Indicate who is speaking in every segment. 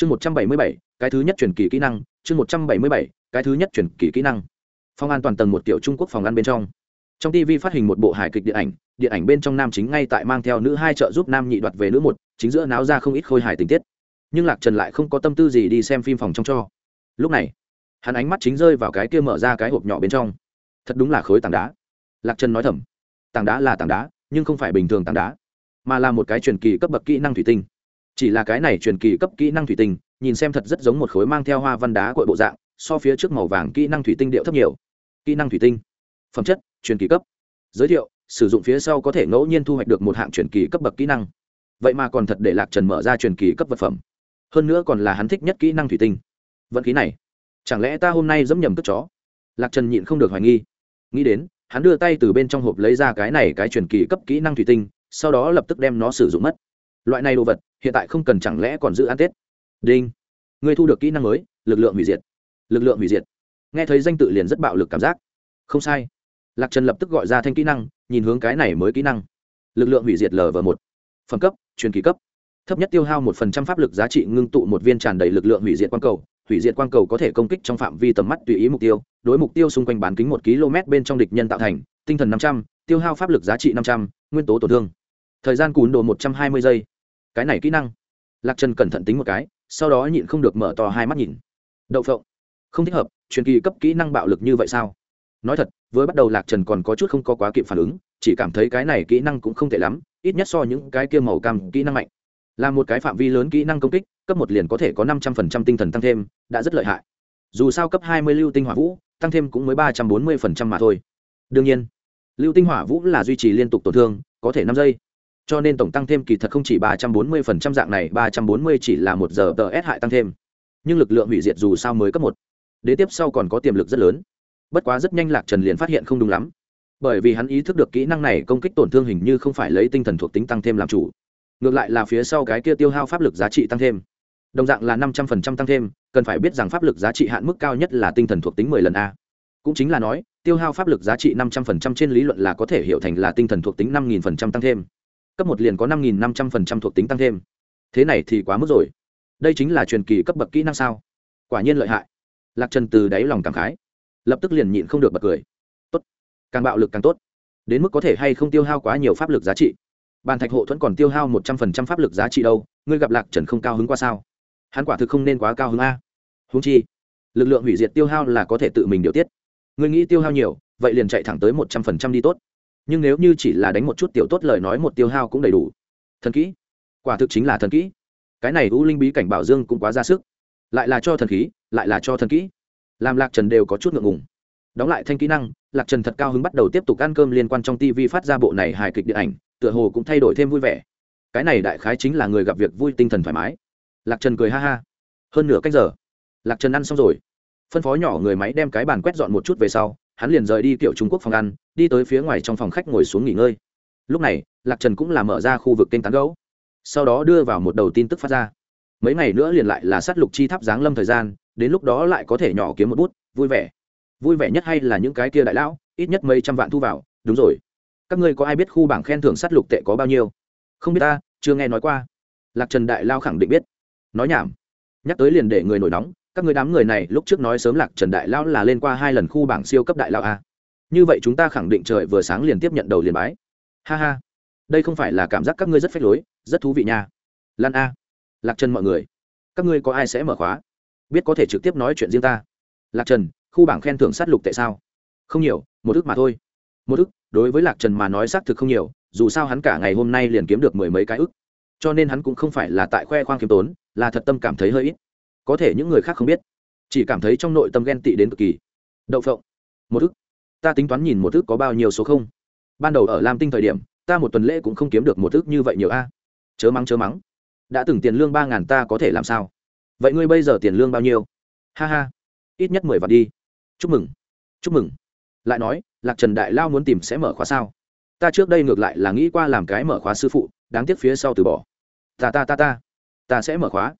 Speaker 1: chương một trăm bảy mươi bảy, cái thứ nhất chuyển kỳ kỹ năng, chương một trăm bảy mươi bảy, cái thứ nhất chuyển kỳ kỹ năng. Phòng an toàn tầng một tiểu trung quốc phòng ăn bên trong. Trong tv phát hình một bộ hài kịch điện ảnh điện ảnh bên trong nam chính ngay tại mang theo nữ hai trợ giúp nam nhị đoạt về nữ một, chính giữa náo ra không ít khôi hài tình tiết. Nhưng lạc trần lại không có tâm tư gì đi xem phim phòng trong cho. Lúc này, hắn ánh mắt chính rơi vào cái kia mở ra cái hộp nhỏ bên trong. Thật đúng là khối tảng đá. Lạc trần nói thầm, tảng đá là tảng đá, nhưng không phải bình thường tảng đá, mà là một cái truyền kỳ cấp bậc kỹ năng thủy tinh chỉ là cái này truyền kỳ cấp kỹ năng thủy tinh, nhìn xem thật rất giống một khối mang theo hoa văn đá cội bộ dạng, so phía trước màu vàng kỹ năng thủy tinh điệu thấp nhiều. Kỹ năng thủy tinh. Phẩm chất, truyền kỳ cấp. Giới thiệu, sử dụng phía sau có thể ngẫu nhiên thu hoạch được một hạng truyền kỳ cấp bậc kỹ năng. Vậy mà còn thật để lạc trần mở ra truyền kỳ cấp vật phẩm. Hơn nữa còn là hắn thích nhất kỹ năng thủy tinh. Vận khí này, chẳng lẽ ta hôm nay dẫm nhầm cất chó? Lạc trần nhịn không được hoài nghi. Nghĩ đến, hắn đưa tay từ bên trong hộp lấy ra cái này cái truyền kỳ cấp kỹ năng thủy tinh, sau đó lập tức đem nó sử dụng mất loại này đồ vật, hiện tại không cần chẳng lẽ còn giữ ăn tết? Đinh. Người thu được kỹ năng mới, lực lượng hủy diệt. Lực lượng hủy diệt. Nghe thấy danh tự liền rất bạo lực cảm giác. Không sai. Lạc trần lập tức gọi ra thanh kỹ năng, nhìn hướng cái này mới kỹ năng. Lực lượng hủy diệt lv một. Phẩm cấp, truyền kỳ cấp. Thấp nhất tiêu hao một phần trăm pháp lực giá trị ngưng tụ một viên tràn đầy lực lượng hủy diệt quang cầu. Hủy diệt quang cầu có thể công kích trong phạm vi tầm mắt tùy ý mục tiêu. Đối mục tiêu xung quanh bán kính một km bên trong địch nhân tạo thành, tinh thần năm trăm, tiêu hao pháp lực giá trị năm trăm, nguyên tố tổn thương. Thời gian cún đồ một trăm hai mươi giây cái này kỹ năng. Lạc trần cẩn thận tính một cái, sau đó nhịn không được mở to hai mắt nhìn. Đậu phộng. Không thích hợp, truyền kỳ cấp kỹ năng bạo lực như vậy sao? Nói thật với bắt đầu lạc trần còn có chút không có quá kịp phản ứng, chỉ cảm thấy cái này kỹ năng cũng không tệ lắm, ít nhất so những cái kia màu cam kỹ năng mạnh. Là một cái phạm vi lớn kỹ năng công kích, cấp một liền có thể có năm trăm phần trăm tinh thần tăng thêm, đã rất lợi hại. Dù sao cấp hai mươi lưu tinh hỏa vũ, tăng thêm cũng mới ba trăm bốn mươi phần trăm mà thôi. Đương nhiên, lưu tinh hỏa vũ là duy trì liên tục tổn thương, có thể năm giây cho nên tổng tăng thêm kỳ thật không chỉ ba trăm bốn mươi phần trăm dạng này, ba trăm bốn mươi chỉ là một giờ tờ s hại tăng thêm. Nhưng lực lượng hủy diệt dù sao mới cấp một. Đế tiếp sau còn có tiềm lực rất lớn. Bất quá rất nhanh lạc trần liền phát hiện không đúng lắm. Bởi vì hắn ý thức được kỹ năng này công kích tổn thương hình như không phải lấy tinh thần thuộc tính tăng thêm làm chủ. Ngược lại là phía sau cái kia tiêu hao pháp lực giá trị tăng thêm. Đồng dạng là năm trăm phần trăm tăng thêm, cần phải biết rằng pháp lực giá trị hạn mức cao nhất là tinh thần thuộc tính mười lần a. Cũng chính là nói, tiêu hao pháp lực giá trị năm trăm phần trăm trên lý luận là có thể hiểu thành là tinh thần thuộc tính năm nghìn phần trăm tăng thêm cấp một liền có năm nghìn năm trăm phần trăm thuộc tính tăng thêm. Thế này thì quá mức rồi. Đây chính là truyền kỳ cấp bậc kỹ năng sao? Quả nhiên lợi hại. Lạc trần từ đáy lòng cảm khái. Lập tức liền nhịn không được bật cười. Tốt. Càng bạo lực càng tốt. Đến mức có thể hay không tiêu hao quá nhiều pháp lực giá trị. Bàn thạch hộ thuẫn còn tiêu hao một trăm phần trăm pháp lực giá trị đâu. Ngươi gặp lạc trần không cao hứng qua sao? Hắn quả thực không nên quá cao hứng a. Húng chi, lực lượng hủy diệt tiêu hao là có thể tự mình điều tiết. Ngươi nghĩ tiêu hao nhiều, vậy liền chạy thẳng tới một trăm phần trăm đi tốt nhưng nếu như chỉ là đánh một chút tiểu tốt lời nói một tiêu hao cũng đầy đủ. Thần kỹ. Quả thực chính là thần kỹ. Cái này u linh bí cảnh bảo dương cũng quá ra sức. Lại là cho thần khí, lại là cho thần kỹ. Làm lạc trần đều có chút ngượng ngùng. Đóng lại thanh kỹ năng, lạc trần thật cao hứng bắt đầu tiếp tục ăn cơm liên quan trong tv phát ra bộ này hài kịch điện ảnh, tựa hồ cũng thay đổi thêm vui vẻ. Cái này đại khái chính là người gặp việc vui tinh thần thoải mái. Lạc trần cười ha ha. Hơn nửa cách giờ, lạc trần ăn xong rồi. Phân phó nhỏ người máy đem cái bàn quét dọn một chút về sau hắn liền rời đi kiểu trung quốc phòng ăn, đi tới phía ngoài trong phòng khách ngồi xuống nghỉ ngơi. Lúc này, lạc trần cũng là mở ra khu vực kênh tán gấu sau đó đưa vào một đầu tin tức phát ra. Mấy ngày nữa liền lại là sát lục chi tháp giáng lâm thời gian, đến lúc đó lại có thể nhỏ kiếm một bút, vui vẻ. Vui vẻ nhất hay là những cái kia đại lão, ít nhất mấy trăm vạn thu vào, đúng rồi. Các ngươi có ai biết khu bảng khen thưởng sát lục tệ có bao nhiêu? Không biết ta, chưa nghe nói qua. Lạc trần đại lao khẳng định biết. Nói nhảm. Nhắc tới liền để người nổi nóng các người đám người này lúc trước nói sớm lạc trần đại lão là lên qua hai lần khu bảng siêu cấp đại lão a à? như vậy chúng ta khẳng định trời vừa sáng liền tiếp nhận đầu liền bái. Ha ha. Đây không phải là cảm giác các ngươi rất phách lối, rất thú vị nha. Lan a. Lạc trần mọi người. Các ngươi có ai sẽ mở khóa? Biết có thể trực tiếp nói chuyện riêng ta. Lạc trần, khu bảng khen thưởng sát lục tại sao? Không nhiều, một ức mà thôi. Một ức, đối với lạc trần mà nói xác thực không nhiều, dù sao hắn cả ngày hôm nay liền kiếm được mười mấy cái ức. Cho nên hắn cũng không phải là tại khoe khoang kiếm tốn, là thật tâm cảm thấy hơi ít có thể những người khác không biết. Chỉ cảm thấy trong nội tâm ghen tị đến cực kỳ. Đậu phộng. Một thức ta tính toán nhìn một thức có bao nhiêu số không? Ban đầu ở lam tinh thời điểm, ta một tuần lễ cũng không kiếm được một thức như vậy nhiều a. Chớ mắng chớ mắng. Đã từng tiền lương ba ngàn ta có thể làm sao? Vậy ngươi bây giờ tiền lương bao nhiêu? Ha ha. Ít nhất mười vạn đi. Chúc mừng. Chúc mừng. Lại nói, lạc trần đại lao muốn tìm sẽ mở khóa sao? Ta trước đây ngược lại là nghĩ qua làm cái mở khóa sư phụ, đáng tiếc phía sau từ bỏ. Ta ta ta ta. Ta sẽ mở khóa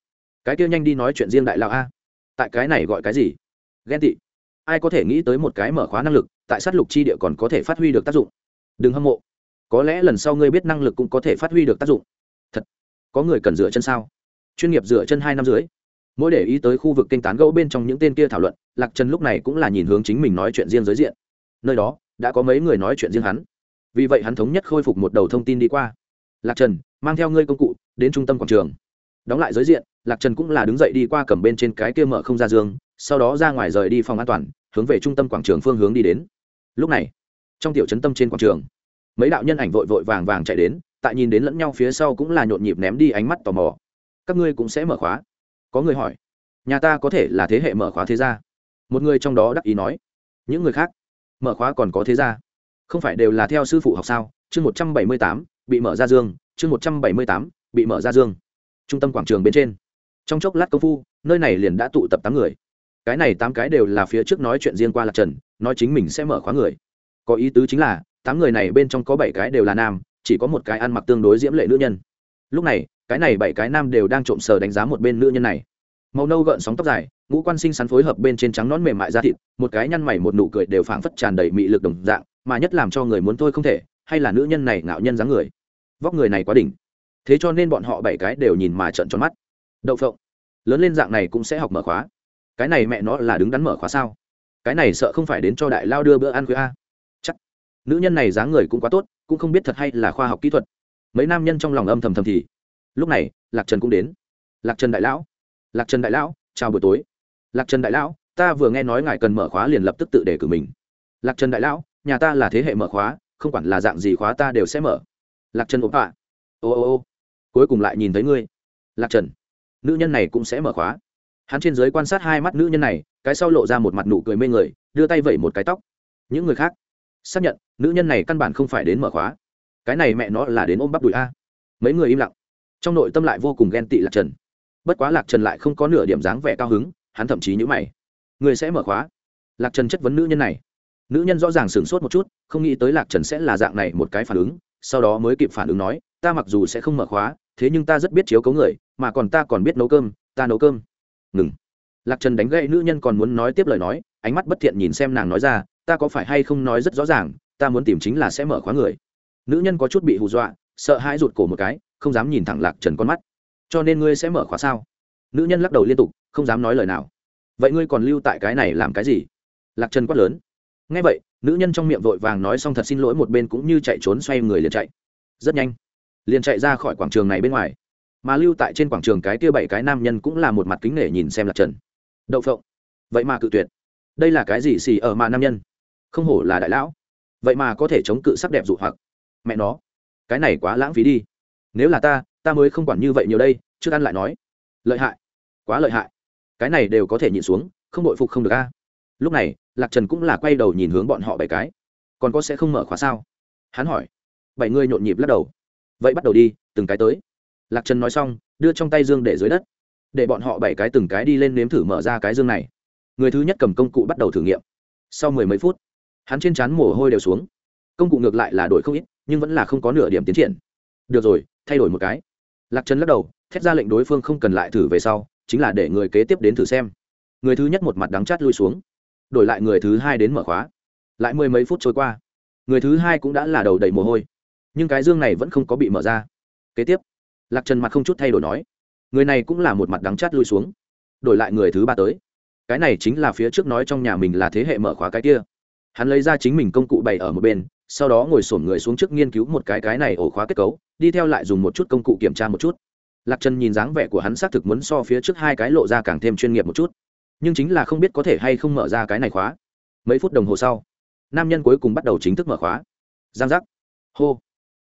Speaker 1: cái kia nhanh đi nói chuyện riêng đại lao a. Tại cái này gọi cái gì? Ghen tị. Ai có thể nghĩ tới một cái mở khóa năng lực, tại sát lục chi địa còn có thể phát huy được tác dụng? Đừng hâm mộ. Có lẽ lần sau ngươi biết năng lực cũng có thể phát huy được tác dụng. Thật. Có người cần dựa chân sao? Chuyên nghiệp dựa chân hai năm dưới. Mỗi để ý tới khu vực kênh tán gẫu bên trong những tên kia thảo luận, lạc trần lúc này cũng là nhìn hướng chính mình nói chuyện riêng giới diện. Nơi đó, đã có mấy người nói chuyện riêng hắn. Vì vậy hắn thống nhất khôi phục một đầu thông tin đi qua. Lạc trần, mang theo ngươi công cụ, đến trung tâm quảng trường. Đóng lại giới diện lạc trần cũng là đứng dậy đi qua cầm bên trên cái kia mở không ra dương, sau đó ra ngoài rời đi phòng an toàn, hướng về trung tâm quảng trường phương hướng đi đến. Lúc này, trong tiểu trấn tâm trên quảng trường, mấy đạo nhân ảnh vội vội vàng vàng chạy đến, tại nhìn đến lẫn nhau phía sau cũng là nhộn nhịp ném đi ánh mắt tò mò. Các ngươi cũng sẽ mở khóa. Có người hỏi, nhà ta có thể là thế hệ mở khóa thế gia? Một người trong đó đắc ý nói, những người khác, mở khóa còn có thế gia? Không phải đều là theo sư phụ học sao? Chương một trăm bảy mươi tám, bị mở ra dương, chương một trăm bảy mươi tám, bị mở ra dương. Trung tâm quảng trường bên trên trong chốc lát công phu, nơi này liền đã tụ tập tám người. Cái này tám cái đều là phía trước nói chuyện riêng qua lạc trần, nói chính mình sẽ mở khóa người. Có ý tứ chính là, tám người này bên trong có bảy cái đều là nam, chỉ có một cái ăn mặc tương đối diễm lệ nữ nhân. Lúc này, cái này bảy cái nam đều đang trộm sờ đánh giá một bên nữ nhân này. Màu nâu gợn sóng tóc dài, ngũ quan sinh sắn phối hợp bên trên trắng nón mềm mại da thịt, một cái nhăn mày một nụ cười đều phảng phất tràn đầy mị lực đồng dạng, mà nhất làm cho người muốn thôi không thể, hay là nữ nhân này ngạo nhân dáng người. Vóc người này quá đỉnh. Thế cho nên bọn họ bảy cái đều nhìn mà trợn tròn mắt đậu phộng. Lớn lên dạng này cũng sẽ học mở khóa. Cái này mẹ nó là đứng đắn mở khóa sao? Cái này sợ không phải đến cho đại lao đưa bữa ăn khuya a. Chắc. Nữ nhân này dáng người cũng quá tốt, cũng không biết thật hay là khoa học kỹ thuật. Mấy nam nhân trong lòng âm thầm thầm thì. Lúc này, lạc trần cũng đến. Lạc trần đại lão. Lạc trần đại lão, chào buổi tối. Lạc trần đại lão, ta vừa nghe nói ngài cần mở khóa liền lập tức tự đề cử mình. Lạc trần đại lão, nhà ta là thế hệ mở khóa, không quản là dạng gì khóa ta đều sẽ mở. Lạc trần ốm ạ. Ô ô ô. Cuối cùng lại nhìn thấy ngươi. Lạc trần nữ nhân này cũng sẽ mở khóa. Hắn trên giới quan sát hai mắt nữ nhân này, cái sau lộ ra một mặt nụ cười mê người, đưa tay vẩy một cái tóc. Những người khác xác nhận, nữ nhân này căn bản không phải đến mở khóa. Cái này mẹ nó là đến ôm bắp đùi a. Mấy người im lặng. Trong nội tâm lại vô cùng ghen tị lạc trần. Bất quá lạc trần lại không có nửa điểm dáng vẻ cao hứng, hắn thậm chí nhữ mày. Người sẽ mở khóa? Lạc trần chất vấn nữ nhân này. Nữ nhân rõ ràng sửng sốt một chút, không nghĩ tới lạc trần sẽ là dạng này một cái phản ứng, sau đó mới kịp phản ứng nói, ta mặc dù sẽ không mở khóa thế nhưng ta rất biết chiếu cấu người, mà còn ta còn biết nấu cơm, ta nấu cơm. Ngừng. Lạc trần đánh gậy nữ nhân còn muốn nói tiếp lời nói, ánh mắt bất thiện nhìn xem nàng nói ra, ta có phải hay không nói rất rõ ràng, ta muốn tìm chính là sẽ mở khóa người. Nữ nhân có chút bị hù dọa, sợ hãi rụt cổ một cái, không dám nhìn thẳng lạc trần con mắt. Cho nên ngươi sẽ mở khóa sao? Nữ nhân lắc đầu liên tục, không dám nói lời nào. Vậy ngươi còn lưu tại cái này làm cái gì? Lạc trần quát lớn. Ngay vậy, nữ nhân trong miệng vội vàng nói xong thật xin lỗi một bên cũng như chạy trốn xoay người liền chạy. Rất nhanh liền chạy ra khỏi quảng trường này bên ngoài. Mà lưu tại trên quảng trường cái kia bảy cái nam nhân cũng là một mặt kính nể nhìn xem lạc trần. Đậu phộng. Vậy mà cự tuyệt. Đây là cái gì xì ở mà nam nhân? Không hổ là đại lão. Vậy mà có thể chống cự sắc đẹp dụ hoặc. Mẹ nó. Cái này quá lãng phí đi. Nếu là ta ta mới không quản như vậy nhiều đây, trước ăn lại nói. Lợi hại. Quá lợi hại. Cái này đều có thể nhịn xuống, không đội phục không được a. Lúc này, lạc trần cũng là quay đầu nhìn hướng bọn họ bảy cái. Còn có sẽ không mở khóa sao? Hắn hỏi. Bảy người nhộn nhịp lắc đầu vậy bắt đầu đi, từng cái tới. Lạc trần nói xong, đưa trong tay dương để dưới đất. Để bọn họ bảy cái từng cái đi lên nếm thử mở ra cái dương này. Người thứ nhất cầm công cụ bắt đầu thử nghiệm. Sau mười mấy phút, hắn trên trán mồ hôi đều xuống. Công cụ ngược lại là đổi không ít, nhưng vẫn là không có nửa điểm tiến triển. Được rồi, thay đổi một cái. Lạc trần lắc đầu, thét ra lệnh đối phương không cần lại thử về sau, chính là để người kế tiếp đến thử xem. Người thứ nhất một mặt đắng chát lui xuống. Đổi lại người thứ hai đến mở khóa. Lại mười mấy phút trôi qua. Người thứ hai cũng đã là đầu đầy mồ hôi nhưng cái dương này vẫn không có bị mở ra. Kế tiếp, lạc trần mặt không chút thay đổi nói, người này cũng là một mặt đắng chát lui xuống, đổi lại người thứ ba tới. Cái này chính là phía trước nói trong nhà mình là thế hệ mở khóa cái kia. Hắn lấy ra chính mình công cụ bày ở một bên, sau đó ngồi sổm người xuống trước nghiên cứu một cái cái này ổ khóa kết cấu, đi theo lại dùng một chút công cụ kiểm tra một chút. Lạc trần nhìn dáng vẻ của hắn xác thực muốn so phía trước hai cái lộ ra càng thêm chuyên nghiệp một chút, nhưng chính là không biết có thể hay không mở ra cái này khóa. Mấy phút đồng hồ sau, nam nhân cuối cùng bắt đầu chính thức mở khóa. Giang giác. Hô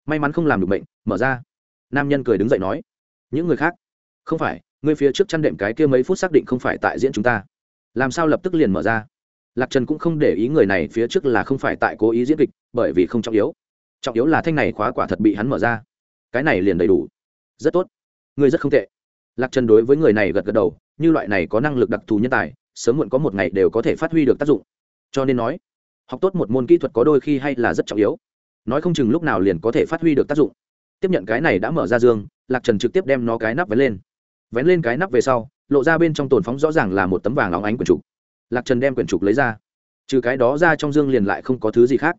Speaker 1: may mắn không làm được bệnh, mở ra. Nam nhân cười đứng dậy nói, những người khác, không phải người phía trước chăn đệm cái kia mấy phút xác định không phải tại diễn chúng ta. Làm sao lập tức liền mở ra? Lạc trần cũng không để ý người này phía trước là không phải tại cố ý diễn kịch, bởi vì không trọng yếu. Trọng yếu là thanh này khóa quả thật bị hắn mở ra. Cái này liền đầy đủ. Rất tốt. Người rất không tệ. Lạc trần đối với người này gật gật đầu, như loại này có năng lực đặc thù nhân tài, sớm muộn có một ngày đều có thể phát huy được tác dụng. Cho nên nói, học tốt một môn kỹ thuật có đôi khi hay là rất trọng yếu nói không chừng lúc nào liền có thể phát huy được tác dụng. Tiếp nhận cái này đã mở ra dương, lạc trần trực tiếp đem nó cái nắp vén lên. Vén lên cái nắp về sau, lộ ra bên trong tồn phóng rõ ràng là một tấm vàng óng ánh quyển trục. Lạc trần đem quyển trục lấy ra. Trừ cái đó ra trong dương liền lại không có thứ gì khác.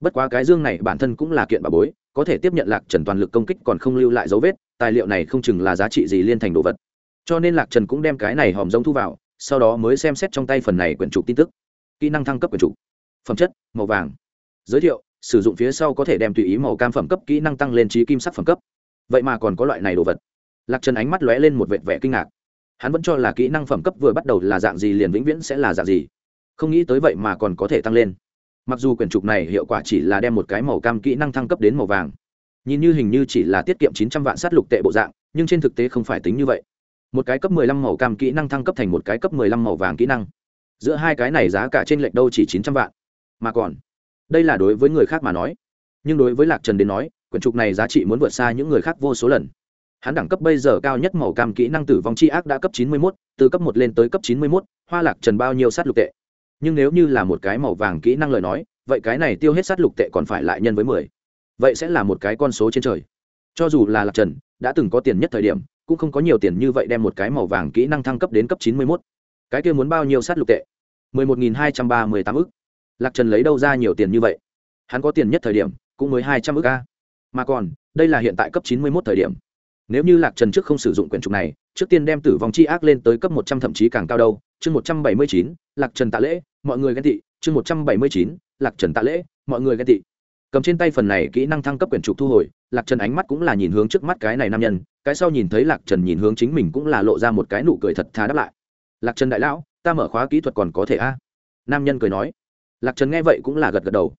Speaker 1: Bất quá cái dương này bản thân cũng là kiện bà bối, có thể tiếp nhận lạc trần toàn lực công kích còn không lưu lại dấu vết, tài liệu này không chừng là giá trị gì liên thành đồ vật. Cho nên lạc trần cũng đem cái này hòm giống thu vào, sau đó mới xem xét trong tay phần này quyển trục tin tức. Kỹ năng thăng cấp quyển trục. Phẩm chất, màu vàng. Giới thiệu sử dụng phía sau có thể đem tùy ý màu cam phẩm cấp kỹ năng tăng lên trí kim sắc phẩm cấp. Vậy mà còn có loại này đồ vật. Lạc trần ánh mắt lóe lên một vệt vẻ kinh ngạc. Hắn vẫn cho là kỹ năng phẩm cấp vừa bắt đầu là dạng gì liền vĩnh viễn sẽ là dạng gì. Không nghĩ tới vậy mà còn có thể tăng lên. Mặc dù quyển trục này hiệu quả chỉ là đem một cái màu cam kỹ năng thăng cấp đến màu vàng. Nhìn như hình như chỉ là tiết kiệm chín trăm vạn sát lục tệ bộ dạng, nhưng trên thực tế không phải tính như vậy. Một cái cấp 15 màu cam kỹ năng thăng cấp thành một cái cấp 15 màu vàng kỹ năng. Giữa hai cái này giá cả trên lệch đâu chỉ chín trăm vạn. Mà còn đây là đối với người khác mà nói. Nhưng đối với lạc trần đến nói, quyển trục này giá trị muốn vượt xa những người khác vô số lần. Hắn đẳng cấp bây giờ cao nhất màu cam kỹ năng tử vong c h i ác đã cấp chín mươi mốt, từ cấp một lên tới cấp chín mươi mốt, hoa lạc trần bao nhiêu sát lục tệ. Nhưng nếu như là một cái màu vàng kỹ năng lời nói, vậy cái này tiêu hết sát lục tệ còn phải lại nhân với mười. Vậy sẽ là một cái con số trên trời. Cho dù là lạc trần đã từng có tiền nhất thời điểm, cũng không có nhiều tiền như vậy đem một cái màu vàng kỹ năng thăng cấp đến cấp chín mươi mốt. Cái kia muốn bao nhiêu sát lục tệ? mười một nghìn hai trăm ba mươi tám ức lạc trần lấy đâu ra nhiều tiền như vậy? Hắn có tiền nhất thời điểm cũng mới hai trăm ước a. Mà còn, đây là hiện tại cấp chín mươi mốt thời điểm. Nếu như lạc trần trước không sử dụng quyển trục này, trước tiên đem tử vong chi ác lên tới cấp một trăm thậm chí càng cao đâu. Chương một trăm bảy mươi chín, lạc trần tạ lễ, mọi người ghen tị. Chương một trăm bảy mươi chín, lạc trần tạ lễ, mọi người ghen tị. Cầm trên tay phần này kỹ năng thăng cấp quyển trục thu hồi, lạc trần ánh mắt cũng là nhìn hướng trước mắt cái này nam nhân, cái sau nhìn thấy lạc trần nhìn hướng chính mình cũng là lộ ra một cái nụ cười thật thà đáp lại. Lạc trần đại lão, ta mở khóa kỹ thuật còn có thể a? Nam nhân cười nói lạc trần nghe vậy cũng là gật gật đầu.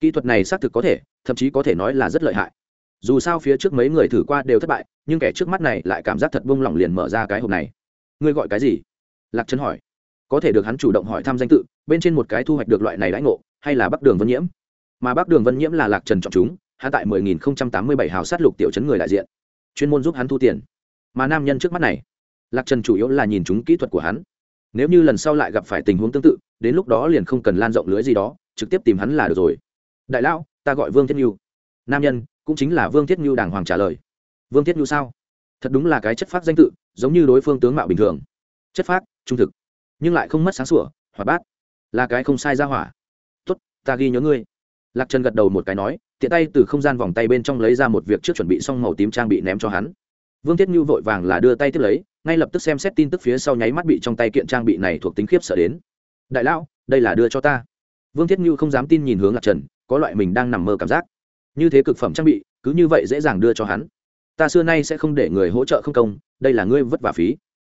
Speaker 1: Kỹ thuật này xác thực có thể, thậm chí có thể nói là rất lợi hại. Dù sao phía trước mấy người thử qua đều thất bại, nhưng kẻ trước mắt này lại cảm giác thật bông lỏng liền mở ra cái hộp này. Ngươi gọi cái gì? Lạc trần hỏi. Có thể được hắn chủ động hỏi thăm danh tự, bên trên một cái thu hoạch được loại này đãi ngộ, hay là bắc đường vân nhiễm? Mà bắc đường vân nhiễm là lạc trần chọn chúng, hắn tại mười nghìn không trăm tám mươi bảy hào sát lục tiểu chấn người đại diện. Chuyên môn giúp hắn thu tiền. Mà nam nhân trước mắt này, lạc trần chủ yếu là nhìn chúng kỹ thuật của hắn. Nếu như lần sau lại gặp phải tình huống tương tự đến lúc đó liền không cần lan rộng lưới gì đó, trực tiếp tìm hắn là được rồi. Đại lão, ta gọi vương thiết nhu. Nam nhân, cũng chính là vương thiết nhu đàng hoàng trả lời. Vương thiết nhu sao? Thật đúng là cái chất phác danh tự, giống như đối phương tướng mạo bình thường. Chất phác, trung thực, nhưng lại không mất sáng sủa hỏa bát. Là cái không sai ra hỏa. Tốt, ta ghi nhớ ngươi. Lạc trần gật đầu một cái nói, tiện tay từ không gian vòng tay bên trong lấy ra một việc trước chuẩn bị xong màu tím trang bị ném cho hắn. Vương thiết nhu vội vàng là đưa tay tiếp lấy, ngay lập tức xem xét tin tức phía sau nháy mắt bị trong tay kiện trang bị này thuộc tính khiếp sợ đến đại lão, đây là đưa cho ta. Vương thiết như không dám tin nhìn hướng lạc trần, có loại mình đang nằm mơ cảm giác. Như thế cực phẩm trang bị, cứ như vậy dễ dàng đưa cho hắn. Ta xưa nay sẽ không để người hỗ trợ không công, đây là ngươi vất vả phí.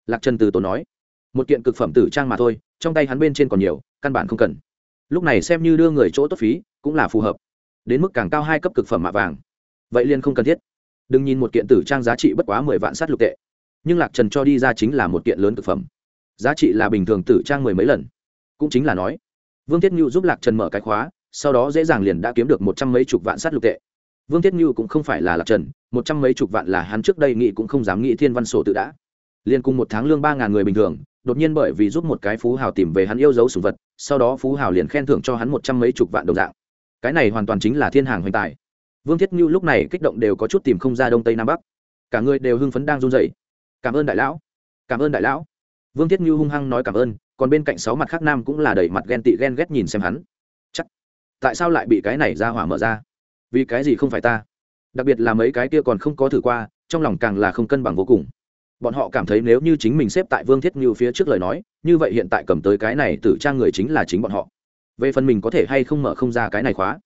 Speaker 1: Lạc trần từ tốn nói. Một kiện cực phẩm tử trang mà thôi, trong tay hắn bên trên còn nhiều, căn bản không cần. Lúc này xem như đưa người chỗ tốt phí, cũng là phù hợp. Đến mức càng cao hai cấp cực phẩm mạ vàng. Vậy liền không cần thiết. Đừng nhìn một kiện tử trang giá trị bất quá mười vạn sát lục tệ. Nhưng lạc trần cho đi ra chính là một kiện lớn cực phẩm. Giá trị là bình thường tử trang mười mấy lần cũng chính là nói. Vương thiết nhu giúp lạc trần mở cái khóa, sau đó dễ dàng liền đã kiếm được một trăm mấy chục vạn sát lục tệ. Vương thiết nhu cũng không phải là lạc trần, một trăm mấy chục vạn là hắn trước đây nghĩ cũng không dám nghĩ thiên văn sổ tự đã. Liên cùng một tháng lương ba ngàn người bình thường, đột nhiên bởi vì giúp một cái phú hào tìm về hắn yêu dấu sùng vật, sau đó phú hào liền khen thưởng cho hắn một trăm mấy chục vạn đồng dạng. Cái này hoàn toàn chính là thiên hàng hoành tài. Vương thiết nhu lúc này kích động đều có chút tìm không ra đông tây nam bắc. Cả người đều hưng phấn đang run dậy cảm ơn đại lão, cảm ơn đại lão. Vương thiết nhu hung hăng nói cảm ơn còn bên cạnh sáu mặt khác nam cũng là đầy mặt ghen tị ghen ghét nhìn xem hắn. Chắc, tại sao lại bị cái này ra hỏa mở ra? Vì cái gì không phải ta? Đặc biệt là mấy cái kia còn không có thử qua, trong lòng càng là không cân bằng vô cùng. Bọn họ cảm thấy nếu như chính mình xếp tại vương thiết như phía trước lời nói, như vậy hiện tại cầm tới cái này tử trang người chính là chính bọn họ. Về phần mình có thể hay không mở không ra cái này khóa,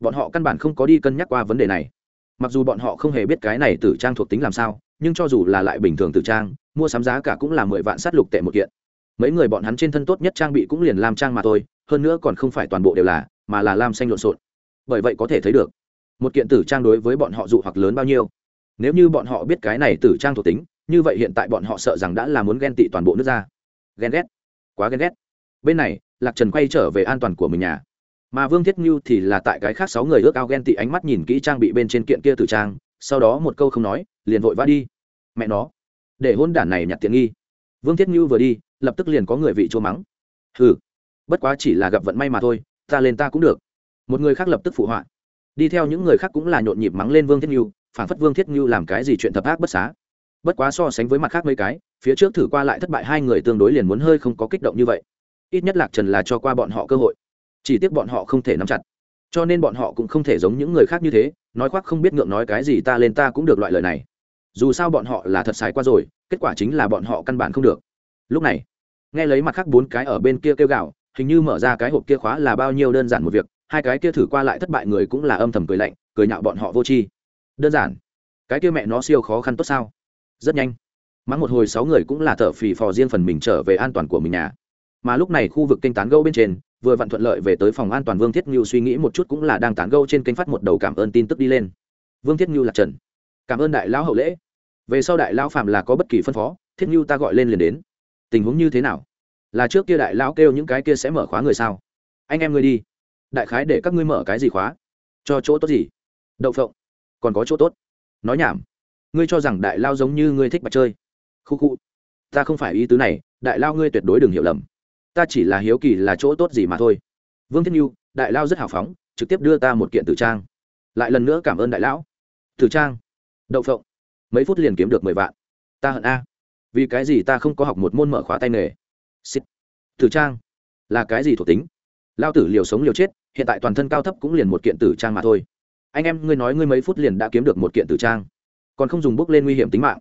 Speaker 1: bọn họ căn bản không có đi cân nhắc qua vấn đề này. Mặc dù bọn họ không hề biết cái này tử trang thuộc tính làm sao, nhưng cho dù là lại bình thường tử trang, mua sắm giá cả cũng là mười vạn sát lục tệ một kiện mấy người bọn hắn trên thân tốt nhất trang bị cũng liền làm trang mà thôi, hơn nữa còn không phải toàn bộ đều là, mà là lam xanh lộn xộn. Bởi vậy có thể thấy được, một kiện tử trang đối với bọn họ dụ hoặc lớn bao nhiêu. Nếu như bọn họ biết cái này tử trang thuộc tính, như vậy hiện tại bọn họ sợ rằng đã là muốn ghen tị toàn bộ nước ra ghen ghét. Quá ghen ghét. Bên này, lạc trần quay trở về an toàn của mình nhà. Mà vương thiết như thì là tại cái khác sáu người ước ao ghen tị ánh mắt nhìn kỹ trang bị bên trên kiện kia tử trang, sau đó một câu không nói, liền vội vã đi. Mẹ nó. Để hôn đản này nhặt tiện nghi. Vương thiết như vừa đi lập tức liền có người vị chua mắng. Hừ, bất quá chỉ là gặp vận may mà thôi, ta lên ta cũng được. Một người khác lập tức phụ họa. Đi theo những người khác cũng là nhộn nhịp mắng lên vương thiết như phản phất vương thiết như làm cái gì chuyện thập ác bất xá. Bất quá so sánh với mặt khác mấy cái, phía trước thử qua lại thất bại hai người tương đối liền muốn hơi không có kích động như vậy. Ít nhất lạc trần là cho qua bọn họ cơ hội. Chỉ tiếc bọn họ không thể nắm chặt. Cho nên bọn họ cũng không thể giống những người khác như thế, nói khoác không biết ngượng nói cái gì ta lên ta cũng được loại lời này. Dù sao bọn họ là thật xài qua rồi, kết quả chính là bọn họ căn bản không được lúc này, nghe lấy mặt khác bốn cái ở bên kia kêu gạo hình như mở ra cái hộp kia khóa là bao nhiêu đơn giản một việc, hai cái kia thử qua lại thất bại người cũng là âm thầm cười lạnh, cười nhạo bọn họ vô tri. Đơn giản. Cái kia mẹ nó siêu khó khăn tốt sao? Rất nhanh. Mắng một hồi sáu người cũng là thợ phì phò riêng phần mình trở về an toàn của mình nhà. Mà lúc này khu vực kênh tán gâu bên trên, vừa vặn thuận lợi về tới phòng an toàn vương thiết ngưu suy nghĩ một chút cũng là đang tán gâu trên kênh phát một đầu cảm ơn tin tức đi lên. Vương thiết ngưu là trần. Cảm ơn đại lão hậu lễ. Về sau đại lão phạm là có bất kỳ phân phó, thiết ngưu ta gọi lên liền đến tình huống như thế nào? Là trước kia đại lão kêu những cái kia sẽ mở khóa người sao? Anh em ngươi đi. Đại khái để các ngươi mở cái gì khóa? Cho chỗ tốt gì? Đậu phộng. Còn có chỗ tốt. Nói nhảm. Ngươi cho rằng đại lao giống như ngươi thích bạch chơi. Khu khu. Ta không phải ý tứ này, đại lao ngươi tuyệt đối đừng hiểu lầm. Ta chỉ là hiếu kỳ là chỗ tốt gì mà thôi. Vương Thiên nhu, đại lao rất hào phóng, trực tiếp đưa ta một kiện tử trang. Lại lần nữa cảm ơn đại lão. Tử trang. Đậu phộng. Mấy phút liền kiếm được mười vạn. Ta hận a vì cái gì ta không có học một môn mở khóa tay nghề? Xích tử trang. Là cái gì thuộc tính? Lao tử liều sống liều chết, hiện tại toàn thân cao thấp cũng liền một kiện tử trang mà thôi. Anh em, ngươi nói ngươi mấy phút liền đã kiếm được một kiện tử trang. Còn không dùng bước lên nguy hiểm tính mạng.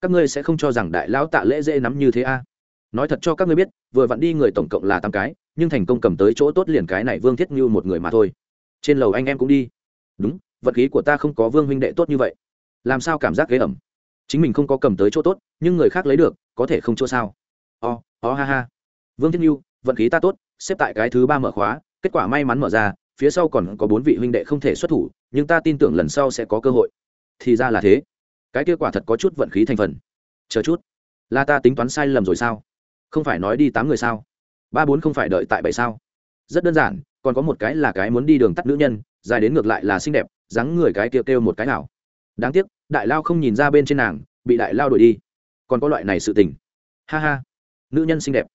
Speaker 1: Các ngươi sẽ không cho rằng đại lão tạ lễ dễ nắm như thế a. Nói thật cho các ngươi biết, vừa vặn đi người tổng cộng là tám cái, nhưng thành công cầm tới chỗ tốt liền cái này vương thiết như một người mà thôi. Trên lầu anh em cũng đi. Đúng, vật khí của ta không có vương huynh đệ tốt như vậy. Làm sao cảm giác ghế ẩm? Chính mình không có cầm tới chỗ tốt nhưng người khác lấy được có thể không chỗ sao. O、oh, o、oh、ha ha. Ha vương thiết như vận khí ta tốt xếp tại cái thứ ba mở khóa kết quả may mắn mở ra phía sau còn có bốn vị huynh đệ không thể xuất thủ nhưng ta tin tưởng lần sau sẽ có cơ hội. Thì ra là thế. Cái kết quả thật có chút vận khí thành phần. Chờ chút. Là ta tính toán sai lầm rồi sao? Không phải nói đi tám người sao? Ba bốn không phải đợi tại bảy sao? Rất đơn giản còn có một cái là cái muốn đi đường tắt nữ nhân dài đến ngược lại là xinh đẹp dáng người cái kêu kêu một cái nào. Đáng tiếc đại lao không nhìn ra bên trên nàng, bị đại lao đuổi đi. Còn có loại này sự tình. Ha ha. Nữ nhân xinh đẹp.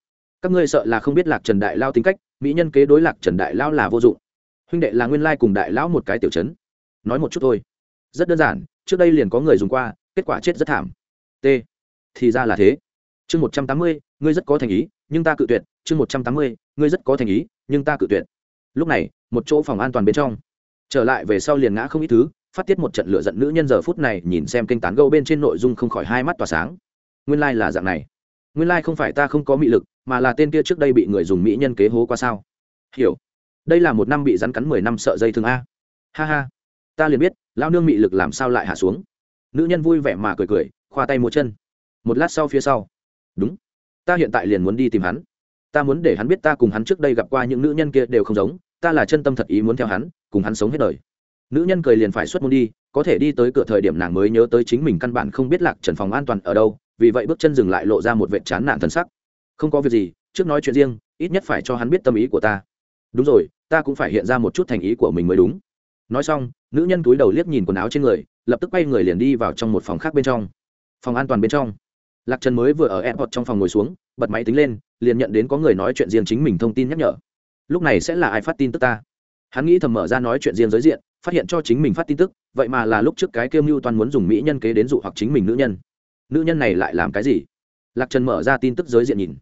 Speaker 1: Các ngươi sợ là không biết lạc trần đại lao tính cách, mỹ nhân kế đối lạc trần đại lao là vô dụng. Huynh đệ là nguyên lai cùng đại lão một cái tiểu chấn nói một chút thôi. Rất đơn giản, trước đây liền có người dùng qua, kết quả chết rất thảm. T. Thì ra là thế. Chương một trăm tám mươi, ngươi rất có thành ý, nhưng ta cự tuyệt. Chương một trăm tám mươi, ngươi rất có thành ý, nhưng ta cự tuyệt. Lúc này, một chỗ phòng an toàn bên trong. Trở lại về sau liền ngã không ít thứ phát tiết một trận lựa giận nữ nhân giờ phút này nhìn xem kênh tán gâu bên trên nội dung không khỏi hai mắt tỏa sáng. Nguyên lai là dạng này. Nguyên lai không phải ta không có mị lực, mà là tên kia trước đây bị người dùng mỹ nhân kế hố qua sao? Hiểu. Đây là một năm bị rắn cắn mười năm sợ dây thương a. Ha ha. Ta liền biết lao nương mị lực làm sao lại hạ xuống. Nữ nhân vui vẻ mà cười cười, khoa tay múa chân. Một lát sau phía sau. Đúng. Ta hiện tại liền muốn đi tìm hắn. Ta muốn để hắn biết ta cùng hắn trước đây gặp qua những nữ nhân kia đều không giống, ta là chân tâm thật ý muốn theo hắn, cùng hắn sống hết đời nữ nhân cười liền phải xuất môn đi, có thể đi tới cửa thời điểm nàng mới nhớ tới chính mình căn bản không biết lạc trần phòng an toàn ở đâu, vì vậy bước chân dừng lại lộ ra một vệ chán nản thân sắc. Không có việc gì, trước nói chuyện riêng, ít nhất phải cho hắn biết tâm ý của ta. Đúng rồi, ta cũng phải hiện ra một chút thành ý của mình mới đúng. Nói xong, nữ nhân túi đầu liếc nhìn quần áo trên người, lập tức quay người liền đi vào trong một phòng khác bên trong. Phòng an toàn bên trong. Lạc trần mới vừa ở airport trong phòng ngồi xuống, bật máy tính lên, liền nhận đến có người nói chuyện riêng chính mình thông tin nhắc nhở. Lúc này sẽ là ai phát tin tức ta? Hắn nghĩ thầm mở ra nói chuyện riêng giới diện phát hiện cho chính mình phát tin tức, vậy mà là lúc trước cái kêu mưu toàn muốn dùng mỹ nhân kế đến dụ hoặc chính mình nữ nhân. Nữ nhân này lại làm cái gì? Lạc trần mở ra tin tức giới diện nhìn.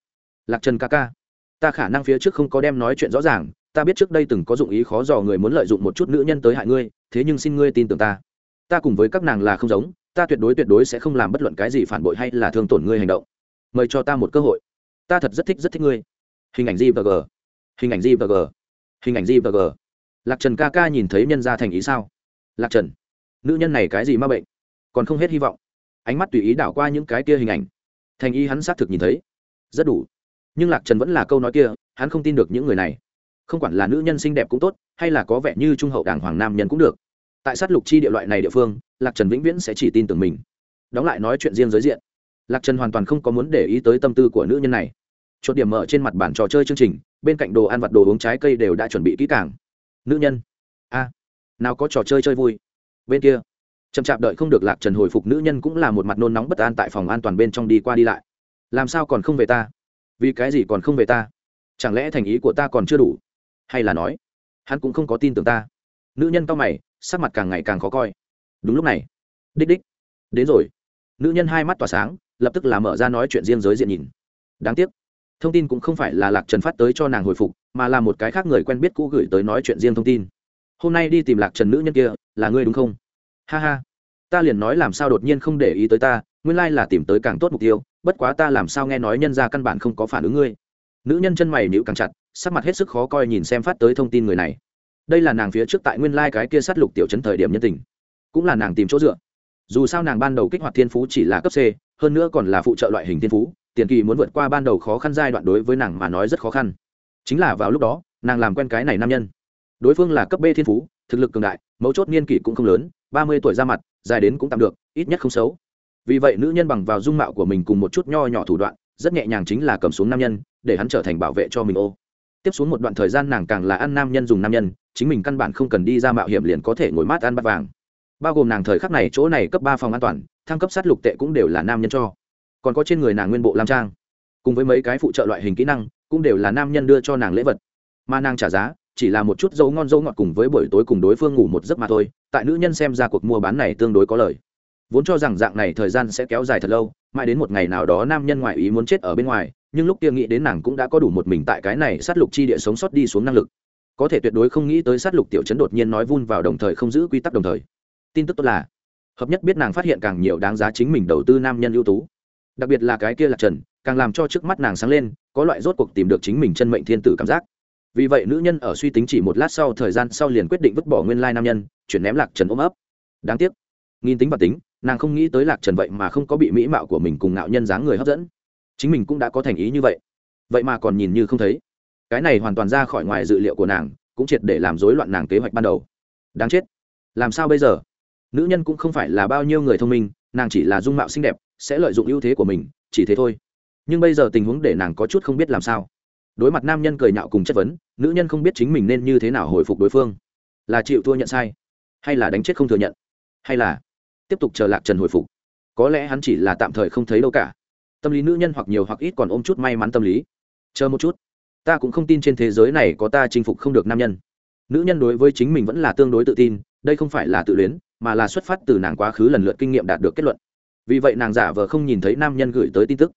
Speaker 1: Lạc trần ca ca, ta khả năng phía trước không có đem nói chuyện rõ ràng, ta biết trước đây từng có dụng ý khó dò người muốn lợi dụng một chút nữ nhân tới hại ngươi, thế nhưng xin ngươi tin tưởng ta. Ta cùng với các nàng là không giống, ta tuyệt đối tuyệt đối sẽ không làm bất luận cái gì phản bội hay là thương tổn ngươi hành động. Mời cho ta một cơ hội. Ta thật rất thích rất thích ngươi. Hình ảnh gì và g. Hình ảnh gì và g. Hình ảnh gì và g lạc trần ca ca nhìn thấy nhân gia thành ý sao? Lạc trần, nữ nhân này cái gì ma bệnh? Còn không hết hy vọng. Ánh mắt tùy ý đảo qua những cái kia hình ảnh. Thành ý hắn xác thực nhìn thấy. Rất đủ. Nhưng lạc trần vẫn là câu nói kia, hắn không tin được những người này. Không quản là nữ nhân xinh đẹp cũng tốt, hay là có vẻ như trung hậu đảng hoàng nam nhân cũng được. Tại sát lục chi địa loại này địa phương, lạc trần vĩnh viễn sẽ chỉ tin tưởng mình. Đóng lại nói chuyện riêng giới diện. Lạc trần hoàn toàn không có muốn để ý tới tâm tư của nữ nhân này. Chốt điểm mở trên mặt bản trò chơi chương trình, bên cạnh đồ ăn vặt đồ uống trái cây đều đã chuẩn bị kỹ càng nữ nhân. A. Nào có trò chơi chơi vui. Bên kia. Chậm chạp đợi không được lạc trần hồi phục nữ nhân cũng là một mặt nôn nóng bất an tại phòng an toàn bên trong đi qua đi lại. Làm sao còn không về ta? Vì cái gì còn không về ta? Chẳng lẽ thành ý của ta còn chưa đủ? Hay là nói, hắn cũng không có tin tưởng ta? Nữ nhân to mày, sắc mặt càng ngày càng khó coi. Đúng lúc này. Đích đích. Đến rồi. Nữ nhân hai mắt tỏa sáng, lập tức là mở ra nói chuyện riêng giới diện nhìn. Đáng tiếc thông tin cũng không phải là lạc trần phát tới cho nàng hồi phục mà là một cái khác người quen biết cũ gửi tới nói chuyện riêng thông tin hôm nay đi tìm lạc trần nữ nhân kia là ngươi đúng không ha ha ta liền nói làm sao đột nhiên không để ý tới ta nguyên lai là tìm tới càng tốt mục tiêu bất quá ta làm sao nghe nói nhân ra căn bản không có phản ứng ngươi nữ nhân chân mày nhịu càng chặt sắc mặt hết sức khó coi nhìn xem phát tới thông tin người này đây là nàng phía trước tại nguyên lai cái kia sát lục tiểu chấn thời điểm nhân tình cũng là nàng tìm chỗ dựa dù sao nàng ban đầu kích hoạt thiên phú chỉ là cấp c, hơn nữa còn là phụ trợ loại hình thiên phú tiền kỳ muốn vượt qua ban đầu khó khăn giai đoạn đối với nàng mà nói rất khó khăn. Chính là vào lúc đó, nàng làm quen cái này nam nhân. Đối phương là cấp b thiên phú, thực lực cường đại, mấu chốt niên kỷ cũng không lớn, ba mươi tuổi ra mặt, dài đến cũng tạm được, ít nhất không xấu. Vì vậy nữ nhân bằng vào dung mạo của mình cùng một chút nho nhỏ thủ đoạn, rất nhẹ nhàng chính là cầm xuống nam nhân, để hắn trở thành bảo vệ cho mình ô. Tiếp xuống một đoạn thời gian nàng càng là ăn nam nhân dùng nam nhân, chính mình căn bản không cần đi ra mạo hiểm liền có thể ngồi mát ăn bát vàng. Bao gồm nàng thời khắc này chỗ này cấp ba phòng an toàn, thăng cấp sát lục tệ cũng đều là nam nhân cho còn có trên người nàng nguyên bộ lam trang. Cùng với mấy cái phụ trợ loại hình kỹ năng, cũng đều là nam nhân đưa cho nàng lễ vật. Mà nàng trả giá, chỉ là một chút dấu ngon dấu ngọt cùng với buổi tối cùng đối phương ngủ một giấc mà thôi, tại nữ nhân xem ra cuộc mua bán này tương đối có lời vốn cho rằng dạng này thời gian sẽ kéo dài thật lâu, mãi đến một ngày nào đó nam nhân ngoại ý muốn chết ở bên ngoài, nhưng lúc kia nghĩ đến nàng cũng đã có đủ một mình tại cái này sát lục chi địa sống sót đi xuống năng lực. Có thể tuyệt đối không nghĩ tới sát lục tiểu chấn đột nhiên nói vun vào đồng thời không giữ quy tắc đồng thời. Tin tức tốt là, hợp nhất biết nàng phát hiện càng nhiều đáng giá chính mình đầu tư nam nhân ưu tú đặc biệt là cái kia là trần, càng làm cho trước mắt nàng sáng lên, có loại rốt cuộc tìm được chính mình chân mệnh thiên tử cảm giác. Vì vậy nữ nhân ở suy tính chỉ một lát sau, thời gian sau liền quyết định vứt bỏ nguyên lai nam nhân, chuyển ném lạc trần ôm ấp. Đáng tiếc, nghìn tính và tính, nàng không nghĩ tới lạc trần vậy mà không có bị mỹ mạo của mình cùng ngạo nhân dáng người hấp dẫn. Chính mình cũng đã có thành ý như vậy. Vậy mà còn nhìn như không thấy. Cái này hoàn toàn ra khỏi ngoài dự liệu của nàng, cũng triệt để làm rối loạn nàng kế hoạch ban đầu. Đáng chết. Làm sao bây giờ? Nữ nhân cũng không phải là bao nhiêu người thông minh, nàng chỉ là dung mạo xinh đẹp sẽ lợi dụng ưu thế của mình, chỉ thế thôi. Nhưng bây giờ tình huống để nàng có chút không biết làm sao. Đối mặt nam nhân cười nhạo cùng chất vấn, nữ nhân không biết chính mình nên như thế nào hồi phục đối phương. Là chịu thua nhận sai, hay là đánh chết không thừa nhận, hay là tiếp tục chờ lạc trần hồi phục. Có lẽ hắn chỉ là tạm thời không thấy đâu cả. Tâm lý nữ nhân hoặc nhiều hoặc ít còn ôm chút may mắn tâm lý. Chờ một chút. Ta cũng không tin trên thế giới này có ta chinh phục không được nam nhân. Nữ nhân đối với chính mình vẫn là tương đối tự tin, đây không phải là tự luyến, mà là xuất phát từ nàng quá khứ lần lượt kinh nghiệm đạt được kết luận vì vậy nàng giả vờ không nhìn thấy nam nhân gửi tới tin tức.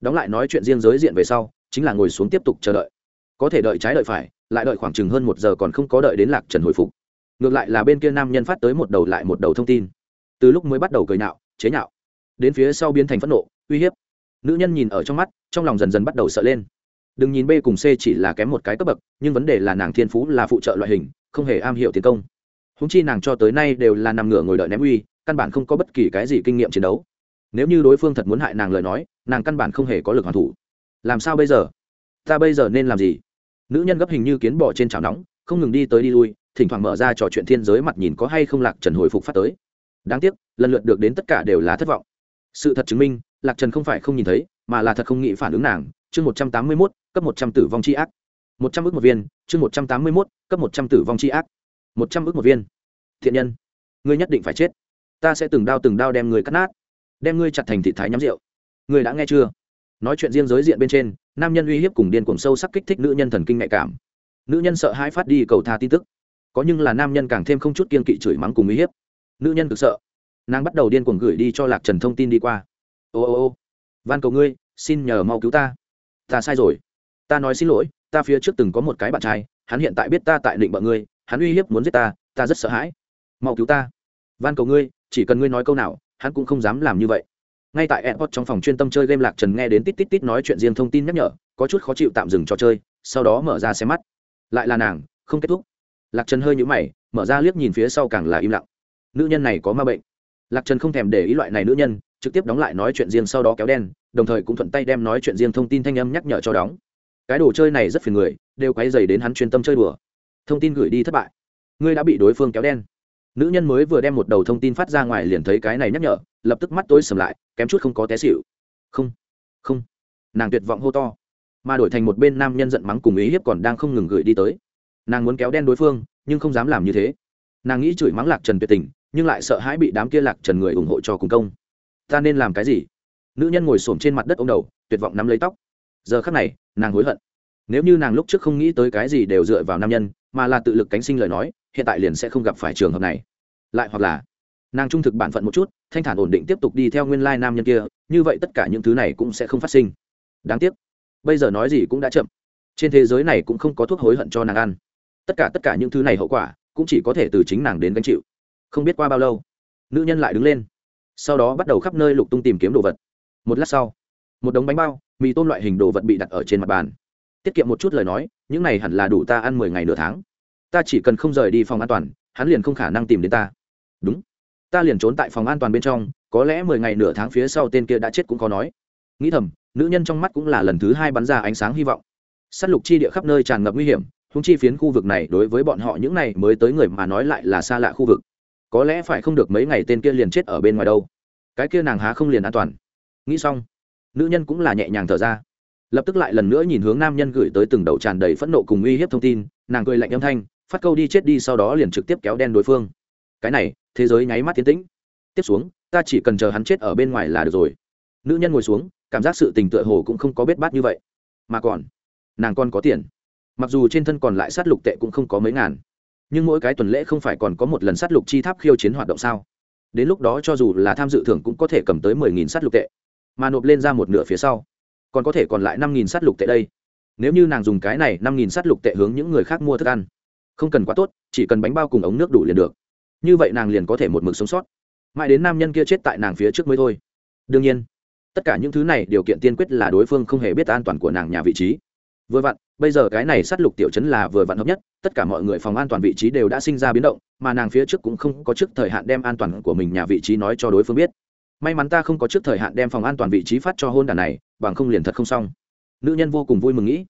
Speaker 1: Đóng lại nói chuyện riêng giới diện về sau, chính là ngồi xuống tiếp tục chờ đợi. Có thể đợi trái đợi phải, lại đợi khoảng chừng hơn một giờ còn không có đợi đến lạc trần hồi phục. Ngược lại là bên kia nam nhân phát tới một đầu lại một đầu thông tin. Từ lúc mới bắt đầu cười nhạo, chế nhạo, đến phía sau biến thành phẫn nộ, uy hiếp. Nữ nhân nhìn ở trong mắt, trong lòng dần dần bắt đầu sợ lên. Đừng nhìn b cùng c chỉ là kém một cái cấp bậc, nhưng vấn đề là nàng thiên phú là phụ trợ loại hình, không hề am hiểu tiến công. Húng chi nàng cho tới nay đều là nằm ngửa ngồi đợi ném uy, căn bản không có bất kỳ cái gì kinh nghiệm chiến đấu nếu như đối phương thật muốn hại nàng lời nói, nàng căn bản không hề có lực hoàn thủ. Làm sao bây giờ? Ta bây giờ nên làm gì? Nữ nhân gấp hình như kiến bỏ trên chảo nóng, không ngừng đi tới đi lui, thỉnh thoảng mở ra trò chuyện thiên giới mặt nhìn có hay không lạc trần hồi phục phát tới. Đáng tiếc, lần lượt được đến tất cả đều là thất vọng. Sự thật chứng minh, lạc trần không phải không nhìn thấy, mà là thật không nghĩ phản ứng nàng. Chương một trăm tám mươi mốt, cấp một trăm tử vong c h i ác. Một trăm ước một viên, chương một trăm tám mươi mốt, cấp một trăm tử vong c h i ác. Một trăm ước một viên. Thiện nhân, ngươi nhất định phải chết. Ta sẽ từng đao từng đao đem người cắt nát đem ngươi chặt thành thị thái nhắm rượu. Ngươi đã nghe chưa? Nói chuyện riêng giới diện bên trên, nam nhân uy hiếp cùng điên cuồng sâu sắc kích thích nữ nhân thần kinh nhạy cảm. Nữ nhân sợ hãi phát đi cầu tha tin tức. Có nhưng là nam nhân càng thêm không chút kiên kỵ chửi mắng cùng uy hiếp. Nữ nhân cực sợ. Nàng bắt đầu điên cuồng gửi đi cho lạc trần thông tin đi qua. Ô ô ô, van cầu ngươi, xin nhờ mau cứu ta. Ta sai rồi. Ta nói xin lỗi, ta phía trước từng có một cái bạn trai, hắn hiện tại biết ta tại định bợ ngươi, hắn uy hiếp muốn giết ta ta rất sợ hãi. Mau cứu ta. Van cầu ngươi, chỉ cần ngươi nói câu nào hắn cũng không dám làm như vậy. Ngay tại airport trong phòng chuyên tâm chơi game lạc trần nghe đến tít tít tít nói chuyện riêng thông tin nhắc nhở, có chút khó chịu tạm dừng trò chơi, sau đó mở ra xe mắt. Lại là nàng, không kết thúc. Lạc trần hơi nhũ mày, mở ra liếc nhìn phía sau càng là im lặng. Nữ nhân này có ma bệnh. Lạc trần không thèm để ý loại này nữ nhân, trực tiếp đóng lại nói chuyện riêng sau đó kéo đen, đồng thời cũng thuận tay đem nói chuyện riêng thông tin thanh âm nhắc nhở cho đóng. Cái đồ chơi này rất phiền người, đều quấy dày đến hắn chuyên tâm chơi đùa. Thông tin gửi đi thất bại. Ngươi đã bị đối phương kéo đen nữ nhân mới vừa đem một đầu thông tin phát ra ngoài liền thấy cái này nhắc nhở, lập tức mắt tối sầm lại, kém chút không có té xịu không không. Nàng tuyệt vọng hô to, mà đổi thành một bên nam nhân giận mắng cùng ý hiếp còn đang không ngừng gửi đi tới. Nàng muốn kéo đen đối phương, nhưng không dám làm như thế. Nàng nghĩ chửi mắng lạc trần tuyệt tình, nhưng lại sợ hãi bị đám kia lạc trần người ủng hộ cho cùng công. Ta nên làm cái gì? Nữ nhân ngồi s trên mặt đất ô m đầu, tuyệt vọng nắm lấy tóc. Giờ khắc này, nàng hối hận. Nếu như nàng lúc trước không nghĩ tới cái gì đều dựa vào nam nhân, mà là tự lực cánh sinh lời nói hiện tại liền sẽ không gặp phải trường hợp này. Lại hoặc là, nàng trung thực bản phận một chút, thanh thản ổn định tiếp tục đi theo nguyên lai nam nhân kia, như vậy tất cả những thứ này cũng sẽ không phát sinh. Đáng tiếc, bây giờ nói gì cũng đã chậm. Trên thế giới này cũng không có thuốc hối hận cho nàng ăn. Tất cả tất cả những thứ này hậu quả, cũng chỉ có thể từ chính nàng đến gánh chịu. Không biết qua bao lâu, nữ nhân lại đứng lên. Sau đó bắt đầu khắp nơi lục tung tìm kiếm đồ vật. Một lát sau, một đống bánh bao, mì tôm loại hình đồ vật bị đặt ở trên mặt bàn. Tiết kiệm một chút lời nói, những này hẳn là đủ ta ăn mười ngày nửa tháng ta chỉ cần không rời đi phòng an toàn, hắn liền không khả năng tìm đến ta. Đúng. Ta liền trốn tại phòng an toàn bên trong, có lẽ mười ngày nửa tháng phía sau tên kia đã chết cũng khó nói. Nghĩ thầm, nữ nhân trong mắt cũng là lần thứ hai bắn ra ánh sáng hy vọng. S á t lục chi địa khắp nơi tràn ngập nguy hiểm húng chi phiến khu vực này đối với bọn họ những này mới tới người mà nói lại là xa lạ khu vực. Có lẽ phải không được mấy ngày tên kia liền chết ở bên ngoài đâu. Cái kia nàng há không liền an toàn? Nghĩ xong, nữ nhân cũng là nhẹ nhàng thở ra. Lập tức lại lần nữa nhìn hướng nam nhân gửi tới từng đầu tràn đầy phẫn nộ cùng uy hiếp thông tin, nàng cười lạnh âm thanh phát câu đi chết đi sau đó liền trực tiếp kéo đen đối phương. Cái này, thế giới nháy mắt tiến tĩnh. Tiếp xuống, ta chỉ cần chờ hắn chết ở bên ngoài là được rồi. Nữ nhân ngồi xuống, cảm giác sự tình tựa hồ cũng không có bết bát như vậy. Mà còn, nàng còn có tiền. Mặc dù trên thân còn lại sát lục tệ cũng không có mấy ngàn. Nhưng mỗi cái tuần lễ không phải còn có một lần sát lục chi tháp khiêu chiến hoạt động sao? Đến lúc đó cho dù là tham dự thưởng cũng có thể cầm tới mười nghìn sát lục tệ. Mà nộp lên ra một nửa phía sau, còn có thể còn lại năm nghìn sát lục tệ đây. Nếu như nàng dùng cái này năm nghìn sát lục tệ hướng những người khác mua thức ăn không cần quá tốt, chỉ cần bánh bao cùng ống nước đủ liền được. Như vậy nàng liền có thể một mực sống sót. Mãi đến nam nhân kia chết tại nàng phía trước mới thôi. Đương nhiên, tất cả những thứ này điều kiện tiên quyết là đối phương không hề biết an toàn của nàng nhà vị trí. Vừa vặn, bây giờ cái này sát lục tiểu chấn là vừa vặn hợp nhất, tất cả mọi người phòng an toàn vị trí đều đã sinh ra biến động, mà nàng phía trước cũng không có trước thời hạn đem an toàn của mình nhà vị trí nói cho đối phương biết. May mắn ta không có trước thời hạn đem phòng an toàn vị trí phát cho hôn đàn này, bằng không liền thật không xong. Nữ nhân vô cùng vui mừng nghĩ.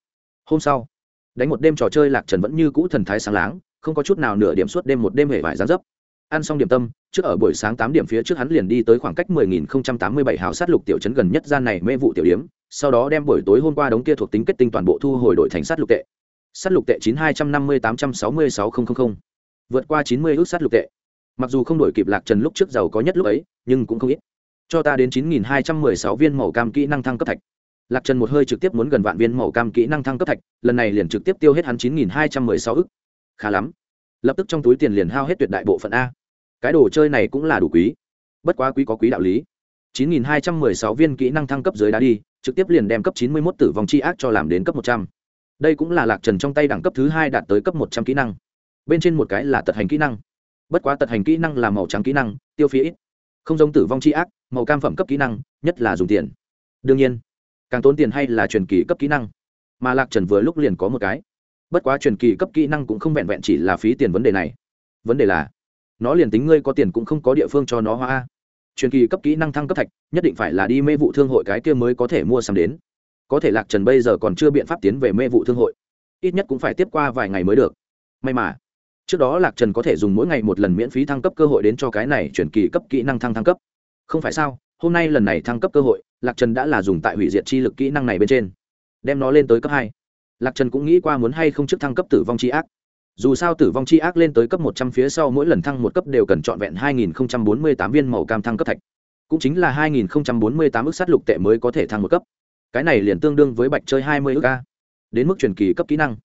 Speaker 1: Hôm sau đánh một đêm trò chơi lạc trần vẫn như cũ thần thái sáng láng, không có chút nào nửa điểm suốt đêm một đêm hề vải gián dấp. Ăn xong điểm tâm, trước ở buổi sáng tám điểm phía trước hắn liền đi tới khoảng cách 10.087 hào sát lục tiểu trấn gần nhất gian này mê vụ tiểu điếm, sau đó đem buổi tối hôm qua đống kia thuộc tính kết tinh toàn bộ thu hồi đổi thành sát lục tệ. Sát lục tệ chín hai trăm năm mươi tám trăm sáu mươi sáu nghìn vượt qua chín mươi ước sát lục tệ. Mặc dù không đổi kịp lạc trần lúc trước giàu có nhất lúc ấy, nhưng cũng không ít. Cho ta đến chín nghìn hai trăm mười sáu viên màu cam kỹ năng thăng cấp thạch lạc trần một hơi trực tiếp muốn gần vạn viên màu cam kỹ năng thăng cấp thạch lần này liền trực tiếp tiêu hết hắn chín nghìn hai trăm mười sáu ức khá lắm lập tức trong túi tiền liền hao hết tuyệt đại bộ phận a cái đồ chơi này cũng là đủ quý bất quá quý có quý đạo lý 9216 viên kỹ năng thăng cấp dưới đá đi, trực tiếp liền đem cấp 91 tử vong chi ác cho làm đến cấp 100. Đây cũng là Lạc Trần trong tay đẳng cấp thứ hai đạt tới cấp 100 kỹ năng. Bên trên một cái là tật hành kỹ năng. Bất quá tật hành kỹ năng là màu trắng kỹ năng, tiêu phí ít. Không giống tử vong chi ác, màu cam phẩm cấp kỹ năng, nhất là dùng tiền. Đương nhiên, càng tốn tiền hay là truyền kỳ cấp kỹ năng. Mà Lạc Trần vừa lúc liền có một cái. Bất quá truyền kỳ cấp kỹ năng cũng không vẹn vẹn chỉ là phí tiền vấn đề này. Vấn đề là, nó liền tính ngươi có tiền cũng không có địa phương cho nó hoa truyền kỳ cấp kỹ năng thăng cấp thạch nhất định phải là đi mê vụ thương hội cái kia mới có thể mua sắm đến có thể lạc trần bây giờ còn chưa biện pháp tiến về mê vụ thương hội ít nhất cũng phải tiếp qua vài ngày mới được may mà trước đó lạc trần có thể dùng mỗi ngày một lần miễn phí thăng cấp cơ hội đến cho cái này chuyển kỳ cấp kỹ năng thăng thăng cấp không phải sao hôm nay lần này thăng cấp cơ hội, lạc trần đã là dùng tại hủy diệt chi lực kỹ năng này bên trên, đem nó lên tới cấp hai. Lạc trần cũng nghĩ qua muốn hay không trước thăng cấp tử vong c h i ác. Dù sao tử vong chi ác lên tới cấp một trăm phía sau mỗi lần thăng một cấp đều cần trọn vẹn hai nghìn không trăm bốn mươi tám viên màu cam thăng cấp thạch. Cũng chính là hai nghìn không trăm bốn mươi tám ước sát lục tệ mới có thể thăng một cấp. Cái này liền tương đương với bạch chơi hai mươi ức a. Đến mức truyền kỳ cấp kỹ năng.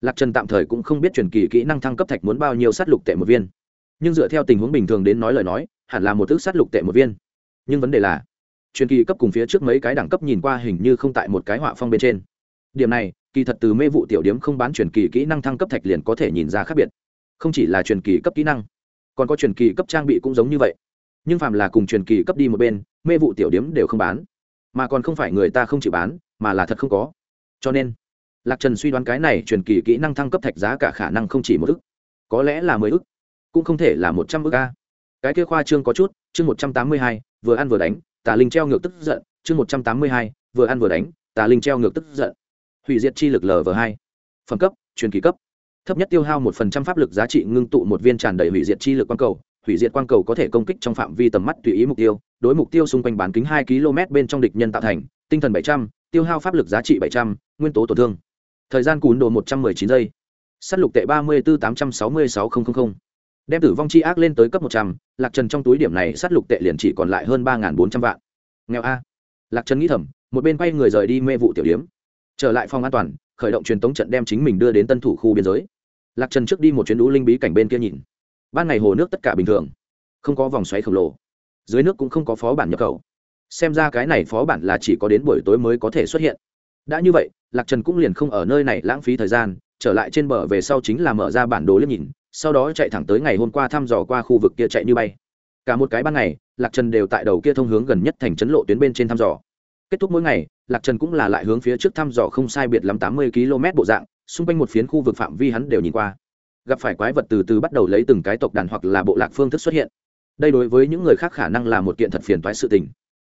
Speaker 1: Lạc trần tạm thời cũng không biết truyền kỳ kỹ năng thăng cấp thạch muốn bao nhiêu sát lục tệ một viên. Nhưng dựa theo tình huống bình thường đến nói lời nói, hẳn là một ước sát lục tệ một viên nhưng vấn đề là truyền kỳ cấp cùng phía trước mấy cái đẳng cấp nhìn qua hình như không tại một cái họa phong bên trên. Điểm này, kỳ thật từ mê vụ tiểu điếm không bán truyền kỳ kỹ năng thăng cấp thạch liền có thể nhìn ra khác biệt. Không chỉ là truyền kỳ cấp kỹ năng, còn có truyền kỳ cấp trang bị cũng giống như vậy. Nhưng phàm là cùng truyền kỳ cấp đi một bên, mê vụ tiểu điếm đều không bán. Mà còn không phải người ta không chịu bán, mà là thật không có. Cho nên, lạc trần suy đoán cái này truyền kỳ kỹ năng thăng cấp thạch giá cả khả năng không chỉ một ức, có lẽ là mười ức, cũng không thể là một trăm ức a. Cái kia khoa chương có chút, chương một trăm tám mươi hai vừa ăn vừa đánh, tà linh treo ngược tức giận, chương một trăm tám mươi hai, vừa ăn vừa đánh, tà linh treo ngược tức giận. Hủy diệt chi lực lv hai. Phẩm cấp, truyền kỳ cấp. Thấp nhất tiêu hao một phần trăm pháp lực giá trị ngưng tụ một viên tràn đầy hủy diệt chi lực quang cầu. Hủy diệt quang cầu có thể công kích trong phạm vi tầm mắt tùy ý mục tiêu. Đối mục tiêu xung quanh bán kính hai km bên trong địch nhân tạo thành, tinh thần bảy trăm, tiêu hao pháp lực giá trị bảy trăm, nguyên tố tổn thương. Thời gian cún đồ một trăm m ư ơ i chín giây. S á t lục tệ ba mươi bốn tám trăm sáu mươi sáu nghìn đem tử vong chi ác lên tới cấp một trăm l ạ c trần trong túi điểm này s á t lục tệ liền chỉ còn lại hơn ba bốn trăm vạn. Nghèo a. Lạc trần nghĩ thầm, một bên quay người rời đi mê vụ tiểu điếm. Trở lại phòng an toàn, khởi động truyền tống trận đem chính mình đưa đến tân thủ khu biên giới. Lạc trần trước đi một chuyến đũ linh bí cảnh bên kia nhìn. Ban ngày hồ nước tất cả bình thường, không có vòng xoáy khổng lồ. Dưới nước cũng không có phó bản nhập khẩu. Xem ra cái này phó bản là chỉ có đến buổi tối mới có thể xuất hiện. Đã như vậy, lạc trần cũng liền không ở nơi này lãng phí thời gian, trở lại trên bờ về sau chính là mở ra bản đồ liếc nhìn sau đó chạy thẳng tới ngày hôm qua thăm dò qua khu vực kia chạy như bay. Cả một cái ban ngày, lạc trần đều tại đầu kia thông hướng gần nhất thành trấn lộ tuyến bên trên thăm dò. Kết thúc mỗi ngày, lạc trần cũng là lại hướng phía trước thăm dò không sai biệt lắm tám mươi km bộ dạng, xung quanh một phiến khu vực phạm vi hắn đều nhìn qua. Gặp phải quái vật từ từ bắt đầu lấy từng cái tộc đàn hoặc là bộ lạc phương thức xuất hiện. Đây đối với những người khác khả năng là một kiện thật phiền toái sự tình.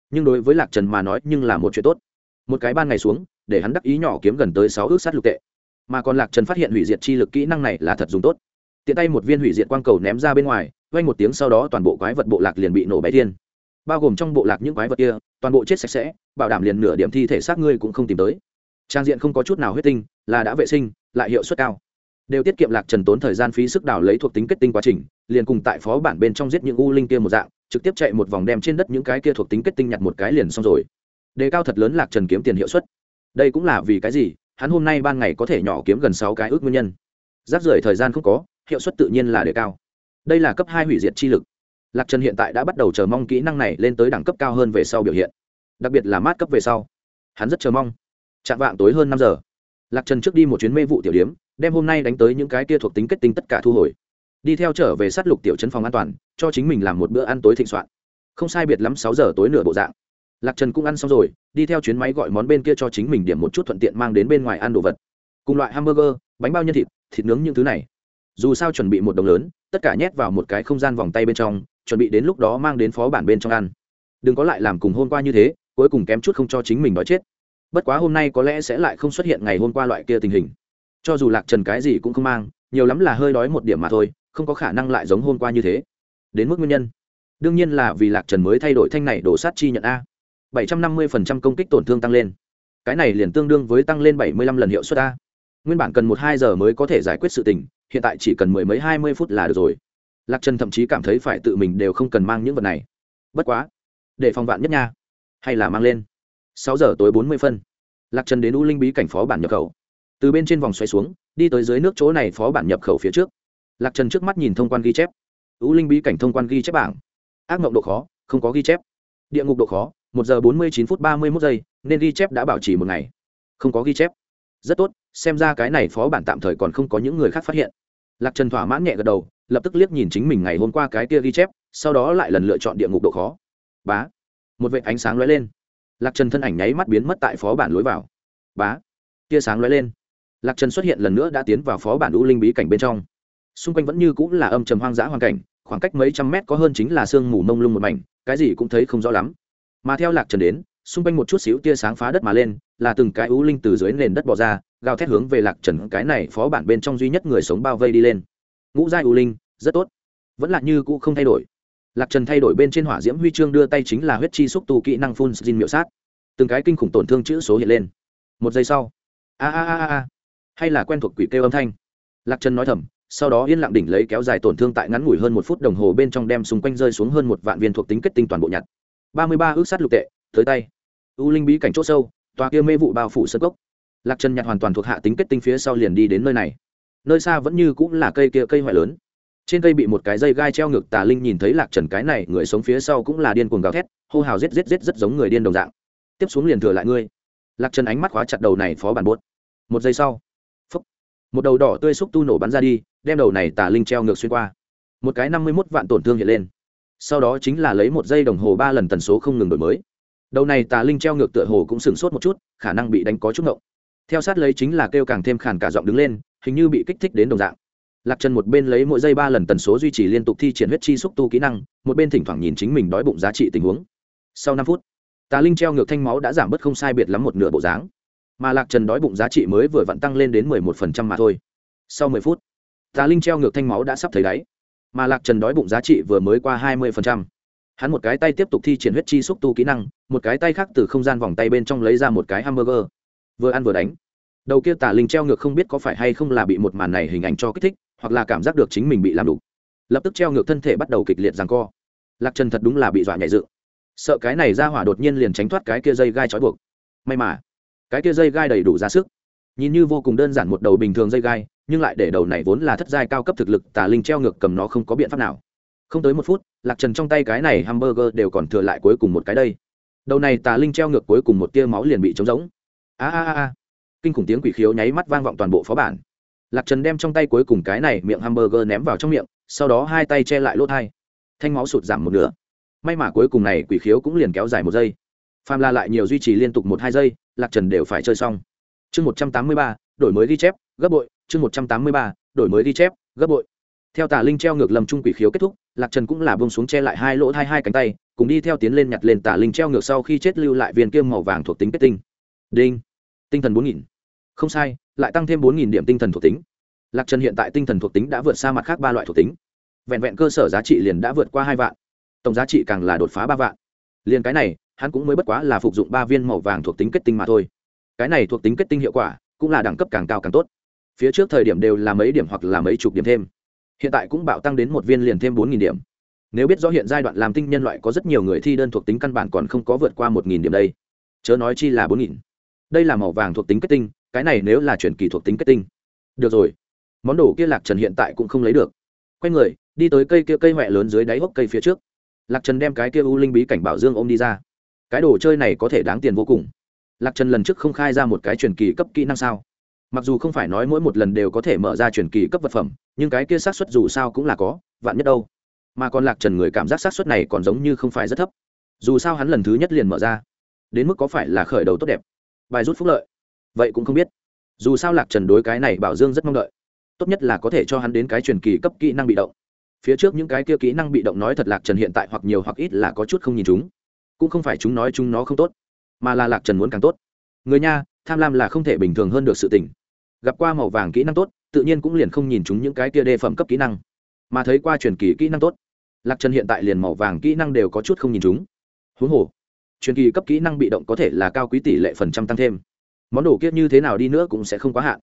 Speaker 1: Nhưng đối với lạc trần mà nói, nhưng là một chuyện tốt. Một cái ban ngày xuống, để hắn đắc ý nhỏ kiếm gần tới sáu ước sát lục tệ. Mà còn lạc trần phát hiện hủy diệt chi lực kỹ năng này là thật dùng tốt tiện tay một viên hủy diệt quang cầu ném ra bên ngoài vay một tiếng sau đó toàn bộ quái vật bộ lạc liền bị nổ bé thiên. Bao gồm trong bộ lạc những quái vật kia, toàn bộ chết sạch sẽ, bảo đảm liền nửa điểm thi thể xác ngươi cũng không tìm tới. Trang diện không có chút nào huyết tinh, là đã vệ sinh, lại hiệu suất cao. Đều tiết kiệm lạc trần tốn thời gian phí sức đào lấy thuộc tính kết tinh quá trình, liền cùng tại phó bản bên trong giết những u linh kia một dạng, trực tiếp chạy một vòng đem trên đất những cái kia thuộc tính kết tinh nhặt một cái liền xong rồi. Đề cao thật lớn lạc trần kiếm tiền hiệu suất. Đây cũng là vì cái gì? Hắn hôm nay ban ngày có thể nhỏ kiếm gần sáu cái ước nguyên nhân. Rác rưởi thời gian không có hiệu suất tự nhiên là đề cao. Đây là cấp hai hủy diệt chi lực. Lạc trần hiện tại đã bắt đầu chờ mong kỹ năng này lên tới đẳng cấp cao hơn về sau biểu hiện. Đặc biệt là mát cấp về sau. Hắn rất chờ mong. Chạm vạng tối hơn năm giờ. Lạc trần trước đi một chuyến mê vụ tiểu điếm, đem hôm nay đánh tới những cái kia thuộc tính kết tinh tất cả thu hồi. Đi theo trở về sát lục tiểu chân phòng an toàn, cho chính mình làm một bữa ăn tối thịnh soạn. Không sai biệt lắm sáu giờ tối nửa bộ dạng. Lạc trần cũng ăn xong rồi, đi theo chuyến máy gọi món bên kia cho chính mình điểm một chút thuận tiện mang đến bên ngoài ăn đồ vật. Cùng loại hamburger, bánh bao nhân thịt thịt nướng những thứ này dù sao chuẩn bị một đồng lớn, tất cả nhét vào một cái không gian vòng tay bên trong, chuẩn bị đến lúc đó mang đến phó bản bên trong ăn. Đừng có lại làm cùng hôm qua như thế, cuối cùng kém chút không cho chính mình đói chết. Bất quá hôm nay có lẽ sẽ lại không xuất hiện ngày hôm qua loại kia tình hình. Cho dù lạc trần cái gì cũng không mang, nhiều lắm là hơi đói một điểm mà thôi, không có khả năng lại giống hôm qua như thế. Đến mức nguyên nhân. Đương nhiên là vì lạc trần mới thay đổi thanh này đổ sát chi nhận a. bảy trăm năm mươi phần trăm công kích tổn thương tăng lên. Cái này liền tương đương với tăng lên bảy mươi lăm lần hiệu suất a. Nguyên bản cần một hai giờ mới có thể giải quyết sự tình hiện tại chỉ cần mười mấy, hai mươi phút là được rồi. Lạc trần thậm chí cảm thấy phải tự mình đều không cần mang những vật này. Bất quá, để phòng vạn nhất nha. Hay là mang lên. Sáu giờ tối bốn mươi phân. Lạc trần đến u linh bí cảnh phó bản nhập khẩu. Từ bên trên vòng xoay xuống, đi tới dưới nước chỗ này phó bản nhập khẩu phía trước. Lạc trần trước mắt nhìn thông quan ghi chép. U linh bí cảnh thông quan ghi chép bảng. Ác mộng độ khó, không có ghi chép. Địa ngục độ khó, một giờ bốn mươi chín phút ba mươi mốt giây, nên ghi chép đã bảo trì một ngày. Không có ghi chép. Rất tốt, xem ra cái này phó bản tạm thời còn không có những người khác phát hiện lạc trần thỏa mãn nhẹ gật đầu, lập tức liếc nhìn chính mình ngày hôm qua cái kia ghi chép, sau đó lại lần lựa chọn địa ngục độ khó. Bá. Một vệ ánh sáng lóe lên. Lạc trần thân ảnh nháy mắt biến mất tại phó bản lối vào. Bá. Tia sáng lóe lên. Lạc trần xuất hiện lần nữa đã tiến vào phó bản u linh bí cảnh bên trong. Xung quanh vẫn như cũng là âm trầm hoang dã hoàn cảnh, khoảng cách mấy trăm mét có hơn chính là sương mù mông lung một mảnh, cái gì cũng thấy không rõ lắm. Mà theo lạc trần đến xung quanh một chút xíu tia sáng phá đất mà lên, là từng cái ưu linh từ dưới nền đất bỏ ra, gào thét hướng về lạc trần, cái này phó bản bên trong duy nhất người sống bao vây đi lên. Ngũ giai ưu linh, rất tốt. Vẫn là như cũ không thay đổi. Lạc trần thay đổi bên trên hỏa diễm huy chương đưa tay chính là huyết chi xúc tu kỹ năng phun xin miệu sát. Từng cái kinh khủng tổn thương chữ số hiện lên. Một giây sau a a a a, hay là quen thuộc quỷ kêu âm thanh. Lạc trần nói thầm, sau đó yên lặng đỉnh lấy kéo dài tổn thương tại ngắn ngủi hơn một phút đồng hồ bên trong đem xung quanh rơi xuống hơn một vạn viên thuộc tính kết tinh toàn bộ nhặt. Ba mươi ba ước sát lục tệ tới tay. U linh bí cảnh c h ỗ sâu tòa kia mê vụ bao phủ sơ gốc lạc trần nhặt hoàn toàn thuộc hạ tính kết tinh phía sau liền đi đến nơi này. Nơi xa vẫn như cũng là cây kia cây hoại lớn. Trên cây bị một cái dây gai treo ngược tà linh nhìn thấy lạc trần cái này người sống phía sau cũng là điên cuồng gào thét hô hào rết rết rết rất giống người điên đồng dạng. Tiếp xuống liền thừa lại ngươi. Lạc trần ánh mắt khóa chặt đầu này phó bản buốt một giây sau phúc, một đầu đỏ tươi xúc tu nổ bắn ra đi đem đầu này tà linh treo ngược xuyên qua. Một cái năm mươi mốt vạn tổn thương hiện lên. Sau đó chính là lấy một giây đồng hồ ba lần tần số không ngừng đổi mới đầu này tà linh treo ngược tựa hồ cũng sửng sốt một chút, khả năng bị đánh có chút ngộng. Theo sát lấy chính là kêu càng thêm khàn cả giọng đứng lên, hình như bị kích thích đến đồng dạng. Lạc trần một bên lấy mỗi giây ba lần tần số duy trì liên tục thi triển huyết chi xúc tu kỹ năng, một bên thỉnh thoảng nhìn chính mình đói bụng giá trị tình huống. Sau năm phút, tà linh treo ngược thanh máu đã giảm bớt không sai biệt lắm một nửa bộ dáng. Mà lạc trần đói bụng giá trị mới vừa vặn tăng lên đến mười một phần trăm mà thôi. Sau mười phút, tà linh treo ngược thanh máu đã sắp thấy đáy. Mà lạc trần đói bụng giá trị vừa mới qua hai mươi phần trăm hắn một cái tay tiếp tục thi triển huyết chi xúc tu kỹ năng, một cái tay khác từ không gian vòng tay bên trong lấy ra một cái hamburger. Vừa ăn vừa đánh. Đầu kia tà linh treo ngược không biết có phải hay không là bị một màn này hình ảnh cho kích thích, hoặc là cảm giác được chính mình bị làm đủ lập tức treo ngược thân thể bắt đầu kịch liệt rằng co. Lạc trần thật đúng là bị dọa nhảy dự sợ cái này ra hỏa đột nhiên liền tránh thoát cái kia dây gai trói buộc. May mà, cái kia dây gai đầy đủ ra sức. Nhìn như vô cùng đơn giản một đầu bình thường dây gai, nhưng lại để đầu này vốn là thất giai cao cấp thực lực, tà linh treo ngược cầm nó không có biện pháp nào. Không tới một phút lạc trần trong tay cái này hamburger đều còn thừa lại cuối cùng một cái đây. Đầu này tà linh treo ngược cuối cùng một tia máu liền bị trống rỗng. A a a kinh khủng tiếng quỷ khiếu nháy mắt vang vọng toàn bộ phó bản. Lạc trần đem trong tay cuối cùng cái này miệng hamburger ném vào trong miệng, sau đó hai tay che lại lỗ thai. Thanh máu sụt giảm một nửa. May mà cuối cùng này quỷ khiếu cũng liền kéo dài một giây. Phàm la lại nhiều duy trì liên tục một hai giây, lạc trần đều phải chơi xong. Chương một trăm tám mươi ba, đổi mới ghi chép, gấp bội. Chương một trăm tám mươi ba, đổi mới ghi chép, gấp bội theo tà linh treo ngược lầm trung quỷ khiếu kết thúc, lạc trần cũng là bông xuống che lại hai lỗ thai hai cánh tay, cùng đi theo tiến lên nhặt lên tà linh treo ngược sau khi chết lưu lại viên kiêm màu vàng thuộc tính kết tinh. Đinh. Tinh thần bốn nghìn. Không sai, lại tăng thêm bốn nghìn điểm tinh thần thuộc tính. Lạc trần hiện tại tinh thần thuộc tính đã vượt xa mặt khác ba loại thuộc tính. Vẹn vẹn cơ sở giá trị liền đã vượt qua hai vạn. Tổng giá trị càng là đột phá ba vạn. Liền cái này, hắn cũng mới bất quá là phục dụng ba viên màu vàng thuộc tính kết tinh mà thôi. Cái này thuộc tính kết tinh hiệu quả, cũng là đẳng cấp càng cao càng tốt. Phía trước thời điểm đều là mấy điểm hoặc là mấy chục điểm thêm hiện tại cũng bạo tăng đến một viên liền thêm bốn nghìn điểm. Nếu biết rõ hiện giai đoạn làm tinh nhân loại có rất nhiều người thi đơn thuộc tính căn bản còn không có vượt qua một nghìn điểm đây. Chớ nói chi là bốn nghìn. Đây là màu vàng thuộc tính kết tinh, cái này nếu là chuyển kỳ thuộc tính kết tinh. Được rồi. Món đồ kia lạc trần hiện tại cũng không lấy được. Quay người, đi tới cây kia cây huệ lớn dưới đáy hốc cây phía trước. Lạc trần đem cái kia u linh bí cảnh bảo dương ôm đi ra. Cái đồ chơi này có thể đáng tiền vô cùng. Lạc trần lần trước không khai ra một cái truyền kỳ cấp kỹ năng sao? Mặc dù không phải nói mỗi một lần đều có thể mở ra truyền kỳ cấp vật phẩm, nhưng cái kia xác suất dù sao cũng là có, vạn nhất đâu. Mà còn lạc trần người cảm giác xác suất này còn giống như không phải rất thấp. Dù sao hắn lần thứ nhất liền mở ra. Đến mức có phải là khởi đầu tốt đẹp? Bài rút phúc lợi. Vậy cũng không biết. Dù sao lạc trần đối cái này bảo dương rất mong đợi. Tốt nhất là có thể cho hắn đến cái truyền kỳ cấp kỹ năng bị động. Phía trước những cái kia kỹ năng bị động nói thật lạc trần hiện tại hoặc nhiều hoặc ít là có chút không nhìn chúng. Cũng không phải chúng nói chúng nó không tốt, mà là lạc trần muốn càng tốt. Người nha, tham lam là không thể bình thường hơn được sự tình gặp qua màu vàng kỹ năng tốt tự nhiên cũng liền không nhìn chúng những cái kia đề phẩm cấp kỹ năng. Mà thấy qua truyền kỳ kỹ năng tốt lạc trần hiện tại liền màu vàng kỹ năng đều có chút không nhìn chúng. Huống hồ truyền kỳ cấp kỹ năng bị động có thể là cao quý tỷ lệ phần trăm tăng thêm. Món đồ kia như thế nào đi nữa cũng sẽ không quá hạn.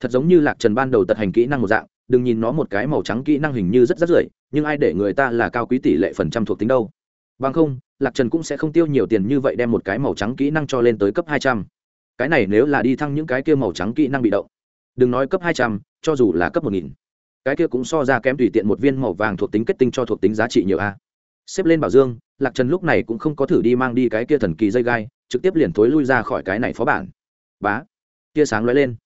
Speaker 1: Thật giống như lạc trần ban đầu tật hành kỹ năng một dạng đừng nhìn nó một cái màu trắng kỹ năng hình như rất rất rưỡi, nhưng ai để người ta là cao quý tỷ lệ phần trăm thuộc tính đâu. Bằng không lạc trần cũng sẽ không tiêu nhiều tiền như vậy đem một cái màu trắng kỹ năng cho lên tới cấp hai trăm. Cái này nếu là đi thăng những cái kia màu trắng kỹ năng bị động đừng nói cấp hai trăm, cho dù là cấp một nghìn. Cái kia cũng so ra kém tùy tiện một viên màu vàng thuộc tính kết tinh cho thuộc tính giá trị nhiều a. Xếp lên bảo dương, lạc trần lúc này cũng không có thử đi mang đi cái kia thần kỳ dây gai, trực tiếp liền thối lui ra khỏi cái này phó bản. Bá! Tia sáng lóe lên.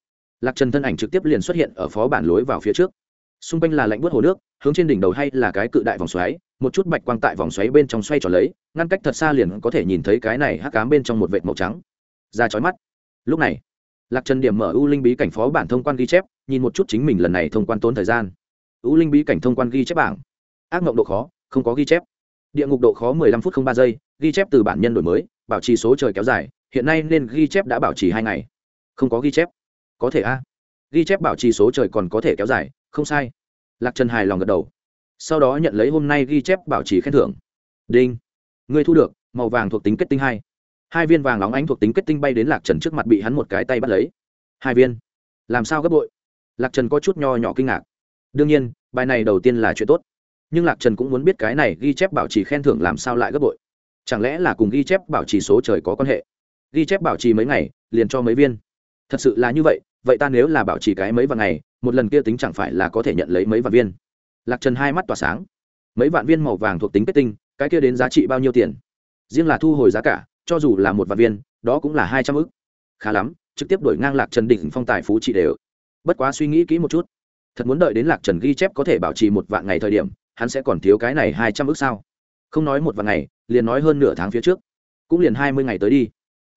Speaker 1: Lạc trần thân ảnh trực tiếp liền xuất hiện ở phó bản lối vào phía trước. Xung quanh là lạnh bớt hồ nước, hướng trên đỉnh đầu hay là cái cự đại vòng xoáy, một chút bạch quang tại vòng xoáy bên trong xoay tròn lấy, ngăn cách thật xa liền có thể nhìn thấy cái này hắc cám bên trong một vệt màu trắng. Ra chói mắt. Lúc này lạc trần điểm mở u linh bí cảnh phó bản thông quan ghi chép, nhìn một chút chính mình lần này thông quan tốn thời gian. U linh bí cảnh thông quan ghi chép bảng. Ác mộng độ khó, không có ghi chép. Địa ngục độ khó mười lăm phút không ba giây, ghi chép từ bản nhân đổi mới, bảo trì số trời kéo dài, hiện nay nên ghi chép đã bảo trì hai ngày. Không có ghi chép. Có thể a. Ghi chép bảo trì số trời còn có thể kéo dài, không sai. Lạc trần hài lòng gật đầu. Sau đó nhận lấy hôm nay ghi chép bảo trì khen thưởng. Đinh. Người thu được, màu vàng thuộc tính kết tinh hai hai viên vàng óng ánh thuộc tính kết tinh bay đến lạc trần trước mặt bị hắn một cái tay bắt lấy. Hai viên? Làm sao gấp bội? Lạc trần có chút nho nhỏ kinh ngạc. Đương nhiên, bài này đầu tiên là chuyện tốt. Nhưng lạc trần cũng muốn biết cái này ghi chép bảo trì khen thưởng làm sao lại gấp bội. Chẳng lẽ là cùng ghi chép bảo trì số trời có quan hệ? Ghi chép bảo trì mấy ngày, liền cho mấy viên. Thật sự là như vậy vậy ta nếu là bảo trì cái mấy vạn ngày, một lần kia tính chẳng phải là có thể nhận lấy mấy vạn viên? Lạc trần hai mắt tỏa sáng. Mấy vạn viên màu vàng thuộc tính kết tinh, cái kia đến giá trị bao nhiêu tiền? Riêng là thu hồi giá cả cho dù là một vạn viên, đó cũng là hai trăm ức. Khá lắm, trực tiếp đổi ngang lạc trần đỉnh phong tài phú trị đều. Bất quá suy nghĩ kỹ một chút, thật muốn đợi đến lạc trần ghi chép có thể bảo trì một vạn ngày thời điểm, hắn sẽ còn thiếu cái này hai trăm ức sao? Không nói một vạn ngày, liền nói hơn nửa tháng phía trước, cũng liền hai mươi ngày tới đi.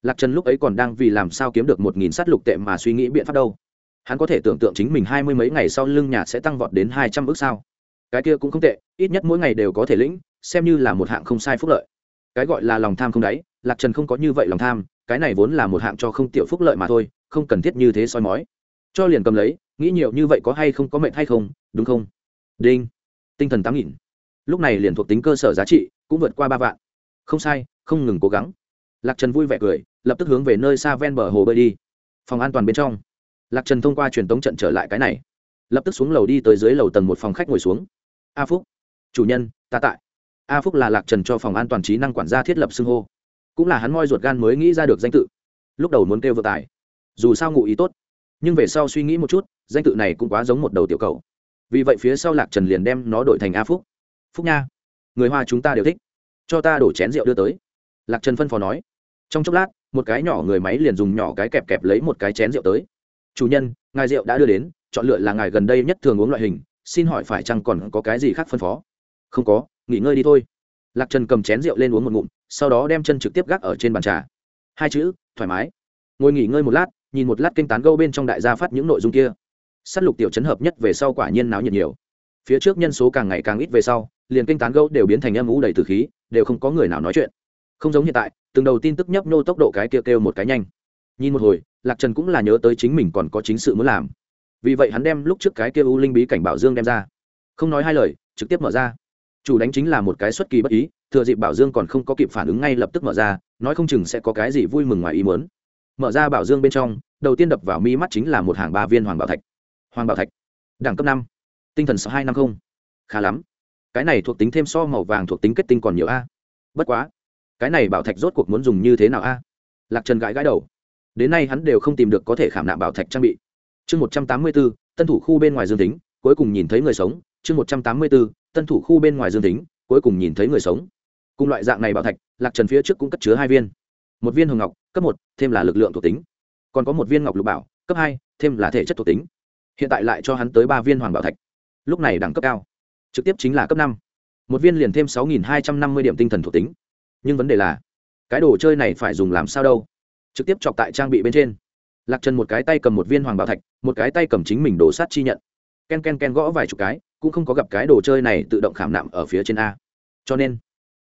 Speaker 1: Lạc trần lúc ấy còn đang vì làm sao kiếm được một nghìn s á t lục tệ mà suy nghĩ biện pháp đâu. Hắn có thể tưởng tượng chính mình hai mươi mấy ngày sau lưng nhà sẽ tăng vọt đến hai trăm ước sao? Cái kia cũng không tệ, ít nhất mỗi ngày đều có thể lĩnh, xem như là một hạng không sai phúc lợi. Cái gọi là lòng tham không đáy lạc trần không có như vậy lòng tham, cái này vốn là một hạng cho không tiểu phúc lợi mà thôi, không cần thiết như thế soi mói. Cho liền cầm lấy, nghĩ nhiều như vậy có hay không, có mệnh hay không, đúng không? Đinh. Tinh thần tám nghìn. Lúc này liền thuộc tính cơ sở giá trị cũng vượt qua ba vạn. Không sai, không ngừng cố gắng. Lạc trần vui vẻ cười, lập tức hướng về nơi xa ven bờ hồ bơi đi. Phòng an toàn bên trong. Lạc trần thông qua truyền tống trận trở lại cái này. Lập tức xuống lầu đi tới dưới lầu tầng một phòng khách ngồi xuống. A phúc. Chủ nhân, ta tại. A phúc là lạc trần cho phòng an toàn trí năng quản gia thiết lập xưng hô cũng là hắn moi ruột gan mới nghĩ ra được danh tự. Lúc đầu muốn kêu vừa tài. Dù sao ngụ ý tốt. Nhưng về sau suy nghĩ một chút, danh tự này cũng quá giống một đầu tiểu cầu. Vì vậy phía sau lạc trần liền đem nó đổi thành a phúc. Phúc nha, người hoa chúng ta đều thích. Cho ta đổ chén rượu đưa tới. Lạc trần phân phó nói. Trong chốc lát, một cái nhỏ người máy liền dùng nhỏ cái kẹp kẹp lấy một cái chén rượu tới. Chủ nhân, ngài rượu đã đưa đến, chọn lựa là ngài gần đây nhất thường uống loại hình, xin hỏi phải chăng còn có cái gì khác phân phó? Không có, nghỉ ngơi đi thôi lạc trần cầm chén rượu lên uống một ngụm sau đó đem chân trực tiếp gác ở trên bàn trà. Hai chữ thoải mái. Ngồi nghỉ ngơi một lát nhìn một lát kênh tán gâu bên trong đại gia phát những nội dung kia. S á t lục tiểu chấn hợp nhất về sau quả nhiên náo nhiệt nhiều. Phía trước nhân số càng ngày càng ít về sau liền kênh tán gâu đều biến thành âm ú đầy từ khí đều không có người nào nói chuyện. Không giống hiện tại từng đầu tin tức nhấp nô tốc độ cái kia kêu, kêu một cái nhanh. Nhìn một hồi lạc trần cũng là nhớ tới chính mình còn có chính sự muốn làm. Vì vậy hắn đem lúc trước cái kia u linh bí cảnh bảo dương đem ra. Không nói hai lời trực tiếp mở ra chủ đánh chính là một cái xuất kỳ bất ý, thừa dịp bảo dương còn không có kịp phản ứng ngay lập tức mở ra, nói không chừng sẽ có cái gì vui mừng ngoài ý muốn. Mở ra bảo dương bên trong, đầu tiên đập vào mi mắt chính là một hàng ba viên hoàng bảo thạch. Hoàng bảo thạch, đẳng cấp năm, tinh thần sáu hai năm không. Khá lắm. Cái này thuộc tính thêm so màu vàng thuộc tính kết tinh còn nhiều a. Bất quá, cái này bảo thạch rốt cuộc muốn dùng như thế nào a? Lạc trần gãi gãi đầu. Đến nay hắn đều không tìm được có thể khảm nạm bảo thạch trang bị. Chương một trăm tám mươi bốn tân thủ khu bên ngoài dương tính cuối cùng nhìn thấy người sống. Chương một trăm tám mươi bốn tân thủ khu bên ngoài dương tính, cuối cùng nhìn thấy người sống. Cùng loại dạng này bảo thạch, lạc trần phía trước cũng cất chứa hai viên. Một viên hồng ngọc, cấp một, thêm là lực lượng thuộc tính. Còn có một viên ngọc lục bảo, cấp hai, thêm là thể chất thuộc tính. Hiện tại lại cho hắn tới ba viên hoàng bảo thạch. Lúc này đẳng cấp cao. Trực tiếp chính là cấp năm. Một viên liền thêm sáu nghìn hai trăm năm mươi điểm tinh thần thuộc tính. Nhưng vấn đề là, cái đồ chơi này phải dùng làm sao đâu? Trực tiếp chọc tại trang bị bên trên. Lạc trần một cái tay cầm một viên hoàng bảo thạch, một cái tay cầm chính mình đồ sát chi nhận ken ken ken gõ vài chục cái, cũng không có gặp cái đồ chơi này tự động khảm nạm ở phía trên a. Cho nên,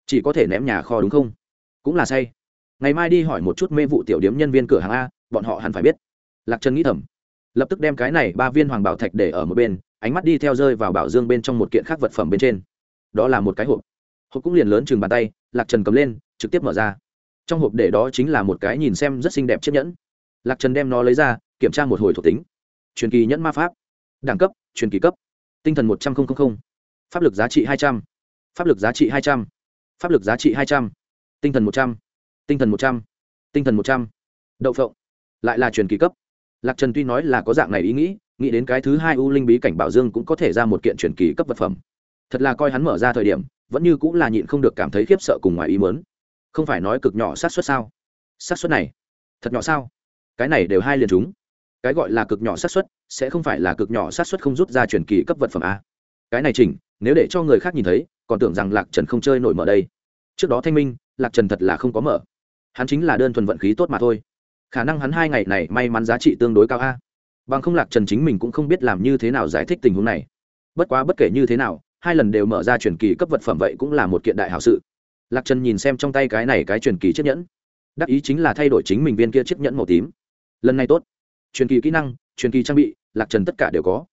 Speaker 1: chỉ có thể ném nhà kho đúng không? Cũng là say. Ngày mai đi hỏi một chút mê vụ tiểu điếm nhân viên cửa hàng a, bọn họ hẳn phải biết. Lạc trần nghĩ thầm. Lập tức đem cái này ba viên hoàng bảo thạch để ở một bên, ánh mắt đi theo rơi vào bảo dương bên trong một kiện khác vật phẩm bên trên. Đó là một cái hộp. Hộp cũng liền lớn chừng bàn tay, lạc trần cầm lên, trực tiếp mở ra. Trong hộp để đó chính là một cái nhìn xem rất xinh đẹp chiếc nhẫn. Lạc trần đem nó lấy ra, kiểm tra một hồi thuộc tính. Truyền kỳ nhẫn ma pháp. Đẳng cấp truyền kỳ cấp. Tinh thần một trăm linh pháp lực giá trị hai trăm. Pháp lực giá trị hai trăm. Pháp lực giá trị hai trăm. Tinh thần một trăm. Tinh thần một trăm. Tinh thần một trăm. Đậu phộng. Lại là truyền kỳ cấp. Lạc trần tuy nói là có dạng này ý nghĩ nghĩ đến cái thứ hai u linh bí cảnh bảo dương cũng có thể ra một kiện truyền kỳ cấp vật phẩm. Thật là coi hắn mở ra thời điểm, vẫn như cũng là nhịn không được cảm thấy khiếp sợ cùng ngoài ý mớn không phải nói cực nhỏ sát xuất sao? Sát xuất này, thật nhỏ sao? Cái này đều hai liền chúng cái gọi là cực nhỏ sát xuất sẽ không phải là cực nhỏ sát xuất không rút ra truyền kỳ cấp vật phẩm a. Cái này chỉnh, nếu để cho người khác nhìn thấy, còn tưởng rằng lạc trần không chơi nổi mở đây. Trước đó thanh minh, lạc trần thật là không có mở. Hắn chính là đơn thuần vận khí tốt mà thôi. Khả năng hắn hai ngày này may mắn giá trị tương đối cao a. Bằng không lạc trần chính mình cũng không biết làm như thế nào giải thích tình huống này. Bất quá bất kể như thế nào, hai lần đều mở ra truyền kỳ cấp vật phẩm vậy cũng là một kiện đại hảo sự. Lạc trần nhìn xem trong tay cái này cái truyền kỳ chiếc nhẫn. Đắc ý chính là thay đổi chính mình viên kia chiếc nhẫn màu tím. Lần này tốt truyền kỳ kỹ năng, truyền kỳ trang bị, lạc trần tất cả đều có.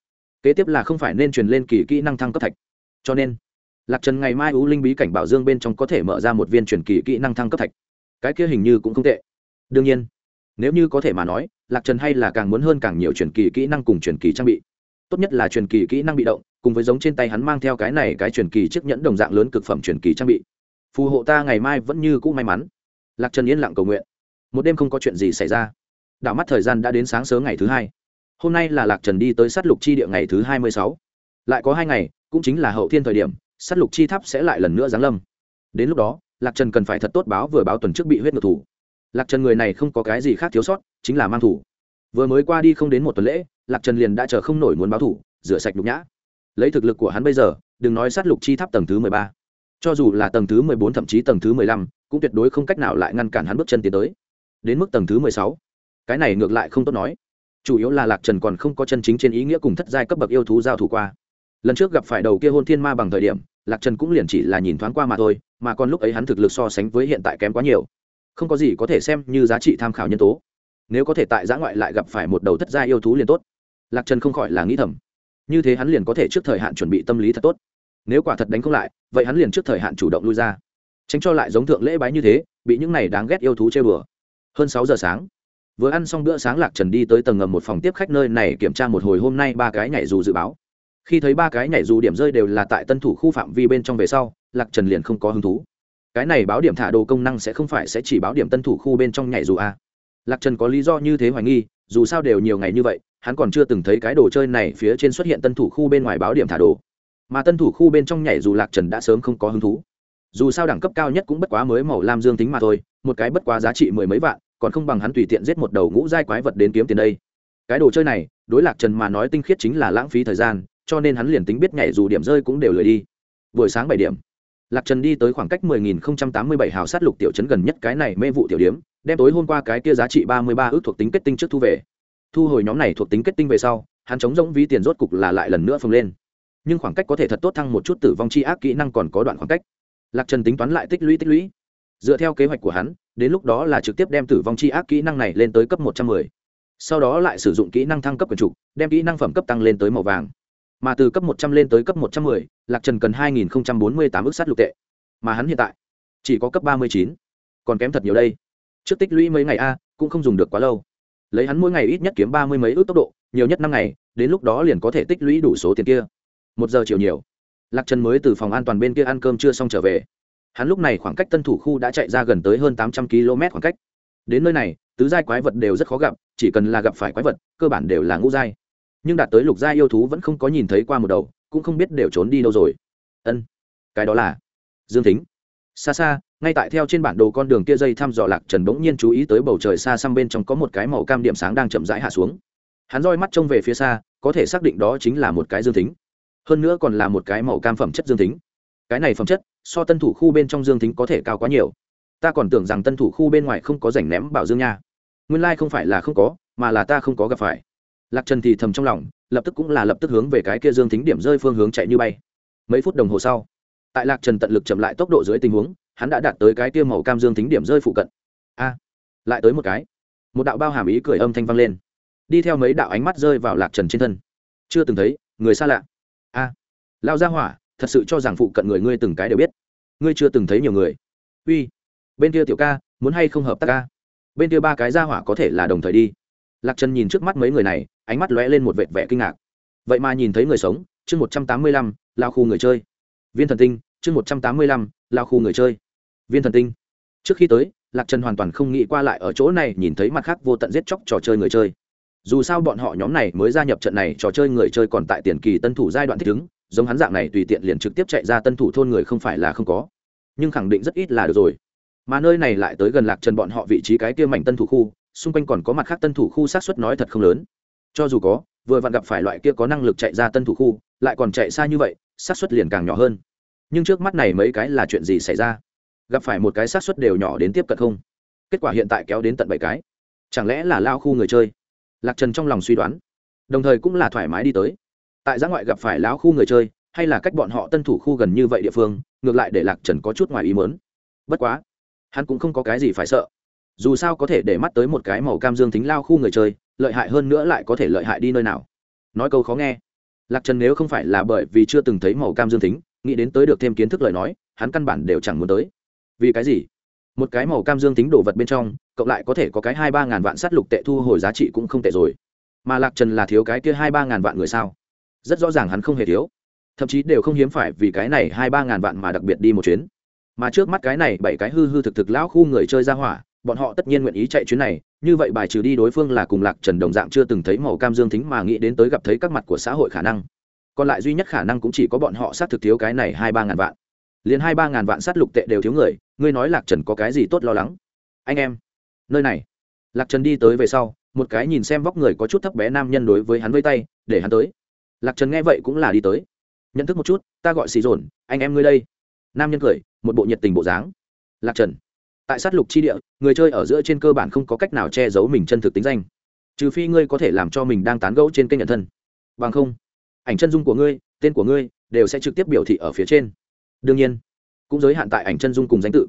Speaker 1: Kế tiếp là không phải nên truyền lên kỳ kỹ năng thăng cấp thạch. Cho nên, lạc trần ngày mai u linh bí cảnh bảo dương bên trong có thể mở ra một viên truyền kỳ kỹ năng thăng cấp thạch. Cái kia hình như cũng không tệ. Đương nhiên, nếu như có thể mà nói, lạc trần hay là càng muốn hơn càng nhiều truyền kỳ kỹ năng cùng truyền kỳ trang bị. Tốt nhất là truyền kỳ kỹ năng bị động, cùng với giống trên tay hắn mang theo cái này cái truyền kỳ chiếc nhẫn đồng dạng lớn cực phẩm truyền kỳ trang bị. Phù hộ ta ngày mai vẫn như cũ may mắn. Lạc trần yên lặng cầu nguyện. Một đêm không có chuyện gì xảy ra đảo mắt thời gian đã đến sáng sớm ngày thứ hai. Hôm nay là lạc trần đi tới sát lục chi địa ngày thứ hai mươi sáu. Lại có hai ngày, cũng chính là hậu thiên thời điểm, sát lục chi tháp sẽ lại lần nữa giáng lâm. Đến lúc đó, lạc trần cần phải thật tốt báo vừa báo tuần trước bị huyết ngược thủ. Lạc trần người này không có cái gì khác thiếu sót, chính là mang thủ. Vừa mới qua đi không đến một tuần lễ, lạc trần liền đã chờ không nổi muốn báo thủ, rửa sạch nhục nhã. Lấy thực lực của hắn bây giờ, đừng nói sát lục chi tháp tầng thứ mười ba. Cho dù là tầng thứ mười bốn thậm chí tầng thứ mười lăm, cũng tuyệt đối không cách nào lại ngăn cản hắn bước chân tiến tới. Đến mức tầng thứ mười sáu cái này ngược lại không tốt nói. Chủ yếu là lạc trần còn không có chân chính trên ý nghĩa cùng thất giai cấp bậc yêu thú giao thủ qua. Lần trước gặp phải đầu kia hôn thiên ma bằng thời điểm, lạc trần cũng liền chỉ là nhìn thoáng qua mà thôi, mà còn lúc ấy hắn thực lực so sánh với hiện tại kém quá nhiều. Không có gì có thể xem như giá trị tham khảo nhân tố. Nếu có thể tại giã ngoại lại gặp phải một đầu thất gia yêu thú liền tốt. Lạc trần không khỏi là nghĩ thầm. Như thế hắn liền có thể trước thời hạn chuẩn bị tâm lý thật tốt. Nếu quả thật đánh không lại, vậy hắn liền trước thời hạn chủ động lui ra. Tránh cho lại giống thượng lễ bái như thế, bị những này đáng ghét yêu thú chơi bừa hơn sáu giờ sáng vừa ăn xong bữa sáng lạc trần đi tới tầng ngầm một phòng tiếp khách nơi này kiểm tra một hồi hôm nay ba cái nhảy dù dự báo. Khi thấy ba cái nhảy dù điểm rơi đều là tại tân thủ khu phạm vi bên trong về sau, lạc trần liền không có hứng thú. Cái này báo điểm thả đồ công năng sẽ không phải sẽ chỉ báo điểm tân thủ khu bên trong nhảy dù a. À. lạc trần có lý do như thế hoài nghi, dù sao đều nhiều ngày như vậy, hắn còn chưa từng thấy cái đồ chơi này phía trên xuất hiện tân thủ khu bên ngoài báo điểm thả đồ. Mà tân thủ khu bên trong nhảy dù lạc trần đã sớm không có hứng thú. Dù sao đẳng cấp cao nhất cũng bất quá mới màu lam dương tính mà thôi, một cái bất quá giá trị mười mấy vạn còn không bằng hắn tùy tiện giết một đầu ngũ giai quái vật đến kiếm tiền đây. Cái đồ chơi này, đối lạc trần mà nói tinh khiết chính là lãng phí thời gian, cho nên hắn liền tính biết nhảy dù điểm rơi cũng đều lười đi. Buổi sáng bảy điểm, lạc trần đi tới khoảng cách 10.087 hào sát lục tiểu trấn gần nhất cái này mê vụ tiểu điếm đem tối hôm qua cái kia giá trị 33 ước thuộc tính kết tinh trước thu về. Thu hồi nhóm này thuộc tính kết tinh về sau, hắn chống rỗng ví tiền rốt cục là lại lần nữa phồng lên. Nhưng khoảng cách có thể thật tốt thăng một chút tử vong chi ác kỹ năng còn có đoạn khoảng cách. Lạc trần tính toán lại tích lũy tích lũy. Dựa theo kế hoạch của hắn đến lúc đó là trực tiếp đem tử vong chi ác kỹ năng này lên tới cấp 110. sau đó lại sử dụng kỹ năng thăng cấp quyền trục đem kỹ năng phẩm cấp tăng lên tới màu vàng. Mà từ cấp 100 lên tới cấp 110, lạc trần cần 2048 ước sát lục tệ. Mà hắn hiện tại chỉ có cấp 39. còn kém thật nhiều đây. Trước tích lũy mấy ngày a cũng không dùng được quá lâu. Lấy hắn mỗi ngày ít nhất kiếm ba mươi mấy ước tốc độ nhiều nhất năm ngày đến lúc đó liền có thể tích lũy đủ số tiền kia. Một giờ chiều nhiều. Lạc trần mới từ phòng an toàn bên kia ăn cơm chưa xong trở về hắn lúc này khoảng cách tân thủ khu đã chạy ra gần tới hơn tám trăm km khoảng cách. Đến nơi này, tứ giai quái vật đều rất khó gặp, chỉ cần là gặp phải quái vật, cơ bản đều là ngũ giai. Nhưng đạt tới lục giai yêu thú vẫn không có nhìn thấy qua một đầu, cũng không biết đều trốn đi đâu rồi. Ân, cái đó là dương thính. Xa xa, ngay tại theo trên bản đồ con đường kia dây thăm dò lạc trần bỗng nhiên chú ý tới bầu trời xa xăm bên trong có một cái màu cam điểm sáng đang chậm rãi hạ xuống. Hắn roi mắt trông về phía xa, có thể xác định đó chính là một cái dương tính hơn nữa còn là một cái màu cam phẩm chất dương tính cái này phẩm chất, so tân thủ khu bên trong dương tính có thể cao quá nhiều. Ta còn tưởng rằng tân thủ khu bên ngoài không có rảnh ném bảo dương nha. Nguyên lai、like、không phải là không có, mà là ta không có gặp phải. Lạc trần thì thầm trong lòng, lập tức cũng là lập tức hướng về cái kia dương tính điểm rơi phương hướng chạy như bay. Mấy phút đồng hồ sau, tại lạc trần tận lực chậm lại tốc độ dưới tình huống, hắn đã đạt tới cái kia màu cam dương tính điểm rơi phụ cận. A, lại tới một cái. Một đạo bao hàm ý cười âm thanh vang lên. Đi theo mấy đạo ánh mắt rơi vào lạc trần trên thân. Chưa từng thấy, người xa lạ. A lao ra hỏa thật sự cho rằng phụ cận người ngươi từng cái đều biết. Ngươi chưa từng thấy nhiều người. Uy, bên kia tiểu ca, muốn hay không hợp tác ca? Bên kia ba cái ra hỏa có thể là đồng thời đi. Lạc trần nhìn trước mắt mấy người này, ánh mắt lóe lên một vệt vẻ kinh ngạc. Vậy mà nhìn thấy người sống, chương một trăm tám mươi lăm, lao khu người chơi. Viên thần tinh, chương một trăm tám mươi lăm, lao khu người chơi. Viên thần tinh. Trước khi tới, lạc trần hoàn toàn không nghĩ qua lại ở chỗ này nhìn thấy mặt khác vô tận giết chóc trò chơi người chơi. Dù sao bọn họ nhóm này mới gia nhập trận này, trò chơi người chơi còn tại tiền kỳ tân thủ giai đoạn thích ứng giống hắn dạng này tùy tiện liền trực tiếp chạy ra tân thủ thôn người không phải là không có. Nhưng khẳng định rất ít là được rồi. Mà nơi này lại tới gần lạc trần bọn họ vị trí cái kia mảnh tân thủ khu, xung quanh còn có mặt khác tân thủ khu sát xuất nói thật không lớn. Cho dù có, vừa vặn gặp phải loại kia có năng lực chạy ra tân thủ khu, lại còn chạy xa như vậy sát xuất liền càng nhỏ hơn. Nhưng trước mắt này mấy cái là chuyện gì xảy ra? Gặp phải một cái sát xuất đều nhỏ đến tiếp cận không? Kết quả hiện tại kéo đến tận bảy cái. Chẳng lẽ là lao khu người chơi? Lạc trần trong lòng suy đoán. Đồng thời cũng là thoải mái đi tới tại giã ngoại gặp phải lão khu người chơi, hay là cách bọn họ tân thủ khu gần như vậy địa phương, ngược lại để lạc trần có chút ngoài ý mớn bất quá, hắn cũng không có cái gì phải sợ. Dù sao có thể để mắt tới một cái màu cam dương tính lao khu người chơi, lợi hại hơn nữa lại có thể lợi hại đi nơi nào. Nói câu khó nghe, lạc trần nếu không phải là bởi vì chưa từng thấy màu cam dương tính nghĩ đến tới được thêm kiến thức lời nói, hắn căn bản đều chẳng muốn tới. Vì cái gì? Một cái màu cam dương tính đồ vật bên trong, cộng lại có thể có cái hai ba ngàn vạn s á t lục tệ thu hồi giá trị cũng không tệ rồi. Mà lạc trần là thiếu cái kia hai ba ngàn vạn người sao? Rất rõ ràng hắn không hề thiếu. Thậm chí đều không hiếm phải vì cái này hai ba ngàn vạn mà đặc biệt đi một chuyến. Mà trước mắt cái này bảy cái hư hư thực thực lão khu người chơi ra hỏa, bọn họ tất nhiên nguyện ý chạy chuyến này, như vậy bài trừ đi đối phương là cùng lạc trần đồng dạng chưa từng thấy màu cam dương thính mà nghĩ đến tới gặp thấy các mặt của xã hội khả năng. Còn lại duy nhất khả năng cũng chỉ có bọn họ sát thực thiếu cái này hai ba ngàn vạn. Liền hai ba ngàn vạn sát lục tệ đều thiếu người, ngươi nói lạc trần có cái gì tốt lo lắng? Anh em, nơi này. Lạc trần đi tới về sau, một cái nhìn xem vóc người có chút thấp bé nam nhân đối với hắn vây tay, để hắn tới lạc trần nghe vậy cũng là đi tới. Nhận thức một chút, ta gọi xì dồn, anh em ngươi đây. Nam nhân cười, một bộ nhiệt tình bộ dáng. Lạc trần, tại sát lục chi địa, người chơi ở giữa trên cơ bản không có cách nào che giấu mình chân thực tính danh. Trừ phi ngươi có thể làm cho mình đang tán gẫu trên kênh nhận thân. Bằng không, ảnh chân dung của ngươi, tên của ngươi đều sẽ trực tiếp biểu thị ở phía trên. Đương nhiên, cũng giới hạn tại ảnh chân dung cùng danh tự.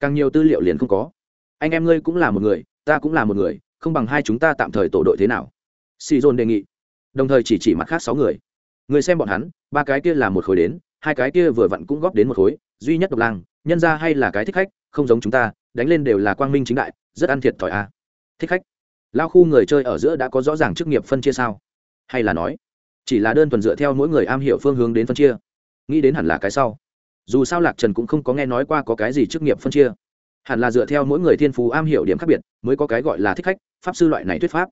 Speaker 1: Càng nhiều tư liệu liền không có. Anh em ngươi cũng là một người, ta cũng là một người, không bằng hai chúng ta tạm thời tổ đội thế nào. Xì dồn đề nghị đồng thời chỉ chỉ mặt khác sáu người. Người xem bọn hắn, ba cái kia là một khối đến, hai cái kia vừa vặn cũng góp đến một khối, duy nhất độc lang, nhân ra hay là cái thích khách, không giống chúng ta, đánh lên đều là quang minh chính đại, rất ăn thiệt thòi a. À. thích khách? Lao khu người chơi ở giữa đã có rõ ràng chức nghiệp phân chia sao? Hay là nói, chỉ là đơn thuần dựa theo mỗi người am hiểu phương hướng đến phân chia? Nghĩ đến hẳn là cái sau. Dù sao lạc trần cũng không có nghe nói qua có cái gì chức nghiệp phân chia. Hẳn là dựa theo mỗi người thiên phú am hiểu điểm khác biệt, mới có cái gọi là thích khách, pháp sư loại này thuyết pháp.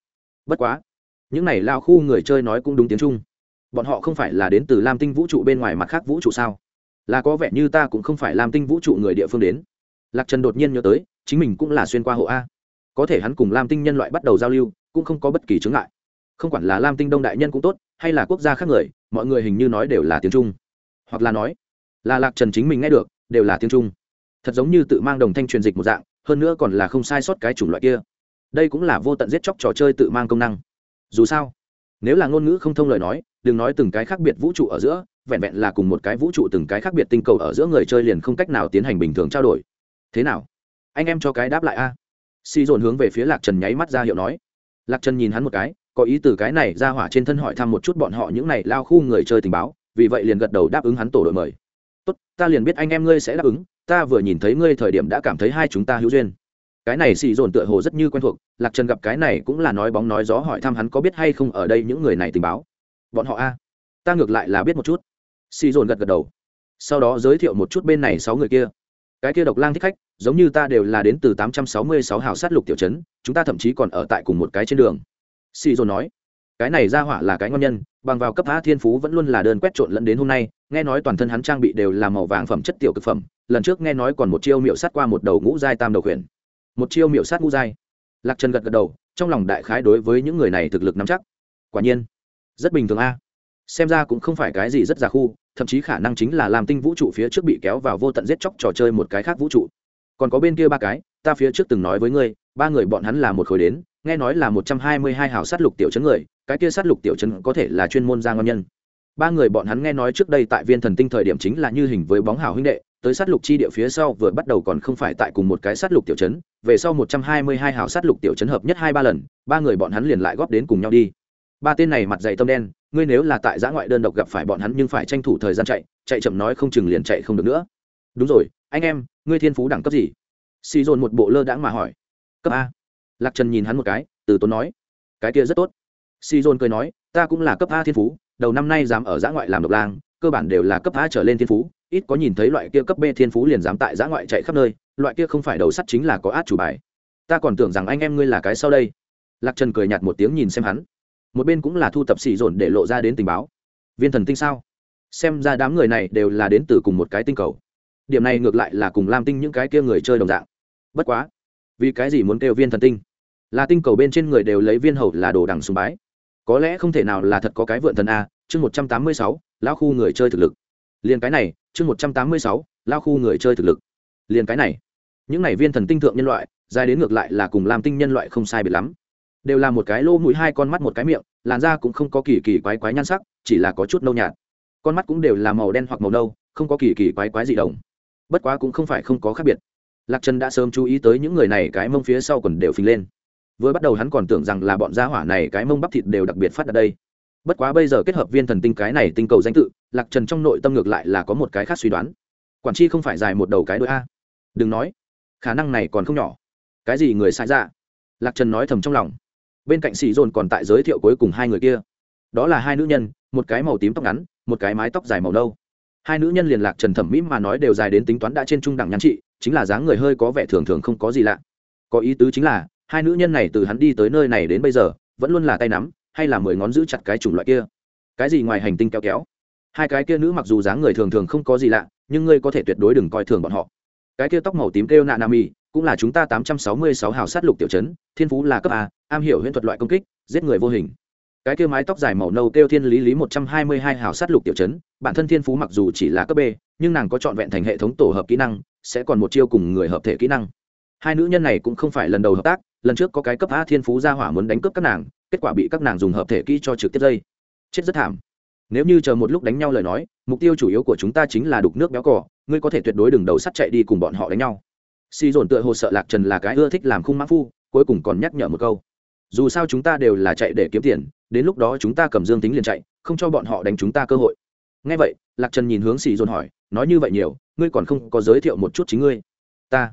Speaker 1: Bất quá những này lao khu người chơi nói cũng đúng tiếng trung. Bọn họ không phải là đến từ lam tinh vũ trụ bên ngoài mặt khác vũ trụ sao? Là có vẻ như ta cũng không phải lam tinh vũ trụ người địa phương đến. Lạc trần đột nhiên nhớ tới, chính mình cũng là xuyên qua hộ a. Có thể hắn cùng lam tinh nhân loại bắt đầu giao lưu, cũng không có bất kỳ chứng ngại. Không quản là lam tinh đông đại nhân cũng tốt, hay là quốc gia khác người, mọi người hình như nói đều là tiếng trung. Hoặc là nói, là lạc trần chính mình nghe được, đều là tiếng trung. Thật giống như tự mang đồng thanh truyền dịch một dạng, hơn nữa còn là không sai sót cái chủng loại kia. Đây cũng là vô tận giết chóc trò chơi tự mang công năng dù sao, nếu là ngôn ngữ không thông lời nói, đừng nói từng cái khác biệt vũ trụ ở giữa, vẹn vẹn là cùng một cái vũ trụ từng cái khác biệt tinh cầu ở giữa người chơi liền không cách nào tiến hành bình thường trao đổi. Thế nào? Anh em cho cái đáp lại a. À? si dồn hướng về phía lạc trần nháy mắt ra hiệu nói. Lạc trần nhìn hắn một cái, có ý từ cái này ra hỏa trên thân hỏi thăm một chút bọn họ những này lao khu người chơi tình báo, vì vậy liền gật đầu đáp ứng hắn tổ đội mời. Tốt, ta liền biết anh em ngươi sẽ đáp ứng, ta vừa nhìn thấy ngươi thời điểm đã cảm thấy hai chúng ta hữu duyên cái này xì dồn tựa hồ rất như quen thuộc, lạc trần gặp cái này cũng là nói bóng nói gió hỏi thăm hắn có biết hay không ở đây những người này tình báo. Bọn họ a? Ta ngược lại là biết một chút. Xì dồn gật gật đầu. Sau đó giới thiệu một chút bên này sáu người kia. Cái kia độc lang thích khách, giống như ta đều là đến từ tám trăm sáu mươi sáu hào sát lục tiểu trấn, chúng ta thậm chí còn ở tại cùng một cái trên đường. Xì dồn nói, cái này ra hỏa là cái ngon nhân, bằng vào cấp a thiên phú vẫn luôn là đơn quét trộn lẫn đến hôm nay, nghe nói toàn thân hắn trang bị đều là màu vàng phẩm chất tiểu cực phẩm, lần trước nghe nói còn một chiêu miệu sát qua một đầu ngũ giai tam đầu khuyển một chiêu miệu sát ngũ giai lạc trần gật gật đầu, trong lòng đại khái đối với những người này thực lực nắm chắc. Quả nhiên, rất bình thường a. Xem ra cũng không phải cái gì rất già khu, thậm chí khả năng chính là làm tinh vũ trụ phía trước bị kéo vào vô tận giết chóc trò chơi một cái khác vũ trụ. Còn có bên kia ba cái, ta phía trước từng nói với ngươi, ba người bọn hắn là một khối đến, nghe nói là một trăm hai mươi hai hào sát lục tiểu chấn người, cái kia sát lục tiểu chấn có thể là chuyên môn gia ngon nhân. Ba người bọn hắn nghe nói trước đây tại viên thần tinh thời điểm chính là như hình với bóng hào huynh đệ tới sát lục chi địa phía sau vừa bắt đầu còn không phải tại cùng một cái sát lục tiểu chấn về sau một trăm hai mươi hai hào sát lục tiểu chấn hợp nhất hai ba lần, ba người bọn hắn liền lại góp đến cùng nhau đi. Ba tên này mặt dày tâm đen, ngươi nếu là tại giã ngoại đơn độc gặp phải bọn hắn nhưng phải tranh thủ thời gian chạy chạy chậm nói không chừng liền chạy không được nữa. Đúng rồi, anh em, ngươi thiên phú đẳng cấp gì? Xì dồn một bộ lơ đãng mà hỏi. Cấp a. Lạc trần nhìn hắn một cái, từ tốn nói. Cái kia rất tốt. Xì dồn cười nói, ta cũng là cấp a thiên phú, đầu năm nay dám ở giã ngoại làm độc lang, cơ bản đều là cấp a trở lên thiên phú ít có nhìn thấy loại kia cấp b thiên phú liền dám tại giã ngoại chạy khắp nơi, loại kia không phải đầu sắt chính là có át chủ bài. Ta còn tưởng rằng anh em ngươi là cái sau đây. Lạc trần cười nhạt một tiếng nhìn xem hắn. Một bên cũng là thu tập xì dồn để lộ ra đến tình báo. Viên thần tinh sao? Xem ra đám người này đều là đến từ cùng một cái tinh cầu. Điểm này ngược lại là cùng lam tinh những cái kia người chơi đồng dạng. Bất quá, vì cái gì muốn kêu viên thần tinh? Là tinh cầu bên trên người đều lấy viên hầu là đồ đằng sùng bái. Có lẽ không thể nào là thật có cái vượn thần a, chương một trăm tám mươi sáu, lão khu người chơi thực lực liền cái này, chương một trăm tám mươi sáu, lao khu người chơi thực lực. Liền cái này. Những này viên thần tinh thượng nhân loại, dài đến ngược lại là cùng làm tinh nhân loại không sai biệt lắm. Đều là một cái lô mũi hai con mắt một cái miệng, làn da cũng không có kỳ kỳ quái quái nhan sắc, chỉ là có chút nâu nhạt. Con mắt cũng đều là màu đen hoặc màu nâu, không có kỳ kỳ quái quái gì đồng bất quá cũng không phải không có khác biệt. Lạc trần đã sớm chú ý tới những người này cái mông phía sau còn đều phình lên. Vừa bắt đầu hắn còn tưởng rằng là bọn gia hỏa này cái mông bắp thịt đều đặc biệt phát ở đây bất quá bây giờ kết hợp viên thần tinh cái này tinh cầu danh tự, lạc trần trong nội tâm ngược lại là có một cái khác suy đoán. Quản chi không phải dài một đầu cái đôi a? Đừng nói, khả năng này còn không nhỏ. Cái gì người sai ra lạc trần nói thầm trong lòng. Bên cạnh xì dồn còn tại giới thiệu cuối cùng hai người kia. Đó là hai nữ nhân, một cái màu tím tóc ngắn, một cái mái tóc dài màu nâu. Hai nữ nhân liền lạc trần thẩm mỹ mà nói đều dài đến tính toán đã trên trung đẳng nhắn trị, chính là dáng người hơi có vẻ thường thường không có gì lạ. Có ý tứ chính là, hai nữ nhân này từ hắn đi tới nơi này đến bây giờ, vẫn luôn là tay nắm hay là mười ngón giữ chặt cái chủng loại kia? Cái gì ngoài hành tinh kéo kéo? Hai cái kia nữ mặc dù dáng người thường thường không có gì lạ, nhưng ngươi có thể tuyệt đối đừng coi thường bọn họ. Cái kia tóc màu tím kêu nạ nam y cũng là chúng ta tám trăm sáu mươi sáu hào sát lục tiểu chấn, thiên phú là cấp a, am hiểu huyễn thuật loại công kích, giết người vô hình. Cái kia mái tóc dài màu nâu kêu thiên lý lý một trăm hai mươi hai hào sát lục tiểu chấn, bản thân thiên phú mặc dù chỉ là cấp b, nhưng nàng có trọn vẹn thành hệ thống tổ hợp kỹ năng, sẽ còn một chiêu cùng người hợp thể kỹ năng hai nữ nhân này cũng không phải lần đầu hợp tác, lần trước có cái cấp a thiên phú ra hỏa muốn đánh cướp các nàng, kết quả bị các nàng dùng hợp thể kỹ cho trực tiếp dây. Chết rất thảm. Nếu như chờ một lúc đánh nhau lời nói, mục tiêu chủ yếu của chúng ta chính là đục nước béo cỏ ngươi có thể tuyệt đối đừng đầu sắt chạy đi cùng bọn họ đánh nhau. Si dồn tựa hồ sợ lạc trần là cái ưa thích làm khung mã phu, cuối cùng còn nhắc nhở một câu. Dù sao chúng ta đều là chạy để kiếm tiền, đến lúc đó chúng ta cầm dương tính liền chạy, không cho bọn họ đánh chúng ta cơ hội. Ngay vậy, lạc trần nhìn hướng xì dồn hỏi, nói như vậy nhiều, ngươi còn không có giới thiệu một chút chính ngươi? Ta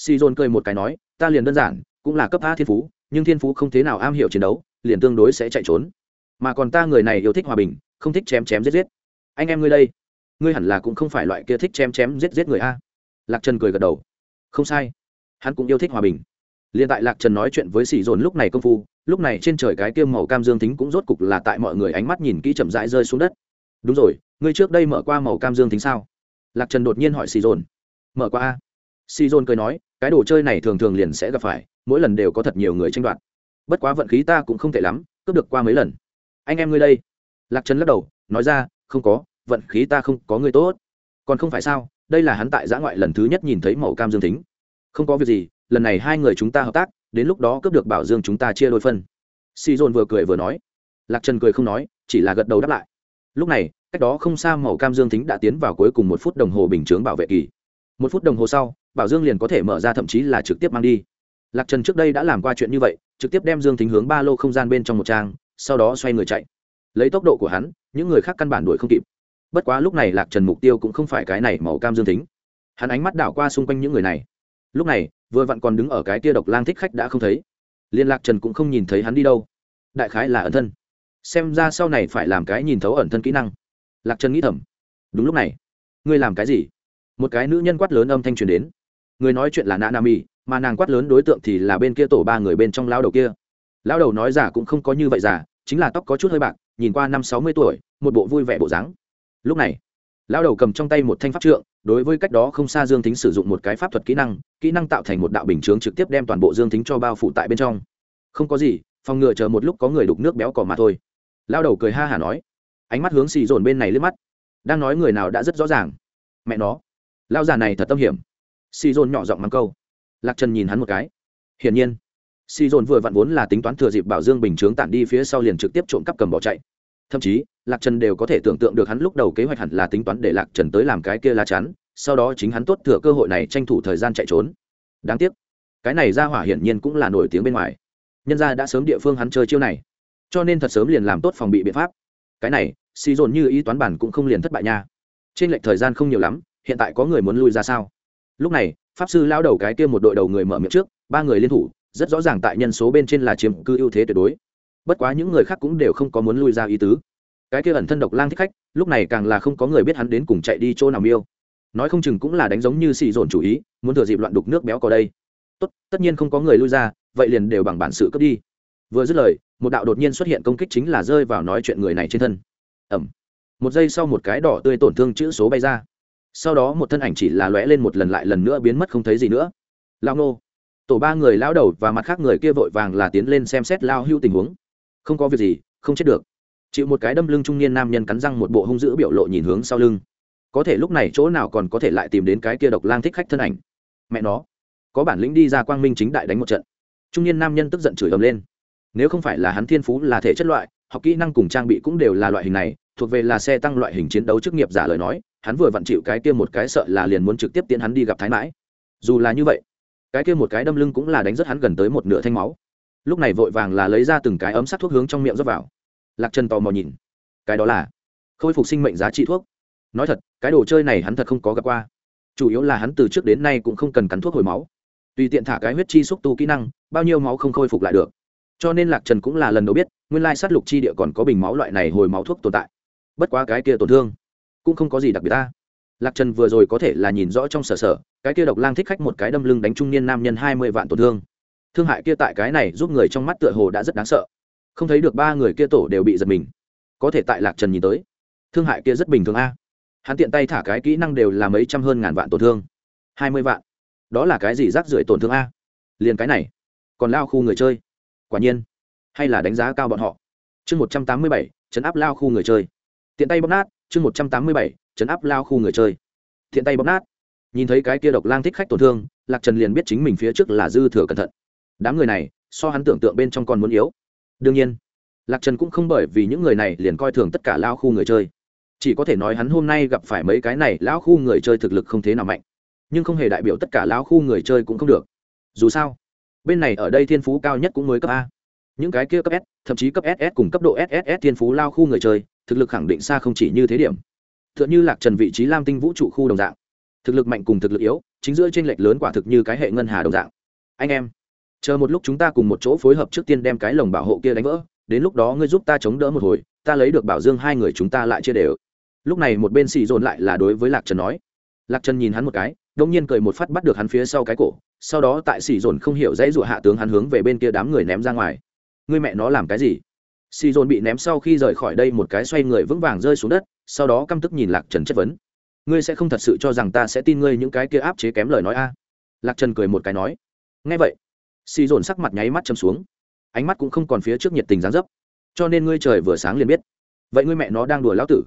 Speaker 1: si dồn cười một cái nói, ta liền đơn giản, cũng là cấp a thiên phú, nhưng thiên phú không thế nào am hiểu chiến đấu, liền tương đối sẽ chạy trốn. Mà còn ta người này yêu thích hòa bình, không thích chém chém giết giết. Anh em ngươi đây, ngươi hẳn là cũng không phải loại kia thích chém chém giết giết người a. Lạc trần cười gật đầu. Không sai, hắn cũng yêu thích hòa bình. Liền tại lạc trần nói chuyện với sỉ dồn lúc này công phu, lúc này trên trời cái kiêm màu cam dương tính cũng rốt cục là tại mọi người ánh mắt nhìn kỹ chậm rãi rơi xuống đất. Đúng rồi, ngươi trước đây mở qua màu cam dương tính sao? Lạc trần đột nhiên hỏi Sỉ dồn. Mở qua a. Sỉ dồn cười nói cái đồ chơi này thường thường liền sẽ gặp phải, mỗi lần đều có thật nhiều người tranh đoạt. Bất quá vận khí ta cũng không tệ lắm, cướp được qua mấy lần. Anh em ngươi đây. Lạc trần lắc đầu, nói ra, không có, vận khí ta không có người tốt. Còn không phải sao, đây là hắn tại giã ngoại lần thứ nhất nhìn thấy màu cam dương tính. Không có việc gì, lần này hai người chúng ta hợp tác, đến lúc đó cướp được bảo dương chúng ta chia đôi phân. Si dồn vừa cười vừa nói. Lạc trần cười không nói, chỉ là gật đầu đáp lại. Lúc này, cách đó không xa màu cam dương tính đã tiến vào cuối cùng một phút đồng hồ bình chướng bảo vệ kỳ. Một phút đồng hồ sau bảo dương liền có thể mở ra thậm chí là trực tiếp mang đi. Lạc trần trước đây đã làm qua chuyện như vậy, trực tiếp đem dương Thính hướng ba lô không gian bên trong một trang, sau đó xoay người chạy. Lấy tốc độ của hắn, những người khác căn bản đuổi không kịp. Bất quá lúc này lạc trần mục tiêu cũng không phải cái này màu cam dương tính hắn ánh mắt đảo qua xung quanh những người này. Lúc này, vừa vặn còn đứng ở cái tia độc lang thích khách đã không thấy. Liên lạc trần cũng không nhìn thấy hắn đi đâu. Đại khái là ẩn thân. Xem ra sau này phải làm cái nhìn thấu ẩn thân kỹ năng. Lạc trần nghĩ thầm. Đúng lúc này. Ngươi làm cái gì? Một cái nữ nhân quát lớn âm thanh truyền đến người nói chuyện là nạ nam y mà nàng quát lớn đối tượng thì là bên kia tổ ba người bên trong lao đầu kia. Lao đầu nói giả cũng không có như vậy giả chính là tóc có chút hơi bạc, nhìn qua năm sáu mươi tuổi, một bộ vui vẻ bộ dáng. Lúc này lao đầu cầm trong tay một thanh pháp trượng, đối với cách đó không xa dương tính sử dụng một cái pháp thuật kỹ năng kỹ năng tạo thành một đạo bình chướng trực tiếp đem toàn bộ dương tính cho bao phủ tại bên trong. Không có gì, phòng ngừa chờ một lúc có người đục nước béo cỏ mà thôi. Lao đầu cười ha hả nói, ánh mắt hướng xì dồn bên này lướt mắt. Đang nói người nào đã rất rõ ràng. Mẹ nó lao già này thật tâm hiểm xì dồn nhỏ giọng mắng câu. Lạc trần nhìn hắn một cái. Hiển nhiên, xì dồn vừa vặn vốn là tính toán thừa dịp bảo dương bình chướng tản đi phía sau liền trực tiếp trộm cắp cầm bỏ chạy. Thậm chí, lạc trần đều có thể tưởng tượng được hắn lúc đầu kế hoạch hẳn là tính toán để lạc trần tới làm cái kia lá chắn, sau đó chính hắn tốt thừa cơ hội này tranh thủ thời gian chạy trốn. Đáng tiếc, cái này ra hỏa hiển nhiên cũng là nổi tiếng bên ngoài. Nhân ra đã sớm địa phương hắn chơi chiêu này, cho nên thật sớm liền làm tốt phòng bị biện pháp. Cái này, xì dồn như ý toán bản cũng không liền thất bại nha. Trên lệch thời gian không nhiều lắm, hiện tại có người muốn lui ra sao? Lúc này, pháp sư lao đầu cái kia một đội đầu người mở miệng trước, ba người liên thủ, rất rõ ràng tại nhân số bên trên là chiếm cư ưu thế tuyệt đối. Bất quá những người khác cũng đều không có muốn lui ra ý tứ. Cái kia ẩn thân độc lang thích khách, lúc này càng là không có người biết hắn đến cùng chạy đi chỗ nào miêu. Nói không chừng cũng là đánh giống như xì dồn chủ ý, muốn thừa dịp loạn đục nước béo có đây. Tốt, tất nhiên không có người lui ra, vậy liền đều bằng bản sự cướp đi. Vừa dứt lời, một đạo đột nhiên xuất hiện công kích chính là rơi vào nói chuyện người này trên thân. Ẩm một giây sau một cái đỏ tươi tổn thương chữ số bay ra sau đó một thân ảnh chỉ là lóe lên một lần lại lần nữa biến mất không thấy gì nữa. Lao nô. Tổ ba người lao đầu và mặt khác người kia vội vàng là tiến lên xem xét lao hưu tình huống. Không có việc gì, không chết được. Chịu một cái đâm lưng trung niên nam nhân cắn răng một bộ hung dữ biểu lộ nhìn hướng sau lưng. Có thể lúc này chỗ nào còn có thể lại tìm đến cái kia độc lang thích khách thân ảnh. Mẹ nó. Có bản lĩnh đi ra quang minh chính đại đánh một trận. Trung niên nam nhân tức giận chửi ầm lên. Nếu không phải là hắn thiên phú là thể chất loại, học kỹ năng cùng trang bị cũng đều là loại hình này, thuộc về là xe tăng loại hình chiến đấu chức nghiệp giả lời nói hắn vừa vặn chịu cái kia một cái sợ là liền muốn trực tiếp tiến hắn đi gặp thái mãi. Dù là như vậy, cái kia một cái đâm lưng cũng là đánh rất hắn gần tới một nửa thanh máu. Lúc này vội vàng là lấy ra từng cái ấm sắt thuốc hướng trong miệng rót vào. Lạc trần tò mò nhìn. Cái đó là khôi phục sinh mệnh giá trị thuốc. Nói thật, cái đồ chơi này hắn thật không có gặp qua. Chủ yếu là hắn từ trước đến nay cũng không cần cắn thuốc hồi máu. Tùy tiện thả cái huyết chi xúc tu kỹ năng, bao nhiêu máu không khôi phục lại được. Cho nên lạc trần cũng là lần đầu biết, nguyên lai sát lục chi địa còn có bình máu loại này hồi máu thuốc tồn tại. Bất quá cái kia tổn thương cũng không có gì đặc biệt ta. Lạc trần vừa rồi có thể là nhìn rõ trong sở sở, cái kia độc lang thích khách một cái đâm lưng đánh trung niên nam nhân hai mươi vạn tổn thương. Thương hại kia tại cái này giúp người trong mắt tựa hồ đã rất đáng sợ. Không thấy được ba người kia tổ đều bị giật mình. Có thể tại lạc trần nhìn tới, thương hại kia rất bình thường a. Hắn tiện tay thả cái kỹ năng đều là mấy trăm hơn ngàn vạn tổn thương. hai mươi vạn. Đó là cái gì rác rưởi tổn thương a? Liền cái này. Còn lao khu người chơi. Quả nhiên. Hay là đánh giá cao bọn họ. Chương một trăm tám mươi bảy, chấn áp lao khu người chơi. Tiện tay bóp nát chương một trăm tám mươi bảy, chấn áp lao khu người chơi. Thiện tay bóp nát. Nhìn thấy cái kia độc lang thích khách tổn thương, lạc trần liền biết chính mình phía trước là dư thừa cẩn thận. Đám người này, so hắn tưởng tượng bên trong còn muốn yếu. Đương nhiên, lạc trần cũng không bởi vì những người này liền coi thường tất cả lao khu người chơi. Chỉ có thể nói hắn hôm nay gặp phải mấy cái này lão khu người chơi thực lực không thế nào mạnh. Nhưng không hề đại biểu tất cả lão khu người chơi cũng không được. Dù sao, bên này ở đây thiên phú cao nhất cũng mới cấp a. Những cái kia cấp s, thậm chí cấp ss cùng cấp độ sss thiên phú lao khu người chơi thực lực khẳng định xa không chỉ như thế điểm. T h ư ợ n h ư lạc trần vị trí lam tinh vũ trụ khu đồng dạng. Thực lực mạnh cùng thực lực yếu, chính giữa t r ê n lệch lớn quả thực như cái hệ ngân hà đồng dạng. Anh em, chờ một lúc chúng ta cùng một chỗ phối hợp trước tiên đem cái lồng bảo hộ kia đánh vỡ, đến lúc đó ngươi giúp ta chống đỡ một hồi, ta lấy được bảo dương hai người chúng ta lại chia đều. Lúc này một bên xì dồn lại là đối với lạc trần nói. Lạc trần nhìn hắn một cái, đông nhiên cười một phát bắt được hắn phía sau cái cổ, sau đó tại xì dồn không hiểu dãy dụa hạ tướng hắn hướng về bên kia đám người ném ra ngoài. Ngươi mẹ nó làm cái gì? Xì dồn bị ném sau khi rời khỏi đây một cái xoay người vững vàng rơi xuống đất, sau đó căm tức nhìn lạc trần chất vấn. Ngươi sẽ không thật sự cho rằng ta sẽ tin ngươi những cái kia áp chế kém lời nói a? Lạc trần cười một cái nói. Ngay vậy, xì dồn sắc mặt nháy mắt châm xuống. Ánh mắt cũng không còn phía trước nhiệt tình dán dấp. Cho nên ngươi trời vừa sáng liền biết. Vậy ngươi mẹ nó đang đùa lão tử.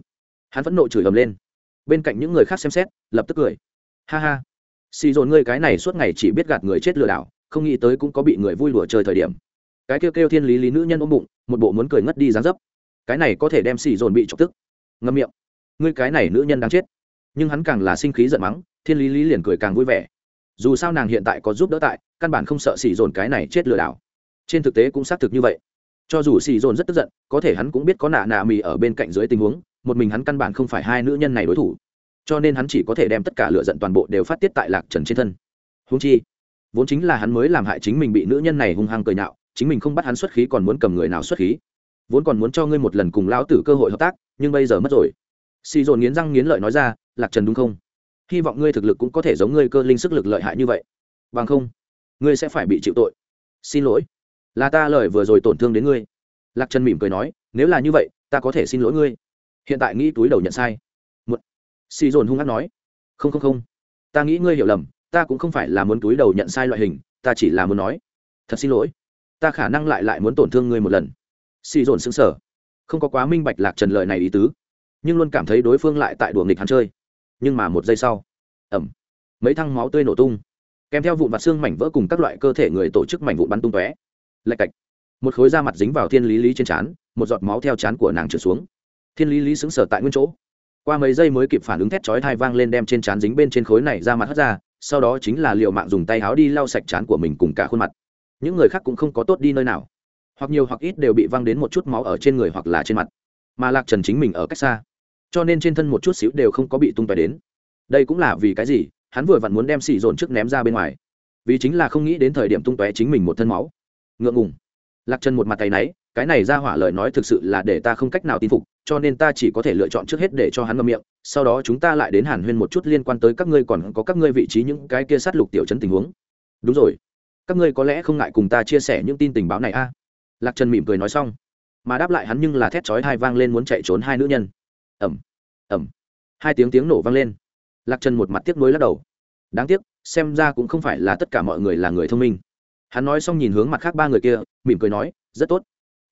Speaker 1: Hắn vẫn nộ chửi ầm lên. Bên cạnh những người khác xem xét, lập tức cười. Ha ha. Xì dồn ngươi cái này suốt ngày chỉ biết gạt người chết lừa đảo, không nghĩ tới cũng có bị người vui đùa chơi thời điểm cái kêu kêu thiên lý lý nữ nhân ôm bụng, một bộ muốn cười ngất đi dán dấp. Cái này có thể đem xì dồn bị chọc tức. Ngâm miệng. Ngươi cái này nữ nhân đang chết. Nhưng hắn càng là sinh khí giận mắng, thiên lý lý liền cười càng vui vẻ. Dù sao nàng hiện tại có giúp đỡ tại, căn bản không sợ xì dồn cái này chết lừa đảo. Trên thực tế cũng xác thực như vậy. Cho dù xì dồn rất tức giận, có thể hắn cũng biết có nạ nạ mì ở bên cạnh dưới tình huống, một mình hắn căn bản không phải hai nữ nhân này đối thủ. Cho nên hắn chỉ có thể đem tất cả lựa giận toàn bộ đều phát tiết tại lạc trần trên thân. Húng chi, vốn chính là hắn mới làm hại chính mình bị nữ nhân này hung hăng cười nhạo chính mình không bắt hắn xuất khí còn muốn cầm người nào xuất khí. Vốn còn muốn cho ngươi một lần cùng lão tử cơ hội hợp tác, nhưng bây giờ mất rồi. Xì dồn nghiến răng nghiến lợi nói ra, lạc trần đúng không? Hy vọng ngươi thực lực cũng có thể giống ngươi cơ linh sức lực lợi hại như vậy. Bằng không, ngươi sẽ phải bị chịu tội. Xin lỗi. Là ta lời vừa rồi tổn thương đến ngươi. Lạc trần mỉm cười nói, nếu là như vậy, ta có thể xin lỗi ngươi. Hiện tại nghĩ túi đầu nhận sai. Một xì dồn hung hát nói, không không không. Ta nghĩ ngươi hiểu lầm, ta cũng không phải là muốn túi đầu nhận sai loại hình, ta chỉ là muốn nói. Thật xin lỗi ta khả năng lại lại muốn tổn thương ngươi một lần. Xì dồn xứng sở không có quá minh bạch lạc trần lời này ý tứ, nhưng luôn cảm thấy đối phương lại tại đùa nghịch hắn chơi. Nhưng mà một giây sau ẩm mấy thăng máu tươi nổ tung. Kèm theo vụn vặt xương mảnh vỡ cùng các loại cơ thể người tổ chức mảnh vụn bắn tung tóe. Lạch cạch. Một khối da mặt dính vào thiên lý lý trên trán, một giọt máu theo trán của nàng trượt xuống. Thiên lý lý xứng sở tại nguyên chỗ. Qua mấy giây mới kịp phản ứng thét chói thai vang lên đem trên trán dính bên trên khối này ra mặt hất ra, sau đó chính là liệu mạng dùng tay háo đi lau sạch trán của mình cùng cả khuôn mặt những người khác cũng không có tốt đi nơi nào. Hoặc nhiều hoặc ít đều bị văng đến một chút máu ở trên người hoặc là trên mặt. Mà lạc trần chính mình ở cách xa. Cho nên trên thân một chút xíu đều không có bị tung tóe đến. Đây cũng là vì cái gì? Hắn vừa vặn muốn đem xì dồn trước ném ra bên ngoài. Vì chính là không nghĩ đến thời điểm tung tóe chính mình một thân máu. Ngượng ngùng. Lạc trần một mặt tay náy, cái này ra hỏa lời nói thực sự là để ta không cách nào tin phục, cho nên ta chỉ có thể lựa chọn trước hết để cho hắn ngâm miệng, sau đó chúng ta lại đến hàn huyên một chút liên quan tới các ngươi còn có các ngươi vị trí những cái kia sát lục tiểu chấn tình huống. Đúng rồi các ngươi có lẽ không ngại cùng ta chia sẻ những tin tình báo này a. À? lạc trần mỉm cười nói xong, mà đáp lại hắn nhưng là thét chói hai vang lên muốn chạy trốn hai nữ nhân. Ẩm ẩm hai tiếng tiếng nổ vang lên. Lạc trần một mặt tiếc nuối lắc đầu. Đáng tiếc, xem ra cũng không phải là tất cả mọi người là người thông minh. Hắn nói xong nhìn hướng mặt khác ba người kia, mỉm cười nói, rất tốt.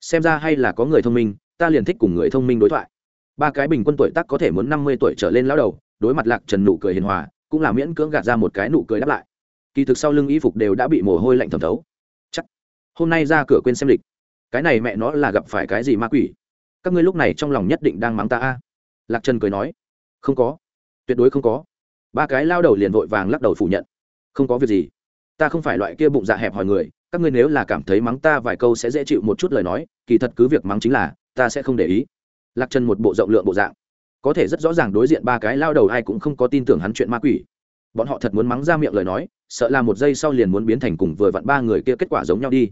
Speaker 1: Xem ra hay là có người thông minh, ta liền thích cùng người thông minh đối thoại. Ba cái bình quân tuổi tác có thể muốn năm mươi tuổi trở lên lão đầu, đối mặt lạc trần nụ cười hiền hòa, cũng là miễn cưỡng gạt ra một cái nụ cười đáp lại kỳ thực sau lưng y phục đều đã bị mồ hôi lạnh thẩm thấu. Chắc, hôm nay ra cửa quên xem lịch. Cái này mẹ nó là gặp phải cái gì ma quỷ? Các ngươi lúc này trong lòng nhất định đang mắng ta a. Lạc trần cười nói, không có, tuyệt đối không có. Ba cái lao đầu liền vội vàng lắc đầu phủ nhận. Không có việc gì. Ta không phải loại kia bụng dạ hẹp hỏi người, các ngươi nếu là cảm thấy mắng ta vài câu sẽ dễ chịu một chút lời nói, kỳ thật cứ việc mắng chính là, ta sẽ không để ý. Lạc trần một bộ rộng lượng bộ dạng. Có thể rất rõ ràng đối diện ba cái lao đầu ai cũng không có tin tưởng hắn chuyện ma quỷ bọn họ thật muốn mắng ra miệng lời nói, sợ là một giây sau liền muốn biến thành cùng vừa vặn ba người kia kết quả giống nhau đi.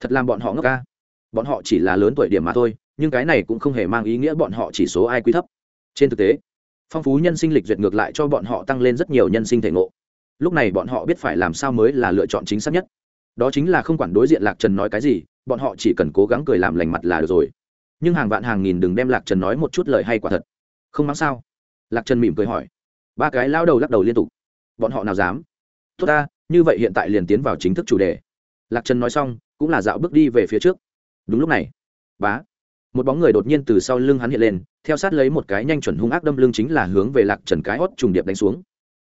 Speaker 1: Thật làm bọn họ ngốc ca. Bọn họ chỉ là lớn tuổi điểm mà thôi, nhưng cái này cũng không hề mang ý nghĩa bọn họ chỉ số ai quý thấp. Trên thực tế, phong phú nhân sinh lịch duyệt ngược lại cho bọn họ tăng lên rất nhiều nhân sinh thể ngộ. Lúc này bọn họ biết phải làm sao mới là lựa chọn chính xác nhất. Đó chính là không quản đối diện lạc trần nói cái gì, bọn họ chỉ cần cố gắng cười làm lành mặt là được rồi. Nhưng hàng vạn hàng nghìn đừng đem lạc trần nói một chút lời hay quả thật. Không mắng sao? Lạc trần mỉm cười hỏi. Ba cái lao đầu lắc đầu liên tục bọn họ nào dám? Tốt ta, như vậy hiện tại liền tiến vào chính thức chủ đề. Lạc trần nói xong, cũng là dạo bước đi về phía trước. Đúng lúc này, bá, một bóng người đột nhiên từ sau lưng hắn hiện lên, theo sát lấy một cái nhanh chuẩn hung ác đâm lưng chính là hướng về lạc trần cái hót trùng điệp đánh xuống.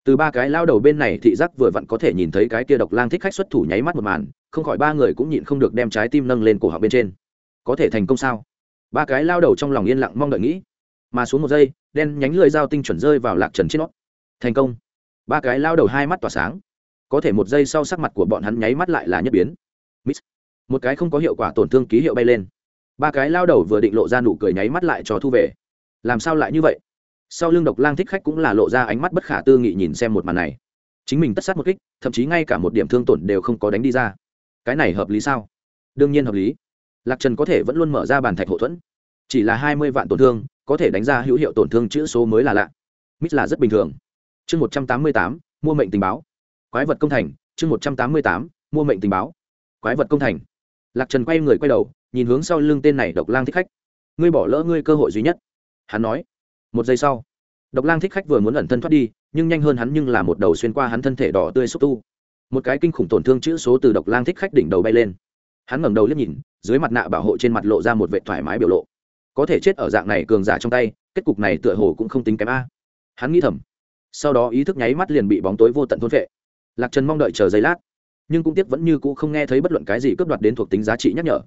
Speaker 1: Từ ba cái lao đầu bên này thị giác vừa vặn có thể nhìn thấy cái tia độc lang thích khách xuất thủ nháy mắt một màn, không khỏi ba người cũng nhịn không được đem trái tim nâng lên cổ họng bên trên. Có thể thành công sao? Ba cái lao đầu trong lòng yên lặng mong đợi nghĩ. Mà xuống một giây, đen nhánh lưỡi dao tinh chuẩn rơi vào lạc trần trên nót thành công ba cái lao đầu hai mắt tỏa sáng. Có thể một giây sau sắc mặt của bọn hắn nháy mắt lại là nhất biến. Miss. một cái không có hiệu quả tổn thương ký hiệu bay lên. Ba cái lao đầu vừa định lộ ra nụ cười nháy mắt lại cho thu về. Làm sao lại như vậy? Sau lưng độc lang thích khách cũng là lộ ra ánh mắt bất khả tư nghị nhìn xem một màn này. Chính mình tất sát một kích, thậm chí ngay cả một điểm thương tổn đều không có đánh đi ra. Cái này hợp lý sao? Đương nhiên hợp lý. Lạc trần có thể vẫn luôn mở ra bàn thạch hậu thuẫn. Chỉ là hai mươi vạn tổn thương, có thể đánh ra hữu hiệu tổn thương chữ số mới là lạ. Mít là rất bình thường chương một trăm tám mươi tám, mua mệnh tình báo. Quái vật công thành, chương một trăm tám mươi tám, mua mệnh tình báo. Quái vật công thành. Lạc trần quay người quay đầu, nhìn hướng sau lưng tên này độc lang thích khách. Ngươi bỏ lỡ ngươi cơ hội duy nhất. Hắn nói. Một giây sau, độc lang thích khách vừa muốn ẩn thân thoát đi, nhưng nhanh hơn hắn nhưng là một đầu xuyên qua hắn thân thể đỏ tươi xúc tu. Một cái kinh khủng tổn thương chữ số từ độc lang thích khách đỉnh đầu bay lên. Hắn ngẩng đầu liếc nhìn, dưới mặt nạ bảo hộ trên mặt lộ ra một vệ thoải mái biểu lộ. Có thể chết ở dạng này cường giả trong tay, kết cục này tựa hồ cũng không tính kém a. Hắn nghĩ thầm sau đó ý thức nháy mắt liền bị bóng tối vô tận thôn vệ. Lạc trần mong đợi chờ giây lát, nhưng cũng tiếc vẫn như cũ không nghe thấy bất luận cái gì cướp đoạt đến thuộc tính giá trị nhắc nhở.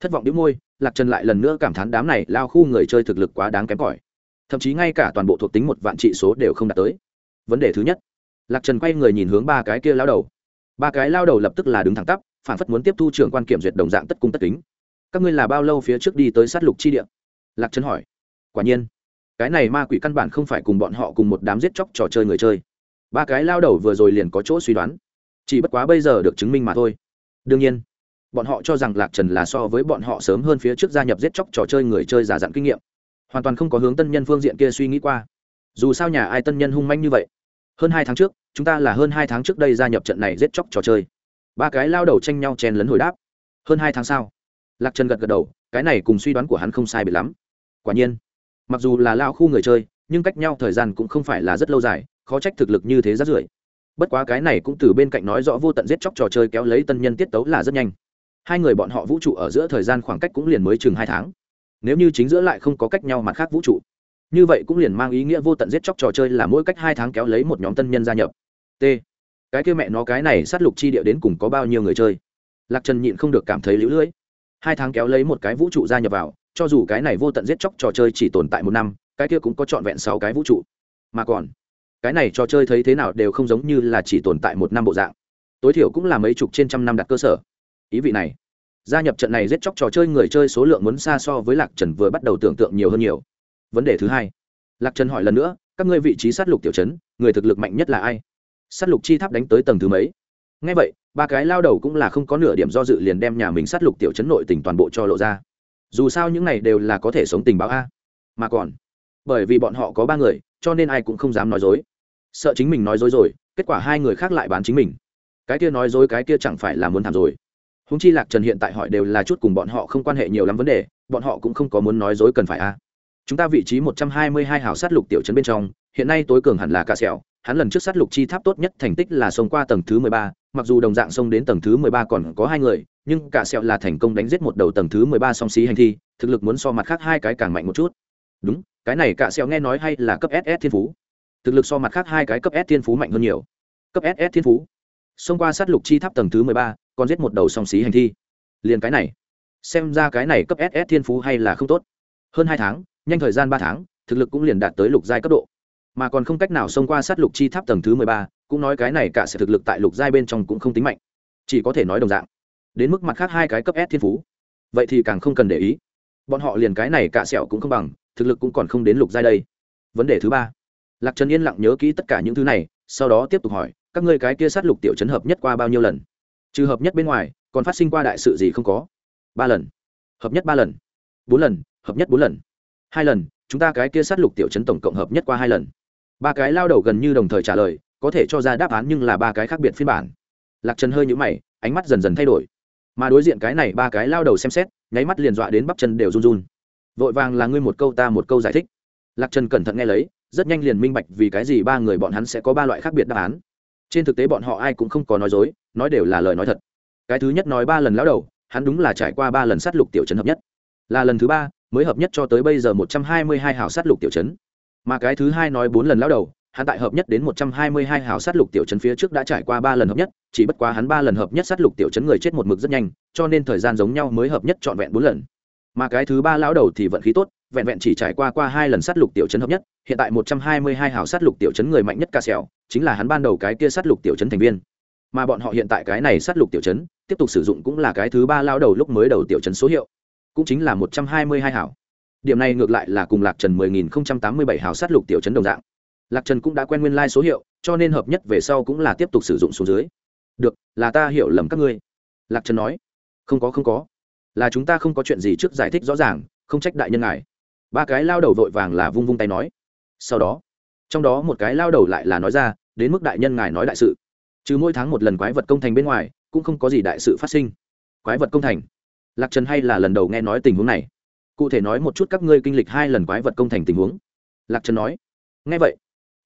Speaker 1: Thất vọng đĩu môi, lạc trần lại lần nữa cảm thán đám này lao khu người chơi thực lực quá đáng kém cỏi. Thậm chí ngay cả toàn bộ thuộc tính một vạn trị số đều không đạt tới. Vấn đề thứ nhất, lạc trần quay người nhìn hướng ba cái kia lao đầu. Ba cái lao đầu lập tức là đứng thẳng tắp, phản phất muốn tiếp thu trưởng quan kiểm duyệt đồng dạng tất cung tất kính. Các ngươi là bao lâu phía trước đi tới sát lục chi địa? Lạc trần hỏi. Quả nhiên cái này ma quỷ căn bản không phải cùng bọn họ cùng một đám giết chóc trò chơi người chơi. Ba cái lao đầu vừa rồi liền có chỗ suy đoán. Chỉ bất quá bây giờ được chứng minh mà thôi. Đương nhiên, bọn họ cho rằng lạc trần là so với bọn họ sớm hơn phía trước gia nhập giết chóc trò chơi người chơi giả dặn kinh nghiệm. Hoàn toàn không có hướng tân nhân phương diện kia suy nghĩ qua. Dù sao nhà ai tân nhân hung manh như vậy? Hơn hai tháng trước, chúng ta là hơn hai tháng trước đây gia nhập trận này giết chóc trò chơi. Ba cái lao đầu tranh nhau chen lấn hồi đáp. Hơn hai tháng sau, lạc trần gật gật đầu, cái này cùng suy đoán của hắn không sai bị lắm. Quả nhiên mặc dù là lao khu người chơi, nhưng cách nhau thời gian cũng không phải là rất lâu dài, khó trách thực lực như thế rất rưởi bất quá cái này cũng từ bên cạnh nói rõ vô tận giết chóc trò chơi kéo lấy tân nhân tiết tấu là rất nhanh. Hai người bọn họ vũ trụ ở giữa thời gian khoảng cách cũng liền mới chừng hai tháng. Nếu như chính giữa lại không có cách nhau mặt khác vũ trụ, như vậy cũng liền mang ý nghĩa vô tận giết chóc trò chơi là mỗi cách hai tháng kéo lấy một nhóm tân nhân gia nhập. T. Cái kia mẹ nó cái này sát lục chi địa đến cùng có bao nhiêu người chơi? Lạc trần nhịn không được cảm thấy lũ lưỡi. Hai tháng kéo lấy một cái vũ trụ gia nhập vào cho dù cái này vô tận giết chóc trò chơi chỉ tồn tại một năm, cái kia cũng có trọn vẹn sáu cái vũ trụ. Mà còn, cái này trò chơi thấy thế nào đều không giống như là chỉ tồn tại một năm bộ dạng. Tối thiểu cũng là mấy chục trên trăm năm đặt cơ sở. Ý vị này, gia nhập trận này giết chóc trò chơi người chơi số lượng muốn xa so với lạc trần vừa bắt đầu tưởng tượng nhiều hơn nhiều. Vấn đề thứ hai, lạc trần hỏi lần nữa, các ngươi vị trí sát lục tiểu chấn người thực lực mạnh nhất là ai? Sát lục chi tháp đánh tới tầng thứ mấy? Ngay vậy, ba cái lao đầu cũng là không có nửa điểm do dự liền đem nhà mình sát lục tiểu chấn nội tỉnh toàn bộ cho lộ ra dù sao những này đều là có thể sống tình báo a. Mà còn, bởi vì bọn họ có ba người, cho nên ai cũng không dám nói dối. Sợ chính mình nói dối rồi, kết quả hai người khác lại bán chính mình. Cái kia nói dối cái kia chẳng phải là muốn thảm rồi. Húng chi lạc trần hiện tại hỏi đều là chút cùng bọn họ không quan hệ nhiều lắm vấn đề, bọn họ cũng không có muốn nói dối cần phải a. Chúng ta vị trí một trăm hai mươi hai hào sát lục tiểu trấn bên trong, hiện nay tối cường hẳn là ca sẹo hắn lần trước sát lục chi tháp tốt nhất thành tích là xông qua tầng thứ mười ba, mặc dù đồng dạng xông đến tầng thứ mười ba còn có hai người, nhưng cả sẹo là thành công đánh giết một đầu tầng thứ mười ba song xí hành thi, thực lực muốn so mặt khác hai cái càng mạnh một chút. Đúng, cái này cả sẹo nghe nói hay là cấp ss thiên phú. Thực lực so mặt khác hai cái cấp s thiên phú mạnh hơn nhiều. Cấp ss thiên phú. Xông qua sát lục chi tháp tầng thứ mười ba, còn giết một đầu song xí hành thi. Liền cái này. Xem ra cái này cấp ss thiên phú hay là không tốt. Hơn hai tháng, nhanh thời gian ba tháng, thực lực cũng liền đạt tới lục giai cấp độ mà còn không cách nào xông qua sát lục chi tháp tầng thứ mười ba, cũng nói cái này cả sẽ thực lực tại lục giai bên trong cũng không tính mạnh. Chỉ có thể nói đồng dạng. Đến mức mặt khác hai cái cấp s thiên phú. Vậy thì càng không cần để ý. Bọn họ liền cái này cả sẹo cũng không bằng, thực lực cũng còn không đến lục giai đây. Vấn đề thứ ba. Lạc trần yên lặng nhớ kỹ tất cả những thứ này, sau đó tiếp tục hỏi, các ngươi cái kia sát lục tiểu chấn hợp nhất qua bao nhiêu lần? Trừ hợp nhất bên ngoài, còn phát sinh qua đại sự gì không có? Ba lần. Hợp nhất ba lần. Bốn lần, hợp nhất bốn lần. Hai lần, chúng ta cái kia sát lục tiểu chấn tổng cộng hợp nhất qua hai lần ba cái lao đầu gần như đồng thời trả lời, có thể cho ra đáp án nhưng là ba cái khác biệt phiên bản. Lạc trần hơi nhũ mày, ánh mắt dần dần thay đổi. Mà đối diện cái này ba cái lao đầu xem xét, nháy mắt liền dọa đến bắp chân đều run run. Vội vàng là ngươi một câu ta một câu giải thích. Lạc trần cẩn thận nghe lấy, rất nhanh liền minh bạch vì cái gì ba người bọn hắn sẽ có ba loại khác biệt đáp án. Trên thực tế bọn họ ai cũng không có nói dối, nói đều là lời nói thật. Cái thứ nhất nói ba lần lão đầu, hắn đúng là trải qua ba lần sát lục tiểu chấn hợp nhất. Là lần thứ ba, mới hợp nhất cho tới bây giờ một trăm hai mươi hai hào sát lục tiểu chấn mà cái thứ hai nói bốn lần lão đầu, hắn tại hợp nhất đến một trăm hai mươi hai hào sát lục tiểu chấn phía trước đã trải qua ba lần hợp nhất, chỉ bất quá hắn ba lần hợp nhất sát lục tiểu chấn người chết một mực rất nhanh, cho nên thời gian giống nhau mới hợp nhất trọn vẹn bốn lần. Mà cái thứ ba lão đầu thì vận khí tốt, vẹn vẹn chỉ trải qua qua hai lần sát lục tiểu chấn hợp nhất, hiện tại một trăm hai mươi hai hào sát lục tiểu chấn người mạnh nhất ca sẹo, chính là hắn ban đầu cái kia sát lục tiểu chấn thành viên. Mà bọn họ hiện tại cái này sát lục tiểu chấn, tiếp tục sử dụng cũng là cái thứ ba lao đầu lúc mới đầu tiểu chấn số hiệu, cũng chính là một trăm điểm này ngược lại là cùng lạc trần mười nghìn tám mươi bảy hào sát lục tiểu chấn đồng dạng. Lạc trần cũng đã quen nguyên lai số hiệu, cho nên hợp nhất về sau cũng là tiếp tục sử dụng số dưới. Được, là ta hiểu lầm các ngươi. Lạc trần nói. Không có không có. Là chúng ta không có chuyện gì trước giải thích rõ ràng, không trách đại nhân ngài. Ba cái lao đầu vội vàng là vung vung tay nói. Sau đó, trong đó một cái lao đầu lại là nói ra, đến mức đại nhân ngài nói đại sự. Chứ mỗi tháng một lần quái vật công thành bên ngoài, cũng không có gì đại sự phát sinh. Quái vật công thành. Lạc trần hay là lần đầu nghe nói tình huống này cụ thể nói một chút các ngươi kinh lịch hai lần quái vật công thành tình huống. Lạc trần nói. Ngay vậy,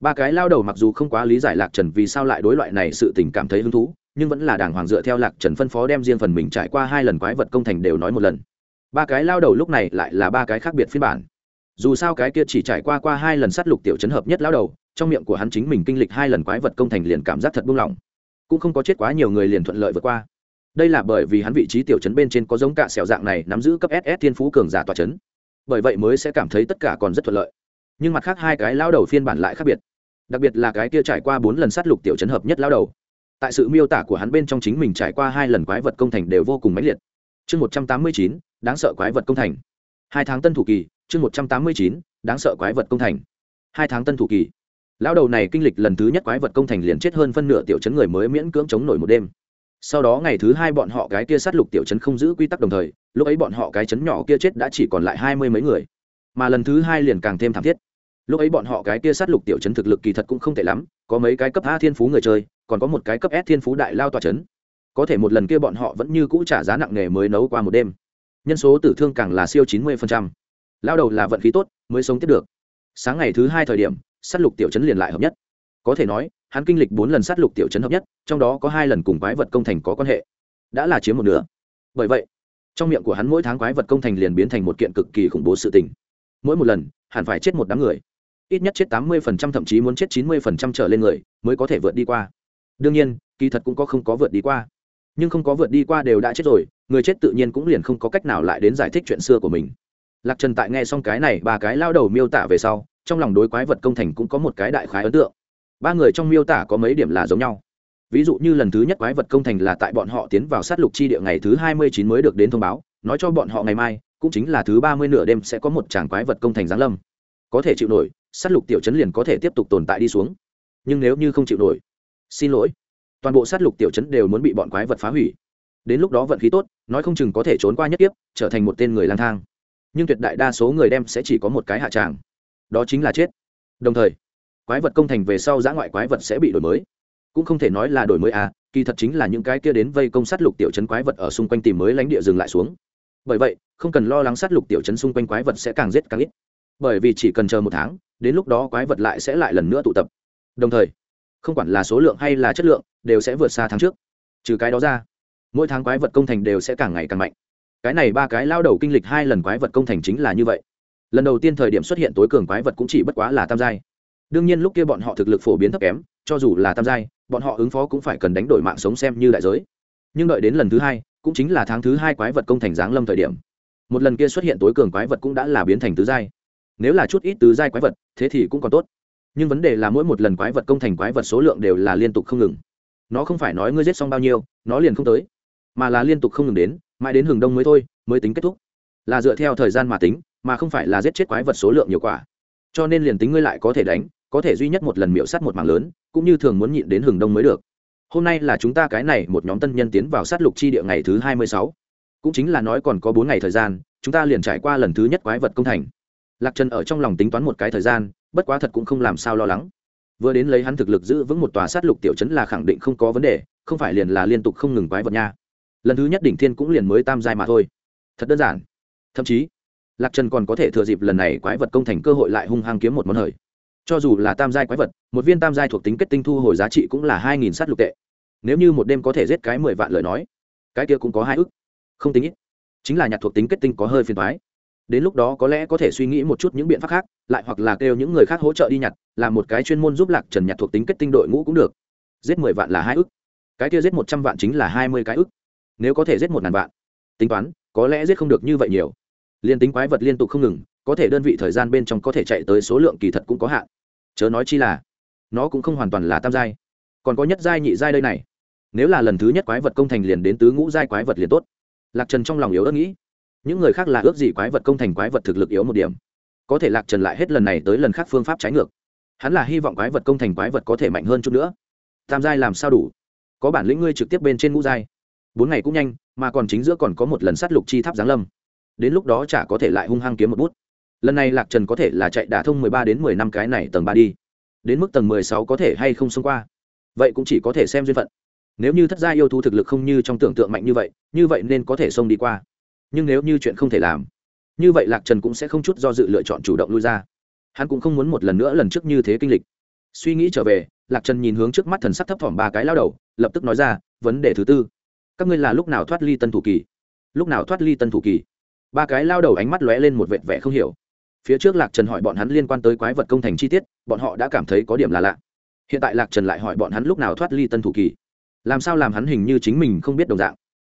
Speaker 1: ba cái lao đầu mặc dù không quá lý giải lạc trần vì sao lại đối loại này sự tình cảm thấy hứng thú, nhưng vẫn là đàng hoàng dựa theo lạc trần phân phó đem riêng phần mình trải qua hai lần quái vật công thành đều nói một lần. Ba cái lao đầu lúc này lại là ba cái khác biệt phiên bản. Dù sao cái kia chỉ trải qua qua hai lần sát lục tiểu chấn hợp nhất lao đầu, trong miệng của hắn chính mình kinh lịch hai lần quái vật công thành liền cảm giác thật buông lỏng. Cũng không có chết quá nhiều người liền thuận lợi vượt qua đây là bởi vì hắn vị trí tiểu chấn bên trên có giống cả sẹo dạng này nắm giữ cấp ss thiên phú cường giả tòa chấn bởi vậy mới sẽ cảm thấy tất cả còn rất thuận lợi. Nhưng mặt khác hai cái lao đầu phiên bản lại khác biệt. Đặc biệt là cái kia trải qua bốn lần sát lục tiểu chấn hợp nhất lao đầu. Tại sự miêu tả của hắn bên trong chính mình trải qua hai lần quái vật công thành đều vô cùng mãnh liệt. Chương một trăm tám mươi chín, đáng sợ quái vật công thành. Hai tháng tân thủ kỳ, chương một trăm tám mươi chín, đáng sợ quái vật công thành. Hai tháng tân thủ kỳ. Lao đầu này kinh lịch lần thứ nhất quái vật công thành liền chết hơn phân nửa tiểu chấn người mới miễn cưỡng chống nổi một đêm sau đó ngày thứ hai bọn họ cái kia sát lục tiểu chấn không giữ quy tắc đồng thời, lúc ấy bọn họ cái chấn nhỏ kia chết đã chỉ còn lại hai mươi mấy người. Mà lần thứ hai liền càng thêm thảm thiết. Lúc ấy bọn họ cái kia sát lục tiểu chấn thực lực kỳ thật cũng không tệ lắm, có mấy cái cấp a thiên phú người chơi, còn có một cái cấp s thiên phú đại lao tòa chấn có thể một lần kia bọn họ vẫn như cũ trả giá nặng nề mới nấu qua một đêm. Nhân số tử thương càng là siêu chín mươi lao đầu là vận khí tốt, mới sống tiếp được. Sáng ngày thứ hai thời điểm, sát lục tiểu chấn liền lại hợp nhất. Có thể nói hắn kinh lịch bốn lần sát lục tiểu trấn hợp nhất, trong đó có hai lần cùng quái vật công thành có quan hệ. Đã là chiếm một nửa. Bởi vậy, trong miệng của hắn mỗi tháng quái vật công thành liền biến thành một kiện cực kỳ khủng bố sự tình. Mỗi một lần, hẳn phải chết một đám người. Ít nhất chết tám mươi phần trăm, thậm chí muốn chết chín mươi phần trăm trở lên người mới có thể vượt đi qua. Đương nhiên, kỳ thật cũng có không có vượt đi qua. Nhưng không có vượt đi qua đều đã chết rồi, người chết tự nhiên cũng liền không có cách nào lại đến giải thích chuyện xưa của mình. Lạc trần tại nghe xong cái này, ba cái lao đầu miêu tả về sau, trong lòng đối quái vật công thành cũng có một cái đại khái ấn tượng ba người trong miêu tả có mấy điểm là giống nhau. Ví dụ như lần thứ nhất quái vật công thành là tại bọn họ tiến vào sát lục chi địa ngày thứ hai mươi chín mới được đến thông báo, nói cho bọn họ ngày mai, cũng chính là thứ ba mươi nửa đêm sẽ có một tràng quái vật công thành giáng lâm. Có thể chịu nổi, sát lục tiểu chấn liền có thể tiếp tục tồn tại đi xuống. Nhưng nếu như không chịu nổi, xin lỗi. Toàn bộ sát lục tiểu chấn đều muốn bị bọn quái vật phá hủy. Đến lúc đó vận khí tốt, nói không chừng có thể trốn qua nhất tiếp trở thành một tên người lang thang. Nhưng tuyệt đại đa số người đem sẽ chỉ có một cái hạ tràng. Đó chính là chết. Đồng thời quái vật công thành về sau giã ngoại quái vật sẽ bị đổi mới. Cũng không thể nói là đổi mới à kỳ thật chính là những cái kia đến vây công sát lục tiểu chấn quái vật ở xung quanh tìm mới lãnh địa dừng lại xuống. Bởi vậy, không cần lo lắng sát lục tiểu chấn xung quanh quái vật sẽ càng giết càng ít. Bởi vì chỉ cần chờ một tháng, đến lúc đó quái vật lại sẽ lại lần nữa tụ tập. Đồng thời, không quản là số lượng hay là chất lượng, đều sẽ vượt xa tháng trước. Trừ cái đó ra, mỗi tháng quái vật công thành đều sẽ càng ngày càng mạnh. Cái này ba cái lao đầu kinh lịch hai lần quái vật công thành chính là như vậy. Lần đầu tiên thời điểm xuất hiện tối cường quái vật cũng chỉ bất quá là tam giai đương nhiên lúc kia bọn họ thực lực phổ biến thấp kém, cho dù là tam giai, bọn họ ứng phó cũng phải cần đánh đổi mạng sống xem như đại giới. Nhưng đợi đến lần thứ hai, cũng chính là tháng thứ hai quái vật công thành giáng lâm thời điểm. Một lần kia xuất hiện tối cường quái vật cũng đã là biến thành tứ giai. Nếu là chút ít tứ giai quái vật, thế thì cũng còn tốt. Nhưng vấn đề là mỗi một lần quái vật công thành quái vật số lượng đều là liên tục không ngừng. Nó không phải nói ngươi giết xong bao nhiêu, nó liền không tới, mà là liên tục không ngừng đến, mãi đến hừng đông mới thôi, mới tính kết thúc. Là dựa theo thời gian mà tính, mà không phải là giết chết quái vật số lượng nhiều quả cho nên liền tính ngươi lại có thể đánh có thể duy nhất một lần miễu sát một mạng lớn, cũng như thường muốn nhịn đến hừng đông mới được. Hôm nay là chúng ta cái này một nhóm tân nhân tiến vào sát lục chi địa ngày thứ hai mươi sáu. Cũng chính là nói còn có bốn ngày thời gian, chúng ta liền trải qua lần thứ nhất quái vật công thành. Lạc trần ở trong lòng tính toán một cái thời gian, bất quá thật cũng không làm sao lo lắng. Vừa đến lấy hắn thực lực giữ vững một tòa sát lục tiểu chấn là khẳng định không có vấn đề, không phải liền là liên tục không ngừng quái vật nha. Lần thứ nhất đỉnh thiên cũng liền mới tam giai mà thôi. Thật đơn giản. Thậm chí, lạc trần còn có thể thừa dịp lần này quái vật công thành cơ hội lại hung hăng kiếm một món hời cho dù là tam giai quái vật, một viên tam giai thuộc tính kết tinh thu hồi giá trị cũng là hai nghìn sát lục tệ. Nếu như một đêm có thể giết cái mười vạn lời nói, cái kia cũng có hai ức. Không tính ít. Chính là nhặt thuộc tính kết tinh có hơi phiền thoái đến lúc đó có lẽ có thể suy nghĩ một chút những biện pháp khác, lại hoặc là kêu những người khác hỗ trợ đi nhặt, làm một cái chuyên môn giúp lạc trần nhặt thuộc tính kết tinh đội ngũ cũng được. Giết mười vạn là hai ức. Cái kia giết một trăm vạn chính là hai mươi cái ức. Nếu có thể giết một ngàn vạn, tính toán, có lẽ giết không được như vậy nhiều. Liên tính quái vật liên tục không ngừng có thể đơn vị thời gian bên trong có thể chạy tới số lượng kỳ thật cũng có hạn. Chớ nói chi là, nó cũng không hoàn toàn là tam giai. Còn có nhất giai nhị giai đây này. Nếu là lần thứ nhất quái vật công thành liền đến tứ ngũ giai quái vật liền tốt. Lạc trần trong lòng yếu ớt nghĩ. Những người khác là ước gì quái vật công thành quái vật thực lực yếu một điểm. Có thể lạc trần lại hết lần này tới lần khác phương pháp trái ngược. Hắn là hy vọng quái vật công thành quái vật có thể mạnh hơn chút nữa. Tam giai làm sao đủ? Có bản lĩnh ngươi trực tiếp bên trên ngũ giai. Bốn ngày cũng nhanh, mà còn chính giữa còn có một lần sát lục chi tháp giáng lâm. Đến lúc đó chả có thể lại hung hăng kiếm một bút lần này lạc trần có thể là chạy đả thông mười ba đến mười năm cái này tầng ba đi. Đến mức tầng mười sáu có thể hay không xông qua. Vậy cũng chỉ có thể xem duyên phận. Nếu như thất gia yêu thú thực lực không như trong tưởng tượng mạnh như vậy như vậy nên có thể xông đi qua. Nhưng nếu như chuyện không thể làm, như vậy lạc trần cũng sẽ không chút do dự lựa chọn chủ động lui ra. Hắn cũng không muốn một lần nữa lần trước như thế kinh lịch. Suy nghĩ trở về, lạc trần nhìn hướng trước mắt thần sắc thấp thỏm ba cái lao đầu, lập tức nói ra, vấn đề thứ tư, các ngươi là lúc nào thoát ly tân thủ kỳ? Lúc nào thoát ly tân thủ kỳ? Ba cái lao đầu ánh mắt lóe lên một vệt vẻ không hiểu phía trước lạc trần hỏi bọn hắn liên quan tới quái vật công thành chi tiết, bọn họ đã cảm thấy có điểm là lạ. Hiện tại lạc trần lại hỏi bọn hắn lúc nào thoát ly tân thủ kỳ. Làm sao làm hắn hình như chính mình không biết đồng dạng.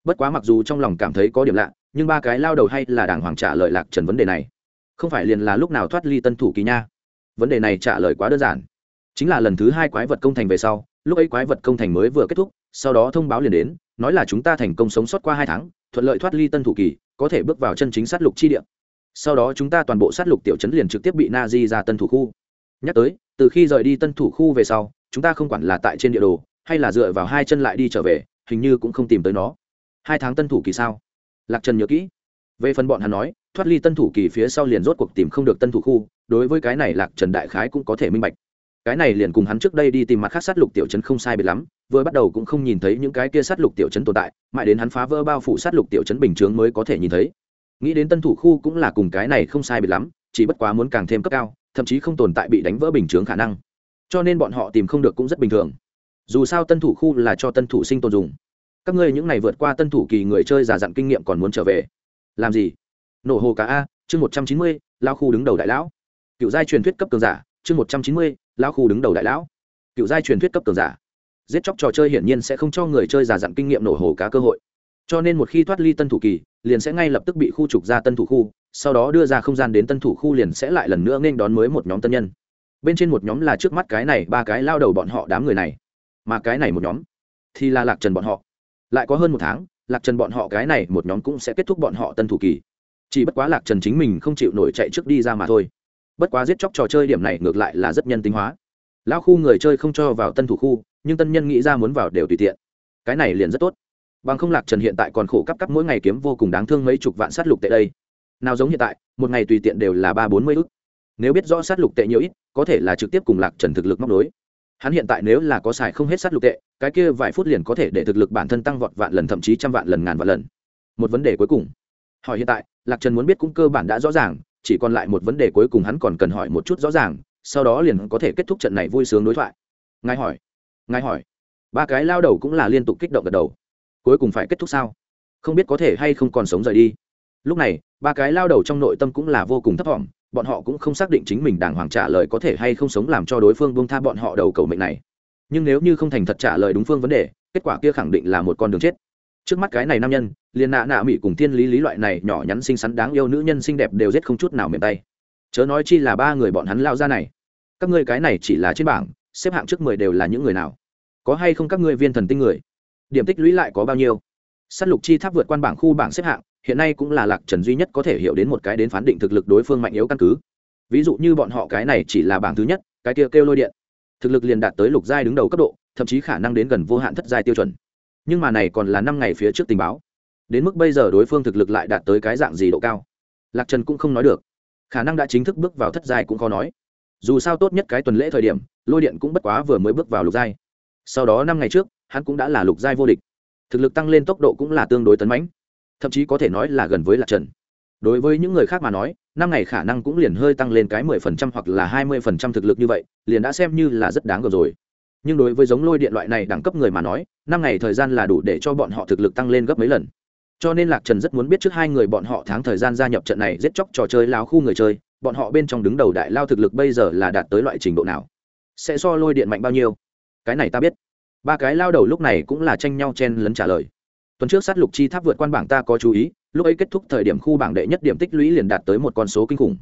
Speaker 1: Bất quá mặc dù trong lòng cảm thấy có điểm lạ, nhưng ba cái lao đầu hay là đảng hoàng trả lời lạc trần vấn đề này. Không phải liền là lúc nào thoát ly tân thủ kỳ nha? Vấn đề này trả lời quá đơn giản. Chính là lần thứ hai quái vật công thành về sau, lúc ấy quái vật công thành mới vừa kết thúc, sau đó thông báo liền đến, nói là chúng ta thành công sống sót qua hai tháng, thuận lợi thoát ly tân thủ kỳ, có thể bước vào chân chính sát lục chi địa sau đó chúng ta toàn bộ sát lục tiểu chấn liền trực tiếp bị na di ra tân thủ khu. Nhắc tới, từ khi rời đi tân thủ khu về sau, chúng ta không quản là tại trên địa đồ, hay là dựa vào hai chân lại đi trở về, hình như cũng không tìm tới nó. Hai tháng tân thủ kỳ sao? Lạc trần nhớ kỹ. Về phần bọn hắn nói, thoát ly tân thủ kỳ phía sau liền rốt cuộc tìm không được tân thủ khu, đối với cái này lạc trần đại khái cũng có thể minh bạch. Cái này liền cùng hắn trước đây đi tìm mặt khác sát lục tiểu chấn không sai biệt lắm, vừa bắt đầu cũng không nhìn thấy những cái kia sát lục tiểu chấn tồn tại, mãi đến hắn phá vỡ bao phủ sát lục tiểu chấn bình chướng mới có thể nhìn thấy nghĩ đến tân thủ khu cũng là cùng cái này không sai biệt lắm, chỉ bất quá muốn càng thêm cấp cao, thậm chí không tồn tại bị đánh vỡ bình chướng khả năng. Cho nên bọn họ tìm không được cũng rất bình thường. Dù sao tân thủ khu là cho tân thủ sinh tồn dùng. Các ngươi những này vượt qua tân thủ kỳ người chơi giả dặn kinh nghiệm còn muốn trở về. Làm gì? Nổ hồ cá a, chương một trăm chín mươi lao khu đứng đầu đại lão. Cựu giai truyền thuyết cấp cường giả, chương một trăm chín mươi lao khu đứng đầu đại lão. Cựu giai truyền thuyết cấp cường giả. Giết chóc trò chơi hiển nhiên sẽ không cho người chơi giả dặn kinh nghiệm nổ hồ cá cơ hội cho nên một khi thoát ly tân thủ kỳ, liền sẽ ngay lập tức bị khu trục ra tân thủ khu, sau đó đưa ra không gian đến tân thủ khu liền sẽ lại lần nữa nên đón mới một nhóm tân nhân. Bên trên một nhóm là trước mắt cái này ba cái lao đầu bọn họ đám người này. Mà cái này một nhóm thì là lạc trần bọn họ. Lại có hơn một tháng, lạc trần bọn họ cái này một nhóm cũng sẽ kết thúc bọn họ tân thủ kỳ. Chỉ bất quá lạc trần chính mình không chịu nổi chạy trước đi ra mà thôi. Bất quá giết chóc trò chơi điểm này ngược lại là rất nhân tính hóa. Lão khu người chơi không cho vào tân thủ khu, nhưng tân nhân nghĩ ra muốn vào đều tùy tiện. Cái này liền rất tốt bằng không lạc trần hiện tại còn khổ cấp cấp mỗi ngày kiếm vô cùng đáng thương mấy chục vạn sát lục tệ đây. Nào giống hiện tại, một ngày tùy tiện đều là ba bốn mươi ức. Nếu biết rõ sát lục tệ nhiều ít, có thể là trực tiếp cùng lạc trần thực lực móc đối hắn hiện tại nếu là có xài không hết sát lục tệ, cái kia vài phút liền có thể để thực lực bản thân tăng vọt vạn lần, thậm chí trăm vạn lần, ngàn vạn lần. Một vấn đề cuối cùng. Hỏi hiện tại, lạc trần muốn biết cũng cơ bản đã rõ ràng, chỉ còn lại một vấn đề cuối cùng hắn còn cần hỏi một chút rõ ràng, sau đó liền có thể kết thúc trận này vui sướng đối thoại. Ngài hỏi. Ngài hỏi. Ba cái lao đầu cũng là liên tục kích động gật đầu cuối cùng phải kết thúc sao? Không biết có thể hay không còn sống rời đi. Lúc này, ba cái lao đầu trong nội tâm cũng là vô cùng thấp t bọn họ cũng không xác định chính mình đàng hoàng trả lời có thể hay không sống làm cho đối phương buông tha bọn họ đầu cầu mệnh này. Nhưng nếu như không thành thật trả lời đúng phương vấn đề, kết quả kia khẳng định là một con đường chết. Trước mắt cái này nam nhân, liền nạ nạ mỹ cùng thiên lý lý loại này nhỏ nhắn xinh xắn đáng yêu nữ nhân xinh đẹp đều giết không chút nào mềm tay. Chớ nói chi là ba người bọn hắn lao ra này. Các ngươi cái này chỉ là trên bảng, xếp hạng trước mười đều là những người nào? Có hay không các ngươi viên thần tinh người? Điểm tích lũy lại có bao nhiêu. S á t lục chi tháp vượt quan bảng khu bảng xếp hạng, hiện nay cũng là lạc trần duy nhất có thể hiểu đến một cái đến phán định thực lực đối phương mạnh yếu căn cứ. Ví dụ như bọn họ cái này chỉ là bảng thứ nhất, cái kia kêu lôi điện. Thực lực liền đạt tới lục giai đứng đầu cấp độ, thậm chí khả năng đến gần vô hạn thất giai tiêu chuẩn. Nhưng mà này còn là năm ngày phía trước tình báo. Đến mức bây giờ đối phương thực lực lại đạt tới cái dạng gì độ cao? Lạc trần cũng không nói được. Khả năng đã chính thức bước vào thất giai cũng khó nói. Dù sao tốt nhất cái tuần lễ thời điểm, lôi điện cũng bất quá vừa mới bước vào lục giai. Sau đó năm ngày trước hắn cũng đã là lục giai vô địch. Thực lực tăng lên tốc độ cũng là tương đối tấn mãnh. Thậm chí có thể nói là gần với lạc trần. Đối với những người khác mà nói, năm ngày khả năng cũng liền hơi tăng lên cái mười phần trăm hoặc là hai mươi phần trăm thực lực như vậy, liền đã xem như là rất đáng gờm rồi. Nhưng đối với giống lôi điện loại này đẳng cấp người mà nói, năm ngày thời gian là đủ để cho bọn họ thực lực tăng lên gấp mấy lần. Cho nên lạc trần rất muốn biết trước hai người bọn họ tháng thời gian gia nhập trận này giết chóc trò chơi lao khu người chơi, bọn họ bên trong đứng đầu đại lao thực lực bây giờ là đạt tới loại trình độ nào? Sẽ so lôi điện mạnh bao nhiêu? Cái này ta biết ba cái lao đầu lúc này cũng là tranh nhau chen lấn trả lời. Tuần trước sát lục chi tháp vượt quan bảng ta có chú ý, lúc ấy kết thúc thời điểm khu bảng đệ nhất điểm tích lũy liền đạt tới một con số kinh khủng.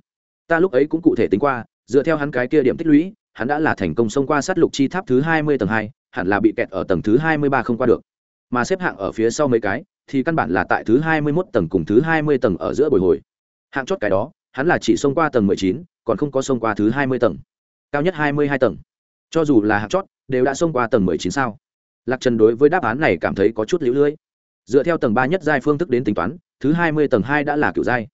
Speaker 1: Ta lúc ấy cũng cụ thể tính qua, dựa theo hắn cái kia điểm tích lũy, hắn đã là thành công xông qua sát lục chi tháp thứ hai mươi tầng hai, hẳn là bị kẹt ở tầng thứ hai mươi ba không qua được. Mà xếp hạng ở phía sau mấy cái, thì căn bản là tại thứ hai mươi mốt tầng cùng thứ hai mươi tầng ở giữa bồi hồi. Hạng chót cái đó, hắn là chỉ xông qua tầng mười chín, còn không có xông qua thứ hai mươi tầng. Cao nhất hai mươi hai tầng. Cho dù là hạng chót đều đã xông qua tầng mười chín sao? Lạc trần đối với đáp án này cảm thấy có chút lũ lưỡi. Dựa theo tầng ba nhất giai phương thức đến tính toán, thứ hai mươi tầng hai đã là cựu giai.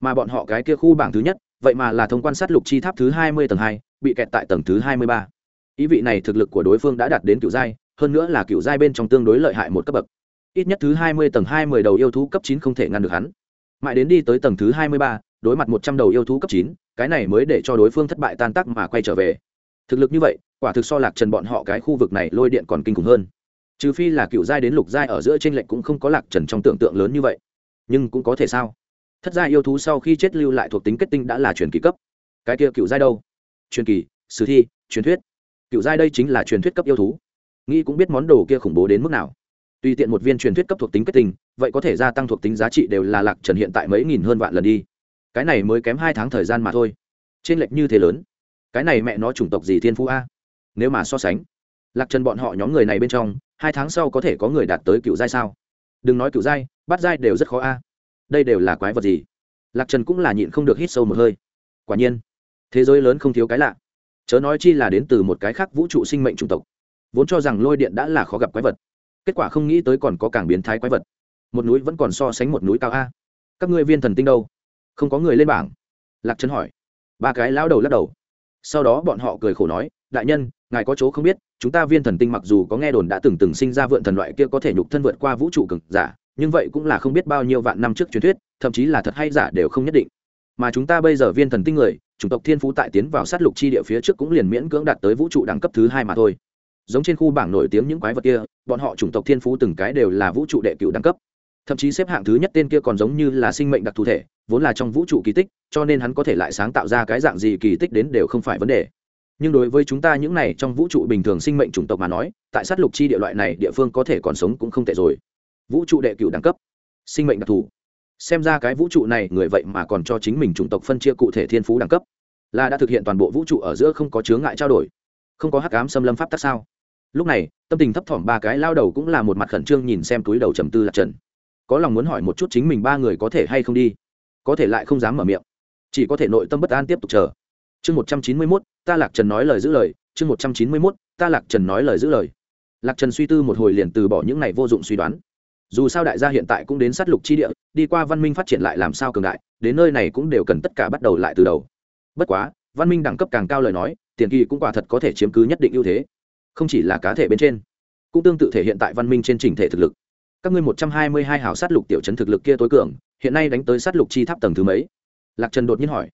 Speaker 1: Mà bọn họ cái kia khu bảng thứ nhất, vậy mà là thông quan sát lục chi tháp thứ hai mươi tầng hai, bị kẹt tại tầng thứ hai mươi ba. Ý vị này thực lực của đối phương đã đạt đến cựu giai, hơn nữa là cựu giai bên trong tương đối lợi hại một cấp bậc. Ít nhất thứ hai mươi tầng hai mươi đầu yêu thú cấp chín không thể ngăn được hắn. Mãi đến đi tới tầng thứ hai mươi ba, đối mặt một trăm đầu yêu thú cấp chín, cái này mới để cho đối phương thất bại tan tác mà quay trở về. Thực lực như vậy quả thực so lạc trần bọn họ cái khu vực này lôi điện còn kinh khủng hơn. Trừ phi là cựu giai đến lục giai ở giữa t r ê n lệch cũng không có lạc trần trong tưởng tượng lớn như vậy. Nhưng cũng có thể sao? Thất giai yêu thú sau khi chết lưu lại thuộc tính kết tinh đã là truyền kỳ cấp. Cái kia cựu giai đâu? Truyền kỳ, sử thi, truyền thuyết. Cựu giai đây chính là truyền thuyết cấp yêu thú. Nghĩ cũng biết món đồ kia khủng bố đến mức nào. Tùy tiện một viên truyền thuyết cấp thuộc tính kết tinh, vậy có thể gia tăng thuộc tính giá trị đều là lạc trần hiện tại mấy nghìn hơn vạn lần đi. Cái này mới kém hai tháng thời gian mà thôi. Trên lệch như thế lớn. Cái này mẹ nó chủng tộc gì thiên phú a? Nếu mà so sánh, lạc trần bọn họ nhóm người này bên trong, hai tháng sau có thể có người đạt tới cựu giai sao? Đừng nói cựu giai bắt giai đều rất khó a. Đây đều là quái vật gì? Lạc trần cũng là nhịn không được hít sâu một hơi. Quả nhiên, thế giới lớn không thiếu cái lạ. Chớ nói chi là đến từ một cái khác vũ trụ sinh mệnh chủng tộc. Vốn cho rằng lôi điện đã là khó gặp quái vật, kết quả không nghĩ tới còn có càng biến thái quái vật. Một núi vẫn còn so sánh một núi cao a. Các ngươi viên thần tinh đâu? Không có người lên bảng. Lạc trần hỏi. Ba cái lão đầu lắc đầu. Sau đó bọn họ cười khổ nói, đại nhân ngài có chỗ không biết, chúng ta viên thần tinh mặc dù có nghe đồn đã từng từng sinh ra vượn thần loại kia có thể nhục thân vượt qua vũ trụ cực giả, nhưng vậy cũng là không biết bao nhiêu vạn năm trước truyền thuyết, thậm chí là thật hay giả đều không nhất định. Mà chúng ta bây giờ viên thần tinh người, chủng tộc thiên phú tại tiến vào sát lục chi địa phía trước cũng liền miễn cưỡng đạt tới vũ trụ đẳng cấp thứ hai mà thôi. Giống trên khu bảng nổi tiếng những quái vật kia, bọn họ chủng tộc thiên phú từng cái đều là vũ trụ đệ cựu đẳng cấp. Thậm chí xếp hạng thứ nhất tên kia còn giống như là sinh mệnh đặc thù thể, vốn là trong vũ trụ kỳ tích, cho nên hắn có thể lại sáng tạo ra cái dạng gì kỳ tích đến đều không phải vấn đề nhưng đối với chúng ta những này trong vũ trụ bình thường sinh mệnh chủng tộc mà nói, tại sát lục chi địa loại này địa phương có thể còn sống cũng không tệ rồi. Vũ trụ đệ cựu đẳng cấp, sinh mệnh đặc thù. Xem ra cái vũ trụ này, người vậy mà còn cho chính mình chủng tộc phân chia cụ thể thiên phú đẳng cấp. Là đã thực hiện toàn bộ vũ trụ ở giữa không có chướng ngại trao đổi, không có hắc ám xâm lâm pháp tắc sao? Lúc này, tâm tình thấp thỏm ba cái lao đầu cũng là một mặt khẩn trương nhìn xem túi đầu trầm tư lạc trần. Có lòng muốn hỏi một chút chính mình ba người có thể hay không đi? Có thể lại không dám mở miệng. Chỉ có thể nội tâm bất an tiếp tục chờ chương một trăm chín mươi mốt, ta lạc trần nói lời giữ lời. Chương một trăm chín mươi mốt, ta lạc trần nói lời giữ lời. Lạc trần suy tư một hồi liền từ bỏ những này vô dụng suy đoán. Dù sao đại gia hiện tại cũng đến sát lục chi địa, đi qua văn minh phát triển lại làm sao cường đại, đến nơi này cũng đều cần tất cả bắt đầu lại từ đầu. Bất quá, văn minh đẳng cấp càng cao lời nói, tiền kỳ cũng quả thật có thể chiếm cứ nhất định ưu thế. Không chỉ là cá thể bên trên, cũng tương tự thể hiện tại văn minh trên trình thể thực lực. Các ngươi một trăm hai mươi hai hào sát lục tiểu chấn thực lực kia tối cường, hiện nay đánh tới sát lục chi tháp tầng thứ mấy? Lạc trần đột nhiên hỏi.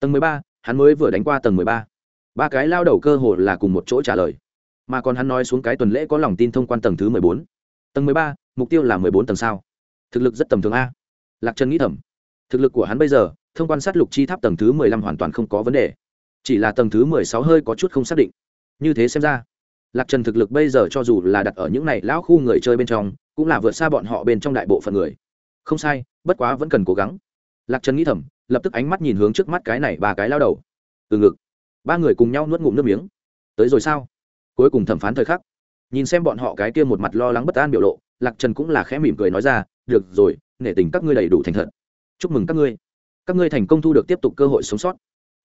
Speaker 1: Tầng mười ba hắn mới vừa đánh qua tầng mười ba. Ba cái lao đầu cơ hồ là cùng một chỗ trả lời. Mà còn hắn nói xuống cái tuần lễ có lòng tin thông quan tầng thứ mười bốn. Tầng mười ba, mục tiêu là mười bốn tầng sao? Thực lực rất tầm thường a. Lạc trần nghĩ thầm. Thực lực của hắn bây giờ, thông quan sát lục chi tháp tầng thứ mười lăm hoàn toàn không có vấn đề. Chỉ là tầng thứ mười sáu hơi có chút không xác định. Như thế xem ra, lạc trần thực lực bây giờ cho dù là đặt ở những này lão khu người chơi bên trong, cũng là vượt xa bọn họ bên trong đại bộ phận người. Không sai, bất quá vẫn cần cố gắng. Lạc trần nghĩ thầm lập tức ánh mắt nhìn hướng trước mắt cái này ba cái lao đầu. Từ ngực. Ba người cùng nhau nuốt ngụm nước miếng. Tới rồi sao? Cuối cùng thẩm phán thời khắc. Nhìn xem bọn họ cái kia một mặt lo lắng bất an biểu lộ, lạc trần cũng là khẽ mỉm cười nói ra, được rồi, nể tình các ngươi đầy đủ thành thật. Chúc mừng các ngươi. Các ngươi thành công thu được tiếp tục cơ hội sống sót.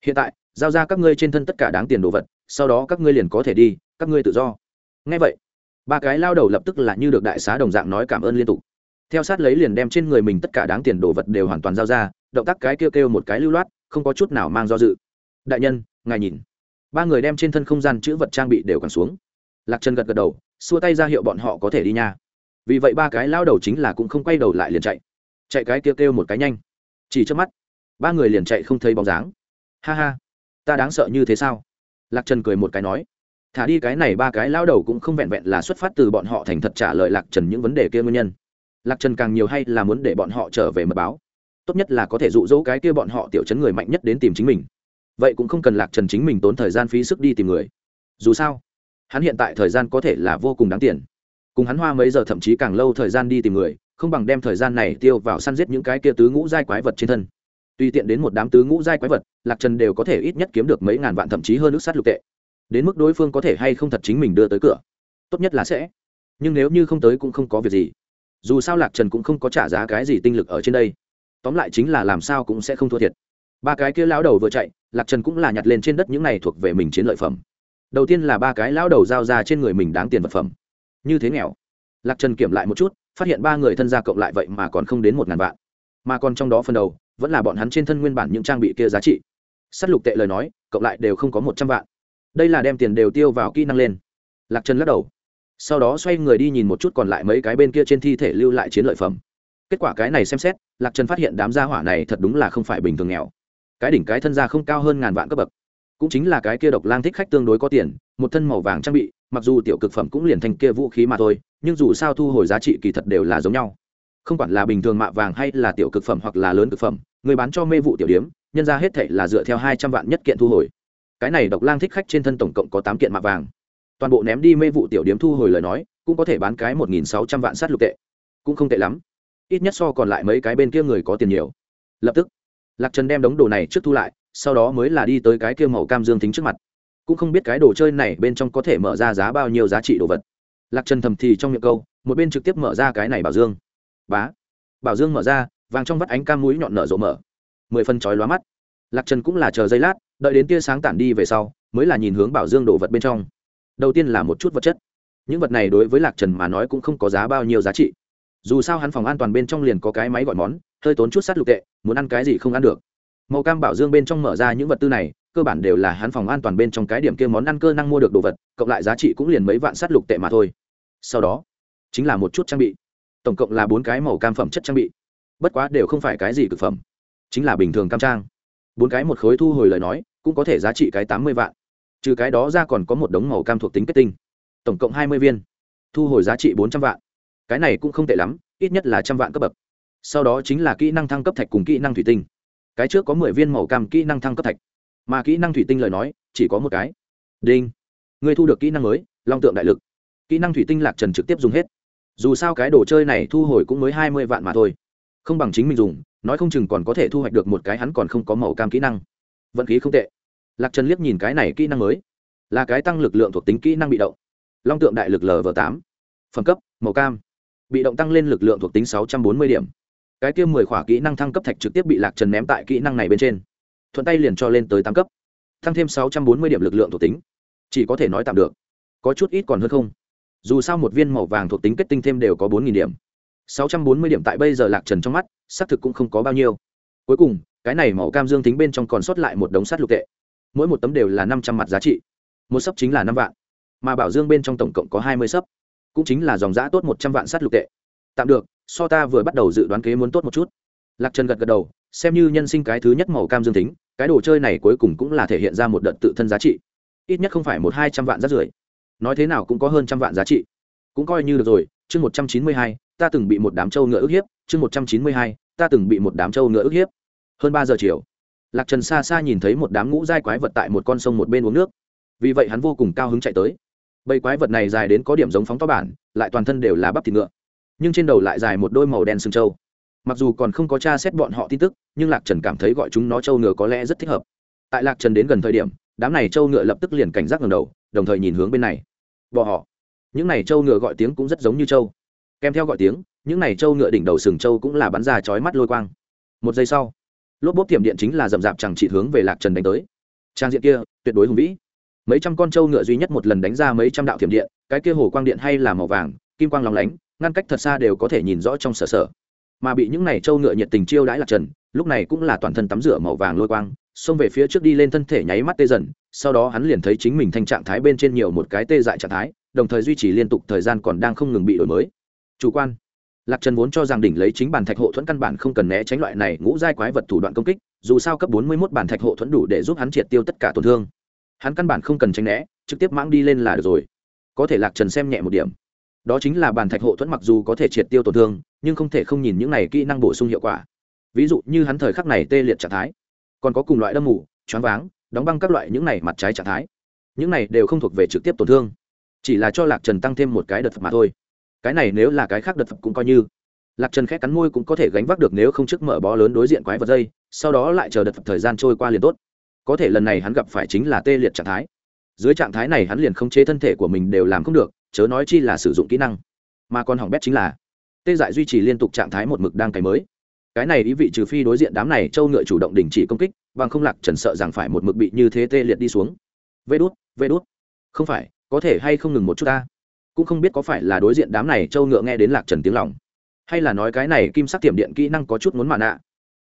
Speaker 1: Hiện tại, giao ra các ngươi trên thân tất cả đáng tiền đồ vật, sau đó các ngươi liền có thể đi, các ngươi tự do. Ngay vậy, ba cái lao đầu lập tức là như được đại xá đồng dạng nói cảm ơn liên tục. Theo sát lấy liền đem trên người mình tất cả đáng tiền đồ vật đều hoàn toàn giao ra động tác cái kêu kêu một cái lưu loát, không có chút nào mang do dự. Đại nhân, ngài nhìn. Ba người đem trên thân không gian chữ vật trang bị đều còn xuống. Lạc trần gật gật đầu, xua tay ra hiệu bọn họ có thể đi nha. Vì vậy ba cái lao đầu chính là cũng không quay đầu lại liền chạy. Chạy cái kêu kêu một cái nhanh. Chỉ trước mắt, ba người liền chạy không thấy bóng dáng. Ha ha, ta đáng sợ như thế sao? Lạc trần cười một cái nói. Thả đi cái này ba cái lao đầu cũng không vẹn vẹn là xuất phát từ bọn họ thành thật trả lời lạc trần những vấn đề kia nguyên nhân. Lạc trần càng nhiều hay là muốn để bọn họ trở về mật báo tốt nhất là có thể dụ dỗ cái kia bọn họ tiểu chấn người mạnh nhất đến tìm chính mình. Vậy cũng không cần lạc trần chính mình tốn thời gian phí sức đi tìm người. Dù sao, hắn hiện tại thời gian có thể là vô cùng đáng tiền. Cùng hắn hoa mấy giờ thậm chí càng lâu thời gian đi tìm người, không bằng đem thời gian này tiêu vào săn giết những cái kia tứ ngũ giai quái vật trên thân. Tùy tiện đến một đám tứ ngũ giai quái vật, lạc trần đều có thể ít nhất kiếm được mấy ngàn vạn thậm chí hơn nước sát lục tệ. Đến mức đối phương có thể hay không thật chính mình đưa tới cửa, tốt nhất là sẽ. Nhưng nếu như không tới cũng không có việc gì. Dù sao lạc trần cũng không có trả giá cái gì tinh lực ở trên đây tóm lại chính là làm sao cũng sẽ không thua thiệt. Ba cái kia lão đầu vừa chạy, lạc trần cũng là nhặt lên trên đất những này thuộc về mình chiến lợi phẩm. Đầu tiên là ba cái lão đầu giao ra trên người mình đáng tiền vật phẩm. Như thế nghèo. Lạc trần kiểm lại một chút, phát hiện ba người thân gia cộng lại vậy mà còn không đến một ngàn vạn. Mà còn trong đó phần đầu, vẫn là bọn hắn trên thân nguyên bản những trang bị kia giá trị. S á t lục tệ lời nói, cộng lại đều không có một trăm vạn. Đây là đem tiền đều tiêu vào kỹ năng lên. Lạc trần lắc đầu. Sau đó xoay người đi nhìn một chút còn lại mấy cái bên kia trên thi thể lưu lại chiến lợi phẩm kết quả cái này xem xét, lạc trần phát hiện đám gia hỏa này thật đúng là không phải bình thường nghèo. Cái đỉnh cái thân gia không cao hơn ngàn vạn cấp bậc. Cũng chính là cái kia độc lang thích khách tương đối có tiền, một thân màu vàng trang bị, mặc dù tiểu cực phẩm cũng liền thành kia vũ khí mà thôi, nhưng dù sao thu hồi giá trị kỳ thật đều là giống nhau. Không quản là bình thường mạ vàng hay là tiểu cực phẩm hoặc là lớn cực phẩm, người bán cho mê vụ tiểu điếm, nhân ra hết thệ là dựa theo hai trăm vạn nhất kiện thu hồi. Cái này độc lang thích khách trên thân tổng cộng có tám kiện mạ vàng. Toàn bộ ném đi mê vụ tiểu điếm thu hồi lời nói, cũng có thể bán cái một nghìn sáu trăm vạn sát lục tệ. Cũng không tệ lắm ít nhất so còn lại mấy cái bên kia người có tiền nhiều. Lập tức, lạc trần đem đống đồ này trước thu lại, sau đó mới là đi tới cái kia màu cam dương tính trước mặt. Cũng không biết cái đồ chơi này bên trong có thể mở ra giá bao nhiêu giá trị đồ vật. Lạc trần thầm thì trong miệng câu, một bên trực tiếp mở ra cái này bảo dương. Bá! Bảo dương mở ra, vàng trong vắt ánh cam mũi nhọn nở rộ mở. Mười phân chói lóa mắt. Lạc trần cũng là chờ giây lát, đợi đến tia sáng tản đi về sau, mới là nhìn hướng bảo dương đồ vật bên trong. Đầu tiên là một chút vật chất. Những vật này đối với lạc trần mà nói cũng không có giá bao nhiêu giá trị dù sao hắn phòng an toàn bên trong liền có cái máy gọi món, hơi tốn chút sắt lục tệ, muốn ăn cái gì không ăn được. Màu cam bảo dương bên trong mở ra những vật tư này, cơ bản đều là hắn phòng an toàn bên trong cái điểm kia món ăn cơ năng mua được đồ vật, cộng lại giá trị cũng liền mấy vạn sắt lục tệ mà thôi. Sau đó, chính là một chút trang bị. Tổng cộng là bốn cái màu cam phẩm chất trang bị. Bất quá đều không phải cái gì cực phẩm, chính là bình thường cam trang. Bốn cái một khối thu hồi lời nói, cũng có thể giá trị cái tám mươi vạn. Trừ cái đó ra còn có một đống màu cam thuộc tính kết tinh. Tổng cộng hai mươi viên. Thu hồi giá trị bốn trăm vạn cái này cũng không tệ lắm, ít nhất là trăm vạn cấp bậc. Sau đó chính là kỹ năng thăng cấp thạch cùng kỹ năng thủy tinh. Cái trước có mười viên màu cam kỹ năng thăng cấp thạch, mà kỹ năng thủy tinh lời nói, chỉ có một cái. Đinh. Người thu được kỹ năng mới, long tượng đại lực. Kỹ năng thủy tinh lạc trần trực tiếp dùng hết. Dù sao cái đồ chơi này thu hồi cũng mới hai mươi vạn mà thôi. Không bằng chính mình dùng, nói không chừng còn có thể thu hoạch được một cái hắn còn không có màu cam kỹ năng. Vận khí không tệ. Lạc trần liếc nhìn cái này kỹ năng mới. Là cái tăng lực lượng thuộc tính kỹ năng bị động. Long tượng đại lực lv tám. Phẩm cấp, màu cam bị động tăng lên lực lượng thuộc tính sáu trăm bốn mươi điểm. Cái kia mười khỏa kỹ năng thăng cấp thạch trực tiếp bị lạc trần ném tại kỹ năng này bên trên. Thuận tay liền cho lên tới tăng cấp. Thăng thêm sáu trăm bốn mươi điểm lực lượng thuộc tính. Chỉ có thể nói tạm được. Có chút ít còn hơn không. Dù sao một viên màu vàng thuộc tính kết tinh thêm đều có bốn điểm. sáu trăm bốn mươi điểm tại bây giờ lạc trần trong mắt, xác thực cũng không có bao nhiêu. Cuối cùng, cái này màu cam dương tính bên trong còn sót lại một đống sắt lục tệ. Mỗi một tấm đều là năm trăm mặt giá trị. Một sấp chính là năm vạn. Mà bảo dương bên trong tổng cộng có hai mươi sấp cũng chính là dòng giã tốt một trăm vạn sắt lục tệ. Tạm được, so ta vừa bắt đầu dự đoán kế muốn tốt một chút. Lạc trần gật gật đầu, xem như nhân sinh cái thứ nhất màu cam dương tính, cái đồ chơi này cuối cùng cũng là thể hiện ra một đợt tự thân giá trị. Ít nhất không phải một hai trăm vạn rát rưởi. Nói thế nào cũng có hơn trăm vạn giá trị. Cũng coi như được rồi, chương một trăm chín mươi hai, ta từng bị một đám trâu ngựa ức hiếp, chương một trăm chín mươi hai, ta từng bị một đám trâu ngựa ức hiếp. Hơn ba giờ chiều, lạc trần xa xa nhìn thấy một đám ngũ dai quái vật tại một con sông một bên uống nước. Vì vậy hắn vô cùng cao hứng chạy tới bầy quái vật này dài đến có điểm giống phóng to bản, lại toàn thân đều là bắp thịt ngựa. Nhưng trên đầu lại dài một đôi màu đen sừng trâu. Mặc dù còn không có tra xét bọn họ tin tức, nhưng lạc trần cảm thấy gọi chúng nó trâu ngựa có lẽ rất thích hợp. Tại lạc trần đến gần thời điểm, đám này trâu ngựa lập tức liền cảnh giác ngầm đầu, đồng thời nhìn hướng bên này. Bỏ họ. Những này trâu ngựa gọi tiếng cũng rất giống như trâu. Kèm theo gọi tiếng, những này trâu ngựa đỉnh đầu sừng trâu cũng là bắn ra chói mắt lôi quang. Một giây sau, lốp bốp tiệm điện chính là rậm rạp chẳng chỉ hướng về lạc trần đánh tới. Trang diện kia, tuyệt đối hùng vĩ mấy trăm con trâu ngựa duy nhất một lần đánh ra mấy trăm đạo thiểm điện, cái kia hồ quang điện hay là màu vàng, kim quang lòng lánh, ngăn cách thật xa đều có thể nhìn rõ trong sở sở. Mà bị những này trâu ngựa nhiệt tình chiêu đãi lạc trần, lúc này cũng là toàn thân tắm rửa màu vàng lôi quang, xông về phía trước đi lên thân thể nháy mắt tê dần, sau đó hắn liền thấy chính mình thành trạng thái bên trên nhiều một cái tê dại trạng thái, đồng thời duy trì liên tục thời gian còn đang không ngừng bị đổi mới. Chủ quan. Lạc trần vốn cho rằng đỉnh lấy chính bản thạch hộ thuẫn căn bản không cần né tránh loại này ngũ giai quái vật thủ đoạn công kích, dù sao cấp bốn mươi mốt bản thạch hộ thuẫn đủ để giúp hắn triệt tiêu tất cả tổn thương hắn căn bản không cần tránh né, trực tiếp mãng đi lên là được rồi. Có thể lạc trần xem nhẹ một điểm. Đó chính là bản thạch hộ thuẫn mặc dù có thể triệt tiêu tổn thương, nhưng không thể không nhìn những này kỹ năng bổ sung hiệu quả. Ví dụ như hắn thời khắc này tê liệt trạng thái, còn có cùng loại đâm mù, choáng váng, đóng băng các loại những này mặt trái trạng thái. Những này đều không thuộc về trực tiếp tổn thương, chỉ là cho lạc trần tăng thêm một cái đợt phật mà thôi. Cái này nếu là cái khác đợt phật cũng coi như. Lạc trần khét cắn môi cũng có thể gánh vác được nếu không trước mở bó lớn đối diện quái vật dây, sau đó lại chờ đợt phật thời gian trôi qua liền tốt có thể lần này hắn gặp phải chính là tê liệt trạng thái. Dưới trạng thái này hắn liền không chế thân thể của mình đều làm không được, chớ nói chi là sử dụng kỹ năng. Mà còn hỏng bét chính là, tê dại duy trì liên tục trạng thái một mực đang cày mới. Cái này ý vị trừ phi đối diện đám này châu ngựa chủ động đình chỉ công kích, bằng không lạc trần sợ rằng phải một mực bị như thế tê liệt đi xuống. Vê đốt vê đốt không phải, có thể hay không ngừng một chút ta? Cũng không biết có phải là đối diện đám này châu ngựa nghe đến lạc trần tiếng lòng, hay là nói cái này kim sắc tiềm điện kỹ năng có chút muốn mạn nạ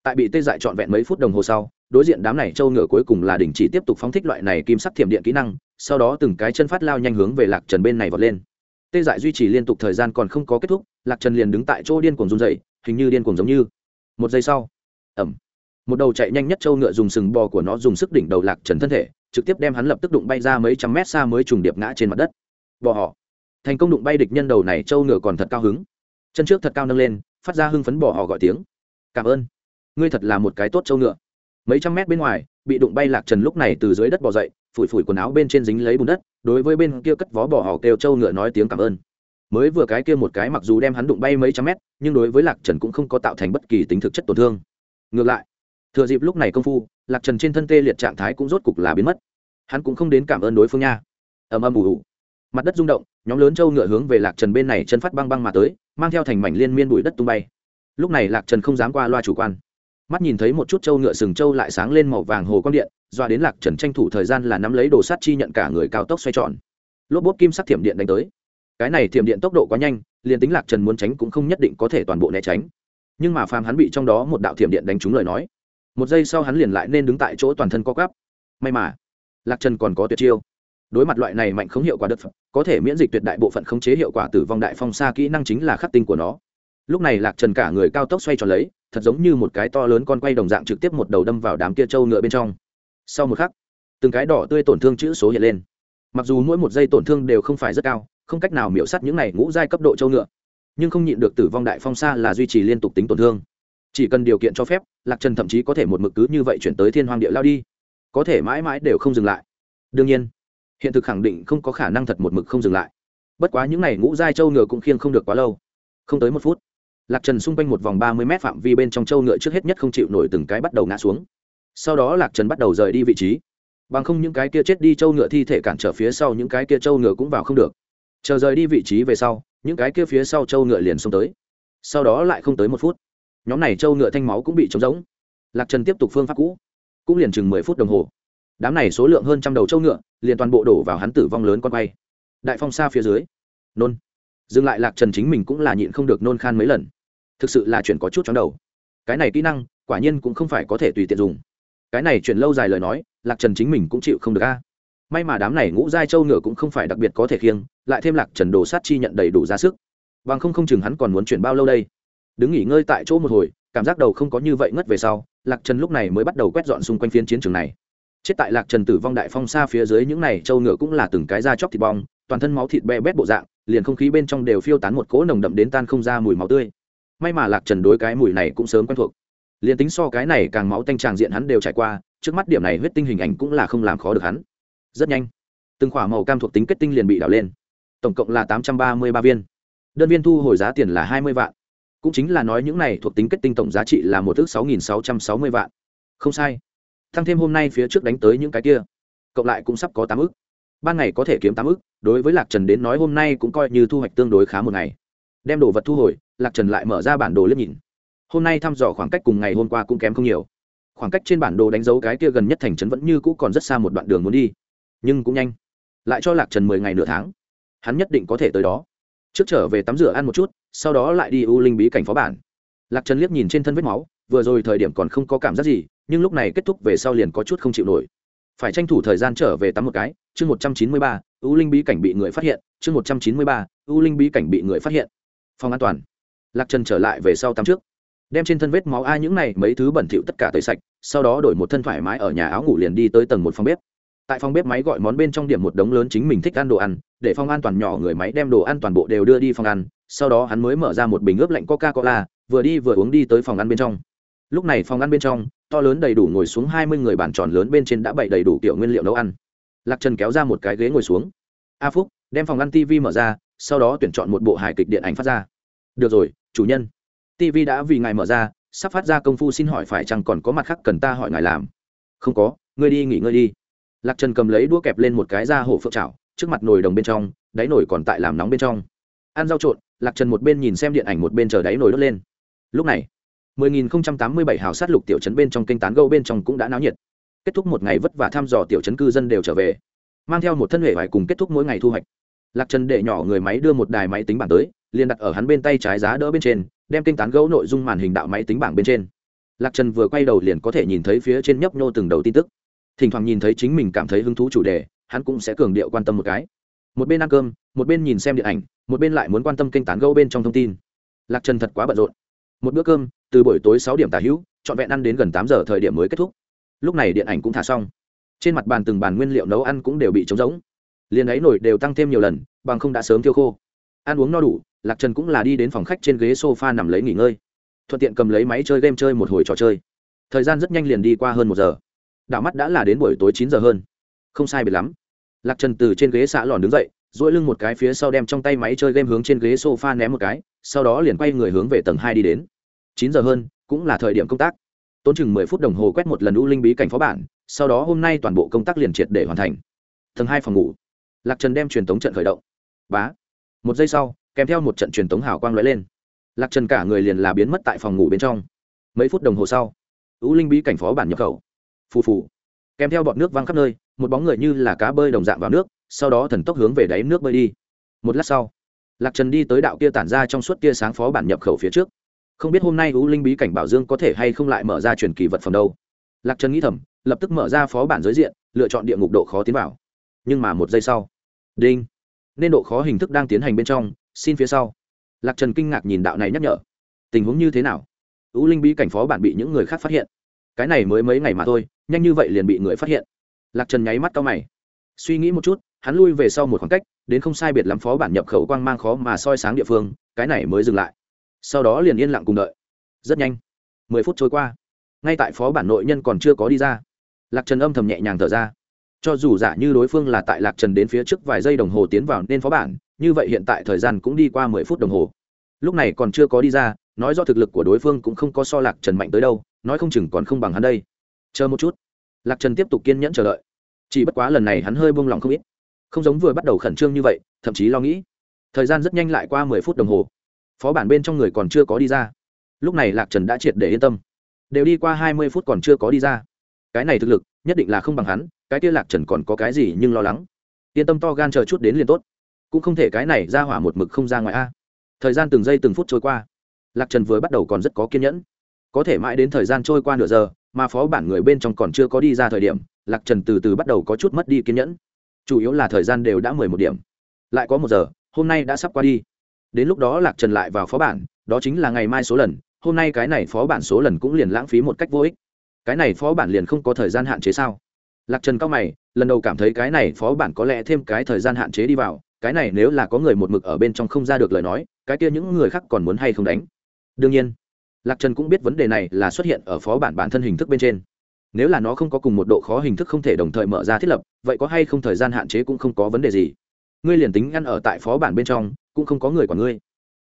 Speaker 1: tại bị tê dại trọn vẹn mấy phút đồng hồ sau đối diện đám này châu ngựa cuối cùng là đình chỉ tiếp tục phóng thích loại này kim sắc thiểm điện kỹ năng, sau đó từng cái chân phát lao nhanh hướng về lạc trần bên này vọt lên. Tê dại duy trì liên tục thời gian còn không có kết thúc, lạc trần liền đứng tại chỗ điên cuồng run dậy hình như điên cuồng giống như. Một giây sau ẩm một đầu chạy nhanh nhất châu ngựa dùng sừng bò của nó dùng sức đỉnh đầu lạc trần thân thể, trực tiếp đem hắn lập tức đụng bay ra mấy trăm mét xa mới trùng điệp ngã trên mặt đất. Bò họ, thành công đụng bay địch nhân đầu này châu ngựa còn thật cao hứng. Chân trước thật cao nâng lên, phát ra hưng phấn bò họ gọi tiếng. Cảm ơn, ngươi thật là một cái tốt trâu ngựa mấy trăm mét bên ngoài, bị đụng bay lạc trần lúc này từ dưới đất bỏ dậy, phủi phủi quần áo bên trên dính lấy bùn đất, đối với bên kia cất vó bỏ họ kêu trâu ngựa nói tiếng cảm ơn. Mới vừa cái kia một cái mặc dù đem hắn đụng bay mấy trăm mét, nhưng đối với lạc trần cũng không có tạo thành bất kỳ tính thực chất tổn thương. Ngược lại, thừa dịp lúc này công phu, lạc trần trên thân tê liệt trạng thái cũng rốt cục là biến mất. Hắn cũng không đến cảm ơn đối phương nha. Ầm ầm ù ù. Mặt đất rung động, nhóm lớn trâu ngựa hướng về lạc trần bên này chân phát băng băng mà tới, mang theo thành mảnh liên miên bụi đất tung bay. Lúc này lạc trần không dám qua loa chủ quan mắt nhìn thấy một chút trâu ngựa sừng trâu lại sáng lên màu vàng hồ quang điện, doa đến lạc trần tranh thủ thời gian là nắm lấy đồ sắt chi nhận cả người cao tốc xoay tròn. Lốp bốt kim sắc thiểm điện đánh tới. Cái này thiểm điện tốc độ quá nhanh, liền tính lạc trần muốn tránh cũng không nhất định có thể toàn bộ né tránh. Nhưng mà phàm hắn bị trong đó một đạo thiểm điện đánh trúng lời nói, một giây sau hắn liền lại nên đứng tại chỗ toàn thân co cắp may mà, lạc trần còn có tuyệt chiêu. Đối mặt loại này mạnh không hiệu quả đất có thể miễn dịch tuyệt đại bộ phận khống chế hiệu quả tử vong đại phong xa kỹ năng chính là khắc tinh của nó. Lúc này lạc trần cả người cao tốc xoay tròn lấy thật giống như một cái to lớn con quay đồng dạng trực tiếp một đầu đâm vào đám kia trâu ngựa bên trong. Sau một khắc, từng cái đỏ tươi tổn thương chữ số hiện lên. Mặc dù mỗi một giây tổn thương đều không phải rất cao, không cách nào miễu s á t những này ngũ giai cấp độ trâu ngựa, nhưng không nhịn được tử vong đại phong xa là duy trì liên tục tính tổn thương. Chỉ cần điều kiện cho phép, lạc trần thậm chí có thể một mực cứ như vậy chuyển tới thiên hoàng địa lao đi. Có thể mãi mãi đều không dừng lại. Đương nhiên, hiện thực khẳng định không có khả năng thật một mực không dừng lại. Bất quá những n à y ngũ giai trâu ngựa cũng khiêng không được quá lâu. Không tới một phút lạc trần xung quanh một vòng ba mươi m phạm vi bên trong châu ngựa trước hết nhất không chịu nổi từng cái bắt đầu ngã xuống. Sau đó lạc trần bắt đầu rời đi vị trí. Bằng không những cái kia chết đi châu ngựa thi thể cản trở phía sau những cái kia châu ngựa cũng vào không được. Chờ rời đi vị trí về sau, những cái kia phía sau châu ngựa liền xông tới. Sau đó lại không tới một phút. Nhóm này châu ngựa thanh máu cũng bị trống rỗng. Lạc trần tiếp tục phương pháp cũ, cũng liền chừng mười phút đồng hồ. Đám này số lượng hơn trăm đầu châu ngựa, liền toàn bộ đổ vào hắn tử vong lớn con quay. Đại phong xa phía dưới. Nôn. Dừng lại lạc trần chính mình cũng là nhịn không được nôn khan mấy lần thực sự là chuyện có chút chóng đầu. Cái này kỹ năng, quả nhiên cũng không phải có thể tùy tiện dùng. Cái này chuyển lâu dài lời nói, lạc trần chính mình cũng chịu không được a. May mà đám này ngũ giai châu ngựa cũng không phải đặc biệt có thể khiêng, lại thêm lạc trần đồ sát chi nhận đầy đủ ra sức. Bằng không không chừng hắn còn muốn chuyển bao lâu đây. Đứng nghỉ ngơi tại chỗ một hồi, cảm giác đầu không có như vậy ngất về sau, lạc trần lúc này mới bắt đầu quét dọn xung quanh phiên chiến trường này. Chết tại lạc trần tử vong đại phong xa phía dưới những này châu ngựa cũng là từng cái da chóc thịt bong, toàn thân máu thịt be bét bộ dạng, liền không khí bên trong đều phiêu tán một cỗ nồng đậm đến tan không ra mùi máu tươi may mà lạc trần đối cái mùi này cũng sớm quen thuộc. Liền tính so cái này càng máu tanh tràng diện hắn đều trải qua, trước mắt điểm này huyết tinh hình ảnh cũng là không làm khó được hắn. Rất nhanh, từng k h ỏ a màu cam thuộc tính kết tinh liền bị đảo lên. Tổng cộng là tám trăm ba mươi ba viên. Đơn viên thu hồi giá tiền là hai mươi vạn. Cũng chính là nói những này thuộc tính kết tinh tổng giá trị là một thước sáu nghìn sáu trăm sáu mươi vạn. Không sai. Thăng thêm hôm nay phía trước đánh tới những cái kia, cộng lại cũng sắp có tám ước. Ban ngày có thể kiếm tám ước, đối với lạc trần đến nói hôm nay cũng coi như thu hoạch tương đối khá một ngày. Đem đồ vật thu hồi lạc trần lại mở ra bản đồ liếc nhìn. Hôm nay thăm dò khoảng cách cùng ngày hôm qua cũng kém không nhiều. Khoảng cách trên bản đồ đánh dấu cái kia gần nhất thành trấn vẫn như cũ còn rất xa một đoạn đường muốn đi, nhưng cũng nhanh. Lại cho lạc trần mười ngày nửa tháng. Hắn nhất định có thể tới đó. Trước trở về tắm rửa ăn một chút, sau đó lại đi u linh bí cảnh phó bản. Lạc trần liếc nhìn trên thân vết máu, vừa rồi thời điểm còn không có cảm giác gì, nhưng lúc này kết thúc về sau liền có chút không chịu nổi. Phải tranh thủ thời gian trở về tắm một cái, chương một trăm chín mươi ba, u linh bí cảnh bị người phát hiện, chương một trăm chín mươi ba, u linh bí cảnh bị người phát hiện. Phòng an toàn lạc trần trở lại về sau tắm trước. Đem trên thân vết máu ai những này, mấy thứ bẩn thỉu tất cả tẩy sạch, sau đó đổi một thân thoải mái ở nhà áo ngủ liền đi tới tầng một phòng bếp. Tại phòng bếp máy gọi món bên trong điểm một đống lớn chính mình thích ăn đồ ăn, để phong an toàn nhỏ người máy đem đồ ăn toàn bộ đều đưa đi phòng ăn, sau đó hắn mới mở ra một bình ướp lạnh coca cola vừa đi vừa uống đi tới phòng ăn bên trong. Lúc này phòng ăn bên trong, to lớn đầy đủ ngồi xuống hai mươi người bàn tròn lớn bên trên đã bày đầy đủ kiểu nguyên liệu nấu ăn. Lạc trần kéo ra một cái ghế ngồi xuống. A phúc, đem phòng ăn tv mở ra, sau đó tuyển chọn một bộ hài kịch điện ảnh phát ra. Được rồi chủ nhân tv đã vì ngài mở ra, sắp phát ra công phu xin hỏi phải chăng còn có mặt khác cần ta hỏi ngài làm? Không có, ngươi đi nghỉ ngơi đi. Lạc trần cầm lấy đũa kẹp lên một cái da hổ phượng chảo, trước mặt nồi đồng bên trong, đáy nồi còn tại làm nóng bên trong. Ăn rau trộn, lạc trần một bên nhìn xem điện ảnh một bên chờ đáy nồi đốt lên. Lúc này 10.087 hào sát lục tiểu trấn bên trong kênh tán gâu bên trong cũng đã náo nhiệt. Kết thúc một ngày vất vả thăm dò tiểu trấn cư dân đều trở về. Mang theo một thân hệ vải cùng kết thúc mỗi ngày thu hoạch. Lạc trần để nhỏ người máy đưa một đài máy tính bản tới liền đặt ở hắn bên tay trái giá đỡ bên trên, đem kênh tán gấu nội dung màn hình đạo máy tính bảng bên trên. Lạc trần vừa quay đầu liền có thể nhìn thấy phía trên nhấp nhô từng đầu tin tức. Thỉnh thoảng nhìn thấy chính mình cảm thấy hứng thú chủ đề, hắn cũng sẽ cường điệu quan tâm một cái. Một bên ăn cơm, một bên nhìn xem điện ảnh, một bên lại muốn quan tâm kênh tán gấu bên trong thông tin. Lạc trần thật quá bận rộn. Một bữa cơm, từ buổi tối sáu điểm tả hữu, trọn vẹn ăn đến gần tám giờ thời điểm mới kết thúc. Lúc này điện ảnh cũng thả xong. Trên mặt bàn từng bàn nguyên liệu nấu ăn cũng đều bị trống rỗng. Liền ấy nổi đều tăng thêm nhiều lần, bằng không đã sớm thiêu khô ăn uống no đủ, lạc trần cũng là đi đến phòng khách trên ghế s o f a nằm lấy nghỉ ngơi. Thuận tiện cầm lấy máy chơi game chơi một hồi trò chơi. Thời gian rất nhanh liền đi qua hơn một giờ. Đảo mắt đã là đến buổi tối chín giờ hơn. Không sai biệt lắm. Lạc trần từ trên ghế xạ lòn đứng dậy dỗi lưng một cái phía sau đem trong tay máy chơi game hướng trên ghế s o f a ném một cái, sau đó liền quay người hướng về tầng hai đi đến. Chín giờ hơn, cũng là thời điểm công tác. Tốn chừng mười phút đồng hồ quét một lần u linh bí cảnh phó bản, sau đó hôm nay toàn bộ công tác liền triệt để hoàn thành. Tầng hai phòng ngủ. Lạc trần đem truyền tống trận khởi động. Bá một giây sau, kèm theo một trận truyền tống hào quang lóe lên. Lạc trần cả người liền là biến mất tại phòng ngủ bên trong. Mấy phút đồng hồ sau, u linh bí cảnh phó bản nhập khẩu. Phù phù. Kèm theo bọn nước văng khắp nơi, một bóng người như là cá bơi đồng dạng vào nước, sau đó thần tốc hướng về đáy nước bơi đi. Một lát sau, lạc trần đi tới đạo kia tản ra trong suốt kia sáng phó bản nhập khẩu phía trước. Không biết hôm nay u linh bí cảnh bảo dương có thể hay không lại mở ra truyền kỳ vật phẩm đâu. Lạc trần nghĩ thầm, lập tức mở ra phó bản giới diện, lựa chọn địa ngục độ khó tiến vào. Nhưng mà một giây sau, đinh nên độ khó hình thức đang tiến hành bên trong, xin phía sau. Lạc trần kinh ngạc nhìn đạo này nhắc nhở. Tình huống như thế nào? U linh bí cảnh phó bản bị những người khác phát hiện. Cái này mới mấy ngày mà thôi, nhanh như vậy liền bị người phát hiện. Lạc trần nháy mắt cao mày. Suy nghĩ một chút, hắn lui về sau một khoảng cách, đến không sai biệt lắm phó bản nhập khẩu quang mang khó mà soi sáng địa phương, cái này mới dừng lại. Sau đó liền yên lặng cùng đợi. Rất nhanh. Mười phút trôi qua. Ngay tại phó bản nội nhân còn chưa có đi ra. Lạc trần âm thầm nhẹ nhàng thở ra cho dù giả như đối phương là tại lạc trần đến phía trước vài giây đồng hồ tiến vào nên phó bản, như vậy hiện tại thời gian cũng đi qua mười phút đồng hồ. Lúc này còn chưa có đi ra, nói do thực lực của đối phương cũng không có so lạc trần mạnh tới đâu, nói không chừng còn không bằng hắn đây. Chờ một chút. Lạc trần tiếp tục kiên nhẫn chờ đợi. Chỉ bất quá lần này hắn hơi buông lỏng không ít. Không giống vừa bắt đầu khẩn trương như vậy, thậm chí lo nghĩ. Thời gian rất nhanh lại qua mười phút đồng hồ. Phó bản bên trong người còn chưa có đi ra. Lúc này lạc trần đã triệt để yên tâm. Đều đi qua hai mươi phút còn chưa có đi ra cái này thực lực, nhất định là không bằng hắn, cái kia lạc trần còn có cái gì nhưng lo lắng. Yên tâm to gan chờ chút đến liền tốt. Cũng không thể cái này ra hỏa một mực không ra ngoài a. Thời gian từng giây từng phút trôi qua. Lạc trần vừa bắt đầu còn rất có kiên nhẫn. Có thể mãi đến thời gian trôi qua nửa giờ, mà phó bản người bên trong còn chưa có đi ra thời điểm, lạc trần từ từ bắt đầu có chút mất đi kiên nhẫn. Chủ yếu là thời gian đều đã mười một điểm. Lại có một giờ, hôm nay đã sắp qua đi. Đến lúc đó lạc trần lại vào phó bản, đó chính là ngày mai số lần. Hôm nay cái này phó bản số lần cũng liền lãng phí một cách vô ích cái này phó bản liền không có thời gian hạn chế sao? Lạc trần cao mày, lần đầu cảm thấy cái này phó bản có lẽ thêm cái thời gian hạn chế đi vào, cái này nếu là có người một mực ở bên trong không ra được lời nói, cái kia những người khác còn muốn hay không đánh? Đương nhiên, lạc trần cũng biết vấn đề này là xuất hiện ở phó bản bản thân hình thức bên trên. Nếu là nó không có cùng một độ khó hình thức không thể đồng thời mở ra thiết lập, vậy có hay không thời gian hạn chế cũng không có vấn đề gì. Ngươi liền tính ngăn ở tại phó bản bên trong, cũng không có người của ngươi.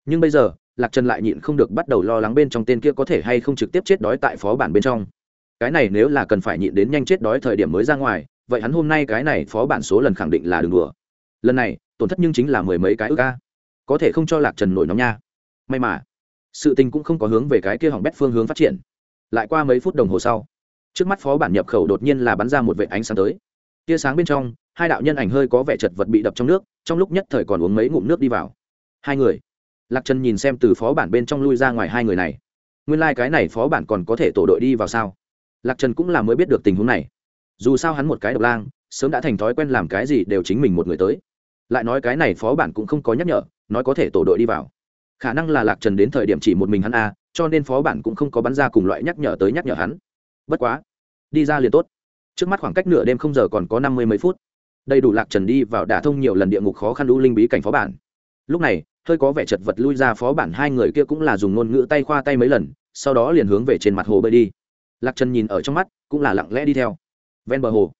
Speaker 1: Nhưng bây giờ, lạc trần lại nhịn không được bắt đầu lo lắng bên trong tên kia có thể hay không trực tiếp chết đói tại phó bản bên trong cái này nếu là cần phải nhịn đến nhanh chết đói thời điểm mới ra ngoài, vậy hắn hôm nay cái này phó bản số lần khẳng định là đường đùa. Lần này, tổn thất nhưng chính là mười mấy cái ước ca có thể không cho lạc trần nổi nóng nha. May mà, sự tình cũng không có hướng về cái kia hỏng bét phương hướng phát triển. Lại qua mấy phút đồng hồ sau, trước mắt phó bản nhập khẩu đột nhiên là bắn ra một vệ ánh sáng tới. Tia sáng bên trong, hai đạo nhân ảnh hơi có vẻ chật vật bị đập trong nước, trong lúc nhất thời còn uống mấy ngụm nước đi vào. Hai người, lạc trần nhìn xem từ phó bản bên trong lui ra ngoài hai người này. Nguyên lai、like、cái này phó bản còn có thể tổ đội đi vào sao? Lạc trần cũng là mới biết được tình huống này. Dù sao hắn một cái độc lang, sớm đã thành thói quen làm cái gì đều chính mình một người tới. Lại nói cái này phó bản cũng không có nhắc nhở, nói có thể tổ đội đi vào. Khả năng là lạc trần đến thời điểm chỉ một mình hắn a cho nên phó bản cũng không có bắn ra cùng loại nhắc nhở tới nhắc nhở hắn. Bất quá, đi ra liền tốt. Trước mắt khoảng cách nửa đêm không giờ còn có năm mươi mấy phút. Đầy đủ lạc trần đi vào đả thông nhiều lần địa ngục khó khăn lũ linh bí cảnh phó bản. Lúc này, hơi có vẻ chật vật lui ra phó bản hai người kia cũng là dùng ngôn ngữ tay khoa tay mấy lần, sau đó liền hướng về trên mặt hồ bơi đi lạc trần nhìn ở trong mắt, cũng là lặng lẽ đi theo. Ven bờ hồ,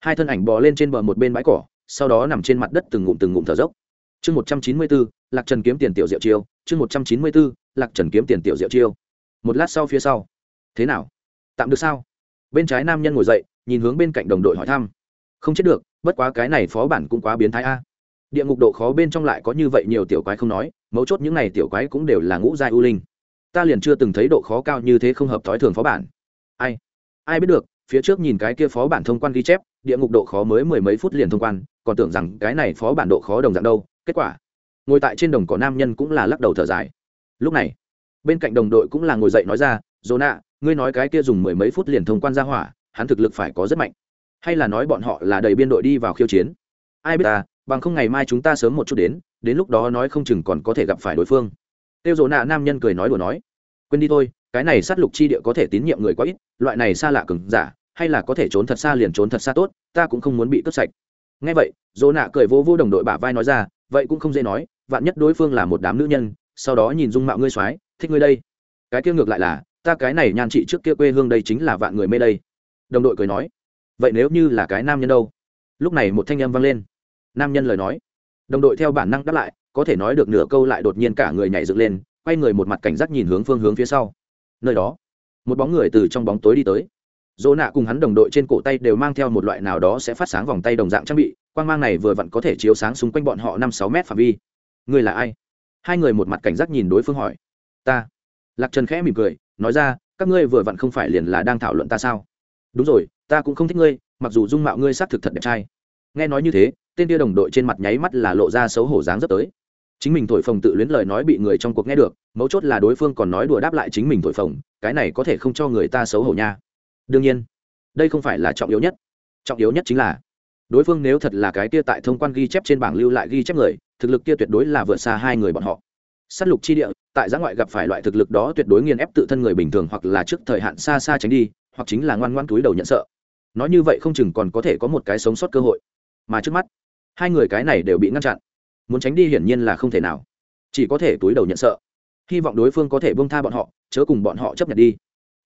Speaker 1: hai thân ảnh bò lên trên bờ một bên bãi cỏ, sau đó nằm trên mặt đất từng ngụm từng ngụm thở dốc. Chương một trăm chín mươi bốn, lạc trần kiếm tiền tiểu diệu chiêu. Chương một trăm chín mươi bốn, lạc trần kiếm tiền tiểu diệu chiêu. Một lát sau phía sau. Thế nào? Tạm được sao? Bên trái nam nhân ngồi dậy, nhìn hướng bên cạnh đồng đội hỏi thăm. Không chết được, bất quá cái này phó bản cũng quá biến thái a. Địa ngục độ khó bên trong lại có như vậy nhiều tiểu quái không nói, mấu chốt những n à y tiểu quái cũng đều là ngũ giai u linh. Ta liền chưa từng thấy độ khó cao như thế không hợp thói thường phó bản ai? Ai biết được, phía trước nhìn cái kia phó bản thông quan ghi chép, địa ngục độ khó mới mười mấy phút liền thông quan, còn tưởng rằng cái này phó bản độ khó đồng dạng đâu, kết quả, ngồi tại trên đồng cỏ nam nhân cũng là lắc đầu thở dài. Lúc này, bên cạnh đồng đội cũng là ngồi dậy nói ra dồ nạ, ngươi nói cái kia dùng mười mấy phút liền thông quan ra hỏa, hắn thực lực phải có rất mạnh. Hay là nói bọn họ là đầy biên đội đi vào khiêu chiến? Ai biết ta, bằng không ngày mai chúng ta sớm một chút đến đến lúc đó nói không chừng còn có thể gặp phải đối phương. Tiêu dồ nạ nam nhân cười nói đùa nói, quên đi thôi cái này sát lục chi địa có thể tín nhiệm người quá ít, loại này xa lạ cứng giả, hay là có thể trốn thật xa liền trốn thật xa tốt, ta cũng không muốn bị cướp sạch. Ngay vậy, dỗ nạ cười vô vô đồng đội bả vai nói ra, vậy cũng không dễ nói, vạn nhất đối phương là một đám nữ nhân, sau đó nhìn dung mạo ngươi soái, thích ngươi đây. Cái kia ngược lại là, ta cái này nhan trị trước kia quê hương đây chính là vạn người mê đây. Đồng đội cười nói, vậy nếu như là cái nam nhân đâu? Lúc này một thanh âm vang lên. Nam nhân lời nói. Đồng đội theo bản năng đáp lại, có thể nói được nửa câu lại đột nhiên cả người nhảy dựng lên, quay người một mặt cảnh giác nhìn hướng phương hướng phía sau nơi đó. Một bóng người từ trong bóng tối đi tới. Dỗ nạ cùng hắn đồng đội trên cổ tay đều mang theo một loại nào đó sẽ phát sáng vòng tay đồng dạng trang bị quan g mang này vừa vặn có thể chiếu sáng xung quanh bọn họ năm sáu mét phạm vi. Người là ai? Hai người một mặt cảnh giác nhìn đối phương hỏi. Ta. Lạc trần khẽ mỉm cười, nói ra, các ngươi vừa vặn không phải liền là đang thảo luận ta sao? Đúng rồi, ta cũng không thích ngươi, mặc dù dung mạo ngươi xác thực thật đẹp trai. Nghe nói như thế, tên tia đồng đội trên mặt nháy mắt là lộ ra xấu hổ dáng rất tới chính mình thổi phồng tự luyến lời nói bị người trong cuộc nghe được, mấu chốt là đối phương còn nói đùa đáp lại chính mình thổi phồng, cái này có thể không cho người ta xấu hổ nha. Đương nhiên, đây không phải là trọng yếu nhất. Trọng yếu nhất chính là, đối phương nếu thật là cái kia tại thông quan ghi chép trên bảng lưu lại ghi chép người, thực lực kia tuyệt đối là vượt xa hai người bọn họ. S á t lục chi địa, tại giã ngoại gặp phải loại thực lực đó tuyệt đối nghiền ép tự thân người bình thường hoặc là trước thời hạn xa xa tránh đi, hoặc chính là ngoan ngoan túi đầu nhận sợ. Nói như vậy không chừng còn có thể có một cái sống sót cơ hội. Mà trước mắt, hai người cái này đều bị ngăn chặn muốn tránh đi hiển nhiên là không thể nào. Chỉ có thể túi đầu nhận sợ. Hy vọng đối phương có thể bông tha bọn họ, chớ cùng bọn họ chấp nhận đi.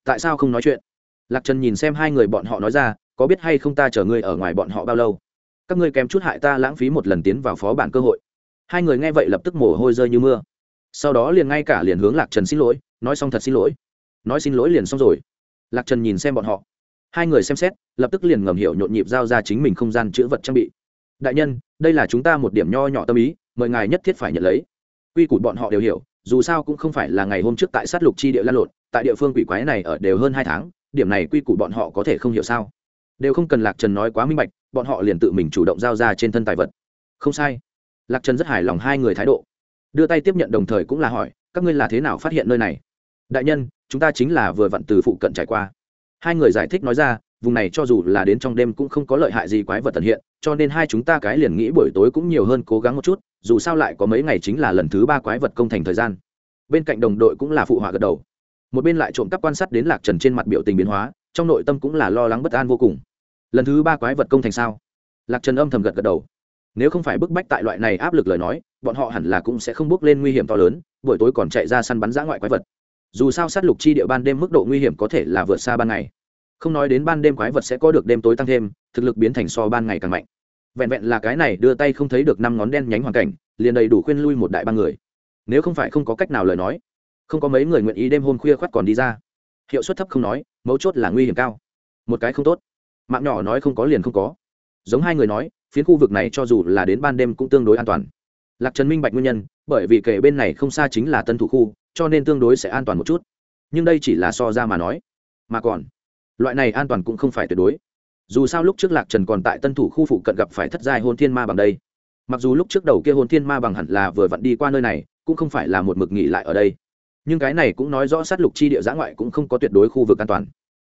Speaker 1: Tại sao không nói chuyện? Lạc trần nhìn xem hai người bọn họ nói ra, có biết hay không ta chờ ngươi ở ngoài bọn họ bao lâu? Các ngươi kém chút hại ta lãng phí một lần tiến vào phó bản cơ hội. Hai người nghe vậy lập tức mồ hôi rơi như mưa. Sau đó liền ngay cả liền hướng lạc trần xin lỗi, nói xong thật xin lỗi. Nói xin lỗi liền xong rồi. Lạc trần nhìn xem bọn họ. Hai người xem xét, lập tức liền ngầm hiểu nhộn nhịp giao ra chính mình không gian chữ vật trang bị đại nhân, đây là chúng ta một điểm nho nhỏ tâm ý, mời ngài nhất thiết phải nhận lấy. Quy củ bọn họ đều hiểu, dù sao cũng không phải là ngày hôm trước tại sát lục chi địa lan lộn, tại địa phương quỷ quái này ở đều hơn hai tháng, điểm này quy củ bọn họ có thể không hiểu sao? Đều không cần lạc trần nói quá minh bạch, bọn họ liền tự mình chủ động giao ra trên thân tài vật. Không sai. Lạc trần rất hài lòng hai người thái độ. Đưa tay tiếp nhận đồng thời cũng là hỏi, các ngươi là thế nào phát hiện nơi này? Đại nhân, chúng ta chính là vừa vặn từ phụ cận trải qua. Hai người giải thích nói ra, vùng này cho dù là đến trong đêm cũng không có lợi hại gì quái vật tận hiện cho nên hai chúng ta cái liền nghĩ buổi tối cũng nhiều hơn cố gắng một chút, dù sao lại có mấy ngày chính là lần thứ ba quái vật công thành thời gian. Bên cạnh đồng đội cũng là phụ họa gật đầu. Một bên lại trộm cắp quan sát đến lạc trần trên mặt biểu tình biến hóa, trong nội tâm cũng là lo lắng bất an vô cùng. Lần thứ ba quái vật công thành sao? Lạc trần âm thầm gật gật đầu. Nếu không phải bức bách tại loại này áp lực lời nói, bọn họ hẳn là cũng sẽ không bước lên nguy hiểm to lớn, buổi tối còn chạy ra săn bắn giã ngoại quái vật. Dù sao sát lục chi địa ban đêm mức độ nguy hiểm có thể là vượt xa ban ngày không nói đến ban đêm quái vật sẽ có được đêm tối tăng thêm, thực lực biến thành so ban ngày càng mạnh. Vẹn vẹn là cái này đưa tay không thấy được năm ngón đen nhánh hoàn cảnh, liền đầy đủ khuyên lui một đại ba người. Nếu không phải không có cách nào lời nói, không có mấy người nguyện ý đêm hôm khuya khoắt còn đi ra. Hiệu suất thấp không nói, mấu chốt là nguy hiểm cao. Một cái không tốt. Mạng nhỏ nói không có liền không có. Giống hai người nói, phiến khu vực này cho dù là đến ban đêm cũng tương đối an toàn. Lạc trần minh bạch nguyên nhân, bởi vì kể bên này không xa chính là tân thủ khu, cho nên tương đối sẽ an toàn một chút. Nhưng đây chỉ là so ra mà nói. Mà còn loại này an toàn cũng không phải tuyệt đối. Dù sao lúc trước lạc trần còn tại tân thủ khu phụ cận gặp phải thất giai hôn thiên ma bằng đây. Mặc dù lúc trước đầu kia hôn thiên ma bằng hẳn là vừa vặn đi qua nơi này, cũng không phải là một mực nghỉ lại ở đây. Nhưng cái này cũng nói rõ sát lục chi địa giã ngoại cũng không có tuyệt đối khu vực an toàn.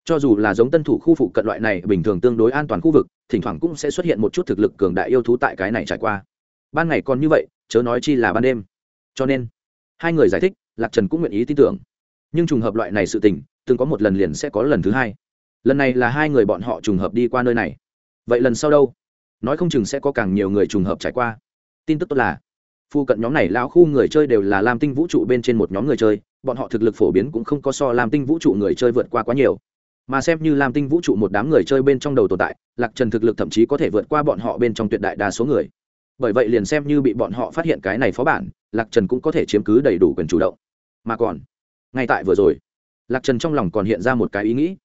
Speaker 1: Cho dù là giống tân thủ khu phụ cận loại này, bình thường tương đối an toàn khu vực, thỉnh thoảng cũng sẽ xuất hiện một chút thực lực cường đại yêu thú tại cái này trải qua. Ban ngày còn như vậy, chớ nói chi là ban đêm. Cho nên, hai người giải thích, lạc trần cũng nguyện ý tin tưởng. Nhưng trùng hợp loại này sự tình, từng có một lần liền sẽ có lần thứ hai lần này là hai người bọn họ trùng hợp đi qua nơi này. Vậy lần sau đâu? Nói không chừng sẽ có càng nhiều người trùng hợp trải qua. Tin tức tốt là, phu cận nhóm này lão khu người chơi đều là lam tinh vũ trụ bên trên một nhóm người chơi, bọn họ thực lực phổ biến cũng không có so lam tinh vũ trụ người chơi vượt qua quá nhiều. Mà xem như lam tinh vũ trụ một đám người chơi bên trong đầu tồn tại, lạc trần thực lực thậm chí có thể vượt qua bọn họ bên trong tuyệt đại đa số người. Bởi vậy liền xem như bị bọn họ phát hiện cái này phó bản, lạc trần cũng có thể chiếm cứ đầy đủ quyền chủ động. Mà còn, ngay tại vừa rồi, lạc trần trong lòng còn hiện ra một cái ý nghĩ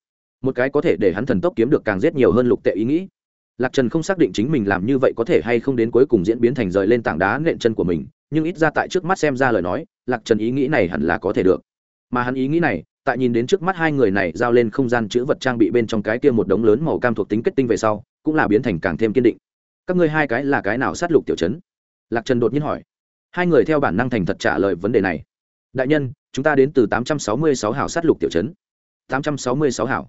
Speaker 1: một cái có thể để hắn thần tốc kiếm được càng giết nhiều hơn lục tệ ý nghĩ. Lạc trần không xác định chính mình làm như vậy có thể hay không đến cuối cùng diễn biến thành rời lên tảng đá nện chân của mình, nhưng ít ra tại trước mắt xem ra lời nói, lạc trần ý nghĩ này hẳn là có thể được. Mà hắn ý nghĩ này, tại nhìn đến trước mắt hai người này giao lên không gian chữ vật trang bị bên trong cái kia một đống lớn màu cam thuộc tính kết tinh về sau, cũng là biến thành càng thêm kiên định. Các ngươi hai cái là cái nào sát lục tiểu chấn? Lạc trần đột nhiên hỏi. Hai người theo bản năng thành thật trả lời vấn đề này. Đại nhân, chúng ta đến từ tám trăm sáu mươi sáu hảo sát lục tiểu chấn. Tám trăm sáu mươi sáu hảo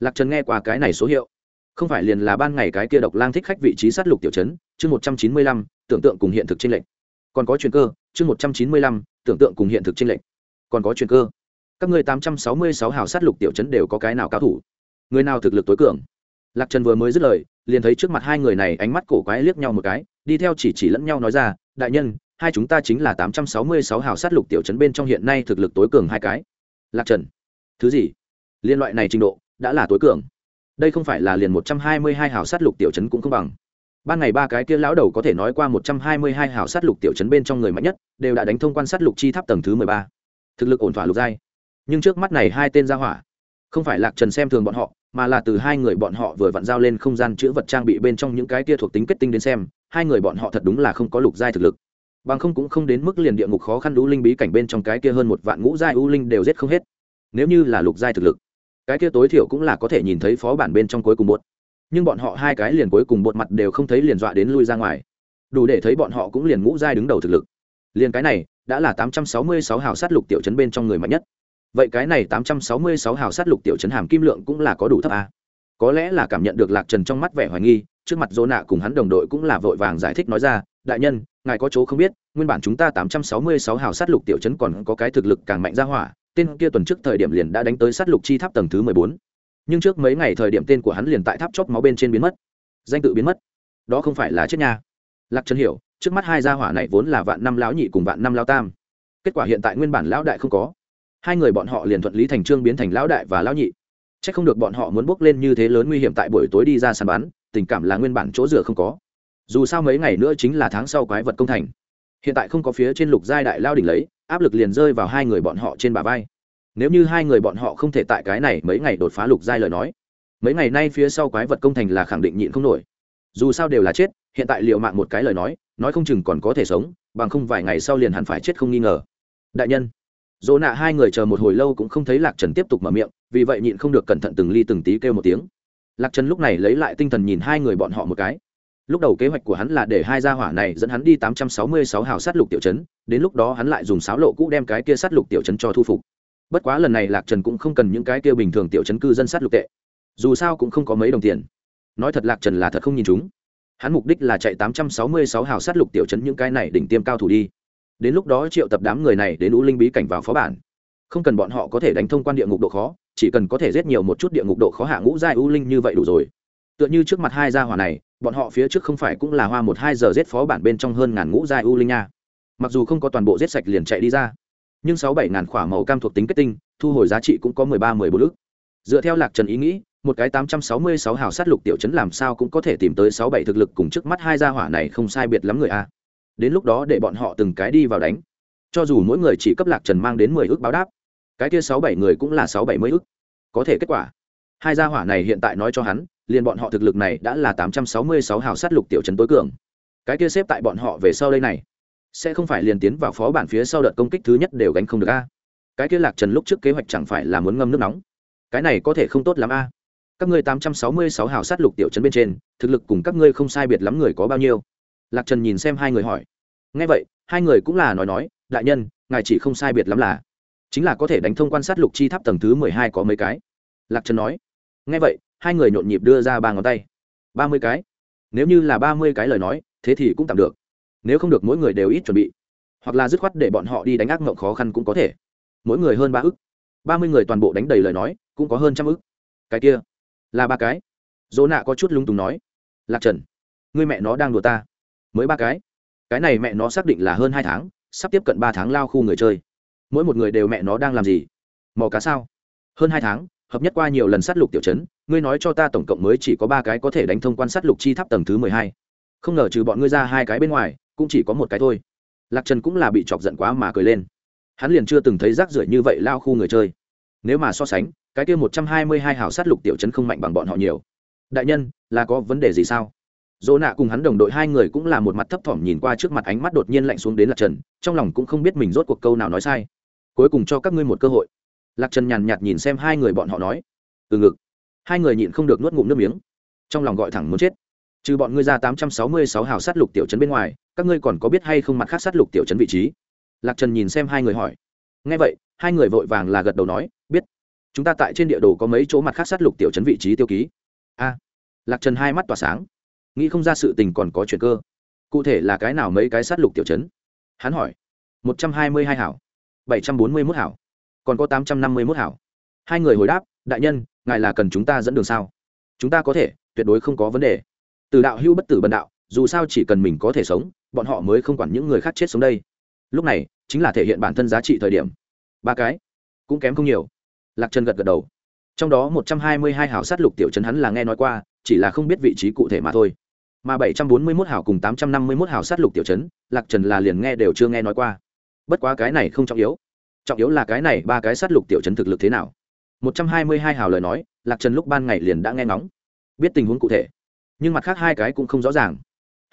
Speaker 1: lạc trần nghe qua cái này số hiệu. Không phải liền là ban ngày cái kia độc lang thích khách vị trí sát lục tiểu chấn chương một trăm chín mươi lăm, tưởng tượng cùng hiện thực trên lệnh còn có chuyện cơ, chương một trăm chín mươi lăm, tưởng tượng cùng hiện thực trên lệnh còn có chuyện cơ. Các người tám trăm sáu mươi sáu hào sát lục tiểu chấn đều có cái nào cao thủ? Người nào thực lực tối cường? Lạc trần vừa mới dứt lời, liền thấy trước mặt hai người này ánh mắt cổ quái liếc nhau một cái, đi theo chỉ chỉ lẫn nhau nói ra, đại nhân, hai chúng ta chính là tám trăm sáu mươi sáu hào sát lục tiểu chấn bên trong hiện nay thực lực tối cường hai cái. Lạc trần, thứ gì? Liên loại này trình độ đã là tối cường. Đây không phải là liền một trăm hai mươi hai hào sát lục tiểu trấn cũng không bằng. Ban ngày ba cái kia lão đầu có thể nói qua một trăm hai mươi hai hào sát lục tiểu trấn bên trong người mạnh nhất, đều đã đánh thông quan sát lục chi tháp tầng thứ mười ba. Thực lực ổn thỏa lục giai. Nhưng trước mắt này hai tên ra hỏa, không phải lạc trần xem thường bọn họ, mà là từ hai người bọn họ vừa vặn giao lên không gian chữ vật trang bị bên trong những cái kia thuộc tính kết tinh đến xem, hai người bọn họ thật đúng là không có lục giai thực lực. Bằng không cũng không đến mức liền địa ngục khó khăn u linh bí cảnh bên trong cái kia hơn một vạn ngũ giai u linh đều giết không hết. Nếu như là lục giai thực lực cái kia tối thiểu cũng là có thể nhìn thấy phó bản bên trong cuối cùng bột. Nhưng bọn họ hai cái liền cuối cùng bột mặt đều không thấy liền dọa đến lui ra ngoài. Đủ để thấy bọn họ cũng liền ngũ giai đứng đầu thực lực. Liền cái này, đã là tám trăm sáu mươi sáu hào sát lục tiểu chấn bên trong người mạnh nhất. Vậy cái này tám trăm sáu mươi sáu hào sát lục tiểu chấn hàm kim lượng cũng là có đủ thấp à? có lẽ là cảm nhận được lạc trần trong mắt vẻ hoài nghi, trước mặt dỗ nạ cùng hắn đồng đội cũng là vội vàng giải thích nói ra, đại nhân, ngài có chỗ không biết, nguyên bản chúng ta tám trăm sáu mươi sáu hào sát lục tiểu chấn còn có cái thực lực càng mạnh ra hỏa tên kia tuần trước thời điểm liền đã đánh tới sát lục chi tháp tầng thứ mười bốn. Nhưng trước mấy ngày thời điểm tên của hắn liền tại tháp chóp máu bên trên biến mất. Danh tự biến mất. Đó không phải là chết nha. Lạc trần hiểu, trước mắt hai gia hỏa này vốn là vạn năm lão nhị cùng vạn năm lão tam. Kết quả hiện tại nguyên bản lão đại không có. Hai người bọn họ liền thuận lý thành trương biến thành lão đại và lão nhị. C h ắ c không được bọn họ muốn bước lên như thế lớn nguy hiểm tại buổi tối đi ra sàn bán tình cảm là nguyên bản chỗ rửa không có. Dù sao mấy ngày nữa chính là tháng sau quái vật công thành hiện tại không có phía trên lục giai đại lao đỉnh lấy, áp lực liền rơi vào hai người bọn họ trên bả vai. Nếu như hai người bọn họ không thể tại cái này mấy ngày đột phá lục giai lời nói, mấy ngày nay phía sau quái vật công thành là khẳng định nhịn không nổi. Dù sao đều là chết, hiện tại liệu mạng một cái lời nói nói không chừng còn có thể sống, bằng không vài ngày sau liền hẳn phải chết không nghi ngờ. Đại nhân, dỗ nạ hai người chờ một hồi lâu cũng không thấy lạc trần tiếp tục mở miệng, vì vậy nhịn không được cẩn thận từng ly từng tí kêu một tiếng. Lạc trần lúc này lấy lại tinh thần nhìn hai người bọn họ một cái lúc đầu kế hoạch của hắn là để hai gia hỏa này dẫn hắn đi tám trăm sáu mươi sáu hào sát lục tiểu chấn đến lúc đó hắn lại dùng sáo lộ cũ đem cái kia sát lục tiểu chấn cho thu phục. Bất quá lần này lạc trần cũng không cần những cái kia bình thường tiểu chấn cư dân sát lục tệ. Dù sao cũng không có mấy đồng tiền. Nói thật lạc trần là thật không nhìn chúng. Hắn mục đích là chạy tám trăm sáu mươi sáu hào sát lục tiểu chấn những cái này đỉnh tiêm cao thủ đi. Đến lúc đó triệu tập đám người này đến u linh bí cảnh vào phó bản. Không cần bọn họ có thể đánh thông quan địa ngục độ khó, chỉ cần có thể giết nhiều một chút địa ngục độ khó hạ ngũ giai u linh như vậy đủ rồi tựa như trước mặt hai gia hỏa này, bọn họ phía trước không phải cũng là hoa một hai giờ giết phó bản bên trong hơn ngàn ngũ giai u linh nha mặc dù không có toàn bộ giết sạch liền chạy đi ra, nhưng sáu bảy ngàn khỏa màu cam thuộc tính kết tinh, thu hồi giá trị cũng có mười ba, mười bốn ước dựa theo lạc trần ý nghĩ, một cái tám trăm sáu mươi sáu hào sát lục tiểu chấn làm sao cũng có thể tìm tới sáu bảy thực lực cùng trước mắt hai gia hỏa này không sai biệt lắm người a. Đến lúc đó để bọn họ từng cái đi vào đánh. Cho dù mỗi người chỉ cấp lạc trần mang đến mười ước báo đáp, cái kia sáu bảy người cũng là sáu bảy mươi ước có thể kết quả, hai gia hỏa này hiện tại nói cho hắn liền bọn họ thực lực này đã là tám trăm sáu mươi sáu hào sát lục tiểu trấn tối cường. Cái kia xếp tại bọn họ về sau đây này, sẽ không phải liền tiến vào phó bản phía sau đợt công kích thứ nhất đều gánh không được a? Cái kia lạc trần lúc trước kế hoạch chẳng phải là muốn ngâm nước nóng? Cái này có thể không tốt lắm a? Các ngươi tám trăm sáu mươi sáu hào sát lục tiểu trấn bên trên, thực lực cùng các ngươi không sai biệt lắm người có bao nhiêu? Lạc trần nhìn xem hai người hỏi. Ngay vậy, hai người cũng là nói nói, đại nhân, ngài chỉ không sai biệt lắm là, chính là có thể đánh thông quan sát lục chi tháp tầng thứ mười hai có mấy cái. Lạc trần nói. Ngay vậy hai người nhộn nhịp đưa ra ba ngón tay. Ba mươi cái. Nếu như là ba mươi cái lời nói, thế thì cũng tạm được. Nếu không được, mỗi người đều ít chuẩn bị. Hoặc là dứt khoát để bọn họ đi đánh ác mộng khó khăn cũng có thể. Mỗi người hơn ba ức. Ba mươi người toàn bộ đánh đầy lời nói, cũng có hơn trăm ức. Cái kia, là ba cái. Dỗ nạ có chút lung tùng nói. Lạc trần người mẹ nó đang đùa ta. Mới ba cái. Cái này mẹ nó xác định là hơn hai tháng, sắp tiếp cận ba tháng lao khu người chơi. Mỗi một người đều mẹ nó đang làm gì? Mò cá sao? Hơn hai tháng hợp nhất qua nhiều lần sát lục tiểu chấn ngươi nói cho ta tổng cộng mới chỉ có ba cái có thể đánh thông quan sát lục chi tháp tầng thứ mười hai. Không ngờ trừ bọn ngươi ra hai cái bên ngoài, cũng chỉ có một cái thôi. Lạc trần cũng là bị chọc giận quá mà cười lên. Hắn liền chưa từng thấy rác rưởi như vậy lao khu người chơi. Nếu mà so sánh, cái kia một trăm hai mươi hai hào sát lục tiểu chấn không mạnh bằng bọn họ nhiều. Đại nhân, là có vấn đề gì sao? Dỗ nạ cùng hắn đồng đội hai người cũng là một mặt thấp thỏm nhìn qua trước mặt ánh mắt đột nhiên lạnh xuống đến lạc trần, trong lòng cũng không biết mình rốt cuộc câu nào nói sai. Cuối cùng cho các ngươi một cơ hội lạc trần nhàn nhạt nhìn xem hai người bọn họ nói. Từ ngực. Hai người nhịn không được nuốt ngụm nước miếng. Trong lòng gọi thẳng muốn chết. Trừ bọn ngươi ra tám trăm sáu mươi sáu hào sát lục tiểu trấn bên ngoài, các ngươi còn có biết hay không mặt khác sát lục tiểu trấn vị trí? Lạc trần nhìn xem hai người hỏi. Ngay vậy, hai người vội vàng là gật đầu nói, biết. Chúng ta tại trên địa đồ có mấy chỗ mặt khác sát lục tiểu trấn vị trí tiêu ký. A. Lạc trần hai mắt tỏa sáng. Nghĩ không ra sự tình còn có chuyện cơ. Cụ thể là cái nào mấy cái sát lục tiểu trấn? Hắn hỏi. Một trăm hai mươi hai hảo bảy trăm bốn mươi mốt hảo còn có tám trăm năm mươi mốt hảo. Hai người hồi đáp, đại nhân, ngài là cần chúng ta dẫn đường sao? Chúng ta có thể, tuyệt đối không có vấn đề. Từ đạo hưu bất tử bần đạo, dù sao chỉ cần mình có thể sống, bọn họ mới không quản những người khác chết sống đây. Lúc này, chính là thể hiện bản thân giá trị thời điểm. Ba cái, cũng kém không nhiều. Lạc trần gật gật đầu. Trong đó một trăm hai mươi hai hảo sát lục tiểu trấn hắn là nghe nói qua, chỉ là không biết vị trí cụ thể mà thôi. Mà bảy trăm bốn mươi mốt hảo cùng tám trăm năm mươi mốt hảo sát lục tiểu trấn, lạc trần là liền nghe đều chưa nghe nói qua. Bất quá cái này không trọng yếu trọng yếu là cái này ba cái sát lục tiểu trấn thực lực thế nào. Một trăm hai mươi hai hào lời nói, lạc trần lúc ban ngày liền đã nghe ngóng. Biết tình huống cụ thể. Nhưng mặt khác hai cái cũng không rõ ràng.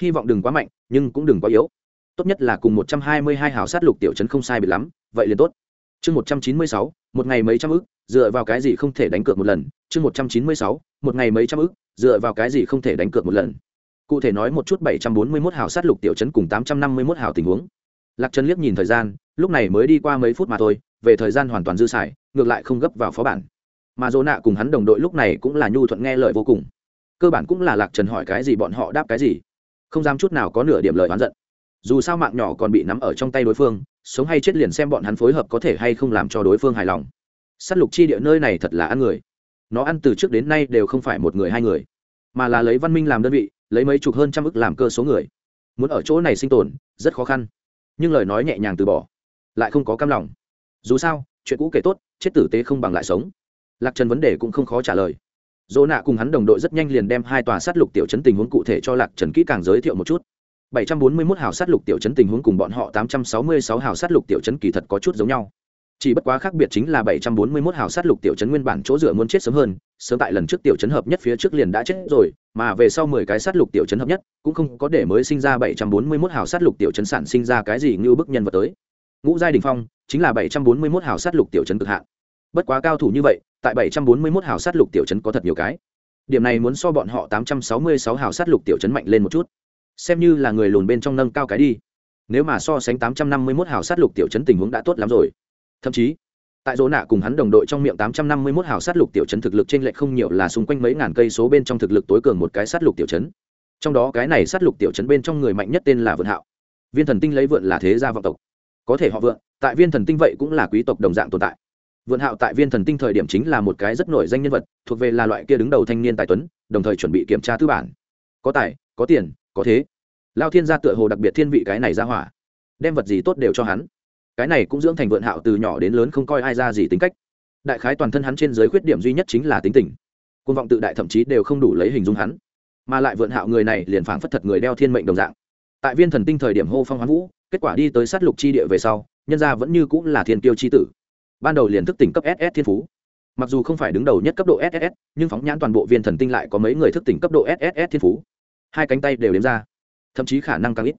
Speaker 1: Hy vọng đừng quá mạnh, nhưng cũng đừng quá yếu. Tốt nhất là cùng một trăm hai mươi hai hào sát lục tiểu trấn không sai biệt lắm, vậy liền tốt. Chương một trăm chín mươi sáu, một ngày mấy trăm ức, dựa vào cái gì không thể đánh cược một lần? Chương một trăm chín mươi sáu, một ngày mấy trăm ức, dựa vào cái gì không thể đánh cược một lần? Cụ thể nói một chút bảy trăm bốn mươi mốt hào sát lục tiểu trấn cùng tám trăm năm mươi mốt hào tình huống. Lạc trần liếc nhìn thời gian lúc này mới đi qua mấy phút mà thôi, về thời gian hoàn toàn dư xài, ngược lại không gấp vào phó bản. Mà dỗ nạ cùng hắn đồng đội lúc này cũng là nhu thuận nghe lời vô cùng. Cơ bản cũng là lạc trần hỏi cái gì bọn họ đáp cái gì. Không dám chút nào có nửa điểm lời oán giận. Dù sao mạng nhỏ còn bị nắm ở trong tay đối phương, sống hay chết liền xem bọn hắn phối hợp có thể hay không làm cho đối phương hài lòng. S á t lục chi địa nơi này thật là ăn người. Nó ăn từ trước đến nay đều không phải một người hai người, mà là lấy văn minh làm đơn vị, lấy mấy chục hơn trăm ức làm cơ số người. Muốn ở chỗ này sinh tồn, rất khó khăn. Nhưng lời nói nhẹ nhàng từ bỏ lại không có cam lòng dù sao chuyện cũ kể tốt chết tử tế không bằng lại sống lạc trần vấn đề cũng không khó trả lời dỗ nạ cùng hắn đồng đội rất nhanh liền đem hai tòa sát lục tiểu chấn tình huống cụ thể cho lạc trần kỹ càng giới thiệu một chút 741 hào sát lục tiểu chấn tình huống cùng bọn họ 866 hào sát lục tiểu chấn kỳ thật có chút giống nhau. Chỉ bất quá khác biệt chính là 741 hào sát lục tiểu chấn nguyên bản chỗ dựa muốn chết sớm hơn, sớm tại lần trước tiểu chấn hợp nhất phía trước liền đã chết rồi, mà về sau 10 cái sát lục tiểu chấn hợp nhất, cũng không có để mới sinh ra 741 hào sát lục tiểu chấn sản sinh ra cái gì như bức nhân vật tới. Ngũ giai đình phong, chính là 741 hào sát lục tiểu chấn cực hạn. Bất quá cao thủ như vậy, tại 741 hào sát lục tiểu chấn có thật nhiều cái. Điểm này muốn so bọn họ 866 hào sát lục tiểu chấn mạnh lên một chút. Xem như là người lùn bên trong nâng cao cái đi. Nếu mà so sánh tám trăm năm mươi mốt hào sát lục tiểu chấn tình huống đã tốt lắm rồi. Thậm chí tại dỗ nạ cùng hắn đồng đội trong miệng tám trăm năm mươi mốt hào sát lục tiểu chấn thực lực t r ê n lệch không nhiều là xung quanh mấy ngàn cây số bên trong thực lực tối cường một cái sát lục tiểu chấn. Trong đó cái này sát lục tiểu chấn bên trong người mạnh nhất tên là vượn hạo. Viên thần tinh lấy vượn là thế gia vọng tộc có thể họ vượng, tại viên thần tinh vậy cũng là quý tộc đồng dạng tồn tại. Vượn hạo tại viên thần tinh thời điểm chính là một cái rất nổi danh nhân vật thuộc về là loại kia đứng đầu thanh niên tài tuấn đồng thời chuẩn bị kiểm tra tư bản. Có tài có tiền có thế. Lao thiên gia tựa hồ đặc biệt thiên vị cái này ra hỏa. Đem vật gì tốt đều cho hắn. Cái này cũng dưỡng thành vượn hạo từ nhỏ đến lớn không coi ai ra gì tính cách. Đại khái toàn thân hắn trên giới khuyết điểm duy nhất chính là tính tình. Côn vọng tự đại thậm chí đều không đủ lấy hình dung hắn. Mà lại vượn hạo người này liền phảng phất thật người đeo thiên mệnh đồng dạng. Tại viên thần tinh thời điểm hô phong hoán vũ kết quả đi tới sát lục chi địa về sau, nhân gia vẫn như cũng là thiên tiêu chi tử. Ban đầu liền thức tỉnh cấp ss thiên phú. Mặc dù không phải đứng đầu nhất cấp độ ss nhưng phóng nhãn toàn bộ viên thần tinh lại có mấy người thức tỉnh cấp độ ss thiên phú. Hai cánh tay đều đếm ra. Thậm chí khả năng càng ít.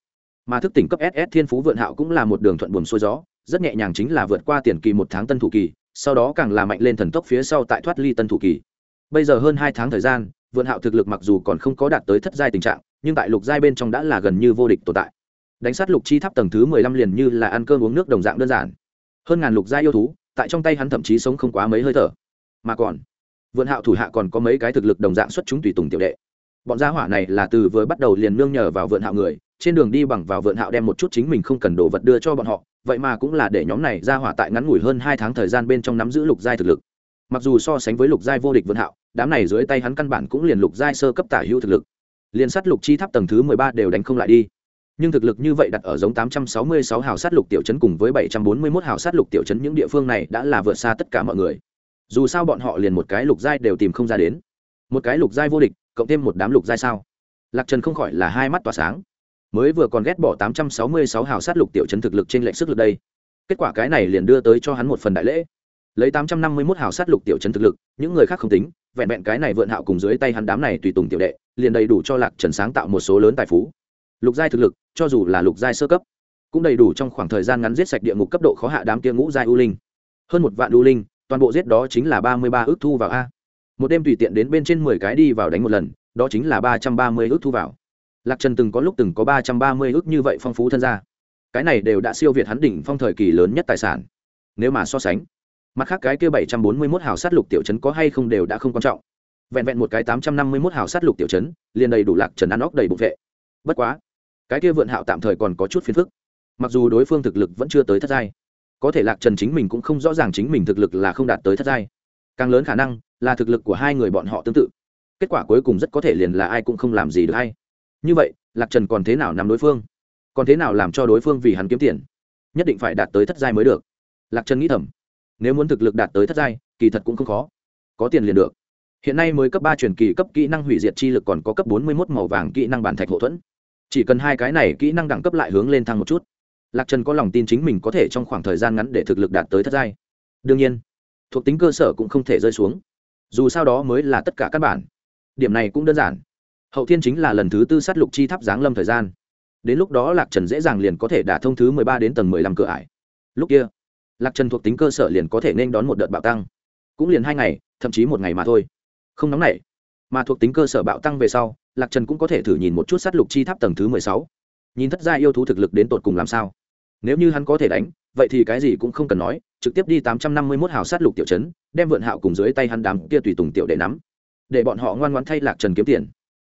Speaker 1: Mà thức tỉnh cấp ss thiên phú vượn hạo cũng là một đường thuận buồm xuôi gió, rất nhẹ nhàng chính là vượt qua tiền kỳ một tháng tân thủ kỳ, sau đó càng là mạnh lên thần tốc phía sau tại thoát ly tân thủ kỳ. Bây giờ hơn hai tháng thời gian, vượn hạo thực lực mặc dù còn không có đạt tới thất giai tình trạng, nhưng tại lục giai bên trong đã là gần như vô địch tồn tại đánh sát lục chi tháp tầng thứ mười lăm liền như là ăn cơm uống nước đồng dạng đơn giản. Hơn ngàn lục gia yêu thú, tại trong tay hắn thậm chí sống không quá mấy hơi thở. Mà còn, vượn hạo thủ hạ còn có mấy cái thực lực đồng dạng xuất chúng tùy tùng tiểu đệ. Bọn gia hỏa này là từ vừa bắt đầu liền nương nhờ vào vượn hạo người, trên đường đi bằng vào vượn hạo đem một chút chính mình không cần đồ vật đưa cho bọn họ, vậy mà cũng là để nhóm này gia hỏa tại ngắn ngủi hơn hai tháng thời gian bên trong nắm giữ lục giai thực lực. Mặc dù so sánh với lục giai vô địch vượn hạo, đám này dưới tay hắn căn bản cũng liền lục giai sơ cấp tả hữu thực lực. Liền sát lục chi tháp tầng thứ mười ba đều đánh không lại đi nhưng thực lực như vậy đặt ở giống tám trăm sáu mươi sáu hào sát lục tiểu trấn cùng với 741 hào sát lục tiểu trấn những địa phương này đã là vượt xa tất cả mọi người. Dù sao bọn họ liền một cái lục giai đều tìm không ra đến. Một cái lục giai vô địch, cộng thêm một đám lục giai sao? Lạc trần không khỏi là hai mắt tỏa sáng. Mới vừa còn ghét bỏ tám trăm sáu mươi sáu hào sát lục tiểu trấn thực lực trên lệnh sức lực đây. Kết quả cái này liền đưa tới cho hắn một phần đại lễ. Lấy tám trăm năm mươi mốt hào sát lục tiểu trấn thực lực, những người khác không tính, vẹn vẹn cái này vượn hạo cùng dưới tay hắn đám này tùy tùng tiểu đệ, liền đầy đủ cho lạc trần sáng tạo một số lớn tài phú lục giai thực lực cho dù là lục giai sơ cấp cũng đầy đủ trong khoảng thời gian ngắn giết sạch địa ngục cấp độ khó hạ đám kia ngũ giai u linh. Hơn một vạn u linh toàn bộ giết đó chính là ba mươi ba ước thu vào a. Một đêm tùy tiện đến bên trên mười cái đi vào đánh một lần đó chính là ba trăm ba mươi ước thu vào. Lạc trần từng có lúc từng có ba trăm ba mươi ước như vậy phong phú thân gia, cái này đều đã siêu việt hắn đỉnh phong thời kỳ lớn nhất tài sản. Nếu mà so sánh mặt khác cái kia bảy trăm bốn mươi mốt hào sát lục tiểu chấn có hay không đều đã không quan trọng. Vẹn vẹn một cái tám trăm năm mươi mốt hào sát lục tiểu chấn liền đầy đủ lạc trần ăn óc đầy bụng vệ. Bất quá cái kia vượn hạo tạm thời còn có chút phiền phức. Mặc dù đối phương thực lực vẫn chưa tới thất giai, có thể lạc trần chính mình cũng không rõ ràng chính mình thực lực là không đạt tới thất giai. Càng lớn khả năng là thực lực của hai người bọn họ tương tự. Kết quả cuối cùng rất có thể liền là ai cũng không làm gì được hay. Như vậy, lạc trần còn thế nào nắm đối phương? Còn thế nào làm cho đối phương vì hắn kiếm tiền? Nhất định phải đạt tới thất giai mới được. Lạc trần nghĩ thầm, nếu muốn thực lực đạt tới thất giai, kỳ thật cũng không khó. Có tiền liền được. Hiện nay mới cấp ba truyền kỳ cấp kỹ năng hủy diệt chi lực còn có cấp bốn mươi một màu vàng kỹ năng bản thạch hậu thuẫn chỉ cần hai cái này kỹ năng đẳng cấp lại hướng lên thăng một chút. Lạc trần có lòng tin chính mình có thể trong khoảng thời gian ngắn để thực lực đạt tới thất giai. Đương nhiên, thuộc tính cơ sở cũng không thể rơi xuống. Dù sao đó mới là tất cả các bản. Điểm này cũng đơn giản. Hậu thiên chính là lần thứ tư sát lục chi tháp giáng lâm thời gian. Đến lúc đó lạc trần dễ dàng liền có thể đả thông thứ mười ba đến tầng mười lăm cửa ải. Lúc kia, lạc trần thuộc tính cơ sở liền có thể nên đón một đợt bạo tăng. Cũng liền hai ngày, thậm chí một ngày mà thôi. Không nóng nảy, mà thuộc tính cơ sở bạo tăng về sau lạc trần cũng có thể thử nhìn một chút sát lục chi tháp tầng thứ mười sáu. Nhìn thất gia yêu thú thực lực đến tột cùng làm sao? Nếu như hắn có thể đánh, vậy thì cái gì cũng không cần nói, trực tiếp đi tám trăm năm mươi mốt hào sát lục tiểu chấn đem vượn hạo cùng dưới tay hắn đám kia tùy tùng tiểu để nắm. Để bọn họ ngoan ngoan thay lạc trần kiếm tiền.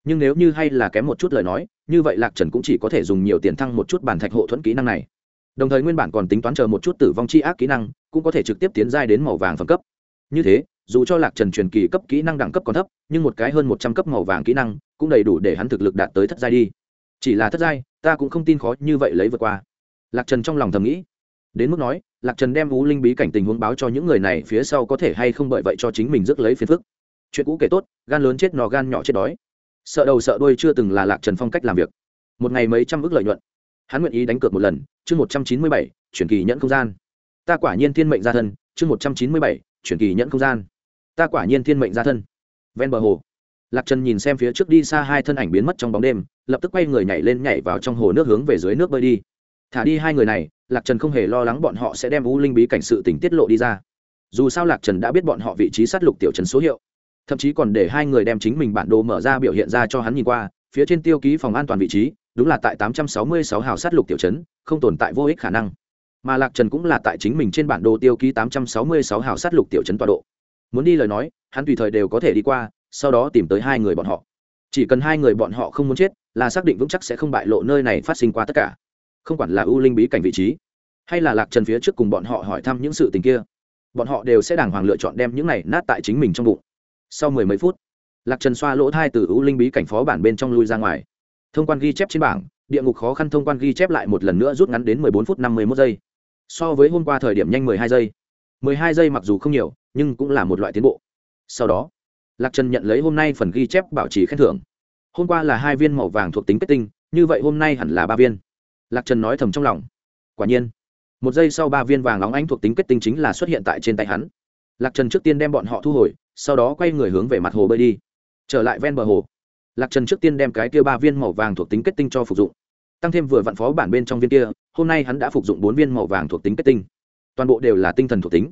Speaker 1: Nhưng nếu như hay là kém một chút lời nói, như vậy lạc trần cũng chỉ có thể dùng nhiều tiền thăng một chút bản thạch hộ thuẫn kỹ năng này. Đồng thời nguyên bản còn tính toán chờ một chút tử vong chi ác kỹ năng, cũng có thể trực tiếp tiến giai đến màu vàng phẩm cấp. Như thế dù cho lạc trần truyền kỳ cấp kỹ năng đẳng cấp còn thấp, nhưng một cái hơn một trăm cấp màu vàng kỹ năng cũng đầy đủ để hắn thực lực đạt tới thất giai đi. Chỉ là thất giai, ta cũng không tin khó như vậy lấy vượt qua. Lạc trần trong lòng thầm nghĩ. Đến mức nói, lạc trần đem vũ linh bí cảnh tình huống báo cho những người này phía sau có thể hay không bởi vậy cho chính mình rước lấy phiền phức. Chuyện cũ kể tốt, gan lớn chết nò gan nhỏ chết đói. Sợ đầu sợ đuôi chưa từng là lạc trần phong cách làm việc. Một ngày mấy trăm ước lợi nhuận. Hắn nguyện ý đánh cược một lần, chương một trăm chín mươi bảy, chuyển kỳ nhẫn không gian. Ta quả nhiên thiên mệnh gia thân, chương một trăm chín mươi bảy, chuyển kỳ nhẫn không gian ta quả nhiên thiên mệnh gia thân. Ven bờ hồ, lạc trần nhìn xem phía trước đi xa hai thân ảnh biến mất trong bóng đêm, lập tức quay người nhảy lên nhảy vào trong hồ nước hướng về dưới nước bơi đi. Thả đi hai người này, lạc trần không hề lo lắng bọn họ sẽ đem u linh bí cảnh sự tỉnh tiết lộ đi ra. Dù sao lạc trần đã biết bọn họ vị trí sát lục tiểu trần số hiệu, thậm chí còn để hai người đem chính mình bản đồ mở ra biểu hiện ra cho hắn nhìn qua, phía trên tiêu ký phòng an toàn vị trí, đúng là tại tám trăm sáu mươi sáu hào sát lục tiểu trấn, không tồn tại vô ích khả năng. Mà lạc trần cũng là tại chính mình trên bản đồ tiêu ký tám trăm sáu mươi sáu hào sát lục tiểu trấn tọa độ muốn đi lời nói, hắn tùy thời đều có thể đi qua, sau đó tìm tới hai người bọn họ. Chỉ cần hai người bọn họ không muốn chết, là xác định vững chắc sẽ không bại lộ nơi này phát sinh qua tất cả. Không quản là ưu linh bí cảnh vị trí, hay là lạc trần phía trước cùng bọn họ hỏi thăm những sự tình kia, bọn họ đều sẽ đàng hoàng lựa chọn đem những này nát tại chính mình trong bụng. Sau mười mấy phút, lạc trần xoa lỗ thai từ ưu linh bí cảnh phó bản bên trong lui ra ngoài. Thông quan ghi chép trên bảng, địa ngục khó khăn thông quan ghi chép lại một lần nữa rút ngắn đến mười bốn phút năm mươi mốt giây. So với hôm qua thời điểm nhanh mười hai giây. Mười hai giây mặc dù không nhiều nhưng cũng là một loại tiến bộ. Sau đó, lạc trần nhận lấy hôm nay phần ghi chép bảo trì khen thưởng. Hôm qua là hai viên màu vàng thuộc tính kết tinh, như vậy hôm nay hẳn là ba viên. Lạc trần nói thầm trong lòng. Quả nhiên, một giây sau ba viên vàng óng ánh thuộc tính kết tinh chính là xuất hiện tại trên tay hắn. Lạc trần trước tiên đem bọn họ thu hồi, sau đó quay người hướng về mặt hồ bơi đi. Trở lại ven bờ hồ, lạc trần trước tiên đem cái kia ba viên màu vàng thuộc tính kết tinh cho phục dụng. Tăng thêm vừa vặn phó bản bên trong viên kia, hôm nay hắn đã phục dụng bốn viên màu vàng thuộc tính kết tinh. Toàn bộ đều là tinh thần thuộc tính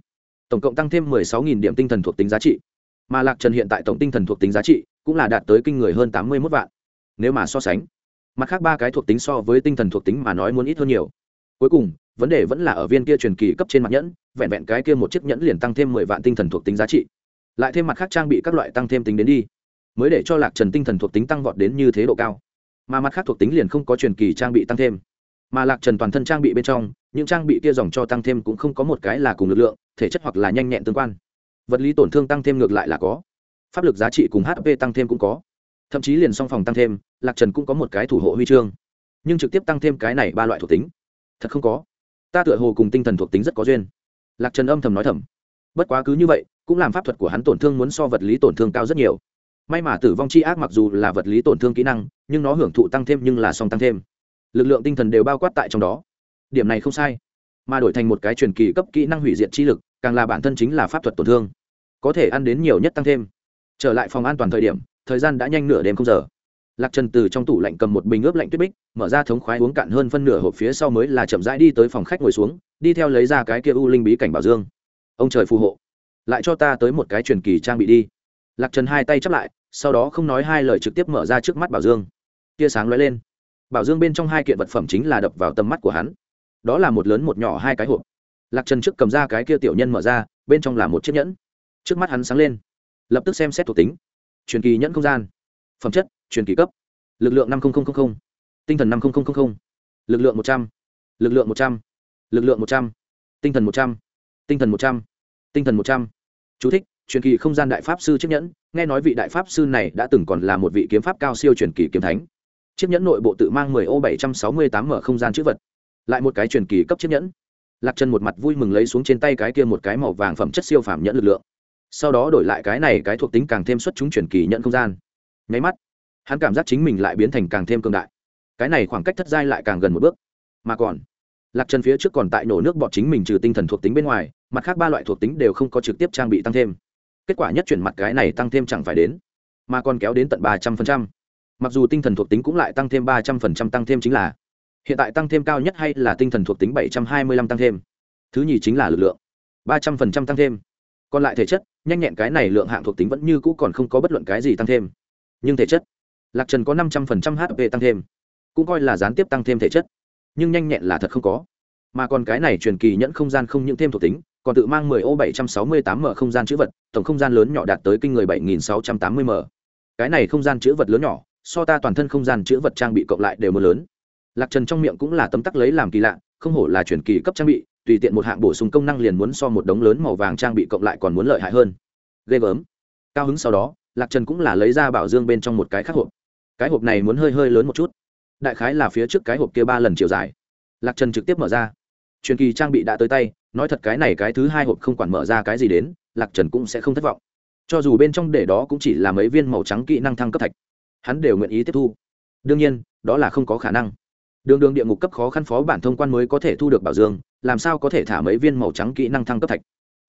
Speaker 1: tổng cộng tăng thêm mười sáu nghìn điểm tinh thần thuộc tính giá trị. Mà lạc trần hiện tại tổng tinh thần thuộc tính giá trị cũng là đạt tới kinh người hơn tám mươi mốt vạn. Nếu mà so sánh, mặt khác ba cái thuộc tính so với tinh thần thuộc tính mà nói muốn ít hơn nhiều. Cuối cùng, vấn đề vẫn là ở viên kia truyền kỳ cấp trên mặt nhẫn, vẹn vẹn cái kia một chiếc nhẫn liền tăng thêm mười vạn tinh thần thuộc tính giá trị. Lại thêm mặt khác trang bị các loại tăng thêm tính đến đi, mới để cho lạc trần tinh thần thuộc tính tăng vọt đến như thế độ cao. Mà mặt khác thuộc tính liền không có truyền kỳ trang bị tăng thêm. Mà lạc trần toàn thân trang bị bên trong những trang bị kia dòng cho tăng thêm cũng không có một cái là cùng lực lượng, thể chất hoặc là nhanh nhẹn tương quan. Vật lý tổn thương tăng thêm ngược lại là có. Pháp lực giá trị cùng hp tăng thêm cũng có. Thậm chí liền song phòng tăng thêm, lạc trần cũng có một cái thủ hộ huy chương. Nhưng trực tiếp tăng thêm cái này ba loại thuộc tính, thật không có. Ta tựa hồ cùng tinh thần thuộc tính rất có duyên. Lạc trần âm thầm nói thầm. Bất quá cứ như vậy, cũng làm pháp thuật của hắn tổn thương muốn so vật lý tổn thương cao rất nhiều. May mà tử vong c h i ác mặc dù là vật lý tổn thương kỹ năng, nhưng nó hưởng thụ tăng thêm nhưng là song tăng thêm. Lực lượng tinh thần đều bao quát tại trong đó điểm này không sai. Mà đổi thành một cái truyền kỳ cấp kỹ năng hủy diệt chi lực, càng là bản thân chính là pháp thuật tổn thương. Có thể ăn đến nhiều nhất tăng thêm. Trở lại phòng an toàn thời điểm, thời gian đã nhanh nửa đêm không giờ. Lạc trần từ trong tủ lạnh cầm một bình ướp lạnh tuyết bích, mở ra thống khoái uống cạn hơn phân nửa hộp phía sau mới là chậm rãi đi tới phòng khách ngồi xuống, đi theo lấy ra cái kia u linh bí cảnh bảo dương. Ông trời phù hộ. Lại cho ta tới một cái truyền kỳ trang bị đi. Lạc trần hai tay chắp lại, sau đó không nói hai lời trực tiếp mở ra trước mắt bảo dương. Tia sáng lóe lên. Bảo dương bên trong hai kiện vật phẩm chính là đập vào tầm mắt của hắn đó là một lớn một nhỏ hai cái hộp. Lạc trần trước cầm ra cái kia tiểu nhân mở ra, bên trong là một chiếc nhẫn. Trước mắt hắn sáng lên. Lập tức xem xét thuộc tính. Truyền kỳ nhẫn không gian. Phẩm chất, truyền kỳ cấp. Lực lượng năm nghìn tinh thần năm nghìn lực lượng một trăm. L ự c lượng một trăm. L ự c lượng một trăm. Tinh thần một trăm. Tinh thần một trăm. Tinh thần một trăm. Chú thích, truyền kỳ không gian đại pháp sư chiếc nhẫn. Nghe nói vị đại pháp sư này đã từng còn là một vị kiếm pháp cao siêu truyền kỳ kiếm thánh. Chiếc nhẫn nội bộ tự mang 10 ô 768 mở không gian chữ vật lại một cái truyền kỳ cấp chiếc nhẫn. Lạc trần một mặt vui mừng lấy xuống trên tay cái kia một cái màu vàng phẩm chất siêu phàm nhẫn lực lượng. Sau đó đổi lại cái này cái thuộc tính càng thêm xuất chúng truyền kỳ nhẫn không gian. Nháy mắt, hắn cảm giác chính mình lại biến thành càng thêm cường đại. Cái này khoảng cách thất giai lại càng gần một bước. Mà còn, lạc trần phía trước còn tại nổ nước bọt chính mình trừ tinh thần thuộc tính bên ngoài, mặt khác ba loại thuộc tính đều không có trực tiếp trang bị tăng thêm. Kết quả nhất chuyển mặt cái này tăng thêm chẳng phải đến, mà còn kéo đến tận ba trăm phần trăm. Mặc dù tinh thần thuộc tính cũng lại tăng thêm ba trăm phần trăm tăng thêm chính là hiện tại tăng thêm cao nhất hay là tinh thần thuộc tính bảy trăm hai mươi lăm tăng thêm? Thứ nhì chính là lực lượng, ba trăm phần trăm tăng thêm. Còn lại thể chất, nhanh nhẹn cái này lượng hạng thuộc tính vẫn như cũ còn không có bất luận cái gì tăng thêm. Nhưng thể chất, lạc trần có năm trăm phần trăm hp tăng thêm, cũng coi là gián tiếp tăng thêm thể chất. Nhưng nhanh nhẹn là thật không có. Mà còn cái này truyền kỳ nhẫn không gian không những thêm thuộc tính, còn tự mang 10 ô 768 m không gian chữ vật, tổng không gian lớn nhỏ đạt tới kinh người 7680 m. Cái này không gian chữ vật lớn nhỏ, so ta toàn thân không gian chữ vật trang bị cộng lại đều mưa lớn lạc trần trong miệng cũng là tấm tắc lấy làm kỳ lạ, không hổ là truyền kỳ cấp trang bị, tùy tiện một hạng bổ sung công năng liền muốn so một đống lớn màu vàng trang bị cộng lại còn muốn lợi hại hơn. Ghê gớm. Cao hứng sau đó, lạc trần cũng là lấy ra bảo dương bên trong một cái khác hộp. Cái hộp này muốn hơi hơi lớn một chút. Đại khái là phía trước cái hộp kia ba lần chiều dài. Lạc trần trực tiếp mở ra. Truyền kỳ trang bị đã tới tay, nói thật cái này cái thứ hai hộp không quản mở ra cái gì đến, lạc trần cũng sẽ không thất vọng. Cho dù bên trong để đó cũng chỉ là mấy viên màu trắng kỹ năng thăng cấp thạch. Hắn đều nguyện ý tiếp thu. Đương nhiên, đó là không có khả năng đường đường địa ngục cấp khó khăn phó bản thông quan mới có thể thu được bảo dương, làm sao có thể thả mấy viên màu trắng kỹ năng thăng cấp thạch?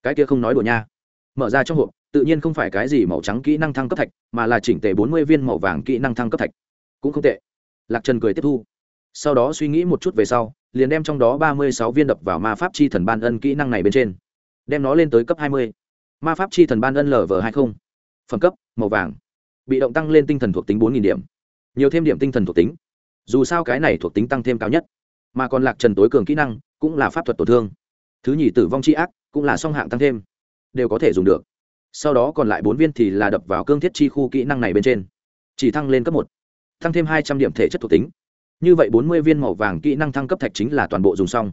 Speaker 1: Cái kia không nói đùa nha. Mở ra trong hộp, tự nhiên không phải cái gì màu trắng kỹ năng thăng cấp thạch, mà là chỉnh tề bốn mươi viên màu vàng kỹ năng thăng cấp thạch. Cũng không tệ. Lạc trần cười tiếp thu. Sau đó suy nghĩ một chút về sau, liền đem trong đó ba mươi sáu viên đập vào ma pháp chi thần ban ân kỹ năng này bên trên. Đem nó lên tới cấp hai mươi. Ma pháp chi thần ban ân lv hai mươi phẩm cấp, màu vàng. Bị động tăng lên tinh thần thuộc tính bốn điểm. Nhiều thêm điểm tinh thần thuộc tính dù sao cái này thuộc tính tăng thêm cao nhất. Mà còn lạc trần tối cường kỹ năng, cũng là pháp thuật tổn thương. Thứ nhì tử vong c h i ác, cũng là song hạng tăng thêm. Đều có thể dùng được. Sau đó còn lại bốn viên thì là đập vào cương thiết chi khu kỹ năng này bên trên. Chỉ thăng lên cấp một. Tăng thêm hai trăm điểm thể chất thuộc tính. Như vậy bốn mươi viên màu vàng kỹ năng thăng cấp thạch chính là toàn bộ dùng xong.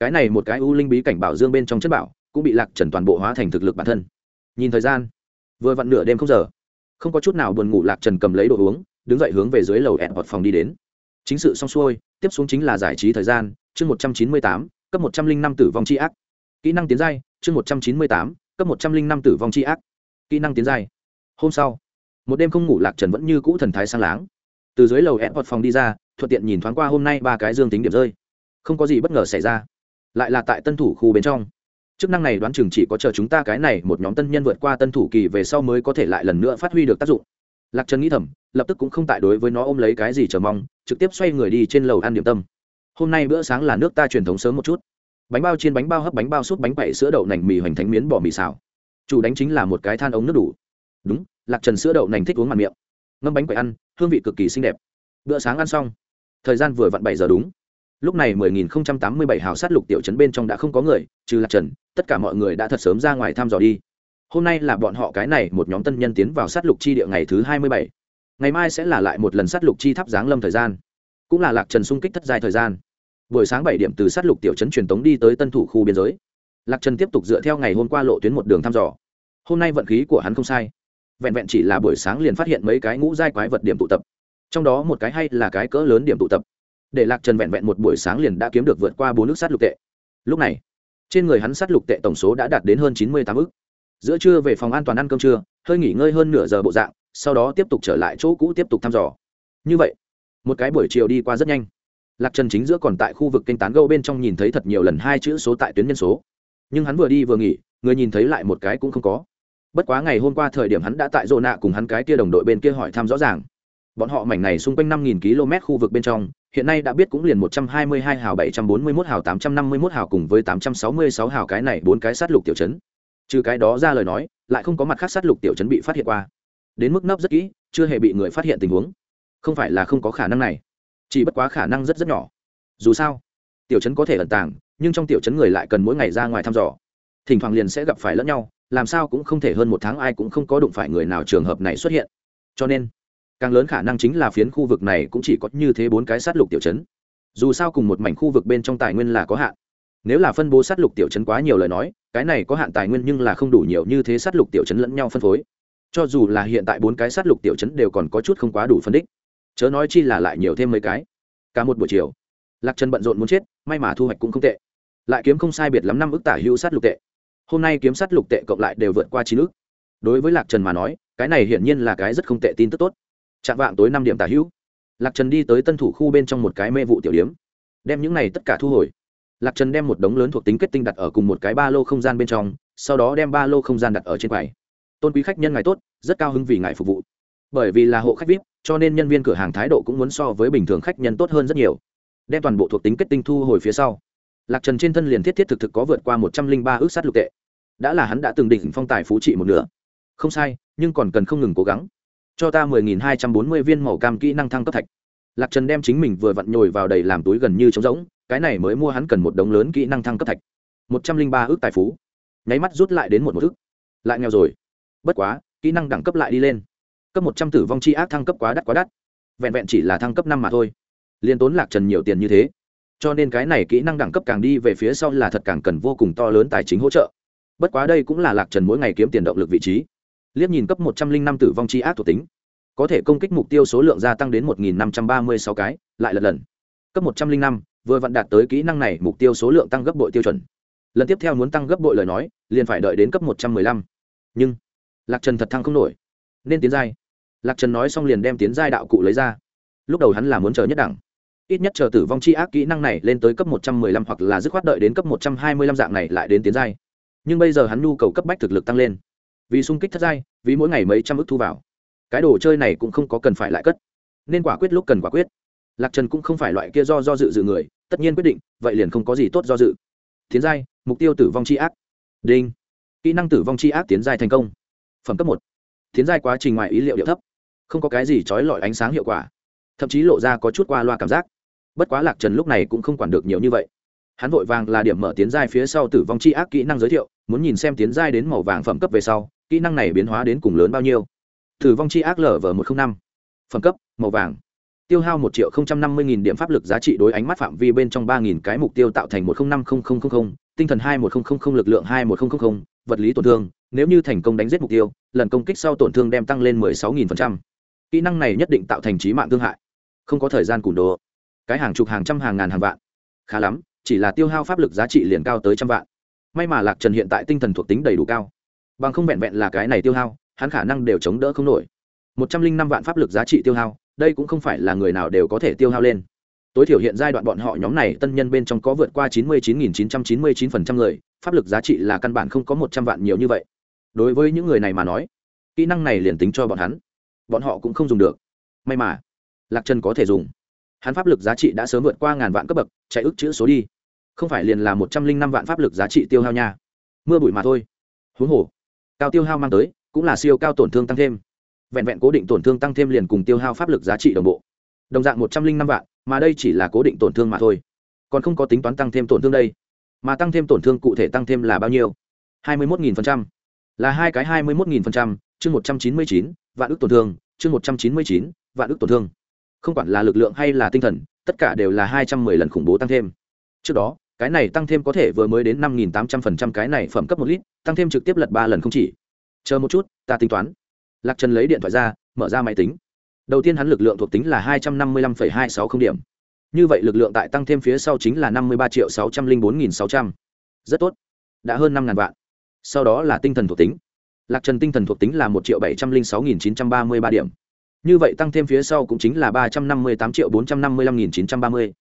Speaker 1: Cái này một cái u linh bí cảnh bảo dương bên trong chất bảo, cũng bị lạc trần toàn bộ hóa thành thực lực bản thân. Nhìn thời gian, vừa vặn nửa đêm không giờ, không có chút nào buồn ngủ lạc trần cầm lấy đồ uống, đứng dậy hướng về dưới lầu ẹn hoặc phòng đi đến chính sự xong xuôi, tiếp xuống chính là giải trí thời gian, chương một trăm chín mươi tám, cấp một trăm linh năm tử vong c h i ác. Kỹ năng tiến giai, chương một trăm chín mươi tám, cấp một trăm linh năm tử vong c h i ác. Kỹ năng tiến giai. Hôm sau, một đêm không ngủ lạc trần vẫn như cũ thần thái sang láng. Từ dưới lầu ẹn hoặc phòng đi ra, thuận tiện nhìn thoáng qua hôm nay ba cái dương tính điểm rơi. Không có gì bất ngờ xảy ra. Lại là tại tân thủ khu bên trong. Chức năng này đoán chừng chỉ có chờ chúng ta cái này một nhóm tân nhân vượt qua tân thủ kỳ về sau mới có thể lại lần nữa phát huy được tác dụng lạc trần nghĩ thầm, lập tức cũng không tại đối với nó ôm lấy cái gì chờ mong, trực tiếp xoay người đi trên lầu ăn điểm tâm. Hôm nay bữa sáng là nước ta truyền thống sớm một chút. Bánh bao chiên bánh bao hấp bánh bao súp bánh quậy sữa đậu nành mì hoành thánh miến bò mì xào. Chủ đánh chính là một cái than ống nước đủ. Đúng, lạc trần sữa đậu nành thích uống mặt miệng. Ngâm bánh quậy ăn, hương vị cực kỳ xinh đẹp. Bữa sáng ăn xong, thời gian vừa vặn bảy giờ đúng. Lúc này 10.087 hào sát lục tiểu trấn bên trong đã không có người, trừ lạc trần, tất cả mọi người đã thật sớm ra ngoài thăm dò đi hôm nay là bọn họ cái này một nhóm tân nhân tiến vào sát lục chi địa ngày thứ 27. ngày mai sẽ là lại một lần sát lục chi tháp giáng lâm thời gian, cũng là lạc trần xung kích thất giai thời gian. Buổi sáng bảy điểm từ sát lục tiểu trấn truyền tống đi tới tân thủ khu biên giới. Lạc trần tiếp tục dựa theo ngày hôm qua lộ tuyến một đường thăm dò. Hôm nay vận khí của hắn không sai. Vẹn vẹn chỉ là buổi sáng liền phát hiện mấy cái ngũ giai quái vật điểm tụ tập. Trong đó một cái hay là cái cỡ lớn điểm tụ tập. Để lạc trần vẹn vẹn một buổi sáng liền đã kiếm được vượt qua bốn nước sát lục tệ. Lúc này, trên người hắn sát lục tệ tổng số đã đạt đến hơn chín mươi tám ước giữa trưa về phòng an toàn ăn cơm trưa, hơi nghỉ ngơi hơn nửa giờ bộ dạng, sau đó tiếp tục trở lại chỗ cũ tiếp tục thăm dò. Như vậy, một cái buổi chiều đi qua rất nhanh. Lạc trần chính giữa còn tại khu vực kênh tán gâu bên trong nhìn thấy thật nhiều lần hai chữ số tại tuyến nhân số. Nhưng hắn vừa đi vừa nghỉ, người nhìn thấy lại một cái cũng không có. Bất quá ngày hôm qua thời điểm hắn đã tại rộ nạ cùng hắn cái kia đồng đội bên kia hỏi thăm rõ ràng. Bọn họ mảnh này xung quanh năm nghìn km khu vực bên trong, hiện nay đã biết cũng liền một trăm hai mươi hai hào, bảy trăm bốn mươi 741 hào, tám trăm năm mươi 851 hào cùng với tám trăm sáu mươi sáu hào cái này bốn cái sát lục tiểu chấn trừ cái đó ra lời nói, lại không có mặt khác sát lục tiểu chấn bị phát hiện qua. Đến mức nấp rất kỹ, chưa hề bị người phát hiện tình huống. Không phải là không có khả năng này, chỉ bất quá khả năng rất rất nhỏ. Dù sao, tiểu chấn có thể ẩn tàng, nhưng trong tiểu chấn người lại cần mỗi ngày ra ngoài thăm dò. Thỉnh thoảng liền sẽ gặp phải lẫn nhau, làm sao cũng không thể hơn một tháng ai cũng không có đụng phải người nào trường hợp này xuất hiện. Cho nên, càng lớn khả năng chính là phiến khu vực này cũng chỉ có như thế bốn cái sát lục tiểu chấn dù sao cùng một mảnh khu vực bên trong tài nguyên là có hạn nếu là phân bố sát lục tiểu chấn quá nhiều lời nói, cái này có hạn tài nguyên nhưng là không đủ nhiều như thế sát lục tiểu chấn lẫn nhau phân phối. Cho dù là hiện tại bốn cái sát lục tiểu chấn đều còn có chút không quá đủ phân đích. Chớ nói chi là lại nhiều thêm mấy cái. Cả một buổi chiều, lạc trần bận rộn muốn chết, may mà thu hoạch cũng không tệ. Lại kiếm không sai biệt lắm năm ức tả hữu sát lục tệ. Hôm nay kiếm sát lục tệ cộng lại đều vượt qua chín ức. Đối với lạc trần mà nói, cái này hiển nhiên là cái rất không tệ tin tức tốt. Chạm vạng tối năm điểm tả hữu. Lạc trần đi tới tân thủ khu bên trong một cái mê vụ tiểu điếm đem những này tất cả thu hồi lạc trần đem một đống lớn thuộc tính kết tinh đặt ở cùng một cái ba lô không gian bên trong, sau đó đem ba lô không gian đặt ở trên quầy. Tôn quý khách nhân ngài tốt, rất cao hứng vì ngài phục vụ. Bởi vì là hộ khách vip, cho nên nhân viên cửa hàng thái độ cũng muốn so với bình thường khách nhân tốt hơn rất nhiều. Đem toàn bộ thuộc tính kết tinh thu hồi phía sau. Lạc trần trên thân liền thiết thiết thực thực có vượt qua một trăm linh ba ước sắt lục tệ. Đã là hắn đã từng đỉnh phong tài phú trị một nửa. Không sai, nhưng còn cần không ngừng cố gắng. Cho ta mười nghìn hai trăm bốn mươi viên màu cam kỹ năng thăng cấp thạch. Lạc trần đem chính mình vừa vặn nhồi vào đầy làm túi gần như trống rỗng cái này mới mua hắn cần một đống lớn kỹ năng thăng cấp thạch. Một trăm linh ba ước tài phú. Nháy mắt rút lại đến một một ước. Lại nghèo rồi. Bất quá, kỹ năng đẳng cấp lại đi lên. Cấp một trăm tử vong chi ác thăng cấp quá đắt quá đắt. Vẹn vẹn chỉ là thăng cấp năm mà thôi. Liên tốn lạc trần nhiều tiền như thế. Cho nên cái này kỹ năng đẳng cấp càng đi về phía sau là thật càng cần vô cùng to lớn tài chính hỗ trợ. Bất quá đây cũng là lạc trần mỗi ngày kiếm tiền động lực vị trí. Liếc nhìn cấp một trăm linh năm tử vong chi ác thuộc tính, có thể công kích mục tiêu số lượng gia tăng đến một nghìn năm trăm ba mươi sáu cái, lại lật lần. Cấp một trăm linh năm vừa vặn đạt tới kỹ năng này, mục tiêu số lượng tăng gấp bội tiêu chuẩn. Lần tiếp theo muốn tăng gấp bội lời nói, liền phải đợi đến cấp một trăm mười lăm. Nhưng, lạc trần thật thăng không nổi. Nên tiến giai. Lạc trần nói xong liền đem tiến giai đạo cụ lấy ra. Lúc đầu hắn là muốn chờ nhất đẳng. Ít nhất chờ tử vong chi ác kỹ năng này lên tới cấp một trăm mười lăm hoặc là dứt khoát đợi đến cấp một trăm hai mươi lăm dạng này lại đến tiến giai. Nhưng bây giờ hắn nhu cầu cấp bách thực lực tăng lên. Vì sung kích thất giai, vì mỗi ngày mấy trăm ức thu vào. Cái đồ chơi này cũng không có cần phải lại cất. Nên quả quyết lúc cần quả quyết lạc trần cũng không phải loại kia do do dự dự người, tất nhiên quyết định, vậy liền không có gì tốt do dự. Tiến giai, mục tiêu tử vong c h i ác. Đinh. Kỹ năng tử vong c h i ác tiến giai thành công. Phẩm cấp một. Tiến giai quá trình ngoài ý liệu điệu thấp. Không có cái gì trói lọi ánh sáng hiệu quả. Thậm chí lộ ra có chút qua loa cảm giác. Bất quá lạc trần lúc này cũng không quản được nhiều như vậy. Hắn vội vàng là điểm mở tiến giai phía sau tử vong c h i ác kỹ năng giới thiệu, muốn nhìn xem tiến giai đến màu vàng phẩm cấp về sau, kỹ năng này biến hóa đến cùng lớn bao nhiêu. Tử vong c h i ác lv một trăm linh năm. Phẩm cấp, màu vàng tiêu hao một triệu không trăm năm mươi nghìn điểm pháp lực giá trị đối ánh mắt phạm vi bên trong ba nghìn cái mục tiêu tạo thành một không năm không không không không, tinh thần hai một không không không, lực lượng hai một không không không, vật lý tổn thương. Nếu như thành công đánh giết mục tiêu, lần công kích sau tổn thương đem tăng lên mười sáu nghìn phần trăm. Kỹ năng này nhất định tạo thành trí mạng thương hại. Không có thời gian củng đồ. Cái hàng chục hàng trăm hàng ngàn hàng vạn. Khá lắm, chỉ là tiêu hao pháp lực giá trị liền cao tới trăm vạn. May mà lạc trần hiện tại tinh thần thuộc tính đầy đủ cao. Bằng không vẹn vẹn là cái này tiêu hao, hắn khả năng đều chống đỡ không nổi. Một trăm linh năm vạn pháp lực giá trị tiêu hao đây cũng không phải là người nào đều có thể tiêu hao lên. Tối thiểu hiện giai đoạn bọn họ nhóm này, tân nhân bên trong có vượt qua chín mươi chín nghìn chín trăm chín mươi chín phần trăm người, pháp lực giá trị là căn bản không có một trăm vạn nhiều như vậy. Đối với những người này mà nói, kỹ năng này liền tính cho bọn hắn, bọn họ cũng không dùng được. May mà, lạc trần có thể dùng. Hắn pháp lực giá trị đã sớm vượt qua ngàn vạn cấp bậc, chạy ức chữ số đi. Không phải liền là một trăm linh năm vạn pháp lực giá trị tiêu hao nha. Mưa bụi mà thôi. Huống hồ, cao tiêu hao mang tới, cũng là siêu cao tổn thương tăng thêm vẹn vẹn cố định tổn thương tăng thêm liền cùng tiêu hao pháp lực giá trị đồng bộ. Đồng dạng một trăm linh năm vạn, mà đây chỉ là cố định tổn thương mà thôi. Còn không có tính toán tăng thêm tổn thương đây. Mà tăng thêm tổn thương cụ thể tăng thêm là bao nhiêu? hai mươi một nghìn phần trăm. Là hai cái hai mươi một nghìn phần trăm, chương một trăm chín mươi chín, vạn ước tổn thương, chương một trăm chín mươi chín, vạn ước tổn thương. Không quản là lực lượng hay là tinh thần, tất cả đều là hai trăm mười lần khủng bố tăng thêm. Trước đó, cái này tăng thêm có thể vừa mới đến năm nghìn tám trăm phần trăm cái này phẩm cấp một lít, tăng thêm trực tiếp lật ba lần không chỉ. Chờ một chút, ta tính toán lạc trần lấy điện thoại ra, mở ra máy tính. Đầu tiên hắn lực lượng thuộc tính là hai trăm năm mươi lăm hai sáu không điểm. Như vậy lực lượng tại tăng thêm phía sau chính là năm mươi ba triệu sáu trăm linh bốn nghìn sáu trăm. Rất tốt. Đã hơn năm ngàn vạn. Sau đó là tinh thần thuộc tính. Lạc trần tinh thần thuộc tính là một triệu bảy trăm linh sáu nghìn chín trăm ba mươi ba điểm. Như vậy tăng thêm phía sau cũng chính là ba trăm năm mươi tám triệu bốn trăm năm mươi lăm nghìn chín trăm ba mươi.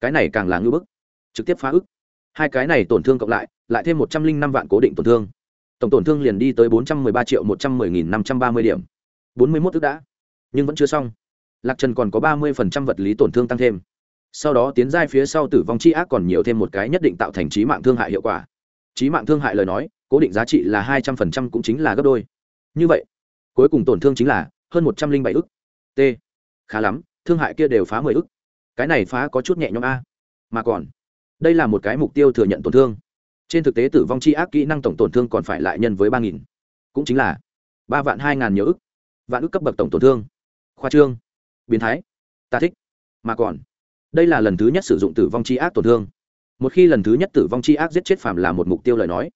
Speaker 1: Cái này càng là ngưỡng bức. Trực tiếp phá ức. Hai cái này tổn thương cộng lại lại thêm một trăm linh năm vạn cố định tổn thương tổng tổn thương liền đi tới bốn trăm mười ba triệu một trăm mười nghìn năm trăm ba mươi điểm. bốn mươi mốt ước đã, nhưng vẫn chưa xong. Lạc trần còn có ba mươi phần trăm vật lý tổn thương tăng thêm. Sau đó tiến giai phía sau tử vong c h i ác còn nhiều thêm một cái nhất định tạo thành trí mạng thương hại hiệu quả. Trí mạng thương hại lời nói, cố định giá trị là hai trăm phần trăm cũng chính là gấp đôi. Như vậy, cuối cùng tổn thương chính là hơn một trăm linh bảy ức. T. Khá lắm, thương hại kia đều phá mười ức. Cái này phá có chút nhẹ nhõm a. Mà còn, đây là một cái mục tiêu thừa nhận tổn thương trên thực tế tử vong chi ác kỹ năng tổng tổn thương còn phải lại nhân với ba nghìn. Cũng chính là ba vạn hai ngàn nhớ ức. Vạn ức cấp bậc tổng tổn thương. Khoa trương. Biến thái. Ta thích. Mà còn, đây là lần thứ nhất sử dụng tử vong chi ác tổn thương. Một khi lần thứ nhất tử vong chi ác giết chết phàm là một mục tiêu lời nói,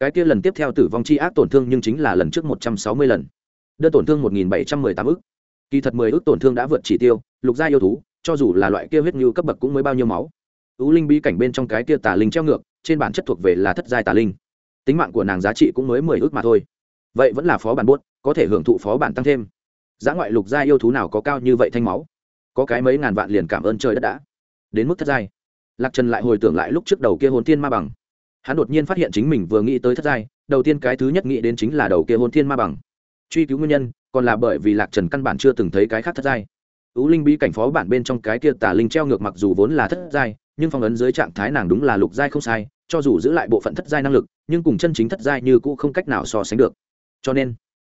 Speaker 1: cái kia lần tiếp theo tử vong chi ác tổn thương nhưng chính là lần trước một trăm sáu mươi lần. Đơn tổn thương một nghìn bảy trăm mười tám ức. Kỳ thật mười ức tổn thương đã vượt chỉ tiêu, lục gia yêu thú, cho dù là loại kia huyết như cấp bậc cũng mới bao nhiêu máu. Ưu linh bí cảnh bên trong cái kia tà linh treo ngược trên bản chất thuộc về là thất giai tà linh. Tính mạng của nàng giá trị cũng mới mười ước mà thôi. Vậy vẫn là phó bản buốt, có thể hưởng thụ phó bản tăng thêm. Giá ngoại lục gia yêu thú nào có cao như vậy thanh máu? Có cái mấy ngàn vạn liền cảm ơn trời đất đã. Đến mức thất giai. Lạc trần lại hồi tưởng lại lúc trước đầu kia hồn thiên ma bằng. Hắn đột nhiên phát hiện chính mình vừa nghĩ tới thất giai, đầu tiên cái thứ nhất nghĩ đến chính là đầu kia hồn thiên ma bằng. Truy cứu nguyên nhân, còn là bởi vì lạc trần căn bản chưa từng thấy cái khác thất giai. Ứ linh bí cảnh phó bản bên trong cái kia tả linh treo ngược mặc dù vốn là thất giai nhưng phong ấn dưới trạng thái nàng đúng là lục giai không sai, cho dù giữ lại bộ phận thất giai năng lực, nhưng cùng chân chính thất giai như cũ không cách nào so sánh được. Cho nên,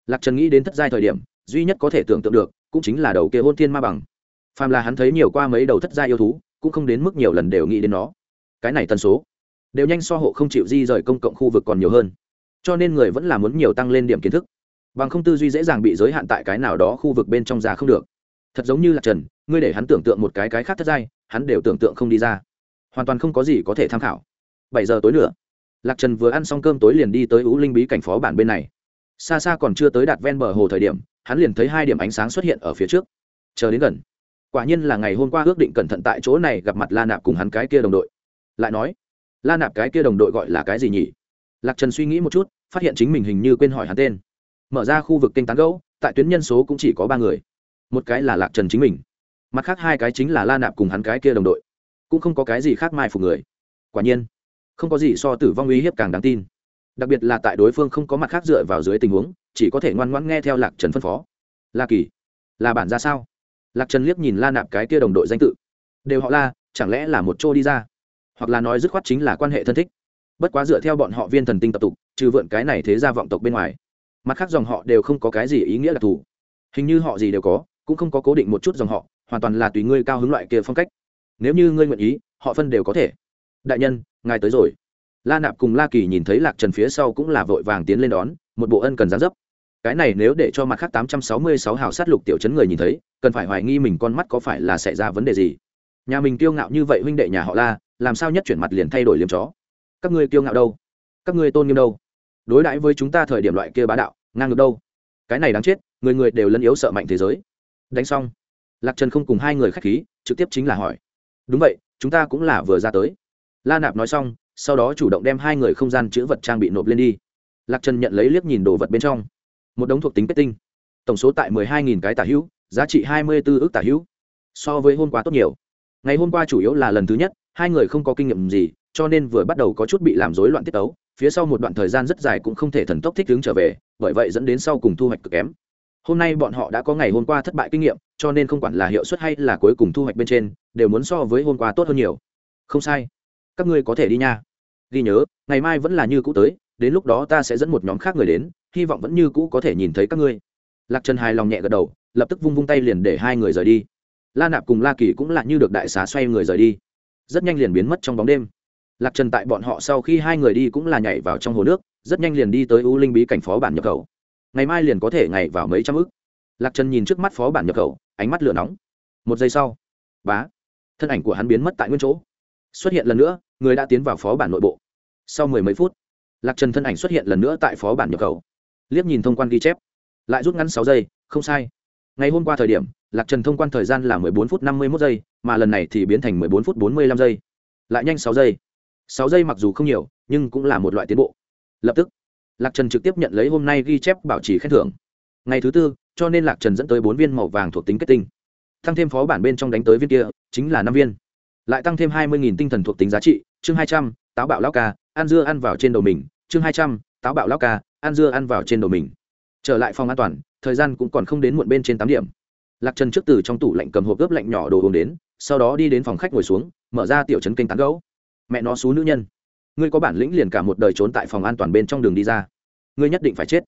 Speaker 1: lạc trần nghĩ đến thất giai thời điểm, duy nhất có thể tưởng tượng được, cũng chính là đầu kia hôn thiên ma bằng. Phàm là hắn thấy nhiều qua mấy đầu thất giai yêu thú, cũng không đến mức nhiều lần đều nghĩ đến nó. Cái này tần số, đều nhanh so hộ không chịu di rời công cộng khu vực còn nhiều hơn. Cho nên người vẫn là muốn nhiều tăng lên điểm kiến thức. Bằng không tư duy dễ dàng bị giới hạn tại cái nào đó khu vực bên trong già không được. Thật giống như là trần, ngươi để hắn tưởng tượng một cái cái khác thất giai, hắn đều tưởng tượng không đi ra hoàn toàn không có gì có thể tham khảo. Bảy giờ tối nữa, lạc trần vừa ăn xong cơm tối liền đi tới ú linh bí cảnh phó bản bên này. Xa xa còn chưa tới đạt ven bờ hồ thời điểm, hắn liền thấy hai điểm ánh sáng xuất hiện ở phía trước. Chờ đến gần. Quả nhiên là ngày hôm qua ước định cẩn thận tại chỗ này gặp mặt la nạp cùng hắn cái kia đồng đội. Lại nói, la nạp cái kia đồng đội gọi là cái gì nhỉ? Lạc trần suy nghĩ một chút, phát hiện chính mình hình như quên hỏi hắn tên. Mở ra khu vực kênh tán gẫu, tại tuyến nhân số cũng chỉ có ba người. Một cái là lạc trần chính mình, mặt khác hai cái chính là la nạp cùng hắn cái kia đồng đội cũng không có cái gì khác mai phục người. Quả nhiên, không có gì so tử vong uy hiếp càng đáng tin. Đặc biệt là tại đối phương không có mặt khác dựa vào dưới tình huống, chỉ có thể ngoan ngoãn nghe theo lạc trần phân phó. La kỳ, là bản ra sao? Lạc trần liếc nhìn la nạp cái kia đồng đội danh tự. Đều họ la, chẳng lẽ là một chỗ đi ra? Hoặc là nói dứt khoát chính là quan hệ thân thích. Bất quá dựa theo bọn họ viên thần tinh tập tục, trừ vượn cái này thế ra vọng tộc bên ngoài, mặt khác dòng họ đều không có cái gì ý nghĩa đặc thù. Hình như họ gì đều có, cũng không có cố định một chút dòng họ, hoàn toàn là tùy ngươi cao hứng loại kia phong cách nếu như ngươi nguyện ý, họ phân đều có thể. Đại nhân, ngài tới rồi. La nạp cùng la kỳ nhìn thấy lạc trần phía sau cũng là vội vàng tiến lên đón, một bộ ân cần gián dấp. Cái này nếu để cho mặt khác tám trăm sáu mươi sáu hào sát lục tiểu chấn người nhìn thấy, cần phải hoài nghi mình con mắt có phải là xảy ra vấn đề gì. Nhà mình kiêu ngạo như vậy huynh đệ nhà họ la, làm sao nhất chuyển mặt liền thay đổi liếm chó? Các ngươi kiêu ngạo đâu? Các ngươi tôn nghiêm đâu? Đối đãi với chúng ta thời điểm loại kia bá đạo, ngang ngược đâu? Cái này đáng chết, người người đều lân yếu sợ mạnh thế giới. Đánh xong, lạc trần không cùng hai người k h á c h khí, trực tiếp chính là hỏi đúng vậy, chúng ta cũng là vừa ra tới. La nạp nói xong, sau đó chủ động đem hai người không gian chữ vật trang bị nộp lên đi. Lạc trần nhận lấy liếc nhìn đồ vật bên trong. Một đống thuộc tính kết tinh. Tổng số tại mười hai nghìn cái tả hữu, giá trị hai mươi bốn ước tả hữu. So với hôm qua tốt nhiều. Ngày hôm qua chủ yếu là lần thứ nhất, hai người không có kinh nghiệm gì, cho nên vừa bắt đầu có chút bị làm rối loạn tiết tấu. Phía sau một đoạn thời gian rất dài cũng không thể thần tốc thích ứng trở về, bởi vậy dẫn đến sau cùng thu hoạch cực kém hôm nay bọn họ đã có ngày hôm qua thất bại kinh nghiệm, cho nên không quản là hiệu suất hay là cuối cùng thu hoạch bên trên, đều muốn so với hôm qua tốt hơn nhiều. Không sai. Các ngươi có thể đi nha. Ghi nhớ, ngày mai vẫn là như cũ tới, đến lúc đó ta sẽ dẫn một nhóm khác người đến, hy vọng vẫn như cũ có thể nhìn thấy các ngươi. Lạc trần hài lòng nhẹ gật đầu, lập tức vung vung tay liền để hai người rời đi. La nạp cùng la kỳ cũng là như được đại xá xoay người rời đi. Rất nhanh liền biến mất trong bóng đêm. Lạc trần tại bọn họ sau khi hai người đi cũng là nhảy vào trong hồ nước, rất nhanh liền đi tới u linh bí cảnh phó bản nhập khẩu ngày mai liền có thể ngày vào mấy trăm ức. Lạc trần nhìn trước mắt phó bản nhập khẩu, ánh mắt lửa nóng. Một giây sau, bá, thân ảnh của hắn biến mất tại nguyên chỗ. Xuất hiện lần nữa, người đã tiến vào phó bản nội bộ. Sau mười mấy phút, lạc trần thân ảnh xuất hiện lần nữa tại phó bản nhập khẩu. Liếc nhìn thông quan ghi chép, lại rút ngắn sáu giây, không sai. Ngày hôm qua thời điểm, lạc trần thông quan thời gian là mười bốn phút năm mươi mốt giây, mà lần này thì biến thành mười bốn phút bốn mươi lăm giây. Lại nhanh sáu giây. Sáu giây mặc dù không nhiều, nhưng cũng là một loại tiến bộ. Lập tức lạc trần trực tiếp nhận lấy hôm nay ghi chép bảo trì khen thưởng. Ngày thứ tư, cho nên lạc trần dẫn tới bốn viên màu vàng thuộc tính kết tinh. Tăng thêm phó bản bên trong đánh tới viên kia, chính là năm viên. Lại tăng thêm hai mươi tinh thần thuộc tính giá trị, chương hai trăm, táo bạo lao ca, ăn dưa ăn vào trên đầu mình, chương hai trăm, táo bạo lao ca, ăn dưa ăn vào trên đầu mình. Trở lại phòng an toàn, thời gian cũng còn không đến muộn bên trên tám điểm. Lạc trần trước từ trong tủ lạnh cầm hộp ướp lạnh nhỏ đồ uống đến, sau đó đi đến phòng khách ngồi xuống, mở ra tiểu trấn kênh tán gấu mẹ nó xú nữ nhân ngươi có bản lĩnh liền cả một đời trốn tại phòng an toàn bên trong đường đi ra. Ngươi nhất định phải chết.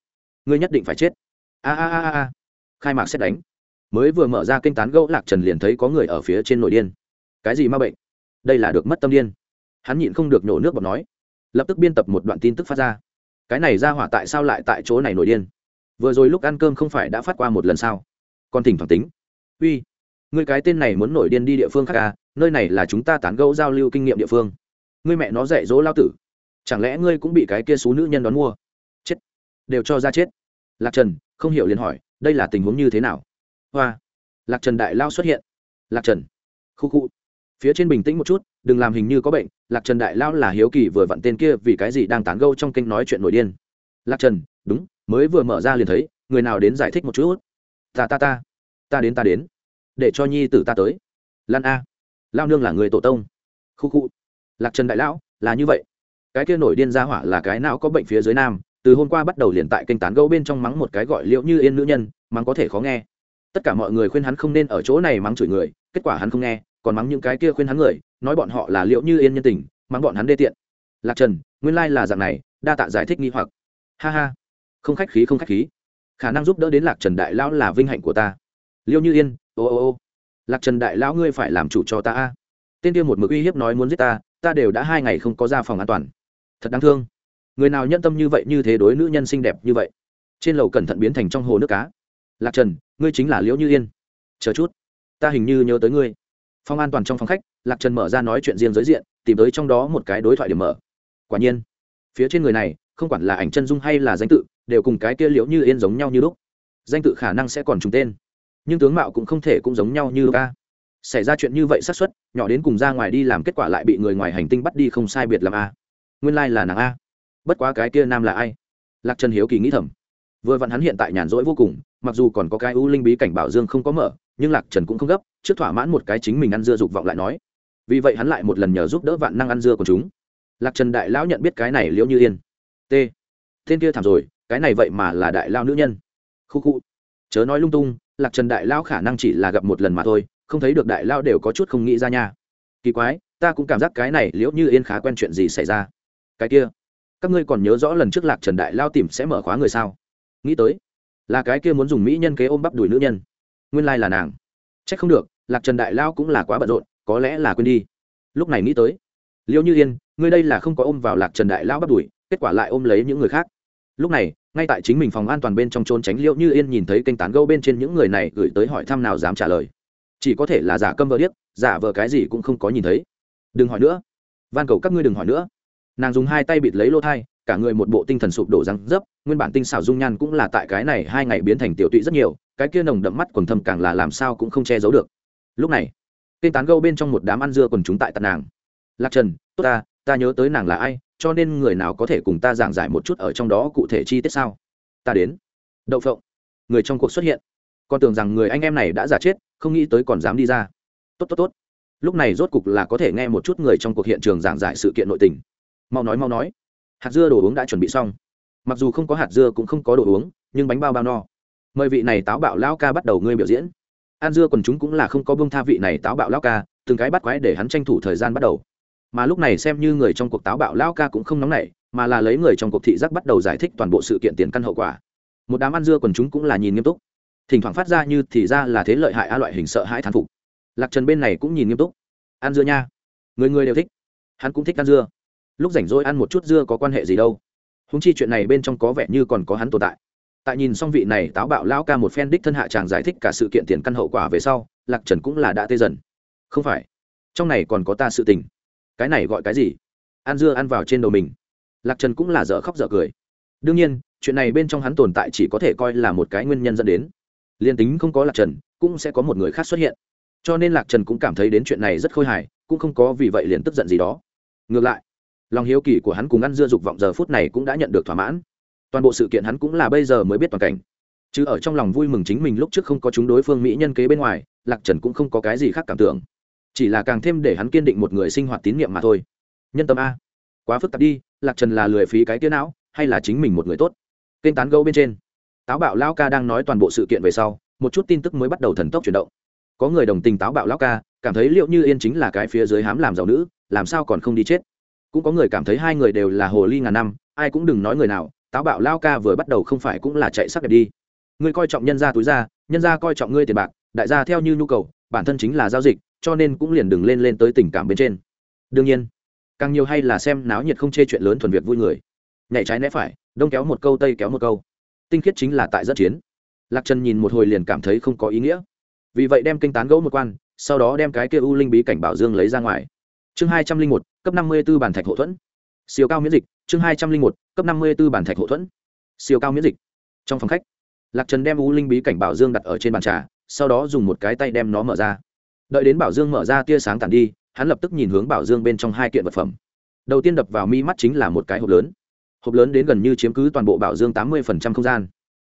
Speaker 1: Ngươi nhất định phải chết. A a a a khai mạc xét đánh. Mới vừa mở ra kênh tán gẫu, lạc trần liền thấy có người ở phía trên nội điên. Cái gì ma bệnh? Đây là được mất tâm điên. Hắn nhịn không được nhổ nước bọt nói. Lập tức biên tập một đoạn tin tức phát ra. Cái này ra hỏa tại sao lại tại chỗ này nổi điên? Vừa rồi lúc ăn cơm không phải đã phát qua một lần sao? Còn thỉnh thoảng tính. Uy người cái tên này muốn nổi điên đi địa phương khác à? Nơi này là chúng ta tán gẫu giao lưu kinh nghiệm địa phương ngươi mẹ nó dạy dỗ lao tử. Chẳng lẽ ngươi cũng bị cái kia xú nữ nhân đón mua? Chết. Đều cho ra chết. Lạc trần, không hiểu liền hỏi, đây là tình huống như thế nào? Hoa. Lạc trần đại lao xuất hiện. Lạc trần. Khu khu. Phía trên bình tĩnh một chút, đừng làm hình như có bệnh, lạc trần đại lao là hiếu kỳ vừa vặn tên kia vì cái gì đang tán gâu trong kênh nói chuyện nổi điên. Lạc trần, đúng, mới vừa mở ra liền thấy, người nào đến giải thích một chút? Ta ta ta. Ta đến ta đến. Để cho nhi tử ta tới. Lan a. Lao nương là người tổ tông. Khu khu lạc trần đại lão, là như vậy. Cái kia nổi điên ra hỏa là cái não có bệnh phía dưới nam, từ hôm qua bắt đầu liền tại kênh tán gẫu bên trong mắng một cái gọi liệu như yên nữ nhân, mắng có thể khó nghe. Tất cả mọi người khuyên hắn không nên ở chỗ này mắng chửi người, kết quả hắn không nghe, còn mắng những cái kia khuyên hắn người, nói bọn họ là liệu như yên nhân tình, mắng bọn hắn đê tiện. Lạc trần, nguyên lai là dạng này, đa tạ giải thích nghi hoặc. Ha ha. Không khách khí, không khách khí. Khả năng giúp đỡ đến lạc trần đại lão là vinh hạnh của ta. Liêu như yên, ô ô ô. Lạc trần đại lão ngươi phải làm chủ cho ta a. Tên kia một mực uy hiếp nói muốn giết ta ta đều đã hai ngày không có ra phòng an toàn. Thật đáng thương. Người nào nhân tâm như vậy như thế đối nữ nhân xinh đẹp như vậy? Trên lầu cẩn thận biến thành trong hồ nước cá. Lạc trần, ngươi chính là liễu như yên. Chờ chút. Ta hình như nhớ tới ngươi. Phòng an toàn trong phòng khách, lạc trần mở ra nói chuyện riêng giới diện, tìm tới trong đó một cái đối thoại điểm mở. Quả nhiên, phía trên người này, không quản là ảnh chân dung hay là danh tự, đều cùng cái kia liễu như yên giống nhau như lúc. Danh tự khả năng sẽ còn trùng tên, nhưng tướng mạo cũng không thể cũng giống nhau như ca xảy ra chuyện như vậy xác suất, nhỏ đến cùng ra ngoài đi làm kết quả lại bị người ngoài hành tinh bắt đi không sai biệt làm a. Nguyên lai、like、là nàng a. Bất quá cái kia nam là ai? Lạc trần hiếu kỳ nghĩ thầm. Vừa vặn hắn hiện tại nhàn rỗi vô cùng, mặc dù còn có cái ưu linh bí cảnh bảo dương không có mở, nhưng lạc trần cũng không gấp, trước thỏa mãn một cái chính mình ăn dưa dục vọng lại nói. Vì vậy hắn lại một lần nhờ giúp đỡ vạn năng ăn dưa của chúng. Lạc trần đại lão nhận biết cái này liễu như yên. T. Tên kia thảm rồi, cái này vậy mà là đại lao nữ nhân. Khu khu. Chớ nói lung tung, lạc trần đại lão khả năng chỉ là gặp một lần mà thôi không thấy được đại lao đều có chút không nghĩ ra nha. Kỳ quái, ta cũng cảm giác cái này liễu như yên khá quen chuyện gì xảy ra. Cái kia, các ngươi còn nhớ rõ lần trước lạc trần đại lao tìm sẽ mở khóa người sao? Nghĩ tới, là cái kia muốn dùng mỹ nhân kế ôm bắp đuổi nữ nhân. Nguyên lai là nàng. C h ắ c không được, lạc trần đại lao cũng là quá bận rộn, có lẽ là quên đi. Lúc này nghĩ tới, liễu như yên, ngươi đây là không có ôm vào lạc trần đại lao bắp đuổi kết quả lại ôm lấy những người khác. Lúc này, ngay tại chính mình phòng an toàn bên trong trốn tránh liễu như yên nhìn thấy kênh tán gâu bên trên những người này gửi tới hỏi thăm nào dám trả lời chỉ có thể là giả câm vợ điếc, giả vờ cái gì cũng không có nhìn thấy. Đừng hỏi nữa. Van cầu các ngươi đừng hỏi nữa. Nàng dùng hai tay bịt lấy lô thai, cả người một bộ tinh thần sụp đổ răng dấp nguyên bản tinh xảo dung nhan cũng là tại cái này hai ngày biến thành tiểu tụy rất nhiều, cái kia nồng đậm mắt quần thâm càng là làm sao cũng không che giấu được. Lúc này kênh tán gâu bên trong một đám ăn dưa quần chúng tại tận nàng. Lạc trần, tốt ta ta nhớ tới nàng là ai, cho nên người nào có thể cùng ta giảng giải một chút ở trong đó cụ thể chi tiết sao? Ta đến. Đậu phộng, người trong cuộc xuất hiện con tưởng rằng người anh em này đã giả chết, không nghĩ tới còn dám đi ra. Tốt tốt tốt. Lúc này rốt cục là có thể nghe một chút người trong cuộc hiện trường giảng giải sự kiện nội tình. Mau nói mau nói. Hạt dưa đồ uống đã chuẩn bị xong. Mặc dù không có hạt dưa cũng không có đồ uống, nhưng bánh bao bao no. Mời vị này táo bạo lao ca bắt đầu ngươi biểu diễn. An dưa còn chúng cũng là không có bông tha vị này táo bạo lao ca, từng cái bắt quái để hắn tranh thủ thời gian bắt đầu. Mà lúc này xem như người trong cuộc táo bạo lao ca cũng không nóng nảy, mà là lấy người trong cuộc thị giác bắt đầu giải thích toàn bộ sự kiện tiền căn hậu quả. Một đám ăn dưa còn chúng cũng là nhìn nghiêm túc thỉnh thoảng phát ra như thì ra là thế lợi hại a loại hình sợ hãi thán phục. Lạc trần bên này cũng nhìn nghiêm túc. Ăn dưa nha. Người người đều thích. Hắn cũng thích ăn dưa. Lúc rảnh rỗi ăn một chút dưa có quan hệ gì đâu. Húng chi chuyện này bên trong có vẻ như còn có hắn tồn tại. Tại nhìn xong vị này táo bạo lão ca một phen đích thân hạ chàng giải thích cả sự kiện tiền căn hậu quả về sau, lạc trần cũng là đã tê dần. Không phải. Trong này còn có ta sự tình. Cái này gọi cái gì? Ăn dưa ăn vào trên đầu mình. Lạc trần cũng là dở khóc dở cười. Đương nhiên, chuyện này bên trong hắn tồn tại chỉ có thể coi là một cái nguyên nhân dẫn đến liền tính không có lạc trần, cũng sẽ có một người khác xuất hiện. Cho nên lạc trần cũng cảm thấy đến chuyện này rất khôi hài, cũng không có vì vậy liền tức giận gì đó. Ngược lại, lòng hiếu kỳ của hắn cùng ăn dưa dục vọng giờ phút này cũng đã nhận được thỏa mãn. Toàn bộ sự kiện hắn cũng là bây giờ mới biết toàn cảnh. Chứ ở trong lòng vui mừng chính mình lúc trước không có chúng đối phương mỹ nhân kế bên ngoài, lạc trần cũng không có cái gì khác cảm tưởng. Chỉ là càng thêm để hắn kiên định một người sinh hoạt tín nhiệm mà thôi. Nhân tâm a. Quá phức tạp đi, lạc trần là lười phí cái tiếng não, hay là chính mình một người tốt? Kênh tán gấu bên trên táo bạo lao ca đang nói toàn bộ sự kiện về sau, một chút tin tức mới bắt đầu thần tốc chuyển động. Có người đồng tình táo bạo lao ca, cảm thấy liệu như yên chính là cái phía dưới hám làm giàu nữ, làm sao còn không đi chết? Cũng có người cảm thấy hai người đều là hồ ly ngàn năm, ai cũng đừng nói người nào, táo bạo lao ca vừa bắt đầu không phải cũng là chạy sắc đẹp đi. Ngươi coi trọng nhân gia túi ra nhân gia coi trọng ngươi tiền bạc, đại gia theo như nhu cầu, bản thân chính là giao dịch, cho nên cũng liền đừng lên lên tới tình cảm bên trên. Đương nhiên, càng nhiều hay là xem náo nhiệt không chê chuyện lớn thuần việc vui người. Nhảy trái né phải, đông kéo một câu, tây kéo một câu tinh khiết chính là tại dẫn chiến. Lạc trần nhìn một hồi liền cảm thấy không có ý nghĩa. Vì vậy đem kinh tán gẫu một quan, sau đó đem cái kia u linh bí cảnh bảo dương lấy ra ngoài. Chương hai trăm linh một, cấp năm mươi b ố bản thạch hậu thuẫn. Siêu cao miễn dịch, chương hai trăm linh một, cấp năm mươi b ố bản thạch hậu thuẫn. Siêu cao miễn dịch. Trong phòng khách, lạc trần đem u linh bí cảnh bảo dương đặt ở trên bàn trà, sau đó dùng một cái tay đem nó mở ra. Đợi đến bảo dương mở ra tia sáng tàn đi, hắn lập tức nhìn hướng bảo dương bên trong hai kiện vật phẩm. Đầu tiên đập vào mi mắt chính là một cái hộp lớn hộp lớn đến gần như chiếm cứ toàn bộ bảo dương tám mươi không gian.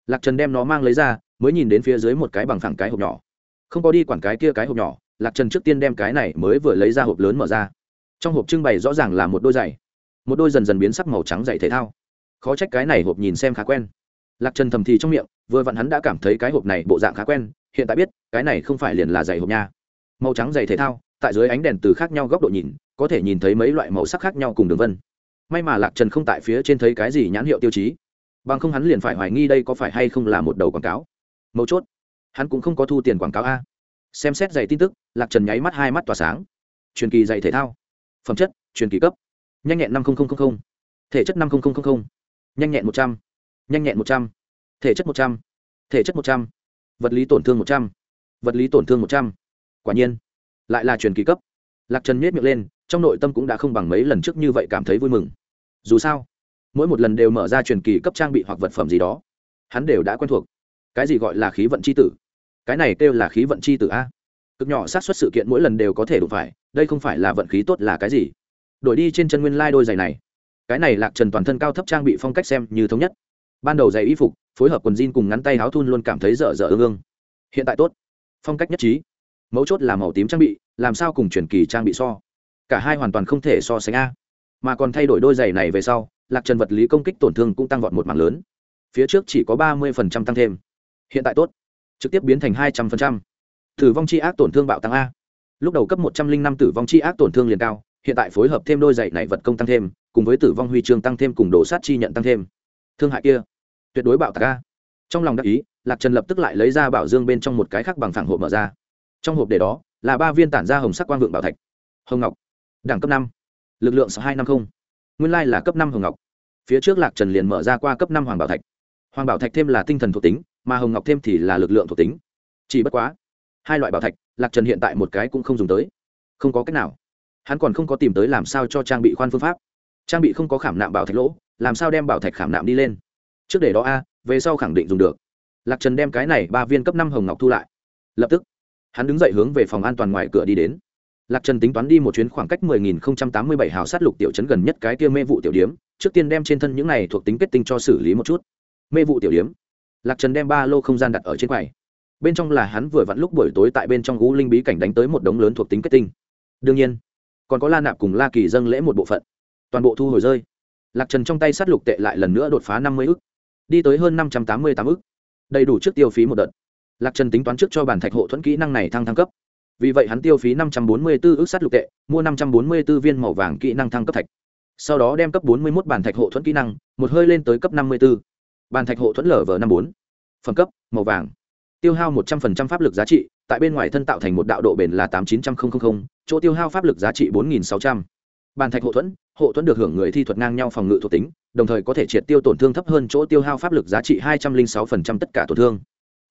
Speaker 1: Lạc trần đem nó mang lấy ra, mới nhìn đến phía dưới một cái bằng phẳng cái hộp nhỏ. Không có đi quản cái kia cái hộp nhỏ, lạc trần trước tiên đem cái này mới vừa lấy ra hộp lớn mở ra. Trong hộp trưng bày rõ ràng là một đôi giày. Một đôi dần dần biến sắc màu trắng giày thể thao. Khó trách cái này hộp nhìn xem khá quen. Lạc trần thầm thì trong miệng, vừa vặn hắn đã cảm thấy cái hộp này bộ dạng khá quen, hiện tại biết, cái này không phải liền là giày hộp nha. Màu trắng giày thể thao, tại dưới ánh đèn từ khác nhau góc độ nhìn, có thể nhìn thấy mấy loại màu sắc khác nhau cùng đường vân may mà lạc trần không tại phía trên thấy cái gì nhãn hiệu tiêu chí. Bằng không hắn liền phải hoài nghi đây có phải hay không là một đầu quảng cáo. Mấu chốt, hắn cũng không có thu tiền quảng cáo a. Xem xét giày tin tức, lạc trần nháy mắt hai mắt tỏa sáng. Truyền kỳ giày thể thao. Phẩm chất, truyền kỳ cấp. Nhanh nhẹn năm nghìn thể chất năm nghìn nhanh nhẹn một trăm. N nhẹn một trăm. Thể chất một trăm. Thể chất một trăm. Vật lý tổn thương một trăm. Vật lý tổn thương một trăm. Quả nhiên, lại là truyền kỳ cấp. Lạc trần miết miệng lên, trong nội tâm cũng đã không bằng mấy lần trước như vậy cảm thấy vui mừng dù sao, mỗi một lần đều mở ra truyền kỳ cấp trang bị hoặc vật phẩm gì đó, hắn đều đã quen thuộc. Cái gì gọi là khí vận c h i tử? Cái này kêu là khí vận c h i tử a. Cực nhỏ sát xuất sự kiện mỗi lần đều có thể đụng phải, đây không phải là vận khí tốt là cái gì? Đổi đi trên chân nguyên lai đôi giày này. Cái này lạc trần toàn thân cao thấp trang bị phong cách xem như thống nhất. Ban đầu giày y phục, phối hợp quần jean cùng ngắn tay áo thun luôn cảm thấy dở dở ương ương. Hiện tại tốt. Phong cách nhất trí. Mấu chốt là màu tím trang bị, làm sao cùng truyền kỳ trang bị so? Cả hai hoàn toàn không thể so sánh a mà còn thay đổi đôi giày này về sau lạc trần vật lý công kích tổn thương cũng tăng vọt một mảng lớn. Phía trước chỉ có ba mươi phần trăm tăng thêm. Hiện tại tốt. Trực tiếp biến thành hai trăm phần trăm, tử vong c h i ác tổn thương bạo tăng a. Lúc đầu cấp một trăm linh năm tử vong c h i ác tổn thương liền cao hiện tại phối hợp thêm đôi giày này vật công tăng thêm cùng với tử vong huy chương tăng thêm cùng đổ sát chi nhận tăng thêm. Thương hại kia tuyệt đối bạo tạc a. Trong lòng đắc ý lạc trần lập tức lại lấy ra bảo dương bên trong một cái khác bằng phẳng hộp mở ra. Trong hộp để đó là ba viên tản ra hồng sắc quang vượng bảo thạch. Hồng ngọc đẳng cấp năm lực lượng sáu hai năm không, nguyên lai là cấp năm hồng ngọc. Phía trước lạc trần liền mở ra qua cấp năm hoàng bảo thạch. Hoàng bảo thạch thêm là tinh thần thuộc tính mà hồng ngọc thêm thì là lực lượng thuộc tính. Chỉ bất quá hai loại bảo thạch lạc trần hiện tại một cái cũng không dùng tới. Không có cách nào. Hắn còn không có tìm tới làm sao cho trang bị khoan phương pháp. Trang bị không có khảm nạm bảo thạch lỗ làm sao đem bảo thạch khảm nạm đi lên? Trước để đó a về sau khẳng định dùng được. Lạc trần đem cái này ba viên cấp năm hồng ngọc thu lại. Lập tức hắn đứng dậy hướng về phòng an toàn ngoài cửa đi đến lạc trần tính toán đi một chuyến khoảng cách mười nghìn không trăm tám mươi bảy hào sát lục tiểu chấn gần nhất cái kia mê vụ tiểu điếm, trước tiên đem trên thân những này thuộc tính kết tinh cho xử lý một chút. Mê vụ tiểu điếm. Lạc trần đem ba lô không gian đặt ở trên quầy. Bên trong là hắn vừa vặn lúc buổi tối tại bên trong gú linh bí cảnh đánh tới một đống lớn thuộc tính kết tinh. Đương nhiên, còn có la nạp cùng la kỳ dâng lễ một bộ phận. Toàn bộ thu hồi rơi. Lạc trần trong tay sát lục tệ lại lần nữa đột phá năm mươi ức. Đi tới hơn năm trăm tám mươi tám ức. Đầy đủ trước tiêu phí một đợt. Lạc trần tính toán trước cho bản thạch hộ thuẫn kỹ năng này thăng thăng cấp vì vậy hắn tiêu phí năm trăm bốn mươi 544 ức sát lục tệ, mua năm trăm bốn mươi 544 viên màu vàng kỹ năng thăng cấp thạch. Sau đó đem cấp bốn mươi 41 bản thạch hộ thuẫn kỹ năng, một hơi lên tới cấp năm mươi 54. bản thạch hộ thuẫn lở vở năm bốn. Phẩm cấp, màu vàng. Tiêu hao một trăm linh pháp lực giá trị, tại bên ngoài thân tạo thành một đạo độ bền là tám chín trăm linh chỗ tiêu hao pháp lực giá trị bốn nghìn sáu trăm. Bàn thạch hộ thuẫn hộ thuẫn được hưởng người thi thuật ngang nhau phòng ngự thuộc tính, đồng thời có thể triệt tiêu tổn thương thấp hơn chỗ tiêu hao pháp lực giá trị hai trăm linh sáu tất cả tổn thương.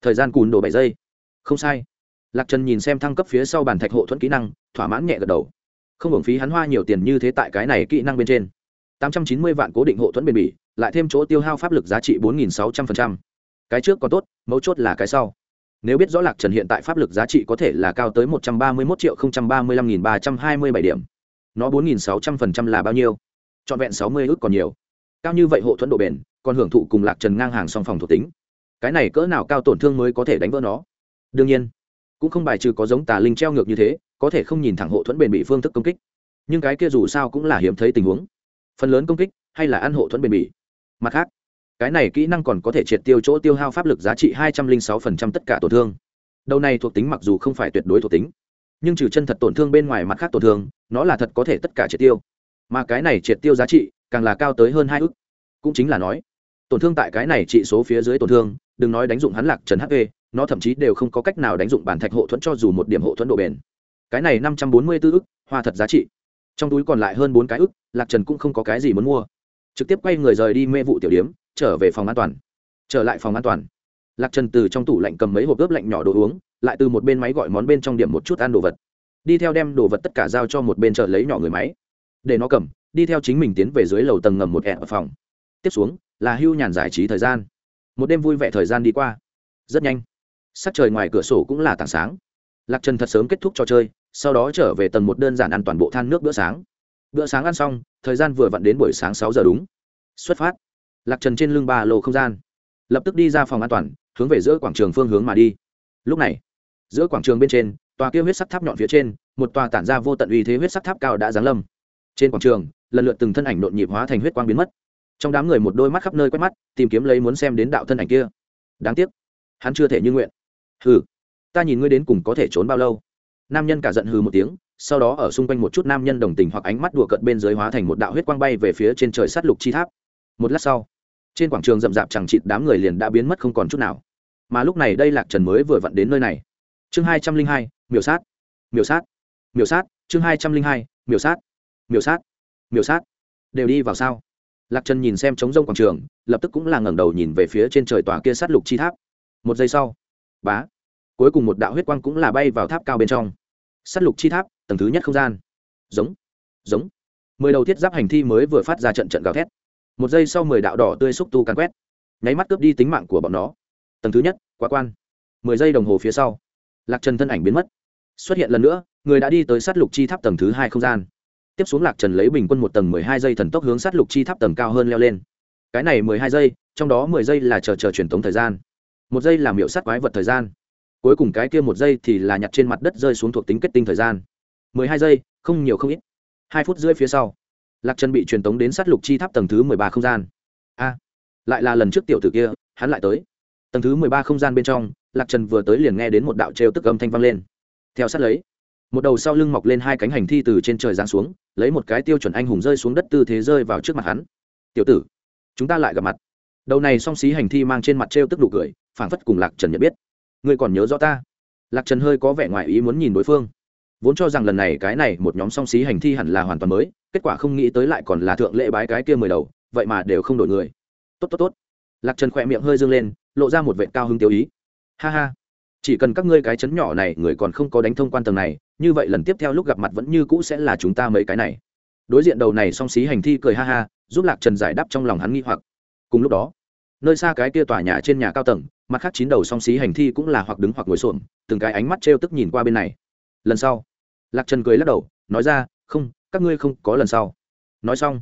Speaker 1: Thời gian cùn đồ bảy giây. Không sai lạc trần nhìn xem thăng cấp phía sau bàn thạch hộ thuẫn kỹ năng, thỏa mãn nhẹ gật đầu. Không hưởng phí hắn hoa nhiều tiền như thế tại cái này kỹ năng bên trên. Tám trăm chín mươi vạn cố định hộ thuẫn bền bỉ, lại thêm chỗ tiêu hao pháp lực giá trị bốn nghìn sáu trăm linh cái trước còn tốt, mấu chốt là cái sau. Nếu biết rõ lạc trần hiện tại pháp lực giá trị có thể là cao tới một trăm ba mươi một triệu ba mươi lăm nghìn ba trăm hai mươi bảy điểm. Nó bốn nghìn sáu trăm phần trăm là bao nhiêu? Trọn vẹn sáu mươi ước còn nhiều. Cao như vậy hộ thuẫn độ bền, còn hưởng thụ cùng lạc trần ngang hàng song phòng thuộc tính. Cái này cỡ nào cao tổn thương mới có thể đánh vỡ nó? Đương nhiên cũng không bài trừ có giống tà linh treo ngược như thế, có thể không nhìn thẳng hộ thuẫn bền bị phương thức công kích. Nhưng cái kia dù sao cũng là hiếm thấy tình huống. Phần lớn công kích hay là ăn hộ thuẫn bền bỉ. Mặt khác, cái này kỹ năng còn có thể triệt tiêu chỗ tiêu hao pháp lực giá trị hai trăm linh sáu phần trăm tất cả tổn thương. Đầu này thuộc tính mặc dù không phải tuyệt đối thuộc tính, nhưng trừ chân thật tổn thương bên ngoài mặt khác tổn thương, nó là thật có thể tất cả triệt tiêu. Mà cái này triệt tiêu giá trị càng là cao tới hơn hai ước cũng chính là nói, tổn thương tại cái này trị số phía dưới tổn thương, đừng nói đánh dụng hắn lạc trần hp nó thậm chí đều không có cách nào đánh dụng bản thạch hộ thuẫn cho dù một điểm hộ thuẫn độ bền. Cái này năm trăm bốn mươi bốn ức, hoa thật giá trị. Trong túi còn lại hơn bốn cái ức, lạc trần cũng không có cái gì muốn mua. Trực tiếp quay người rời đi mê vụ tiểu điếm, trở về phòng an toàn. Trở lại phòng an toàn, lạc trần từ trong tủ lạnh cầm mấy hộp ướp lạnh nhỏ đồ uống, lại từ một bên máy gọi món bên trong điểm một chút ăn đồ vật. Đi theo đem đồ vật tất cả giao cho một bên chợ lấy nhỏ người máy. Để nó cầm, đi theo chính mình tiến về dưới lầu tầng ngầm một ẹ ở phòng. Tiếp xuống, là hưu nhàn giải trí thời gian. Một đêm vui vẻ thời gian đi qua. Rất nhanh sắc trời ngoài cửa sổ cũng là tảng sáng. Lạc trần thật sớm kết thúc trò chơi, sau đó trở về tầng một đơn giản ăn toàn bộ than nước bữa sáng. Bữa sáng ăn xong, thời gian vừa vặn đến buổi sáng sáu giờ đúng. Xuất phát. Lạc trần trên lưng ba lô không gian. Lập tức đi ra phòng an toàn, hướng về giữa quảng trường phương hướng mà đi. Lúc này, giữa quảng trường bên trên, tòa kia huyết sắc tháp nhọn phía trên, một tòa tản ra vô tận uy thế huyết sắc tháp cao đã giáng lâm. Trên quảng trường, lần lượt từng thân ảnh nộn nhịp hóa thành huyết quang biến mất. Trong đám người một đôi mắt khắp nơi quét mắt, tìm kiếm lấy muốn xem đến đạo thân ảnh kia. Đáng tiếc, hắn chưa thể như nguyện hừ, ta nhìn ngươi đến cùng có thể trốn bao lâu? Nam nhân cả giận hừ một tiếng, sau đó ở xung quanh một chút nam nhân đồng tình hoặc ánh mắt đùa cận bên dưới hóa thành một đạo huyết quang bay về phía trên trời sát lục chi tháp. Một lát sau, trên quảng trường rậm rạp chẳng chịt đám người liền đã biến mất không còn chút nào. Mà lúc này đây lạc trần mới vừa vặn đến nơi này. Chương hai trăm linh hai, miểu sát. Miểu sát. Miểu sát, chương hai trăm linh hai, miểu sát. Miểu sát. Miểu sát. Đều đi vào sao? Lạc trần nhìn xem trống rông quảng trường, lập tức cũng là ngẩng đầu nhìn về phía trên trời tòa kia sát lục chi tháp. Một giây sau bá. Cuối cùng một đạo huyết quang cũng là bay vào tháp cao bên trong. Sát lục chi tháp, tầng thứ nhất không gian. Giống giống. Mười đầu thiết giáp hành thi mới vừa phát ra trận trận gào thét. Một giây sau mười đạo đỏ tươi xúc tu càn quét. Nháy mắt cướp đi tính mạng của bọn nó. Tầng thứ nhất, quá quan. Mười giây đồng hồ phía sau, lạc trần thân ảnh biến mất. Xuất hiện lần nữa, người đã đi tới sát lục chi tháp tầng thứ hai không gian. Tiếp xuống lạc trần lấy bình quân một tầng mười hai giây thần tốc hướng sát lục chi tháp tầng cao hơn leo lên. Cái này mười hai giây, trong đó mười giây là chờ chờ truyền tống thời gian một giây là miểu sát quái vật thời gian. Cuối cùng cái kia một giây thì là nhặt trên mặt đất rơi xuống thuộc tính kết tinh thời gian. Mười hai giây, không nhiều không ít. Hai phút rưỡi phía sau, lạc trần bị truyền tống đến sát lục chi tháp tầng thứ mười ba không gian. A, lại là lần trước tiểu tử kia, hắn lại tới. Tầng thứ mười ba không gian bên trong, lạc trần vừa tới liền nghe đến một đạo trêu tức âm thanh vang lên. Theo sát lấy, một đầu sau lưng mọc lên hai cánh hành thi từ trên trời giáng xuống, lấy một cái tiêu chuẩn anh hùng rơi xuống đất tư thế rơi vào trước mặt hắn. Tiểu tử, chúng ta lại gặp mặt. Đầu này song xí hành thi mang trên mặt trêu tức đủ cười phảng phất cùng lạc trần nhận biết. Ngươi còn nhớ rõ ta? Lạc trần hơi có vẻ ngoài ý muốn nhìn đối phương. Vốn cho rằng lần này cái này một nhóm song xí hành thi hẳn là hoàn toàn mới, kết quả không nghĩ tới lại còn là thượng lễ bái cái kia mười đầu, vậy mà đều không đổi người. Tốt tốt tốt. Lạc trần khỏe miệng hơi dương lên, lộ ra một vệ cao hứng tiêu ý. Ha ha. Chỉ cần các ngươi cái chấn nhỏ này, người còn không có đánh thông quan tầng này, như vậy lần tiếp theo lúc gặp mặt vẫn như cũ sẽ là chúng ta mấy cái này. Đối diện đầu này song xí hành thi cười ha ha, giúp lạc trần giải đáp trong lòng hắn nghi hoặc. Cùng lúc đó nơi xa cái kia tòa nhà trên nhà cao tầng, mặt khác chín đầu song xí hành thi cũng là hoặc đứng hoặc ngồi xổm, từng cái ánh mắt trêu tức nhìn qua bên này. Lần sau, lạc trần cười lắc đầu, nói ra, không, các ngươi không có lần sau. Nói xong,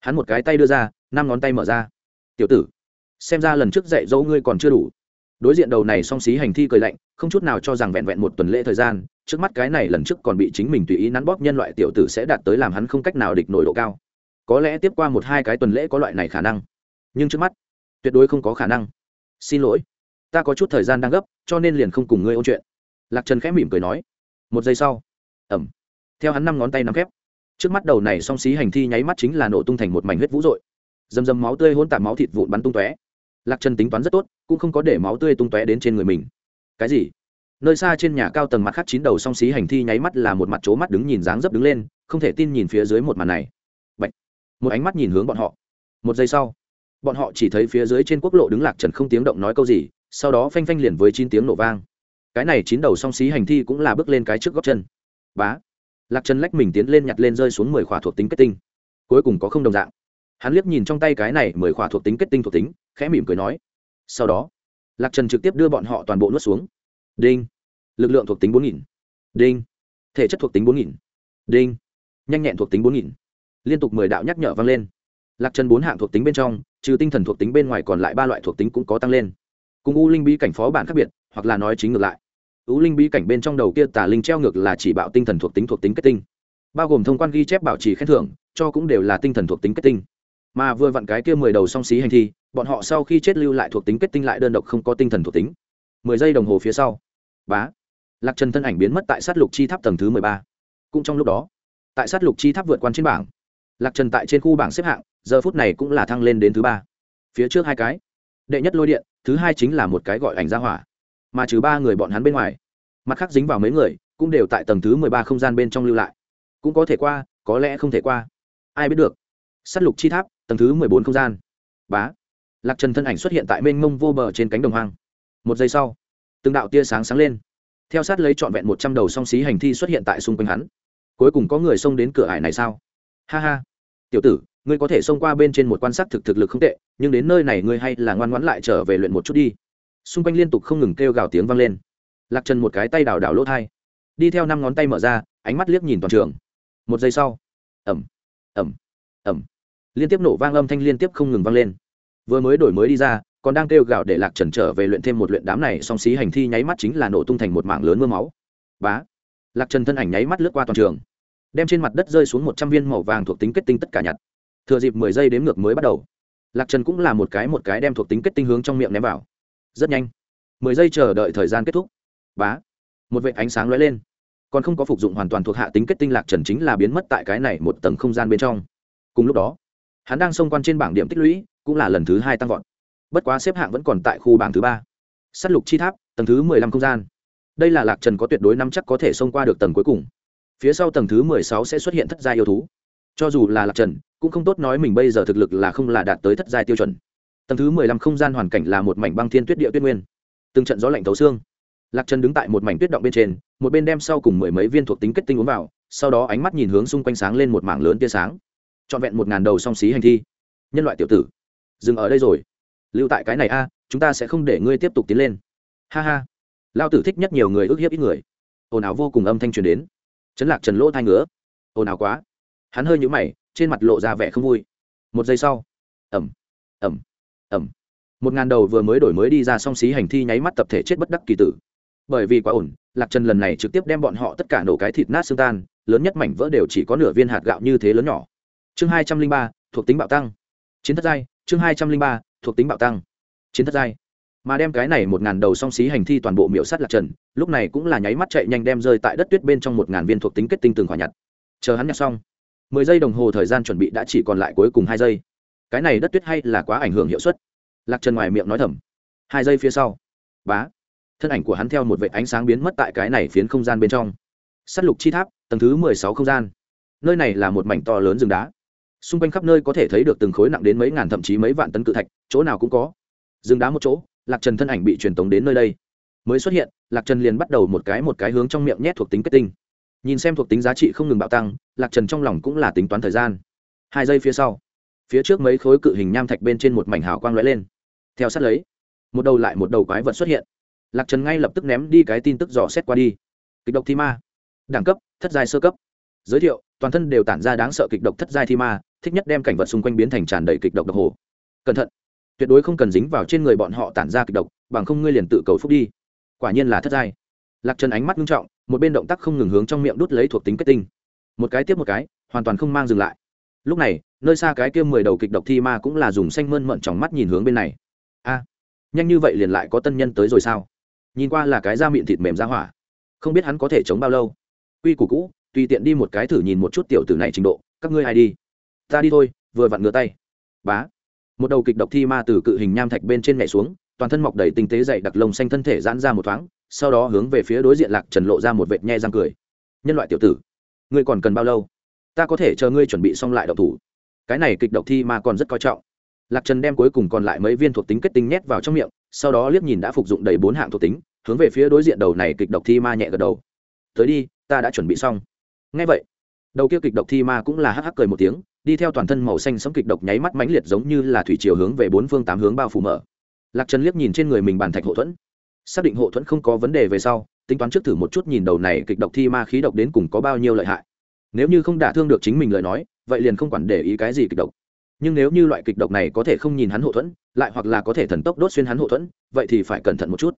Speaker 1: hắn một cái tay đưa ra, năm ngón tay mở ra. Tiểu tử, xem ra lần trước dạy dỗ ngươi còn chưa đủ. Đối diện đầu này song xí hành thi cười lạnh, không chút nào cho rằng vẹn vẹn một tuần lễ thời gian, trước mắt cái này lần trước còn bị chính mình tùy ý nắn bóp nhân loại tiểu tử sẽ đạt tới làm hắn không cách nào địch nổi độ cao. Có lẽ tiếp qua một hai cái tuần lễ có loại này khả năng. Nhưng trước mắt tuyệt đối không có khả năng. Xin lỗi, ta có chút thời gian đang gấp, cho nên liền không cùng ngươi ôn chuyện. Lạc trần khẽ mỉm cười nói. Một giây sau ẩm theo hắn năm ngón tay nắm khép, trước mắt đầu này song xí hành thi nháy mắt chính là nổ tung thành một mảnh huyết vũ dội dầm dầm máu tươi hôn tạp máu thịt vụn bắn tung tóe. Lạc trần tính toán rất tốt, cũng không có để máu tươi tung tóe đến trên người mình. Cái gì? Nơi xa trên nhà cao tầng mặt khác chín đầu song xí hành thi nháy mắt là một mặt chỗ mắt đứng nhìn dáng dấp đứng lên, không thể tin nhìn phía dưới một màn này. Bạch. một ánh mắt nhìn hướng bọn họ. Một giây sau bọn họ chỉ thấy phía dưới trên quốc lộ đứng lạc trần không tiếng động nói câu gì, sau đó phanh phanh liền với chín tiếng nổ vang. Cái này chín đầu song xí hành thi cũng là bước lên cái trước góc chân. Bá. Lạc trần lách mình tiến lên nhặt lên rơi xuống mười khỏa thuộc tính kết tinh. Cuối cùng có không đồng dạng. Hắn liếc nhìn trong tay cái này mười khỏa thuộc tính kết tinh thuộc tính, khẽ mỉm cười nói. Sau đó, lạc trần trực tiếp đưa bọn họ toàn bộ nuốt xuống. Đinh. Lực lượng thuộc tính bốn nghìn. Đinh. Thể chất thuộc tính bốn nghìn. Đinh. Nhanh nhẹn thuộc tính bốn nghìn. Liên tục mười đạo nhắc nhở vang lên lạc trần bốn hạng thuộc tính bên trong, trừ tinh thần thuộc tính bên ngoài còn lại ba loại thuộc tính cũng có tăng lên. Cùng u linh bí cảnh phó bản khác biệt, hoặc là nói chính ngược lại. U linh bí cảnh bên trong đầu kia tà linh treo ngược là chỉ bạo tinh thần thuộc tính thuộc tính kết tinh. Bao gồm thông quan ghi chép bảo trì khen thưởng, cho cũng đều là tinh thần thuộc tính kết tinh. Mà vừa vặn cái kia mười đầu song xí hành thi, bọn họ sau khi chết lưu lại thuộc tính kết tinh lại đơn độc không có tinh thần thuộc tính. Mười giây đồng hồ phía sau. Bá. Lạc trần thân ảnh biến mất tại sát lục chi tháp tầng thứ mười ba. Cũng trong lúc đó, tại sát lục chi tháp vượt quan trên bảng, lạc trần tại trên khu bảng xếp hạng giờ phút này cũng là thăng lên đến thứ ba. Phía trước hai cái. Đệ nhất lôi điện, thứ hai chính là một cái gọi ảnh ra hỏa. Mà trừ ba người bọn hắn bên ngoài, mặt khác dính vào mấy người, cũng đều tại tầng thứ mười ba không gian bên trong lưu lại. Cũng có thể qua, có lẽ không thể qua. Ai biết được? S á t lục chi tháp, tầng thứ mười bốn không gian. Bá. Lạc trần thân ảnh xuất hiện tại mênh mông vô bờ trên cánh đồng hoang. Một giây sau, từng đạo tia sáng sáng lên. Theo sát lấy trọn vẹn một trăm đầu song xí hành thi xuất hiện tại xung quanh hắn. Cuối cùng có người xông đến cửa ải này sao? Ha ha. Tiểu tử ngươi có thể xông qua bên trên một quan sát thực thực lực không tệ, nhưng đến nơi này ngươi hay là ngoan ngoãn lại trở về luyện một chút đi. Xung quanh liên tục không ngừng kêu gào tiếng vang lên. Lạc trần một cái tay đào đảo lỗ thai, đi theo năm ngón tay mở ra, ánh mắt liếc nhìn toàn trường. Một giây sau ẩm ẩm ẩm liên tiếp nổ vang âm thanh liên tiếp không ngừng vang lên. Vừa mới đổi mới đi ra, còn đang kêu gào để lạc trần trở về luyện thêm một luyện đám này, song xí hành thi nháy mắt chính là nổ tung thành một mảng lớn mưa máu. Bá, lạc trần thân ảnh nháy mắt lướt qua toàn trường, đem trên mặt đất rơi xuống một trăm viên màu vàng thuộc tính kết tinh tất cả nhặt thừa dịp mười giây đếm ngược mới bắt đầu. Lạc trần cũng là một cái một cái đem thuộc tính kết tinh hướng trong miệng ném vào. Rất nhanh. Mười giây chờ đợi thời gian kết thúc. Bá. Một vệ ánh sáng lóe lên. Còn không có phục dụng hoàn toàn thuộc hạ tính kết tinh lạc trần chính là biến mất tại cái này một tầng không gian bên trong. Cùng lúc đó, hắn đang xông quan trên bảng điểm tích lũy, cũng là lần thứ hai tăng vọt. Bất quá xếp hạng vẫn còn tại khu bảng thứ ba. S á t lục chi tháp, tầng thứ mười lăm không gian. Đây là lạc trần có tuyệt đối nắm chắc có thể xông qua được tầng cuối cùng. Phía sau tầng thứ mười sáu sẽ xuất hiện thất gia yêu thú cho dù là lạc trần, cũng không tốt nói mình bây giờ thực lực là không là đạt tới thất giai tiêu chuẩn. Tầng thứ mười lăm không gian hoàn cảnh là một mảnh băng thiên tuyết địa tuyết nguyên. Từng trận gió lạnh thấu xương. Lạc trần đứng tại một mảnh tuyết động bên trên, một bên đem sau cùng mười mấy viên thuộc tính kết tinh uống vào, sau đó ánh mắt nhìn hướng xung quanh sáng lên một mảng lớn tia sáng. Trọn vẹn một ngàn đầu song xí hành thi. Nhân loại tiểu tử, dừng ở đây rồi. Lưu tại cái này a, chúng ta sẽ không để ngươi tiếp tục tiến lên. Ha ha. Lao tử thích nhất nhiều người ước hiếp ít người. Ồn ào vô cùng âm thanh truyền đến. Chấn lạc trần lỗ thai ngứa. Ồn ào quá hắn hơi nhũ mày, trên mặt lộ ra vẻ không vui. Một giây sau ẩm ẩm ẩm một ngàn đầu vừa mới đổi mới đi ra song xí hành thi nháy mắt tập thể chết bất đắc kỳ tử. Bởi vì quá ổn, lạc trần lần này trực tiếp đem bọn họ tất cả nổ cái thịt nát xương tan, lớn nhất mảnh vỡ đều chỉ có nửa viên hạt gạo như thế lớn nhỏ. Chương hai trăm linh ba, thuộc tính bạo tăng. Chiến thất giai, chương hai trăm linh ba, thuộc tính bạo tăng. Chiến thất giai. Mà đem cái này một ngàn đầu song xí hành thi toàn bộ miểu sắt lạc trần, lúc này cũng là nháy mắt chạy nhanh đem rơi tại đất tuyết bên trong một ngàn viên thuộc tính kết tinh từng khỏa nhặt. Chờ hắn nhặt xong mười giây đồng hồ thời gian chuẩn bị đã chỉ còn lại cuối cùng hai giây. Cái này đất tuyết hay là quá ảnh hưởng hiệu suất? Lạc trần ngoài miệng nói thầm. Hai giây phía sau. Bá. Thân ảnh của hắn theo một vệ ánh sáng biến mất tại cái này phiến không gian bên trong. S á t lục chi tháp, tầng thứ mười sáu không gian. Nơi này là một mảnh to lớn rừng đá. Xung quanh khắp nơi có thể thấy được từng khối nặng đến mấy ngàn thậm chí mấy vạn tấn cự thạch, chỗ nào cũng có. Rừng đá một chỗ, lạc trần thân ảnh bị truyền tống đến nơi đây. Mới xuất hiện, lạc trần liền bắt đầu một cái một cái hướng trong miệng nhét thuộc tính kết tinh nhìn xem thuộc tính giá trị không ngừng bạo tăng, lạc trần trong lòng cũng là tính toán thời gian. Hai giây phía sau, phía trước mấy khối cự hình nham thạch bên trên một mảnh hào quang lóe lên. Theo sát lấy, một đầu lại một đầu quái vật xuất hiện. Lạc trần ngay lập tức ném đi cái tin tức dò xét qua đi. Kịch độc thi ma. Đẳng cấp, thất giai sơ cấp. Giới thiệu, toàn thân đều tản ra đáng sợ kịch độc thất giai thi ma, thích nhất đem cảnh vật xung quanh biến thành tràn đầy kịch độc độc hồ. Cẩn thận. Tuyệt đối không cần dính vào trên người bọn họ tản ra kịch độc, bằng không ngươi liền tự cầu phúc đi. Quả nhiên là thất giai lạc trần ánh mắt nghiêm trọng, một bên động tác không ngừng hướng trong miệng đút lấy thuộc tính kết tinh. Một cái tiếp một cái, hoàn toàn không mang dừng lại. Lúc này, nơi xa cái kia mười đầu kịch độc thi ma cũng là dùng xanh mơn mận tròng mắt nhìn hướng bên này. A, nhanh như vậy liền lại có tân nhân tới rồi sao? Nhìn qua là cái da miệng thịt mềm ra hỏa. Không biết hắn có thể chống bao lâu. Quy củ cũ, tùy tiện đi một cái thử nhìn một chút tiểu tử này trình độ, các ngươi ai đi? Ta đi thôi, vừa vặn ngửa tay. Bá. Một đầu kịch độc thi ma từ cự hình nham thạch bên trên nhảy xuống, toàn thân mọc đầy tinh tế dày đặc lồng xanh thân thể giãn ra một thoáng sau đó hướng về phía đối diện lạc trần lộ ra một vệt nhe răng cười. Nhân loại tiểu tử, ngươi còn cần bao lâu? Ta có thể chờ ngươi chuẩn bị xong lại đậu thủ. Cái này kịch độc thi ma còn rất coi trọng. Lạc trần đem cuối cùng còn lại mấy viên thuộc tính kết tinh nhét vào trong miệng, sau đó liếc nhìn đã phục dụng đầy bốn hạng thuộc tính, hướng về phía đối diện đầu này kịch độc thi ma nhẹ gật đầu. Tới đi, ta đã chuẩn bị xong. Ngay vậy, đầu kia kịch độc thi ma cũng là hắc hắc cười một tiếng, đi theo toàn thân màu xanh sống kịch độc nháy mắt mãnh liệt giống như là thủy chiều hướng về bốn phương tám hướng bao phủ mở. Lạc trần liếc nhìn trên người mình bàn thạch hậu thuẫn xác định hộ thuẫn không có vấn đề về sau, tính toán trước thử một chút nhìn đầu này kịch độc thi ma khí độc đến cùng có bao nhiêu lợi hại. Nếu như không đả thương được chính mình lời nói, vậy liền không quản để ý cái gì kịch độc. Nhưng nếu như loại kịch độc này có thể không nhìn hắn hộ thuẫn, lại hoặc là có thể thần tốc đốt xuyên hắn hộ thuẫn, vậy thì phải cẩn thận một chút.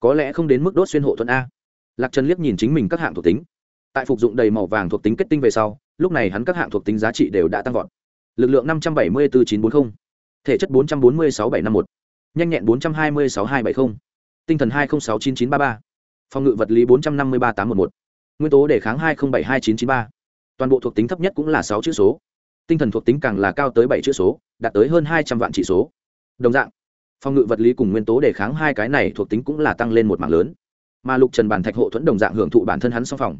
Speaker 1: Có lẽ không đến mức đốt xuyên hộ thuẫn a. Lạc trần liếc nhìn chính mình các hạng thuộc tính. Tại phục dụng đầy màu vàng thuộc tính kết tinh về sau, lúc này hắn các hạng thuộc tính giá trị đều đã tăng vọt. Lực lượng năm trăm bảy mươi bốn chín bốn mươi thể chất bốn trăm bốn mươi sáu bảy năm một. Nhanh nhẹn bốn trăm hai mươi sáu hai bảy mươi tinh thần hai trăm sáu chín chín ba ba. Phòng ngự vật lý bốn trăm năm mươi ba tám một một. Nguyên tố đề kháng hai trăm bảy hai chín chín ba. Toàn bộ thuộc tính thấp nhất cũng là sáu chữ số. Tinh thần thuộc tính càng là cao tới bảy chữ số, đạt tới hơn hai trăm vạn chỉ số. Đồng dạng, phòng ngự vật lý cùng nguyên tố đề kháng hai cái này thuộc tính cũng là tăng lên một mạng lớn. Mà lục trần bản thạch hộ thuẫn đồng dạng hưởng thụ bản thân hắn song phòng.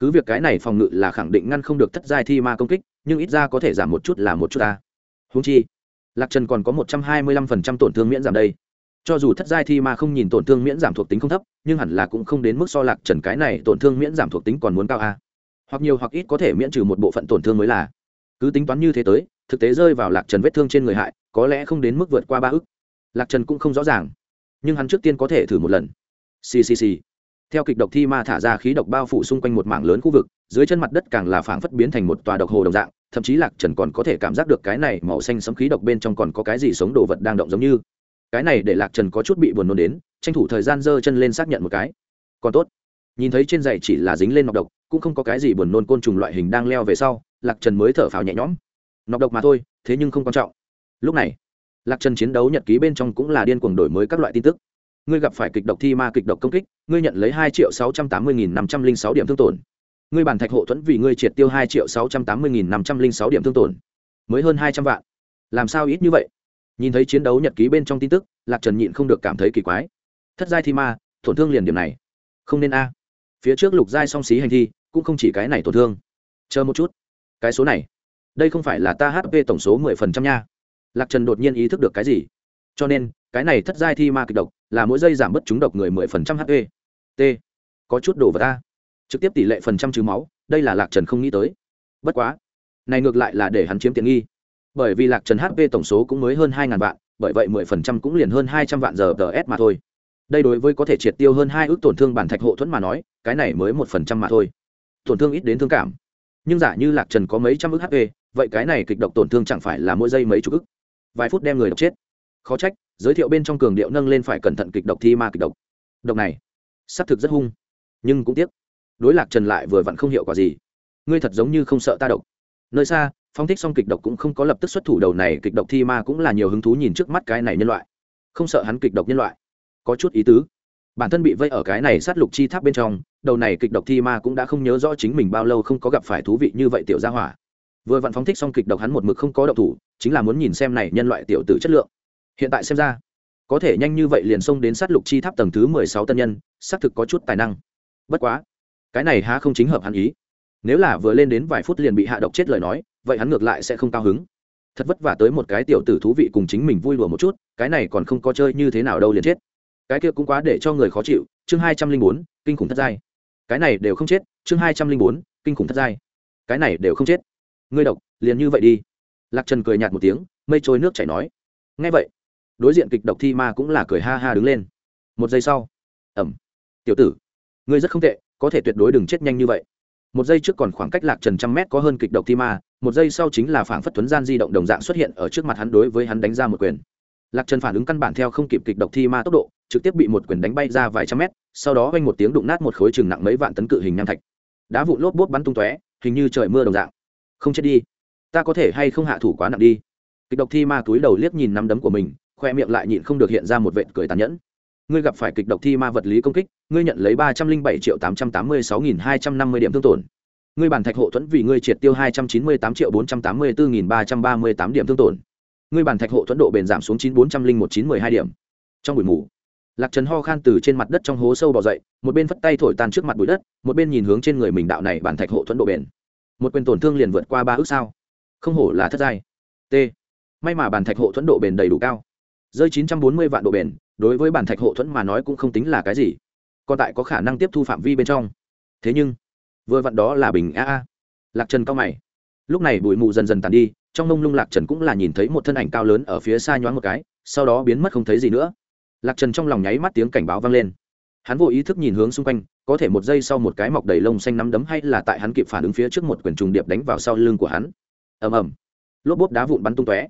Speaker 1: Cứ việc cái này phòng ngự là khẳng định ngăn không được thất giai thi ma công kích, nhưng ít ra có thể giảm một chút là một chút ta. Húng chi, lạc trần còn có một trăm hai mươi lăm phần trăm tổn thương miễn giảm đây cho dù thất giai thi ma không nhìn tổn thương miễn giảm thuộc tính không thấp, nhưng hẳn là cũng không đến mức so lạc trần cái này tổn thương miễn giảm thuộc tính còn muốn cao a hoặc nhiều hoặc ít có thể miễn trừ một bộ phận tổn thương mới là. Cứ tính toán như thế tới, thực tế rơi vào lạc trần vết thương trên người hại, có lẽ không đến mức vượt qua ba ức. Lạc trần cũng không rõ ràng. Nhưng hắn trước tiên có thể thử một lần. Ccc theo kịch độc thi ma thả ra khí độc bao phủ xung quanh một mảng lớn khu vực, dưới chân mặt đất càng là phảng phất biến thành một tòa độc hồ đồng dạng, thậm chí lạc trần còn có thể cảm giác được cái này màu xanh sấm khí độc bên trong còn có cái gì sống đồ vật đang động giống như cái này để lạc trần có chút bị buồn nôn đến, tranh thủ thời gian giơ chân lên xác nhận một cái. Còn tốt, nhìn thấy trên giày chỉ là dính lên nọc độc, cũng không có cái gì buồn nôn côn trùng loại hình đang leo về sau, lạc trần mới thở phào nhẹ nhõm. Nọc độc mà thôi, thế nhưng không quan trọng. Lúc này, lạc trần chiến đấu nhật ký bên trong cũng là điên cuồng đổi mới các loại tin tức. Ngươi gặp phải kịch độc thi ma kịch độc công kích, ngươi nhận lấy hai triệu sáu trăm tám mươi nghìn năm trăm linh sáu điểm thương tổn. Ngươi bản thạch hộ thuẫn vì ngươi triệt tiêu hai triệu sáu trăm tám mươi nghìn năm trăm linh sáu điểm thương tổn. Mới hơn hai trăm vạn. Làm sao ít như vậy? Nhìn thấy chiến đấu nhật ký bên trong tin tức, lạc trần nhịn không được cảm thấy kỳ quái. Thất giai thi ma, tổn thương liền điểm này. Không nên a. Phía trước lục giai song xí hành thi, cũng không chỉ cái này tổn thương. Chờ một chút. Cái số này, đây không phải là ta hp tổng số mười phần trăm nha. Lạc trần đột nhiên ý thức được cái gì. Cho nên, cái này thất giai thi ma kịch độc là mỗi giây giảm bớt chúng độc người mười phần trăm hp t. Có chút đổ vào ta trực tiếp tỷ lệ phần trăm trừ máu, đây là lạc trần không nghĩ tới. Bất quá, này ngược lại là để hắn chiếm tiện nghi bởi vì lạc trần hp tổng số cũng mới hơn hai ngàn vạn, bởi vậy mười phần trăm cũng liền hơn hai trăm vạn giờ ts mà thôi. Đây đối với có thể triệt tiêu hơn hai ước tổn thương bản thạch hộ thuẫn mà nói, cái này mới một phần trăm mà thôi. Tổn thương ít đến thương cảm. Nhưng giả như lạc trần có mấy trăm ước hp vậy cái này kịch độc tổn thương chẳng phải là mỗi giây mấy chục ức vài phút đem người độc chết. Khó trách, giới thiệu bên trong cường điệu nâng lên phải cẩn thận kịch độc thi ma kịch độc. Độc này, xác thực rất hung. Nhưng cũng tiếc, đối lạc trần lại vừa vặn không hiệu quả gì. Ngươi thật giống như không sợ ta độc. Nơi xa phong thích xong kịch độc cũng không có lập tức xuất thủ, đầu này kịch độc thi ma cũng là nhiều hứng thú nhìn trước mắt cái này nhân loại. Không sợ hắn kịch độc nhân loại. Có chút ý tứ. Bản thân bị vây ở cái này sát lục chi tháp bên trong, đầu này kịch độc thi ma cũng đã không nhớ rõ chính mình bao lâu không có gặp phải thú vị như vậy tiểu gia hỏa. Vừa vặn phóng thích xong kịch độc hắn một mực không có độc thủ, chính là muốn nhìn xem này nhân loại tiểu tử chất lượng. Hiện tại xem ra, có thể nhanh như vậy liền xông đến sát lục chi tháp tầng thứ mười sáu tân nhân, xác thực có chút tài năng. Bất quá, cái này há không chính hợp hắn ý. Nếu là vừa lên đến vài phút liền bị hạ độc chết lời nói vậy hắn ngược lại sẽ không cao hứng. Thật vất vả tới một cái tiểu tử thú vị cùng chính mình vui lùa một chút, cái này còn không có chơi như thế nào đâu liền chết. Cái kia cũng quá để cho người khó chịu, chương hai trăm linh bốn, kinh khủng thất giai. Cái này đều không chết, chương hai trăm linh bốn, kinh khủng thất giai. Cái này đều không chết. Ngươi độc, liền như vậy đi. Lạc trần cười nhạt một tiếng, mây trôi nước chảy nói. Ngay vậy, đối diện kịch độc thi ma cũng là cười ha ha đứng lên. Một giây sau ẩm tiểu tử, ngươi rất không tệ, có thể tuyệt đối đừng chết nhanh như vậy một giây trước còn khoảng cách lạc trần trăm mét có hơn kịch độc thi ma, một giây sau chính là phảng phất thuấn gian di động đồng dạng xuất hiện ở trước mặt hắn đối với hắn đánh ra một quyền. Lạc trần phản ứng căn bản theo không kịp kịch độc thi ma tốc độ, trực tiếp bị một quyền đánh bay ra vài trăm mét, sau đó oanh một tiếng đụng nát một khối chừng nặng mấy vạn tấn cự hình nham thạch. Đá vụn lốp bút bắn tung tóe, hình như trời mưa đồng dạng. Không chết đi. Ta có thể hay không hạ thủ quá nặng đi? Kịch độc thi ma túi đầu liếc nhìn nắm đấm của mình, khoe miệng lại nhịn không được hiện ra một vệt cười tàn nhẫn ngươi gặp phải kịch độc thi ma vật lý công kích, ngươi nhận lấy ba trăm linh bảy triệu tám trăm tám mươi sáu nghìn hai trăm năm mươi điểm thương tổn. Ngươi bản thạch hộ thuẫn vì ngươi triệt tiêu hai trăm chín mươi tám triệu bốn trăm tám mươi bốn nghìn ba trăm ba mươi tám điểm thương tổn. Ngươi bản thạch hộ thuẫn độ bền giảm xuống chín bốn trăm linh một chín mười hai điểm. Trong buổi mù, lạc trần ho khan từ trên mặt đất trong hố sâu bò dậy, một bên phất tay thổi tan trước mặt bụi đất, một bên nhìn hướng trên người mình đạo này bản thạch hộ thuẫn độ bền. Một quyền tổn thương liền vượt qua ba ước sao? Không hổ là thất giai. T. May mà bản thạch hộ thuẫn độ bền đầy đủ cao rơi chín trăm bốn mươi vạn độ bền, đối với bản thạch hộ thuẫn mà nói cũng không tính là cái gì. Còn tại có khả năng tiếp thu phạm vi bên trong. Thế nhưng, vừa vặn đó là bình a a. Lạc trần cao mày. Lúc này bụi mù dần dần tàn đi, trong mông lung lạc trần cũng là nhìn thấy một thân ảnh cao lớn ở phía xa nhoáng một cái, sau đó biến mất không thấy gì nữa. Lạc trần trong lòng nháy mắt tiếng cảnh báo vang lên. Hắn vô ý thức nhìn hướng xung quanh, có thể một giây sau một cái mọc đầy lông xanh nắm đấm hay là tại hắn kịp phản ứng phía trước một quyển trùng điệp đánh vào sau lưng của hắn. Ầm ầm. Lốp bốp đá vụn bắn tung tóe.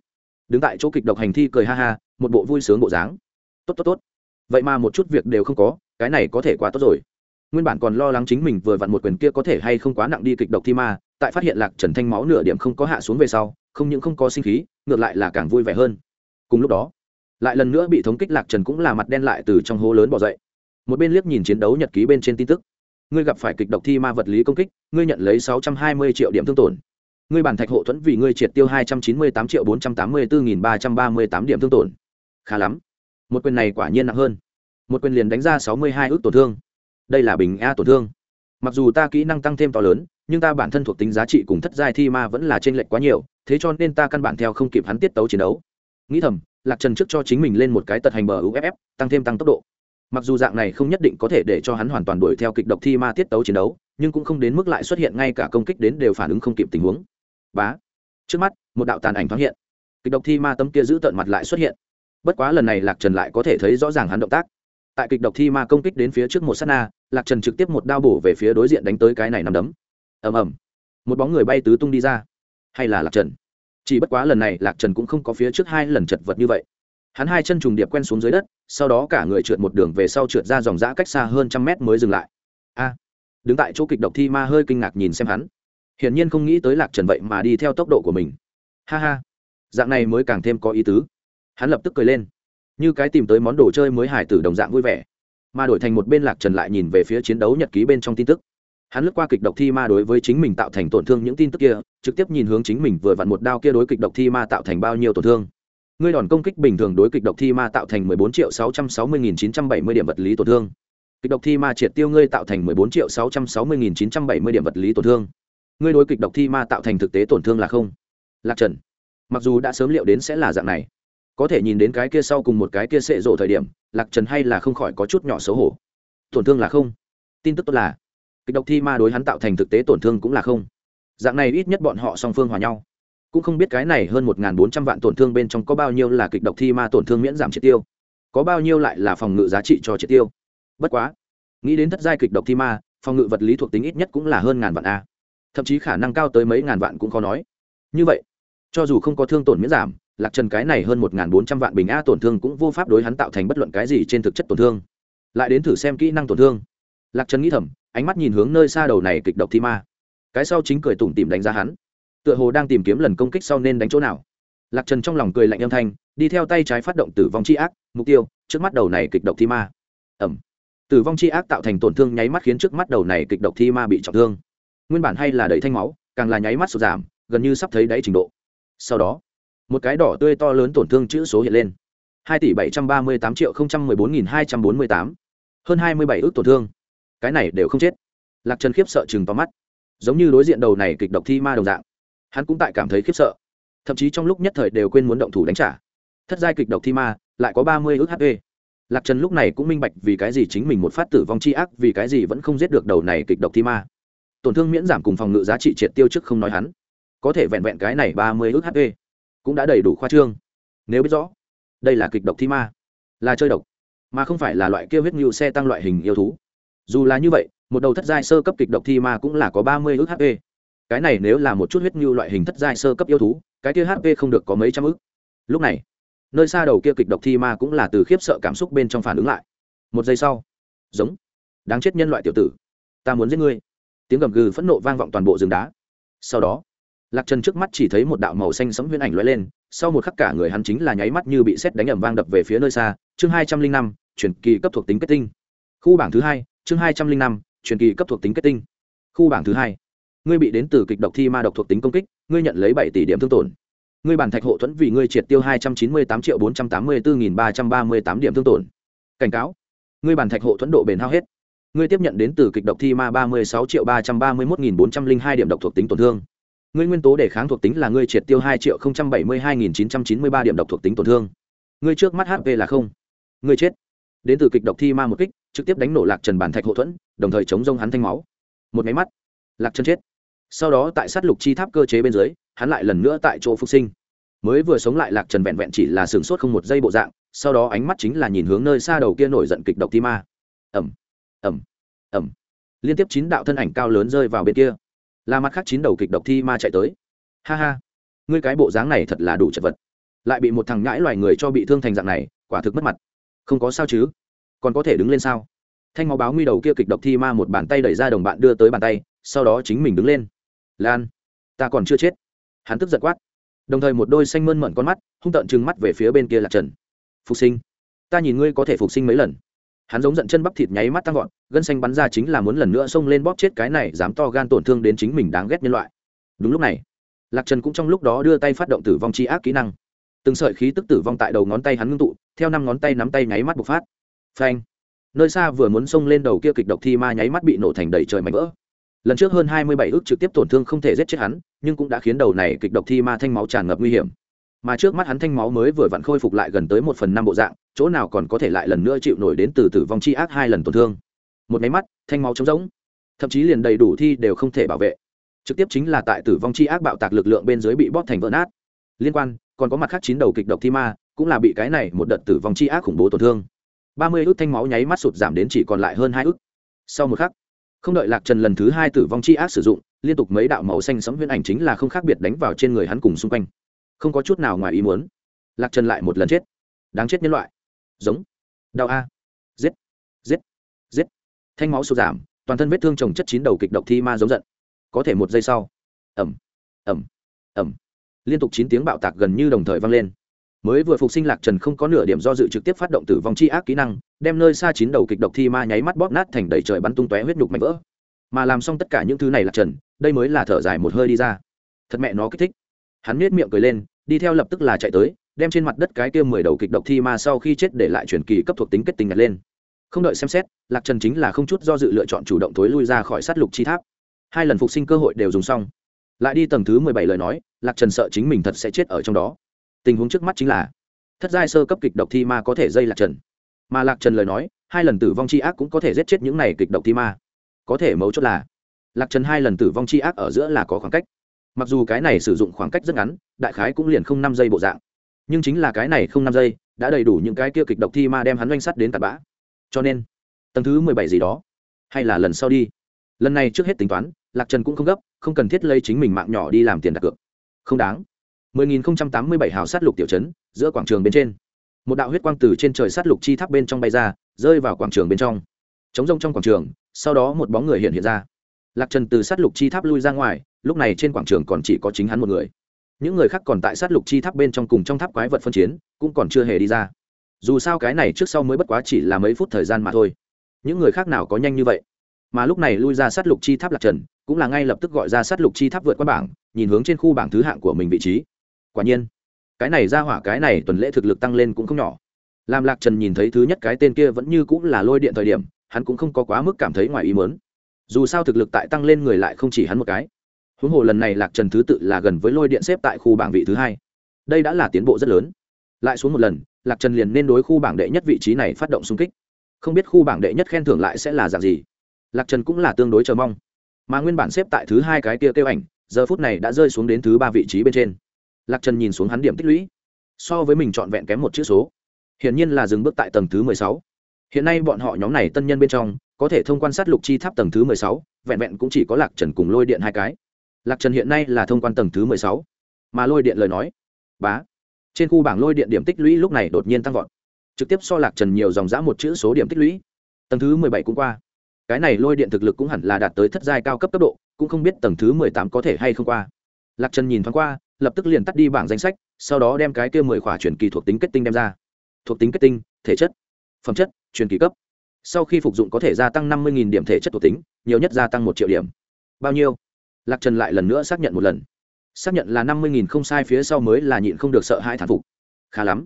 Speaker 1: Đứng tại chỗ kịch độc hành thi cười ha ha một bộ vui sướng bộ dáng. Tốt tốt tốt. Vậy mà một chút việc đều không có, cái này có thể quá tốt rồi. Nguyên bản còn lo lắng chính mình vừa vặn một quyền kia có thể hay không quá nặng đi kịch độc thi ma, tại phát hiện lạc trần thanh máu nửa điểm không có hạ xuống về sau, không những không có sinh khí, ngược lại là càng vui vẻ hơn. Cùng lúc đó, lại lần nữa bị thống kích lạc trần cũng là mặt đen lại từ trong hố lớn bỏ dậy. Một bên liếc nhìn chiến đấu nhật ký bên trên tin tức. Ngươi gặp phải kịch độc thi ma vật lý công kích, ngươi nhận lấy sáu trăm hai mươi triệu điểm thương tổn. Ngươi bản thạch hộ thuẫn vì ngươi triệt tiêu hai trăm chín mươi tám triệu bốn trăm tám mươi bốn nghìn ba trăm ba mươi tám điểm thương tổn khá lắm. Một quyền này quả nhiên nặng hơn. Một quyền liền đánh ra sáu mươi hai ước tổn thương. Đây là bình a tổn thương. Mặc dù ta kỹ năng tăng thêm to lớn, nhưng ta bản thân thuộc tính giá trị cùng thất giai thi ma vẫn là t r ê n lệch quá nhiều, thế cho nên ta căn bản theo không kịp hắn tiết tấu chiến đấu. Nghĩ thầm, lạc trần trước cho chính mình lên một cái tật hành bờ uff tăng thêm tăng tốc độ. Mặc dù dạng này không nhất định có thể để cho hắn hoàn toàn đuổi theo kịch độc thi ma tiết tấu chiến đấu, nhưng cũng không đến mức lại xuất hiện ngay cả công kích đến đều phản ứng không kịp tình huống. Bá. Trước mắt, một đạo tàn ảnh thoáng hiện. Kịch độc thi ma tấm kia giữ tận mặt lại xuất hiện bất quá lần này lạc trần lại có thể thấy rõ ràng hắn động tác. Tại kịch độc thi ma công kích đến phía trước một s á t na, lạc trần trực tiếp một đao bổ về phía đối diện đánh tới cái này nằm đấm. Ầm ầm. Một bóng người bay tứ tung đi ra. Hay là lạc trần? Chỉ bất quá lần này lạc trần cũng không có phía trước hai lần chật vật như vậy. Hắn hai chân trùng điệp quen xuống dưới đất, sau đó cả người trượt một đường về sau trượt ra dòng giã cách xa hơn trăm mét mới dừng lại. A. Đứng tại chỗ kịch độc thi ma hơi kinh ngạc nhìn xem hắn. Hiển nhiên không nghĩ tới lạc trần vậy mà đi theo tốc độ của mình. Ha ha. Dạng này mới càng thêm có ý tứ hắn lập tức cười lên. Như cái tìm tới món đồ chơi mới hải tử đồng dạng vui vẻ. Mà đổi thành một bên lạc trần lại nhìn về phía chiến đấu nhật ký bên trong tin tức. Hắn lướt qua kịch độc thi ma đối với chính mình tạo thành tổn thương những tin tức kia, trực tiếp nhìn hướng chính mình vừa vặn một đao kia đối kịch độc thi ma tạo thành bao nhiêu tổn thương. Ngươi đòn công kích bình thường đối kịch độc thi ma tạo thành 14 triệu 660.970 điểm vật lý tổn thương. Kịch độc thi ma triệt tiêu ngươi tạo thành 14 triệu 660.970 điểm vật lý tổn thương. Ngươi đối kịch độc thi ma tạo thành thực tế tổn thương là không? Lạc trần, mặc dù đã sớm liệu đến sẽ là dạng này có thể nhìn đến cái kia sau cùng một cái kia sệ rộ thời điểm, lạc trần hay là không khỏi có chút nhỏ xấu hổ. Tổn thương là không. Tin tức tốt là, kịch độc thi ma đối hắn tạo thành thực tế tổn thương cũng là không. Dạng này ít nhất bọn họ song phương hòa nhau. Cũng không biết cái này hơn một bốn trăm vạn tổn thương bên trong có bao nhiêu là kịch độc thi ma tổn thương miễn giảm triệt tiêu. Có bao nhiêu lại là phòng ngự giá trị cho triệt tiêu. Bất quá, nghĩ đến thất giai kịch độc thi ma, phòng ngự vật lý thuộc tính ít nhất cũng là hơn ngàn vạn a. Thậm chí khả năng cao tới mấy ngàn vạn cũng khó nói. Như vậy, cho dù không có thương tổn miễn giảm lạc trần cái này hơn một bốn trăm vạn bình a tổn thương cũng vô pháp đối hắn tạo thành bất luận cái gì trên thực chất tổn thương. Lại đến thử xem kỹ năng tổn thương. Lạc trần nghĩ thầm, ánh mắt nhìn hướng nơi xa đầu này kịch độc thi ma. Cái sau chính cười tủm tìm đánh giá hắn. Tựa hồ đang tìm kiếm lần công kích sau nên đánh chỗ nào. Lạc trần trong lòng cười lạnh âm thanh, đi theo tay trái phát động tử vong c h i ác, mục tiêu, trước mắt đầu này kịch độc thi ma. Ẩm. Tử vong c h i ác tạo thành tổn thương nháy mắt khiến trước mắt đầu này kịch độc thi ma bị trọng thương. Nguyên bản hay là đầy thanh máu, càng là nháy mắt sụt giảm, gần như sắp thấy đáy trình độ. Sau đó một cái đỏ tươi to lớn tổn thương chữ số hiện lên. Hai tỷ bảy trăm ba mươi tám triệu không trăm mười bốn nghìn hai trăm bốn mươi tám. Hơn hai mươi bảy ước tổn thương. Cái này đều không chết. Lạc trần khiếp sợ chừng to mắt. Giống như đối diện đầu này kịch độc thi ma đồng dạng. Hắn cũng tại cảm thấy khiếp sợ. Thậm chí trong lúc nhất thời đều quên muốn động thủ đánh trả. Thất giai kịch độc thi ma, lại có ba mươi ước hp lạc trần lúc này cũng minh bạch vì cái gì chính mình một phát tử vong c h i ác, vì cái gì vẫn không giết được đầu này kịch độc thi ma. Tổn thương miễn giảm cùng phòng ngự giá trị triệt tiêu trước không nói hắn. Có thể vẹn vẹn cái này ba mươi ước hp cũng đã đầy đủ khoa trương. Nếu biết rõ, đây là kịch độc thi ma, là chơi độc, mà không phải là loại kêu huyết ngưu xe tăng loại hình yêu thú. Dù là như vậy, một đầu thất giai sơ cấp kịch độc thi ma cũng là có ba mươi ước hp cái này nếu là một chút huyết ngưu loại hình thất giai sơ cấp yêu thú, cái kia hp không được có mấy trăm ước lúc này, nơi xa đầu kia kịch độc thi ma cũng là từ khiếp sợ cảm xúc bên trong phản ứng lại. Một giây sau, giống, đáng chết nhân loại tiểu tử, ta muốn giết ngươi. Tiếng gầm gừ phẫn nộ vang vọng toàn bộ rừng đá. Sau đó lạc trần trước mắt chỉ thấy một đạo màu xanh sẫm huyễn ảnh lóe lên, sau một khắc cả người hắn chính là nháy mắt như bị xét đánh ẩm vang đập về phía nơi xa, chương hai trăm linh năm, truyền kỳ cấp thuộc tính kết tinh. Khu bảng thứ hai, chương hai trăm linh năm, truyền kỳ cấp thuộc tính kết tinh. Khu bảng thứ hai. Ngươi bị đến từ kịch độc thi ma độc thuộc tính công kích, ngươi nhận lấy bảy tỷ điểm thương tổn. Ngươi bản thạch hộ thuẫn vì ngươi triệt tiêu hai trăm chín mươi tám triệu bốn trăm tám mươi bốn nghìn ba trăm ba mươi tám điểm thương tổn. Cảnh cáo. Ngươi bản thạch hộ thuẫn độ bền hao hết. Ngươi tiếp nhận đến từ kịch độc thi ma ba mươi sáu triệu ba trăm ba mươi một nghìn bốn trăm linh hai điểm độc thuộc tính tổn thương ngươi nguyên tố để kháng thuộc tính là ngươi triệt tiêu hai triệu không trăm bảy mươi hai nghìn chín trăm chín mươi ba điểm độc thuộc tính tổn thương. Ngươi trước mắt hp là không. Ngươi chết. Đến từ kịch độc thi ma một kích, trực tiếp đánh nổ lạc trần bản thạch hậu thuẫn, đồng thời chống rông hắn thanh máu. Một máy mắt, lạc trần chết. Sau đó tại sát lục chi tháp cơ chế bên dưới, hắn lại lần nữa tại chỗ phục sinh. Mới vừa sống lại lạc trần vẹn vẹn chỉ là sửng sốt không một giây bộ dạng, sau đó ánh mắt chính là nhìn hướng nơi xa đầu kia nổi giận kịch độc thi ma. Ẩm ẩm ẩm liên tiếp chín đạo thân ảnh cao lớn rơi vào bên kia là mặt khác chín đầu kịch độc thi ma chạy tới. Ha ha, ngươi cái bộ dáng này thật là đủ chật vật. Lại bị một thằng nhãi loài người cho bị thương thành dạng này, quả thực mất mặt. Không có sao chứ? Còn có thể đứng lên sao? Thanh máu báo nguy đầu kia kịch độc thi ma một bàn tay đẩy ra đồng bạn đưa tới bàn tay, sau đó chính mình đứng lên. Lan, ta còn chưa chết. Hắn tức giật quát. Đồng thời một đôi xanh mơn mận con mắt, hung tợn trừng mắt về phía bên kia lạc trần. Phục sinh. Ta nhìn ngươi có thể phục sinh mấy lần hắn giống giận chân bắp thịt nháy mắt tăng vọt, gân xanh bắn ra chính là muốn lần nữa xông lên bóp chết cái này dám to gan tổn thương đến chính mình đáng ghét nhân loại. Đúng lúc này, lạc trần cũng trong lúc đó đưa tay phát động tử vong c h i ác kỹ năng. Từng sợi khí tức tử vong tại đầu ngón tay hắn ngưng tụ, theo năm ngón tay nắm tay nháy mắt bộc phát. Phanh! Nơi xa vừa muốn xông lên đầu kia kịch độc thi ma nháy mắt bị nổ thành đầy trời mảnh vỡ. Lần trước hơn hai mươi bảy ước trực tiếp tổn thương không thể giết chết hắn, nhưng cũng đã khiến đầu này kịch độc thi ma thanh máu tràn ngập nguy hiểm. Mà trước mắt hắn thanh máu mới vừa vặn khôi phục lại gần tới một phần năm bộ dạng chỗ nào còn có thể lại lần nữa chịu nổi đến từ tử vong chi ác hai lần tổn thương. Một máy mắt, thanh máu trống rỗng. Thậm chí liền đầy đủ thi đều không thể bảo vệ. Trực tiếp chính là tại tử vong chi ác bạo tạc lực lượng bên dưới bị bóp thành vỡ nát. Liên quan, còn có mặt khác chín đầu kịch độc thi ma, cũng là bị cái này một đợt tử vong chi ác khủng bố tổn thương. Ba mươi ước thanh máu nháy mắt sụt giảm đến chỉ còn lại hơn hai ước. Sau một khắc, không đợi lạc trần lần thứ hai tử vong chi ác sử dụng, liên tục mấy đạo màu xanh sẫm huyễn ảnh chính là không khác biệt đánh vào trên người hắn cùng xung quanh. Không có chút nào ngoài ý muốn, lạc trần lại một lần chết. Đáng chết nhân loại giống. Đau a. Giết. Giết. Giết. Thanh máu sụt giảm, toàn thân vết thương trồng chất chín đầu kịch độc thi ma giống giận. Có thể một giây sau. Ẩm ẩm ẩm liên tục chín tiếng bạo tạc gần như đồng thời vang lên. Mới vừa phục sinh lạc trần không có nửa điểm do dự trực tiếp phát động tử vong chi ác kỹ năng, đem nơi xa chín đầu kịch độc thi ma nháy mắt bóp nát thành đầy trời bắn tung tóe huyết nhục mạnh vỡ. Mà làm xong tất cả những thứ này lạc trần, đây mới là thở dài một hơi đi ra. Thật mẹ nó kích thích. Hắn nết miệng cười lên, đi theo lập tức là chạy tới đem trên mặt đất cái kia mười đầu kịch độc thi ma sau khi chết để lại truyền kỳ cấp thuộc tính kết tinh nhặt lên. Không đợi xem xét, lạc trần chính là không chút do dự lựa chọn chủ động thối lui ra khỏi sát lục chi tháp. Hai lần phục sinh cơ hội đều dùng xong. Lại đi tầng thứ mười bảy lời nói, lạc trần sợ chính mình thật sẽ chết ở trong đó. Tình huống trước mắt chính là, thất giai sơ cấp kịch độc thi ma có thể dây lạc trần. Mà lạc trần lời nói, hai lần tử vong c h i ác cũng có thể giết chết những này kịch độc thi ma. Có thể mấu chốt là, lạc trần hai lần tử vong c h i ác ở giữa là có khoảng cách. Mặc dù cái này sử dụng khoảng cách rất ngắn, đại khái cũng liền không năm giây bộ dạng nhưng chính là cái này không năm giây, đã đầy đủ những cái kia kịch độc thi ma đem hắn oanh sắt đến tạt bã. Cho nên, tầng thứ mười bảy gì đó, hay là lần sau đi. Lần này trước hết tính toán, lạc trần cũng không gấp, không cần thiết lấy chính mình mạng nhỏ đi làm tiền đặt cược. Không đáng. 10.087 hào sát lục tiểu trấn, giữa quảng trường bên trên. Một đạo huyết quang từ trên trời sát lục chi tháp bên trong bay ra, rơi vào quảng trường bên trong. Chống rông trong quảng trường, sau đó một bóng người hiện hiện ra. Lạc trần từ sát lục chi tháp lui ra ngoài, lúc này trên quảng trường còn chỉ có chính hắn một người những người khác còn tại sát lục chi tháp bên trong cùng trong tháp quái vật phân chiến, cũng còn chưa hề đi ra. Dù sao cái này trước sau mới bất quá chỉ là mấy phút thời gian mà thôi. Những người khác nào có nhanh như vậy? Mà lúc này lui ra sát lục chi tháp lạc trần, cũng là ngay lập tức gọi ra sát lục chi tháp vượt qua bảng, nhìn hướng trên khu bảng thứ hạng của mình vị trí. Quả nhiên, cái này ra hỏa, cái này tuần lễ thực lực tăng lên cũng không nhỏ. Làm lạc trần nhìn thấy thứ nhất cái tên kia vẫn như cũng là lôi điện thời điểm, hắn cũng không có quá mức cảm thấy ngoài ý mớn dù sao thực lực tại tăng lên người lại không chỉ hắn một cái huống hồ lần này lạc trần thứ tự là gần với lôi điện xếp tại khu bảng vị thứ hai. Đây đã là tiến bộ rất lớn. Lại xuống một lần, lạc trần liền nên đối khu bảng đệ nhất vị trí này phát động xung kích. Không biết khu bảng đệ nhất khen thưởng lại sẽ là dạng gì. Lạc trần cũng là tương đối chờ mong. Mà nguyên bản xếp tại thứ hai cái kia kêu ảnh, giờ phút này đã rơi xuống đến thứ ba vị trí bên trên. Lạc trần nhìn xuống hắn điểm tích lũy. So với mình trọn vẹn kém một chữ số. Hiển nhiên là dừng bước tại tầng thứ mười sáu. Hiện nay bọn họ nhóm này tân nhân bên trong, có thể thông quan sát lục chi tháp tầng thứ mười sáu, vẹn vẹn cũng chỉ có lạc trần cùng lôi điện hai cái lạc trần hiện nay là thông quan tầng thứ mười sáu. Mà lôi điện lời nói, bá. Trên khu bảng lôi điện điểm tích lũy lúc này đột nhiên tăng vọt. Trực tiếp so lạc trần nhiều dòng giã một chữ số điểm tích lũy. Tầng thứ mười bảy cũng qua. Cái này lôi điện thực lực cũng hẳn là đạt tới thất giai cao cấp cấp độ, cũng không biết tầng thứ mười tám có thể hay không qua. Lạc trần nhìn thoáng qua, lập tức liền tắt đi bảng danh sách, sau đó đem cái kia mười khỏa truyền kỳ thuộc tính kết tinh đem ra. Thuộc tính kết tinh, thể chất. Phẩm chất, truyền kỳ cấp. Sau khi phục dụng có thể gia tăng năm mươi điểm thể chất thuộc tính, nhiều nhất gia tăng một triệu điểm. Bao nhiêu? Lạc trần lại lần nữa xác nhận một lần. Xác nhận là năm mươi nghìn không sai phía sau mới là nhịn không được sợ hai thản phục. Khá lắm.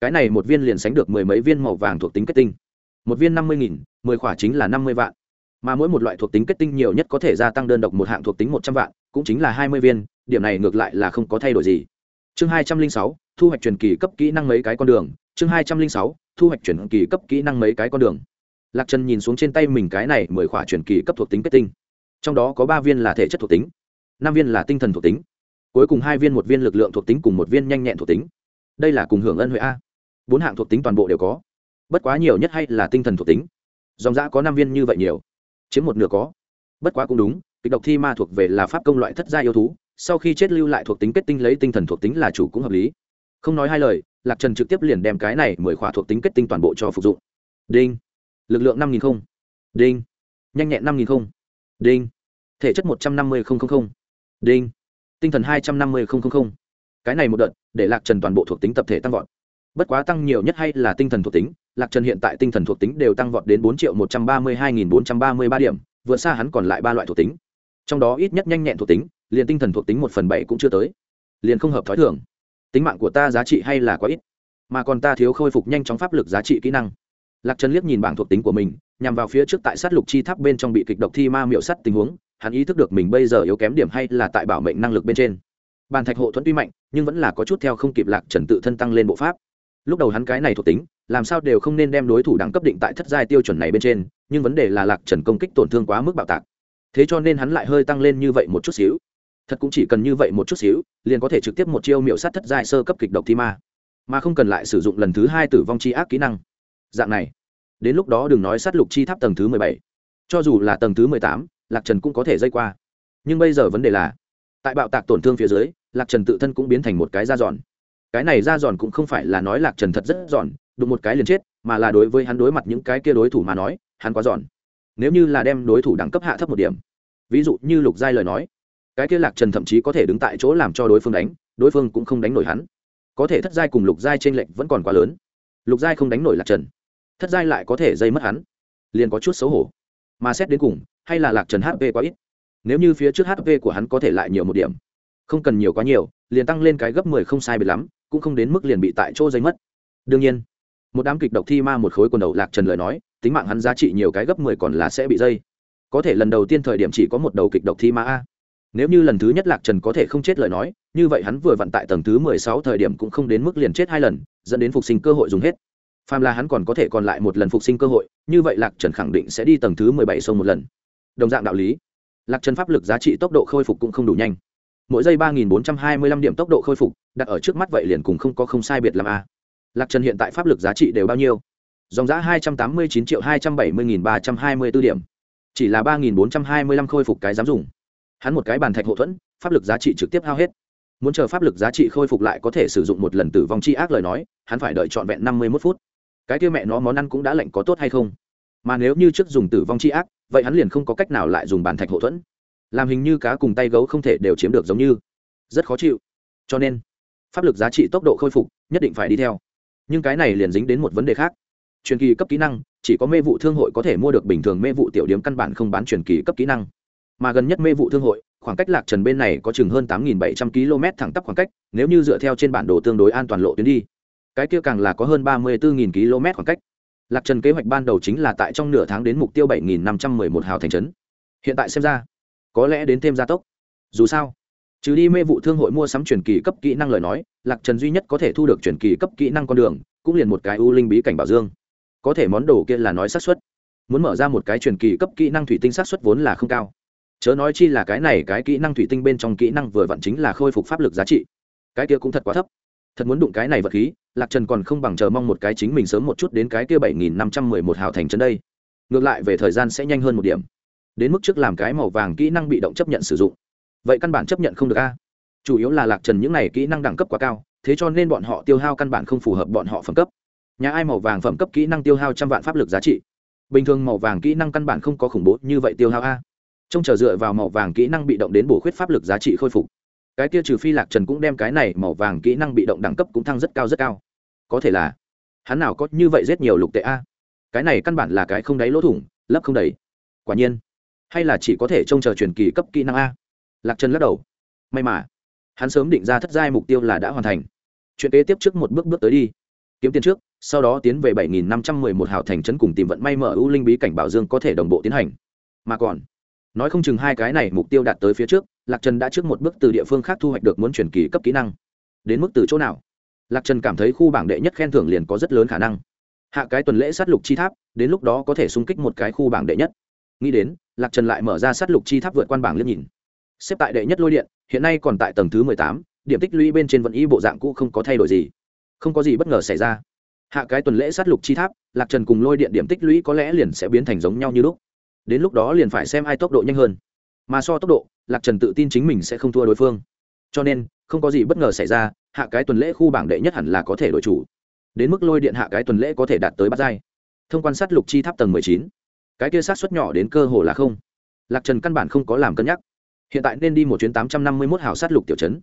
Speaker 1: Cái này một viên liền sánh được mười mấy viên màu vàng thuộc tính kết tinh. Một viên năm mươi nghìn, mười khỏa chính là năm mươi vạn. Mà mỗi một loại thuộc tính kết tinh nhiều nhất có thể gia tăng đơn độc một hạng thuộc tính một trăm vạn, cũng chính là hai mươi viên, điểm này ngược lại là không có thay đổi gì. Chương hai trăm linh sáu, thu hoạch truyền kỳ cấp kỹ năng mấy cái con đường. Chương hai trăm linh sáu, thu hoạch truyền kỳ cấp kỹ năng mấy cái con đường. Lạc trần nhìn xuống trên tay mình cái này mười khỏa truyền kỳ cấp thuộc tính kết tinh trong đó có ba viên là thể chất thuộc tính, năm viên là tinh thần thuộc tính, cuối cùng hai viên một viên lực lượng thuộc tính cùng một viên nhanh nhẹn thuộc tính. Đây là cùng hưởng ân huệ a. Bốn hạng thuộc tính toàn bộ đều có. Bất quá nhiều nhất hay là tinh thần thuộc tính. Dòng giã có năm viên như vậy nhiều. Chiếm một nửa có. Bất quá cũng đúng, kịch độc thi ma thuộc về là pháp công loại thất gia yêu thú, sau khi chết lưu lại thuộc tính kết tinh lấy tinh thần thuộc tính là chủ cũng hợp lý. Không nói hai lời, lạc trần trực tiếp liền đem cái này mười khỏa thuộc tính kết tinh toàn bộ cho phục dụng. Đinh. Lực lượng năm nghìn không. Đinh. Nhanh nhẹn năm nghìn không đinh. Thể chất một trăm năm mươi không đinh. Tinh thần hai trăm năm mươi không cái này một đợt, để lạc trần toàn bộ thuộc tính tập thể tăng vọt. Bất quá tăng nhiều nhất hay là tinh thần thuộc tính, lạc trần hiện tại tinh thần thuộc tính đều tăng vọt đến bốn triệu một trăm ba mươi hai nghìn bốn trăm ba mươi ba điểm, vượt xa hắn còn lại ba loại thuộc tính. Trong đó ít nhất nhanh nhẹn thuộc tính, liền tinh thần thuộc tính một phần bảy cũng chưa tới. Liền không hợp t h ó i thường. Tính mạng của ta giá trị hay là quá ít, mà còn ta thiếu khôi phục nhanh chóng pháp lực giá trị kỹ năng lạc trần liếc nhìn bảng thuộc tính của mình, nhằm vào phía trước tại sát lục chi tháp bên trong bị kịch độc thi ma miệu sắt tình huống, hắn ý thức được mình bây giờ yếu kém điểm hay là tại bảo mệnh năng lực bên trên. Bàn thạch hộ thuẫn tuy mạnh, nhưng vẫn là có chút theo không kịp lạc trần tự thân tăng lên bộ pháp. Lúc đầu hắn cái này thuộc tính, làm sao đều không nên đem đối thủ đẳng cấp định tại thất giai tiêu chuẩn này bên trên, nhưng vấn đề là lạc trần công kích tổn thương quá mức bạo tạc. Thế cho nên hắn lại hơi tăng lên như vậy một chút xíu. Thật cũng chỉ cần như vậy một chút xíu, liền có thể trực tiếp một chiêu miệu sát thất giai sơ cấp kịch độc thi ma. Mà không cần lại sử dụng lần thứ hai tử vong chi ác kỹ năng dạng này, đến lúc đó đừng nói sát lục chi tháp tầng thứ mười bảy. Cho dù là tầng thứ mười tám, lạc trần cũng có thể dây qua. Nhưng bây giờ vấn đề là, tại bạo tạc tổn thương phía dưới, lạc trần tự thân cũng biến thành một cái da giòn cái này da giòn cũng không phải là nói lạc trần thật rất giòn đụng một cái liền chết, mà là đối với hắn đối mặt những cái kia đối thủ mà nói, hắn quá giòn nếu như là đem đối thủ đẳng cấp hạ thấp một điểm, ví dụ như lục giai lời nói, cái kia lạc trần thậm chí có thể đứng tại chỗ làm cho đối phương đánh, đối phương cũng không đánh nổi hắn. Có thể thất giai cùng lục giai t r ê n lệch vẫn còn quá lớn. Lục giai không đánh nổi lạc trần thất giai lại có thể dây mất hắn, liền có chút xấu hổ. Mà xét đến cùng, hay là lạc trần hp quá ít. Nếu như phía trước hp của hắn có thể lại nhiều một điểm, không cần nhiều quá nhiều, liền tăng lên cái gấp mười không sai biệt lắm, cũng không đến mức liền bị tại chỗ dây mất. Đương nhiên, một đám kịch độc thi ma một khối quần đầu lạc trần lời nói, tính mạng hắn giá trị nhiều cái gấp mười còn là sẽ bị dây. Có thể lần đầu tiên thời điểm chỉ có một đầu kịch độc thi ma a. Nếu như lần thứ nhất lạc trần có thể không chết lời nói, như vậy hắn vừa vặn tại tầng thứ mười sáu thời điểm cũng không đến mức liền chết hai lần, dẫn đến phục sinh cơ hội dùng hết phàm là hắn còn có thể còn lại một lần phục sinh cơ hội, như vậy lạc trần khẳng định sẽ đi tầng thứ mười bảy sông một lần. Đồng dạng đạo lý, lạc trần pháp lực giá trị tốc độ khôi phục cũng không đủ nhanh. Mỗi giây ba nghìn bốn trăm hai mươi lăm điểm tốc độ khôi phục, đặt ở trước mắt vậy liền cùng không có không sai biệt làm a. Lạc trần hiện tại pháp lực giá trị đều bao nhiêu? Dòng giá hai trăm tám mươi chín triệu hai trăm bảy mươi nghìn ba trăm hai mươi b ố điểm. Chỉ là ba nghìn bốn trăm hai mươi lăm khôi phục cái dám dùng. Hắn một cái bàn thạch hậu thuẫn, pháp lực giá trị trực tiếp hao hết. Muốn chờ pháp lực giá trị khôi phục lại có thể sử dụng một lần tử vong chi ác lời nói, hắn phải đợi trọn vẹn năm mươi mốt phút cái kia mẹ nó món ăn cũng đã lạnh có tốt hay không? Mà nếu như trước dùng tử vong chi ác, vậy hắn liền không có cách nào lại dùng bàn thạch hậu thuẫn. Làm hình như cá cùng tay gấu không thể đều chiếm được giống như. Rất khó chịu. Cho nên, pháp lực giá trị tốc độ khôi phục nhất định phải đi theo. Nhưng cái này liền dính đến một vấn đề khác. Truyền kỳ cấp kỹ năng, chỉ có mê vụ thương hội có thể mua được bình thường mê vụ tiểu điểm căn bản không bán truyền kỳ cấp kỹ năng. Mà gần nhất mê vụ thương hội, khoảng cách lạc trần bên này có chừng hơn tám bảy trăm km thẳng tắp khoảng cách, nếu như dựa theo trên bản đồ tương đối an toàn lộ tuyến đi cái kia càng là có hơn ba mươi bốn km khoảng cách. Lạc trần kế hoạch ban đầu chính là tại trong nửa tháng đến mục tiêu bảy năm trăm m ư ơ i một hào thành trấn. Hiện tại xem ra, có lẽ đến thêm gia tốc. Dù sao, trừ đi mê vụ thương hội mua sắm truyền kỳ cấp kỹ năng lời nói, lạc trần duy nhất có thể thu được truyền kỳ cấp kỹ năng con đường, cũng liền một cái u linh bí cảnh bảo dương. Có thể món đồ kia là nói xác suất. Muốn mở ra một cái truyền kỳ cấp kỹ năng thủy tinh xác suất vốn là không cao. Chớ nói chi là cái này cái kỹ năng thủy tinh bên trong kỹ năng vừa vặn chính là khôi phục pháp lực giá trị. Cái kia cũng thật quá thấp. Thật muốn đụng cái này vật khí lạc trần còn không bằng chờ mong một cái chính mình sớm một chút đến cái kia bảy nghìn năm trăm mười một hào thành chân đây. Ngược lại về thời gian sẽ nhanh hơn một điểm. Đến mức trước làm cái màu vàng kỹ năng bị động chấp nhận sử dụng. Vậy căn bản chấp nhận không được a. Chủ yếu là lạc trần những này kỹ năng đẳng cấp quá cao, thế cho nên bọn họ tiêu hao căn bản không phù hợp bọn họ phẩm cấp. Nhà ai màu vàng phẩm cấp kỹ năng tiêu hao trăm vạn pháp lực giá trị? Bình thường màu vàng kỹ năng căn bản không có khủng bố như vậy tiêu hao a. Trông chờ dựa vào màu vàng kỹ năng bị động đến bổ khuyết pháp lực giá trị khôi phục. Cái kia trừ phi lạc trần cũng đem cái này màu vàng kỹ năng bị động đẳng cấp cũng thăng rất cao rất cao có thể là, hắn nào có như vậy rất nhiều lục tệ a? Cái này căn bản là cái không đáy lỗ thủng, lấp không đầy. Quả nhiên, hay là chỉ có thể trông chờ truyền kỳ cấp kỹ năng a? Lạc trần lắc đầu. May mà, hắn sớm định ra thất giai mục tiêu là đã hoàn thành. Chuyện kế tiếp trước một bước bước tới đi. Kiếm tiền trước, sau đó tiến về bảy nghìn năm trăm mười một hào thành trấn cùng tìm vận may mở ưu linh bí cảnh bảo dương có thể đồng bộ tiến hành. Mà còn, nói không chừng hai cái này mục tiêu đạt tới phía trước, lạc trần đã trước một bước từ địa phương khác thu hoạch được muốn chuyển kỳ cấp kỹ năng. Đến mức từ chỗ nào? Lạc trần cảm thấy khu bảng đệ nhất khen thưởng liền có rất lớn khả năng. Hạ cái tuần lễ sát lục chi tháp, đến lúc đó có thể xung kích một cái khu bảng đệ nhất. Nghĩ đến, lạc trần lại mở ra sát lục chi tháp vượt quan bảng liếc nhìn. Xếp tại đệ nhất lôi điện, hiện nay còn tại tầng thứ mười tám, điểm tích lũy bên trên vận y bộ dạng cũ không có thay đổi gì. Không có gì bất ngờ xảy ra. Hạ cái tuần lễ sát lục chi tháp, lạc trần cùng lôi điện điểm tích lũy có lẽ liền sẽ biến thành giống nhau như lúc. Đến lúc đó liền phải xem ai tốc độ nhanh hơn. Mà so tốc độ, lạc trần tự tin chính mình sẽ không thua đối phương. Cho nên, không có gì bất ngờ xảy ra hạ cái tuần lễ khu bảng đệ nhất hẳn là có thể đổi chủ. Đến mức lôi điện hạ cái tuần lễ có thể đạt tới bát giai. Thông quan sát lục chi tháp tầng mười chín. Cái kia sát xuất nhỏ đến cơ hồ là không. Lạc trần căn bản không có làm cân nhắc. Hiện tại nên đi một chuyến tám trăm năm mươi mốt hào sát lục tiểu chấn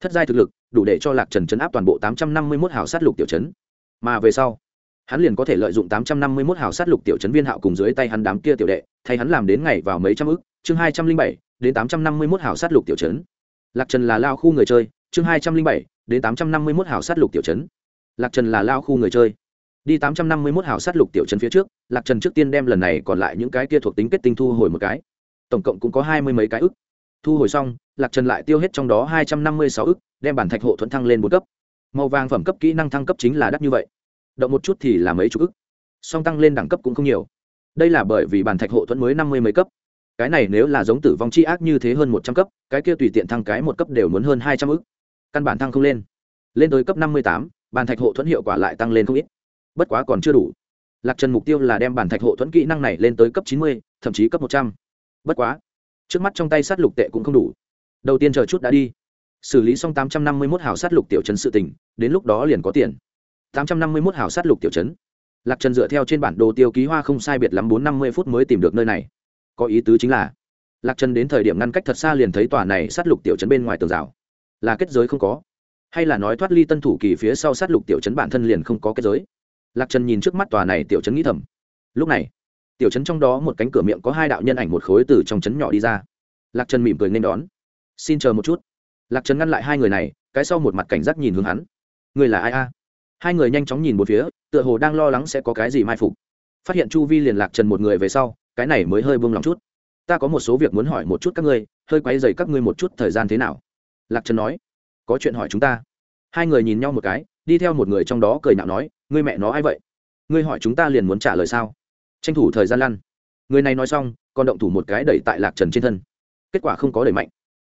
Speaker 1: thất giai thực lực, đủ để cho lạc trần chấn áp toàn bộ tám trăm năm mươi mốt hào sát lục tiểu chấn mà về sau, hắn liền có thể lợi dụng tám trăm năm mươi mốt hào sát lục tiểu chấn viên hạo cùng dưới tay hắn đám kia tiểu đệ, thay hắn làm đến ngày vào mấy trăm ước chương hai trăm linh bảy đến tám trăm năm mươi mốt hào sát lục tiểu chấn lạc trần là lao khu người chơi, chương hai trăm linh bảy đến tám trăm năm mươi mốt hào sát lục tiểu trấn. Lạc trần là lao khu người chơi. Đi tám trăm năm mươi mốt hào sát lục tiểu trấn phía trước, lạc trần trước tiên đem lần này còn lại những cái kia thuộc tính kết tinh thu hồi một cái. Tổng cộng cũng có hai mươi mấy cái ức. Thu hồi xong, lạc trần lại tiêu hết trong đó hai trăm năm mươi sáu ức, đem bản thạch hộ thuận thăng lên bốn cấp. Màu vàng phẩm cấp kỹ năng thăng cấp chính là đắt như vậy. Động một chút thì là mấy chục ức. Song tăng lên đẳng cấp cũng không nhiều. Đây là bởi vì bản thạch hộ thuẫn mới năm mươi mấy cấp. Cái này nếu là giống tử vong chi ác như thế hơn một trăm cấp, cái kia tùy tiện thăng cái một cấp đều muốn hơn hai trăm ức căn bản thăng không lên. Lên tới cấp năm mươi tám bàn thạch hộ thuẫn hiệu quả lại tăng lên không ít. Bất quá còn chưa đủ. Lạc trần mục tiêu là đem bản thạch hộ thuẫn kỹ năng này lên tới cấp chín mươi thậm chí cấp một trăm. Bất quá trước mắt trong tay sát lục tệ cũng không đủ. Đầu tiên chờ chút đã đi. Xử lý xong tám trăm năm mươi mốt hào sát lục tiểu chấn sự tình, đến lúc đó liền có tiền. tám trăm năm mươi mốt hào sát lục tiểu chấn lạc trần dựa theo trên bản đồ tiêu ký hoa không sai biệt lắm bốn năm mươi phút mới tìm được nơi này. Có ý tứ chính là lạc trần đến thời điểm ngăn cách thật xa liền thấy tòa này sát lục tiểu chấn bên ngoài tường rào là kết giới không có. Hay là nói thoát ly tân thủ kỳ phía sau sát lục tiểu chấn bản thân liền không có kết giới? Lạc trần nhìn trước mắt tòa này tiểu chấn nghĩ thầm. Lúc này, tiểu chấn trong đó một cánh cửa miệng có hai đạo nhân ảnh một khối từ trong chấn nhỏ đi ra. Lạc trần mỉm cười nên đón. Xin chờ một chút. Lạc trần ngăn lại hai người này, cái sau một mặt cảnh giác nhìn hướng hắn. Người là ai a? Hai người nhanh chóng nhìn một phía, tựa hồ đang lo lắng sẽ có cái gì mai phục. Phát hiện chu vi liền lạc trần một người về sau, cái này mới hơi buông lòng chút. Ta có một số việc muốn hỏi một chút các ngươi, hơi quay dày các ngươi một chút thời gian thế nào? Lạc trần nói, có chuyện hỏi chúng ta. Hai người nhìn nhau một cái, đi theo một người trong đó cười nhạo nói, ngươi mẹ nó ai vậy? Ngươi hỏi chúng ta liền muốn trả lời sao? Tranh thủ thời gian lăn. Người này nói xong, còn động thủ một cái đẩy tại lạc trần trên thân. Kết quả không có đẩy mạnh.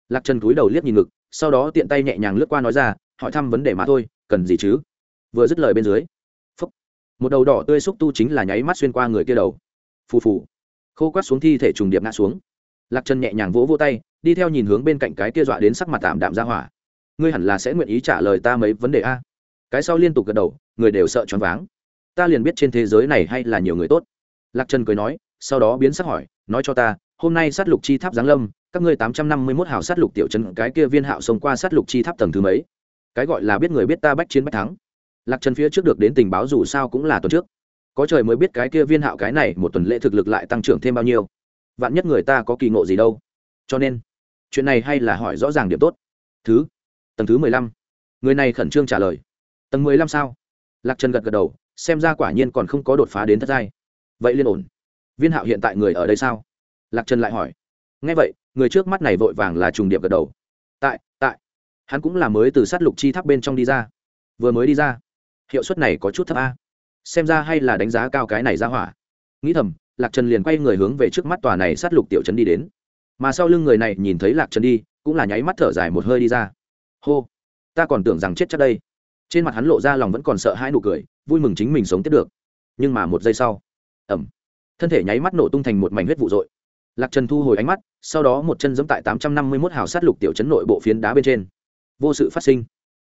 Speaker 1: Lạc trần cúi đầu liếc nhìn ngực, sau đó tiện tay nhẹ nhàng lướt qua nói ra, hỏi thăm vấn đề mà thôi, cần gì chứ? Vừa dứt lời bên dưới, phúc, một đầu đỏ tươi xúc tu chính là nháy mắt xuyên qua người kia đầu. Phù phù, khô quát xuống thi thể trùng điệp ngã xuống. Lạc trần nhẹ nhàng vỗ vỗ tay đi theo nhìn hướng bên cạnh cái kia dọa đến sắc mặt tạm đạm ra hỏa. Ngươi hẳn là sẽ nguyện ý trả lời ta mấy vấn đề a? Cái sau liên tục gật đầu, người đều sợ choáng váng. Ta liền biết trên thế giới này hay là nhiều người tốt. Lạc trần cười nói, sau đó biến sắc hỏi, nói cho ta, hôm nay sát lục chi tháp giáng lâm, các ngươi tám trăm năm mươi mốt hào sát lục tiểu trấn, cái kia viên hạo xông qua sát lục chi tháp tầng thứ mấy? Cái gọi là biết người biết ta bách chiến bách thắng. Lạc trần phía trước được đến tình báo dù sao cũng là tuần trước. Có trời mới biết cái kia viên hạo cái này một tuần lễ thực lực lại tăng trưởng thêm bao nhiêu. Vạn nhất người ta có kỳ ngộ gì đâu cho nên, chuyện này hay là hỏi rõ ràng điểm tốt. Thứ, tầng thứ mười lăm. Người này khẩn trương trả lời. Tầng mười lăm sao? Lạc trần gật gật đầu, xem ra quả nhiên còn không có đột phá đến thất giai. Vậy liên ổn. Viên hạo hiện tại người ở đây sao? Lạc trần lại hỏi. Ngay vậy, người trước mắt này vội vàng là trùng điệp gật đầu. Tại tại. Hắn cũng là mới từ sát lục chi tháp bên trong đi ra. Vừa mới đi ra. Hiệu suất này có chút thấp a. Xem ra hay là đánh giá cao cái này ra hỏa. Nghĩ thầm, lạc trần liền quay người hướng về trước mắt tòa này sát lục tiểu trấn đi đến mà sau lưng người này nhìn thấy lạc trần đi, cũng là nháy mắt thở dài một hơi đi ra. Hô, ta còn tưởng rằng chết chắc đây. Trên mặt hắn lộ ra lòng vẫn còn sợ hãi nụ cười, vui mừng chính mình sống tiếp được. Nhưng mà một giây sau ẩm thân thể nháy mắt nổ tung thành một mảnh huyết vụ dội lạc trần thu hồi ánh mắt, sau đó một chân giẫm tại tám trăm năm mươi mốt hào sát lục tiểu chấn nội bộ phiến đá bên trên. Vô sự phát sinh.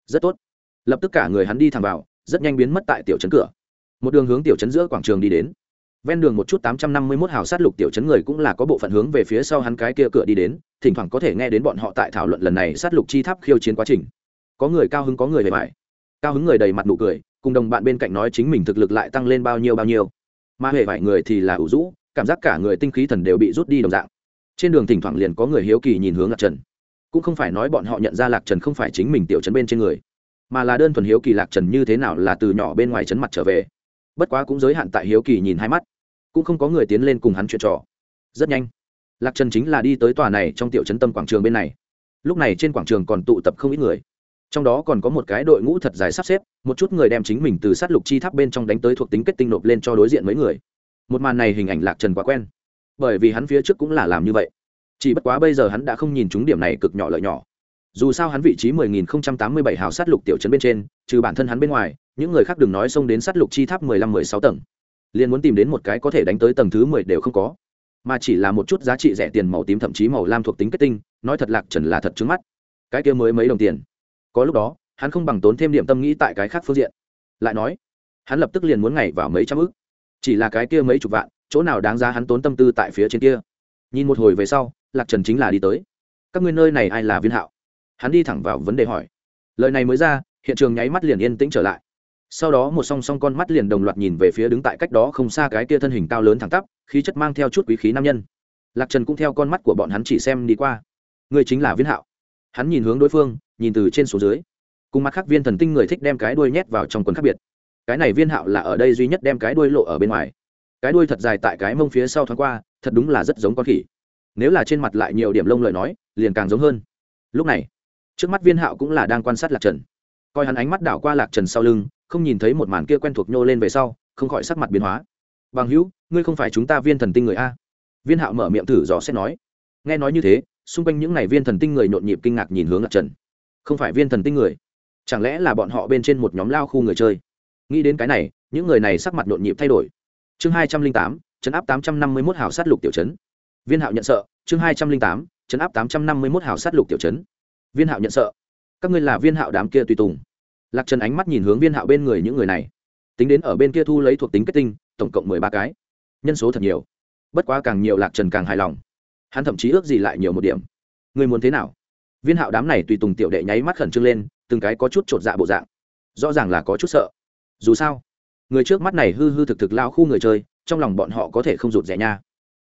Speaker 1: Rất tốt. Lập tức cả người hắn đi thẳng vào, rất nhanh biến mất tại tiểu chấn cửa. Một đường hướng tiểu chấn giữa quảng trường đi đến ven đường một chút tám trăm năm mươi mốt hào sát lục tiểu chấn người cũng là có bộ phận hướng về phía sau hắn cái kia cửa đi đến, thỉnh thoảng có thể nghe đến bọn họ tại thảo luận lần này sát lục chi tháp khiêu chiến quá trình. Có người cao hứng, có người về mãi cao hứng người đầy mặt nụ cười, cùng đồng bạn bên cạnh nói chính mình thực lực lại tăng lên bao nhiêu bao nhiêu. Mà hệ vài người thì là ủ rũ, cảm giác cả người tinh khí thần đều bị rút đi đồng dạng. Trên đường thỉnh thoảng liền có người hiếu kỳ nhìn hướng lạc trần. Cũng không phải nói bọn họ nhận ra lạc trần không phải chính mình tiểu trấn bên trên người, mà là đơn thuần hiếu kỳ lạc trần như thế nào là từ nhỏ bên ngoài trấn mặt trở về. Bất quá cũng giới hạn tại hiếu kỳ nhìn hai mắt cũng không có người tiến lên cùng hắn chuyện trò. Rất nhanh, lạc trần chính là đi tới tòa này trong tiểu trấn tâm quảng trường bên này. Lúc này trên quảng trường còn tụ tập không ít người. Trong đó còn có một cái đội ngũ thật dài sắp xếp, một chút người đem chính mình từ sát lục chi tháp bên trong đánh tới thuộc tính kết tinh nộp lên cho đối diện mấy người. Một màn này hình ảnh lạc trần quá quen, bởi vì hắn phía trước cũng là làm như vậy. Chỉ bất quá bây giờ hắn đã không nhìn trúng điểm này cực nhỏ lợi nhỏ. Dù sao hắn vị trí 10.087 hào sát lục tiểu trấn bên trên, trừ bản thân hắn bên ngoài, những người khác đừng nói xông đến sát lục chi tháp 15-16 tầng liền muốn tìm đến một cái có thể đánh tới tầng thứ 10 đều không có. Mà chỉ là một chút giá trị rẻ tiền màu tím thậm chí màu lam thuộc tính kết tinh, nói thật lạc trần là thật trứng mắt. Cái kia mới mấy đồng tiền. Có lúc đó, hắn không bằng tốn thêm điểm tâm nghĩ tại cái khác phương diện. Lại nói, hắn lập tức liền muốn ngày vào mấy trăm ức. Chỉ là cái kia mấy chục vạn, chỗ nào đáng giá hắn tốn tâm tư tại phía trên kia? Nhìn một hồi về sau, lạc trần chính là đi tới. Các ngươi nơi này ai là viên hạo? Hắn đi thẳng vào vấn đề hỏi. Lời này mới ra, hiện trường nháy mắt liền yên tĩnh trở lại sau đó một song song con mắt liền đồng loạt nhìn về phía đứng tại cách đó không xa cái kia thân hình cao lớn thẳng tắp, khí chất mang theo chút quý khí nam nhân. Lạc trần cũng theo con mắt của bọn hắn chỉ xem đi qua. Người chính là viên hạo. Hắn nhìn hướng đối phương, nhìn từ trên xuống dưới. Cùng mặt khác viên thần tinh người thích đem cái đuôi nhét vào trong quần khác biệt. Cái này viên hạo là ở đây duy nhất đem cái đuôi lộ ở bên ngoài. Cái đuôi thật dài tại cái mông phía sau thoáng qua, thật đúng là rất giống con khỉ. Nếu là trên mặt lại nhiều điểm lông lời nói, liền càng giống hơn. Lúc này, trước mắt viên hạo cũng là đang quan sát lạc trần. Coi hắn ánh mắt đảo qua lạc trần sau lưng không nhìn thấy một màn kia quen thuộc nhô lên về sau, không khỏi sắc mặt biến hóa. Bằng hữu, ngươi không phải chúng ta viên thần tinh người a? Viên hạo mở miệng thử dò xét nói. Nghe nói như thế, xung quanh những n à y viên thần tinh người nhộn nhịp kinh ngạc nhìn hướng lạc trần. Không phải viên thần tinh người? Chẳng lẽ là bọn họ bên trên một nhóm lao khu người chơi? Nghĩ đến cái này, những người này sắc mặt nhộn nhịp thay đổi. Chương hai trăm linh tám, chấn áp tám trăm năm mươi mốt hào sát lục tiểu chấn viên hạo nhận sợ, chương hai trăm linh tám, chấn áp tám trăm năm mươi mốt hào sát lục tiểu chấn viên hạo nhận sợ, các ngươi là viên hạo đám kia tùy tùng lạc trần ánh mắt nhìn hướng viên hạo bên người những người này. Tính đến ở bên kia thu lấy thuộc tính kết tinh, tổng cộng mười ba cái. Nhân số thật nhiều. Bất quá càng nhiều lạc trần càng hài lòng. Hắn thậm chí ước gì lại nhiều một điểm. Người muốn thế nào? Viên hạo đám này tùy tùng tiểu đệ nháy mắt khẩn trương lên, từng cái có chút t r ộ t dạ bộ dạng. Rõ ràng là có chút sợ. Dù sao, người trước mắt này hư hư thực thực lao khu người chơi, trong lòng bọn họ có thể không rụt rẻ nha.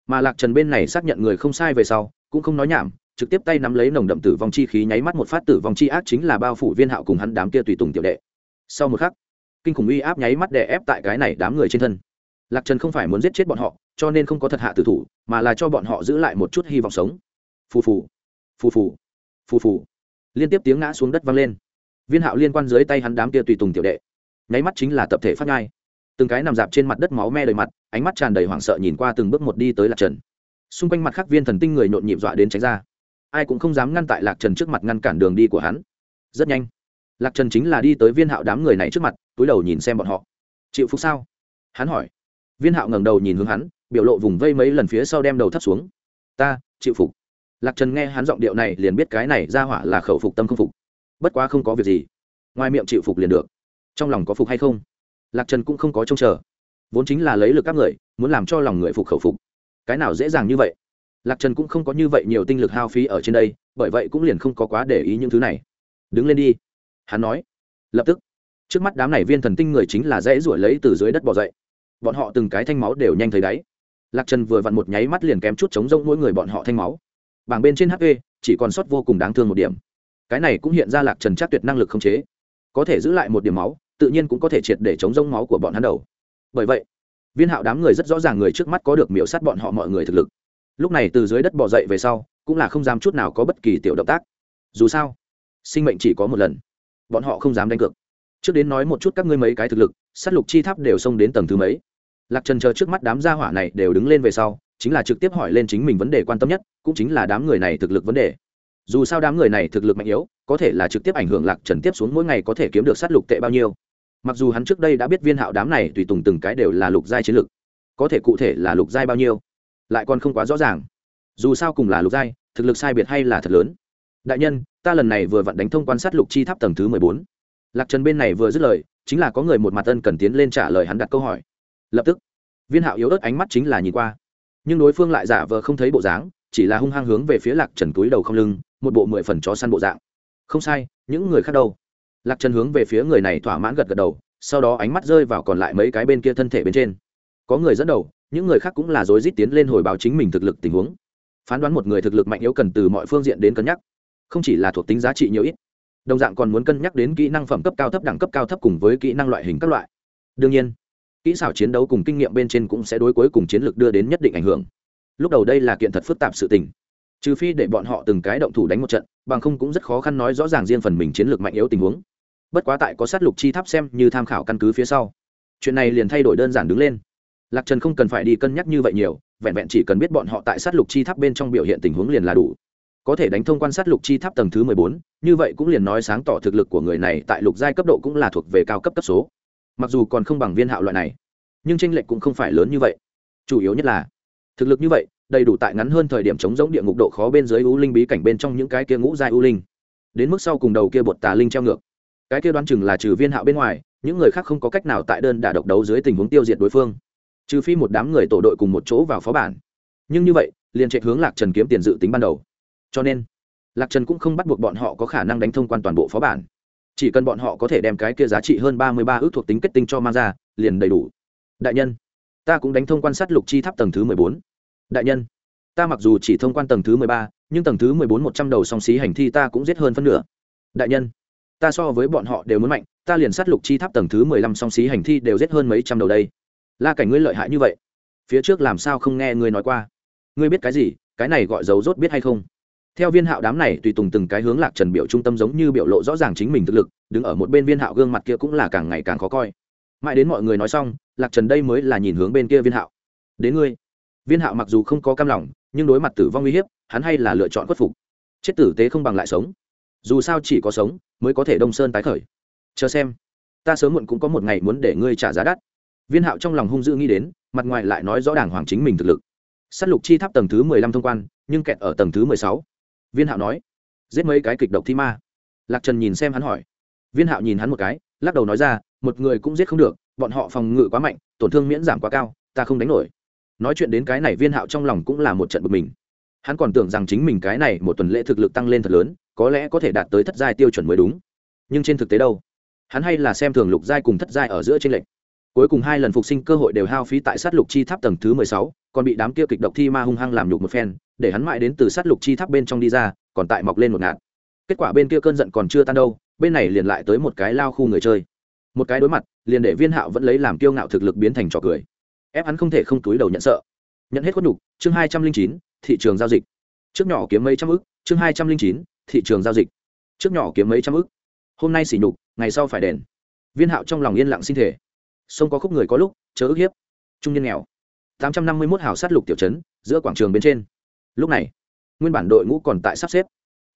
Speaker 1: Mà lạc trần bên này xác nhận người không sai về sau, cũng không nói nhảm trực tiếp tay nắm lấy nồng đậm tử vong chi khí nháy mắt một phát tử vong chi ác chính là bao phủ viên hạo cùng hắn đám kia tùy tùng tiểu đệ. Sau một khắc, kinh khủng uy áp nháy mắt đè ép tại cái này đám người trên thân. Lạc trần không phải muốn giết chết bọn họ, cho nên không có thật hạ tử thủ, mà là cho bọn họ giữ lại một chút hy vọng sống. Phù phù phù phù phù phù. Liên tiếp tiếng ngã xuống đất vang lên. Viên hạo liên quan dưới tay hắn đám kia tùy tùng tiểu đệ. Nháy mắt chính là tập thể phát ngai từng cái nằm dạp trên mặt đất máu me đầy mặt, ánh mắt tràn đầy hoảng sợ nhìn qua từng bước một đi tới lạc trần. Xung quanh mặt khác viên thần tinh người nhộn nhịp dọa đến tránh ra ai cũng không dám ngăn tại lạc trần trước mặt ngăn cản đường đi của hắn. Rất nhanh, lạc trần chính là đi tới viên hạo đám người này trước mặt, túi đầu nhìn xem bọn họ. Chịu phúc sao? Hắn hỏi. Viên hạo ngẩng đầu nhìn hướng hắn, biểu lộ vùng vây mấy lần phía sau đem đầu thấp xuống. Ta, chịu phục. Lạc trần nghe hắn giọng điệu này liền biết cái này ra hỏa là khẩu phục tâm không phục. Bất quá không có việc gì. Ngoài miệng chịu phục liền được. Trong lòng có phục hay không? Lạc trần cũng không có trông chờ. Vốn chính là lấy lực các người, muốn làm cho lòng người phục khẩu phục. Cái nào dễ dàng như vậy? Lạc trần cũng không có như vậy nhiều tinh lực hao phí ở trên đây, bởi vậy cũng liền không có quá để ý những thứ này. Đứng lên đi. Hắn nói. Lập tức. Trước mắt đám này viên thần tinh người chính là dễ ruổi lấy từ dưới đất bỏ dậy. Bọn họ từng cái thanh máu đều nhanh thấy đáy. Lạc trần vừa vặn một nháy mắt liền kém chút chống rông mỗi người bọn họ thanh máu. Bảng bên trên hp chỉ còn sót vô cùng đáng thương một điểm. Cái này cũng hiện ra lạc trần chắc tuyệt năng lực không chế. Có thể giữ lại một điểm máu, tự nhiên cũng có thể triệt để chống rông máu của bọn hắn đầu. Bởi vậy, viên hạo đám người rất rõ ràng người trước mắt có được miểu sát bọn họ mọi người thực lực lúc này từ dưới đất bỏ dậy về sau, cũng là không dám chút nào có bất kỳ tiểu động tác. Dù sao, sinh mệnh chỉ có một lần. Bọn họ không dám đánh cược. Trước đến nói một chút các ngươi mấy cái thực lực s á t lục chi tháp đều xông đến tầng thứ mấy. Lạc trần chờ trước mắt đám gia hỏa này đều đứng lên về sau, chính là trực tiếp hỏi lên chính mình vấn đề quan tâm nhất, cũng chính là đám người này thực lực vấn đề. Dù sao đám người này thực lực mạnh yếu, có thể là trực tiếp ảnh hưởng lạc trần tiếp xuống mỗi ngày có thể kiếm được sát lục tệ bao nhiêu. Mặc dù hắn trước đây đã biết viên hạo đám này tùy tùng từng cái đều là lục giai chiến lực, có thể cụ thể là lục giai bao nhiêu lại còn không quá rõ ràng. Dù sao cùng là lục giai, thực lực sai biệt hay là thật lớn. Đại nhân, ta lần này vừa vặn đánh thông quan sát lục chi tháp tầng thứ mười bốn. Lạc trần bên này vừa dứt lời, chính là có người một mặt ân cần tiến lên trả lời hắn đặt câu hỏi. Lập tức, viên hạo yếu ớt ánh mắt chính là nhìn qua. Nhưng đối phương lại giả vờ không thấy bộ dáng, chỉ là hung hăng hướng về phía lạc trần túi đầu không lưng, một bộ mười phần chó săn bộ dạng. Không sai, những người khác đâu? Lạc trần hướng về phía người này thỏa mãn gật gật đầu, sau đó ánh mắt rơi vào còn lại mấy cái bên kia thân thể bên trên. Có người dẫn đầu những người khác cũng là rối rít tiến lên hồi báo chính mình thực lực tình huống. Phán đoán một người thực lực mạnh yếu cần từ mọi phương diện đến cân nhắc. Không chỉ là thuộc tính giá trị nhiều ít, đồng dạng còn muốn cân nhắc đến kỹ năng phẩm cấp cao thấp, đẳng cấp cao thấp cùng với kỹ năng loại hình các loại. Đương nhiên, kỹ xảo chiến đấu cùng kinh nghiệm bên trên cũng sẽ đối cuối cùng chiến lược đưa đến nhất định ảnh hưởng. Lúc đầu đây là kiện thật phức tạp sự tình. Trừ phi để bọn họ từng cái động thủ đánh một trận, bằng không cũng rất khó khăn nói rõ ràng riêng phần mình chiến lược mạnh yếu tình huống. Bất quá tại có sát lục chi tháp xem như tham khảo căn cứ phía sau. Chuyện này liền thay đổi đơn giản đứng lên lạc trần không cần phải đi cân nhắc như vậy nhiều, vẹn vẹn chỉ cần biết bọn họ tại sát lục chi tháp bên trong biểu hiện tình huống liền là đủ. Có thể đánh thông quan sát lục chi tháp tầng thứ mười bốn, như vậy cũng liền nói sáng tỏ thực lực của người này tại lục giai cấp độ cũng là thuộc về cao cấp cấp số. Mặc dù còn không bằng viên hạo loại này, nhưng tranh lệch cũng không phải lớn như vậy. Chủ yếu nhất là, thực lực như vậy, đầy đủ tại ngắn hơn thời điểm chống giống địa ngục độ khó bên dưới u linh bí cảnh bên trong những cái kia ngũ giai u linh. Đến mức sau cùng đầu kia bột tà linh treo ngược. Cái kia đoán chừng là trừ viên hạo bên ngoài, những người khác không có cách nào tại đơn đả độc đấu dưới tình huống tiêu diệt đối phương trừ phi một đám người tổ đội cùng một chỗ vào phó bản. Nhưng như vậy, liền chạy hướng lạc trần kiếm tiền dự tính ban đầu. Cho nên, lạc trần cũng không bắt buộc bọn họ có khả năng đánh thông quan toàn bộ phó bản. Chỉ cần bọn họ có thể đem cái kia giá trị hơn ba mươi ba ước thuộc tính kết tinh cho mang ra, liền đầy đủ. Đại nhân, ta cũng đánh thông quan sát lục chi tháp tầng thứ mười bốn. Đại nhân, ta mặc dù chỉ thông quan tầng thứ mười ba, nhưng tầng thứ mười bốn một trăm đầu song xí hành thi ta cũng giết hơn phân nửa. Đại nhân, ta so với bọn họ đều muốn mạnh, ta liền sát lục chi tháp tầng thứ mười lăm song xí hành thi đều giết hơn mấy trăm đầu đây la cảnh ngươi lợi hại như vậy. Phía trước làm sao không nghe ngươi nói qua? Ngươi biết cái gì? Cái này gọi dấu rốt biết hay không? Theo viên hạo đám này tùy tùng từng cái hướng lạc trần biểu trung tâm giống như biểu lộ rõ ràng chính mình thực lực, đứng ở một bên viên hạo gương mặt kia cũng là càng ngày càng khó coi. Mãi đến mọi người nói xong, lạc trần đây mới là nhìn hướng bên kia viên hạo. Đến ngươi. Viên hạo mặc dù không có cam lòng, nhưng đối mặt tử vong uy hiếp, hắn hay là lựa chọn khuất phục. Chết tử tế không bằng lại sống. Dù sao chỉ có sống, mới có thể đông sơn tái khởi. Chờ xem. Ta sớm muộn cũng có một ngày muốn để ngươi trả giá đắt viên hạo trong lòng hung dữ nghĩ đến, mặt ngoài lại nói rõ đàng hoàng chính mình thực lực. S á t lục chi tháp tầng thứ mười lăm thông quan, nhưng kẹt ở tầng thứ mười sáu. Viên hạo nói, giết mấy cái kịch độc thi ma. Lạc trần nhìn xem hắn hỏi. Viên hạo nhìn hắn một cái, lắc đầu nói ra, một người cũng giết không được, bọn họ phòng ngự quá mạnh, tổn thương miễn giảm quá cao, ta không đánh nổi. Nói chuyện đến cái này, viên hạo trong lòng cũng là một trận bực mình. Hắn còn tưởng rằng chính mình cái này một tuần lễ thực lực tăng lên thật lớn, có lẽ có thể đạt tới thất giai tiêu chuẩn mới đúng. Nhưng trên thực tế đâu? Hắn hay là xem thường lục giai cùng thất giai ở giữa trên lệch cuối cùng hai lần phục sinh cơ hội đều hao phí tại sát lục chi tháp tầng thứ mười sáu, còn bị đám kia kịch độc thi ma hung hăng làm nhục một phen, để hắn mãi đến từ sát lục chi tháp bên trong đi ra, còn tại mọc lên một ngạt. Kết quả bên kia cơn giận còn chưa tan đâu, bên này liền lại tới một cái lao khu người chơi. Một cái đối mặt, liền để viên hạo vẫn lấy làm kiêu ngạo thực lực biến thành trò cười. Ép hắn không thể không túi đầu nhận sợ. Nhận hết khuất nhục, chương hai trăm linh chín, thị trường giao dịch. Trước nhỏ kiếm mấy trăm ức, chương hai trăm linh chín, thị trường giao dịch. Trước nhỏ kiếm mấy trăm ức. Hôm nay xỉ nhục, ngày sau phải đền. Viên hạo trong lòng yên lặng xin thể sông có khúc người có lúc, chớ ức hiếp. Trung nhân nghèo. Tám trăm năm mươi mốt hào sát lục tiểu trấn, giữa quảng trường bên trên. Lúc này, nguyên bản đội ngũ còn tại sắp xếp.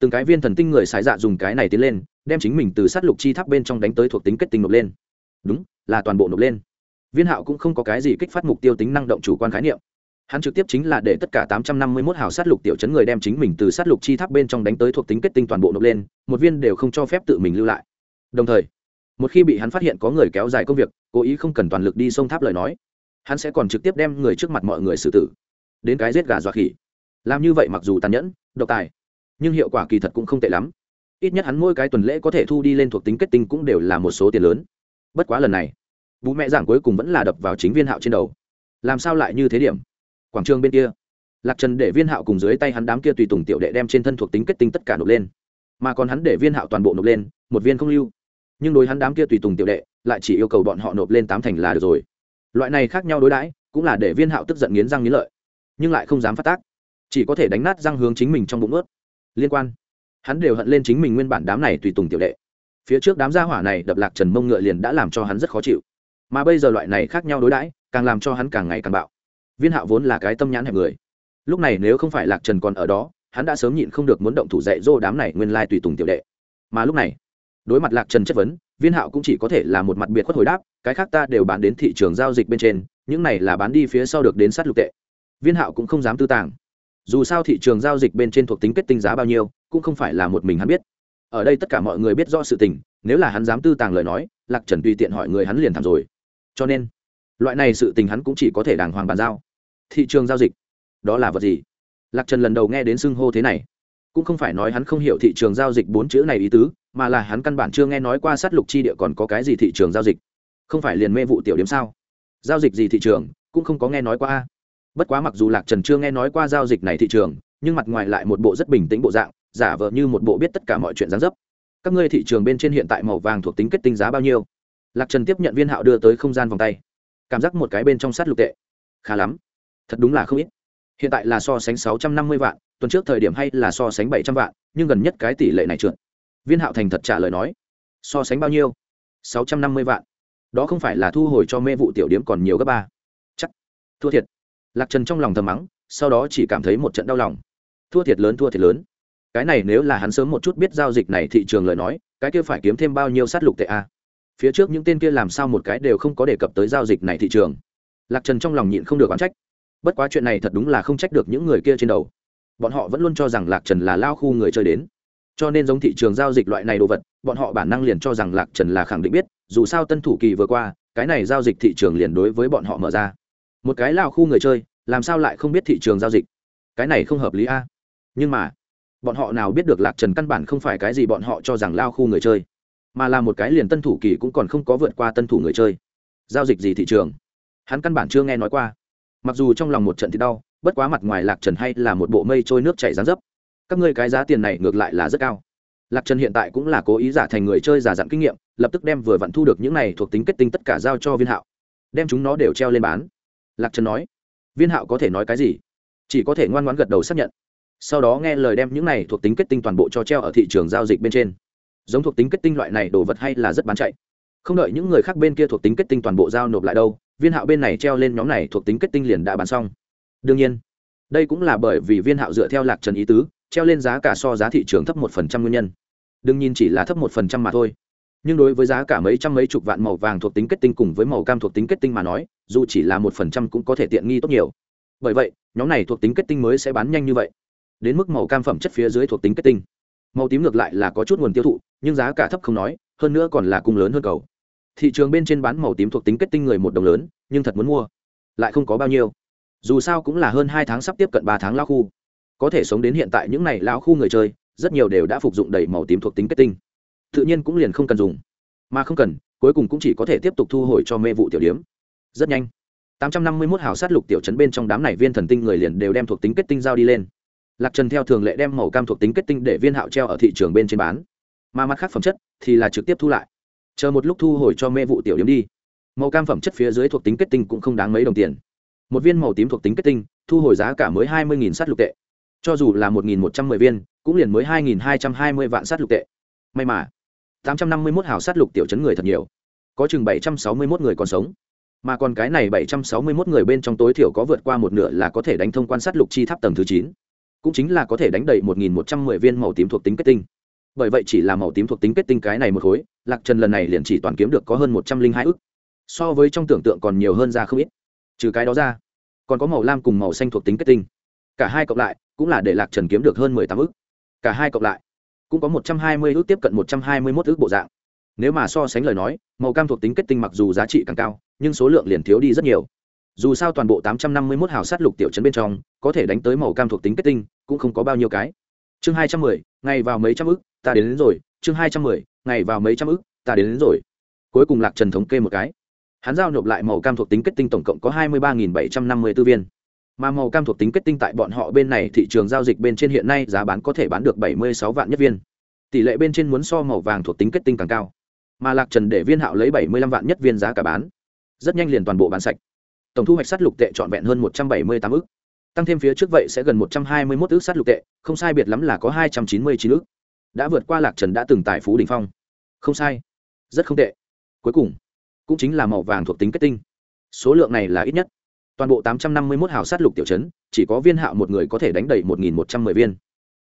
Speaker 1: Từng cái viên thần tinh người xài dạ dùng cái này tiến lên, đem chính mình từ sát lục chi tháp bên trong đánh tới thuộc tính kết tinh nộp lên. Đúng, là toàn bộ nộp lên. Viên hạo cũng không có cái gì kích phát mục tiêu tính năng động chủ quan khái niệm. Hắn trực tiếp chính là để tất cả tám trăm năm mươi 851 hào sát lục tiểu chấn người đem chính mình từ sát lục chi tháp bên trong đánh tới thuộc tính kết tinh toàn bộ nộp lên, một viên đều không cho phép tự mình lưu lại. Đồng thời một khi bị hắn phát hiện có người kéo dài công việc, cố ý không cần toàn lực đi sông tháp lời nói, hắn sẽ còn trực tiếp đem người trước mặt mọi người xử tử. Đến cái giết gà dọa khỉ. Làm như vậy mặc dù tàn nhẫn, độc tài, nhưng hiệu quả kỳ thật cũng không tệ lắm. Ít nhất hắn mỗi cái tuần lễ có thể thu đi lên thuộc tính kết tinh cũng đều là một số tiền lớn. Bất quá lần này bố mẹ giảng cuối cùng vẫn là đập vào chính viên hạo trên đầu. Làm sao lại như thế điểm? Quảng trường bên kia, lạc trần để viên hạo cùng dưới tay hắn đám kia tùy tùng tiểu đệ đem trên thân thuộc tính kết tinh tất cả nộp lên. Mà còn hắn để viên hạo toàn bộ nộp lên, một viên không lưu nhưng đối hắn đám kia tùy tùng tiểu đệ, lại chỉ yêu cầu bọn họ nộp lên tám thành là được rồi. Loại này khác nhau đối đãi, cũng là để viên hạo tức giận nghiến răng nghiến lợi, nhưng lại không dám phát tác. Chỉ có thể đánh nát răng hướng chính mình trong bụng ướt. Liên quan, hắn đều hận lên chính mình nguyên bản đám này tùy tùng tiểu đệ. Phía trước đám gia hỏa này đập lạc trần mông ngựa liền đã làm cho hắn rất khó chịu. Mà bây giờ loại này khác nhau đối đãi, càng làm cho hắn càng ngày càng bạo. Viên hạo vốn là cái tâm nhãn hẹp người. Lúc này nếu không phải lạc trần còn ở đó, hắn đã sớm nhịn không được muốn động thủ dạy dô đám này nguyên lai tùy tùng tiểu đệ. Mà lúc này đối mặt lạc trần chất vấn, viên hạo cũng chỉ có thể là một mặt biệt khuất hồi đáp, cái khác ta đều bán đến thị trường giao dịch bên trên, những này là bán đi phía sau được đến sát lục tệ. Viên hạo cũng không dám tư tàng. Dù sao thị trường giao dịch bên trên thuộc tính kết tinh giá bao nhiêu, cũng không phải là một mình hắn biết. Ở đây tất cả mọi người biết rõ sự tình, nếu là hắn dám tư tàng lời nói, lạc trần tùy tiện hỏi người hắn liền thảm rồi. Cho nên, loại này sự tình hắn cũng chỉ có thể đàng hoàng bàn giao. Thị trường giao dịch, đó là vật gì? Lạc trần lần đầu nghe đến xưng hô thế này cũng không phải nói hắn không hiểu thị trường giao dịch bốn chữ này ý tứ, mà là hắn căn bản chưa nghe nói qua sát lục chi địa còn có cái gì thị trường giao dịch. Không phải liền mê vụ tiểu điểm sao? Giao dịch gì thị trường, cũng không có nghe nói qua bất quá mặc dù lạc trần chưa nghe nói qua giao dịch này thị trường, nhưng mặt ngoài lại một bộ rất bình tĩnh bộ dạng, giả vờ như một bộ biết tất cả mọi chuyện gián dấp. Các ngươi thị trường bên trên hiện tại màu vàng thuộc tính kết tinh giá bao nhiêu? Lạc trần tiếp nhận viên hạo đưa tới không gian vòng tay. Cảm giác một cái bên trong sát lục tệ. Khá lắm. Thật đúng là không ít hiện tại là so sánh sáu trăm năm mươi vạn, tuần trước thời điểm hay là so sánh bảy trăm vạn, nhưng gần nhất cái tỷ lệ này trượt. Viên hạo thành thật trả lời nói, so sánh bao nhiêu? sáu trăm năm mươi vạn. Đó không phải là thu hồi cho mê vụ tiểu điếm còn nhiều gấp ba. Chắc. Thua thiệt. Lạc trần trong lòng thầm mắng, sau đó chỉ cảm thấy một trận đau lòng. Thua thiệt lớn, thua thiệt lớn. Cái này nếu là hắn sớm một chút biết giao dịch này thị trường lời nói, cái kia phải kiếm thêm bao nhiêu sát lục tệ a? Phía trước những tên kia làm sao một cái đều không có đề cập tới giao dịch này thị trường. Lạc trần trong lòng nhịn không được oán trách bất quá chuyện này thật đúng là không trách được những người kia trên đầu. Bọn họ vẫn luôn cho rằng lạc trần là lao khu người chơi đến. Cho nên giống thị trường giao dịch loại này đồ vật, bọn họ bản năng liền cho rằng lạc trần là khẳng định biết, dù sao tân thủ kỳ vừa qua, cái này giao dịch thị trường liền đối với bọn họ mở ra. Một cái lao khu người chơi, làm sao lại không biết thị trường giao dịch? Cái này không hợp lý a. Nhưng mà, bọn họ nào biết được lạc trần căn bản không phải cái gì bọn họ cho rằng lao khu người chơi, mà là một cái liền tân thủ kỳ cũng còn không có vượt qua tân thủ người chơi. Giao dịch gì thị trường? Hắn căn bản chưa nghe nói qua mặc dù trong lòng một trận thì đau, bất quá mặt ngoài lạc trần hay là một bộ mây trôi nước chảy rán dấp. Các ngươi cái giá tiền này ngược lại là rất cao. Lạc trần hiện tại cũng là cố ý giả thành người chơi giả dặn kinh nghiệm, lập tức đem vừa vặn thu được những này thuộc tính kết tinh tất cả giao cho viên hạo. Đem chúng nó đều treo lên bán. Lạc trần nói, viên hạo có thể nói cái gì? Chỉ có thể ngoan ngoãn gật đầu xác nhận. Sau đó nghe lời đem những này thuộc tính kết tinh toàn bộ cho treo ở thị trường giao dịch bên trên. Giống thuộc tính kết tinh loại này đồ vật hay là rất bán chạy. Không đợi những người khác bên kia thuộc tính kết tinh toàn bộ giao nộp lại đâu viên hạo bên này treo lên nhóm này thuộc tính kết tinh liền đã bán xong. Đương nhiên, đây cũng là bởi vì viên hạo dựa theo lạc trần ý tứ, treo lên giá cả so giá thị trường thấp một phần trăm nguyên nhân. Đương nhiên chỉ là thấp một phần trăm mà thôi. Nhưng đối với giá cả mấy trăm mấy chục vạn màu vàng thuộc tính kết tinh cùng với màu cam thuộc tính kết tinh mà nói, dù chỉ là một phần trăm cũng có thể tiện nghi tốt nhiều. Bởi vậy, nhóm này thuộc tính kết tinh mới sẽ bán nhanh như vậy. Đến mức màu cam phẩm chất phía dưới thuộc tính kết tinh. Màu tím ngược lại là có chút nguồn tiêu thụ, nhưng giá cả thấp không nói, hơn nữa còn là cung lớn hơn cầu thị trường bên trên bán màu tím thuộc tính kết tinh người một đồng lớn, nhưng thật muốn mua. Lại không có bao nhiêu. Dù sao cũng là hơn hai tháng sắp tiếp cận ba tháng lao khu. Có thể sống đến hiện tại những n à y lao khu người chơi, rất nhiều đều đã phục dụng đầy màu tím thuộc tính kết tinh. Tự nhiên cũng liền không cần dùng. Mà không cần, cuối cùng cũng chỉ có thể tiếp tục thu hồi cho mê vụ tiểu điếm. Rất nhanh. Tám trăm năm mươi mốt hào sát lục tiểu chấn bên trong đám này viên thần tinh người liền đều đem thuộc tính kết tinh giao đi lên. Lạc trần theo thường lệ đem màu cam thuộc tính kết tinh để viên hạo treo ở thị trường bên trên bán. Mà mặt khác phẩm chất thì là trực tiếp thu lại chờ một lúc thu hồi cho mê vụ tiểu điểm đi. Màu cam phẩm chất phía dưới thuộc tính kết tinh cũng không đáng mấy đồng tiền. Một viên màu tím thuộc tính kết tinh, thu hồi giá cả mới hai mươi sát lục tệ. Cho dù là một một trăm m ư ơ i viên, cũng liền mới hai hai trăm hai mươi vạn sát lục tệ. May mà, tám trăm năm mươi một hào sát lục tiểu chấn người thật nhiều. Có chừng bảy trăm sáu mươi một người còn sống. Mà còn cái này bảy trăm sáu mươi một người bên trong tối thiểu có vượt qua một nửa là có thể đánh thông quan sát lục chi tháp tầng thứ chín. Cũng chính là có thể đánh đầy một nghìn một trăm mười viên màu tím thuộc tính kết tinh bởi vậy chỉ là màu tím thuộc tính kết tinh cái này một khối, lạc trần lần này liền chỉ toàn kiếm được có hơn một trăm linh hai ức. So với trong tưởng tượng còn nhiều hơn ra không ít. Trừ cái đó ra, còn có màu lam cùng màu xanh thuộc tính kết tinh. Cả hai cộng lại, cũng là để lạc trần kiếm được hơn mười tám ức. Cả hai cộng lại, cũng có một trăm hai mươi ước tiếp cận một trăm hai mươi mốt ước bộ dạng. Nếu mà so sánh lời nói, màu cam thuộc tính kết tinh mặc dù giá trị càng cao, nhưng số lượng liền thiếu đi rất nhiều. Dù sao toàn bộ tám trăm năm mươi mốt hào sát lục tiểu trấn bên trong, có thể đánh tới màu cam thuộc tính kết tinh, cũng không có bao nhiêu cái. Chương hai trăm mười, ngày vào mấy trăm ước ta đến, đến rồi chương hai trăm mười ngày vào mấy trăm ức. ta đến, đến rồi. Cuối cùng lạc trần thống kê một cái. Hắn giao nộp lại màu cam thuộc tính kết tinh tổng cộng có hai mươi ba bảy trăm năm mươi b ố viên. Mà màu cam thuộc tính kết tinh tại bọn họ bên này thị trường giao dịch bên trên hiện nay giá bán có thể bán được bảy mươi sáu vạn nhất viên. Tỷ lệ bên trên muốn so màu vàng thuộc tính kết tinh càng cao. Mà lạc trần để viên hạo lấy bảy mươi lăm vạn nhất viên giá cả bán. Rất nhanh liền toàn bộ bán sạch. Tổng thu hoạch sắt lục tệ trọn vẹn hơn một trăm bảy mươi tám ước tăng thêm phía trước vậy sẽ gần một trăm hai mươi mốt ước sắt lục tệ không sai biệt lắm là có hai trăm chín mươi chín ước đã vượt qua lạc trần đã từng tài phú đình phong. Không sai. Rất không tệ. Cuối cùng, cũng chính là màu vàng thuộc tính kết tinh. Số lượng này là ít nhất. Toàn bộ tám trăm năm mươi một hào sát lục tiểu chấn chỉ có viên hạo một người có thể đánh đầy một nghìn một trăm mười viên.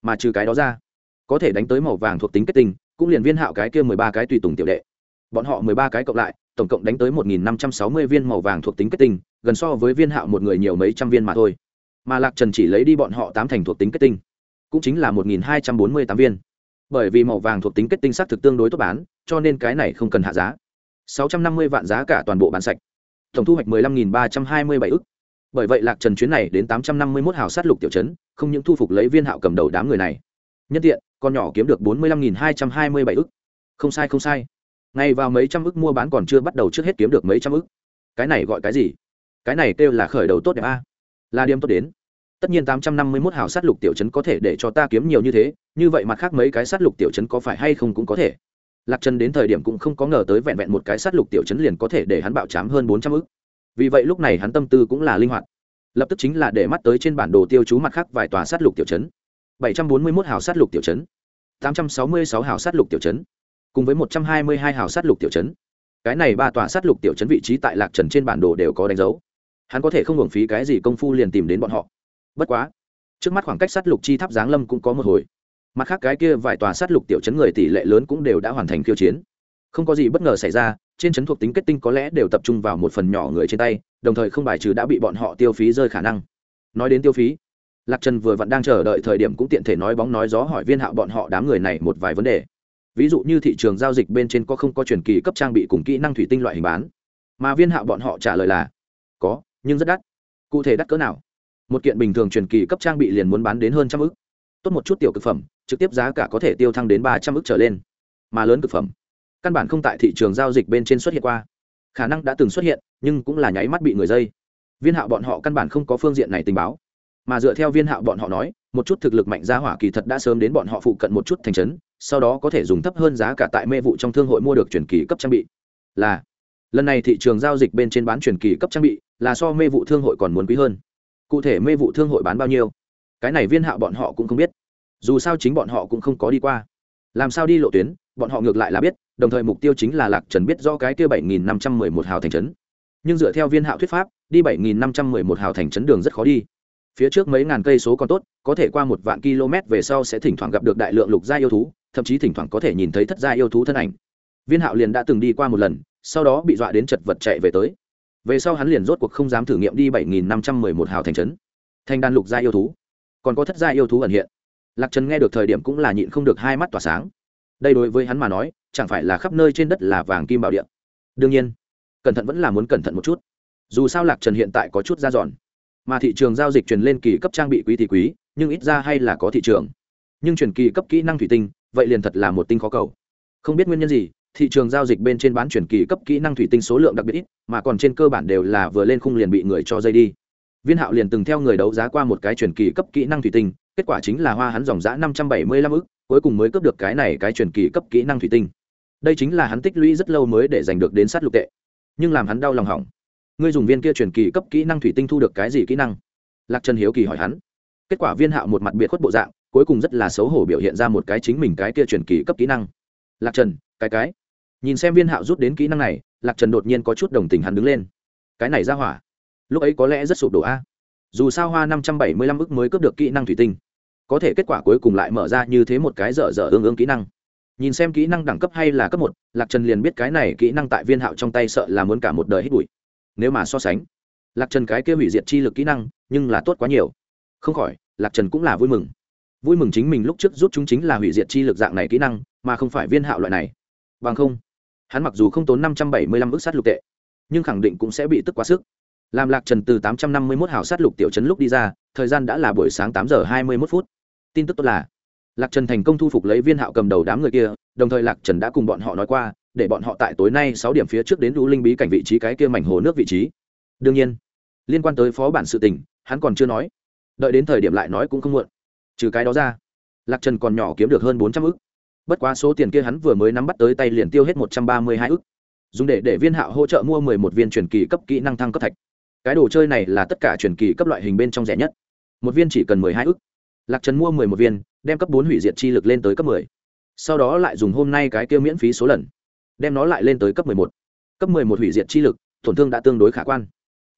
Speaker 1: Mà trừ cái đó ra, có thể đánh tới màu vàng thuộc tính kết tinh, cũng liền viên hạo cái kia mười ba cái tùy tùng tiểu đệ. Bọn họ mười ba cái cộng lại, tổng cộng đánh tới một nghìn năm trăm sáu mươi viên màu vàng thuộc tính kết tinh, gần so với viên hạo một người nhiều mấy trăm viên mà thôi. Mà lạc trần chỉ lấy đi bọn họ tám thành thuộc tính kết tinh, cũng chính là một nghìn hai trăm bốn mươi tám viên bởi vì màu vàng thuộc tính kết tinh sắc thực tương đối tốt bán, cho nên cái này không cần hạ giá. sáu trăm năm mươi vạn giá cả toàn bộ bán sạch. Tổng thu hoạch mười lăm nghìn ba trăm hai mươi bảy ức. Bởi vậy lạc trần chuyến này đến tám trăm năm mươi mốt hào sát lục tiểu chấn không những thu phục lấy viên hạo cầm đầu đám người này. Nhân tiện, con nhỏ kiếm được bốn mươi lăm nghìn hai trăm hai mươi bảy ức. Không sai không sai. Ngay vào mấy trăm ức mua bán còn chưa bắt đầu trước hết kiếm được mấy trăm ức. Cái này gọi cái gì? Cái này kêu là khởi đầu tốt đẹp a. Là điểm tốt đến tất nhiên tám trăm năm mươi mốt hào sát lục tiểu chấn có thể để cho ta kiếm nhiều như thế, như vậy mặt khác mấy cái sát lục tiểu chấn có phải hay không cũng có thể. Lạc trần đến thời điểm cũng không có ngờ tới vẹn vẹn một cái sát lục tiểu chấn liền có thể để hắn bạo chám hơn bốn trăm ức. Vì vậy lúc này hắn tâm tư cũng là linh hoạt. Lập tức chính là để mắt tới trên bản đồ tiêu chú mặt khác vài tòa sát lục tiểu chấn bảy trăm bốn mươi mốt hào sát lục tiểu chấn tám trăm sáu mươi sáu hào sát lục tiểu chấn cùng với một trăm hai mươi hai hào sát lục tiểu chấn cái này ba tòa sát lục tiểu chấn vị trí tại lạc trần trên bản đồ đều có đánh dấu. Hắn có thể không hưởng phí cái gì công phu liền tìm đến bọn họ bất quá, trước mắt khoảng cách sát lục chi tháp giáng lâm cũng có một hồi. Mặt khác cái kia vài tòa sát lục tiểu chấn người tỷ lệ lớn cũng đều đã hoàn thành khiêu chiến. Không có gì bất ngờ xảy ra, trên chấn thuộc tính kết tinh có lẽ đều tập trung vào một phần nhỏ người trên tay, đồng thời không bài trừ đã bị bọn họ tiêu phí rơi khả năng. Nói đến tiêu phí, lạc trần vừa vặn đang chờ đợi thời điểm cũng tiện thể nói bóng nói gió hỏi viên hạo bọn họ đám người này một vài vấn đề. Ví dụ như thị trường giao dịch bên trên có không có truyền kỳ cấp trang bị cùng kỹ năng thủy tinh loại hình bán. Mà viên hạo bọn họ trả lời là, có, nhưng rất đắt. Cụ thể đắt cỡ nào? Một kiện bình thường truyền kỳ cấp trang bị liền muốn bán đến hơn trăm ức. Tốt một chút tiểu cực phẩm, trực tiếp giá cả có thể tiêu thăng đến ba trăm ức trở lên. Mà lớn cực phẩm, căn bản không tại thị trường giao dịch bên trên xuất hiện qua. Khả năng đã từng xuất hiện, nhưng cũng là nháy mắt bị người dây. Viên hạo bọn họ căn bản không có phương diện này tình báo. Mà dựa theo viên hạo bọn họ nói, một chút thực lực mạnh giá hỏa kỳ thật đã sớm đến bọn họ phụ cận một chút thành trấn, sau đó có thể dùng thấp hơn giá cả tại mê vụ trong thương hội mua được truyền kỳ cấp trang bị. Là, lần này thị trường giao dịch bên trên bán truyền kỳ cấp trang bị, là so mê vụ thương hội còn muốn quý hơn cụ thể mê vụ thương hội bán bao nhiêu. Cái này viên hạo bọn họ cũng không biết. Dù sao chính bọn họ cũng không có đi qua. Làm sao đi lộ tuyến, bọn họ ngược lại là biết, đồng thời mục tiêu chính là lạc trần biết do cái kia bảy nghìn năm trăm mười một hào thành trấn. Nhưng dựa theo viên hạo thuyết pháp, đi bảy nghìn năm trăm mười một hào thành trấn đường rất khó đi. Phía trước mấy ngàn cây số còn tốt, có thể qua một vạn km về sau sẽ thỉnh thoảng gặp được đại lượng lục gia yêu thú, thậm chí thỉnh thoảng có thể nhìn thấy thất gia yêu thú thân ảnh. Viên hạo liền đã từng đi qua một lần, sau đó bị dọa đến chật vật chạy về tới về sau hắn liền rốt cuộc không dám thử nghiệm đi bảy nghìn năm trăm mười một hào thành trấn. Thành đàn lục gia yêu thú. Còn có thất gia yêu thú ẩn hiện. Lạc trần nghe được thời điểm cũng là nhịn không được hai mắt tỏa sáng. Đây đối với hắn mà nói, chẳng phải là khắp nơi trên đất là vàng kim bảo điện đương nhiên, cẩn thận vẫn là muốn cẩn thận một chút. Dù sao lạc trần hiện tại có chút ra giòn. Mà thị trường giao dịch truyền lên kỳ cấp trang bị quý thì quý, nhưng ít ra hay là có thị trường. Nhưng truyền kỳ cấp kỹ năng thủy tinh, vậy liền thật là một tinh khó cầu. Không biết nguyên nhân gì thị trường giao dịch bên trên bán chuyển kỳ cấp kỹ năng thủy tinh số lượng đặc biệt ít, mà còn trên cơ bản đều là vừa lên khung liền bị người cho dây đi. Viên hạo liền từng theo người đấu giá qua một cái chuyển kỳ cấp kỹ năng thủy tinh, kết quả chính là hoa hắn dòng giã năm trăm bảy mươi lăm ức, cuối cùng mới cướp được cái này cái chuyển kỳ cấp kỹ năng thủy tinh. Đây chính là hắn tích lũy rất lâu mới để giành được đến sát lục tệ. Nhưng làm hắn đau lòng hỏng. Ngươi dùng viên kia chuyển kỳ cấp kỹ năng thủy tinh thu được cái gì kỹ năng? Lạc trần hiếu kỳ hỏi hắn. Kết quả viên hạo một mặt biệt khuất bộ dạng, cuối cùng rất là xấu hổ biểu hiện ra một cái chính mình cái kia chuyển kỳ cấp kỹ năng. Lạc trần, cái cái nhìn xem viên hạo rút đến kỹ năng này, lạc trần đột nhiên có chút đồng tình hắn đứng lên. Cái này ra hỏa, lúc ấy có lẽ rất sụp đổ a. Dù sao hoa năm trăm bảy mươi lăm ức mới cướp được kỹ năng thủy tinh, có thể kết quả cuối cùng lại mở ra như thế một cái dở dở ương ương kỹ năng. Nhìn xem kỹ năng đẳng cấp hay là cấp một, lạc trần liền biết cái này kỹ năng tại viên hạo trong tay sợ là muốn cả một đời hít bụi. Nếu mà so sánh, lạc trần cái kia hủy diệt chi lực kỹ năng, nhưng là tốt quá nhiều. Không khỏi, lạc trần cũng là vui mừng. Vui mừng chính mình lúc trước rút chúng chính là hủy diệt chi lực dạng này kỹ năng, mà không phải viên hạo loại này. Bằng không hắn mặc dù không tốn năm trăm bảy mươi lăm ước sát lục tệ, nhưng khẳng định cũng sẽ bị tức quá sức. Làm lạc trần từ tám trăm năm mươi mốt sát lục tiểu trấn lúc đi ra, thời gian đã là buổi sáng tám giờ hai mươi mốt phút. Tin tức tốt là, lạc trần thành công thu phục lấy viên hạo cầm đầu đám người kia, đồng thời lạc trần đã cùng bọn họ nói qua, để bọn họ tại tối nay sáu điểm phía trước đến lũ linh bí cảnh vị trí cái kia mảnh hồ nước vị trí. Đương nhiên, liên quan tới phó bản sự tình, hắn còn chưa nói. Đợi đến thời điểm lại nói cũng không muộn. Trừ cái đó ra, lạc trần còn nhỏ kiếm được hơn bốn trăm ư c bất quá số tiền kia hắn vừa mới nắm bắt tới tay liền tiêu hết một trăm ba mươi hai ức. Dùng để để viên hạo hỗ trợ mua mười một viên truyền kỳ cấp kỹ năng thăng cấp thạch. Cái đồ chơi này là tất cả truyền kỳ cấp loại hình bên trong rẻ nhất. Một viên chỉ cần mười hai ức. Lạc trần mua mười một viên, đem cấp bốn hủy diệt chi lực lên tới cấp mười. Sau đó lại dùng hôm nay cái kia miễn phí số lần, đem nó lại lên tới cấp mười một. Cấp mười một hủy diệt chi lực, tổn thương đã tương đối khả quan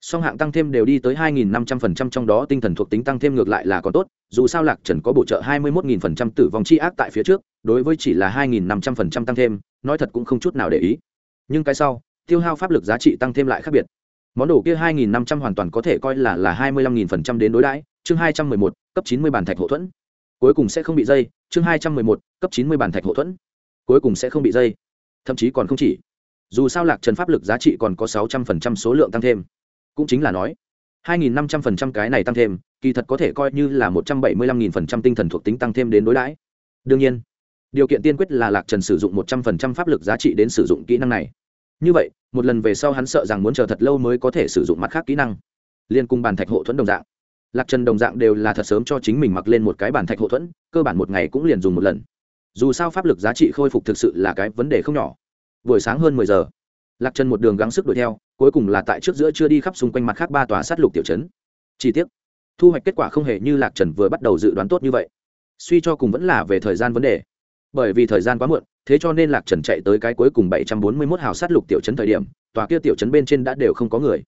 Speaker 1: song hạng tăng thêm đều đi tới 2.500% trong đó tinh thần thuộc tính tăng thêm ngược lại là còn tốt dù sao lạc trần có bổ trợ 21.000% tử vong chi ác tại phía trước đối với chỉ là 2.500% tăng thêm nói thật cũng không chút nào để ý. Nhưng cái sau tiêu hao pháp lực giá trị tăng thêm lại khác biệt. Món đồ kia 2.500 hoàn toàn có thể coi là là 25.000% đến đối đãi chương 211, cấp 90 bàn thạch hậu thuẫn. Cuối cùng sẽ không bị dây chương 211, cấp 90 bàn thạch hậu thuẫn. Cuối cùng sẽ không bị dây. Thậm chí còn không chỉ. Dù sao lạc trần pháp lực giá trị còn có 600% số lượng tăng thêm cũng chính là nói 2.500% cái này tăng thêm, kỳ thật có thể coi như là 175.000% tinh thần thuộc tính tăng thêm đến đối đãi. Đương nhiên, điều kiện tiên quyết là lạc trần sử dụng 100% pháp lực giá trị đến sử dụng kỹ năng này. Như vậy, một lần về sau hắn sợ rằng muốn chờ thật lâu mới có thể sử dụng mặt khác kỹ năng. Liên cung bàn thạch hộ thuẫn đồng dạng. Lạc trần đồng dạng đều là thật sớm cho chính mình mặc lên một cái bàn thạch hộ thuẫn, cơ bản một ngày cũng liền dùng một lần. Dù sao pháp lực giá trị khôi phục thực sự là cái vấn đề không nhỏ. Buổi sáng hơn mười giờ lạc trần một đường gắng sức đuổi theo, cuối cùng là tại trước giữa chưa đi khắp xung quanh mặt khác ba tòa sát lục tiểu trấn. Chi tiết thu hoạch kết quả không hề như lạc trần vừa bắt đầu dự đoán tốt như vậy. Suy cho cùng vẫn là về thời gian vấn đề. Bởi vì thời gian quá muộn, thế cho nên lạc trần chạy tới cái cuối cùng bảy trăm bốn mươi mốt hào sát lục tiểu trấn thời điểm, tòa kia tiểu trấn bên trên đã đều không có người.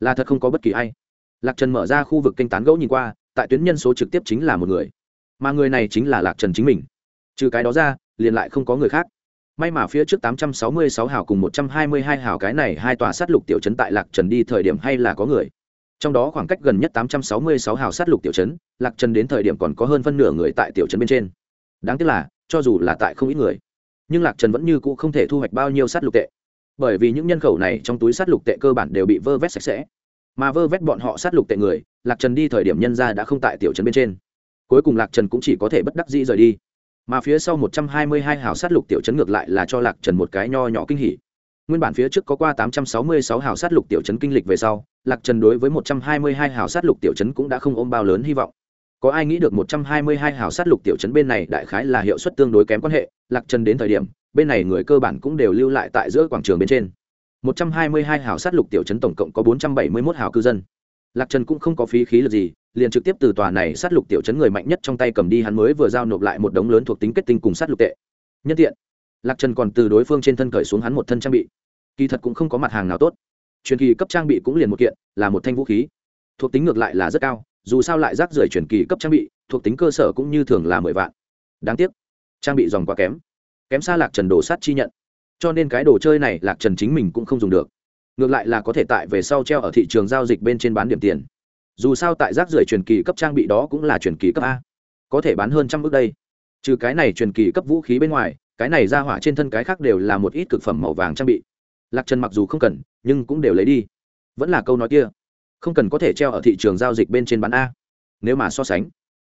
Speaker 1: Là thật không có bất kỳ ai. Lạc trần mở ra khu vực kênh tán gẫu nhìn qua, tại tuyến nhân số trực tiếp chính là một người. Mà người này chính là lạc trần chính mình. Trừ cái đó ra, liền lại không có người khác may mà phía trước 866 hào cùng 122 hào cái này hai tòa sát lục tiểu trấn tại lạc trần đi thời điểm hay là có người. Trong đó khoảng cách gần nhất 866 hào sát lục tiểu trấn, lạc trần đến thời điểm còn có hơn phân nửa người tại tiểu trấn bên trên. Đáng tiếc là, cho dù là tại không ít người, nhưng lạc trần vẫn như cũ không thể thu hoạch bao nhiêu sát lục tệ. Bởi vì những nhân khẩu này trong túi sát lục tệ cơ bản đều bị vơ vét sạch sẽ. Mà vơ vét bọn họ sát lục tệ người, lạc trần đi thời điểm nhân ra đã không tại tiểu trấn bên trên. Cuối cùng lạc trần cũng chỉ có thể bất đắc dĩ rời đi mà phía sau 122 hào sát lục tiểu trấn ngược lại là cho lạc trần một cái nho nhỏ kinh hỉ. Nguyên bản phía trước có qua 866 hào sát lục tiểu trấn kinh lịch về sau, lạc trần đối với 122 hào sát lục tiểu trấn cũng đã không ôm bao lớn hy vọng. Có ai nghĩ được 122 hào sát lục tiểu trấn bên này đại khái là hiệu suất tương đối kém quan hệ, lạc trần đến thời điểm, bên này người cơ bản cũng đều lưu lại tại giữa quảng trường bên trên. 122 hào sát lục tiểu trấn tổng cộng có 471 hào cư dân. Lạc trần cũng không có phí khí lực gì liền trực tiếp từ tòa này sát lục tiểu chấn người mạnh nhất trong tay cầm đi hắn mới vừa giao nộp lại một đống lớn thuộc tính kết tinh cùng sát lục tệ. Nhân tiện, lạc trần còn từ đối phương trên thân cởi xuống hắn một thân trang bị. Kỳ thật cũng không có mặt hàng nào tốt. Truyền kỳ cấp trang bị cũng liền một kiện, là một thanh vũ khí. Thuộc tính ngược lại là rất cao, dù sao lại rác rưởi truyền kỳ cấp trang bị, thuộc tính cơ sở cũng như thường là mười vạn. Đáng tiếc, trang bị dòng quá kém. Kém xa lạc trần đồ sát chi nhận. Cho nên cái đồ chơi này lạc trần chính mình cũng không dùng được. Ngược lại là có thể tại về sau treo ở thị trường giao dịch bên trên bán điểm tiền dù sao tại rác rưởi truyền kỳ cấp trang bị đó cũng là truyền kỳ cấp a. Có thể bán hơn trăm bước đây. Trừ cái này truyền kỳ cấp vũ khí bên ngoài, cái này ra hỏa trên thân cái khác đều là một ít cực phẩm màu vàng trang bị. Lạc trần mặc dù không cần, nhưng cũng đều lấy đi. Vẫn là câu nói kia. Không cần có thể treo ở thị trường giao dịch bên trên bán a. Nếu mà so sánh,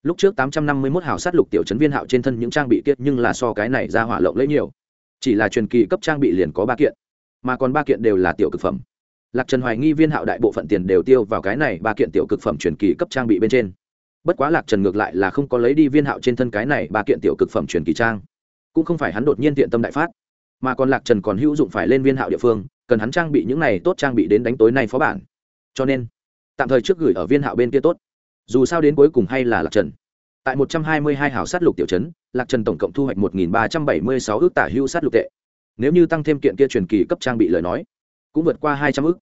Speaker 1: lúc trước tám trăm năm mươi 851 hào sát lục tiểu trấn viên hạo trên thân những trang bị kia nhưng là so cái này ra hỏa lộng lấy nhiều. Chỉ là truyền kỳ cấp trang bị liền có ba kiện, mà còn ba kiện đều là tiểu cực phẩm lạc trần hoài nghi viên hạo đại bộ phận tiền đều tiêu vào cái này ba kiện tiểu cực phẩm truyền kỳ cấp trang bị bên trên. Bất quá lạc trần ngược lại là không có lấy đi viên hạo trên thân cái này ba kiện tiểu cực phẩm truyền kỳ trang. Cũng không phải hắn đột nhiên tiện tâm đại phát, mà còn lạc trần còn hữu dụng phải lên viên hạo địa phương, cần hắn trang bị những này tốt trang bị đến đánh tối nay phó bản. Cho nên, tạm thời trước gửi ở viên hạo bên kia tốt. Dù sao đến cuối cùng hay là lạc trần. Tại một trăm hai mươi hai hảo sát lục tiểu trấn, lạc trần tổng cộng thu hoạch một nghìn ba trăm bảy mươi sáu ước tả hữu sát lục tệ. Nếu như tăng thêm kiện kia truyền kỳ cấp trang bị lời nói, cũng vượt qua hai trăm ước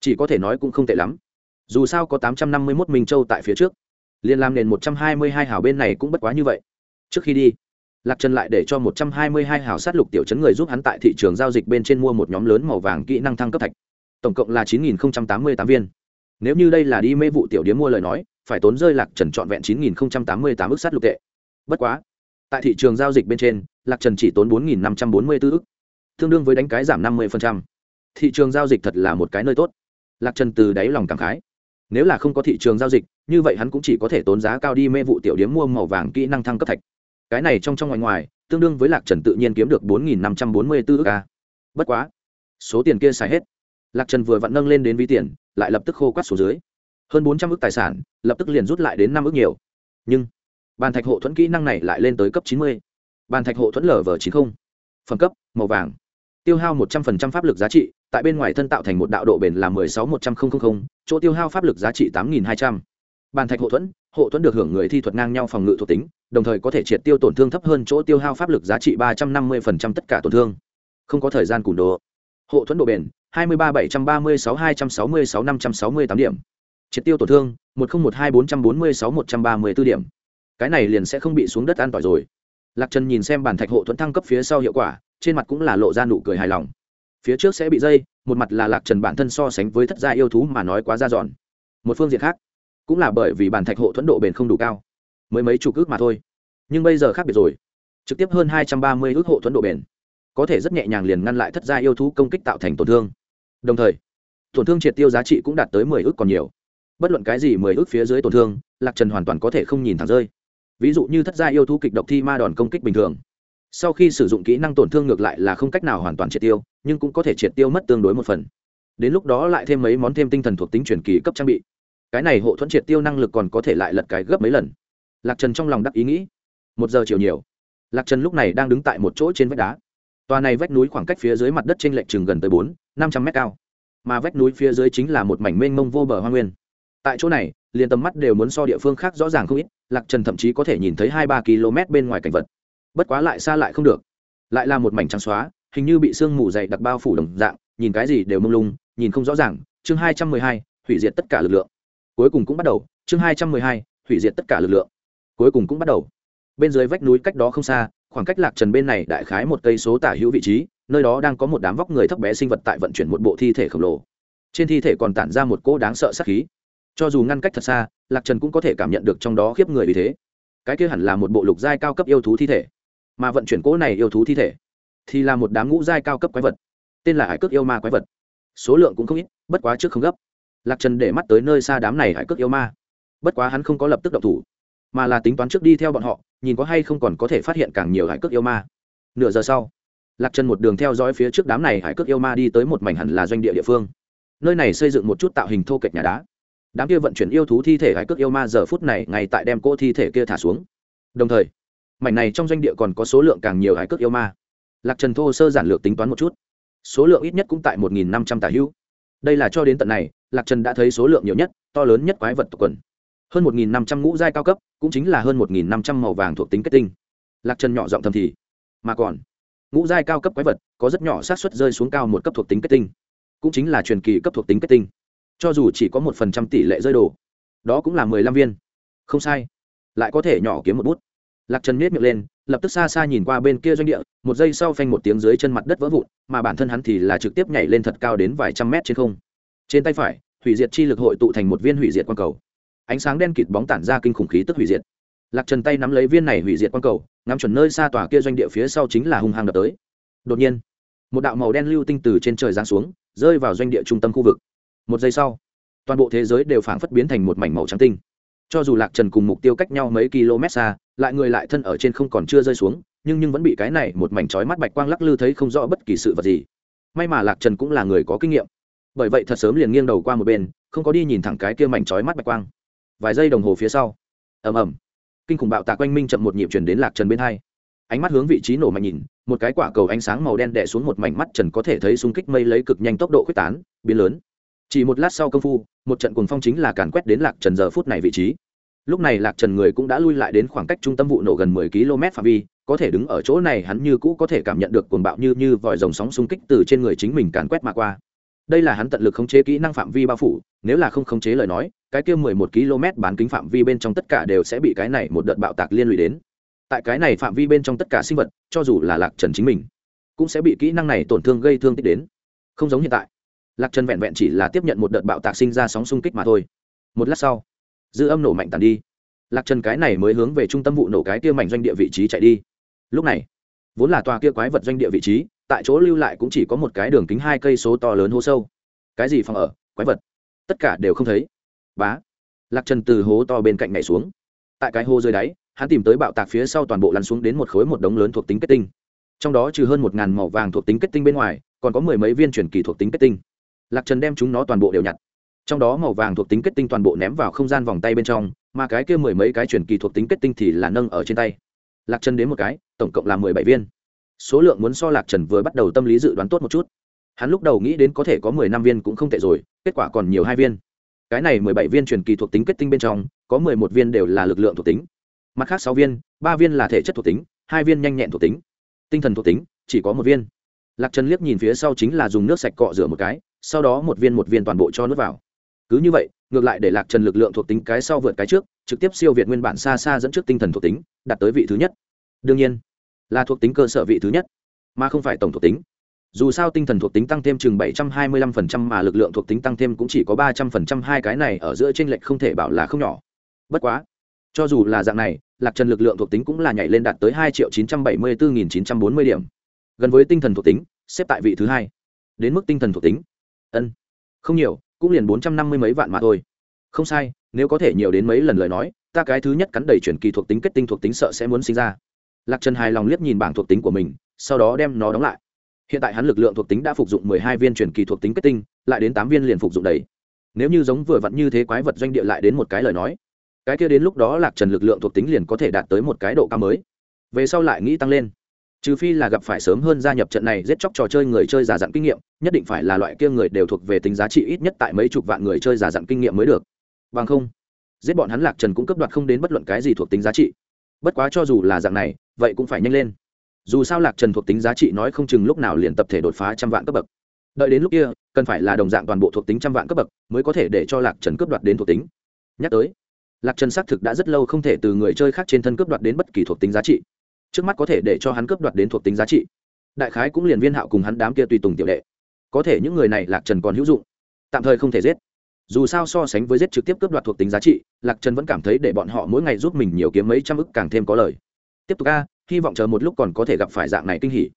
Speaker 1: chỉ có thể nói cũng không tệ lắm. Dù sao có tám trăm năm mươi mốt minh châu tại phía trước, liên làm nền một trăm hai mươi hai hảo bên này cũng bất quá như vậy. Trước khi đi, lạc trần lại để cho một trăm hai mươi hai hảo sát lục tiểu chấn người giúp hắn tại thị trường giao dịch bên trên mua một nhóm lớn màu vàng kỹ năng thăng cấp thạch. Tổng cộng là chín nghìn tám mươi tám viên. Nếu như đây là đi mê vụ tiểu điếm mua lời nói, phải tốn rơi lạc trần trọn vẹn chín nghìn tám mươi tám ước sát lục tệ. Bất quá, tại thị trường giao dịch bên trên, lạc trần chỉ tốn bốn nghìn năm trăm bốn mươi bốn ức, tương đương với đánh cái giảm năm mươi thị trường giao dịch thật là một cái nơi tốt lạc trần từ đáy lòng cảm khái. Nếu là không có thị trường giao dịch, như vậy hắn cũng chỉ có thể tốn giá cao đi mê vụ tiểu điếm mua màu vàng kỹ năng thăng cấp thạch. Cái này trong trong ngoài ngoài, tương đương với lạc trần tự nhiên kiếm được bốn nghìn năm trăm bốn mươi bốn ước ca. Bất quá, số tiền kia xài hết. Lạc trần vừa vặn nâng lên đến ví tiền, lại lập tức khô quát số dưới. Hơn bốn trăm ước tài sản, lập tức liền rút lại đến năm ước nhiều. Nhưng, bàn thạch hộ thuẫn kỹ năng này lại lên tới cấp chín mươi. Bàn thạch hộ thuẫn lở vờ chín không. phẩm cấp, màu vàng tiêu hao một trăm phần trăm pháp lực giá trị, tại bên ngoài thân tạo thành một đạo độ bền là mười sáu một trăm linh chỗ tiêu hao pháp lực giá trị tám nghìn hai trăm. Bàn thạch hộ thuẫn hộ thuẫn được hưởng người thi thuật ngang nhau phòng ngự thuộc tính, đồng thời có thể triệt tiêu tổn thương thấp hơn chỗ tiêu hao pháp lực giá trị ba trăm năm mươi tất cả tổn thương. Không có thời gian củng đồ. Hộ thuẫn độ bền, hai mươi ba bảy trăm ba mươi sáu hai trăm sáu mươi sáu năm trăm sáu mươi tám điểm. Triệt tiêu tổn thương, một nghìn một hai bốn trăm bốn mươi sáu một trăm ba mươi b ố điểm. Cái này liền sẽ không bị xuống đất an tỏi rồi lạc trần nhìn xem bản thạch hộ thuẫn thăng cấp phía sau hiệu quả, trên mặt cũng là lộ ra nụ cười hài lòng. Phía trước sẽ bị dây, một mặt là lạc trần bản thân so sánh với thất gia yêu thú mà nói quá ra dọn một phương diện khác, cũng là bởi vì bản thạch hộ thuẫn độ bền không đủ cao, mới mấy chục ước mà thôi. Nhưng bây giờ khác biệt rồi. Trực tiếp hơn hai trăm ba mươi ước hộ thuẫn độ bền, có thể rất nhẹ nhàng liền ngăn lại thất gia yêu thú công kích tạo thành tổn thương. Đồng thời, tổn thương triệt tiêu giá trị cũng đạt tới mười ước còn nhiều. Bất luận cái gì mười ước phía dưới tổn thương, lạc trần hoàn toàn có thể không nhìn thẳng rơi ví dụ như thất gia yêu thú kịch độc thi ma đòn công kích bình thường. Sau khi sử dụng kỹ năng tổn thương ngược lại là không cách nào hoàn toàn triệt tiêu, nhưng cũng có thể triệt tiêu mất tương đối một phần. Đến lúc đó lại thêm mấy món thêm tinh thần thuộc tính truyền kỳ cấp trang bị. Cái này hộ thuẫn triệt tiêu năng lực còn có thể lại lật cái gấp mấy lần. Lạc trần trong lòng đắc ý nghĩ. Một giờ chiều nhiều. Lạc trần lúc này đang đứng tại một chỗ trên vách đá. Tòa này vách núi khoảng cách phía dưới mặt đất trên lệch chừng gần tới bốn, năm trăm mét cao. Mà vách núi phía dưới chính là một mảnh mênh mông vô bờ hoa nguyên. Tại chỗ này, liền tầm mắt đều muốn so địa phương khác rõ ràng không ít lạc trần thậm chí có thể nhìn thấy hai ba km bên ngoài cảnh vật. Bất quá lại xa lại không được. Lại là một mảnh trắng xóa, hình như bị sương mù dày đặc bao phủ đồng dạng, nhìn cái gì đều mông lung, nhìn không rõ ràng. Chương hai trăm mười hai, hủy diệt tất cả lực lượng. Cuối cùng cũng bắt đầu. Chương hai trăm mười hai, hủy diệt tất cả lực lượng. Cuối cùng cũng bắt đầu. Bên dưới vách núi cách đó không xa, khoảng cách lạc trần bên này đại khái một cây số tả hữu vị trí, nơi đó đang có một đám vóc người thấp bé sinh vật tại vận chuyển một bộ thi thể khổng lồ. Trên thi thể còn tản ra một cỗ đáng sợ sắc khí cho dù ngăn cách thật xa, lạc trần cũng có thể cảm nhận được trong đó khiếp người vì thế. Cái kia hẳn là một bộ lục giai cao cấp yêu thú thi thể. Mà vận chuyển cỗ này yêu thú thi thể, thì là một đám ngũ giai cao cấp quái vật. Tên là hải cước yêu ma quái vật. Số lượng cũng không ít, bất quá trước không gấp. Lạc trần để mắt tới nơi xa đám này hải cước yêu ma. Bất quá hắn không có lập tức động thủ, mà là tính toán trước đi theo bọn họ, nhìn có hay không còn có thể phát hiện càng nhiều hải cước yêu ma. Nửa giờ sau, lạc trần một đường theo dõi phía trước đám này hải cước yêu ma đi tới một mảnh hẳn là doanh địa địa phương. Nơi này xây dựng một chút tạo hình thô kệch nhà đá đám kia vận chuyển yêu thú thi thể hải cước yêu ma giờ phút này ngay tại đem cô thi thể kia thả xuống. Đồng thời, mảnh này trong doanh địa còn có số lượng càng nhiều hải cước yêu ma. Lạc trần thô sơ giản lược tính toán một chút. Số lượng ít nhất cũng tại một năm trăm tả hữu. Đây là cho đến tận này, lạc trần đã thấy số lượng nhiều nhất, to lớn nhất quái vật tộc quần. Hơn một năm trăm ngũ giai cao cấp, cũng chính là hơn một năm trăm màu vàng thuộc tính kết tinh. Lạc trần nhỏ giọng thầm thì, mà còn, ngũ giai cao cấp quái vật có rất nhỏ sát xuất rơi xuống cao một cấp thuộc tính kết tinh, cũng chính là truyền kỳ cấp thuộc tính kết tinh cho dù chỉ có một phần trăm tỷ lệ rơi đồ, đó cũng là mười lăm viên. Không sai, lại có thể nhỏ kiếm một bút. Lạc trần miết miệng lên, lập tức xa xa nhìn qua bên kia doanh địa, một giây sau phanh một tiếng dưới chân mặt đất vỡ vụn, mà bản thân hắn thì là trực tiếp nhảy lên thật cao đến vài trăm mét trên không. Trên tay phải, hủy diệt chi lực hội tụ thành một viên hủy diệt quang cầu. Ánh sáng đen kịt bóng tản ra kinh khủng khí tức hủy diệt. Lạc trần tay nắm lấy viên này hủy diệt quang cầu, ngắm chuẩn nơi xa tòa kia doanh địa phía sau chính là hung hăng đập tới. Đột nhiên, một đạo màu đen lưu tinh từ trên trời giáng xuống, rơi vào doanh địa trung tâm khu vực một giây sau, toàn bộ thế giới đều phảng phất biến thành một mảnh màu trắng tinh. Cho dù lạc trần cùng mục tiêu cách nhau mấy km xa, lại người lại thân ở trên không còn chưa rơi xuống, nhưng nhưng vẫn bị cái này một mảnh trói mắt bạch quang lắc lư thấy không rõ bất kỳ sự vật gì. May mà lạc trần cũng là người có kinh nghiệm. Bởi vậy thật sớm liền nghiêng đầu qua một bên, không có đi nhìn thẳng cái kia mảnh trói mắt bạch quang. Vài giây đồng hồ phía sau, ầm ầm, kinh khủng bạo tạc quanh minh chậm một nhịp chuyển đến lạc trần bên hai. Ánh mắt hướng vị trí nổ mạnh nhìn, một cái quả cầu ánh sáng màu đen đẻ xuống một mảnh mắt trần có thể thấy xung kích mây lấy cực nhanh tốc độ quyết tán, biến lớn chỉ một lát sau công phu, một trận cuồng phong chính là càn quét đến lạc trần giờ phút này vị trí. Lúc này lạc trần người cũng đã lui lại đến khoảng cách trung tâm vụ nổ gần mười km phạm vi, có thể đứng ở chỗ này hắn như cũ có thể cảm nhận được cuồng bạo như như vòi rồng sóng xung kích từ trên người chính mình càn quét mà qua. Đây là hắn tận lực khống chế kỹ năng phạm vi bao phủ, nếu là không khống chế lời nói, cái kia mười một km bán kính phạm vi bên trong tất cả đều sẽ bị cái này một đợt bạo tạc liên lụy đến. Tại cái này phạm vi bên trong tất cả sinh vật, cho dù là lạc trần chính mình, cũng sẽ bị kỹ năng này tổn thương gây thương tích đến. Không giống hiện tại lạc trần vẹn vẹn chỉ là tiếp nhận một đợt bạo tạc sinh ra sóng xung kích mà thôi. Một lát sau, dư âm nổ mạnh tàn đi. Lạc trần cái này mới hướng về trung tâm vụ nổ cái kia mảnh doanh địa vị trí chạy đi. Lúc này, vốn là tòa kia quái vật doanh địa vị trí, tại chỗ lưu lại cũng chỉ có một cái đường kính hai cây số to lớn hố sâu. Cái gì phòng ở? Quái vật? Tất cả đều không thấy. Bá! Lạc trần từ hố to bên cạnh nhảy xuống. Tại cái hố dưới đáy, hắn tìm tới bạo tạc phía sau toàn bộ lăn xuống đến một khối một đống lớn thuộc tính kết tinh. Trong đó trừ hơn một ngàn màu vàng thuộc tính kết tinh bên ngoài, còn có mười mấy viên chuyển kỳ thuộc tính kết tinh lạc trần đem chúng nó toàn bộ đều nhặt. Trong đó màu vàng thuộc tính kết tinh toàn bộ ném vào không gian vòng tay bên trong, mà cái kia mười mấy cái chuyển kỳ thuộc tính kết tinh thì là nâng ở trên tay. Lạc trần đến một cái, tổng cộng là mười bảy viên. Số lượng muốn so lạc trần vừa bắt đầu tâm lý dự đoán tốt một chút. Hắn lúc đầu nghĩ đến có thể có mười năm viên cũng không tệ rồi, kết quả còn nhiều hai viên. Cái này mười bảy viên truyền kỳ thuộc tính kết tinh bên trong, có mười một viên đều là lực lượng thuộc tính. Mặt khác sáu viên, ba viên là thể chất thuộc tính, hai viên nhanh nhẹn thuộc tính. Tinh thần thuộc tính, chỉ có một viên. Lạc trần liếc nhìn phía sau chính là dùng nước sạch cọ rửa một cái sau đó một viên một viên toàn bộ cho nước vào. Cứ như vậy, ngược lại để lạc trần lực lượng thuộc tính cái sau vượt cái trước, trực tiếp siêu việt nguyên bản xa xa dẫn trước tinh thần thuộc tính, đạt tới vị thứ nhất. Đương nhiên, là thuộc tính cơ sở vị thứ nhất, mà không phải tổng thuộc tính. Dù sao tinh thần thuộc tính tăng thêm chừng bảy trăm hai mươi lăm phần trăm mà lực lượng thuộc tính tăng thêm cũng chỉ có ba trăm phần trăm, hai cái này ở giữa t r ê n lệch không thể bảo là không nhỏ. Bất quá, cho dù là dạng này, lạc trần lực lượng thuộc tính cũng là nhảy lên đạt tới hai triệu chín trăm bảy mươi bốn nghìn chín trăm bốn mươi điểm. Gần với tinh thần thuộc tính, xếp tại vị thứ hai. Đến mức tinh thần thuộc tính ân. Không nhiều, cũng liền bốn trăm năm mươi mấy vạn mà thôi. Không sai, nếu có thể nhiều đến mấy lần lời nói, ta cái thứ nhất cắn đầy chuyển kỳ thuộc tính kết tinh thuộc tính sợ sẽ muốn sinh ra. Lạc trần hài lòng liếc nhìn bảng thuộc tính của mình, sau đó đem nó đóng lại. Hiện tại hắn lực lượng thuộc tính đã phục dụng mười hai viên chuyển kỳ thuộc tính kết tinh, lại đến tám viên liền phục dụng đầy. Nếu như giống vừa vặn như thế quái vật doanh địa lại đến một cái lời nói, cái kia đến lúc đó lạc trần lực lượng thuộc tính liền có thể đạt tới một cái độ cao mới. Về sau lại nghĩ tăng lên trừ phi là gặp phải sớm hơn gia nhập trận này giết chóc trò chơi người chơi giả dặn kinh nghiệm, nhất định phải là loại kia người đều thuộc về tính giá trị ít nhất tại mấy chục vạn người chơi giả dặn kinh nghiệm mới được. Bằng không, giết bọn hắn lạc trần cũng cấp đoạt không đến bất luận cái gì thuộc tính giá trị. Bất quá cho dù là dạng này, vậy cũng phải nhanh lên. Dù sao lạc trần thuộc tính giá trị nói không chừng lúc nào liền tập thể đột phá trăm vạn cấp bậc. Đợi đến lúc kia, cần phải là đồng dạng toàn bộ thuộc tính trăm vạn cấp bậc mới có thể để cho lạc trần cướp đoạt đến thuộc tính. Nhắc tới, lạc trần xác thực đã rất lâu không thể từ người chơi khác trên thân cướp đoạt đến bất kỳ thuộc tính giá trị trước mắt có thể để cho hắn cướp đoạt đến thuộc tính giá trị. Đại khái cũng liền viên hạo cùng hắn đám kia tùy tùng tiểu đệ. Có thể những người này lạc trần còn hữu dụng, tạm thời không thể giết. Dù sao so sánh với giết trực tiếp cướp đoạt thuộc tính giá trị, lạc trần vẫn cảm thấy để bọn họ mỗi ngày giúp mình nhiều kiếm mấy trăm ức càng thêm có lời. Tiếp tục a, hy vọng chờ một lúc còn có thể gặp phải dạng này kinh hỉ.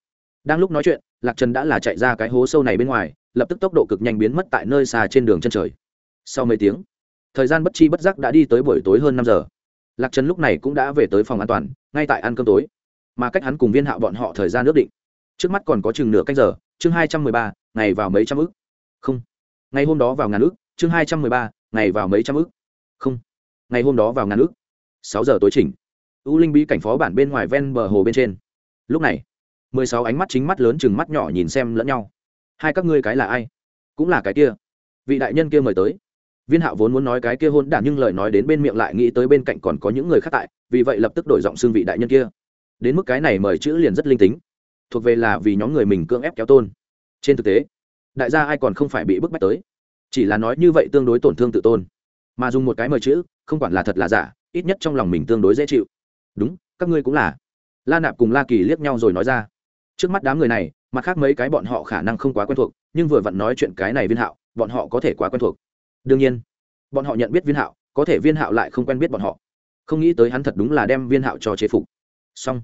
Speaker 1: Đang lúc nói chuyện, lạc trần đã là chạy ra cái hố sâu này bên ngoài, lập tức tốc độ cực nhanh biến mất tại nơi xa trên đường chân trời. Sau mấy tiếng, thời gian bất chi bất giác đã đi tới buổi tối hơn năm giờ. Lạc trần lúc này cũng đã về tới phòng an toàn, ngay tại ăn cơm tối mà cách hắn cùng viên hạo bọn họ thời gian ước định. Trước mắt còn có chừng nửa cách giờ, chương hai trăm mười ba, ngày vào mấy trăm ức. Không. Ngày hôm đó vào ngàn ức, chương hai trăm mười ba, ngày vào mấy trăm ức. Không. Ngày hôm đó vào ngàn ức. Sáu giờ tối chỉnh. U linh bí cảnh phó bản bên ngoài ven bờ hồ bên trên. Lúc này, mười sáu ánh mắt chính mắt lớn chừng mắt nhỏ nhìn xem lẫn nhau. Hai các ngươi cái là ai? Cũng là cái kia. Vị đại nhân kia mời tới. Viên hạo vốn muốn nói cái kia hôn đản nhưng lời nói đến bên miệng lại nghĩ tới bên cạnh còn có những người khác tại, vì vậy lập tức đổi giọng xương vị đại nhân kia đến mức cái này mời chữ liền rất linh tính. Thuộc về là vì nhóm người mình cưỡng ép kéo tôn. Trên thực tế, đại gia ai còn không phải bị bức bách tới. Chỉ là nói như vậy tương đối tổn thương tự tôn. Mà dùng một cái mời chữ, không quản là thật là giả, ít nhất trong lòng mình tương đối dễ chịu. Đúng, các ngươi cũng là. La nạp cùng la kỳ liếc nhau rồi nói ra. Trước mắt đám người này, mặt khác mấy cái bọn họ khả năng không quá quen thuộc, nhưng vừa vặn nói chuyện cái này viên hạo, bọn họ có thể quá quen thuộc. Đương nhiên, bọn họ nhận biết viên hạo, có thể viên hạo lại không quen biết bọn họ. Không nghĩ tới hắn thật đúng là đem viên hạo cho chế phục xong.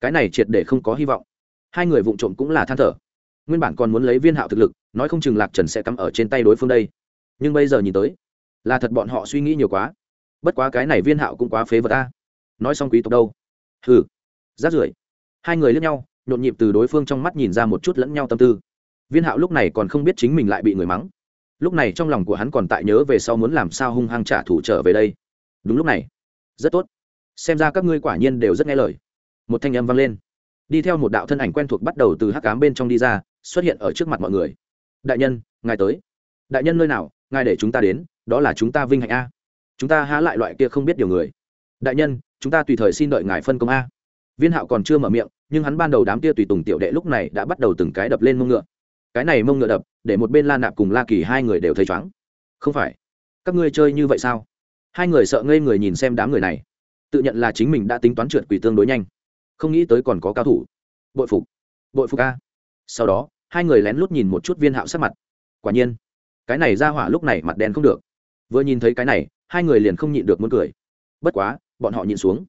Speaker 1: Cái này triệt để không có hy vọng. Hai người vụng trộm cũng là than thở. Nguyên bản còn muốn lấy viên hạo thực lực, nói không chừng lạc trần sẽ cắm ở trên tay đối phương đây. Nhưng bây giờ nhìn tới, là thật bọn họ suy nghĩ nhiều quá. Bất quá cái này viên hạo cũng quá phế vật ta nói xong quý tộc đâu? Hừ. Rát rưởi. Hai người lướt nhau, nhộn nhịp từ đối phương trong mắt nhìn ra một chút lẫn nhau tâm tư. Viên hạo lúc này còn không biết chính mình lại bị người mắng. Lúc này trong lòng của hắn còn tại nhớ về sau muốn làm sao hung hăng trả thù trở về đây. Đúng lúc này. Rất tốt. Xem ra các ngươi quả nhiên đều rất nghe lời một thanh âm vang lên. Đi theo một đạo thân ảnh quen thuộc bắt đầu từ hắc cám bên trong đi ra, xuất hiện ở trước mặt mọi người. Đại nhân, ngài tới. Đại nhân nơi nào, ngài để chúng ta đến, đó là chúng ta vinh hạnh a. Chúng ta há lại loại kia không biết điều người. Đại nhân, chúng ta tùy thời xin đợi ngài phân công a. Viên hạo còn chưa mở miệng, nhưng hắn ban đầu đám kia tùy tùng tiểu đệ lúc này đã bắt đầu từng cái đập lên mông ngựa. Cái này mông ngựa đập, để một bên la nạp cùng la kỳ hai người đều thấy chóng không phải. Các ngươi chơi như vậy sao? Hai người sợ ngây người nhìn xem đám người này. Tự nhận là chính mình đã tính toán trượt quỷ tương đối nhanh không nghĩ tới còn có cao thủ. Bội phục bội phục a. Sau đó, hai người lén lút nhìn một chút viên hạo sắc mặt. Quả nhiên, cái này ra hỏa lúc này mặt đen không được. Vừa nhìn thấy cái này, hai người liền không nhịn được muốn cười. Bất quá, bọn họ nhịn xuống.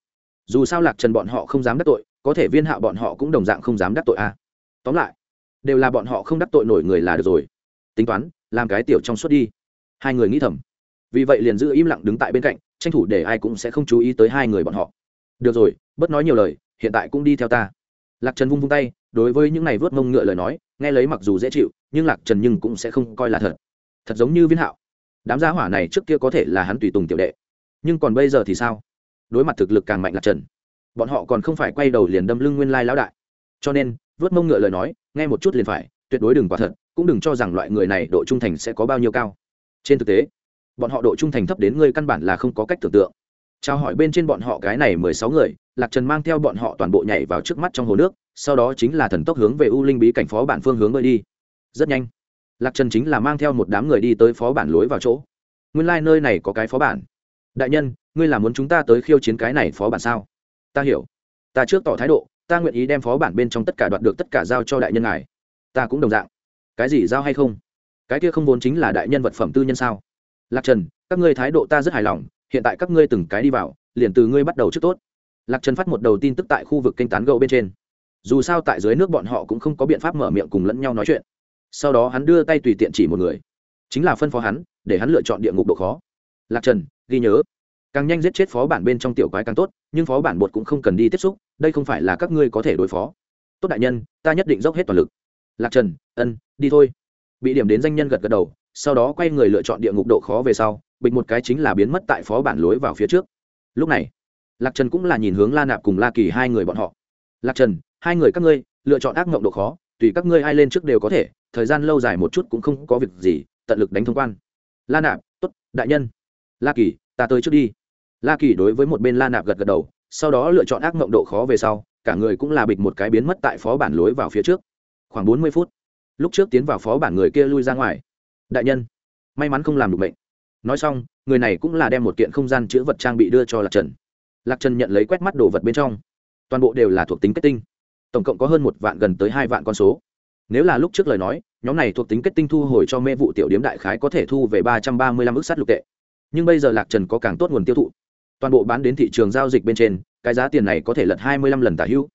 Speaker 1: Dù sao lạc trần bọn họ không dám đắc tội, có thể viên hạo bọn họ cũng đồng dạng không dám đắc tội a. Tóm lại, đều là bọn họ không đắc tội nổi người là được rồi. Tính toán, làm cái tiểu trong suốt đi. Hai người nghĩ thầm. Vì vậy liền giữ im lặng đứng tại bên cạnh, tranh thủ để ai cũng sẽ không chú ý tới hai người bọn họ. Được rồi, bớt nói nhiều lời hiện tại cũng đi theo ta. Lạc trần vung vung tay, đối với những này vớt mông ngựa lời nói, nghe lấy mặc dù dễ chịu, nhưng lạc trần nhưng cũng sẽ không coi là thật. Thật giống như viên hạo. Đám gia hỏa này trước kia có thể là hắn tùy tùng tiểu đệ. Nhưng còn bây giờ thì sao? Đối mặt thực lực càng mạnh lạc trần. Bọn họ còn không phải quay đầu liền đâm lưng nguyên lai lão đại. Cho nên, vớt mông ngựa lời nói, nghe một chút liền phải, tuyệt đối đừng quả thật, cũng đừng cho rằng loại người này độ trung thành sẽ có bao nhiêu cao. Trên thực tế, bọn họ độ trung thành thấp đến ngươi căn bản là không có cách tưởng tượng trao hỏi bên trên bọn họ cái này mười sáu người, lạc trần mang theo bọn họ toàn bộ nhảy vào trước mắt trong hồ nước, sau đó chính là thần tốc hướng về u linh bí cảnh phó bản phương hướng bơi đi. Rất nhanh, lạc trần chính là mang theo một đám người đi tới phó bản lối vào chỗ. Nguyên lai、like、nơi này có cái phó bản. Đại nhân, ngươi là muốn chúng ta tới khiêu chiến cái này phó bản sao? Ta hiểu. Ta trước tỏ thái độ, ta nguyện ý đem phó bản bên trong tất cả đoạt được tất cả giao cho đại nhân ngài. Ta cũng đồng dạng. Cái gì giao hay không? Cái kia không vốn chính là đại nhân vật phẩm tư nhân sao? Lạc trần, các ngươi thái độ ta rất hài lòng hiện tại các ngươi từng cái đi vào, liền từ ngươi bắt đầu trước tốt. Lạc trần phát một đầu tin tức tại khu vực kênh tán gâu bên trên. Dù sao tại dưới nước bọn họ cũng không có biện pháp mở miệng cùng lẫn nhau nói chuyện. Sau đó hắn đưa tay tùy tiện chỉ một người. Chính là phân phó hắn, để hắn lựa chọn địa ngục độ khó. Lạc trần, ghi nhớ. Càng nhanh giết chết phó bản bên trong tiểu quái càng tốt, nhưng phó bản bột cũng không cần đi tiếp xúc, đây không phải là các ngươi có thể đối phó. Tốt đại nhân, ta nhất định dốc hết toàn lực. Lạc trần, ân, đi thôi. Bị điểm đến danh nhân gật gật đầu, sau đó quay người lựa chọn địa ngục độ khó về sau bịch một cái chính là biến mất tại phó bản lối vào phía trước. Lúc này, lạc trần cũng là nhìn hướng la nạp cùng la kỳ hai người bọn họ. Lạc trần, hai người các ngươi, lựa chọn ác mộng độ khó, tùy các ngươi ai lên trước đều có thể, thời gian lâu dài một chút cũng không có việc gì, tận lực đánh thông quan. La nạp t ố t đại nhân. La kỳ, ta tới trước đi. La kỳ đối với một bên la nạp gật gật đầu, sau đó lựa chọn ác mộng độ khó về sau, cả người cũng là bịch một cái biến mất tại phó bản lối vào phía trước. Khoảng bốn mươi phút, lúc trước tiến vào phó bản người kia lui ra ngoài. Đại nhân, may mắn không làm được bệnh nói xong, người này cũng là đem một kiện không gian chữ vật trang bị đưa cho lạc trần. Lạc trần nhận lấy quét mắt đồ vật bên trong. Toàn bộ đều là thuộc tính kết tinh. Tổng cộng có hơn một vạn gần tới hai vạn con số. Nếu là lúc trước lời nói, nhóm này thuộc tính kết tinh thu hồi cho mê vụ tiểu điếm đại khái có thể thu về ba trăm ba mươi lăm ước sắt lục tệ. Nhưng bây giờ lạc trần có càng tốt nguồn tiêu thụ. Toàn bộ bán đến thị trường giao dịch bên trên, cái giá tiền này có thể lật hai mươi lăm lần tả hữu.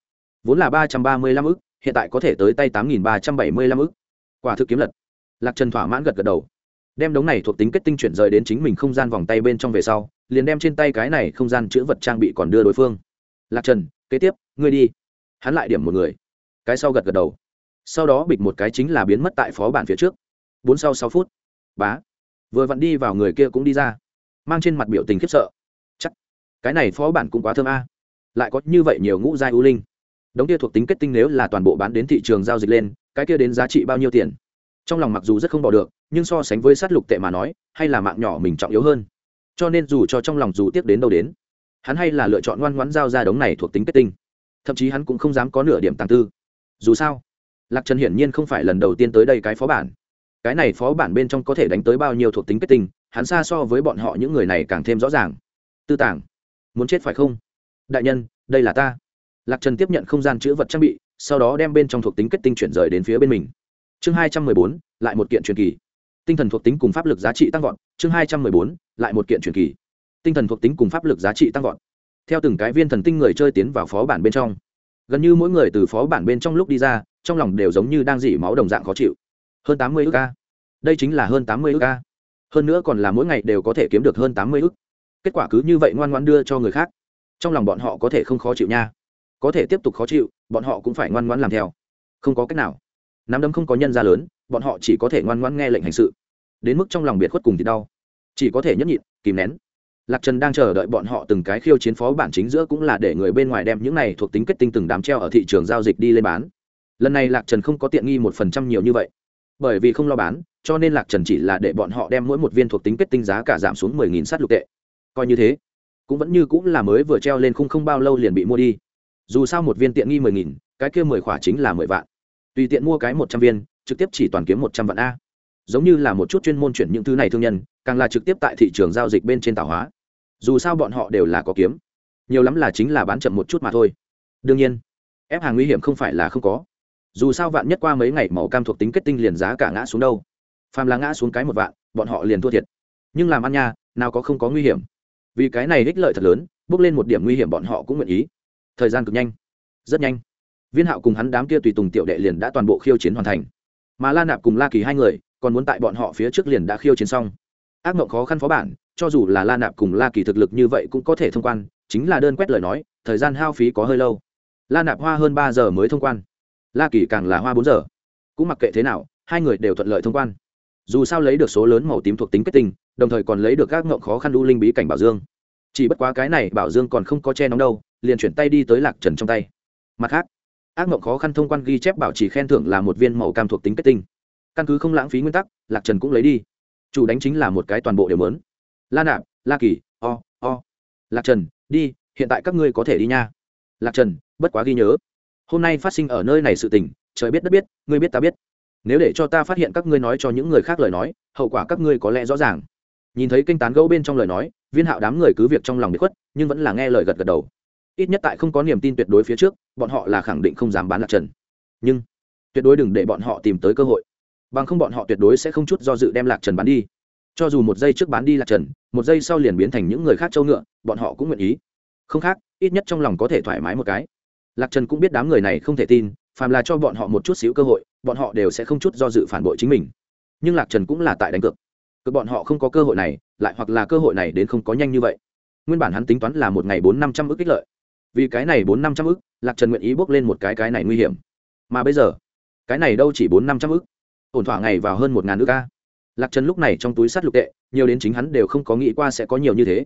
Speaker 1: Vốn là ba trăm ba mươi lăm ước hiện tại có thể tới tay tám nghìn ba trăm bảy mươi lăm ước quả thực kiếm lật. Lạc trần thỏa mãn gật gật đầu đem đống này thuộc tính kết tinh chuyển rời đến chính mình không gian vòng tay bên trong về sau, liền đem trên tay cái này không gian chữ vật trang bị còn đưa đối phương. Lạc trần, kế tiếp, ngươi đi. Hắn lại điểm một người. Cái sau gật gật đầu. Sau đó bịch một cái chính là biến mất tại phó bản phía trước. Bốn sau sáu phút. Bá. Vừa vặn đi vào người kia cũng đi ra. Mang trên mặt biểu tình khiếp sợ. Chắc. Cái này phó bản cũng quá thơm a. Lại có như vậy nhiều ngũ giai u linh. Đống kia thuộc tính kết tinh nếu là toàn bộ bán đến thị trường giao dịch lên, cái kia đến giá trị bao nhiêu tiền? Trong lòng mặc dù rất không bỏ được, nhưng so sánh với sát lục tệ mà nói, hay là mạng nhỏ mình trọng yếu hơn. Cho nên dù cho trong lòng dù tiếp đến đâu đến, hắn hay là lựa chọn ngoan ngoãn giao ra đống này thuộc tính kết tinh. Thậm chí hắn cũng không dám có nửa điểm tàng tư. Dù sao, lạc trần hiển nhiên không phải lần đầu tiên tới đây cái phó bản. Cái này phó bản bên trong có thể đánh tới bao nhiêu thuộc tính kết tinh, hắn xa so với bọn họ những người này càng thêm rõ ràng. Tư tàng, muốn chết phải không? Đại nhân, đây là ta. Lạc trần tiếp nhận không gian chữ vật trang bị, sau đó đem bên trong thuộc tính kết tinh chuyển rời đến phía bên mình chương hai trăm mười bốn, lại một kiện truyền kỳ. Tinh thần thuộc tính cùng pháp lực giá trị tăng vọt. Chương hai trăm mười bốn, lại một kiện truyền kỳ. Tinh thần thuộc tính cùng pháp lực giá trị tăng vọt. Theo từng cái viên thần tinh người chơi tiến vào phó bản bên trong. Gần như mỗi người từ phó bản bên trong lúc đi ra, trong lòng đều giống như đang dỉ máu đồng dạng khó chịu. Hơn tám mươi ước ca đây chính là hơn tám mươi ước ca hơn nữa còn là mỗi ngày đều có thể kiếm được hơn tám mươi ước kết quả cứ như vậy ngoan ngoan đưa cho người khác. Trong lòng bọn họ có thể không khó chịu nha. Có thể tiếp tục khó chịu, bọn họ cũng phải ngoan ngoãn làm theo. Không có cách nào nắm đấm không có nhân ra lớn, bọn họ chỉ có thể ngoan ngoan nghe lệnh hành sự. Đến mức trong lòng biệt khuất cùng thì đau. Chỉ có thể nhấp nhịn, kìm nén. Lạc trần đang chờ đợi bọn họ từng cái khiêu chiến phó bản chính giữa cũng là để người bên ngoài đem những này thuộc tính kết tinh từng đám treo ở thị trường giao dịch đi lên bán. Lần này lạc trần không có tiện nghi một phần trăm nhiều như vậy. Bởi vì không lo bán, cho nên lạc trần chỉ là để bọn họ đem mỗi một viên thuộc tính kết tinh giá cả giảm xuống mười nghìn sắt lục tệ. Coi như thế, cũng vẫn như cũng là mới vừa treo lên khung không bao lâu liền bị mua đi. Dù sao một viên tiện nghi mười nghìn, cái kia mười khỏa chính là mười vạn tùy tiện mua cái một trăm viên, trực tiếp chỉ toàn kiếm một trăm vạn a. Giống như là một chút chuyên môn chuyển những thứ này thương nhân, càng là trực tiếp tại thị trường giao dịch bên trên tạo hóa. Dù sao bọn họ đều là có kiếm. Nhiều lắm là chính là bán chậm một chút mà thôi. Đương nhiên, ép hàng nguy hiểm không phải là không có. Dù sao vạn nhất qua mấy ngày màu cam thuộc tính kết tinh liền giá cả ngã xuống đâu. Phàm là ngã xuống cái một vạn, bọn họ liền thua thiệt. Nhưng làm ăn nha, nào có không có nguy hiểm. Vì cái này ích lợi thật lớn, bước lên một điểm nguy hiểm bọn họ cũng nguyện ý. Thời gian cực nhanh. Rất nhanh viên hạo cùng hắn đám kia tùy tùng tiểu đệ liền đã toàn bộ khiêu chiến hoàn thành. Mà la nạp cùng la kỳ hai người, còn muốn tại bọn họ phía trước liền đã khiêu chiến xong. Ác mộng khó khăn phó bản, cho dù là la nạp cùng la kỳ thực lực như vậy cũng có thể thông quan, chính là đơn quét lời nói, thời gian hao phí có hơi lâu. La nạp hoa hơn ba giờ mới thông quan. La kỳ càng là hoa bốn giờ. Cũng mặc kệ thế nào, hai người đều thuận lợi thông quan. Dù sao lấy được số lớn màu tím thuộc tính kết tinh, đồng thời còn lấy được các ngộng khó khăn đu linh bí cảnh bảo dương. Chỉ bất quá cái này bảo dương còn không có che nóng đâu, liền chuyển tay đi tới lạc trần trong tay. Mặt khác ác mộng khó khăn thông quan ghi chép bảo chỉ khen thưởng là một viên màu cam thuộc tính kết tinh. Căn cứ không lãng phí nguyên tắc, lạc trần cũng lấy đi. Chủ đánh chính là một cái toàn bộ đều lớn la nạp, la kỳ, o o. Lạc trần, đi, hiện tại các ngươi có thể đi nha. Lạc trần, bất quá ghi nhớ. Hôm nay phát sinh ở nơi này sự tình, trời biết đất biết, ngươi biết ta biết. Nếu để cho ta phát hiện các ngươi nói cho những người khác lời nói, hậu quả các ngươi có lẽ rõ ràng. Nhìn thấy kênh tán gẫu bên trong lời nói, viên hạo đám người cứ việc trong lòng bị khuất, nhưng vẫn là nghe lời gật gật đầu ít nhất tại không có niềm tin tuyệt đối phía trước, bọn họ là khẳng định không dám bán lạc trần. Nhưng, tuyệt đối đừng để bọn họ tìm tới cơ hội. Bằng không bọn họ tuyệt đối sẽ không chút do dự đem lạc trần bán đi. Cho dù một giây trước bán đi lạc trần, một giây sau liền biến thành những người khác trâu ngựa, bọn họ cũng nguyện ý. Không khác, ít nhất trong lòng có thể thoải mái một cái. Lạc trần cũng biết đám người này không thể tin, phàm là cho bọn họ một chút xíu cơ hội, bọn họ đều sẽ không chút do dự phản bội chính mình. Nhưng lạc trần cũng là tại đánh cược. Cực bọn họ không có cơ hội này, lại hoặc là cơ hội này đến không có nhanh như vậy. Nguyên bản hắn tính toán là một ngày bốn năm trăm ước ích lợi vì cái này bốn năm trăm ức, lạc trần nguyện ý bước lên một cái cái này nguy hiểm. Mà bây giờ, cái này đâu chỉ bốn năm trăm ức? Ổn thỏa ngày vào hơn một ngàn ức ca lạc trần lúc này trong túi sắt lục tệ, nhiều đến chính hắn đều không có nghĩ qua sẽ có nhiều như thế.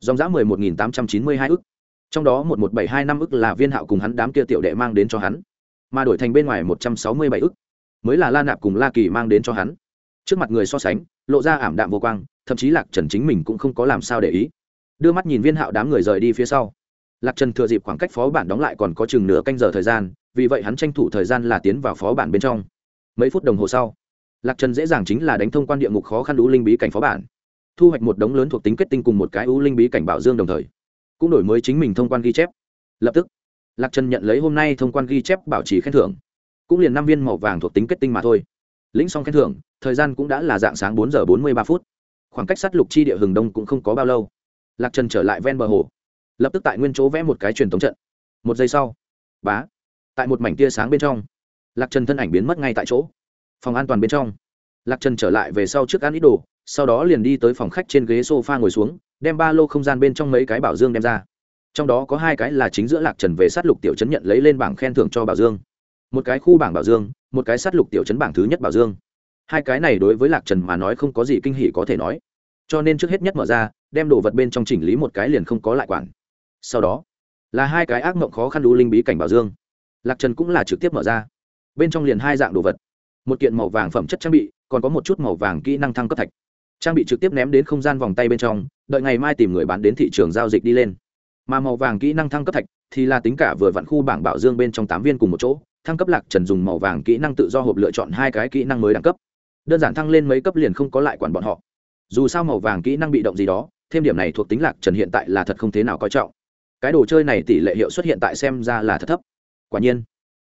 Speaker 1: Dòng giã mười một nghìn tám trăm chín mươi hai ức. Trong đó một một bảy hai năm ức là viên hạo cùng hắn đám kia tiểu đệ mang đến cho hắn. Mà đổi thành bên ngoài một trăm sáu mươi bảy ức, mới là la nạp cùng la kỳ mang đến cho hắn. Trước mặt người so sánh, lộ ra ảm đạm vô quang, thậm chí lạc trần chính mình cũng không có làm sao để ý. Đưa mắt nhìn viên hạo đám người rời đi phía sau lạc trần thừa dịp khoảng cách phó bản đóng lại còn có chừng nửa canh giờ thời gian, vì vậy hắn tranh thủ thời gian là tiến vào phó bản bên trong. Mấy phút đồng hồ sau, lạc trần dễ dàng chính là đánh thông quan địa ngục khó khăn ú linh bí cảnh phó bản. Thu hoạch một đống lớn thuộc tính kết tinh cùng một cái ú linh bí cảnh bảo dương đồng thời, cũng đổi mới chính mình thông quan ghi chép. Lập tức, lạc trần nhận lấy hôm nay thông quan ghi chép bảo trì khen thưởng. Cũng liền năm viên màu vàng thuộc tính kết tinh mà thôi. Lĩnh xong khen thưởng, thời gian cũng đã là dạng sáng bốn giờ bốn mươi ba phút. Khoảng cách sát lục chi địa hừng đông cũng không có bao lâu. Lạc trần trở lại ven bờ hồ lập tức tại nguyên chỗ vẽ một cái truyền thống trận. Một giây sau, bá, tại một mảnh tia sáng bên trong, lạc trần thân ảnh biến mất ngay tại chỗ. Phòng an toàn bên trong, lạc trần trở lại về sau trước ăn ít đồ, sau đó liền đi tới phòng khách trên ghế s o f a ngồi xuống, đem ba lô không gian bên trong mấy cái bảo dương đem ra. Trong đó có hai cái là chính giữa lạc trần về sát lục tiểu chấn nhận lấy lên bảng khen thưởng cho bảo dương. Một cái khu bảng bảo dương, một cái sát lục tiểu chấn bảng thứ nhất bảo dương. Hai cái này đối với lạc trần mà nói không có gì kinh hỉ có thể nói. Cho nên trước hết nhất mở ra, đem đồ vật bên trong chỉnh lý một cái liền không có lại quản sau đó, là hai cái ác mộng khó khăn đủ linh bí cảnh bảo dương. Lạc trần cũng là trực tiếp mở ra. Bên trong liền hai dạng đồ vật. Một kiện màu vàng phẩm chất trang bị, còn có một chút màu vàng kỹ năng thăng cấp thạch. Trang bị trực tiếp ném đến không gian vòng tay bên trong, đợi ngày mai tìm người bán đến thị trường giao dịch đi lên. Mà màu vàng kỹ năng thăng cấp thạch thì là tính cả vừa vặn khu bảng bảo dương bên trong tám viên cùng một chỗ, thăng cấp lạc trần dùng màu vàng kỹ năng tự do hộp lựa chọn hai cái kỹ năng mới đẳng cấp. Đơn giản thăng lên mấy cấp liền không có lại quản bọn họ. Dù sao màu vàng kỹ năng bị động gì đó, thêm điểm này thuộc tính lạc trần hiện tại là thật không thế nào coi trọng cái đồ chơi này tỷ lệ hiệu xuất hiện tại xem ra là thật thấp. Quả nhiên,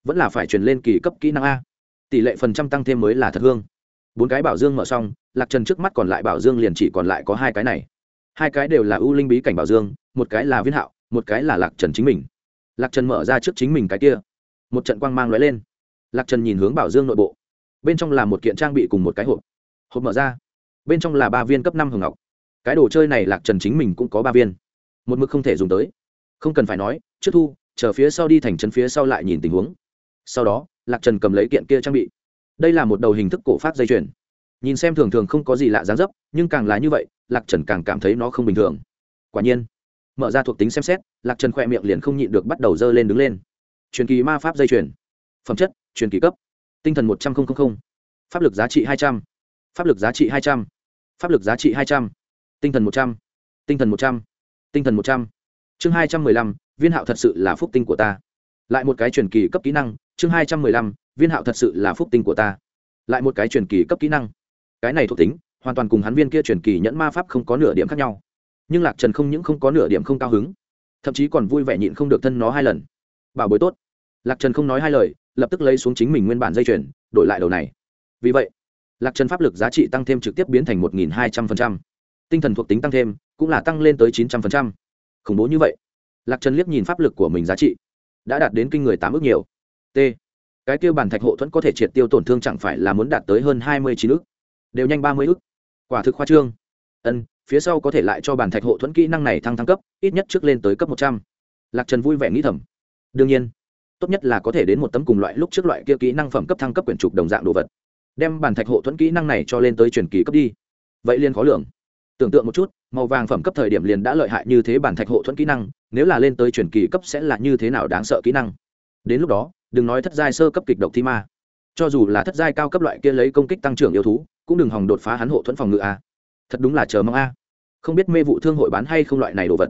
Speaker 1: vẫn là phải truyền lên kỳ cấp kỹ năng a. Tỷ lệ phần trăm tăng thêm mới là thật hương. Bốn cái bảo dương mở xong, lạc trần trước mắt còn lại bảo dương liền chỉ còn lại có hai cái này. Hai cái đều là ưu linh bí cảnh bảo dương, một cái là viên hạo, một cái là lạc trần chính mình. Lạc trần mở ra trước chính mình cái kia. Một trận quang mang lóe lên. Lạc trần nhìn hướng bảo dương nội bộ. Bên trong là một kiện trang bị cùng một cái hộp. Hộp mở ra. Bên trong là ba viên cấp năm hường ngọc. Cái đồ chơi này lạc trần chính mình cũng có ba viên. Một mực không thể dùng tới không cần phải nói, trước thu, chờ phía sau đi thành trấn phía sau lại nhìn tình huống. Sau đó, lạc trần cầm lấy kiện kia trang bị. Đây là một đầu hình thức cổ pháp dây chuyền. Nhìn xem thường thường không có gì lạ dáng dấp, nhưng càng là như vậy, lạc trần càng cảm thấy nó không bình thường. Quả nhiên, mở ra thuộc tính xem xét, lạc trần khoe miệng liền không nhịn được bắt đầu dơ lên đứng lên. Truyền kỳ ma pháp dây chuyền. Phẩm chất, truyền kỳ cấp. Tinh thần một trăm linh pháp lực giá trị hai trăm. Pháp lực giá trị hai trăm. Pháp lực giá trị hai trăm. Tinh thần một trăm. Tinh thần một trăm. Tinh thần một trăm chương hai trăm mười lăm, viên hạo thật sự là phúc tinh của ta. Lại một cái truyền kỳ cấp kỹ năng, chương hai trăm mười lăm, viên hạo thật sự là phúc tinh của ta. Lại một cái truyền kỳ cấp kỹ năng. Cái này thuộc tính, hoàn toàn cùng hắn viên kia truyền kỳ nhẫn ma pháp không có nửa điểm khác nhau. Nhưng lạc trần không những không có nửa điểm không cao hứng, thậm chí còn vui vẻ nhịn không được thân nó hai lần. Bảo bối tốt. Lạc trần không nói hai lời, lập tức lấy xuống chính mình nguyên bản dây chuyền, đổi lại đầu này. Vì vậy, lạc trần pháp lực giá trị tăng thêm trực tiếp biến thành một hai trăm linh tinh thần thuộc tính tăng thêm, cũng là tăng lên tới chín trăm linh khủng bố như vậy. Lạc trần liếc nhìn pháp lực của mình giá trị. Đã đạt đến kinh người tám ước nhiều. T. Cái tiêu bản thạch hộ thuẫn có thể triệt tiêu tổn thương chẳng phải là muốn đạt tới hơn hai mươi chín ước. Đều nhanh ba mươi ước. Quả thực khoa trương. Ân, phía sau có thể lại cho bản thạch hộ thuẫn kỹ năng này thăng thăng cấp, ít nhất trước lên tới cấp một trăm. L ạ c trần vui vẻ nghĩ thầm. Đương nhiên, tốt nhất là có thể đến một tấm cùng loại lúc trước loại kia kỹ năng phẩm cấp thăng cấp quyển trục đồng dạng đồ vật. Đem bản thạch hộ thuẫn kỹ năng này cho lên tới truyền kỳ cấp đi. Vậy liên khó lường. Tưởng tượng một chút màu vàng phẩm cấp thời điểm liền đã lợi hại như thế bản thạch hộ thuẫn kỹ năng, nếu là lên tới truyền kỳ cấp sẽ là như thế nào đáng sợ kỹ năng? Đến lúc đó, đừng nói thất giai sơ cấp kịch độc thi ma. Cho dù là thất giai cao cấp loại kia lấy công kích tăng trưởng yêu thú, cũng đừng hòng đột phá hắn hộ thuẫn phòng ngự a. Thật đúng là chờ mong a. Không biết mê vụ thương hội bán hay không loại này đồ vật.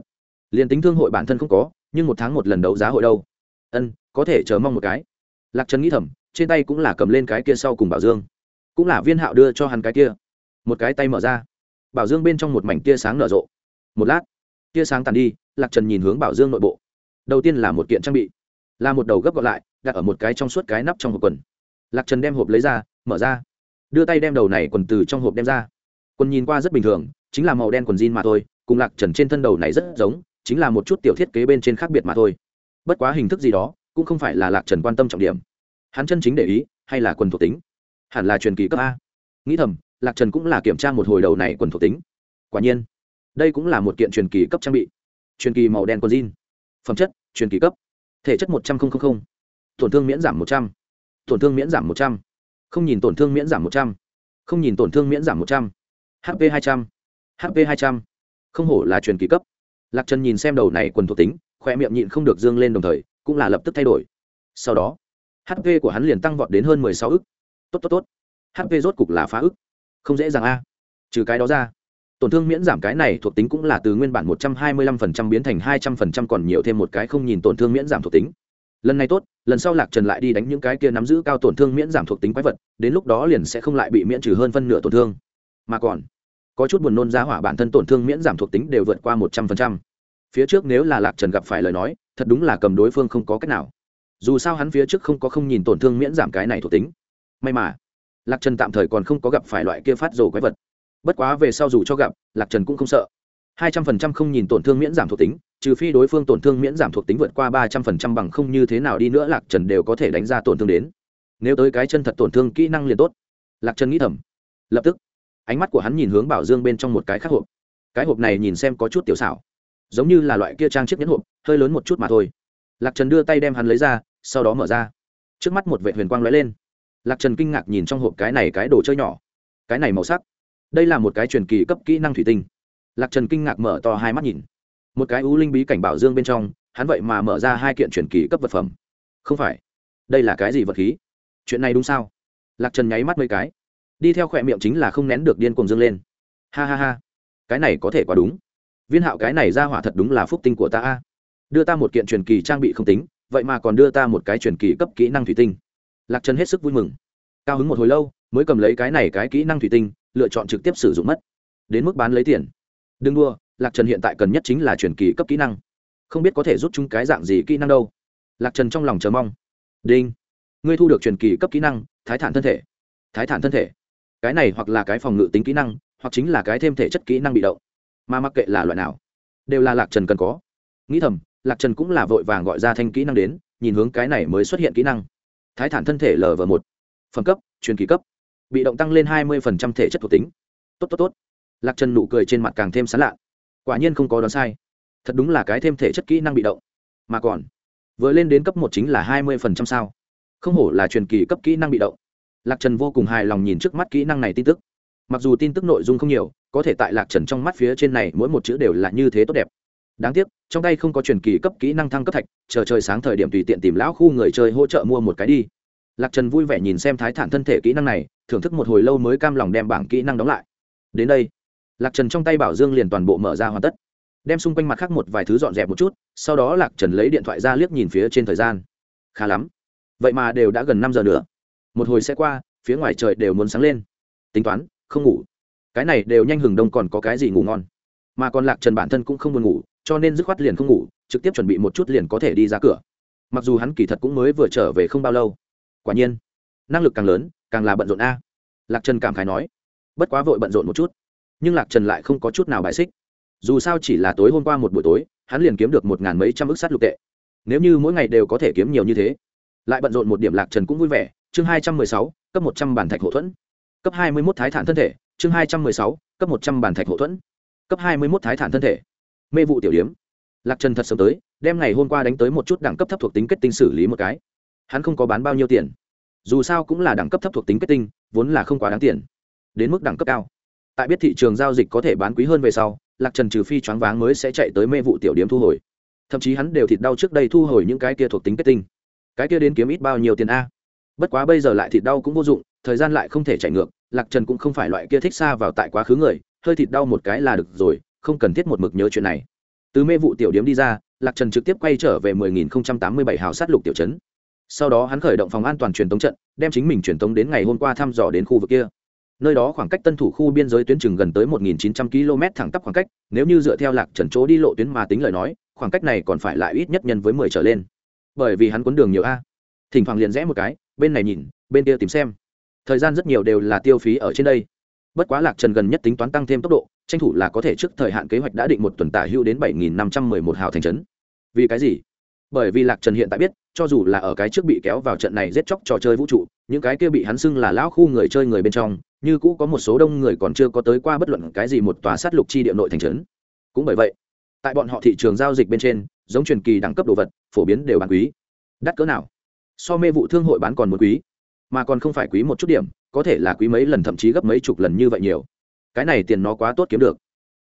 Speaker 1: Liền tính thương hội bản thân không có, nhưng một tháng một lần đấu giá hội đâu. Ân, có thể chờ mong một cái. Lạc trần nghĩ thầm, trên tay cũng là cầm lên cái kia sau cùng bảo dương. Cũng là viên hạo đưa cho hắn cái kia. Một cái tay mở ra bảo dương bên trong một mảnh tia sáng nở rộ. Một lát, tia sáng tàn đi, lạc trần nhìn hướng bảo dương nội bộ. Đầu tiên là một kiện trang bị, là một đầu gấp gọn lại, đặt ở một cái trong suốt cái nắp trong hộp quần. Lạc trần đem hộp lấy ra, mở ra. Đưa tay đem đầu này quần từ trong hộp đem ra. Quần nhìn qua rất bình thường, chính là màu đen quần jean mà thôi, cùng lạc trần trên thân đầu này rất giống, chính là một chút tiểu thiết kế bên trên khác biệt mà thôi. Bất quá hình thức gì đó, cũng không phải là lạc trần quan tâm trọng điểm. Hắn chân chính để ý, hay là quần thuộc tính? Hẳn là truyền kỳ cấp a. Nghĩ thầm lạc trần cũng là kiểm tra một hồi đầu này quần thuộc tính. Quả nhiên, đây cũng là một kiện truyền kỳ cấp trang bị. Truyền kỳ màu đen quần jean. Phẩm chất, truyền kỳ cấp. Thể chất một trăm linh tổn thương miễn giảm một trăm. Tổn thương miễn giảm một trăm. Không nhìn tổn thương miễn giảm một trăm. Không nhìn tổn thương miễn giảm một trăm. Hp hai trăm. Hp hai trăm. Không hổ là truyền kỳ cấp. Lạc trần nhìn xem đầu này quần thuộc tính khoe miệng nhịn không được dương lên đồng thời, cũng là lập tức thay đổi. Sau đó hp của hắn liền tăng vọt đến hơn mười sáu ức. Tốt tốt tốt. Hp rốt cục là phá ức không dễ dàng a. Trừ cái đó ra, tổn thương miễn giảm cái này thuộc tính cũng là từ nguyên bản một trăm hai mươi lăm phần trăm biến thành hai trăm phần trăm còn nhiều thêm một cái không nhìn tổn thương miễn giảm thuộc tính. Lần này tốt, lần sau lạc trần lại đi đánh những cái kia nắm giữ cao tổn thương miễn giảm thuộc tính quái vật, đến lúc đó liền sẽ không lại bị miễn trừ hơn phân nửa tổn thương. Mà còn, có chút buồn nôn giá hỏa bản thân tổn thương miễn giảm thuộc tính đều vượt qua một trăm phần trăm. Phía trước nếu là lạc trần gặp phải lời nói, thật đúng là cầm đối phương không có cách nào. Dù sao hắn phía trước không có không nhìn tổn thương miễn giảm cái này thuộc tính. May mà lạc trần tạm thời còn không có gặp phải loại kia phát rồ quái vật. Bất quá về sau dù cho gặp, lạc trần cũng không sợ. Hai trăm phần trăm không nhìn tổn thương miễn giảm thuộc tính, trừ phi đối phương tổn thương miễn giảm thuộc tính vượt qua ba trăm phần trăm bằng không như thế nào đi nữa, lạc trần đều có thể đánh ra tổn thương đến. Nếu tới cái chân thật tổn thương kỹ năng liền tốt. Lạc trần nghĩ thầm. Lập tức, ánh mắt của hắn nhìn hướng bảo dương bên trong một cái khác hộp. Cái hộp này nhìn xem có chút tiểu xảo, giống như là loại kia trang chiếc nhẫn hộp, hơi lớn một chút mà thôi. Lạc trần đưa tay đem hắn lấy ra, sau đó mở ra. Trước mắt một vệ huyền quang lóe lên lạc trần kinh ngạc nhìn trong hộp cái này cái đồ chơi nhỏ. Cái này màu sắc. Đây là một cái truyền kỳ cấp kỹ năng thủy tinh. Lạc trần kinh ngạc mở to hai mắt nhìn. Một cái ưu linh bí cảnh bảo dương bên trong, hắn vậy mà mở ra hai kiện truyền kỳ cấp vật phẩm. Không phải. Đây là cái gì vật khí? Chuyện này đúng sao? Lạc trần nháy mắt mấy cái. Đi theo khỏe miệng chính là không nén được điên cuồng dương lên. Ha ha ha. Cái này có thể quá đúng. Viên hạo cái này ra hỏa thật đúng là phúc tinh của ta a. Đưa ta một kiện truyền kỳ trang bị không tính, vậy mà còn đưa ta một cái truyền kỳ cấp kỹ năng thủy tinh lạc trần hết sức vui mừng. Cao hứng một hồi lâu, mới cầm lấy cái này cái kỹ năng thủy tinh, lựa chọn trực tiếp sử dụng mất. Đến mức bán lấy tiền. Đừng đua lạc trần hiện tại cần nhất chính là truyền kỳ cấp kỹ năng. Không biết có thể giúp chúng cái dạng gì kỹ năng đâu. Lạc trần trong lòng chờ mong. Đinh. Ngươi thu được truyền kỳ cấp kỹ năng, thái thản thân thể. Thái thản thân thể. Cái này hoặc là cái phòng ngự tính kỹ năng, hoặc chính là cái thêm thể chất kỹ năng bị động. Mà mặc kệ là loại nào, đều là lạc trần cần có. Nghĩ thầm, lạc trần cũng là vội vàng gọi ra thanh kỹ năng đến, nhìn hướng cái này mới xuất hiện kỹ năng thái thản thân thể lv một. Phẩm cấp, truyền kỳ cấp. Bị động tăng lên hai mươi thể chất thuộc tính. Tốt tốt tốt. Lạc trần nụ cười trên mặt càng thêm sán lạ. Quả nhiên không có đoán sai. Thật đúng là cái thêm thể chất kỹ năng bị động. Mà còn, vừa lên đến cấp một chính là hai mươi sao. Không hổ là truyền kỳ cấp kỹ năng bị động. Lạc trần vô cùng hài lòng nhìn trước mắt kỹ năng này tin tức. Mặc dù tin tức nội dung không nhiều, có thể tại lạc trần trong mắt phía trên này mỗi một chữ đều là như thế tốt đẹp đáng tiếc, trong tay không có truyền kỳ cấp kỹ năng thăng cấp thạch, chờ trời sáng thời điểm tùy tiện tìm lão khu người chơi hỗ trợ mua một cái đi. Lạc trần vui vẻ nhìn xem thái thản thân thể kỹ năng này, thưởng thức một hồi lâu mới cam lòng đem bảng kỹ năng đóng lại. Đến đây, lạc trần trong tay bảo dương liền toàn bộ mở ra hoàn tất. Đem xung quanh mặt khác một vài thứ dọn dẹp một chút, sau đó lạc trần lấy điện thoại ra liếc nhìn phía trên thời gian. Khá lắm. Vậy mà đều đã gần năm giờ nữa. Một hồi sẽ qua, phía ngoài trời đều muốn sáng lên. Tính toán, không ngủ. Cái này đều nhanh hừng đông còn có cái gì ngủ ngon. Mà còn lạc trần bản thân cũng không buồn ngủ cho nên dứt khoát liền không ngủ, trực tiếp chuẩn bị một chút liền có thể đi ra cửa. Mặc dù hắn kỳ thật cũng mới vừa trở về không bao lâu. Quả nhiên, năng lực càng lớn, càng là bận rộn a. Lạc trần cảm khái nói, bất quá vội bận rộn một chút. Nhưng lạc trần lại không có chút nào bài xích. Dù sao chỉ là tối hôm qua một buổi tối, hắn liền kiếm được một ngàn mấy trăm ức sắt lục tệ. Nếu như mỗi ngày đều có thể kiếm nhiều như thế, lại bận rộn một điểm lạc trần cũng vui vẻ. Chương hai trăm mười sáu, cấp một trăm bản thạch hậu thuẫn. Cấp hai mươi mốt thái thản thân thể, chương hai trăm mười sáu, cấp một trăm bản thạch hậu thuẫn. Cấp hai mươi mốt thái thản thân thể mê vụ tiểu điếm. Lạc trần thật sớm tới, đem ngày hôm qua đánh tới một chút đẳng cấp thấp thuộc tính kết tinh xử lý một cái. Hắn không có bán bao nhiêu tiền. Dù sao cũng là đẳng cấp thấp thuộc tính kết tinh, vốn là không quá đáng tiền. Đến mức đẳng cấp cao. Tại biết thị trường giao dịch có thể bán quý hơn về sau, lạc trần trừ phi choáng váng mới sẽ chạy tới mê vụ tiểu điếm thu hồi. Thậm chí hắn đều thịt đau trước đây thu hồi những cái kia thuộc tính kết tinh. Cái kia đến kiếm ít bao nhiêu tiền a? Bất quá bây giờ lại thịt đau cũng vô dụng, thời gian lại không thể chạy ngược, lạc trần cũng không phải loại kia thích xa vào tại quá khứ người, hơi thịt đau một cái là được rồi không cần thiết một mực nhớ chuyện này. Từ mê vụ tiểu điếm đi ra, lạc trần trực tiếp quay trở về 10.087 hào sát lục tiểu trấn. Sau đó hắn khởi động phòng an toàn truyền tống trận, đem chính mình truyền tống đến ngày hôm qua thăm dò đến khu vực kia. Nơi đó khoảng cách tân thủ khu biên giới tuyến chừng gần tới 1.900 km thẳng tắp khoảng cách, nếu như dựa theo lạc trần chỗ đi lộ tuyến mà tính lời nói, khoảng cách này còn phải lại ít nhất nhân với 10 trở lên. Bởi vì hắn cuốn đường nhiều a. Thỉnh thoảng liền rẽ một cái, bên này nhìn, bên kia tìm xem. Thời gian rất nhiều đều là tiêu phí ở trên đây. Bất quá lạc trần gần nhất tính toán tăng thêm tốc độ tranh thủ là có thể trước thời hạn kế hoạch đã định một tuần tả hưu đến 7.511 hào thành trấn. Vì cái gì? Bởi vì lạc trần hiện tại biết, cho dù là ở cái trước bị kéo vào trận này giết chóc trò chơi vũ trụ, những cái kia bị hắn xưng là lão khu người chơi người bên trong, như cũ có một số đông người còn chưa có tới qua bất luận cái gì một tòa sát lục chi địa nội thành trấn. Cũng bởi vậy, tại bọn họ thị trường giao dịch bên trên, giống truyền kỳ đẳng cấp đồ vật, phổ biến đều bán quý. Đắt cỡ nào? So mê vụ thương hội bán còn một quý, mà còn không phải quý một chút điểm, có thể là quý mấy lần, thậm chí gấp mấy chục lần như vậy nhiều cái này tiền nó quá tốt kiếm được.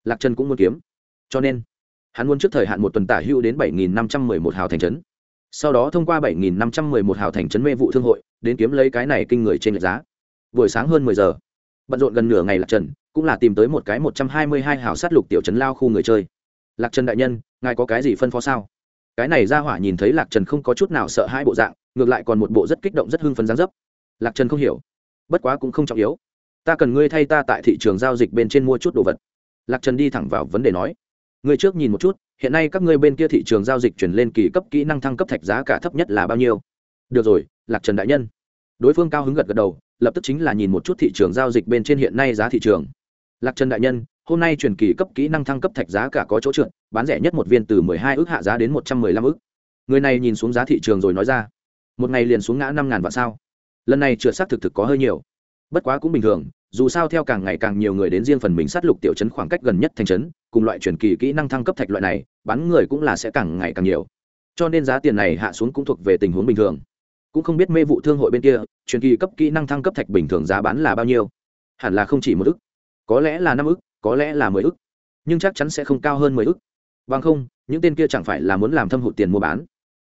Speaker 1: Lạc trần cũng muốn kiếm. Cho nên, hắn muốn trước thời hạn một tuần tả hưu đến bảy nghìn năm trăm mười một hào thành trấn. Sau đó thông qua bảy nghìn năm trăm mười một hào thành trấn mê vụ thương hội, đến kiếm lấy cái này kinh người trên lệch giá. Buổi sáng hơn mười giờ, bận rộn gần nửa ngày lạc trần cũng là tìm tới một cái một trăm hai mươi hai hào sát lục tiểu trấn lao khu người chơi. Lạc trần đại nhân, ngài có cái gì phân phó sao? Cái này ra hỏa nhìn thấy lạc trần không có chút nào sợ hai bộ dạng, ngược lại còn một bộ rất kích động rất hưng phấn gián dấp. Lạc trần không hiểu, bất quá cũng không trọng yếu ta cần ngươi thay ta tại thị trường giao dịch bên trên mua chút đồ vật. Lạc trần đi thẳng vào vấn đề nói, ngươi trước nhìn một chút, hiện nay các ngươi bên kia thị trường giao dịch chuyển lên kỳ cấp kỹ năng thăng cấp thạch giá cả thấp nhất là bao nhiêu? Được rồi, lạc trần đại nhân. Đối phương cao hứng gật gật đầu, lập tức chính là nhìn một chút thị trường giao dịch bên trên hiện nay giá thị trường. Lạc trần đại nhân, hôm nay truyền kỳ cấp kỹ năng thăng cấp thạch giá cả có chỗ trượt, bán rẻ nhất một viên từ mười hai ước hạ giá đến một trăm mười lăm ước. Người này nhìn xuống giá thị trường rồi nói ra, một ngày liền xuống ngã năm ngàn vạn sao? Lần này trượt xác thực thực có hơi nhiều. Bất quá cũng bình thường dù sao theo càng ngày càng nhiều người đến riêng phần mình sát lục tiểu trấn khoảng cách gần nhất thành trấn, cùng loại truyền kỳ kỹ năng thăng cấp thạch loại này, bán người cũng là sẽ càng ngày càng nhiều. Cho nên giá tiền này hạ xuống cũng thuộc về tình huống bình thường. Cũng không biết mê vụ thương hội bên kia, truyền kỳ cấp kỹ năng thăng cấp thạch bình thường giá bán là bao nhiêu. Hẳn là không chỉ một ức. Có lẽ là năm ức, có lẽ là mười ức. Nhưng chắc chắn sẽ không cao hơn mười ức. Bằng không, những tên kia chẳng phải là muốn làm thâm hụt tiền mua bán.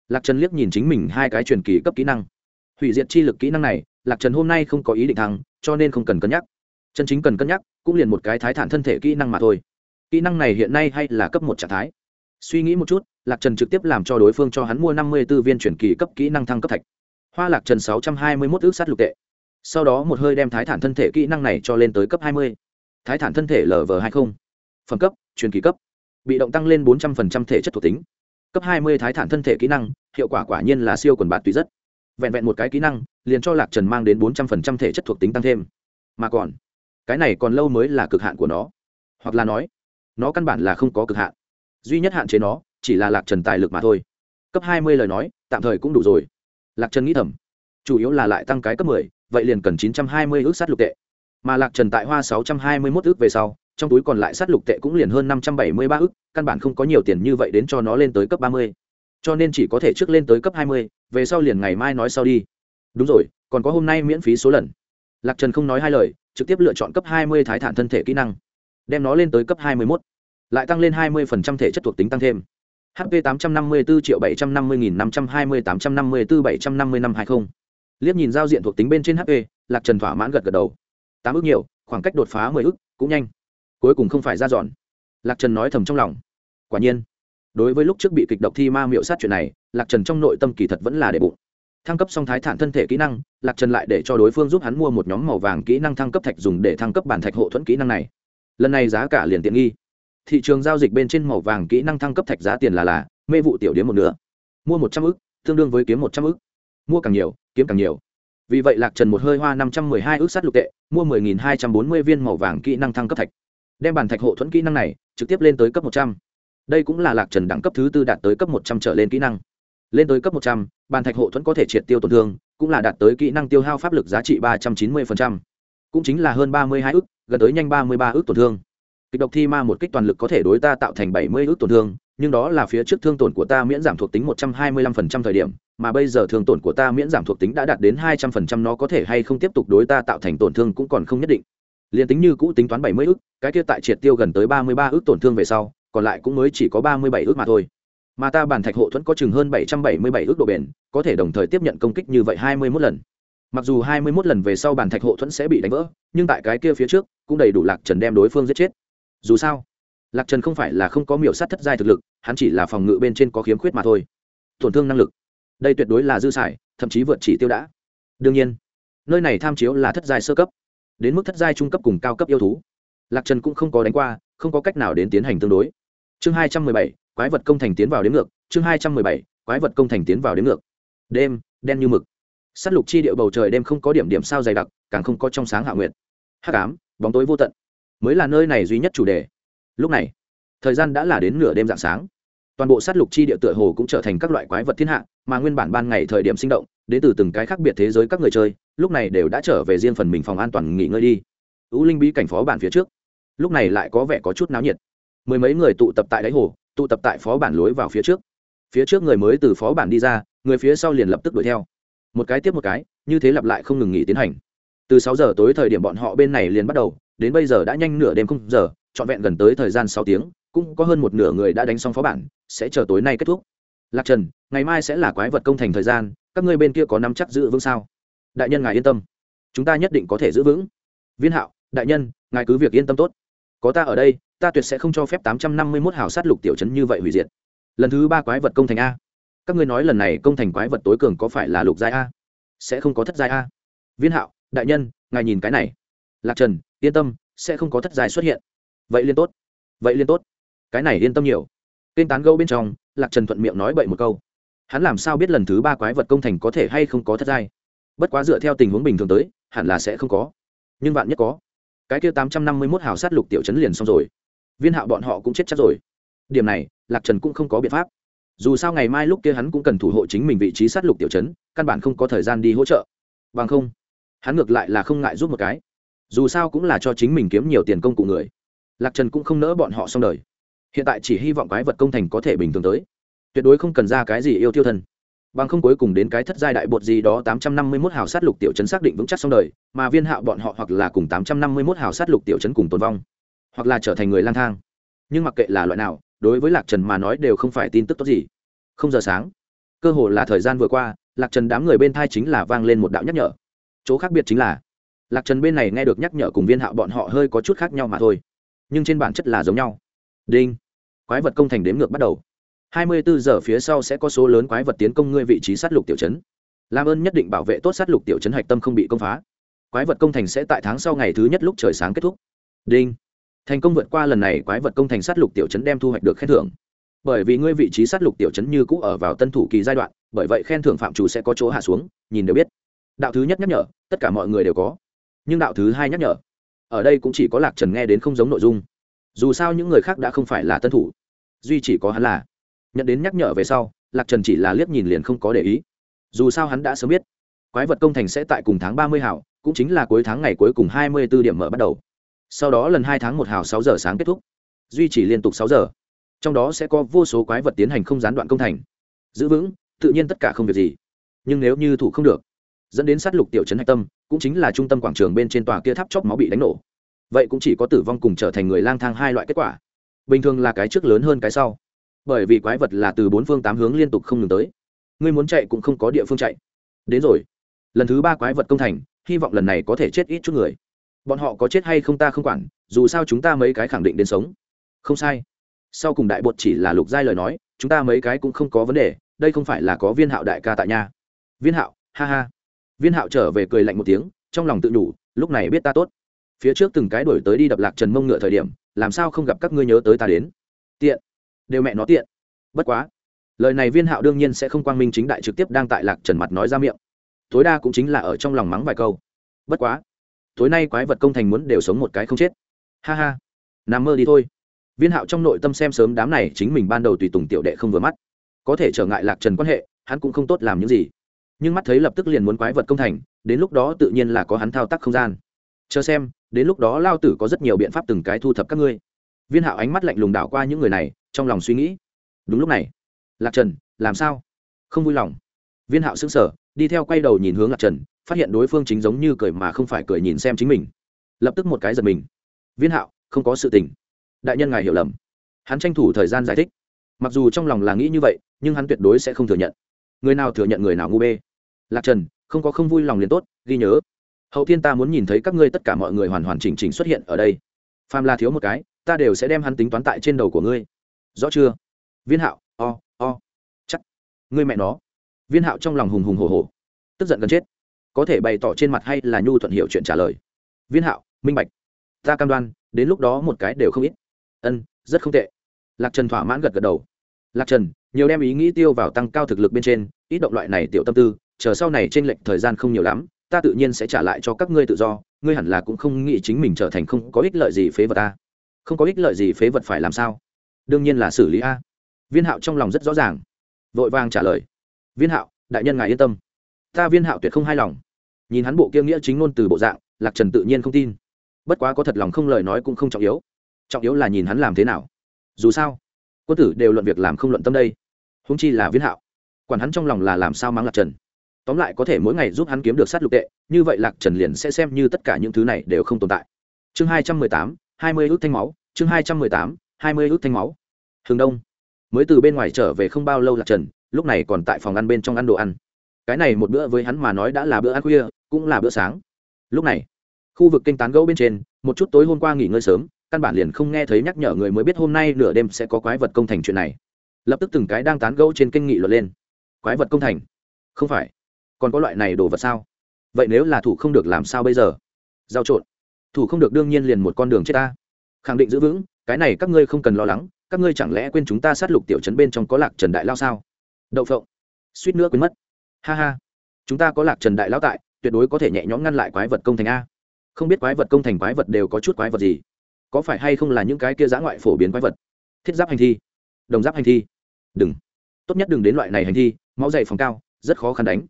Speaker 1: Lạc trần liếc nhìn chính mình hai cái truyền kỳ cấp kỹ năng. Hủy diệt chi lực kỹ năng này lạc trần hôm nay không có ý định thăng cho nên không cần cân nhắc. Chân chính cần cân nhắc, cũng liền một cái thái thản thân thể kỹ năng mà thôi. Kỹ năng này hiện nay hay là cấp một trạng thái? Suy nghĩ một chút, lạc trần trực tiếp làm cho đối phương cho hắn mua năm mươi b ố viên chuyển kỳ cấp kỹ năng thăng cấp thạch. Hoa lạc trần sáu trăm hai mươi mốt ước sát lục tệ. Sau đó một hơi đem thái thản thân thể kỹ năng này cho lên tới cấp hai mươi. Thái thản thân thể lv hai mươi phẩm cấp truyền kỳ cấp. Bị động tăng lên bốn trăm linh thể chất thuộc tính. Cấp hai mươi thái thản thân thể kỹ năng, hiệu quả quả nhiên là siêu quần bạt tùy rất. Vẹn vẹn một cái kỹ năng liền cho lạc trần mang đến bốn trăm phần trăm thể chất thuộc tính tăng thêm. Mà còn, cái này còn lâu mới là cực hạn của nó. Hoặc là nói, nó căn bản là không có cực hạn. Duy nhất hạn chế nó, chỉ là lạc trần tài lực mà thôi. Cấp hai mươi lời nói, tạm thời cũng đủ rồi. Lạc trần nghĩ thầm, chủ yếu là lại tăng cái cấp mười, vậy liền cần chín trăm hai mươi ước sát lục tệ. Mà lạc trần tại hoa sáu trăm hai mươi mốt ước về sau, trong túi còn lại sát lục tệ cũng liền hơn năm trăm bảy mươi ba ước, căn bản không có nhiều tiền như vậy đến cho nó lên tới cấp ba mươi. Cho nên chỉ có thể trước lên tới cấp hai mươi, về sau liền ngày mai nói sau đi đúng rồi, còn có hôm nay miễn phí số lần. Lạc trần không nói hai lời, trực tiếp lựa chọn cấp hai mươi thái thản thân thể kỹ năng. Đem nó lên tới cấp hai mươi mốt. Lại tăng lên hai mươi thể chất thuộc tính tăng thêm. Hp tám trăm năm mươi bốn triệu bảy trăm năm mươi nghìn năm trăm hai mươi tám trăm năm mươi bốn bảy trăm năm mươi năm hai mươi liếc nhìn giao diện thuộc tính bên trên hp lạc trần thỏa mãn gật gật đầu. Tám ước nhiều, khoảng cách đột phá mười ước, cũng nhanh. Cuối cùng không phải ra dọn. Lạc trần nói thầm trong lòng. Quả nhiên, đối với lúc trước bị kịch độc thi ma miệu sát chuyện này, lạc trần trong nội tâm kỳ thật vẫn là để bụng thăng cấp song thái thản thân thể kỹ năng, lạc trần lại để cho đối phương giúp hắn mua một nhóm màu vàng kỹ năng thăng cấp thạch dùng để thăng cấp bản thạch hộ thuẫn kỹ năng này. Lần này giá cả liền tiện nghi. Thị trường giao dịch bên trên màu vàng kỹ năng thăng cấp thạch giá tiền là là, mê vụ tiểu điếm một nửa. Mua một trăm ư c tương đương với kiếm một trăm ư c mua càng nhiều, kiếm càng nhiều. Vì vậy lạc trần một hơi hoa năm trăm mười hai ước sắt lục tệ, mua mười nghìn hai trăm bốn mươi viên màu vàng kỹ năng thăng cấp thạch. Đem bản thạch hộ thuẫn kỹ năng này trực tiếp lên tới cấp một trăm. Đây cũng là lạc trần đẳng cấp thứ tư đạt tới cấp một trăm trở lên kỹ năng lên tới cấp một trăm, bàn thạch hộ thuẫn có thể triệt tiêu tổn thương, cũng là đạt tới kỹ năng tiêu hao pháp lực giá trị ba trăm chín mươi cũng chính là hơn ba mươi hai ước gần tới nhanh ba mươi ba ước tổn thương. Kịch độc thi ma một kích toàn lực có thể đối ta tạo thành bảy mươi ước tổn thương, nhưng đó là phía trước thương tổn của ta miễn giảm thuộc tính một trăm hai mươi lăm phần trăm thời điểm, mà bây giờ thương tổn của ta miễn giảm thuộc tính đã đạt đến hai trăm phần trăm nó có thể hay không tiếp tục đối ta tạo thành tổn thương cũng còn không nhất định. Liền tính như cũ tính toán bảy mươi ước cái kia tại triệt tiêu gần tới ba mươi ba ước tổn thương về sau, còn lại cũng mới chỉ có ba mươi bảy ước mà thôi mà ta bản thạch hộ thuẫn có chừng hơn bảy trăm bảy mươi bảy ước độ bền, có thể đồng thời tiếp nhận công kích như vậy hai mươi mốt lần. Mặc dù hai mươi mốt lần về sau bản thạch hộ thuẫn sẽ bị đánh vỡ, nhưng tại cái kia phía trước, cũng đầy đủ lạc trần đem đối phương giết chết. Dù sao, lạc trần không phải là không có miểu sát thất giai thực lực, hắn chỉ là phòng ngự bên trên có khiếm khuyết mà thôi. Tổn thương năng lực. Đây tuyệt đối là dư xài, thậm chí vượt chỉ tiêu đã. Đương nhiên, nơi này tham chiếu là thất giai sơ cấp. Đến mức thất giai trung cấp cùng cao cấp yêu thú. Lạc trần cũng không có đánh qua, không có cách nào đến tiến hành tương đối. Chương hai trăm mười bảy quái vật công thành tiến vào đến ngược, chương hai trăm mười bảy, quái vật công thành tiến vào đến ngược. Đêm, đen như mực. S á t lục chi điệu bầu trời đêm không có điểm điểm sao dày đặc, càng không có trong sáng hạ nguyện hắc ám, bóng tối vô tận. Mới là nơi này duy nhất chủ đề. Lúc này, thời gian đã là đến nửa đêm dạng sáng. Toàn bộ sát lục chi địa tựa hồ cũng trở thành các loại quái vật thiên hạ, mà nguyên bản ban ngày thời điểm sinh động, đến từ từng cái khác biệt thế giới các người chơi, lúc này đều đã trở về riêng phần mình phòng an toàn nghỉ ngơi đi. U linh bí cảnh phó bản phía trước. Lúc này lại có vẻ có chút náo nhiệt. Mười mấy người tụ tập tại đáy hồ tụ tập tại phó bản lối vào phía trước. Phía trước người mới từ phó bản đi ra, người phía sau liền lập tức đuổi theo. Một cái tiếp một cái, như thế lặp lại không ngừng nghỉ tiến hành. Từ sáu giờ tối thời điểm bọn họ bên này liền bắt đầu, đến bây giờ đã nhanh nửa đêm không giờ, trọn vẹn gần tới thời gian sáu tiếng, cũng có hơn một nửa người đã đánh xong phó bản, sẽ chờ tối nay kết thúc. Lạc trần, ngày mai sẽ là quái vật công thành thời gian, các ngươi bên kia có nắm chắc giữ vững sao? Đại nhân ngài yên tâm. Chúng ta nhất định có thể giữ vững. Viên hạo, đại nhân, ngài cứ việc yên tâm tốt có ta ở đây, ta tuyệt sẽ không cho phép tám trăm năm mươi mốt hào sát lục tiểu chấn như vậy hủy diệt. Lần thứ ba quái vật công thành a. Các ngươi nói lần này công thành quái vật tối cường có phải là lục giai a? Sẽ không có thất giai a. Viên hạo, đại nhân, ngài nhìn cái này. Lạc trần, yên tâm, sẽ không có thất giai xuất hiện. Vậy liên tốt. Vậy liên tốt. Cái này yên tâm nhiều. Kênh tán gâu bên trong, lạc trần thuận miệng nói bậy một câu. Hắn làm sao biết lần thứ ba quái vật công thành có thể hay không có thất giai? Bất quá dựa theo tình huống bình thường tới, hẳn là sẽ không có. Nhưng bạn nhất có cái kia tám trăm năm mươi mốt hào sát lục tiểu chấn liền xong rồi. Viên hạo bọn họ cũng chết chắc rồi. Điểm này, lạc trần cũng không có biện pháp. Dù sao ngày mai lúc kia hắn cũng cần thủ hộ chính mình vị trí sát lục tiểu chấn căn bản không có thời gian đi hỗ trợ. Bằng không, hắn ngược lại là không ngại giúp một cái. Dù sao cũng là cho chính mình kiếm nhiều tiền công cụ người. Lạc trần cũng không nỡ bọn họ xong đời. Hiện tại chỉ hy vọng quái vật công thành có thể bình thường tới. Tuyệt đối không cần ra cái gì yêu tiêu thân bằng không cuối cùng đến cái thất giai đại bột gì đó tám trăm năm mươi 851 hào sát lục tiểu chấn xác định vững chắc xong đời, mà viên hạo bọn họ hoặc là cùng tám trăm năm mươi 851 hào sát lục tiểu chấn cùng tồn vong, hoặc là trở thành người lang thang. Nhưng mặc kệ là loại nào, đối với Lạc Trần mà nói đều không phải tin tức tốt gì. Không giờ sáng, cơ hồ là thời gian vừa qua, Lạc Trần đám người bên thai chính là vang lên một đạo nhắc nhở. Chỗ khác biệt chính là, Lạc Trần bên này nghe được nhắc nhở cùng viên hạo bọn họ hơi có chút khác nhau mà thôi, nhưng trên bản chất là giống nhau. Đinh, quái vật công thành đếm ngược bắt đầu 24 giờ phía sau sẽ có số lớn quái vật tiến công ngươi vị trí sát lục tiểu trấn. Làm ơn nhất định bảo vệ tốt sát lục tiểu trấn hạch tâm không bị công phá. Quái vật công thành sẽ tại tháng sau ngày thứ nhất lúc trời sáng kết thúc. Đinh. Thành công vượt qua lần này, quái vật công thành sát lục tiểu trấn đem thu hoạch được khen thưởng. Bởi vì ngươi vị trí sát lục tiểu chấn như cũ ở vào tân thủ kỳ giai đoạn, bởi vậy khen thưởng phạm chủ sẽ có chỗ hạ xuống, nhìn đều biết. Đạo thứ nhất nhắc nhở, tất cả mọi người đều có. Nhưng đạo thứ hai nhắc nhở, ở đây cũng chỉ có lạc trần nghe đến không giống nội dung. Dù sao những người khác đã không phải là tân thủ. Duy chỉ có hắn là nhận đến nhắc nhở về sau, lạc trần chỉ là liếc nhìn liền không có để ý. Dù sao hắn đã sớm biết, quái vật công thành sẽ tại cùng tháng ba mươi hảo, cũng chính là cuối tháng ngày cuối cùng hai mươi b ố điểm mở bắt đầu. Sau đó lần hai tháng một hào sáu giờ sáng kết thúc. Duy trì liên tục sáu giờ. Trong đó sẽ có vô số quái vật tiến hành không gián đoạn công thành. Giữ vững, tự nhiên tất cả không việc gì. Nhưng nếu như thủ không được, dẫn đến sát lục tiểu trấn hạch tâm, cũng chính là trung tâm quảng trường bên trên tòa kia tháp chóc máu bị đánh nổ. Vậy cũng chỉ có tử vong cùng trở thành người lang thang hai loại kết quả. Bình thường là cái trước lớn hơn cái sau bởi vì quái vật là từ bốn phương tám hướng liên tục không ngừng tới. Ngươi muốn chạy cũng không có địa phương chạy. Đến rồi. Lần thứ ba quái vật công thành, hy vọng lần này có thể chết ít chút người. Bọn họ có chết hay không ta không quản, dù sao chúng ta mấy cái khẳng định đến sống. Không sai. Sau cùng đại bột chỉ là lục giai lời nói, chúng ta mấy cái cũng không có vấn đề, đây không phải là có viên hạo đại ca tại nhà. Viên hạo, ha ha. Viên hạo trở về cười lạnh một tiếng, trong lòng tự nhủ lúc này biết ta tốt. Phía trước từng cái đổi tới đi đập lạc trần mông ngựa thời điểm, làm sao không gặp các ngươi nhớ tới ta đến. Tiện đều mẹ nó tiện. Bất quá, lời này viên hạo đương nhiên sẽ không quang minh chính đại trực tiếp đang tại lạc trần mặt nói ra miệng. Tối đa cũng chính là ở trong lòng mắng vài câu. Bất quá, tối nay quái vật công thành muốn đều sống một cái không chết. Ha ha, nằm mơ đi thôi. Viên hạo trong nội tâm xem sớm đám này chính mình ban đầu tùy tùng tiểu đệ không vừa mắt. Có thể trở ngại lạc trần quan hệ, hắn cũng không tốt làm những gì. Nhưng mắt thấy lập tức liền muốn quái vật công thành, đến lúc đó tự nhiên là có hắn thao tác không gian. Chờ xem, đến lúc đó lao tử có rất nhiều biện pháp từng cái thu thập các ngươi viên hạo ánh mắt lạnh lùng đảo qua những người này, trong lòng suy nghĩ. Đúng lúc này, lạc trần, làm sao? Không vui lòng. Viên hạo xứng sở đi theo quay đầu nhìn hướng lạc trần, phát hiện đối phương chính giống như cười mà không phải cười nhìn xem chính mình. Lập tức một cái giật mình. Viên hạo, không có sự tình. Đại nhân ngài hiểu lầm. Hắn tranh thủ thời gian giải thích. Mặc dù trong lòng là nghĩ như vậy, nhưng hắn tuyệt đối sẽ không thừa nhận. Người nào thừa nhận người nào ngu bê. Lạc trần, không có không vui lòng liền tốt, ghi nhớ. Hậu thiên ta muốn nhìn thấy các ngươi tất cả mọi người hoàn hoàn chỉnh chỉnh xuất hiện ở đây. Phàm là thiếu một cái ta đều sẽ đem hắn tính toán tại trên đầu của ngươi. Rõ chưa? Viên hạo, o o, chắc. Ngươi mẹ nó. Viên hạo trong lòng hùng hùng hồ hồ tức giận gần chết. Có thể bày tỏ trên mặt hay là nhu thuận hiệu chuyện trả lời. Viên hạo, minh bạch. Ta cam đoan, đến lúc đó một cái đều không ít. Ân, rất không tệ. Lạc trần thỏa mãn gật gật đầu. Lạc trần, nhiều đem ý nghĩ tiêu vào tăng cao thực lực bên trên, ít động loại này tiểu tâm tư, chờ sau này t r ê n lệch thời gian không nhiều lắm, ta tự nhiên sẽ trả lại cho các ngươi tự do, ngươi hẳn là cũng không nghĩ chính mình trở thành không có ích lợi gì phế vật ta không có ích lợi gì phế vật phải làm sao? Đương nhiên là xử lý a. Viên hạo trong lòng rất rõ ràng. Vội vàng trả lời. Viên hạo, đại nhân ngài yên tâm. Ta viên hạo tuyệt không hài lòng. Nhìn hắn bộ kia nghĩa chính ngôn từ bộ dạng, lạc trần tự nhiên không tin. Bất quá có thật lòng không lời nói cũng không trọng yếu. Trọng yếu là nhìn hắn làm thế nào. Dù sao, quân tử đều luận việc làm không luận tâm đây. Húng chi là viên hạo. Quản hắn trong lòng là làm sao mang lạc trần. Tóm lại có thể mỗi ngày giúp hắn kiếm được sát lục tệ, như vậy lạc trần liền sẽ xem như tất cả những thứ này đều không tồn tại. Chương hai trăm mười tám hai mươi ước thanh máu, chương hai trăm mười tám, hai mươi ước thanh máu. Hướng đông. Mới từ bên ngoài trở về không bao lâu lạc trần, lúc này còn tại phòng ăn bên trong ăn đồ ăn. Cái này một bữa với hắn mà nói đã là bữa ăn khuya, cũng là bữa sáng. Lúc này, khu vực kinh tán gẫu bên trên, một chút tối hôm qua nghỉ ngơi sớm, căn bản liền không nghe thấy nhắc nhở người mới biết hôm nay nửa đêm sẽ có quái vật công thành chuyện này. Lập tức từng cái đang tán gẫu trên kinh nghị luật lên. Quái vật công thành? Không phải. Còn có loại này đồ vật sao? Vậy nếu là thủ không được làm sao bây giờ? Giao trộn thủ không được đương nhiên liền một con đường chết ta. Khẳng định giữ vững, cái này các ngươi không cần lo lắng, các ngươi chẳng lẽ quên chúng ta sát lục tiểu trấn bên trong có lạc trần đại lao sao? Đậu phộng. Suýt nữa quên mất. Ha ha. Chúng ta có lạc trần đại lao tại, tuyệt đối có thể nhẹ nhõm ngăn lại quái vật công thành a. Không biết quái vật công thành quái vật đều có chút quái vật gì? Có phải hay không là những cái kia giã ngoại phổ biến quái vật? Thiết giáp hành thi. Đồng giáp hành thi. Đừng. Tốt nhất đừng đến loại này hành thi, máu dày phòng cao, rất khó khăn đánh.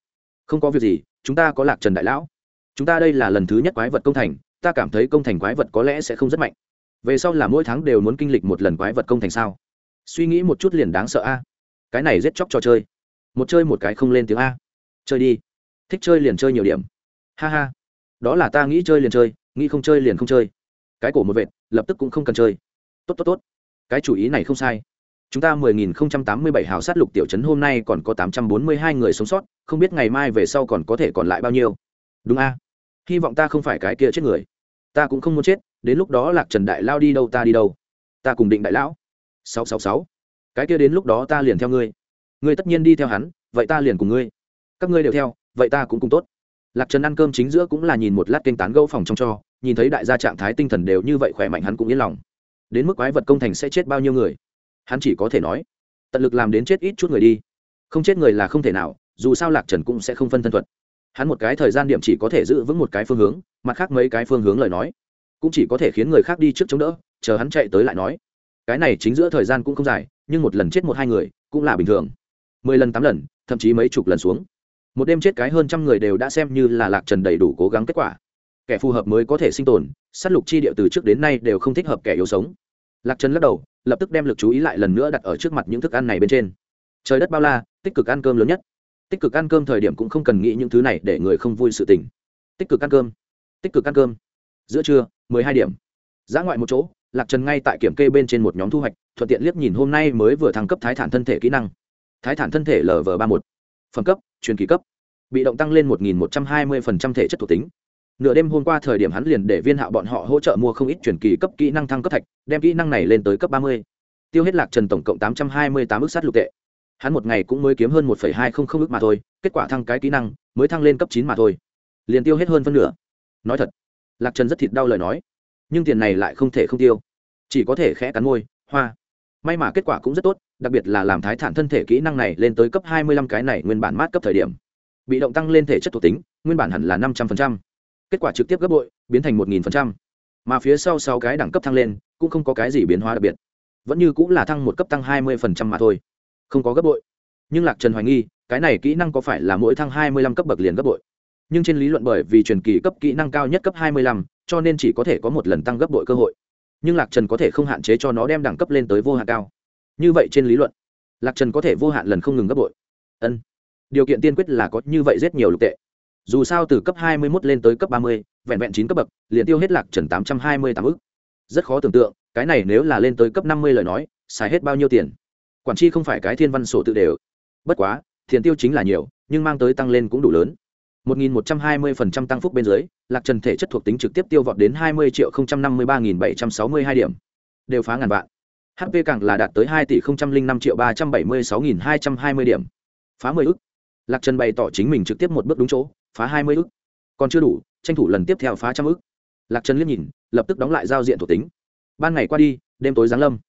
Speaker 1: Không có việc gì, chúng ta có lạc trần đại lão. Chúng ta đây là lần thứ nhất quái vật công thành ta cảm thấy công thành quái vật có lẽ sẽ không rất mạnh. Về sau là mỗi tháng đều muốn kinh lịch một lần quái vật công thành sao? Suy nghĩ một chút liền đáng sợ a. Cái này giết chóc trò chơi. Một chơi một cái không lên tiếng a. Chơi đi. Thích chơi liền chơi nhiều điểm. Ha ha. Đó là ta nghĩ chơi liền chơi, nghĩ không chơi liền không chơi. Cái cổ một vệt, lập tức cũng không cần chơi. Tốt tốt tốt. Cái chủ ý này không sai. Chúng ta mười nghìn không trăm tám mươi bảy hào sát lục tiểu chấn hôm nay còn có tám trăm bốn mươi hai người sống sót, không biết ngày mai về sau còn có thể còn lại bao nhiêu. Đúng a hy vọng ta không phải cái kia chết người. Ta cũng không muốn chết, đến lúc đó lạc trần đại lao đi đâu ta đi đâu. Ta cùng định đại lão. Sáu sáu sáu. Cái kia đến lúc đó ta liền theo ngươi. Ngươi tất nhiên đi theo hắn, vậy ta liền cùng ngươi. Các ngươi đều theo, vậy ta cũng cùng tốt. Lạc trần ăn cơm chính giữa cũng là nhìn một lát kênh tán gâu phòng trong cho, nhìn thấy đại gia trạng thái tinh thần đều như vậy khỏe mạnh hắn cũng yên lòng. Đến mức quái vật công thành sẽ chết bao nhiêu người? Hắn chỉ có thể nói, tận lực làm đến chết ít chút người đi. Không chết người là không thể nào, dù sao lạc trần cũng sẽ không phân thân thuật hắn một cái thời gian điểm chỉ có thể giữ vững một cái phương hướng, mặt khác mấy cái phương hướng lời nói. Cũng chỉ có thể khiến người khác đi trước chống đỡ, chờ hắn chạy tới lại nói. Cái này chính giữa thời gian cũng không dài, nhưng một lần chết một hai người, cũng là bình thường. Mười lần tám lần, thậm chí mấy chục lần xuống. Một đêm chết cái hơn trăm người đều đã xem như là lạc trần đầy đủ cố gắng kết quả. Kẻ phù hợp mới có thể sinh tồn s á t lục chi địa từ trước đến nay đều không thích hợp kẻ yếu sống. Lạc trần lắc đầu, lập tức đem l ự c chú ý lại lần nữa đặt ở trước mặt những thức ăn này bên trên. Trời đất bao la, tích cực ăn cơm lớn nhất tích cực ăn cơm thời điểm cũng không cần nghĩ những thứ này để người không vui sự tình. Tích cực ăn cơm. Tích cực ăn cơm. Giữa trưa, mười hai điểm. Giã ngoại một chỗ, lạc trần ngay tại kiểm kê bên trên một nhóm thu hoạch, thuận tiện liếc nhìn hôm nay mới vừa thăng cấp thái thản thân thể kỹ năng. Thái thản thân thể lv ba một. Phẩm cấp, truyền kỳ cấp. Bị động tăng lên một nghìn một trăm hai mươi thể chất thuộc tính. Nửa đêm hôm qua thời điểm hắn liền để viên hạo bọn họ hỗ trợ mua không ít truyền kỳ cấp kỹ năng thăng cấp thạch, đem kỹ năng này lên tới cấp ba mươi. Tiêu hết lạc trần tổng cộng tám trăm hai mươi tám ước sát lục tệ hắn một ngày cũng mới kiếm hơn một hai không không ước mà thôi, kết quả thăng cái kỹ năng, mới thăng lên cấp chín mà thôi. Liền tiêu hết hơn phân nửa. Nói thật, lạc trần rất thịt đau lời nói, nhưng tiền này lại không thể không tiêu. Chỉ có thể khẽ cắn môi, hoa. May mà kết quả cũng rất tốt, đặc biệt là làm thái thản thân thể kỹ năng này lên tới cấp hai mươi lăm cái này nguyên bản mát cấp thời điểm. Bị động tăng lên thể chất thuộc tính, nguyên bản hẳn là năm trăm linh kết quả trực tiếp gấp bội, biến thành một nghìn phần trăm. Mà phía sau sáu cái đẳng cấp thăng lên, cũng không có cái gì biến hóa đặc biệt. Vẫn như cũng là thăng một cấp tăng hai mươi phần trăm mà thôi không có gấp bội. Nhưng lạc trần hoài nghi cái này kỹ năng có phải là mỗi thăng hai mươi lăm cấp bậc liền gấp bội? Nhưng trên lý luận bởi vì truyền kỳ cấp kỹ năng cao nhất cấp hai mươi lăm cho nên chỉ có thể có một lần tăng gấp bội cơ hội. Nhưng lạc trần có thể không hạn chế cho nó đem đẳng cấp lên tới vô hạn cao. Như vậy trên lý luận lạc trần có thể vô hạn lần không ngừng gấp bội. Ân. Điều kiện tiên quyết là có như vậy rất nhiều lục tệ. Dù sao từ cấp 21 lên tới cấp 30, vẹn vẹn chín cấp bậc liền tiêu hết lạc trần 828 ức. Rất khó tưởng tượng cái này nếu là lên tới cấp 50 lời nói xài hết bao nhiêu tiền? Quản chi không phải cái thiên văn sổ tự đều. Bất quá tiền tiêu chính là nhiều, nhưng mang tới tăng lên cũng đủ lớn. 1.120% tăng phúc bên dưới, lạc trần thể chất thuộc tính trực tiếp tiêu vọt đến 20 triệu 053.762 điểm. Đều phá ngàn vạn. Hp càng là đạt tới 2 tỷ 005 triệu 376.220 điểm. Phá 10 ức. Lạc trần bày tỏ chính mình trực tiếp một bước đúng chỗ, phá hai mươi ức. Còn chưa đủ, tranh thủ lần tiếp theo phá trăm ức. Lạc trần liếc nhìn, lập tức đóng lại giao diện thuộc tính. Ban ngày qua đi, đêm tối giáng lâm.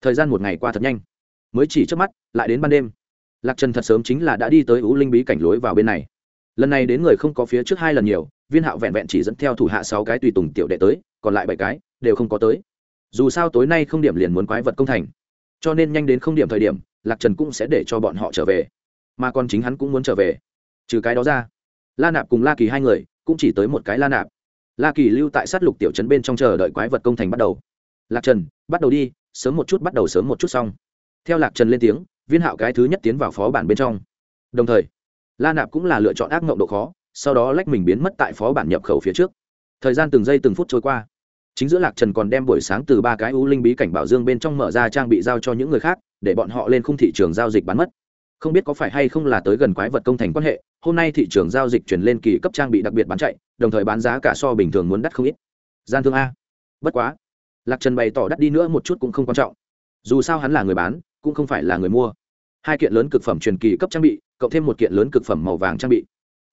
Speaker 1: Thời gian một ngày qua thật nhanh mới chỉ trước mắt, lại đến ban đêm. Lạc trần thật sớm chính là đã đi tới ú linh bí cảnh lối vào bên này. Lần này đến người không có phía trước hai lần nhiều, viên hạo vẹn vẹn chỉ dẫn theo thủ hạ sáu cái tùy tùng tiểu đệ tới, còn lại bảy cái đều không có tới. Dù sao tối nay không điểm liền muốn quái vật công thành. Cho nên nhanh đến không điểm thời điểm, lạc trần cũng sẽ để cho bọn họ trở về. Mà còn chính hắn cũng muốn trở về. Trừ cái đó ra, la nạp cùng la kỳ hai người cũng chỉ tới một cái la nạp. La kỳ lưu tại sát lục tiểu trấn bên trong chờ đợi quái vật công thành bắt đầu. Lạc trần, bắt đầu đi, sớm một chút, bắt đầu sớm một chút xong theo lạc trần lên tiếng, viên hạo cái thứ nhất tiến vào phó bản bên trong. Đồng thời, la nạp cũng là lựa chọn ác mộng độ khó, sau đó lách mình biến mất tại phó bản nhập khẩu phía trước. Thời gian từng giây từng phút trôi qua. Chính giữa lạc trần còn đem buổi sáng từ ba cái u linh bí cảnh bảo dương bên trong mở ra trang bị giao cho những người khác, để bọn họ lên khung thị trường giao dịch bán mất. Không biết có phải hay không là tới gần quái vật công thành quan hệ, hôm nay thị trường giao dịch chuyển lên kỳ cấp trang bị đặc biệt bán chạy, đồng thời bán giá cả so bình thường muốn đắt không ít. Gian thương a. Bất quá. Lạc trần bày tỏ đắt đi nữa một chút cũng không quan trọng. Dù sao hắn là người bán cũng không phải là người mua. Hai kiện lớn cực phẩm truyền kỳ cấp trang bị, cộng thêm một kiện lớn cực phẩm màu vàng trang bị.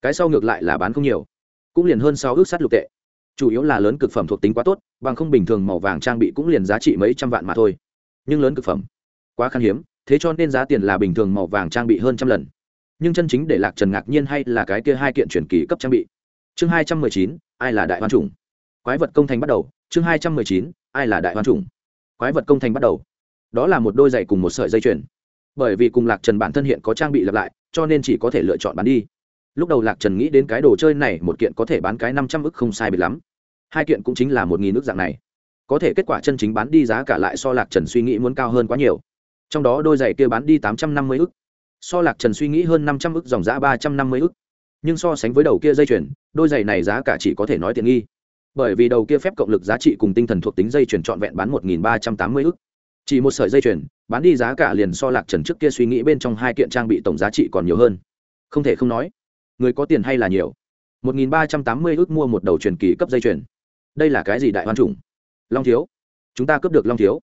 Speaker 1: Cái sau ngược lại là bán không nhiều, cũng liền hơn sáu ước sắt lục tệ. Chủ yếu là lớn cực phẩm thuộc tính quá tốt, bằng không bình thường màu vàng trang bị cũng liền giá trị mấy trăm vạn mà thôi. Nhưng lớn cực phẩm, quá khan hiếm, thế cho nên giá tiền là bình thường màu vàng trang bị hơn trăm lần. Nhưng chân chính để lạc trần ngạc nhiên hay là cái kia hai kiện truyền kỳ cấp trang bị? Chương hai trăm mười chín, ai là đại hoan trùng quái vật công thành bắt đầu. Chương hai trăm mười chín, ai là đại hoan trùng quái vật công thành bắt đầu đó là một đôi giày cùng một sợi dây chuyền. Bởi vì cùng lạc trần bản thân hiện có trang bị lặp lại, cho nên chỉ có thể lựa chọn bán đi. Lúc đầu lạc trần nghĩ đến cái đồ chơi này, một kiện có thể bán cái năm trăm ức không sai bị lắm. Hai kiện cũng chính là một nghìn ức dạng này. Có thể kết quả chân chính bán đi giá cả lại so lạc trần suy nghĩ muốn cao hơn quá nhiều. Trong đó đôi giày kia bán đi tám trăm năm mươi ức. So lạc trần suy nghĩ hơn năm trăm ức dòng giá ba trăm năm mươi ức. Nhưng so sánh với đầu kia dây chuyền, đôi giày này giá cả chỉ có thể nói tiện nghi. Bởi vì đầu kia phép cộng lực giá trị cùng tinh thần thuộc tính dây chuyền trọn vẹn bán một nghìn ba trăm tám mươi ức chỉ một sợi dây chuyền, bán đi giá cả liền so lạc trần trước kia suy nghĩ bên trong hai kiện trang bị tổng giá trị còn nhiều hơn. Không thể không nói, người có tiền hay là nhiều. một nghìn ba trăm tám mươi ức mua một đầu truyền kỳ cấp dây chuyền. Đây là cái gì đại hoan chủng? Long thiếu. Chúng ta cướp được long thiếu.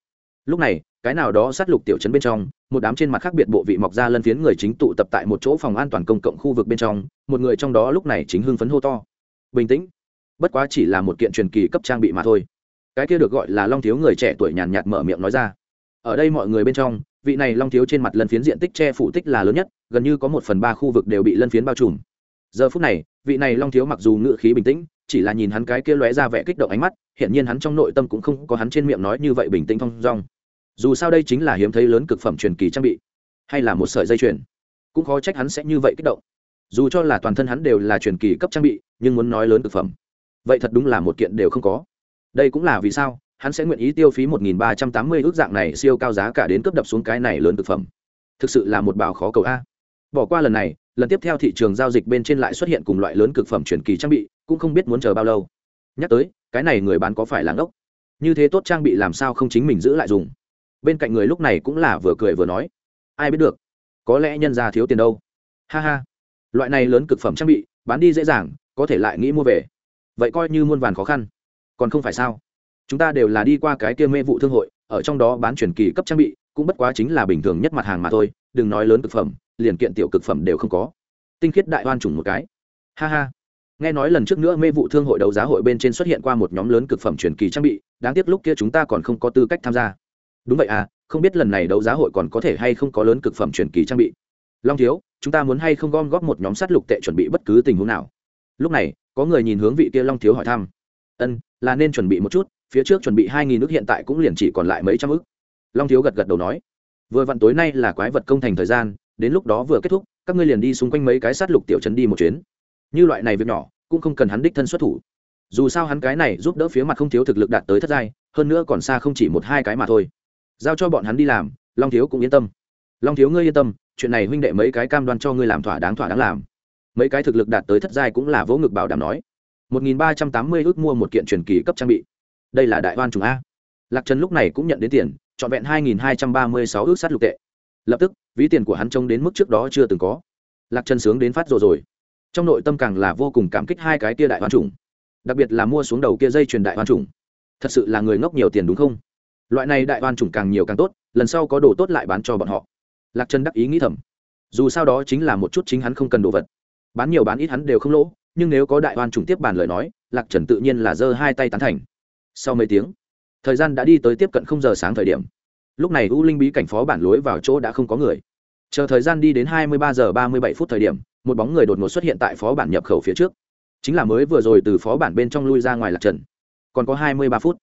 Speaker 1: Lúc này, cái nào đó sát lục tiểu trấn bên trong, một đám trên mặt khác biệt bộ vị mọc ra lân phiến người chính tụ tập tại một chỗ phòng an toàn công cộng khu vực bên trong, một người trong đó lúc này chính hưng phấn hô to. Bình tĩnh. Bất quá chỉ là một kiện truyền kỳ cấp trang bị mà thôi. Cái kia được gọi là long thiếu người trẻ tuổi nhàn nhạt mở miệng nói ra ở đây mọi người bên trong, vị này long thiếu trên mặt lân phiến diện tích che phủ tích là lớn nhất, gần như có một phần ba khu vực đều bị lân phiến bao trùm. Giờ phút này, vị này long thiếu mặc dù ngự khí bình tĩnh, chỉ là nhìn hắn cái kia lóe ra vẻ kích động ánh mắt hiện nhiên hắn trong nội tâm cũng không có hắn trên miệng nói như vậy bình tĩnh thong dong. Dù sao đây chính là hiếm thấy lớn cực phẩm truyền kỳ trang bị, hay là một sợi dây chuyền, cũng khó trách hắn sẽ như vậy kích động. Dù cho là toàn thân hắn đều là truyền kỳ cấp trang bị, nhưng muốn nói lớn cực phẩm, vậy thật đúng là một kiện đều không có. Đây cũng là vì sao? Hắn sẽ nguyện ý tiêu phí một nghìn ba trăm tám mươi ước dạng này siêu cao giá cả đến cướp đập xuống cái này lớn thực phẩm. Thực sự là một bảo khó cầu a. Bỏ qua lần này, lần tiếp theo thị trường giao dịch bên trên lại xuất hiện cùng loại lớn cực phẩm chuyển kỳ trang bị, cũng không biết muốn chờ bao lâu. Nhắc tới, cái này người bán có phải là ngốc? Như thế tốt trang bị làm sao không chính mình giữ lại dùng? Bên cạnh người lúc này cũng là vừa cười vừa nói. Ai biết được? Có lẽ nhân ra thiếu tiền đâu. Ha ha. Loại này lớn cực phẩm trang bị, bán đi dễ dàng, có thể lại nghĩ mua về. Vậy coi như muôn vàn khó khăn. Còn không phải sao? Chúng ta đều là đi qua cái kia mê vụ thương hội, ở trong đó bán truyền kỳ cấp trang bị, cũng bất quá chính là bình thường nhất mặt hàng mà thôi, đừng nói lớn cực phẩm, liền kiện tiểu cực phẩm đều không có. Tinh khiết đại oan trùng một cái. Ha ha. Nghe nói lần trước nữa mê vụ thương hội đấu giá hội bên trên xuất hiện qua một nhóm lớn cực phẩm truyền kỳ trang bị, đáng tiếc lúc kia chúng ta còn không có tư cách tham gia. Đúng vậy à không biết lần này đấu giá hội còn có thể hay không có lớn cực phẩm truyền kỳ trang bị. Long thiếu, chúng ta muốn hay không gom góp một nhóm sát lục tệ chuẩn bị bất cứ tình huống nào? Lúc này, có người nhìn hướng vị kia long thiếu hỏi thăm. Ân, là nên chuẩn bị một chút phía trước chuẩn bị hai nghìn nước hiện tại cũng liền chỉ còn lại mấy trăm ước long thiếu gật gật đầu nói, vừa vặn tối nay là quái vật công thành thời gian, đến lúc đó vừa kết thúc, các ngươi liền đi xung quanh mấy cái sát lục tiểu trấn đi một chuyến. Như loại này việc nhỏ, cũng không cần hắn đích thân xuất thủ. Dù sao hắn cái này giúp đỡ phía mặt không thiếu thực lực đạt tới thất giai, hơn nữa còn xa không chỉ một hai cái mà thôi. Giao cho bọn hắn đi làm, long thiếu cũng yên tâm. Long thiếu ngươi yên tâm, chuyện này huynh đệ mấy cái cam đoan cho ngươi làm thỏa đáng thỏa đáng làm. Mấy cái thực lực đạt tới thất giai cũng là vỗ ngực bảo đảm nói. Một nghìn ba trăm tám mươi ước mua một kiện truyền kỳ cấp trang bị đây là đại oan trùng a. Lạc trần lúc này cũng nhận đến tiền, trọn vẹn hai nghìn hai trăm ba mươi sáu ước sát lục tệ. Lập tức, ví tiền của hắn trông đến mức trước đó chưa từng có. Lạc trần sướng đến phát rồi rồi. Trong nội tâm càng là vô cùng cảm kích hai cái kia đại oan trùng. Đặc biệt là mua xuống đầu kia dây truyền đại oan trùng. Thật sự là người ngốc nhiều tiền đúng không? Loại này đại oan trùng càng nhiều càng tốt, lần sau có đồ tốt lại bán cho bọn họ. Lạc trần đắc ý nghĩ thầm. Dù sao đó chính là một chút chính hắn không cần đồ vật. Bán nhiều bán ít hắn đều không lỗ, nhưng nếu có đại oan trùng tiếp bàn lời nói, lạc trần tự nhiên là giơ hai tay tán thành sau mấy tiếng, thời gian đã đi tới tiếp cận không giờ sáng thời điểm. Lúc này u linh bí cảnh phó bản lối vào chỗ đã không có người. Chờ thời gian đi đến hai mươi ba giờ ba mươi bảy phút thời điểm, một bóng người đột ngột xuất hiện tại phó bản nhập khẩu phía trước. Chính là mới vừa rồi từ phó bản bên trong lui ra ngoài lạc trần. Còn có hai mươi ba phút.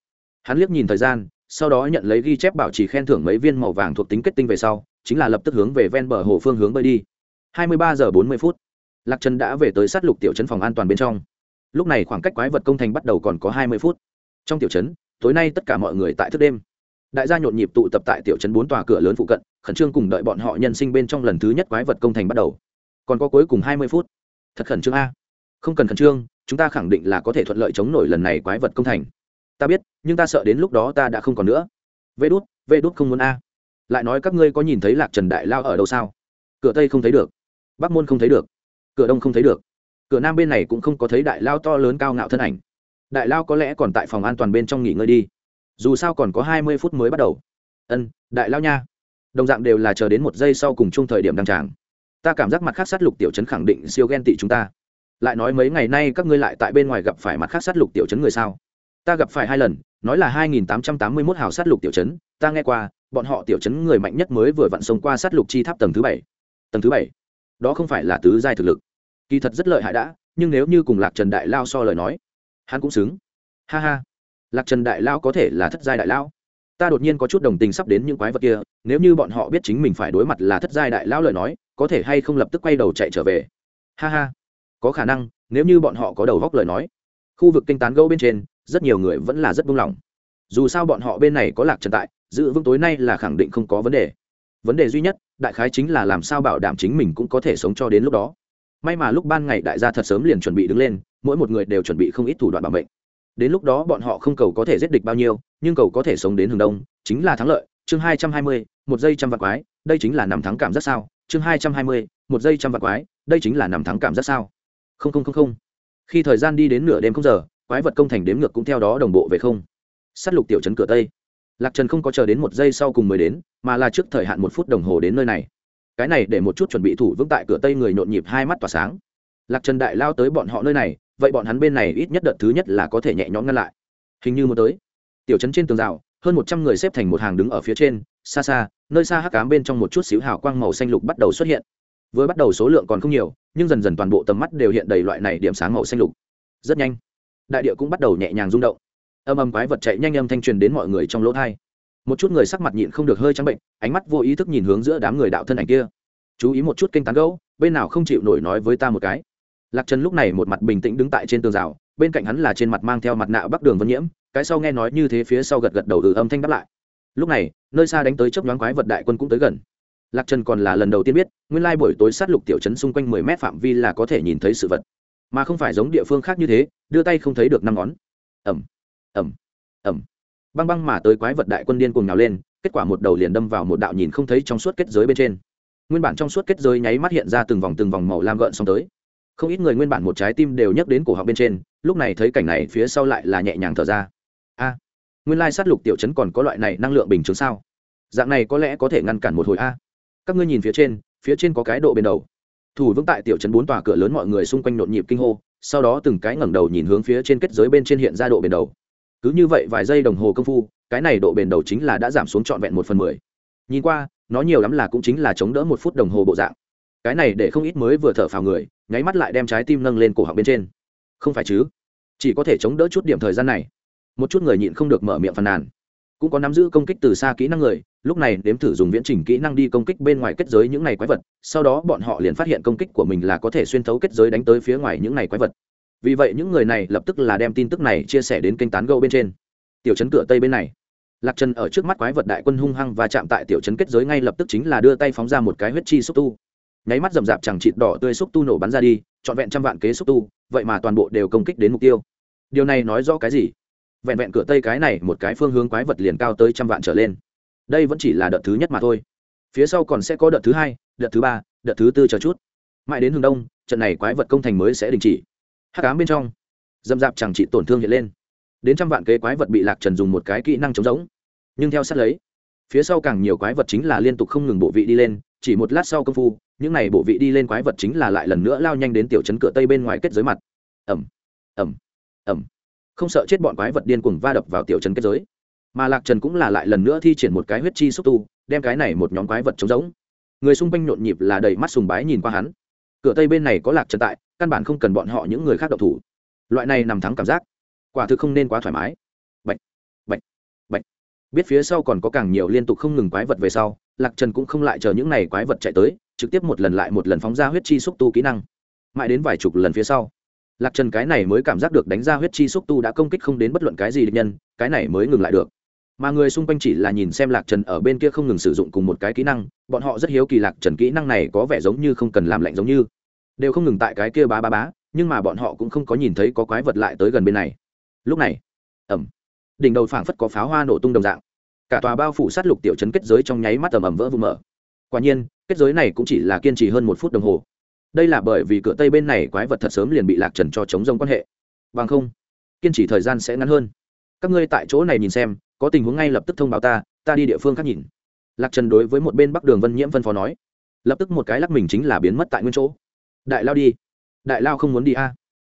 Speaker 1: Hắn liếc nhìn thời gian, sau đó nhận lấy ghi chép bảo trì khen thưởng mấy viên màu vàng thuộc tính kết tinh về sau, chính là lập tức hướng về ven bờ hồ phương hướng bơi đi. hai mươi ba giờ bốn mươi phút. Lạc trần đã về tới sát lục tiểu trấn phòng an toàn bên trong. Lúc này khoảng cách quái vật công thành bắt đầu còn có hai mươi phút trong tiểu trấn, tối nay tất cả mọi người tại thức đêm. Đại gia nhộn nhịp tụ tập tại tiểu trấn bốn tòa cửa lớn phụ cận, khẩn trương cùng đợi bọn họ nhân sinh bên trong lần thứ nhất quái vật công thành bắt đầu. Còn có cuối cùng hai mươi phút. Thật khẩn trương a. Không cần khẩn trương, chúng ta khẳng định là có thể thuận lợi chống nổi lần này quái vật công thành. Ta biết, nhưng ta sợ đến lúc đó ta đã không còn nữa. Vê đút vê đút không muốn a. Lại nói các ngươi có nhìn thấy lạc trần đại lao ở đâu sao? Cửa tây không thấy được. Bắc môn không thấy được. Cửa đông không thấy được. Cửa nam bên này cũng không có thấy đại lao to lớn cao ngạo thân ảnh đại lao có lẽ còn tại phòng an toàn bên trong nghỉ ngơi đi. Dù sao còn có hai mươi phút mới bắt đầu. Ân, đại lao nha. Đồng dạng đều là chờ đến một giây sau cùng chung thời điểm đăng tràng. Ta cảm giác mặt khác sát lục tiểu chấn khẳng định siêu ghen tị chúng ta. Lại nói mấy ngày nay các ngươi lại tại bên ngoài gặp phải mặt khác sát lục tiểu chấn người sao? Ta gặp phải hai lần, nói là hai nghìn tám trăm tám mươi mốt hào sát lục tiểu chấn ta nghe qua, bọn họ tiểu chấn người mạnh nhất mới vừa vặn sống qua sát lục chi tháp tầng thứ bảy. Tầng thứ bảy? Đó không phải là tứ giai thực lực. Kỳ thật rất lợi hại đã, nhưng nếu như cùng lạc trần đại lao so lời nói hắn cũng xứng. Ha ha. Lạc trần đại lao có thể là thất giai đại lao ta đột nhiên có chút đồng tình sắp đến những quái vật kia, nếu như bọn họ biết chính mình phải đối mặt là thất giai đại lao lời nói, có thể hay không lập tức quay đầu chạy trở về. Ha ha. Có khả năng, nếu như bọn họ có đầu góc lời nói. Khu vực kinh tán gâu bên trên, rất nhiều người vẫn là rất buông lỏng. Dù sao bọn họ bên này có lạc trần tại, giữ vững tối nay là khẳng định không có vấn đề. Vấn đề duy nhất, đại khái chính là làm sao bảo đảm chính mình cũng có thể sống cho đến lúc đó may mà lúc ban ngày đại gia thật sớm liền chuẩn bị đứng lên, mỗi một người đều chuẩn bị không ít thủ đoạn bảo mệnh. Đến lúc đó bọn họ không cầu có thể giết địch bao nhiêu, nhưng cầu có thể sống đến hướng đông, chính là thắng lợi. Chương hai trăm hai mươi, một giây trăm vạn quái, đây chính là nằm thắng cảm giác sao? Chương hai trăm hai mươi, một giây trăm vạn quái, đây chính là nằm thắng cảm giác sao? Không không không không. Khi thời gian đi đến nửa đêm không giờ, quái vật công thành đếm ngược cũng theo đó đồng bộ về không. S á t lục tiểu trấn cửa tây. Lạc trần không có chờ đến một giây sau cùng mới đến, mà là trước thời hạn một phút đồng hồ đến nơi này cái này để một chút chuẩn bị thủ vững tại cửa tây người nhộn nhịp hai mắt tỏa sáng. Lạc trần đại lao tới bọn họ nơi này, vậy bọn hắn bên này ít nhất đợt thứ nhất là có thể nhẹ nhõm ngăn lại. Hình như muốn tới. Tiểu trấn trên tường rào, hơn một trăm người xếp thành một hàng đứng ở phía trên, xa xa, nơi xa hắc cám bên trong một chút xíu hào quang màu xanh lục bắt đầu xuất hiện. Với bắt đầu số lượng còn không nhiều, nhưng dần dần toàn bộ tầm mắt đều hiện đầy loại này điểm sáng màu xanh lục. Rất nhanh, đại địa cũng bắt đầu nhẹ nhàng rung động. Âm âm quái vật chạy nhanh âm thanh truyền đến mọi người trong lỗ thai một chút người sắc mặt nhịn không được hơi trắng bệnh, ánh mắt vô ý thức nhìn hướng giữa đám người đạo thân ảnh kia. Chú ý một chút kênh tán gấu bên nào không chịu nổi nói với ta một cái. Lạc trần lúc này một mặt bình tĩnh đứng tại trên tường rào, bên cạnh hắn là trên mặt mang theo mặt nạ bắc đường vân nhiễm, cái sau nghe nói như thế phía sau gật gật đầu từ âm thanh đáp lại. Lúc này, nơi xa đánh tới chớp nhoáng quái vật đại quân cũng tới gần. Lạc trần còn là lần đầu tiên biết, nguyên lai buổi tối sát lục tiểu trấn xung quanh mười mét phạm vi là có thể nhìn thấy sự vật. Mà không phải giống địa phương khác như thế, đưa tay không thấy được năm ngón. Ẩm ẩm ẩm băng băng mà tới quái vật đại quân điên cùng nào lên, kết quả một đầu liền đâm vào một đạo nhìn không thấy trong suốt kết giới bên trên. Nguyên bản trong suốt kết giới nháy mắt hiện ra từng vòng từng vòng màu lam gợn xong tới. Không ít người nguyên bản một trái tim đều nhấc đến cổ họng bên trên, lúc này thấy cảnh này phía sau lại là nhẹ nhàng thở ra. A, nguyên lai sát lục tiểu chấn còn có loại này năng lượng bình chứng sao? Dạng này có lẽ có thể ngăn cản một hồi a. Các ngươi nhìn phía trên phía trên có cái độ bên đầu. Thủ vững tại tiểu trấn bốn tòa cửa lớn mọi người xung quanh nhộn nhịp kinh hô, sau đó từng cái ngẩng đầu nhìn hướng phía trên kết giới bên trên hiện ra độ bên đầu cứ như vậy vài giây đồng hồ công phu, cái này độ bền đầu chính là đã giảm xuống trọn vẹn một phần mười. Nhìn qua, nó nhiều lắm là cũng chính là chống đỡ một phút đồng hồ bộ dạng. Cái này để không ít mới vừa thở phào người, nháy mắt lại đem trái tim nâng lên cổ họng bên trên. Không phải chứ? Chỉ có thể chống đỡ chút điểm thời gian này. Một chút người nhịn không được mở miệng phàn nàn. Cũng có nắm giữ công kích từ xa kỹ năng người, lúc này đếm thử dùng viễn trình kỹ năng đi công kích bên ngoài kết giới những này quái vật, sau đó bọn họ liền phát hiện công kích của mình là có thể xuyên thấu kết giới đánh tới phía ngoài những này quái vật vì vậy những người này lập tức là đem tin tức này chia sẻ đến kênh tán gâu bên trên. Tiểu chấn cửa tây bên này. Lạc trần ở trước mắt quái vật đại quân hung hăng và chạm tại tiểu chấn kết giới ngay lập tức chính là đưa tay phóng ra một cái huyết chi xúc tu. Nháy mắt rậm rạp chẳng chịt đỏ tươi xúc tu nổ bắn ra đi, trọn vẹn trăm vạn kế xúc tu, vậy mà toàn bộ đều công kích đến mục tiêu. Điều này nói rõ cái gì? Vẹn vẹn cửa tây cái này một cái phương hướng quái vật liền cao tới trăm vạn trở lên. Đây vẫn chỉ là đợt thứ nhất mà thôi. Phía sau còn sẽ có đợt thứ hai, đợt thứ ba, đợt thứ tư chờ chút. Mãi đến hướng đông, trận này quái vật công thành mới sẽ đình chỉ hắc ám bên trong dâm dạp chẳng trị tổn thương hiện lên. Đến trăm vạn kế quái vật bị lạc trần dùng một cái kỹ năng chống giống. Nhưng theo sát lấy, phía sau càng nhiều quái vật chính là liên tục không ngừng bộ vị đi lên, chỉ một lát sau công phu, những n à y bộ vị đi lên quái vật chính là lại lần nữa lao nhanh đến tiểu trấn cửa tây bên ngoài kết giới mặt. Ẩm ẩm ẩm không sợ chết bọn quái vật điên cuồng va đập vào tiểu trấn kết giới. Mà lạc trần cũng là lại lần nữa thi triển một cái huyết chi xúc tu, đem cái này một nhóm quái vật trống giống. Người xung quanh nhộn nhịp là đầy mắt sùng bái nhìn qua hắn. Cửa tây bên này có lạc trần tại căn bản không cần bọn họ những người khác độc thủ. Loại này nằm thắng cảm giác, quả thực không nên quá thoải mái. Bệnh bệnh bệnh biết phía sau còn có càng nhiều liên tục không ngừng quái vật về sau, lạc trần cũng không lại chờ những này quái vật chạy tới, trực tiếp một lần lại một lần phóng ra huyết chi xúc tu kỹ năng. Mãi đến vài chục lần phía sau, lạc trần cái này mới cảm giác được đánh ra huyết chi xúc tu đã công kích không đến bất luận cái gì địch nhân, cái này mới ngừng lại được. Mà người xung quanh chỉ là nhìn xem lạc trần ở bên kia không ngừng sử dụng cùng một cái kỹ năng, bọn họ rất hiếu kỳ lạc trần kỹ năng này có vẻ giống như không cần làm lạnh giống như đều không ngừng tại cái kia bá bá bá, nhưng mà bọn họ cũng không có nhìn thấy có quái vật lại tới gần bên này. Lúc này ẩm đỉnh đầu phảng phất có pháo hoa nổ tung đồng dạng. Cả tòa bao phủ sát lục tiểu chấn kết giới trong nháy mắt ầm ầm vỡ vụ mở. Quả nhiên, kết giới này cũng chỉ là kiên trì hơn một phút đồng hồ. Đây là bởi vì cửa tây bên này quái vật thật sớm liền bị lạc trần cho chống rông quan hệ. Bằng không, kiên trì thời gian sẽ ngắn hơn. Các ngươi tại chỗ này nhìn xem, có tình huống ngay lập tức thông báo ta ta đi địa phương khác nhìn. Lạc trần đối với một bên bắc đường vân nhiễm phân phó nói. Lập tức một cái lắc mình chính là biến mất tại nguyên chỗ đại lao đi. Đại lao không muốn đi a.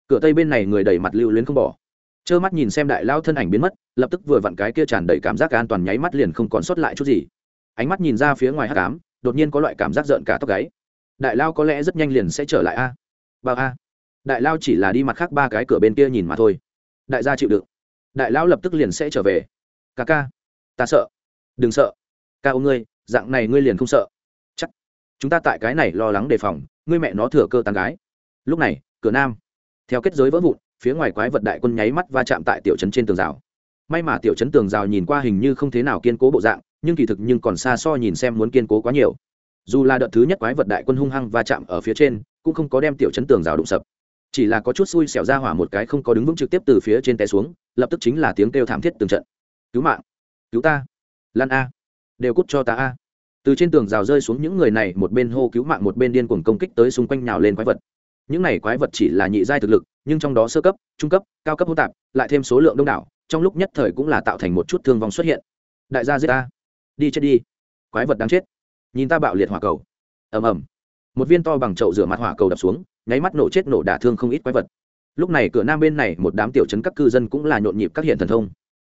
Speaker 1: Cửa tây bên này người đẩy mặt lưu luyến không bỏ. Trơ mắt nhìn xem đại lao thân ảnh biến mất, lập tức vừa vặn cái kia tràn đầy cảm giác an toàn nháy mắt liền không còn sót lại chút gì. Ánh mắt nhìn ra phía ngoài hát cám đột nhiên có loại cảm giác rợn cả tóc gáy. Đại lao có lẽ rất nhanh liền sẽ trở lại a. À? a. Đại lao chỉ là đi mặt khác ba cái cửa bên kia nhìn mà thôi. Đại gia chịu đựng. Đại lao lập tức liền sẽ trở về. Ca ca. Ta sợ. Đừng sợ. Ca ô ngươi, dạng này ngươi liền không sợ. Chắc. Chúng ta tại cái này lo lắng đề phòng ngươi mẹ nó thừa cơ tàn gái. Lúc này, cửa nam, theo kết giới vỡ vụn, phía ngoài quái vật đại quân nháy mắt va chạm tại tiểu trấn trên tường rào. May mà tiểu trấn tường rào nhìn qua hình như không thế nào kiên cố bộ dạng, nhưng kỳ thực nhưng còn xa so nhìn xem muốn kiên cố quá nhiều. Dù là đợt thứ nhất quái vật đại quân hung hăng va chạm ở phía trên, cũng không có đem tiểu chấn tường rào đụng sập. Chỉ là có chút xui xẻo ra hỏa một cái không có đứng vững trực tiếp từ phía trên té xuống, lập tức chính là tiếng kêu thảm thiết từng trận. Cứu mạng! Cứu ta! Lan a! Đều cút cho ta a! Từ trên tường rào rơi xuống những người này, một bên hô cứu mạng, một bên điên cuồng công kích tới xung quanh nhào lên quái vật. Những này quái vật chỉ là nhị giai thực lực, nhưng trong đó sơ cấp, trung cấp, cao cấp hô tạp, lại thêm số lượng đông đảo, trong lúc nhất thời cũng là tạo thành một chút thương vong xuất hiện. Đại gia giết ta. Đi chết đi. Quái vật đáng chết. Nhìn ta bạo liệt hỏa cầu. Ầm ầm. Một viên to bằng chậu rửa mặt hỏa cầu đập xuống, nháy mắt nổ chết nổ đả thương không ít quái vật. Lúc này cửa nam bên này, một đám tiểu chấn các cư dân cũng là nhộn nhịp các hiện thần thông.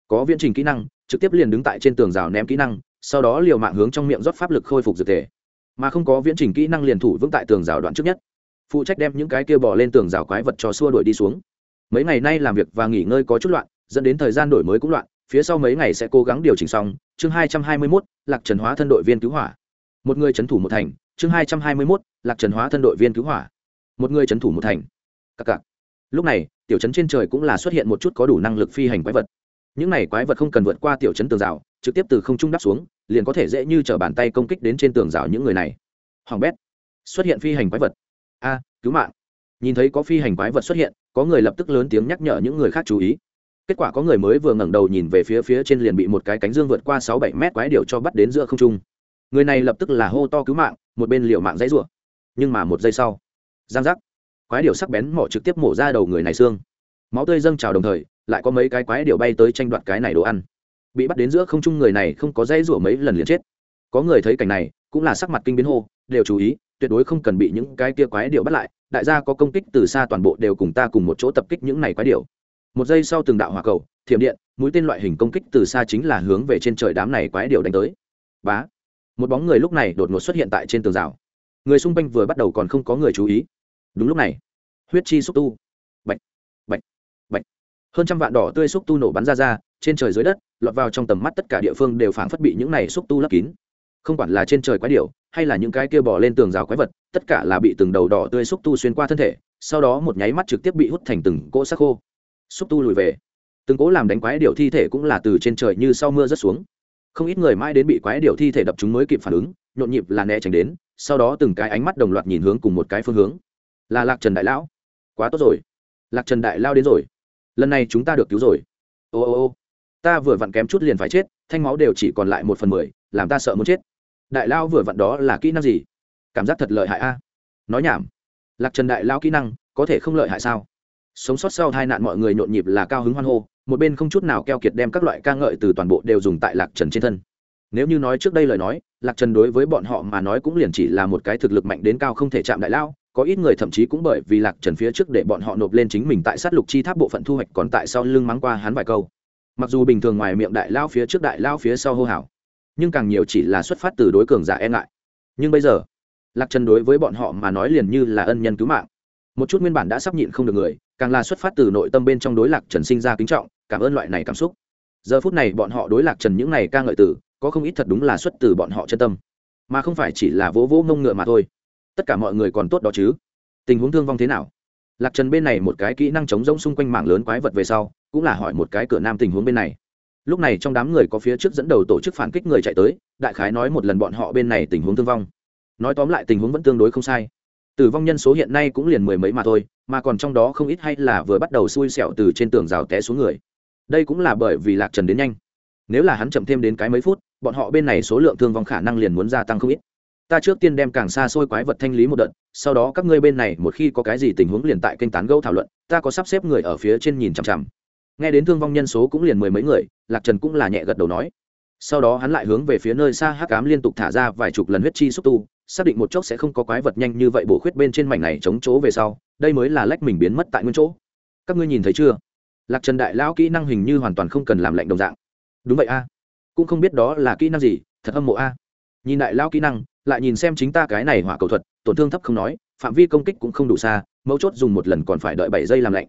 Speaker 1: Có viễn trình kỹ năng, trực tiếp liền đứng tại trên tường rào ném kỹ năng sau đó liều mạng hướng trong miệng rót pháp lực khôi phục dược thể. Mà không có viễn trình kỹ năng liền thủ vững tại tường rào đoạn trước nhất. Phụ trách đem những cái kia bỏ lên tường rào quái vật cho xua đuổi đi xuống. Mấy ngày nay làm việc và nghỉ ngơi có chút loạn, dẫn đến thời gian đổi mới cũng loạn, phía sau mấy ngày sẽ cố gắng điều chỉnh xong. Chương hai trăm hai mươi mốt, lạc trần hóa thân đội viên cứu hỏa. Một người trấn thủ một thành. Chương hai trăm hai mươi mốt, lạc trần hóa thân đội viên cứu hỏa. Một người trấn thủ một thành. Cặc cặc. lúc này, tiểu trấn trên trời cũng là xuất hiện một chút có đủ năng lực phi hành quái vật những này quái vật không cần vượt qua tiểu trấn tường rào, trực tiếp từ không trung đáp xuống, liền có thể dễ như t bàn tay công kích đến trên tường rào những người này. Hoàng bét, xuất hiện phi hành quái vật. A, cứu mạng. Nhìn thấy có phi hành quái vật xuất hiện, có người lập tức lớn tiếng nhắc nhở những người khác chú ý. Kết quả có người mới vừa ngẩng đầu nhìn về phía phía trên liền bị một cái cánh dương vượt qua sáu bảy mét quái điệu cho bắt đến giữa không trung. Người này lập tức là hô to cứu mạng, một bên liệu mạng dãy rủa. Nhưng mà một giây sau, giang giác, quái điệu sắc bén mỏ trực tiếp mổ ra đầu người này xương. Máu tươi dâng trào đồng thời lại có mấy cái quái điệu bay tới tranh đoạt cái này đồ ăn. Bị bắt đến giữa không trung người này không có dây rủa mấy lần liền chết. Có người thấy cảnh này, cũng là sắc mặt kinh biến hô, đều chú ý, tuyệt đối không cần bị những cái kia quái điệu bắt lại, đại gia có công kích từ xa toàn bộ đều cùng ta cùng một chỗ tập kích những này quái điệu một giây sau từng đạo hỏa cầu, thiểm điện, mũi tên loại hình công kích từ xa chính là hướng về trên trời đám này quái điệu đánh tới. Bá! Một bóng người lúc này đột ngột xuất hiện tại trên tường rào. Người xung quanh vừa bắt đầu còn không có người chú ý. Đúng lúc này, huyết chi xúc tu hơn trăm vạn đỏ tươi xúc tu nổ bắn ra ra, trên trời dưới đất, lọt vào trong tầm mắt tất cả địa phương đều phảng phất bị những này xúc tu lấp kín. Không quản là trên trời quái điệu hay là những cái kia bỏ lên tường rào quái vật, tất cả là bị từng đầu đỏ tươi xúc tu xuyên qua thân thể, sau đó một nháy mắt trực tiếp bị hút thành từng cỗ sắc khô. Xúc tu lùi về. Từng cỗ làm đánh quái điệu thi thể cũng là từ trên trời như sau mưa rớt xuống. Không ít người mãi đến bị quái điệu thi thể đập chúng mới kịp phản ứng, nhộn nhịp là né tránh đến, sau đó từng cái ánh mắt đồng loạt nhìn hướng cùng một cái phương hướng. Là lạc trần đại lão. Quá tốt rồi. Lạc trần đại lao đến rồi lần này chúng ta được cứu rồi. Ô ô ô. Ta vừa vặn kém chút liền phải chết, thanh máu đều chỉ còn lại một phần mười, làm ta sợ muốn chết. Đại lao vừa vặn đó là kỹ năng gì? Cảm giác thật lợi hại a. Nói nhảm. Lạc trần đại lao kỹ năng, có thể không lợi hại sao? Sống sót sau hai nạn mọi người nhộn nhịp là cao hứng hoan hô, một bên không chút nào keo kiệt đem các loại ca ngợi từ toàn bộ đều dùng tại lạc trần trên thân. Nếu như nói trước đây lời nói, lạc trần đối với bọn họ mà nói cũng liền chỉ là một cái thực lực mạnh đến cao không thể chạm đại lao có ít người thậm chí cũng bởi vì lạc trần phía trước để bọn họ nộp lên chính mình tại sát lục chi tháp bộ phận thu hoạch còn tại sau lưng mắng qua hắn vài câu. Mặc dù bình thường ngoài miệng đại lao phía trước đại lao phía sau hô hào, nhưng càng nhiều chỉ là xuất phát từ đối cường giả e ngại. Nhưng bây giờ, lạc trần đối với bọn họ mà nói liền như là ân nhân cứu mạng. Một chút nguyên bản đã sắp nhịn không được người, càng là xuất phát từ nội tâm bên trong đối lạc trần sinh ra kính trọng, cảm ơn loại này cảm xúc. Giờ phút này bọn họ đối lạc trần những này ca ngợi từ, có không ít thật đúng là xuất từ bọn họ chân tâm. Mà không phải chỉ là vỗ vỗ mông ngựa mà thôi tất cả mọi người còn tốt đó chứ? Tình huống thương vong thế nào? Lạc trần bên này một cái kỹ năng chống rỗng xung quanh mạng lớn quái vật về sau, cũng là hỏi một cái cửa nam tình huống bên này. Lúc này trong đám người có phía trước dẫn đầu tổ chức phản kích người chạy tới, đại khái nói một lần bọn họ bên này tình huống thương vong. Nói tóm lại tình huống vẫn tương đối không sai. Tử vong nhân số hiện nay cũng liền mười mấy mà thôi, mà còn trong đó không ít hay là vừa bắt đầu xui xẻo từ trên tường rào té xuống người. Đây cũng là bởi vì lạc trần đến nhanh. Nếu là hắn chậm thêm đến cái mấy phút, bọn họ bên này số lượng thương vong khả năng liền muốn gia tăng không ít ta trước tiên đem càng xa xôi quái vật thanh lý một đợt, sau đó các ngươi bên này một khi có cái gì tình huống liền tại kênh tán gẫu thảo luận, ta có sắp xếp người ở phía trên nhìn chằm chằm. Nghe đến thương vong nhân số cũng liền mười mấy người, lạc trần cũng là nhẹ gật đầu nói. Sau đó hắn lại hướng về phía nơi xa hắc cám liên tục thả ra vài chục lần huyết chi xúc tu, xác định một chốc sẽ không có quái vật nhanh như vậy bổ khuyết bên trên mảnh này chống chỗ về sau, đây mới là lách mình biến mất tại nguyên chỗ. Các ngươi nhìn thấy chưa? Lạc trần đại lão kỹ năng hình như hoàn toàn không cần làm lạnh đồng dạng. Đúng vậy a, cũng không biết đó là kỹ năng gì, thật âm mộ a. Nhìn đại lão kỹ năng lại nhìn xem chính ta cái này hỏa cầu thuật, tổn thương thấp không nói, phạm vi công kích cũng không đủ xa, mấu chốt dùng một lần còn phải đợi bảy giây làm lạnh.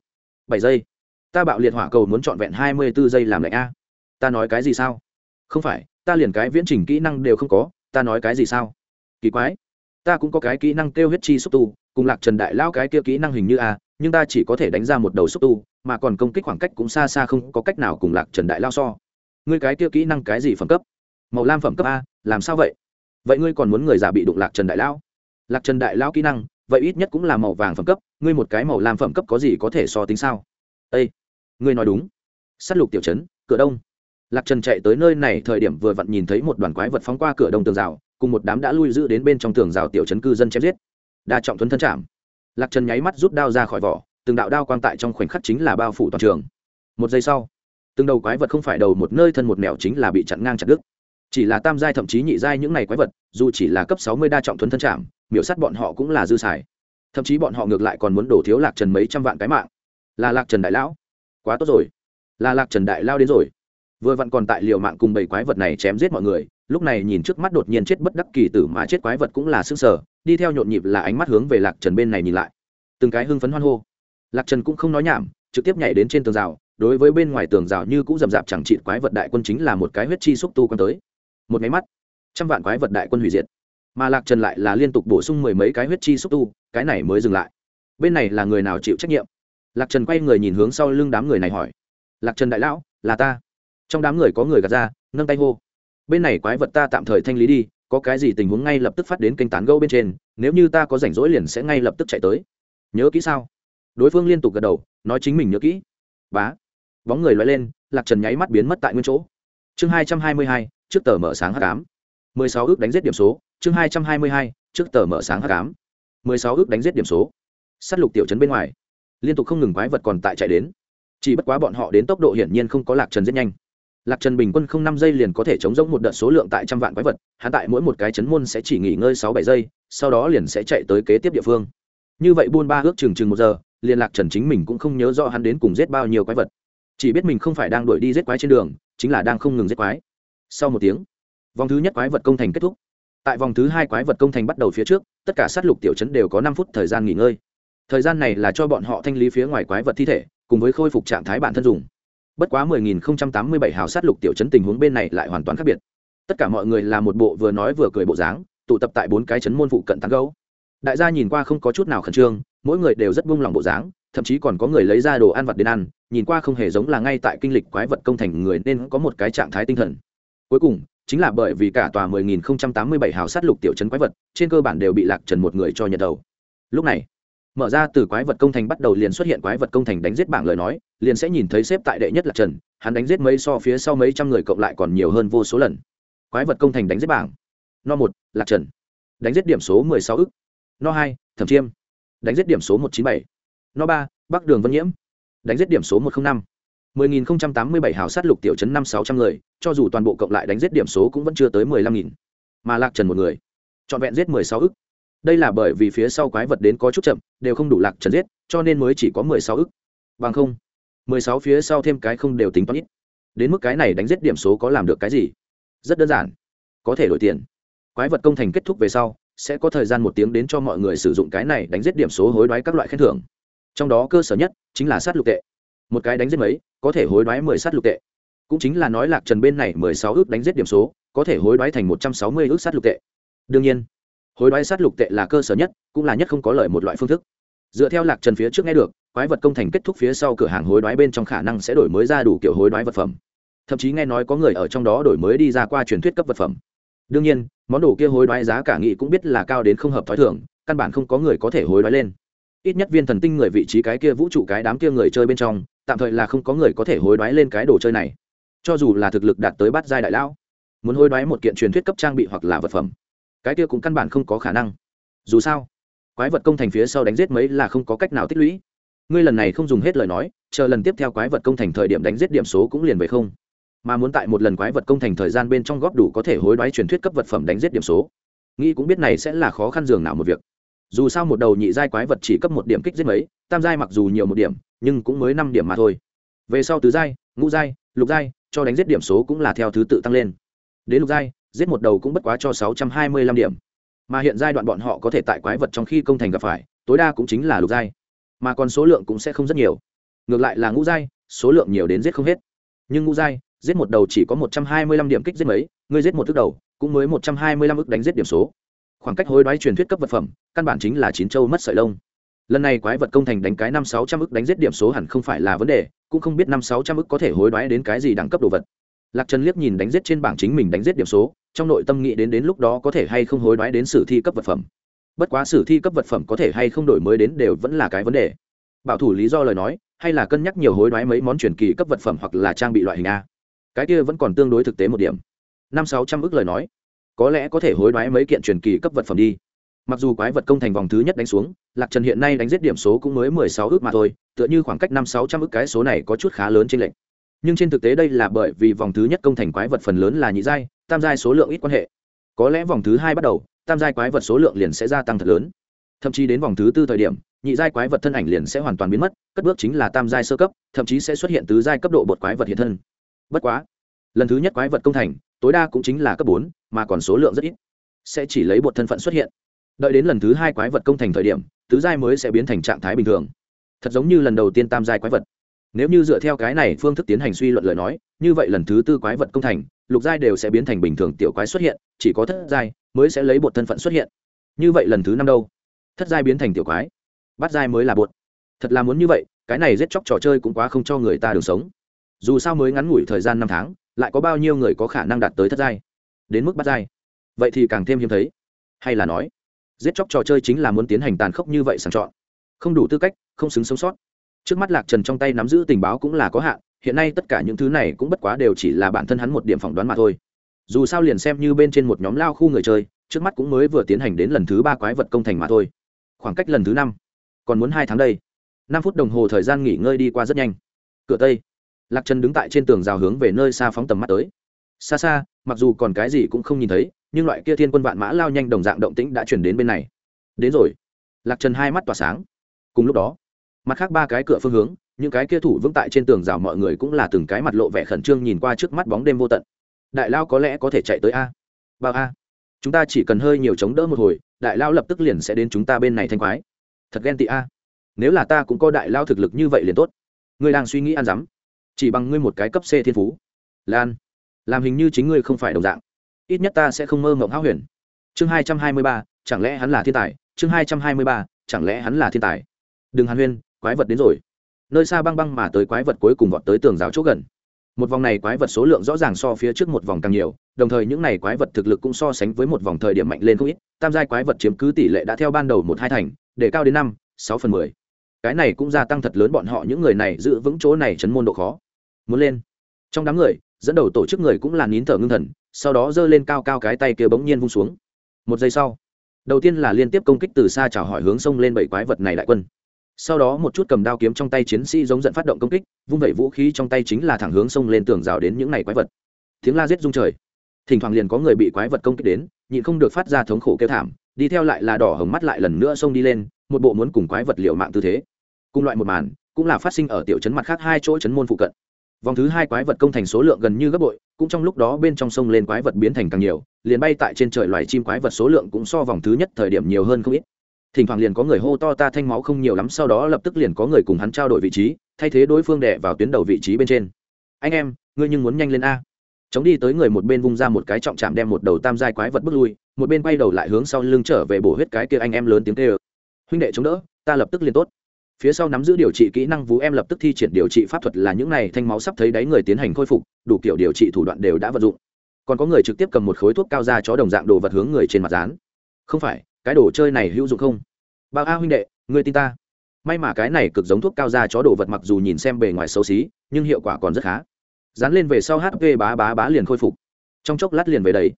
Speaker 1: Bảy giây? Ta bạo liệt hỏa cầu muốn trọn vẹn hai mươi bốn giây làm lạnh a. Ta nói cái gì sao? Không phải, ta liền cái viễn trình kỹ năng đều không có, ta nói cái gì sao? Kỳ quái. Ta cũng có cái kỹ năng kêu huyết chi xúc tu, cùng lạc trần đại lao cái kia kỹ năng hình như a, nhưng ta chỉ có thể đánh ra một đầu xúc tu, mà còn công kích khoảng cách cũng xa xa không có cách nào cùng lạc trần đại lao so. Ngươi cái kia kỹ năng cái gì phẩm cấp? Màu lam phẩm cấp a, làm sao vậy? Vậy ngươi còn muốn người già bị đụng lạc trần đại lão? Lạc trần đại lão kỹ năng, vậy ít nhất cũng là màu vàng phẩm cấp, ngươi một cái màu lam phẩm cấp có gì có thể so tính sao? Â ngươi nói đúng. S á t lục tiểu trấn, cửa đông. Lạc trần chạy tới nơi này thời điểm vừa vặn nhìn thấy một đoàn quái vật phóng qua cửa đông tường rào, cùng một đám đã lui giữ đến bên trong tường rào tiểu trấn cư dân chém giết. Đa trọng thuấn thân chạm. Lạc trần nháy mắt rút đao ra khỏi vỏ, từng đạo đao quan tại trong khoảnh khắc chính là bao phủ toàn trường. Một giây sau, từng đầu quái vật không phải đầu một nơi thân một mèo chính là bị chặn ngang chặt đứt chỉ là tam giai thậm chí nhị giai những này quái vật, dù chỉ là cấp sáu mươi đa trọng thuấn thân chạm miểu sát bọn họ cũng là dư xài. Thậm chí bọn họ ngược lại còn muốn đổ thiếu lạc trần mấy trăm vạn cái mạng. Là lạc trần đại lão. Quá tốt rồi. Là lạc trần đại lao đến rồi. Vừa vặn còn tại liều mạng cùng bảy quái vật này chém giết mọi người, lúc này nhìn trước mắt đột nhiên chết bất đắc kỳ tử mà chết quái vật cũng là sức sở đi theo nhộn nhịp là ánh mắt hướng về lạc trần bên này nhìn lại. Từng cái hưng phấn hoan hô. Lạc trần cũng không nói nhảm, trực tiếp nhảy đến trên tường rào, đối với bên ngoài tường rào như cũng rậm rạp chẳng trị quái vật đại quân chính là một cái huyết chi xúc tu quan tới một máy mắt. Trăm vạn quái vật đại quân hủy diệt. Mà lạc trần lại là liên tục bổ sung mười mấy cái huyết chi xúc tu, cái này mới dừng lại. Bên này là người nào chịu trách nhiệm? Lạc trần quay người nhìn hướng sau lưng đám người này hỏi. Lạc trần đại lão, là ta. Trong đám người có người gạt ra, nâng tay hô. Bên này quái vật ta tạm thời thanh lý đi, có cái gì tình huống ngay lập tức phát đến kênh tán gâu bên trên, nếu như ta có rảnh rỗi liền sẽ ngay lập tức chạy tới. Nhớ kỹ sao? Đối phương liên tục gật đầu, nói chính mình nhớ kỹ. Bá. Bóng người loay lên, lạc trần nháy mắt biến mất tại nguyên chỗ. Chương hai trăm hai mươi hai trước tờ mở sáng h tám mười sáu ước đánh giết điểm số, chương hai trăm hai mươi hai, trước tờ mở sáng h tám mười sáu ước đánh giết điểm số. S á t lục tiểu trấn bên ngoài. Liên tục không ngừng quái vật còn tại chạy đến. Chỉ bất quá bọn họ đến tốc độ hiển nhiên không có lạc trần rất nhanh. Lạc trần bình quân không năm giây liền có thể chống giống một đợt số lượng tại trăm vạn quái vật, hắn tại mỗi một cái chấn môn sẽ chỉ nghỉ ngơi sáu bảy giây, sau đó liền sẽ chạy tới kế tiếp địa phương. Như vậy buôn ba ước chừng chừng một giờ, liền lạc trần chính mình cũng không nhớ rõ hắn đến cùng giết bao nhiêu quái vật. Chỉ biết mình không phải đang đuổi đi giết quái trên đường, chính là đang không ngừng giết quái sau một tiếng, vòng thứ nhất quái vật công thành kết thúc. Tại vòng thứ hai quái vật công thành bắt đầu phía trước, tất cả sát lục tiểu chấn đều có năm phút thời gian nghỉ ngơi. Thời gian này là cho bọn họ thanh lý phía ngoài quái vật thi thể, cùng với khôi phục trạng thái bản thân dùng. Bất quá 10.087 hào sát lục tiểu chấn tình huống bên này lại hoàn toàn khác biệt. Tất cả mọi người là một bộ vừa nói vừa cười bộ dáng, tụ tập tại bốn cái chấn môn phụ cận tán gấu đại gia nhìn qua không có chút nào khẩn trương, mỗi người đều rất buông lòng bộ dáng, thậm chí còn có người lấy ra đồ ăn vặt đến ăn, nhìn qua không hề giống là ngay tại kinh lịch quái vật công thành người nên có một cái trạng thái tinh thần cuối cùng, chính là bởi vì cả tòa 10.087 hào sát lục tiểu chấn quái vật, trên cơ bản đều bị lạc trần một người cho nhận đầu. Lúc này, mở ra từ quái vật công thành bắt đầu liền xuất hiện quái vật công thành đánh giết bảng lời nói, liền sẽ nhìn thấy xếp tại đệ nhất lạc trần, hắn đánh giết mấy so phía sau mấy trăm người cộng lại còn nhiều hơn vô số lần. Quái vật công thành đánh giết bảng. No một, lạc trần. Đánh giết điểm số mười sáu ức. No hai, thẩm chiêm. Đánh giết điểm số một chín bảy. No ba, bắc đường vân nhiễm. Đánh giết điểm số một trăm năm mười nghìn tám mươi bảy hào sát lục tiểu chấn năm sáu trăm người, cho dù toàn bộ cộng lại đánh giết điểm số cũng vẫn chưa tới mười lăm nghìn. Mà lạc trần một người chọn vẹn giết mười sáu ức. Đây là bởi vì phía sau quái vật đến có chút chậm, đều không đủ lạc trần giết, cho nên mới chỉ có mười sáu ức. Bằng không, mười sáu phía sau thêm cái không đều tính toán ít. Đến mức cái này đánh giết điểm số có làm được cái gì? Rất đơn giản. Có thể đổi tiền. Quái vật công thành kết thúc về sau, sẽ có thời gian một tiếng đến cho mọi người sử dụng cái này đánh giết điểm số hối đoái các loại khen thưởng. Trong đó cơ sở nhất chính là sát lục tệ. Một cái đánh giết mấy? Có thể hối đoái mười sát lục tệ. Cũng chính là nói lạc trần bên này mười sáu ước đánh giết điểm số, có thể hối đoái thành một trăm sáu mươi ước sát lục tệ. Đương nhiên, hối đoái sát lục tệ là cơ sở nhất, cũng là nhất không có lợi một loại phương thức. Dựa theo lạc trần phía trước nghe được, quái vật công thành kết thúc phía sau cửa hàng hối đoái bên trong khả năng sẽ đổi mới ra đủ kiểu hối đoái vật phẩm. Thậm chí nghe nói có người ở trong đó đổi mới đi ra qua truyền thuyết cấp vật phẩm. Đương nhiên, món đồ kia hối đoái giá cả nghị cũng biết là cao đến không hợp t h ó i thưởng căn bản không có người có thể hối đoái lên ít nhất viên thần tinh người vị trí cái kia vũ trụ cái đám kia người chơi bên trong, tạm thời là không có người có thể hối đoái lên cái đồ chơi này. Cho dù là thực lực đạt tới bát giai đại lão, muốn hối đoái một kiện truyền thuyết cấp trang bị hoặc là vật phẩm, cái kia cũng căn bản không có khả năng. Dù sao, quái vật công thành phía sau đánh giết mấy là không có cách nào tích lũy. Ngươi lần này không dùng hết lời nói, chờ lần tiếp theo quái vật công thành thời điểm đánh giết điểm số cũng liền về không. Mà muốn tại một lần quái vật công thành thời gian bên trong góp đủ có thể hối đoái truyền thuyết cấp vật phẩm đánh giết điểm số. Nghĩ cũng biết này sẽ là khó khăn dường nào một việc dù sao một đầu nhị giai quái vật chỉ cấp một điểm kích giết mấy, tam giai mặc dù nhiều một điểm, nhưng cũng mới năm điểm mà thôi. Về sau tứ giai, ngũ giai, lục giai, cho đánh giết điểm số cũng là theo thứ tự tăng lên. Đến lục giai, giết một đầu cũng bất quá cho sáu trăm hai mươi lăm điểm. Mà hiện giai đoạn bọn họ có thể tại quái vật trong khi công thành gặp phải, tối đa cũng chính là lục giai. Mà còn số lượng cũng sẽ không rất nhiều. Ngược lại là ngũ giai, số lượng nhiều đến giết không hết. Nhưng ngũ giai, giết một đầu chỉ có một trăm hai mươi lăm điểm kích giết mấy, ngươi giết một thức đầu, cũng mới một trăm hai mươi lăm ức đánh giết điểm số khoảng cách hối đoái truyền thuyết cấp vật phẩm, căn bản chính là chín châu mất sợi lông. Lần này quái vật công thành đánh cái năm sáu trăm ức đánh giết điểm số hẳn không phải là vấn đề, cũng không biết năm sáu trăm ức có thể hối đoái đến cái gì đẳng cấp đồ vật. Lạc trần liếc nhìn đánh giết trên bảng chính mình đánh giết điểm số, trong nội tâm nghĩ đến đến lúc đó có thể hay không hối đoái đến sử thi cấp vật phẩm. Bất quá sử thi cấp vật phẩm có thể hay không đổi mới đến đều vẫn là cái vấn đề. Bảo thủ lý do lời nói, hay là cân nhắc nhiều hối đoái mấy món truyền kỳ cấp vật phẩm hoặc là trang bị loại hình a. Cái kia vẫn còn tương đối thực tế một điểm. Năm sáu trăm ước lời nói có lẽ có thể hối đoái mấy kiện truyền kỳ cấp vật phẩm đi. Mặc dù quái vật công thành vòng thứ nhất đánh xuống, lạc trần hiện nay đánh giết điểm số cũng mới mười sáu ước mà thôi, tựa như khoảng cách năm sáu trăm ước cái số này có chút khá lớn trên lệnh nhưng trên thực tế đây là bởi vì vòng thứ nhất công thành quái vật phần lớn là nhị giai, tam giai số lượng ít quan hệ. Có lẽ vòng thứ hai bắt đầu, tam giai quái vật số lượng liền sẽ gia tăng thật lớn. Thậm chí đến vòng thứ tư thời điểm, nhị giai quái vật thân ảnh liền sẽ hoàn toàn biến mất, cất bước chính là tam giai sơ cấp, thậm chí sẽ xuất hiện tứ giai cấp độ bột quái vật hiện thân. Bất quá, lần thứ nhất quái vật công thành tối đa cũng chính là cấp bốn, mà còn số lượng rất ít. Sẽ chỉ lấy bột thân phận xuất hiện. Đợi đến lần thứ hai quái vật công thành thời điểm, tứ giai mới sẽ biến thành trạng thái bình thường. Thật giống như lần đầu tiên tam giai quái vật. Nếu như dựa theo cái này phương thức tiến hành suy luận lời nói, như vậy lần thứ tư quái vật công thành, lục giai đều sẽ biến thành bình thường tiểu quái xuất hiện, chỉ có thất giai mới sẽ lấy bột thân phận xuất hiện. Như vậy lần thứ năm đâu? Thất giai biến thành tiểu quái, bát giai mới là bột. Thật là muốn như vậy, cái này giết chóc trò chơi cũng quá không cho người ta đường sống. Dù sao mới ngắn ngủi thời gian năm tháng lại có bao nhiêu người có khả năng đạt tới thất giai? Đến mức bát giai? Vậy thì càng thêm hiếm thấy. Hay là nói, giết chóc trò chơi chính là muốn tiến hành tàn khốc như vậy sàng chọn. Không đủ tư cách, không xứng sống sót. Trước mắt lạc trần trong tay nắm giữ tình báo cũng là có hạn, hiện nay tất cả những thứ này cũng bất quá đều chỉ là bản thân hắn một điểm phỏng đoán mà thôi. Dù sao liền xem như bên trên một nhóm lao khu người chơi, trước mắt cũng mới vừa tiến hành đến lần thứ ba quái vật công thành mà thôi. Khoảng cách lần thứ năm, còn muốn hai tháng đây. Năm phút đồng hồ thời gian nghỉ ngơi đi qua rất nhanh. Cửa tây lạc trần đứng tại trên tường rào hướng về nơi xa phóng tầm mắt tới. Xa xa, mặc dù còn cái gì cũng không nhìn thấy, nhưng loại kia thiên quân vạn mã lao nhanh đồng dạng động tĩnh đã chuyển đến bên này. Đến rồi. Lạc trần hai mắt tỏa sáng. Cùng lúc đó, mặt khác ba cái cửa phương hướng, những cái kia thủ vững tại trên tường rào mọi người cũng là từng cái mặt lộ vẻ khẩn trương nhìn qua trước mắt bóng đêm vô tận. Đại lao có lẽ có thể chạy tới a. Bao a. Chúng ta chỉ cần hơi nhiều chống đỡ một hồi, đại lao lập tức liền sẽ đến chúng ta bên này thanh quái thật ghen tị a. Nếu là ta cũng có đại lao thực lực như vậy liền tốt. Ngươi đang suy nghĩ ăn dám chỉ bằng ngươi một cái cấp c thiên phú. Lan, làm hình như chính ngươi không phải đồng dạng. Ít nhất ta sẽ không mơ mộng hão huyền. Chương hai trăm hai mươi ba, chẳng lẽ hắn là thiên tài? Chương hai trăm hai mươi ba, chẳng lẽ hắn là thiên tài? Đừng hàn huyên, quái vật đến rồi. Nơi xa băng băng mà tới quái vật cuối cùng vọt tới tường giáo chỗ gần. Một vòng này quái vật số lượng rõ ràng so phía trước một vòng càng nhiều, đồng thời những này quái vật thực lực cũng so sánh với một vòng thời điểm mạnh lên không ít. Tam giai quái vật chiếm cứ tỷ lệ đã theo ban đầu một hai thành, để cao đến năm, sáu phần mười cái này cũng gia tăng thật lớn bọn họ những người này giữ vững chỗ này chấn môn độ khó. Muốn lên. Trong đám người, dẫn đầu tổ chức người cũng là nín thở ngưng thần, sau đó giơ lên cao cao cái tay kia bỗng nhiên vung xuống. Một giây sau, đầu tiên là liên tiếp công kích từ xa chào hỏi hướng sông lên bảy quái vật này đại quân. Sau đó một chút cầm đao kiếm trong tay chiến sĩ giống giận phát động công kích, vung vẩy vũ khí trong tay chính là thẳng hướng sông lên tường rào đến những này quái vật. Tiếng la giết rung trời. Thỉnh thoảng liền có người bị quái vật công kích đến, nhịn không được phát ra thống khổ kêu thảm, đi theo lại là đỏ hồng mắt lại lần nữa xông đi lên, một bộ muốn cùng quái vật liệu mạng tư thế cùng loại một màn, cũng là phát sinh ở tiểu trấn mặt khác hai chỗ trấn môn phụ cận. Vòng thứ hai quái vật công thành số lượng gần như gấp bội, cũng trong lúc đó bên trong sông lên quái vật biến thành càng nhiều, liền bay tại trên trời loài chim quái vật số lượng cũng so vòng thứ nhất thời điểm nhiều hơn không ít. Thỉnh thoảng liền có người hô to ta thanh máu không nhiều lắm, sau đó lập tức liền có người cùng hắn trao đổi vị trí, thay thế đối phương đẻ vào tuyến đầu vị trí bên trên. Anh em, ngươi nhưng muốn nhanh lên a. Chống đi tới người một bên vung ra một cái trọng chạm đem một đầu tam giai quái vật bước lui, một bên quay đầu lại hướng sau lưng trở về bổ huyết cái kia anh em lớn tiếng kêu. Huynh đệ chống đỡ, ta lập tức liền tốt phía sau nắm giữ điều trị kỹ năng vú em lập tức thi triển điều trị pháp thuật là những này thanh máu sắp thấy đáy người tiến hành khôi phục, đủ kiểu điều trị thủ đoạn đều đã vận dụng. Còn có người trực tiếp cầm một khối thuốc cao ra chó đồng dạng đồ vật hướng người trên mặt dán. Không phải, cái đồ chơi này hữu dụng không? Bao a huynh đệ người tin ta? May mà cái này cực giống thuốc cao ra chó đồ vật mặc dù nhìn xem bề ngoài xấu xí, nhưng hiệu quả còn rất khá. Dán lên về sau hp bá bá bá liền khôi phục. Trong chốc lát liền về đầy.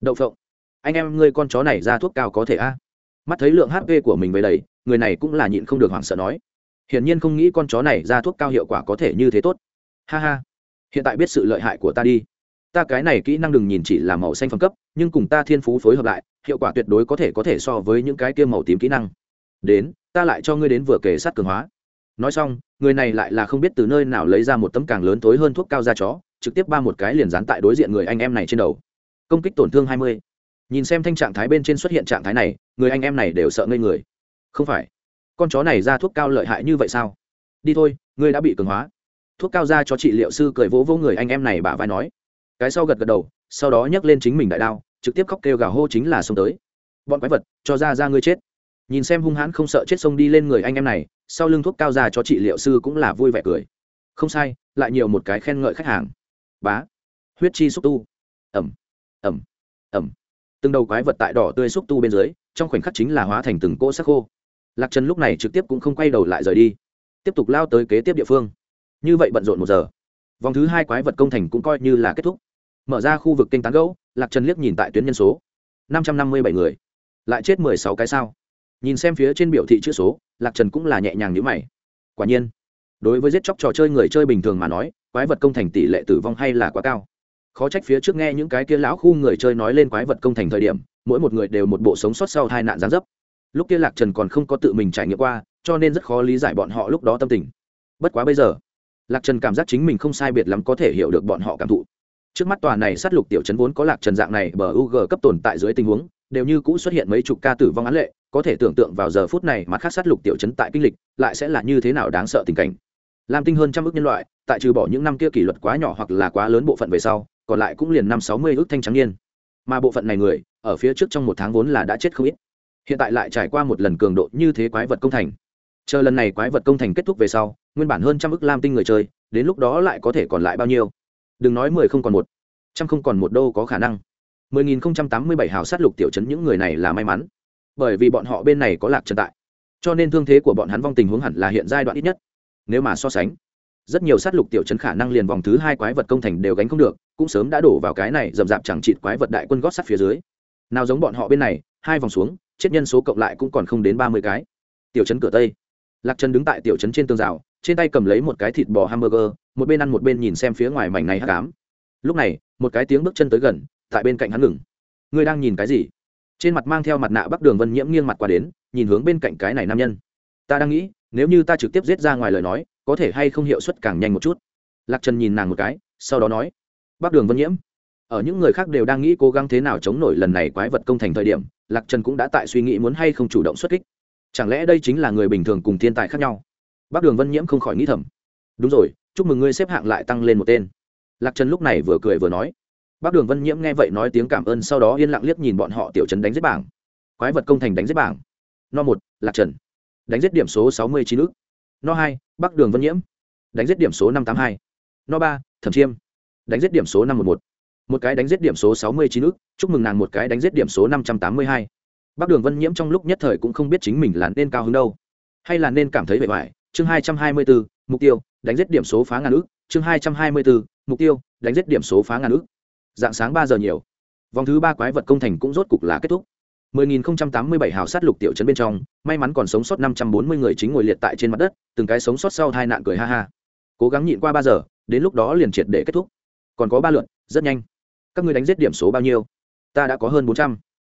Speaker 1: Đậu phộng. Anh em ngươi con chó này ra thuốc cao có thể a? Mắt thấy lượng hp của mình về đầy người này cũng là nhịn không được hoảng sợ nói, hiển nhiên không nghĩ con chó này ra thuốc cao hiệu quả có thể như thế tốt. Ha ha, hiện tại biết sự lợi hại của ta đi. Ta cái này kỹ năng đừng nhìn chỉ là màu xanh phẩm cấp, nhưng cùng ta thiên phú phối hợp lại, hiệu quả tuyệt đối có thể có thể so với những cái kia màu tím kỹ năng. Đến, ta lại cho ngươi đến vừa kể sát cường hóa. Nói xong, người này lại là không biết từ nơi nào lấy ra một tấm càng lớn tối hơn thuốc cao da chó, trực tiếp ba một cái liền dán tại đối diện người anh em này trên đầu. Công kích tổn thương hai mươi. Nhìn xem thanh trạng thái bên trên xuất hiện trạng thái này, người anh em này đều sợ ngây người không phải. Con chó này ra thuốc cao lợi hại như vậy sao? Đi thôi, ngươi đã bị cường hóa. Thuốc cao ra cho trị liệu sư cười vỗ vỗ người anh em này bả vai nói. Cái sau gật gật đầu, sau đó nhấc lên chính mình đại đao, trực tiếp khóc kêu gào hô chính là xông tới. Bọn quái vật, cho ra ra ngươi chết. Nhìn xem hung hãn không sợ chết xông đi lên người anh em này, sau lưng thuốc cao ra cho trị liệu sư cũng là vui vẻ cười. Không sai, lại nhiều một cái khen ngợi khách hàng. Bá. Huyết chi xúc tu. Ẩm. Ẩm. Ẩm. Từng đầu quái vật tại đỏ tươi xúc tu bên dưới, trong khoảnh khắc chính là hóa thành từng cỗ sắc khô lạc trần lúc này trực tiếp cũng không quay đầu lại rời đi, tiếp tục lao tới kế tiếp địa phương. Như vậy bận rộn một giờ, vòng thứ hai quái vật công thành cũng coi như là kết thúc. Mở ra khu vực kênh tán gấu lạc trần liếc nhìn tại tuyến nhân số, năm trăm năm mươi bảy người. Lại chết mười sáu cái sao? Nhìn xem phía trên biểu thị chữ số, lạc trần cũng là nhẹ nhàng nhữ mày. Quả nhiên, đối với giết chóc trò chơi người chơi bình thường mà nói, quái vật công thành tỷ lệ tử vong hay là quá cao. Khó trách phía trước nghe những cái kia lão khu người chơi nói lên quái vật công thành thời điểm, mỗi một người đều một bộ sống sót sau hai nạn gián dấp lúc kia lạc trần còn không có tự mình trải nghiệm qua, cho nên rất khó lý giải bọn họ lúc đó tâm tình. Bất quá bây giờ, lạc trần cảm giác chính mình không sai biệt lắm có thể hiểu được bọn họ cảm thụ. Trước mắt tòa này sát lục tiểu chấn vốn có lạc trần dạng này bờ u g cấp tồn tại dưới tình huống, đều như cũ xuất hiện mấy chục ca tử vong án lệ, có thể tưởng tượng vào giờ phút này mà khác sát lục tiểu chấn tại kinh lịch lại sẽ là như thế nào đáng sợ tình cảnh. Làm tinh hơn trăm ước nhân loại, tại trừ bỏ những năm kia kỷ luật quá nhỏ hoặc là quá lớn bộ phận về sau, còn lại cũng liền năm sáu mươi ước thanh trắng niên. Mà bộ phận này người, ở phía trước trong một tháng vốn là đã chết không ít hiện tại lại trải qua một lần cường độ như thế quái vật công thành. Chờ lần này quái vật công thành kết thúc về sau, nguyên bản hơn trăm ước lam tinh người chơi, đến lúc đó lại có thể còn lại bao nhiêu? Đừng nói mười không còn một, trăm không còn một đâu có khả năng. Mười nghìn không trăm tám mươi bảy hào sát lục tiểu chấn những người này là may mắn, bởi vì bọn họ bên này có lạc trần tại. Cho nên thương thế của bọn hắn vong tình huống hẳn là hiện giai đoạn ít nhất. Nếu mà so sánh, rất nhiều sát lục tiểu chấn khả năng liền vòng thứ hai quái vật công thành đều gánh không được, cũng sớm đã đổ vào cái này dầm p chẳng chịt quái vật đại quân gót sắt phía dưới. Nào giống bọn họ bên này, hai vòng xuống chết nhân số cộng lại cũng còn không đến ba mươi cái. Tiểu chấn cửa tây. Lạc trần đứng tại tiểu chấn trên tường rào, trên tay cầm lấy một cái thịt bò hamburger, một bên ăn một bên nhìn xem phía ngoài mảnh này hắc cám lúc này, một cái tiếng bước chân tới gần, tại bên cạnh hắn ngừng. Ngươi đang nhìn cái gì? Trên mặt mang theo mặt nạ bắc đường vân nhiễm nghiêng mặt qua đến, nhìn hướng bên cạnh cái này nam nhân. Ta đang nghĩ, nếu như ta trực tiếp giết ra ngoài lời nói, có thể hay không hiệu suất càng nhanh một chút? Lạc trần nhìn nàng một cái, sau đó nói. Bắc đường vân nhiễm ở những người khác đều đang nghĩ cố gắng thế nào chống nổi lần này quái vật công thành thời điểm, lạc trần cũng đã tại suy nghĩ muốn hay không chủ động xuất kích. Chẳng lẽ đây chính là người bình thường cùng thiên tài khác nhau? Bác đường vân nhiễm không khỏi nghĩ thầm. Đúng rồi, chúc mừng ngươi xếp hạng lại tăng lên một tên. Lạc trần lúc này vừa cười vừa nói. Bác đường vân nhiễm nghe vậy nói tiếng cảm ơn, sau đó yên lặng liếc nhìn bọn họ tiểu trấn đánh giết bảng. Quái vật công thành đánh giết bảng. No một, lạc trần. Đánh giết điểm số sáu mươi chín ước no hai bắc đường vân nhiễm. Đánh giết điểm số năm tám hai. No ba, thẩm chiêm. Đánh giết điểm số năm một một một cái đánh giết điểm số sáu mươi chín ước chúc mừng nàng một cái đánh giết điểm số năm trăm tám mươi hai bắc đường vân nhiễm trong lúc nhất thời cũng không biết chính mình là nên cao hứng đâu hay là nên cảm thấy bề ngoài chương hai trăm hai mươi bốn mục tiêu đánh giết điểm số phá ngàn ức chương hai trăm hai mươi bốn mục tiêu đánh giết điểm số phá ngàn ức dạng sáng ba giờ nhiều vòng thứ ba quái vật công thành cũng rốt cục là kết thúc 10.087 hào sát lục tiểu trấn bên trong, may mắn còn sống sót 540 người chính ngồi liệt tại trên mặt đất, từng cái sống sót sau hai nạn cười ha ha. Cố gắng nhịn qua 3 giờ, đến lúc đó liền triệt để kết thúc. Còn có 3 lượt, rất nhanh. Các ngươi đánh giết điểm số bao nhiêu? Ta đã có hơn 400.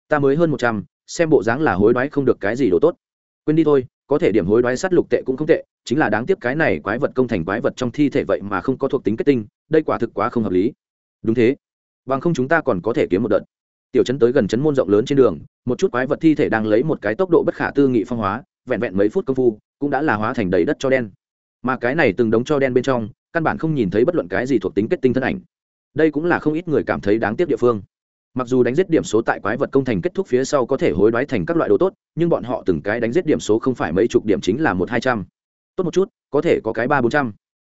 Speaker 1: Ta mới hơn 100, xem bộ dáng là hối đoái không được cái gì đồ tốt. Quên đi thôi, có thể điểm hối đoái sát lục tệ cũng không tệ, chính là đáng tiếc cái này quái vật công thành quái vật trong thi thể vậy mà không có thuộc tính kết tinh, đây quả thực quá không hợp lý. Đúng thế bằng không chúng ta còn có thể kiếm một đợt tiểu chấn tới gần chấn môn rộng lớn trên đường một chút quái vật thi thể đang lấy một cái tốc độ bất khả tư nghị phong hóa vẹn vẹn mấy phút công phu cũng đã là hóa thành đầy đất cho đen mà cái này từng đống cho đen bên trong căn bản không nhìn thấy bất luận cái gì thuộc tính kết tinh thân ảnh đây cũng là không ít người cảm thấy đáng tiếc địa phương. Mặc dù đánh giết điểm số tại quái vật công thành kết thúc phía sau có thể hối đoái thành các loại đồ tốt, nhưng bọn họ từng cái đánh giết điểm số không phải mấy chục điểm chính là một hai trăm. Tốt một chút, có thể có cái ba bốn trăm.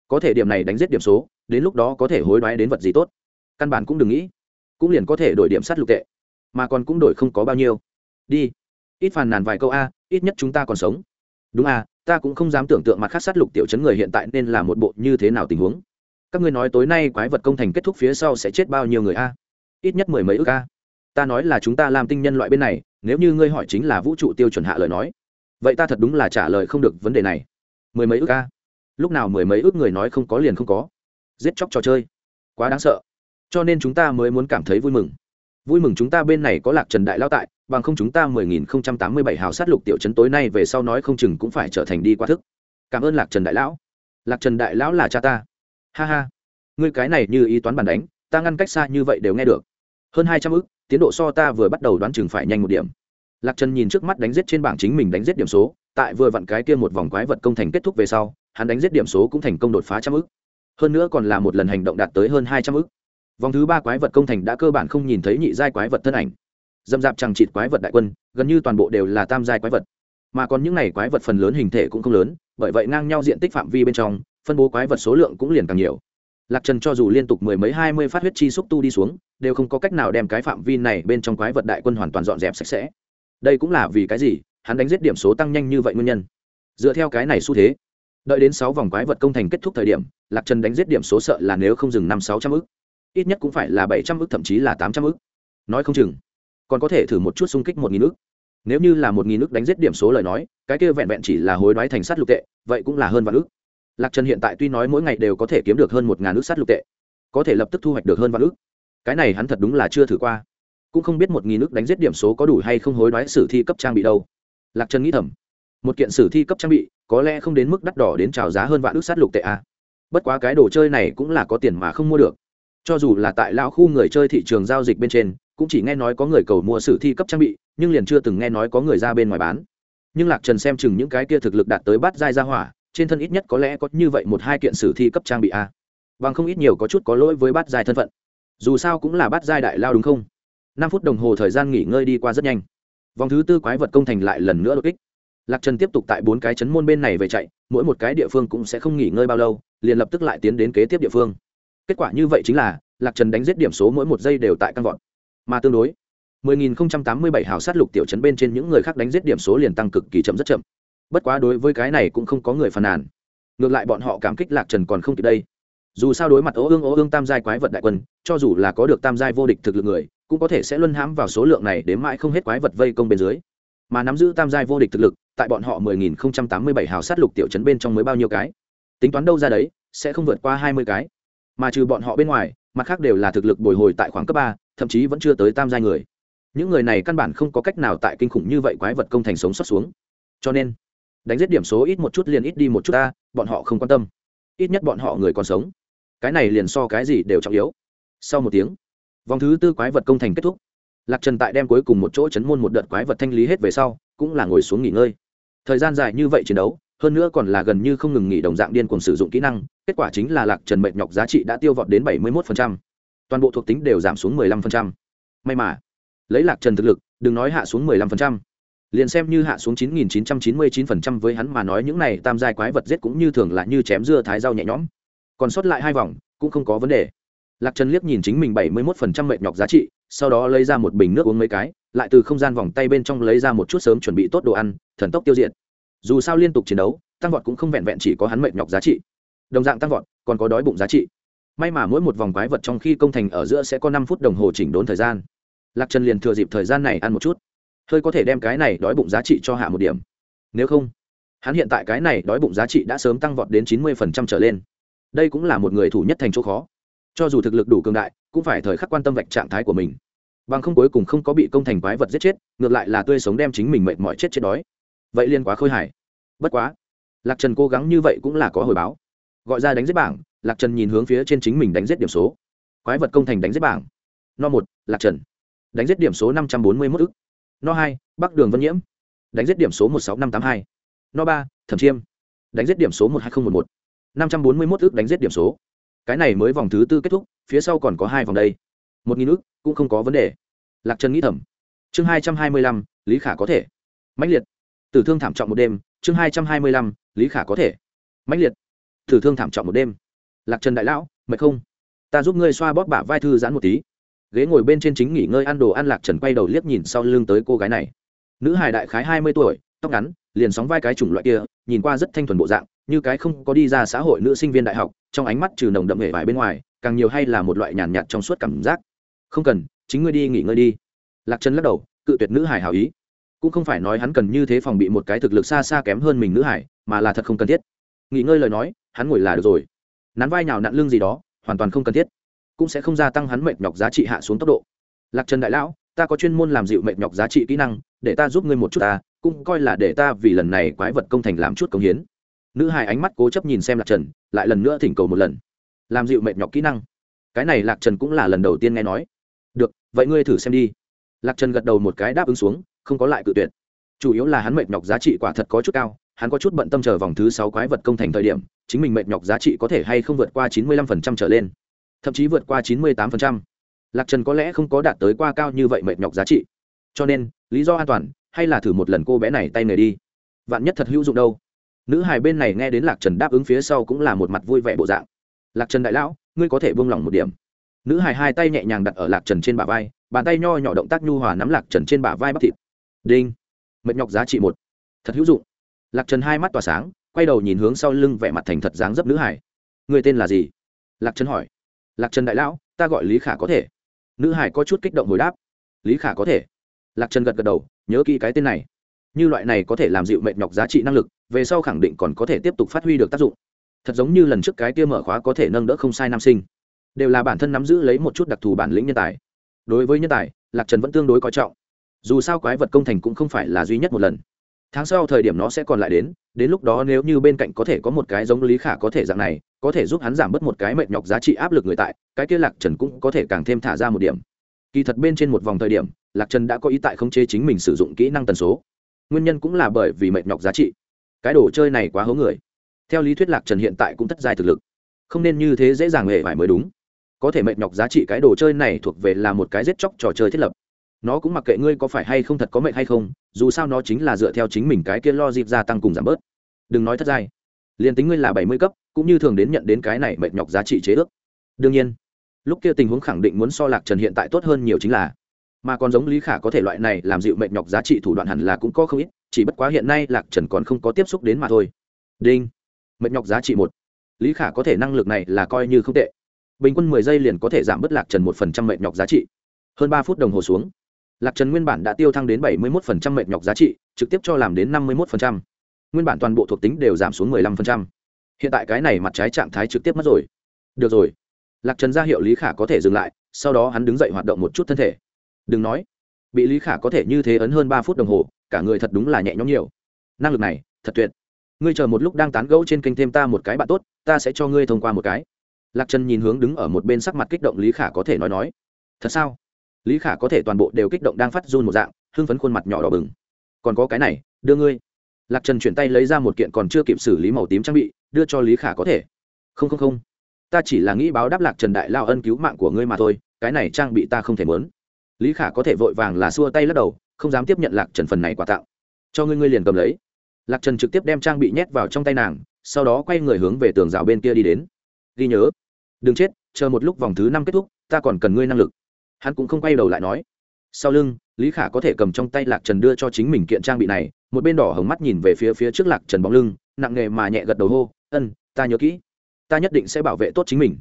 Speaker 1: Có thể điểm này đánh giết điểm số, đến lúc đó có thể hối đoái đến vật gì tốt. Căn bản cũng đừng nghĩ. Cũng liền có thể đổi điểm sát lục tệ. Mà còn cũng đổi không có bao nhiêu. Đi. Ít phàn nàn vài câu a, ít nhất chúng ta còn sống. Đúng a, ta cũng không dám tưởng tượng mặt khác sát lục tiểu chấn người hiện tại nên là một bộ như thế nào tình huống các ngươi nói tối nay quái vật công thành kết thúc phía sau sẽ chết bao nhiêu người a? Ít nhất mười mấy ước a. Ta nói là chúng ta làm tinh nhân loại bên này, nếu như ngươi hỏi chính là vũ trụ tiêu chuẩn hạ lời nói, vậy ta thật đúng là trả lời không được vấn đề này. Mười mấy ước a? Lúc nào mười mấy ước người nói không có liền không có. Giết chóc trò chơi. Quá đáng sợ. Cho nên chúng ta mới muốn cảm thấy vui mừng. Vui mừng chúng ta bên này có lạc trần đại lao tại, bằng không chúng ta mười nghìn không trăm tám mươi bảy hào sát lục tiểu trấn tối nay về sau nói không chừng cũng phải trở thành đi qua thức. Cảm ơn lạc trần đại lão. Lạc trần đại lão là cha ta ha ha. Ngươi cái này như ý toán bàn đánh, ta ngăn cách xa như vậy đều nghe được. Hơn hai trăm ước tiến độ so ta vừa bắt đầu đoán chừng phải nhanh một điểm. Lạc trần nhìn trước mắt đánh giết trên bảng chính mình đánh giết điểm số, tại vừa vặn cái kia một vòng quái vật công thành kết thúc về sau, hắn đánh giết điểm số cũng thành công đột phá trăm ước hơn nữa còn là một lần hành động đạt tới hơn hai trăm ước vòng thứ ba quái vật công thành đã cơ bản không nhìn thấy nhị giai quái vật thân ảnh. Dâm dạp chẳng chịt quái vật đại quân, gần như toàn bộ đều là tam giai quái vật. Mà còn những n à y quái vật phần lớn hình thể cũng không lớn, bởi vậy ngang nhau diện tích phạm vi bên trong phân bố quái vật số lượng cũng liền càng nhiều. Lạc trần cho dù liên tục mười mấy hai mươi phát huyết chi xúc tu đi xuống, đều không có cách nào đem cái phạm vi này bên trong quái vật đại quân hoàn toàn dọn dẹp sạch sẽ. Đây cũng là vì cái gì? Hắn đánh giết điểm số tăng nhanh như vậy nguyên nhân. Dựa theo cái này xu thế, đợi đến sáu vòng quái vật công thành kết thúc thời điểm, lạc trần đánh giết điểm số sợ là nếu không dừng năm sáu trăm ư c ít nhất cũng phải là bảy trăm ức, thậm chí là tám trăm ức. Nói không chừng, còn có thể thử một chút xung kích một nghìn ức. Nếu như là một nghìn ức đánh giết điểm số lời nói, cái kia vẹn vẹn chỉ là hối đoái thành sát lục tệ, vậy cũng là hơn vạn ức lạc trần hiện tại tuy nói mỗi ngày đều có thể kiếm được hơn một ngàn ước sát lục tệ, có thể lập tức thu hoạch được hơn vạn ước cái này hắn thật đúng là chưa thử qua. Cũng không biết một nghìn ước đánh giết điểm số có đủ hay không hối đoái sử thi cấp trang bị đâu. Lạc trần nghĩ thầm, một kiện sử thi cấp trang bị có lẽ không đến mức đắt đỏ đến trào giá hơn vạn ước sát lục tệ a. À. bất quá cái đồ chơi này cũng là có tiền mà không mua được. Cho dù là tại lão khu người chơi thị trường giao dịch bên trên, cũng chỉ nghe nói có người cầu mua sử thi cấp trang bị, nhưng liền chưa từng nghe nói có người ra bên ngoài bán. Nhưng lạc trần xem chừng những cái kia thực lực đạt tới bát giai ra hỏa trên thân ít nhất có lẽ có như vậy một hai kiện sử thi cấp trang bị a. Bằng không ít nhiều có chút có lỗi với bát giai thân phận. Dù sao cũng là bát giai đại lao đúng không? Năm phút đồng hồ thời gian nghỉ ngơi đi qua rất nhanh. Vòng thứ tư quái vật công thành lại lần nữa đột kích. Lạc trần tiếp tục tại bốn cái chấn môn bên này về chạy, mỗi một cái địa phương cũng sẽ không nghỉ ngơi bao lâu, liền lập tức lại tiến đến kế tiếp địa phương. Kết quả như vậy chính là, lạc trần đánh giết điểm số mỗi một giây đều tại căn vọt. Mà tương đối 10.087 hào sát lục tiểu trấn bên trên những người khác đánh giết điểm số liền tăng cực kỳ chậm rất chậm bất quá đối với cái này cũng không có người phàn nàn. Ngược lại bọn họ cảm kích lạc trần còn không kịp đây. Dù sao đối mặt ố ương ố ương tam giai quái vật đại quân, cho dù là có được tam giai vô địch thực lực người, cũng có thể sẽ luân hãm vào số lượng này đến mãi không hết quái vật vây công bên dưới. Mà nắm giữ tam giai vô địch thực lực, tại bọn họ 10.087 hào sát lục tiểu trấn bên trong mới bao nhiêu cái? Tính toán đâu ra đấy, sẽ không vượt qua 20 cái. Mà trừ bọn họ bên ngoài, mặt khác đều là thực lực bồi hồi tại khoảng cấp ba, thậm chí vẫn chưa tới tam giai người. Những người này căn bản không có cách nào tại kinh khủng như vậy quái vật công thành sống sót xuống. Cho nên đánh giết điểm số ít một chút liền ít đi một chút ta, bọn họ không quan tâm. Ít nhất bọn họ người còn sống. Cái này liền so cái gì đều trọng yếu. Sau một tiếng, vòng thứ tư quái vật công thành kết thúc. Lạc trần tại đem cuối cùng một chỗ chấn môn một đợt quái vật thanh lý hết về sau, cũng là ngồi xuống nghỉ ngơi. Thời gian dài như vậy chiến đấu, hơn nữa còn là gần như không ngừng nghỉ đồng dạng điên cùng sử dụng kỹ năng, kết quả chính là lạc trần mệnh nhọc giá trị đã tiêu vọt đến bảy mươi một toàn bộ thuộc tính đều giảm xuống 15%. may mà, lấy lạc trần thực lực, đừng nói hạ xuống 15% liền xem như hạ xuống 9.999% với hắn mà nói những này tam giai quái vật giết cũng như thường là như chém dưa thái rau nhẹ nhõm. Còn sót lại hai vòng, cũng không có vấn đề. Lạc trần liếc nhìn chính mình 71% mệnh nhọc giá trị, sau đó lấy ra một bình nước uống mấy cái, lại từ không gian vòng tay bên trong lấy ra một chút sớm chuẩn bị tốt đồ ăn, thần tốc tiêu diệt. Dù sao liên tục chiến đấu, tăng vọt cũng không vẹn vẹn chỉ có hắn mệnh nhọc giá trị. Đồng dạng tăng vọt, còn có đói bụng giá trị. May mà mỗi một vòng quái vật trong khi công thành ở giữa sẽ có năm phút đồng hồ chỉnh đốn thời gian. Lạc trần liền thừa dịp thời gian này ăn một chút hơi có thể đem cái này đói bụng giá trị cho hạ một điểm. Nếu không, hắn hiện tại cái này đói bụng giá trị đã sớm tăng vọt đến chín mươi phần trăm trở lên. Đây cũng là một người thủ nhất thành chỗ khó. Cho dù thực lực đủ cường đại, cũng phải thời khắc quan tâm vạch trạng thái của mình. Bằng không cuối cùng không có bị công thành quái vật giết chết, ngược lại là tươi sống đem chính mình mệt mỏi chết chết đói. Vậy liên quá khôi hài. Bất quá, lạc trần cố gắng như vậy cũng là có hồi báo. Gọi ra đánh giết bảng, lạc trần nhìn hướng phía trên chính mình đánh giết điểm số. Quái vật công thành đánh giết bảng. No một, lạc trần. Đánh giết điểm số năm trăm bốn mươi mốt ức no hai, bắc đường vân nhiễm. Đánh giết điểm số một sáu năm tám hai. No ba, thẩm chiêm. Đánh giết điểm số một hai nghìn một một. năm trăm bốn mươi mốt ước đánh giết điểm số. Cái này mới vòng thứ tư kết thúc, phía sau còn có hai vòng đây. Một nghìn ước, cũng không có vấn đề. Lạc trần nghĩ thầm. Chương hai trăm hai mươi lăm, lý khả có thể. Mãnh liệt. Tử thương thảm trọng một đêm. Chương hai trăm hai mươi lăm, lý khả có thể. Mãnh liệt. Tử thương thảm trọng một đêm. Lạc trần đại lão, mệt không? Ta giúp ngươi xoa bóp bả vai thư giãn một tí ghế ngồi bên trên chính nghỉ ngơi ăn đồ ăn lạc trần quay đầu liếc nhìn sau lưng tới cô gái này. Nữ hài đại khái hai mươi tuổi, tóc ngắn, liền sóng vai cái chủng loại kia, nhìn qua rất thanh thuần bộ dạng, như cái không có đi ra xã hội nữ sinh viên đại học, trong ánh mắt trừ nồng đậm hệ vải bên ngoài, càng nhiều hay là một loại nhàn nhạt trong suốt cảm giác. Không cần, chính ngươi đi nghỉ ngơi đi. Lạc trần lắc đầu, cự tuyệt nữ hải hào ý. Cũng không phải nói hắn cần như thế phòng bị một cái thực lực xa xa kém hơn mình nữ hải mà là thật không cần thiết. Nghỉ ngơi lời nói, hắn ngồi là được rồi. Nắn vai nào nặn lưng gì đó, hoàn toàn không cần thiết cũng sẽ không gia tăng hắn mệt nhọc giá trị hạ xuống tốc độ. Lạc trần đại lão, ta có chuyên môn làm dịu mệt nhọc giá trị kỹ năng, để ta giúp ngươi một chút ta, cũng coi là để ta vì lần này quái vật công thành làm chút công hiến. Nữ hài ánh mắt cố chấp nhìn xem lạc trần, lại lần nữa thỉnh cầu một lần. Làm dịu mệt nhọc kỹ năng. Cái này lạc trần cũng là lần đầu tiên nghe nói. Được, vậy ngươi thử xem đi. Lạc trần gật đầu một cái đáp ứng xuống, không có lại cự tuyệt. Chủ yếu là hắn mệt nhọc giá trị quả thật có chút cao, hắn có chút bận tâm chờ vòng thứ sáu quái vật công thành thời điểm, chính mình mệt nhọc giá trị có thể hay không vượt qua chín mươi lăm phần trăm trở lên thậm chí vượt qua chín mươi tám phần trăm. Lạc trần có lẽ không có đạt tới qua cao như vậy mệt nhọc giá trị. Cho nên, lý do an toàn, hay là thử một lần cô bé này tay nghề đi. Vạn nhất thật hữu dụng đâu. Nữ hài bên này nghe đến lạc trần đáp ứng phía sau cũng là một mặt vui vẻ bộ dạng. Lạc trần đại lão, ngươi có thể buông lỏng một điểm. Nữ hài hai tay nhẹ nhàng đặt ở lạc trần trên bả vai, bàn tay nho nhỏ động tác nhu hòa nắm lạc trần trên bả vai bắp thịt. Đinh. Mệt nhọc giá trị một. Thật hữu dụng. Lạc trần hai mắt tỏa sáng, quay đầu nhìn hướng sau lưng vẻ mặt thành thật dáng dấp nữ hải người tên là gì? Lạc trần hỏi lạc trần đại lão, ta gọi lý khả có thể. Nữ hải có chút kích động hồi đáp. Lý khả có thể. Lạc trần gật gật đầu, nhớ kỹ cái tên này. Như loại này có thể làm dịu mệt nhọc giá trị năng lực, về sau khẳng định còn có thể tiếp tục phát huy được tác dụng. Thật giống như lần trước cái kia mở khóa có thể nâng đỡ không sai nam sinh. Đều là bản thân nắm giữ lấy một chút đặc thù bản lĩnh nhân tài. Đối với nhân tài, lạc trần vẫn tương đối coi trọng. Dù sao quái vật công thành cũng không phải là duy nhất một lần. Tháng sau thời điểm nó sẽ còn lại đến đến lúc đó nếu như bên cạnh có thể có một cái giống lý khả có thể dạng này có thể giúp hắn giảm bớt một cái mệt nhọc giá trị áp lực người tại, cái kia lạc trần cũng có thể càng thêm thả ra một điểm. Kỳ thật bên trên một vòng thời điểm, lạc trần đã có ý tại khống chế chính mình sử dụng kỹ năng tần số. Nguyên nhân cũng là bởi vì mệt nhọc giá trị. Cái đồ chơi này quá hố người. Theo lý thuyết lạc trần hiện tại cũng thất giai thực lực. Không nên như thế dễ dàng hề phải mới đúng. Có thể mệt nhọc giá trị cái đồ chơi này thuộc về là một cái giết chóc trò chơi thiết lập. Nó cũng mặc kệ ngươi có phải hay không thật có mệnh hay không, dù sao nó chính là dựa theo chính mình cái kia lo dịp gia tăng cùng giảm bớt. Đừng nói thất giai liền tính ngươi là bảy mươi cấp, cũng như thường đến nhận đến cái này mệt nhọc giá trị chế ước. Đương nhiên, lúc kia tình huống khẳng định muốn so lạc trần hiện tại tốt hơn nhiều chính là, mà còn giống lý khả có thể loại này làm dịu mệt nhọc giá trị thủ đoạn hẳn là cũng có không ít, chỉ bất quá hiện nay lạc trần còn không có tiếp xúc đến mà thôi. Đinh, mệt nhọc giá trị một. Lý khả có thể năng lực này là coi như không tệ. Bình quân mười giây liền có thể giảm bớt lạc trần một phần trăm mệt nhọc giá trị. Hơn ba phút đồng hồ xuống, lạc trần nguyên bản đã tiêu thăng đến bảy mươi một phần trăm mệt nhọc giá trị, trực tiếp cho làm đến năm mươi một phần trăm nguyên bản toàn bộ thuộc tính đều giảm xuống mười lăm phần trăm. Hiện tại cái này mặt trái trạng thái trực tiếp mất rồi. Được rồi. Lạc trần ra hiệu lý khả có thể dừng lại, sau đó hắn đứng dậy hoạt động một chút thân thể. Đừng nói, bị lý khả có thể như thế ấn hơn ba phút đồng hồ, cả người thật đúng là nhẹ nhõm nhiều. Năng lực này, thật tuyệt. Ngươi chờ một lúc đang tán gẫu trên kênh thêm ta một cái bạn tốt, ta sẽ cho ngươi thông qua một cái. Lạc trần nhìn hướng đứng ở một bên sắc mặt kích động lý khả có thể nói nói. Thật sao? Lý khả có thể toàn bộ đều kích động đang phát run một dạng, hưng phấn khuôn mặt nhỏ đỏ bừng. Còn có cái này, đưa ngươi lạc trần chuyển tay lấy ra một kiện còn chưa kịp xử lý màu tím trang bị, đưa cho lý khả có thể. Không không không. Ta chỉ là nghĩ báo đáp lạc trần đại lao ân cứu mạng của ngươi mà thôi, cái này trang bị ta không thể mớn lý khả có thể vội vàng là xua tay lắc đầu, không dám tiếp nhận lạc trần phần này quà tặng. Cho ngươi ngươi liền cầm lấy. Lạc trần trực tiếp đem trang bị nhét vào trong tay nàng, sau đó quay người hướng về tường rào bên kia đi đến. Ghi nhớ. Đừng chết, chờ một lúc vòng thứ năm kết thúc, ta còn cần ngươi năng lực. Hắn cũng không quay đầu lại nói. Sau lưng, lý khả có thể cầm trong tay lạc trần đưa cho chính mình kiện trang bị này một bên đỏ hồng mắt nhìn về phía phía trước lạc trần bóng lưng, nặng nề mà nhẹ gật đầu hô, ân, ta nhớ kỹ. Ta nhất định sẽ bảo vệ tốt chính mình.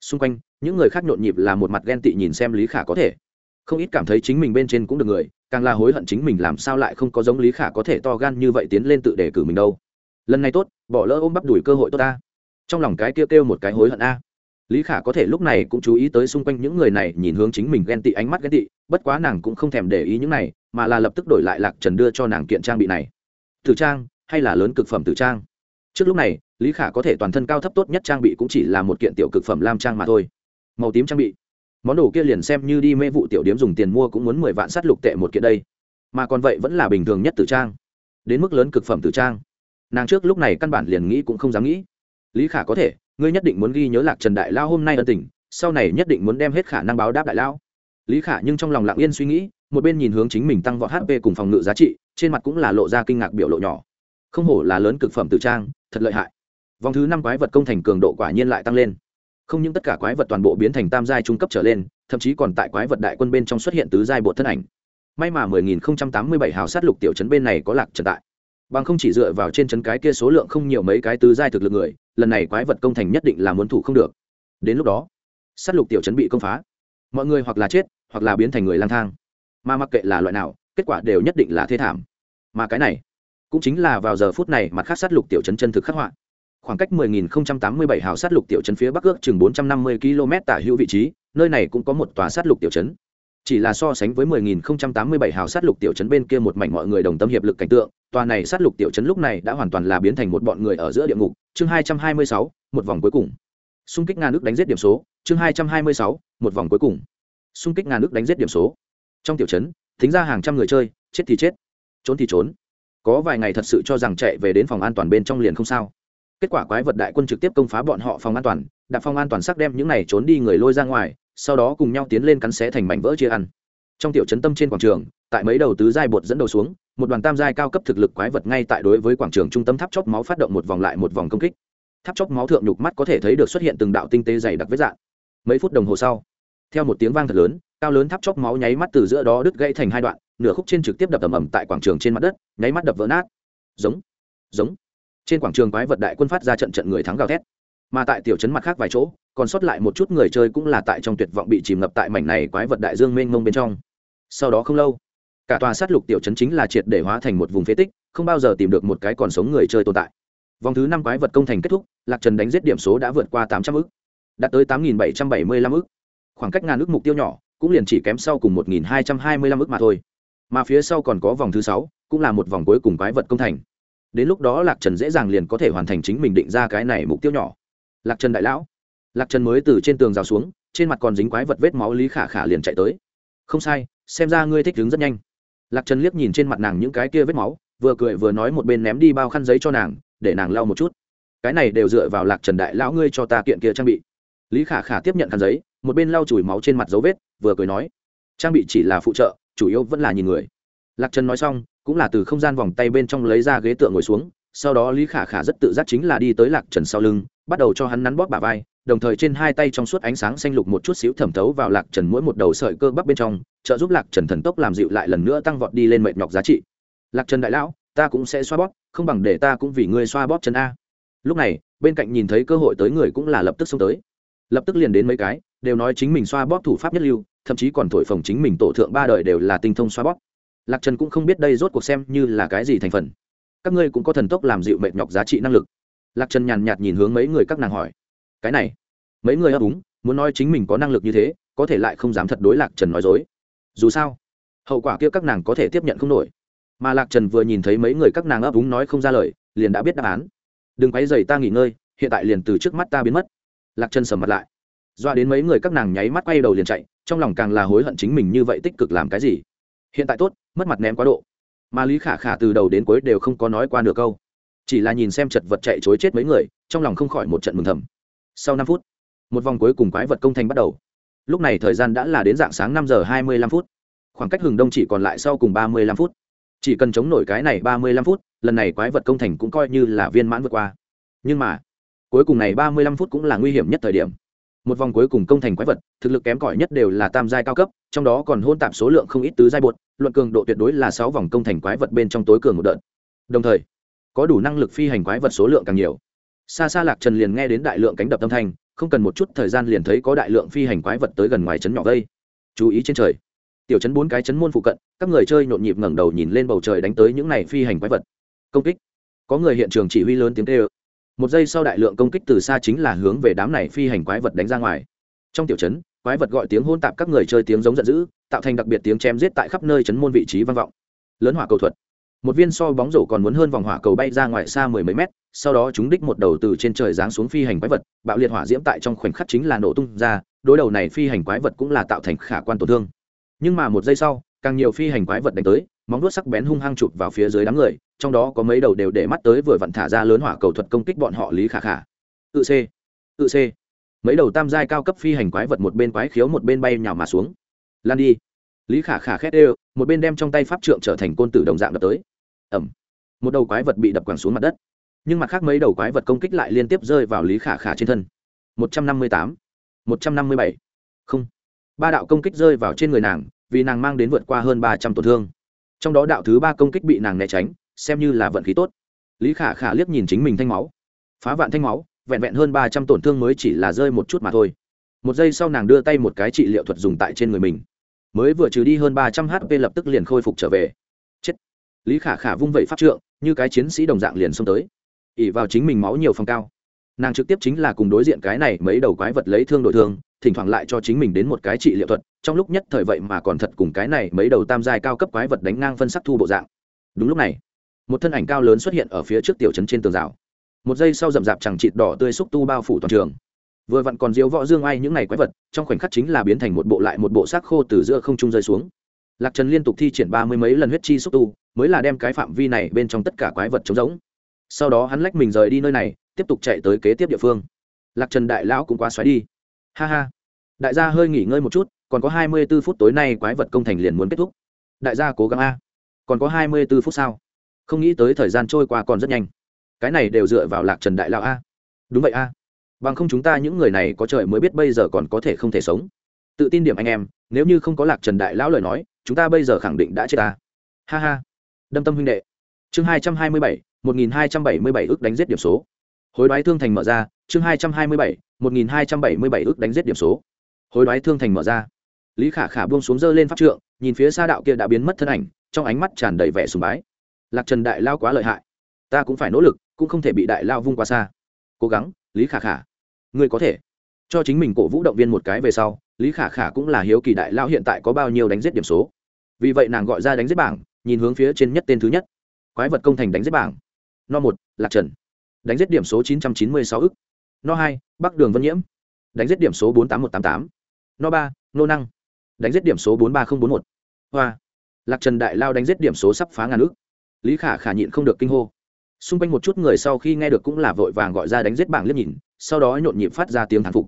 Speaker 1: Xung quanh, những người khác nhộn nhịp là một mặt ghen tị nhìn xem lý khả có thể. Không ít cảm thấy chính mình bên trên cũng được người, càng là hối hận chính mình làm sao lại không có giống lý khả có thể to gan như vậy tiến lên tự đề cử mình đâu. Lần này tốt, bỏ lỡ ôm bắp đuổi cơ hội tốt ta. Trong lòng cái kêu kêu một cái hối hận a lý khả có thể lúc này cũng chú ý tới xung quanh những người này, nhìn hướng chính mình ghen tị ánh mắt ghen tị, bất quá nàng cũng không thèm để ý những này, mà là lập tức đổi lại lạc trần đưa cho nàng kiện trang bị này. Tử trang, hay là lớn cực phẩm tử trang? Trước lúc này, lý khả có thể toàn thân cao thấp tốt nhất trang bị cũng chỉ là một kiện tiểu cực phẩm lam trang mà thôi. Màu tím trang bị. Món đồ kia liền xem như đi mê vụ tiểu điếm dùng tiền mua cũng muốn mười vạn s á t lục tệ một kiện đây. Mà còn vậy vẫn là bình thường nhất tử trang. Đến mức lớn cực phẩm tử trang. Nàng trước lúc này căn bản liền nghĩ cũng không dám nghĩ lý khả có thể, ngươi nhất định muốn ghi nhớ lạc trần đại lao hôm nay ân tình, sau này nhất định muốn đem hết khả năng báo đáp đại lao. Lý khả nhưng trong lòng lặng yên suy nghĩ, một bên nhìn hướng chính mình tăng vọt hp cùng phòng ngự giá trị, trên mặt cũng là lộ ra kinh ngạc biểu lộ nhỏ. Không hổ là lớn cực phẩm tử trang, thật lợi hại. Vòng thứ năm quái vật công thành cường độ quả nhiên lại tăng lên. Không những tất cả quái vật toàn bộ biến thành tam giai trung cấp trở lên, thậm chí còn tại quái vật đại quân bên trong xuất hiện tứ giai bột thân ảnh. May mà 10.087 hào sát lục tiểu trấn bên này có lạc trần tại bằng không chỉ dựa vào trên trấn cái kia số lượng không nhiều mấy cái tứ giai thực lực người, lần này quái vật công thành nhất định là muốn thủ không được. Đến lúc đó, sát lục tiểu chấn bị công phá. Mọi người hoặc là chết, hoặc là biến thành người lang thang. Mà mặc kệ là loại nào, kết quả đều nhất định là thê thảm. Mà cái này, cũng chính là vào giờ phút này mặt khác sát lục tiểu chấn chân thực khắc họa. Khoảng cách 10.087 hào sát lục tiểu trấn phía bắc ước chừng 450 km tả hữu vị trí, nơi này cũng có một tòa sát lục tiểu trấn chỉ là so sánh với 10.087 hào sát lục tiểu trấn bên kia một mảnh mọi người đồng tâm hiệp lực cảnh tượng tòa này sát lục tiểu trấn lúc này đã hoàn toàn là biến thành một bọn người ở giữa địa ngục. Chương 226, một vòng cuối cùng. Xung kích ngàn nước đánh giết điểm số. Chương 226, một vòng cuối cùng. Xung kích ngàn nước đánh giết điểm số. Trong tiểu trấn thính ra hàng trăm người chơi chết thì chết trốn thì trốn. Có vài ngày thật sự cho rằng chạy về đến phòng an toàn bên trong liền không sao. Kết quả quái vật đại quân trực tiếp công phá bọn họ phòng an toàn đạp phòng an toàn sắc đem những này trốn đi người lôi ra ngoài sau đó cùng nhau tiến lên cắn xé thành mảnh vỡ chia ăn. Trong tiểu trấn tâm trên quảng trường, tại mấy đầu tứ giai bột dẫn đầu xuống, một đoàn tam giai cao cấp thực lực quái vật ngay tại đối với quảng trường trung tâm tháp chóp máu phát động một vòng lại một vòng công kích. Tháp chóp máu thượng nhục mắt có thể thấy được xuất hiện từng đạo tinh tế dày đặc vết dạng mấy phút đồng hồ sau, theo một tiếng vang thật lớn, cao lớn tháp chóp máu nháy mắt từ giữa đó đứt gãy thành hai đoạn, nửa khúc trên trực tiếp đập ầm ầm tại quảng trường trên mặt đất, nháy mắt đập vỡ nát. Giống giống. Trên quảng trường quái vật đại quân phát ra trận trận người thắng gào thét mà tại tiểu trấn mặt khác vài chỗ, còn sót lại một chút người chơi cũng là tại trong tuyệt vọng bị chìm ngập tại mảnh này quái vật đại dương mênh mông bên trong. Sau đó không lâu, cả tòa sát lục tiểu trấn chính là triệt để hóa thành một vùng phế tích, không bao giờ tìm được một cái còn sống người chơi tồn tại. Vòng thứ năm quái vật công thành kết thúc, lạc trần đánh giết điểm số đã vượt qua tám trăm ư c đạt tới tám nghìn bảy trăm bảy mươi lăm ư c khoảng cách ngàn ước mục tiêu nhỏ, cũng liền chỉ kém sau cùng một nghìn hai trăm hai mươi lăm ước mà thôi. Mà phía sau còn có vòng thứ sáu, cũng là một vòng cuối cùng quái vật công thành. Đến lúc đó lạc trần dễ dàng liền có thể hoàn thành chính mình định ra cái này mục tiêu nhỏ lạc trần đại lão. Lạc trần mới từ trên tường rào xuống, trên mặt còn dính quái vật vết máu lý khả khả liền chạy tới. Không sai, xem ra ngươi thích đứng rất nhanh. Lạc trần liếc nhìn trên mặt nàng những cái kia vết máu, vừa cười vừa nói một bên ném đi bao khăn giấy cho nàng, để nàng lau một chút. Cái này đều dựa vào lạc trần đại lão ngươi cho ta kiện kia trang bị. Lý khả khả tiếp nhận khăn giấy, một bên lau chùi máu trên mặt dấu vết, vừa cười nói, trang bị chỉ là phụ trợ, chủ yếu vẫn là nhìn người. Lạc trần nói xong, cũng là từ không gian vòng tay bên trong lấy ra ghế tựa ngồi xuống, sau đó lý khả khả rất tự giác chính là đi tới lạc trần sau lưng bắt đầu cho hắn nắn bóp bả vai, đồng thời trên hai tay trong suốt ánh sáng xanh lục một chút xíu thẩm thấu vào lạc trần mỗi một đầu sợi cơ bắp bên trong, trợ giúp lạc trần thần tốc làm dịu lại lần nữa tăng vọt đi lên mệt nhọc giá trị. Lạc trần đại lão, ta cũng sẽ xoa bóp, không bằng để ta cũng vì ngươi xoa bóp chân a. Lúc này, bên cạnh nhìn thấy cơ hội tới người cũng là lập tức xông tới. Lập tức liền đến mấy cái, đều nói chính mình xoa bóp thủ pháp nhất lưu, thậm chí còn thổi phồng chính mình tổ thượng ba đời đều là tinh thông xoa bóp. Lạc trần cũng không biết đây rốt cuộc xem như là cái gì thành phần. Các ngươi cũng có thần tốc làm dịu mệt nhọc giá trị năng lực lạc trần nhàn nhạt nhìn hướng mấy người các nàng hỏi. Cái này, mấy người ấp úng, muốn nói chính mình có năng lực như thế, có thể lại không dám thật đối lạc trần nói dối. Dù sao, hậu quả kia các nàng có thể tiếp nhận không nổi. Mà lạc trần vừa nhìn thấy mấy người các nàng ấp úng nói không ra lời, liền đã biết đáp án. Đừng quay dày ta nghỉ ngơi, hiện tại liền từ trước mắt ta biến mất. Lạc trần sầm mặt lại. Doa đến mấy người các nàng nháy mắt quay đầu liền chạy, trong lòng càng là hối hận chính mình như vậy tích cực làm cái gì. Hiện tại tốt, mất mặt ném quá độ. Mà lý khả khả từ đầu đến cuối đều không có nói qua nửa câu chỉ là nhìn xem chật vật chạy chối chết mấy người, trong lòng không khỏi một trận mừng thầm. Sau năm phút, một vòng cuối cùng quái vật công thành bắt đầu. Lúc này thời gian đã là đến dạng sáng năm giờ hai mươi lăm phút. Khoảng cách hừng đông chỉ còn lại sau cùng ba mươi lăm phút. Chỉ cần chống nổi cái này ba mươi lăm phút, lần này quái vật công thành cũng coi như là viên mãn vượt qua. Nhưng mà, cuối cùng này ba mươi lăm phút cũng là nguy hiểm nhất thời điểm. Một vòng cuối cùng công thành quái vật, thực lực kém cỏi nhất đều là tam giai cao cấp, trong đó còn hôn tạp số lượng không ít tứ giai bột, luận cường độ tuyệt đối là sáu vòng công thành quái vật bên trong tối cường một đợt. Đồng thời có đủ năng lực phi hành quái vật số lượng càng nhiều. Xa xa lạc trần liền nghe đến đại lượng cánh đập âm thanh, không cần một chút thời gian liền thấy có đại lượng phi hành quái vật tới gần ngoài trấn nhỏ vây. Chú ý trên trời. Tiểu trấn bốn cái trấn môn phụ cận, các người chơi nhộn nhịp ngẩng đầu nhìn lên bầu trời đánh tới những này phi hành quái vật. Công kích. Có người hiện trường chỉ huy lớn tiếng kêu. Một giây sau đại lượng công kích từ xa chính là hướng về đám này phi hành quái vật đánh ra ngoài. Trong tiểu trấn, quái vật gọi tiếng hôn tạp các người chơi tiếng giống giận dữ, tạo thành đặc biệt tiếng chém giết tại khắp nơi trấn môn vị trí vang vọng. Lớn hỏa cầu thuật một viên so bóng rổ còn muốn hơn vòng hỏa cầu bay ra ngoài xa mười mấy mét, sau đó chúng đích một đầu từ trên trời giáng xuống phi hành quái vật, bạo liệt hỏa diễm tại trong khoảnh khắc chính là nổ tung ra, đối đầu này phi hành quái vật cũng là tạo thành khả quan tổn thương. Nhưng mà một giây sau, càng nhiều phi hành quái vật đánh tới, móng vuốt sắc bén hung hăng chụp vào phía dưới đám người, trong đó có mấy đầu đều để mắt tới vừa vặn thả ra lớn hỏa cầu thuật công kích bọn họ lý khả khả. Tự c tự c. Mấy đầu tam giai cao cấp phi hành quái vật một bên quái khiếu một bên bay nhào mà xuống. Lan đi. Lý khả khả khét ê một bên đem trong tay pháp trượng trở thành côn tử đồng dạng đập tới ẩm. Một đầu quái vật bị đập quẳng xuống mặt đất. Nhưng mặt khác mấy đầu quái vật công kích lại liên tiếp rơi vào lý khả khả trên thân. Một trăm năm mươi tám. Một trăm năm mươi bảy. Không. Ba đạo công kích rơi vào trên người nàng, vì nàng mang đến vượt qua hơn ba trăm tổn thương. Trong đó đạo thứ ba công kích bị nàng né tránh, xem như là vận khí tốt. Lý khả khả liếc nhìn chính mình thanh máu. Phá vạn thanh máu, vẹn vẹn hơn ba trăm tổn thương mới chỉ là rơi một chút mà thôi. Một giây sau nàng đưa tay một cái trị liệu thuật dùng tại trên người mình. Mới vừa trừ đi hơn ba trăm hp lập tức liền khôi phục trở về lý khả khả vung vẩy pháp trượng, như cái chiến sĩ đồng dạng liền xông tới. ỉ vào chính mình máu nhiều phòng cao. Nàng trực tiếp chính là cùng đối diện cái này mấy đầu quái vật lấy thương đổi thương, thỉnh thoảng lại cho chính mình đến một cái trị liệu thuật, trong lúc nhất thời vậy mà còn thật cùng cái này mấy đầu tam giai cao cấp quái vật đánh ngang phân sắc thu bộ dạng. Đúng lúc này, một thân ảnh cao lớn xuất hiện ở phía trước tiểu trấn trên tường rào. Một giây sau rậm rạp chẳng chịt đỏ tươi xúc tu bao phủ toàn trường. Vừa vặn còn diếu võ dương ai những ngày quái vật, trong khoảnh khắc chính là biến thành một bộ lại một bộ xác khô từ giữa không trung rơi xuống lạc trần liên tục thi triển ba mươi mấy lần huyết chi xúc tu, mới là đem cái phạm vi này bên trong tất cả quái vật trống rỗng sau đó hắn lách mình rời đi nơi này, tiếp tục chạy tới kế tiếp địa phương. Lạc trần đại lão cũng quá xoáy đi. Ha ha. Đại gia hơi nghỉ ngơi một chút, còn có hai mươi b ố phút tối nay quái vật công thành liền muốn kết thúc. Đại gia cố gắng a. Còn có hai mươi b ố phút sao không nghĩ tới thời gian trôi qua còn rất nhanh. Cái này đều dựa vào lạc trần đại lão a. Đúng vậy a. Bằng không chúng ta những người này có trời mới biết bây giờ còn có thể không thể sống. Tự tin điểm anh em, nếu như không có lạc trần đại lão lời nói chúng ta bây giờ khẳng định đã chết ta. Ha ha. Đâm tâm huynh đệ. Chương hai trăm hai mươi bảy, một nghìn hai trăm bảy mươi bảy ước đánh giết điểm số. Hối đoái thương thành mở ra, chương hai trăm hai mươi bảy, một nghìn hai trăm bảy mươi bảy ước đánh giết điểm số. Hối đoái thương thành mở ra. Lý khả khả buông xuống dơ lên pháp trượng, nhìn phía xa đạo kia đã biến mất thân ảnh, trong ánh mắt tràn đầy vẻ sùng bái. Lạc trần đại lao quá lợi hại. Ta cũng phải nỗ lực, cũng không thể bị đại lao vung qua xa. Cố gắng, lý khả khả. Ngươi có thể. Cho chính mình cổ vũ động viên một cái về sau lý khả khả cũng là hiếu kỳ đại lao hiện tại có bao nhiêu đánh giết điểm số. Vì vậy nàng gọi ra đánh giết bảng, nhìn hướng phía trên nhất tên thứ nhất. Quái vật công thành đánh giết bảng. No một, lạc trần. Đánh giết điểm số chín trăm chín mươi sáu ức. No hai, bắc đường vân nhiễm. Đánh giết điểm số bốn tám một tám tám. No ba, nô năng. Đánh giết điểm số bốn ba nghìn bốn một. Hoa. Lạc trần đại lao đánh giết điểm số sắp phá ngàn ước lý khả khả nhịn không được kinh hô. Xung quanh một chút người sau khi nghe được cũng là vội vàng gọi ra đánh giết bảng liếc nhìn, sau đó nhộn nhịp phát ra tiếng thán phục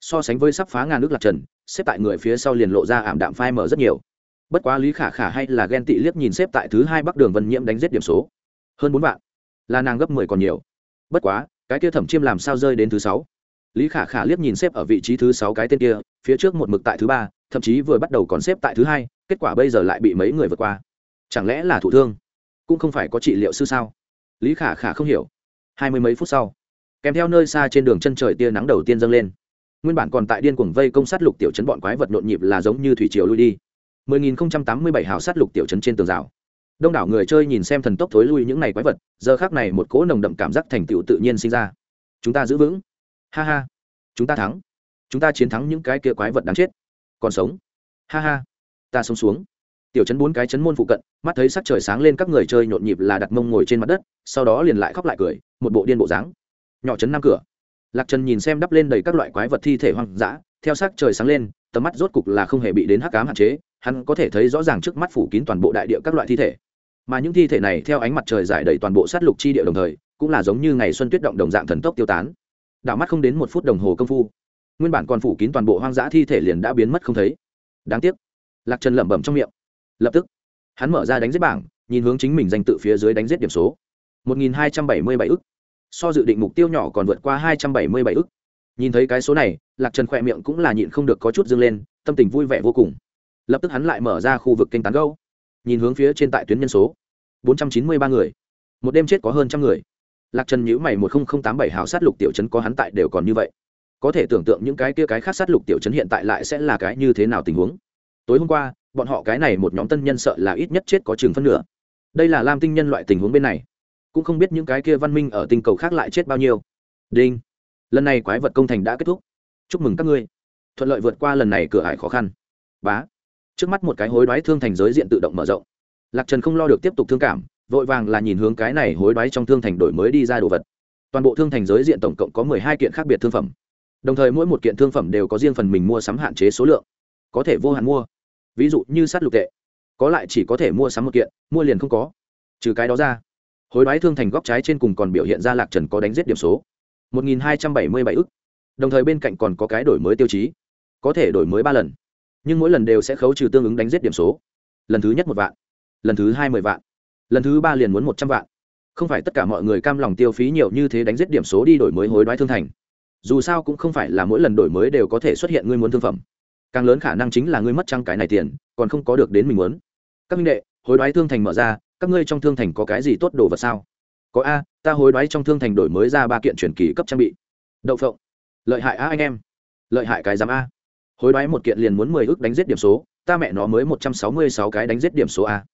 Speaker 1: so sánh với sắp phá ngàn nước lạc trần, xếp tại người phía sau liền lộ ra ảm đạm phai mở rất nhiều. Bất quá lý khả khả hay là ghen tị liếc nhìn xếp tại thứ hai bắc đường vân nhiễm đánh giết điểm số. Hơn bốn vạn. Là nàng gấp mười còn nhiều. Bất quá, cái kia thẩm chiêm làm sao rơi đến thứ sáu? Lý khả khả liếc nhìn xếp ở vị trí thứ sáu cái tên kia, phía trước một mực tại thứ ba, thậm chí vừa bắt đầu còn xếp tại thứ hai, kết quả bây giờ lại bị mấy người vượt qua. Chẳng lẽ là thụ thương? Cũng không phải có trị liệu sư sao? Lý khả khả không hiểu. Hai mươi mấy phút sau, kèm theo nơi xa trên đường chân trời tia nắng đầu tiên dâng lên nguyên bản còn tại điên cuồng vây công sát lục tiểu chấn bọn quái vật nhộn nhịp là giống như thủy triều lui đi. 10.087 hào sát lục tiểu chấn trên tường rào. Đông đảo người chơi nhìn xem thần tốc thối lui những này quái vật, giờ khác này một cỗ nồng đậm cảm giác thành tựu tự nhiên sinh ra. Chúng ta giữ vững. Ha ha. Chúng ta thắng. Chúng ta chiến thắng những cái kia quái vật đáng chết. Còn sống. Ha ha. Ta sống xuống. Tiểu chấn bốn cái chấn môn phụ cận, mắt thấy sắc trời sáng lên các người chơi nhộn nhịp là đặt mông ngồi trên mặt đất, sau đó liền lại khóc lại cười, một bộ điên bộ dáng. Nhỏ chấn năm cửa lạc trần nhìn xem đắp lên đầy các loại quái vật thi thể hoang dã, theo sắc trời sáng lên, tầm mắt rốt cục là không hề bị đến hắc cám hạn chế, hắn có thể thấy rõ ràng trước mắt phủ kín toàn bộ đại địa các loại thi thể. Mà những thi thể này theo ánh mặt trời giải đầy toàn bộ sát lục chi địa đồng thời, cũng là giống như ngày xuân tuyết động đồng dạng thần tốc tiêu tán. Đảo mắt không đến một phút đồng hồ công phu, nguyên bản còn phủ kín toàn bộ hoang dã thi thể liền đã biến mất không thấy. Đáng tiếc, lạc trần lẩm bẩm trong miệng. Lập tức, hắn mở ra đánh giết bảng, nhìn hướng chính mình danh tự phía dưới đánh giết điểm số. Một nghìn hai trăm bảy mươi bảy ức so dự định mục tiêu nhỏ còn vượt qua hai trăm bảy mươi bảy ức. Nhìn thấy cái số này, lạc trần khỏe miệng cũng là nhịn không được có chút dâng lên, tâm tình vui vẻ vô cùng. Lập tức hắn lại mở ra khu vực kênh tán gâu nhìn hướng phía trên tại tuyến nhân số, bốn trăm chín mươi ba người. Một đêm chết có hơn trăm người. Lạc trần nhữ mày một nghìn tám bảy hào sát lục tiểu chấn có hắn tại đều còn như vậy. Có thể tưởng tượng những cái kia cái khác sát lục tiểu chấn hiện tại lại sẽ là cái như thế nào tình huống. Tối hôm qua, bọn họ cái này một nhóm tân nhân sợ là ít nhất chết có chừng phân nửa. Đây là lam tinh nhân loại tình huống bên này cũng không biết những cái kia văn minh ở tinh cầu khác lại chết bao nhiêu. Đinh. Lần này quái vật công thành đã kết thúc. Chúc mừng các ngươi. Thuận lợi vượt qua lần này cửa hải khó khăn. Bá. Trước mắt một cái hối đoái thương thành giới diện tự động mở rộng. Lạc trần không lo được tiếp tục thương cảm, vội vàng là nhìn hướng cái này hối đoái trong thương thành đổi mới đi ra đồ vật. Toàn bộ thương thành giới diện tổng cộng có mười hai kiện khác biệt thương phẩm. Đồng thời mỗi một kiện thương phẩm đều có riêng phần mình mua sắm hạn chế số lượng. Có thể vô hạn mua. Ví dụ như sắt lục tệ. Có lại chỉ có thể mua sắm một kiện, mua liền không có. Trừ cái đó ra hối đoái thương thành góc trái trên cùng còn biểu hiện ra lạc trần có đánh giết điểm số. Một nghìn hai trăm bảy mươi bảy ức. Đồng thời bên cạnh còn có cái đổi mới tiêu chí. Có thể đổi mới ba lần. Nhưng mỗi lần đều sẽ khấu trừ tương ứng đánh giết điểm số. Lần thứ nhất một vạn. Lần thứ hai mười vạn. Lần thứ ba liền muốn một trăm vạn. Không phải tất cả mọi người cam lòng tiêu phí nhiều như thế đánh giết điểm số đi đổi mới hối đoái thương thành. Dù sao cũng không phải là mỗi lần đổi mới đều có thể xuất hiện ngươi muốn thương phẩm. Càng lớn khả năng chính là ngươi mất trăng cái này tiền, còn không có được đến mình muốn. Các minh đệ, hối đoái thương thành mở ra các ngươi trong thương thành có cái gì tốt đồ vật sao? Có a, ta hối đoái trong thương thành đổi mới ra ba kiện truyền kỳ cấp trang bị. Đậu phộng. Lợi hại a anh em. Lợi hại cái giám a. Hối đoái một kiện liền muốn mười ước đánh giết điểm số, ta mẹ nó mới một trăm sáu mươi sáu cái đánh giết điểm số a.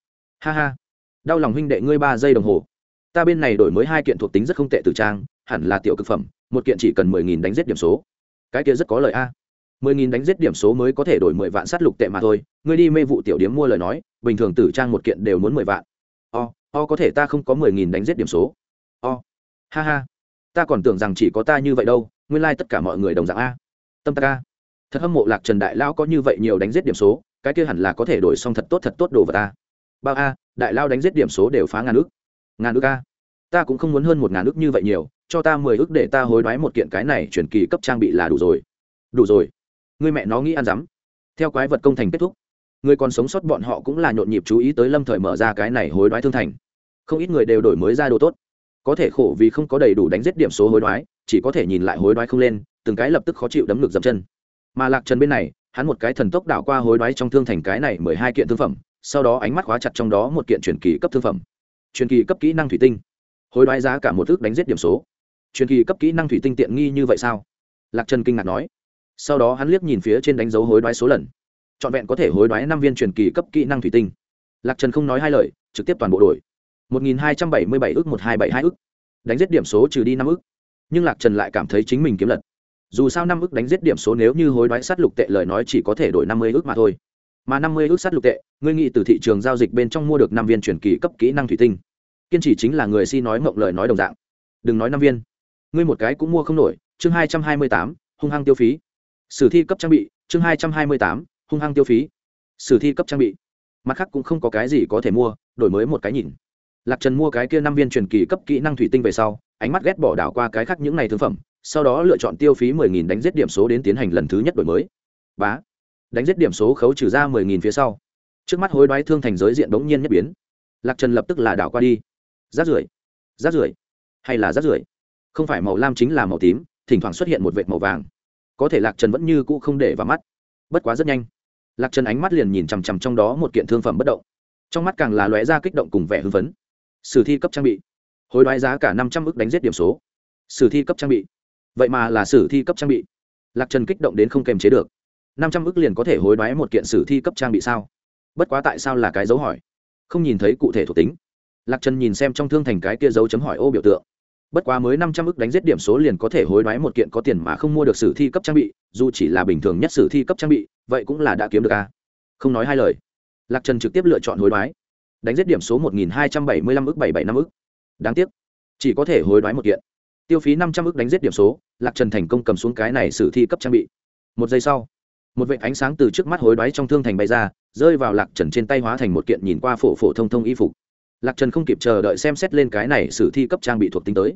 Speaker 1: Ha ha. Đau lòng huynh đệ ngươi ba giây đồng hồ. Ta bên này đổi mới hai kiện thuộc tính rất không tệ từ trang, hẳn là tiểu cực phẩm, một kiện chỉ cần mười nghìn đánh giết điểm số. Cái kia rất có lợi a. Mười nghìn đánh giết điểm số mới có thể đổi mười vạn sát lục tệ mà thôi. Ngươi đi mê vụ tiểu điếm mua lời nói, bình thường tử trang một kiện đều muốn mười vạn o có thể ta không có mười nghìn đánh giết điểm số. O. Ha ha. Ta còn tưởng rằng chỉ có ta như vậy đâu, nguyên lai、like、tất cả mọi người đồng dạng a. Tâm ta ca thật hâm mộ lạc trần đại lao có như vậy nhiều đánh giết điểm số, cái kia hẳn là có thể đổi xong thật tốt thật tốt đồ vật ta ba a, đại lao đánh giết điểm số đều phá ngàn ước. Ngàn ước a. Ta cũng không muốn hơn một ngàn ước như vậy nhiều, cho ta mười ước để ta hối đoái một kiện cái này chuyển kỳ cấp trang bị là đủ rồi. Đủ rồi. Người mẹ nó nghĩ ăn rắm theo quái vật công thành kết thúc. Người còn sống sót bọn họ cũng là nhộn nhịp chú ý tới lâm thời mở ra cái này hối đoái thương thành không ít người đều đổi mới ra đồ tốt. Có thể khổ vì không có đầy đủ đánh giết điểm số hối đoái, chỉ có thể nhìn lại hối đoái không lên, từng cái lập tức khó chịu đấm ngực dập chân. Mà lạc trần bên này, hắn một cái thần tốc đảo qua hối đoái trong thương thành cái này mười hai kiện thương phẩm, sau đó ánh mắt khóa chặt trong đó một kiện truyền kỳ cấp thương phẩm. Truyền kỳ cấp kỹ năng thủy tinh. Hối đoái giá cả một thước đánh giết điểm số. Truyền kỳ cấp kỹ năng thủy tinh tiện nghi như vậy sao? Lạc trần kinh ngạc nói. Sau đó hắn liếc nhìn phía trên đánh dấu hối đoái số lần. Trọn vẹn có thể hối đoái năm viên truyền kỳ cấp kỹ năng thủy tinh. Lạc trần không nói hai lời, trực tiếp toàn bộ đổi một nghìn hai trăm bảy mươi bảy ước một hai bảy hai ước. Đánh giết điểm số trừ đi năm ước. Nhưng lạc trần lại cảm thấy chính mình kiếm lật. Dù sao năm ước đánh giết điểm số nếu như hối đoái sát lục tệ lời nói chỉ có thể đổi năm mươi ước mà thôi. Mà năm mươi ước sát lục tệ, ngươi nghĩ từ thị trường giao dịch bên trong mua được năm viên truyền kỳ cấp kỹ năng thủy tinh. Kiên trì chính là người si nói mộng lời nói đồng dạng. Đừng nói năm viên. Ngươi một cái cũng mua không nổi. Chương hai trăm hai mươi tám, hung hăng tiêu phí. Sử thi cấp trang bị, chương hai trăm hai mươi tám, hung hăng tiêu phí. Sử thi cấp trang bị. Mặt khác cũng không có cái gì có thể mua, đổi mới một cái nhìn lạc trần mua cái kia năm viên truyền kỳ cấp kỹ năng thủy tinh về sau, ánh mắt ghét bỏ đảo qua cái khác những n à y thương phẩm, sau đó lựa chọn tiêu phí mười nghìn đánh giết điểm số đến tiến hành lần thứ nhất đổi mới. Bá. Đánh giết điểm số khấu trừ ra mười nghìn phía sau. Trước mắt hối đoái thương thành giới diện bỗng nhiên nhất biến. Lạc trần lập tức là đảo qua đi. Rát rưởi. Rát rưởi. Hay là rát rưởi? Không phải màu lam chính là màu tím, thỉnh thoảng xuất hiện một vệt màu vàng. Có thể lạc trần vẫn như cũ không để vào mắt. Bất quá rất nhanh. Lạc trần ánh mắt liền nhìn chằm chằm trong đó một kiện thương phẩm bất động. Trong mắt càng là lóe ra kích động cùng vẻ hưng phấn sử thi cấp trang bị. Hối đoái giá cả năm trăm ước đánh giết điểm số. Sử thi cấp trang bị. Vậy mà là sử thi cấp trang bị. Lạc trần kích động đến không kềm chế được. Năm trăm ước liền có thể hối đoái một kiện sử thi cấp trang bị sao? Bất quá tại sao là cái dấu hỏi? Không nhìn thấy cụ thể thuộc tính. Lạc trần nhìn xem trong thương thành cái kia dấu chấm hỏi ô biểu tượng. Bất quá mới năm trăm ước đánh giết điểm số liền có thể hối đoái một kiện có tiền mà không mua được sử thi cấp trang bị, dù chỉ là bình thường nhất sử thi cấp trang bị, vậy cũng là đã kiếm được a. Không nói hai lời, lạc trần trực tiếp lựa chọn hối đoái đánh giết điểm số một nghìn hai trăm bảy mươi lăm ức bảy bảy năm ức. đáng tiếc, chỉ có thể hối đoái một kiện. Tiêu phí năm trăm ức đánh giết điểm số, lạc trần thành công cầm xuống cái này sử thi cấp trang bị. Một giây sau, một vệ ánh sáng từ trước mắt hối đoái trong thương thành bay ra, rơi vào lạc trần trên tay hóa thành một kiện nhìn qua phổ phổ thông thông y phục. Lạc trần không kịp chờ đợi xem xét lên cái này sử thi cấp trang bị thuộc tính tới.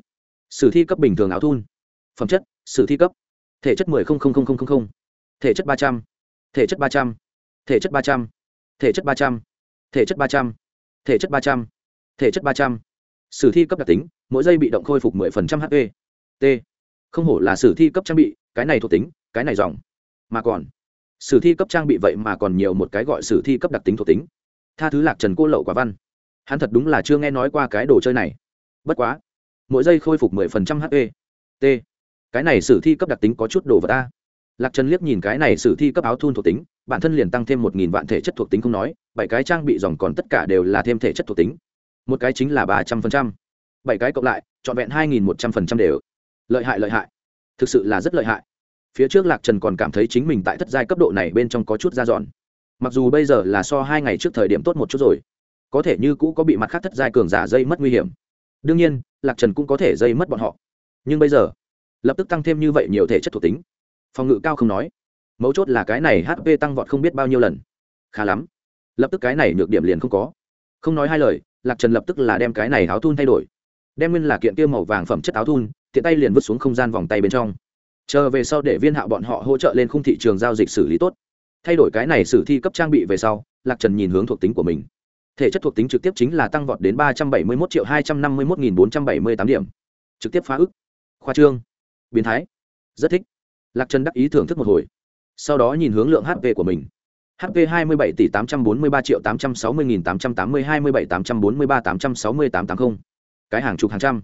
Speaker 1: Sử thi cấp bình thường áo thun, phẩm chất, sử thi cấp. Thể chất mười không không không không không thể chất ba trăm, thể chất ba trăm, thể chất ba trăm, thể chất ba trăm, thể chất ba trăm thể chất ba trăm, thể chất ba trăm. Sử thi cấp đặc tính, mỗi giây bị động khôi phục mười phần trăm hp t. Không hổ là sử thi cấp trang bị, cái này thuộc tính, cái này dòng. Mà còn, sử thi cấp trang bị vậy mà còn nhiều một cái gọi sử thi cấp đặc tính thuộc tính. Tha thứ lạc trần cô lậu quả văn. Hắn thật đúng là chưa nghe nói qua cái đồ chơi này. Bất quá, mỗi giây khôi phục mười phần trăm hp t. Cái này sử thi cấp đặc tính có chút đồ vật ta. Lạc trần liếc nhìn cái này sử thi cấp áo thun thuộc tính bản thân liền tăng thêm một nghìn vạn thể chất thuộc tính không nói, bảy cái trang bị dòng còn tất cả đều là thêm thể chất thuộc tính. Một cái chính là ba trăm phần trăm. Bảy cái cộng lại, trọn vẹn hai nghìn một trăm phần trăm đều. Lợi hại lợi hại. Thực sự là rất lợi hại. Phía trước lạc trần còn cảm thấy chính mình tại thất giai cấp độ này bên trong có chút ra dọn. Mặc dù bây giờ là so hai ngày trước thời điểm tốt một chút rồi, có thể như cũ có bị mặt khác thất giai cường giả dây mất nguy hiểm. Đương nhiên, lạc trần cũng có thể dây mất bọn họ. Nhưng bây giờ, lập tức tăng thêm như vậy nhiều thể chất thuộc tính. Phòng ngự cao không nói mấu chốt là cái này hp tăng vọt không biết bao nhiêu lần. Khá lắm. Lập tức cái này nhược điểm liền không có. Không nói hai lời, lạc trần lập tức là đem cái này áo thun thay đổi. Đem nguyên là kiện tiêu màu vàng phẩm chất áo thun, tiện tay liền vứt xuống không gian vòng tay bên trong. Chờ về sau để viên hạo bọn họ hỗ trợ lên khung thị trường giao dịch xử lý tốt. Thay đổi cái này sử thi cấp trang bị về sau, lạc trần nhìn hướng thuộc tính của mình. Thể chất thuộc tính trực tiếp chính là tăng vọt đến ba trăm bảy mươi một triệu hai trăm năm mươi một nghìn bốn trăm bảy mươi tám điểm. Trực tiếp phá ức. Khoa trương. Biến thái. Rất thích. Lạc trần đắc ý thưởng thức một hồi sau đó nhìn hướng lượng hp của mình. Hp hai mươi bảy tỷ tám trăm bốn mươi ba triệu tám trăm sáu mươi nghìn tám trăm tám mươi hai mươi bảy tám trăm bốn mươi ba tám trăm sáu mươi tám tám mươi cái hàng chục hàng trăm.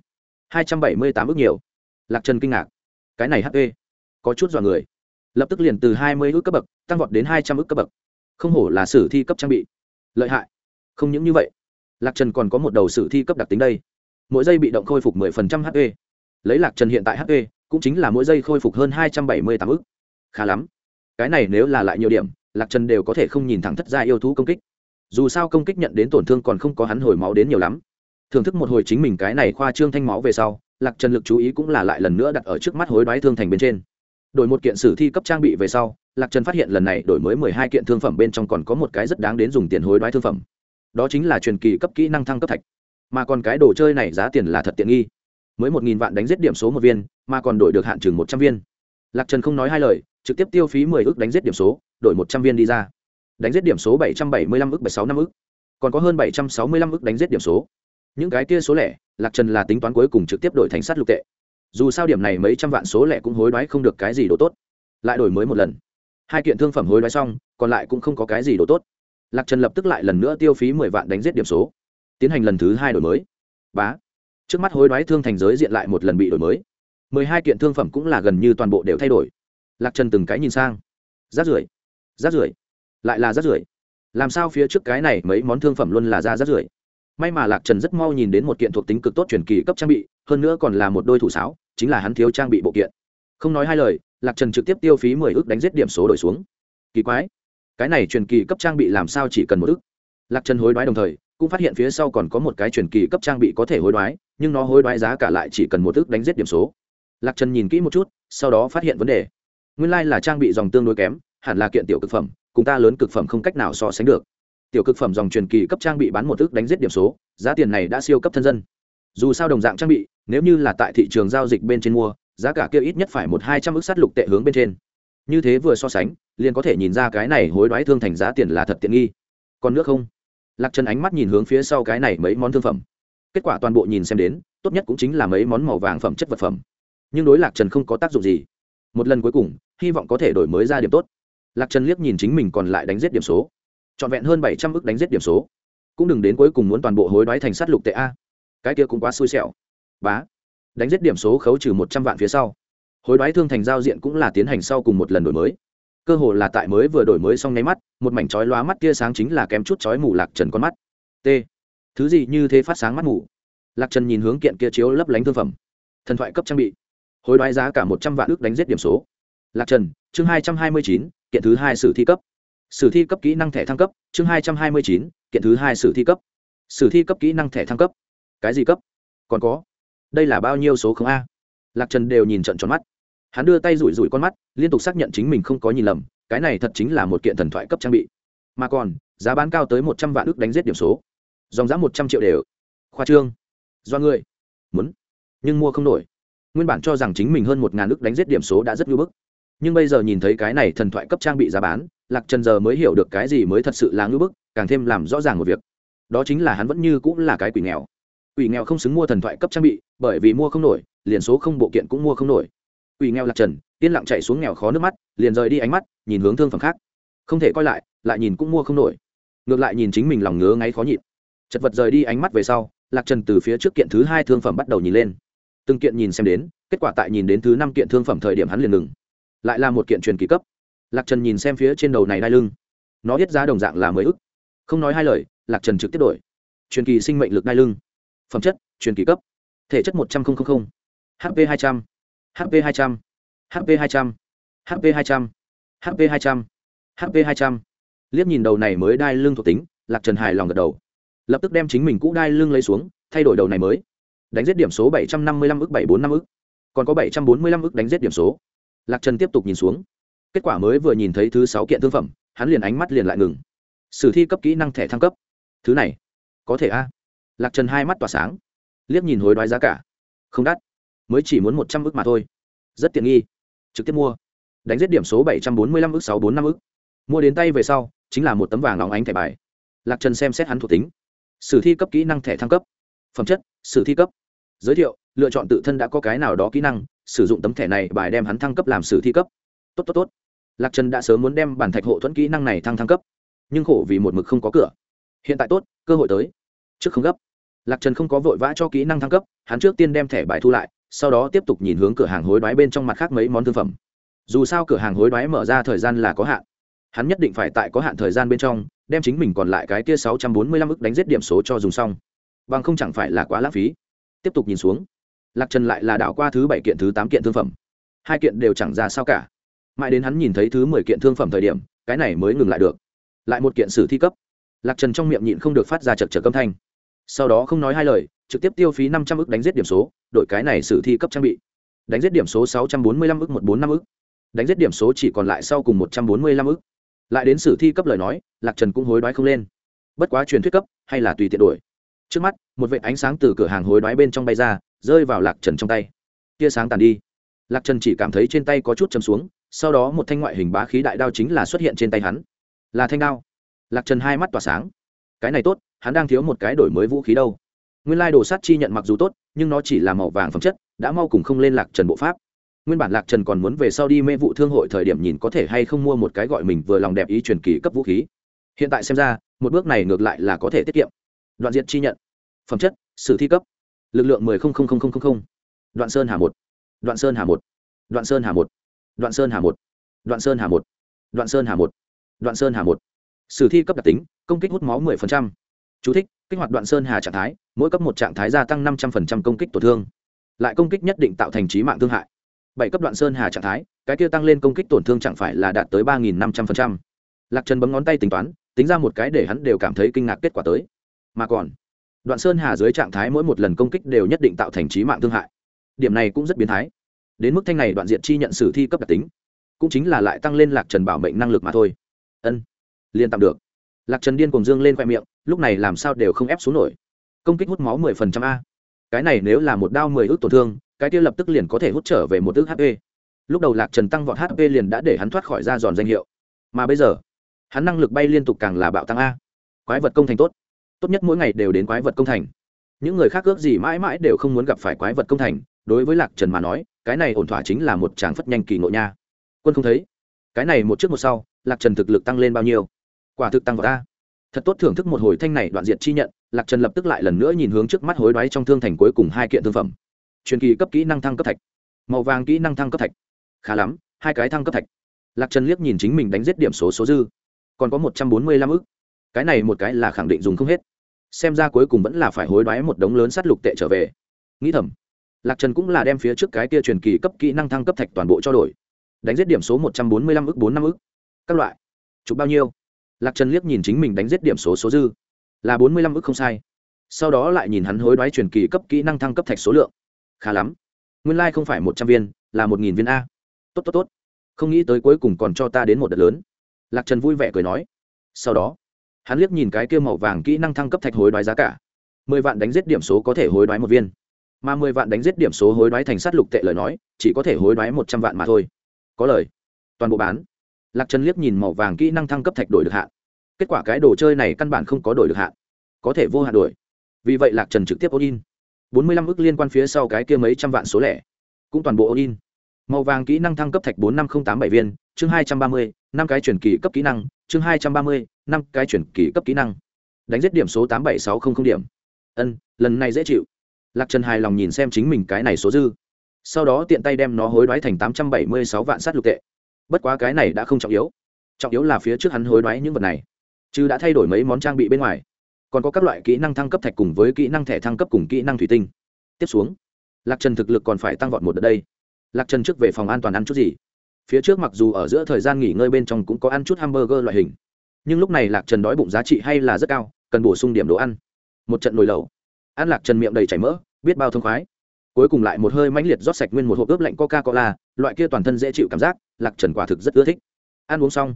Speaker 1: Hai trăm bảy mươi tám ước nhiều. Lạc trần kinh ngạc. Cái này hp có chút dọa người. Lập tức liền từ hai mươi ước cấp bậc tăng vọt đến hai trăm ước cấp bậc. Không hổ là sử thi cấp trang bị. Lợi hại. Không những như vậy, lạc trần còn có một đầu sử thi cấp đặc tính đây. Mỗi giây bị động khôi phục 10% hp lấy lạc trần hiện tại hp cũng chính là mỗi giây khôi phục hơn hai trăm bảy mươi tám ức khá lắm cái này nếu là lại nhiều điểm, lạc trần đều có thể không nhìn thẳng thất gia yêu thú công kích. Dù sao công kích nhận đến tổn thương còn không có hắn hồi máu đến nhiều lắm. Thưởng thức một hồi chính mình cái này khoa trương thanh máu về sau, lạc trần lực chú ý cũng là lại lần nữa đặt ở trước mắt hối đoái thương thành bên trên. Đổi một kiện sử thi cấp trang bị về sau, lạc trần phát hiện lần này đổi mới mười hai kiện thương phẩm bên trong còn có một cái rất đáng đến dùng tiền hối đoái thương phẩm. Đó chính là truyền kỳ cấp kỹ năng thăng cấp thạch. Mà còn cái đồ chơi này giá tiền là thật tiện nghi. Mới một nghìn vạn đánh giết điểm số một viên, mà còn đổi được hạn chừng một trăm viên lạc trần không nói hai lời, trực tiếp tiêu phí mười ước đánh giết điểm số, đổi một trăm viên đi ra. Đánh giết điểm số bảy trăm bảy mươi lăm ước bảy sáu năm ước. Còn có hơn bảy trăm sáu mươi lăm ước đánh giết điểm số. Những cái kia số lẻ, lạc trần là tính toán cuối cùng trực tiếp đổi thành sát lục tệ. Dù sao điểm này mấy trăm vạn số lẻ cũng hối đoái không được cái gì đồ tốt. Lại đổi mới một lần. Hai kiện thương phẩm hối đoái xong, còn lại cũng không có cái gì đồ tốt. Lạc trần lập tức lại lần nữa tiêu phí mười vạn đánh giết điểm số. Tiến hành lần thứ hai đổi mới. Bá. Trước mắt hối đoái thương thành giới diện lại một lần bị đổi mới mười hai kiện thương phẩm cũng là gần như toàn bộ đều thay đổi. Lạc trần từng cái nhìn sang. Rát rưởi rát rưởi, lại là rát rưởi. Làm sao phía trước cái này mấy món thương phẩm luôn là ra rát rưởi? May mà lạc trần rất mau nhìn đến một kiện thuộc tính cực tốt truyền kỳ cấp trang bị, hơn nữa còn là một đôi thủ sáo, chính là hắn thiếu trang bị bộ kiện. Không nói hai lời, lạc trần trực tiếp tiêu phí mười ước đánh giết điểm số đổi xuống. Kỳ quái, cái này truyền kỳ cấp trang bị làm sao chỉ cần một ức? Lạc trần hối đoái đồng thời, cũng phát hiện phía sau còn có một cái truyền kỳ cấp trang bị có thể hối đoái, nhưng nó hối đoái giá cả lại chỉ cần một ức đánh giết điểm số lạc trần nhìn kỹ một chút, sau đó phát hiện vấn đề. Nguyên lai、like、là trang bị dòng tương đối kém, hẳn là kiện tiểu cực phẩm, cùng ta lớn cực phẩm không cách nào so sánh được. Tiểu cực phẩm dòng truyền kỳ cấp trang bị bán một ước đánh giết điểm số, giá tiền này đã siêu cấp thân dân. Dù sao đồng dạng trang bị, nếu như là tại thị trường giao dịch bên trên mua, giá cả kia ít nhất phải một hai trăm ước sắt lục tệ hướng bên trên. Như thế vừa so sánh, liền có thể nhìn ra cái này hối đoái thương thành giá tiền là thật tiện nghi. Còn nước không? Lạc trần ánh mắt nhìn hướng phía sau cái này mấy món thương phẩm. Kết quả toàn bộ nhìn xem đến, tốt nhất cũng chính là mấy món màu vàng phẩm chất vật phẩm nhưng đối lạc trần không có tác dụng gì. Một lần cuối cùng, hy vọng có thể đổi mới ra điểm tốt. Lạc trần liếc nhìn chính mình còn lại đánh giết điểm số. Trọn vẹn hơn bảy trăm ước đánh giết điểm số. Cũng đừng đến cuối cùng muốn toàn bộ hối đoái thành sát lục tệ a. Cái kia cũng quá xui xẻo. Bá. Đánh giết điểm số khấu trừ một trăm vạn phía sau. Hối đoái thương thành giao diện cũng là tiến hành sau cùng một lần đổi mới. Cơ hồ là tại mới vừa đổi mới xong nháy mắt, một mảnh chói lóa mắt tia sáng chính là kém chút chói mù lạc trần con mắt. T. Thứ gì như thế phát sáng mắt mù. Lạc trần nhìn hướng kiện kia chiếu lấp lánh thương phẩm. Thần thoại cấp trang bị hối đoái giá cả một trăm vạn ước đánh giết điểm số. Lạc trần, chương hai trăm hai mươi chín, kiện thứ hai sử thi cấp. Sử thi cấp kỹ năng thẻ thăng cấp, chương hai trăm hai mươi chín, kiện thứ hai sử thi cấp. Sử thi cấp kỹ năng thẻ thăng cấp. Cái gì cấp? Còn có. Đây là bao nhiêu số không a? Lạc trần đều nhìn trận tròn mắt. Hắn đưa tay rủi rủi con mắt, liên tục xác nhận chính mình không có nhìn lầm, cái này thật chính là một kiện thần thoại cấp trang bị. Mà còn, giá bán cao tới một trăm vạn ước đánh giết điểm số. Dòng giá một trăm triệu đều. Khoa trương. Do người. Muốn. Nhưng mua không nổi nguyên bản cho rằng chính mình hơn một ngàn ước đánh giết điểm số đã rất ngưỡng bức. Nhưng bây giờ nhìn thấy cái này thần thoại cấp trang bị giá bán, lạc trần giờ mới hiểu được cái gì mới thật sự là ngưỡng bức, càng thêm làm rõ ràng một việc. Đó chính là hắn vẫn như cũng là cái quỷ nghèo. Quỷ nghèo không xứng mua thần thoại cấp trang bị, bởi vì mua không nổi, liền số không bộ kiện cũng mua không nổi. Quỷ nghèo lạc trần, yên lặng chạy xuống nghèo khó nước mắt, liền rời đi ánh mắt, nhìn hướng thương phẩm khác. Không thể coi lại lại nhìn cũng mua không nổi. Ngược lại nhìn chính mình lòng ngứa ngáy khó nhịn. Chật vật rời đi ánh mắt về sau, lạc trần từ phía trước kiện thứ hai thương phẩm bắt đầu nhìn lên từng kiện nhìn xem đến, kết quả tại nhìn đến thứ năm kiện thương phẩm thời điểm hắn liền ngừng. Lại là một kiện truyền kỳ cấp. Lạc trần nhìn xem phía trên đầu này đai lưng. Nó biết giá đồng dạng là mới ức. Không nói hai lời, lạc trần trực tiếp đổi. Truyền kỳ sinh mệnh lực đai lưng. Phẩm chất, truyền kỳ cấp. Thể chất một trăm linh hp hai trăm. Hp hai trăm. Hp hai trăm. Hp hai trăm. Hp hai trăm. Hp hai trăm. Liếc nhìn đầu này mới đai lưng thuộc tính, lạc trần hài lòng gật đầu. Lập tức đem chính mình cũ đai lưng lấy xuống, thay đổi đầu này mới đánh giết điểm số bảy trăm năm mươi lăm ức, bảy bốn năm ức. Còn có bảy trăm bốn mươi lăm ức đánh giết điểm số. Lạc trần tiếp tục nhìn xuống. Kết quả mới vừa nhìn thấy thứ sáu kiện thương phẩm, hắn liền ánh mắt liền lại ngừng. Sử thi cấp kỹ năng thẻ thăng cấp. Thứ này, có thể a? Lạc trần hai mắt tỏa sáng, liếc nhìn hối đoái giá cả. Không đắt, mới chỉ muốn một trăm ức mà thôi. Rất tiện nghi. Trực tiếp mua. Đánh giết điểm số bảy trăm bốn mươi lăm ức, sáu bốn năm ức. Mua đến tay về sau, chính là một tấm vàng óng ánh thẻ bài. Lạc trần xem xét hắn thuộc tính. Sử thi cấp kỹ năng thẻ thăng cấp. Phẩm chất, sử thi cấp giới thiệu, lựa chọn tự thân đã có cái nào đó kỹ năng, sử dụng tấm thẻ này, bài đem hắn thăng cấp làm sử thi cấp. Tốt tốt tốt. Lạc trần đã sớm muốn đem bản thạch hộ thuẫn kỹ năng này thăng thăng cấp, nhưng khổ vì một mực không có cửa. Hiện tại tốt, cơ hội tới. Trước không gấp. Lạc trần không có vội vã cho kỹ năng thăng cấp, hắn trước tiên đem thẻ bài thu lại, sau đó tiếp tục nhìn hướng cửa hàng hối đoái bên trong mặt khác mấy món thương phẩm. Dù sao cửa hàng hối đoái mở ra thời gian là có hạn. Hắn nhất định phải tại có hạn thời gian bên trong, đem chính mình còn lại cái kia sáu trăm bốn mươi lăm ức đánh giết điểm số cho dùng xong. Bằng không chẳng phải là quá lãng phí tiếp tục nhìn xuống. Lạc trần lại là đảo qua thứ bảy kiện, thứ tám kiện thương phẩm. Hai kiện đều chẳng ra sao cả. Mãi đến hắn nhìn thấy thứ mười kiện thương phẩm thời điểm, cái này mới ngừng lại được. Lại một kiện sử thi cấp. Lạc trần trong miệng nhịn không được phát ra chật chật âm thanh. Sau đó không nói hai lời, trực tiếp tiêu phí năm trăm ức đánh giết điểm số đội cái này sử thi cấp trang bị. Đánh giết điểm số sáu trăm bốn mươi lăm ức, một bốn năm ức. Đánh giết điểm số chỉ còn lại sau cùng một trăm bốn mươi lăm ức. Lại đến sử thi cấp lời nói, lạc trần cũng hối đoái không lên. Bất quá truyền thuyết cấp, hay là tùy tiện đổi trước mắt, một vệ ánh sáng từ cửa hàng hối đoái bên trong bay ra, rơi vào lạc trần trong tay. Tia sáng tàn đi. Lạc trần chỉ cảm thấy trên tay có chút chấm xuống, sau đó một thanh ngoại hình bá khí đại đao chính là xuất hiện trên tay hắn. Là thanh đao. Lạc trần hai mắt tỏa sáng. Cái này tốt, hắn đang thiếu một cái đổi mới vũ khí đâu. Nguyên lai đồ sắt chi nhận mặc dù tốt, nhưng nó chỉ là màu vàng phẩm chất, đã mau cùng không lên lạc trần bộ pháp. Nguyên bản lạc trần còn muốn về sau đi mê vụ thương hội thời điểm nhìn có thể hay không mua một cái gọi mình vừa lòng đẹp ý truyền kỳ cấp vũ khí. Hiện tại xem ra, một bước này ngược lại là có thể tiết kiệm đoạn diện chi nhận phẩm chất sử thi cấp lực lượng mười đoạn sơn hà một đoạn sơn hà một đoạn sơn hà một đoạn sơn hà một đoạn sơn hà một đoạn sơn hà một đoạn sơn hà một sử thi cấp đặc tính công kích hút máu 10%. Chú thích, kích hoạt đoạn sơn hà trạng thái, mỗi cấp một trạng thái gia tăng 500% công kích tổn thương. Lại công kích nhất định tạo thành chí mạng thương hại. Bảy cấp đoạn sơn hà trạng thái, cái kia tăng lên công kích tổn thương chẳng phải là đạt tới 3500%. Lạc Trần bấm ngón tay tính toán, tính ra một cái để hắn đều cảm thấy kinh ngạc kết quả tới. Mà còn, đoạn sơn hà dưới trạng thái mỗi một lần công kích đều nhất định tạo thành trí mạng thương hại. Điểm này cũng rất biến thái. đến mức thanh này đoạn diện chi nhận sử thi cấp đặc tính cũng chính là lại tăng lên lạc trần bảo mệnh năng lực mà thôi. Ân liền tạm được. Lạc trần điên cùng dương lên khoe miệng lúc này làm sao đều không ép xuống nổi. Công kích hút máu mười phần trăm a. Cái này nếu là một đao mười ước tổn thương cái kia lập tức liền có thể hút trở về một ước hp lúc đầu lạc trần tăng vọt hp liền đã để hắn thoát khỏi ra giòn danh hiệu. Mà bây giờ hắn năng lực bay liên tục càng là bạo tăng a. Quái vật công thành tốt tốt nhất mỗi ngày đều đến quái vật công thành. Những người khác ước gì mãi mãi đều không muốn gặp phải quái vật công thành, đối với lạc trần mà nói, cái này ổn thỏa chính là một tràng phất nhanh kỳ ngộ nha. Quân không thấy. Cái này một trước một sau, lạc trần thực lực tăng lên bao nhiêu? Quả thực tăng vào ta thật tốt thưởng thức một hồi thanh này đoạn diệt chi nhận, lạc trần lập tức lại lần nữa nhìn hướng trước mắt hối đoái trong thương thành cuối cùng hai kiện thương phẩm. Truyền kỳ cấp kỹ năng thăng cấp thạch. Màu vàng kỹ năng thăng cấp thạch. Khá lắm, hai cái thăng cấp thạch. Lạc trần liếc nhìn chính mình đánh giết điểm số số dư. Còn có một trăm bốn mươi lăm ức. Cái này một cái là khẳng định dùng không hết xem ra cuối cùng vẫn là phải hối đoái một đống lớn sát lục tệ trở về. Nghĩ thầm, lạc trần cũng là đem phía trước cái kia truyền kỳ cấp kỹ năng thăng cấp thạch toàn bộ cho đổi. Đánh giết điểm số một trăm bốn mươi lăm ức, bốn năm ức. Các loại. Chụp bao nhiêu? Lạc trần liếc nhìn chính mình đánh giết điểm số số dư. Là bốn mươi lăm ức không sai. Sau đó lại nhìn hắn hối đoái truyền kỳ cấp kỹ năng thăng cấp thạch số lượng. Khá lắm. Nguyên lai、like、không phải một trăm viên, là một nghìn viên a. Tốt tốt tốt. Không nghĩ tới cuối cùng còn cho ta đến một đợt lớn. Lạc trần vui vẻ cười nói. Sau đó hắn liếc nhìn cái kia màu vàng kỹ năng thăng cấp thạch hối đoái giá cả. Mười vạn đánh giết điểm số có thể hối đoái một viên. Mà mười vạn đánh giết điểm số hối đoái thành sát lục tệ lời nói, chỉ có thể hối đoái một trăm vạn mà thôi. Có lời. Toàn bộ bán. Lạc trần liếc nhìn màu vàng kỹ năng thăng cấp thạch đổi được hạn. Kết quả cái đồ chơi này căn bản không có đổi được hạn. Có thể vô hạn đổi. Vì vậy lạc trần trực tiếp ô in. Bốn mươi lăm ước liên quan phía sau cái kia mấy trăm vạn số lẻ. Cũng toàn bộ ô in. Màu vàng kỹ năng thăng cấp thạch bốn năm không tám bảy viên, chương hai trăm ba mươi, năm cái chuyển kỳ cấp kỹ năng, chương hai trăm ba mươi năm cái chuyển kỳ cấp kỹ năng. Đánh giết điểm số tám bảy sáu không không điểm. Ân, lần này dễ chịu. Lạc trần hài lòng nhìn xem chính mình cái này số dư. Sau đó tiện tay đem nó hối đoái thành tám trăm bảy mươi sáu vạn sát lục tệ. Bất quá cái này đã không trọng yếu. Trọng yếu là phía trước hắn hối đoái những vật này. Chứ đã thay đổi mấy món trang bị bên ngoài. Còn có các loại kỹ năng thăng cấp thạch cùng với kỹ năng thẻ thăng cấp cùng kỹ năng thủy tinh. Tiếp xuống, lạc trần thực lực còn phải tăng vọt một đợt đây. Lạc trần trước về phòng an toàn ăn chút gì. Phía trước mặc dù ở giữa thời gian nghỉ ngơi bên trong cũng có ăn chút hamburger loại hình nhưng lúc này lạc trần đói bụng giá trị hay là rất cao, cần bổ sung điểm đồ ăn. Một trận nồi lẩu. Ăn lạc trần miệng đầy chảy mỡ, biết bao thông khoái. Cuối cùng lại một hơi mãnh liệt rót sạch nguyên một hộp ướp lạnh coca cola loại kia toàn thân dễ chịu cảm giác, lạc trần quả thực rất ưa thích. Ăn uống xong,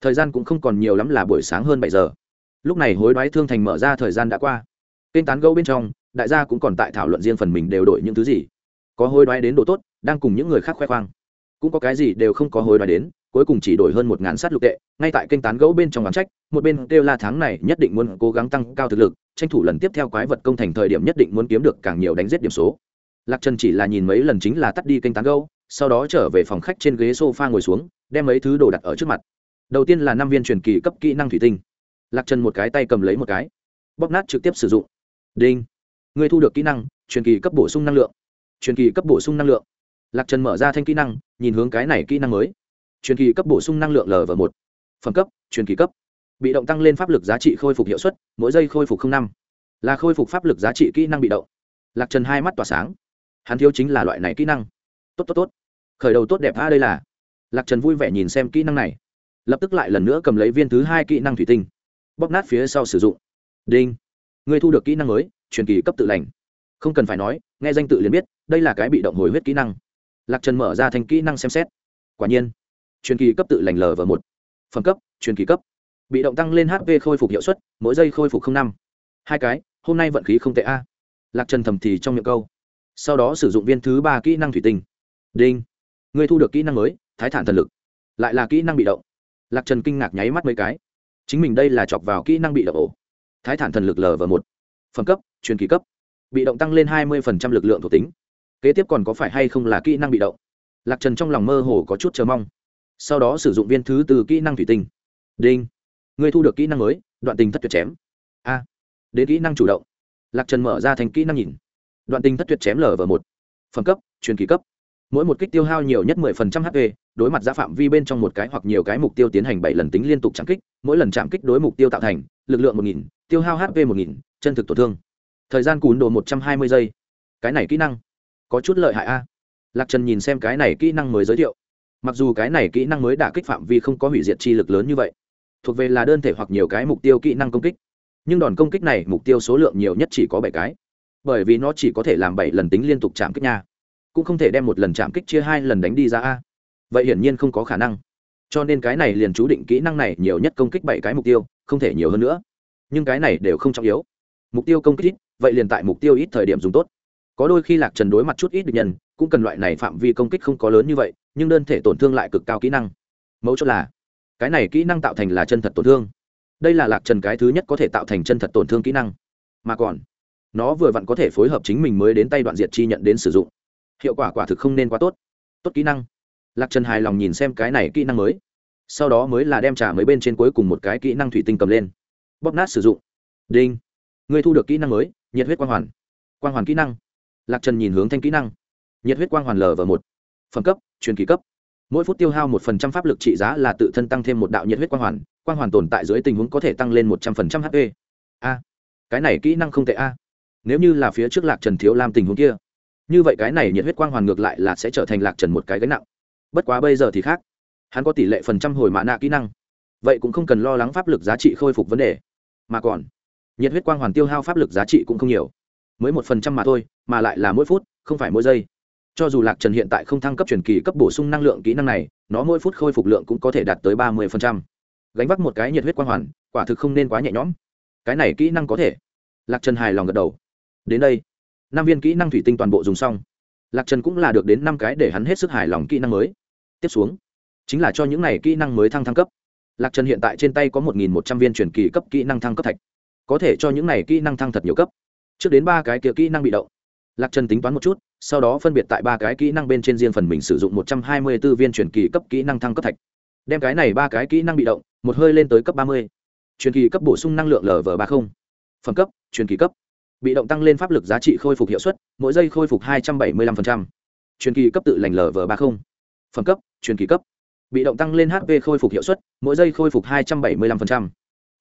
Speaker 1: thời gian cũng không còn nhiều lắm là buổi sáng hơn bảy giờ. Lúc này hối đoái thương thành mở ra thời gian đã qua. Kênh tán gấu bên trong, đại gia cũng còn tại thảo luận riêng phần mình đều đổi những thứ gì. Có hối đoái đến độ tốt, đang cùng những người khác khoe khoang. Cũng có cái gì đều không có hối đoái đến cuối cùng chỉ đổi hơn một ngàn sát lục tệ, ngay tại kênh tán gấu bên trong bán trách, một bên kêu la tháng này nhất định muốn cố gắng tăng cao thực lực, tranh thủ lần tiếp theo quái vật công thành thời điểm nhất định muốn kiếm được càng nhiều đánh giết điểm số. Lạc trần chỉ là nhìn mấy lần chính là tắt đi kênh tán gấu sau đó trở về phòng khách trên ghế s o f a ngồi xuống, đem mấy thứ đồ đặt ở trước mặt. Đầu tiên là năm viên truyền kỳ cấp kỹ năng thủy tinh. Lạc trần một cái tay cầm lấy một cái bóc nát trực tiếp sử dụng. Đinh. Người thu được kỹ năng, truyền kỳ cấp bổ sung năng lượng. Truyền kỳ cấp bổ sung năng lượng. Lạc trần mở ra thanh kỹ năng, nhìn hướng cái này kỹ năng mới truyền kỳ cấp bổ sung năng lượng lv một. Phẩm cấp, truyền kỳ cấp. Bị động tăng lên pháp lực giá trị khôi phục hiệu suất, mỗi giây khôi phục năm. Là khôi phục pháp lực giá trị kỹ năng bị động. Lạc trần hai mắt tỏa sáng. Hắn thiếu chính là loại này kỹ năng. Tốt tốt tốt. Khởi đầu tốt đẹp a đây là. Lạc trần vui vẻ nhìn xem kỹ năng này. Lập tức lại lần nữa cầm lấy viên thứ hai kỹ năng thủy tinh. Bóc nát phía sau sử dụng. Đinh. Người thu được kỹ năng mới, truyền kỳ cấp tự lành. Không cần phải nói, nghe danh tự liền biết, đây là cái bị động hồi huyết kỹ năng. Lạc trần mở ra thành kỹ năng xem xét. Quả nhiên truyền kỳ cấp tự lành lv một. Phẩm cấp, truyền kỳ cấp. Bị động tăng lên hp khôi phục hiệu suất, mỗi giây khôi phục năm. Hai cái, hôm nay vận khí không tệ a. Lạc trần thầm thì trong miệng câu. Sau đó sử dụng viên thứ ba kỹ năng thủy tinh. Đinh. Người thu được kỹ năng mới, thái thản thần lực. Lại là kỹ năng bị động. Lạc trần kinh ngạc nháy mắt mấy cái. Chính mình đây là chọc vào kỹ năng bị động ổ. Thái thản thần lực lv một. Phẩm cấp, truyền kỳ cấp. Bị động tăng lên hai mươi lực lượng thuộc tính. Kế tiếp còn có phải hay không là kỹ năng bị động? Lạc trần trong lòng mơ hồ có chút chờ mong sau đó sử dụng viên thứ từ kỹ năng thủy tinh. Đinh. Người thu được kỹ năng mới đoạn tình thất tuyệt chém. A. Đến kỹ năng chủ động. Lạc trần mở ra thành kỹ năng nhìn. Đoạn tình thất tuyệt chém lở v một. Phẩm cấp truyền kỳ cấp. Mỗi một kích tiêu hao nhiều nhất 10% hp đối mặt ra phạm vi bên trong một cái hoặc nhiều cái mục tiêu tiến hành bảy lần tính liên tục chạm kích mỗi lần chạm kích đối mục tiêu tạo thành lực lượng 1000, tiêu hao hp 1000, chân thực tổn thương. Thời gian cún đồ 120 giây. Cái này kỹ năng có chút lợi hại a. Lạc trần nhìn xem cái này kỹ năng mới giới thiệu mặc dù cái này kỹ năng mới đả kích phạm vi không có hủy diệt chi lực lớn như vậy, thuộc về là đơn thể hoặc nhiều cái mục tiêu kỹ năng công kích. Nhưng đòn công kích này mục tiêu số lượng nhiều nhất chỉ có bảy cái, bởi vì nó chỉ có thể làm bảy lần tính liên tục chạm kích nha, cũng không thể đem một lần chạm kích chia hai lần đánh đi ra a. Vậy hiển nhiên không có khả năng. Cho nên cái này liền chú định kỹ năng này nhiều nhất công kích bảy cái mục tiêu, không thể nhiều hơn nữa. Nhưng cái này đều không trọng yếu. Mục tiêu công kích ít, vậy liền tại mục tiêu ít thời điểm dùng tốt có đôi khi lạc trần đối mặt chút ít địch nhân, cũng cần loại này phạm vi công kích không có lớn như vậy, nhưng đơn thể tổn thương lại cực cao kỹ năng. Mẫu chốt là, cái này kỹ năng tạo thành là chân thật tổn thương. Đây là lạc trần cái thứ nhất có thể tạo thành chân thật tổn thương kỹ năng. Mà còn, nó vừa vặn có thể phối hợp chính mình mới đến tay đoạn diệt chi nhận đến sử dụng. Hiệu quả quả thực không nên quá tốt. Tốt kỹ năng. Lạc trần hài lòng nhìn xem cái này kỹ năng mới. Sau đó mới là đem trả mấy bên trên cuối cùng một cái kỹ năng thủy tinh cầm lên. Bóp nát sử dụng. Đinh. Người thu được kỹ năng mới, nhiệt huyết quang hoàn. Quang hoàn kỹ năng lạc trần nhìn hướng thanh kỹ năng. Nhiệt huyết quang hoàn l và một. Phẩm cấp, truyền kỳ cấp. Mỗi phút tiêu hao một phần trăm pháp lực trị giá là tự thân tăng thêm một đạo nhiệt huyết quang hoàn quang hoàn tồn tại dưới tình huống có thể tăng lên một trăm phần trăm hp a. Cái này kỹ năng không tệ a. Nếu như là phía trước lạc trần thiếu làm tình huống kia, như vậy cái này nhiệt huyết quang hoàn ngược lại là sẽ trở thành lạc trần một cái gánh nặng. Bất quá bây giờ thì khác. Hắn có tỷ lệ phần trăm hồi mã nạ kỹ năng. Vậy cũng không cần lo lắng pháp lực giá trị khôi phục vấn đề. Mà còn, nhiệt huyết quang hoàn tiêu hao pháp lực giá trị cũng không nhiều mới một phần trăm mà thôi, mà lại là mỗi phút, không phải mỗi giây. Cho dù lạc trần hiện tại không thăng cấp truyền kỳ cấp bổ sung năng lượng kỹ năng này, nó mỗi phút khôi phục lượng cũng có thể đạt tới ba mươi phần trăm. gánh vác một cái nhiệt huyết quang hoàn, quả thực không nên quá nhẹ nhõm. Cái này kỹ năng có thể. Lạc trần hài lòng gật đầu. Đến đây, năm viên kỹ năng thủy tinh toàn bộ dùng xong. Lạc trần cũng là được đến năm cái để hắn hết sức hài lòng kỹ năng mới. Tiếp xuống, chính là cho những này kỹ năng mới thăng thăng cấp. Lạc trần hiện tại trên tay có một nghìn một trăm viên truyền kỳ cấp kỹ năng thăng cấp thạch. Có thể cho những này kỹ năng thăng thật nhiều cấp trước đến ba cái kia kỹ năng bị động. Lạc trần tính toán một chút, sau đó phân biệt tại ba cái kỹ năng bên trên riêng phần mình sử dụng một trăm hai mươi b ố viên truyền kỳ cấp kỹ năng thăng cấp thạch. Đem cái này ba cái kỹ năng bị động, một hơi lên tới cấp ba mươi. Truyền kỳ cấp bổ sung năng lượng lv ba mươi phẩm cấp, truyền kỳ cấp. Bị động tăng lên pháp lực giá trị khôi phục hiệu suất, mỗi giây khôi phục hai trăm bảy mươi năm truyền kỳ cấp tự lành lv ba mươi phẩm cấp, truyền kỳ cấp. Bị động tăng lên hp khôi phục hiệu suất, mỗi giây khôi phục hai trăm bảy mươi năm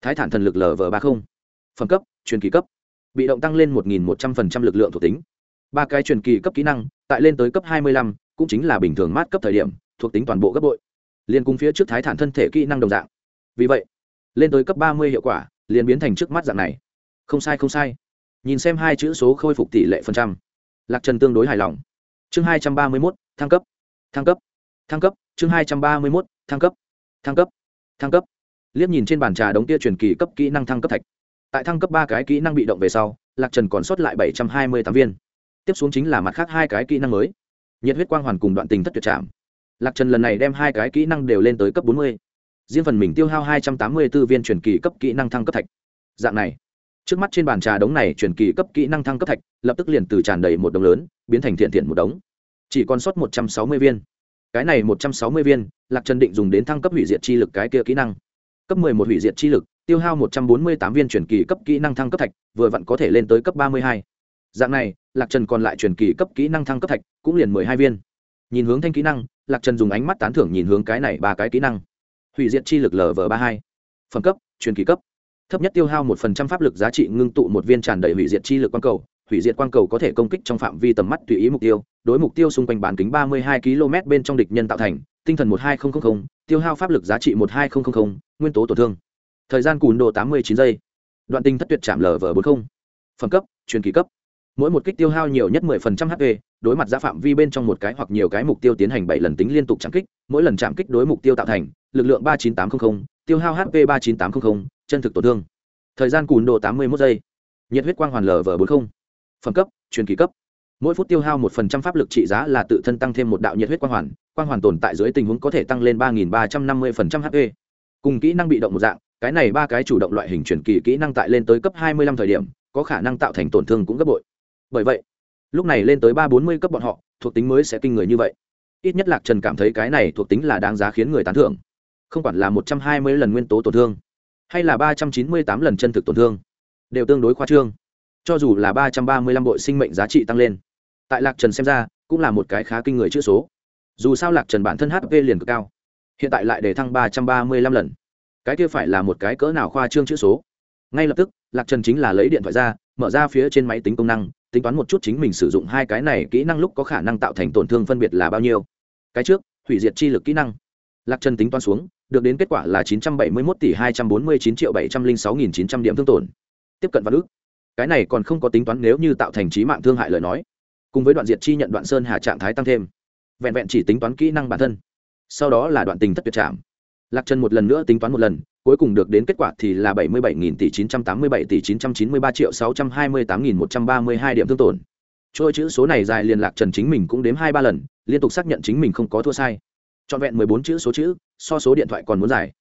Speaker 1: thái thản thần lực lv ba mươi phẩm cấp, truyền kỳ cấp bị động tăng lên một nghìn một trăm linh lực lượng thuộc tính. Ba cái truyền kỳ cấp kỹ năng, tại lên tới cấp hai mươi lăm, cũng chính là bình thường mát cấp thời điểm, thuộc tính toàn bộ gấp bội. Liền cùng phía trước thái thản thân thể kỹ năng đồng dạng. Vì vậy, lên tới cấp ba mươi hiệu quả, liền biến thành trước mắt dạng này. Không sai không sai. Nhìn xem hai chữ số khôi phục tỷ lệ phần trăm. Lạc trần tương đối hài lòng. Chương hai trăm ba mươi mốt, thăng cấp. Thăng cấp. Thăng cấp. Chương hai trăm ba mươi mốt, thăng cấp. Thăng cấp. Thăng cấp. Liếc nhìn trên bàn trà đống tia truyền kỳ cấp kỹ năng thăng cấp thạch tại thăng cấp ba cái kỹ năng bị động về sau, lạc trần còn sót lại bảy trăm hai mươi tám viên. Tiếp xuống chính là mặt khác hai cái kỹ năng mới. Nhiệt huyết quang hoàn cùng đoạn tình thất tuyệt trạm lạc trần lần này đem hai cái kỹ năng đều lên tới cấp bốn mươi. Riêng phần mình tiêu hao hai trăm tám mươi b ố viên truyền kỳ cấp kỹ năng thăng cấp thạch. Dạng này, trước mắt trên bàn trà đống này truyền kỳ cấp kỹ năng thăng cấp thạch, lập tức liền từ tràn đầy một đống lớn, biến thành thiện thiện một đống. Chỉ còn sót một trăm sáu mươi viên. Cái này một trăm sáu mươi viên, lạc trần định dùng đến thăng cấp hủy diệt chi lực cái kia kỹ năng. Cấp mười một hủy diệt chi lực tiêu hao một trăm bốn mươi tám viên truyền kỳ cấp kỹ năng thăng cấp thạch, vừa vặn có thể lên tới cấp ba mươi hai. Dạng này, lạc trần còn lại truyền kỳ cấp kỹ năng thăng cấp thạch cũng liền mười hai viên. Nhìn hướng thanh kỹ năng, lạc trần dùng ánh mắt tán thưởng nhìn hướng cái này ba cái kỹ năng. Hủy diệt chi lực lv ba hai. Phẩm cấp, truyền kỳ cấp. Thấp nhất tiêu hao một phần trăm pháp lực giá trị ngưng tụ một viên tràn đầy hủy diệt chi lực quang cầu. Hủy diệt quang cầu có thể công kích trong phạm vi tầm mắt tùy ý mục tiêu. Đối mục tiêu xung quanh bán kính ba mươi hai km bên trong địch nhân tạo thành, tinh thần một hai nghìn tiêu hao pháp lực giá trị một hai nghìn nguyên tố tổn thương thời gian cùn độ tám mươi chín giây. Đoạn tinh thất tuyệt chạm lv bốn mươi. Phẩm cấp, truyền kỳ cấp. Mỗi một kích tiêu hao nhiều nhất 10% hp đối mặt giá phạm vi bên trong một cái hoặc nhiều cái mục tiêu tiến hành bảy lần tính liên tục chạm kích, mỗi lần chạm kích đối mục tiêu tạo thành, lực lượng ba chín tám trăm linh tiêu hao hp ba chín tám trăm linh chân thực tổn thương. Thời gian cùn độ tám mươi một giây. Nhiệt huyết quang hoàn lv bốn mươi. Phẩm cấp, truyền kỳ cấp. Mỗi phút tiêu hao một phần trăm pháp lực trị giá là tự thân tăng thêm một đạo nhiệt huyết quang hoàn quang hoàn tồn tại dưới tình huống có thể tăng lên ba nghìn ba trăm năm mươi phần trăm hp cùng kỹ năng bị động một dạng cái này ba cái chủ động loại hình truyền kỳ kỹ năng tại lên tới cấp hai mươi lăm thời điểm, có khả năng tạo thành tổn thương cũng gấp bội. Bởi vậy, lúc này lên tới ba bốn mươi cấp bọn họ, thuộc tính mới sẽ kinh người như vậy. Ít nhất lạc trần cảm thấy cái này thuộc tính là đáng giá khiến người tán thưởng. Không quản là một trăm hai mươi lần nguyên tố tổn thương, hay là ba trăm chín mươi tám lần chân thực tổn thương, đều tương đối khoa trương. Cho dù là ba trăm ba mươi lăm bội sinh mệnh giá trị tăng lên, tại lạc trần xem ra, cũng là một cái khá kinh người chữ số. Dù sao lạc trần bản thân hp liền cực cao, hiện tại lại để thăng ba trăm ba mươi lăm lần cái kia phải là một cái cỡ nào khoa trương chữ số. Ngay lập tức, lạc trần chính là lấy điện thoại ra, mở ra phía trên máy tính công năng, tính toán một chút chính mình sử dụng hai cái này kỹ năng lúc có khả năng tạo thành tổn thương phân biệt là bao nhiêu. Cái trước, hủy diệt chi lực kỹ năng. Lạc trần tính toán xuống, được đến kết quả là chín trăm bảy mươi một tỷ hai trăm bốn mươi chín triệu bảy trăm linh sáu nghìn chín trăm điểm thương tổn. Tiếp cận vào ước cái này còn không có tính toán nếu như tạo thành trí mạng thương hại lời nói. Cùng với đoạn diệt chi nhận đoạn sơn hà trạng thái tăng thêm. Vẹn vẹn chỉ tính toán kỹ năng bản thân. Sau đó là đoạn tình thất tuyệt trạm lạc trần một lần nữa tính toán một lần, cuối cùng được đến kết quả thì là bảy mươi bảy nghìn tỷ chín trăm tám mươi bảy tỷ chín trăm chín mươi ba triệu sáu trăm hai mươi tám nghìn một trăm ba mươi hai điểm thương tổn. Trôi chữ số này dài liền lạc trần chính mình cũng đếm hai ba lần, liên tục xác nhận chính mình không có thua sai. Trọn vẹn mười bốn chữ số chữ, so số điện thoại còn muốn dài.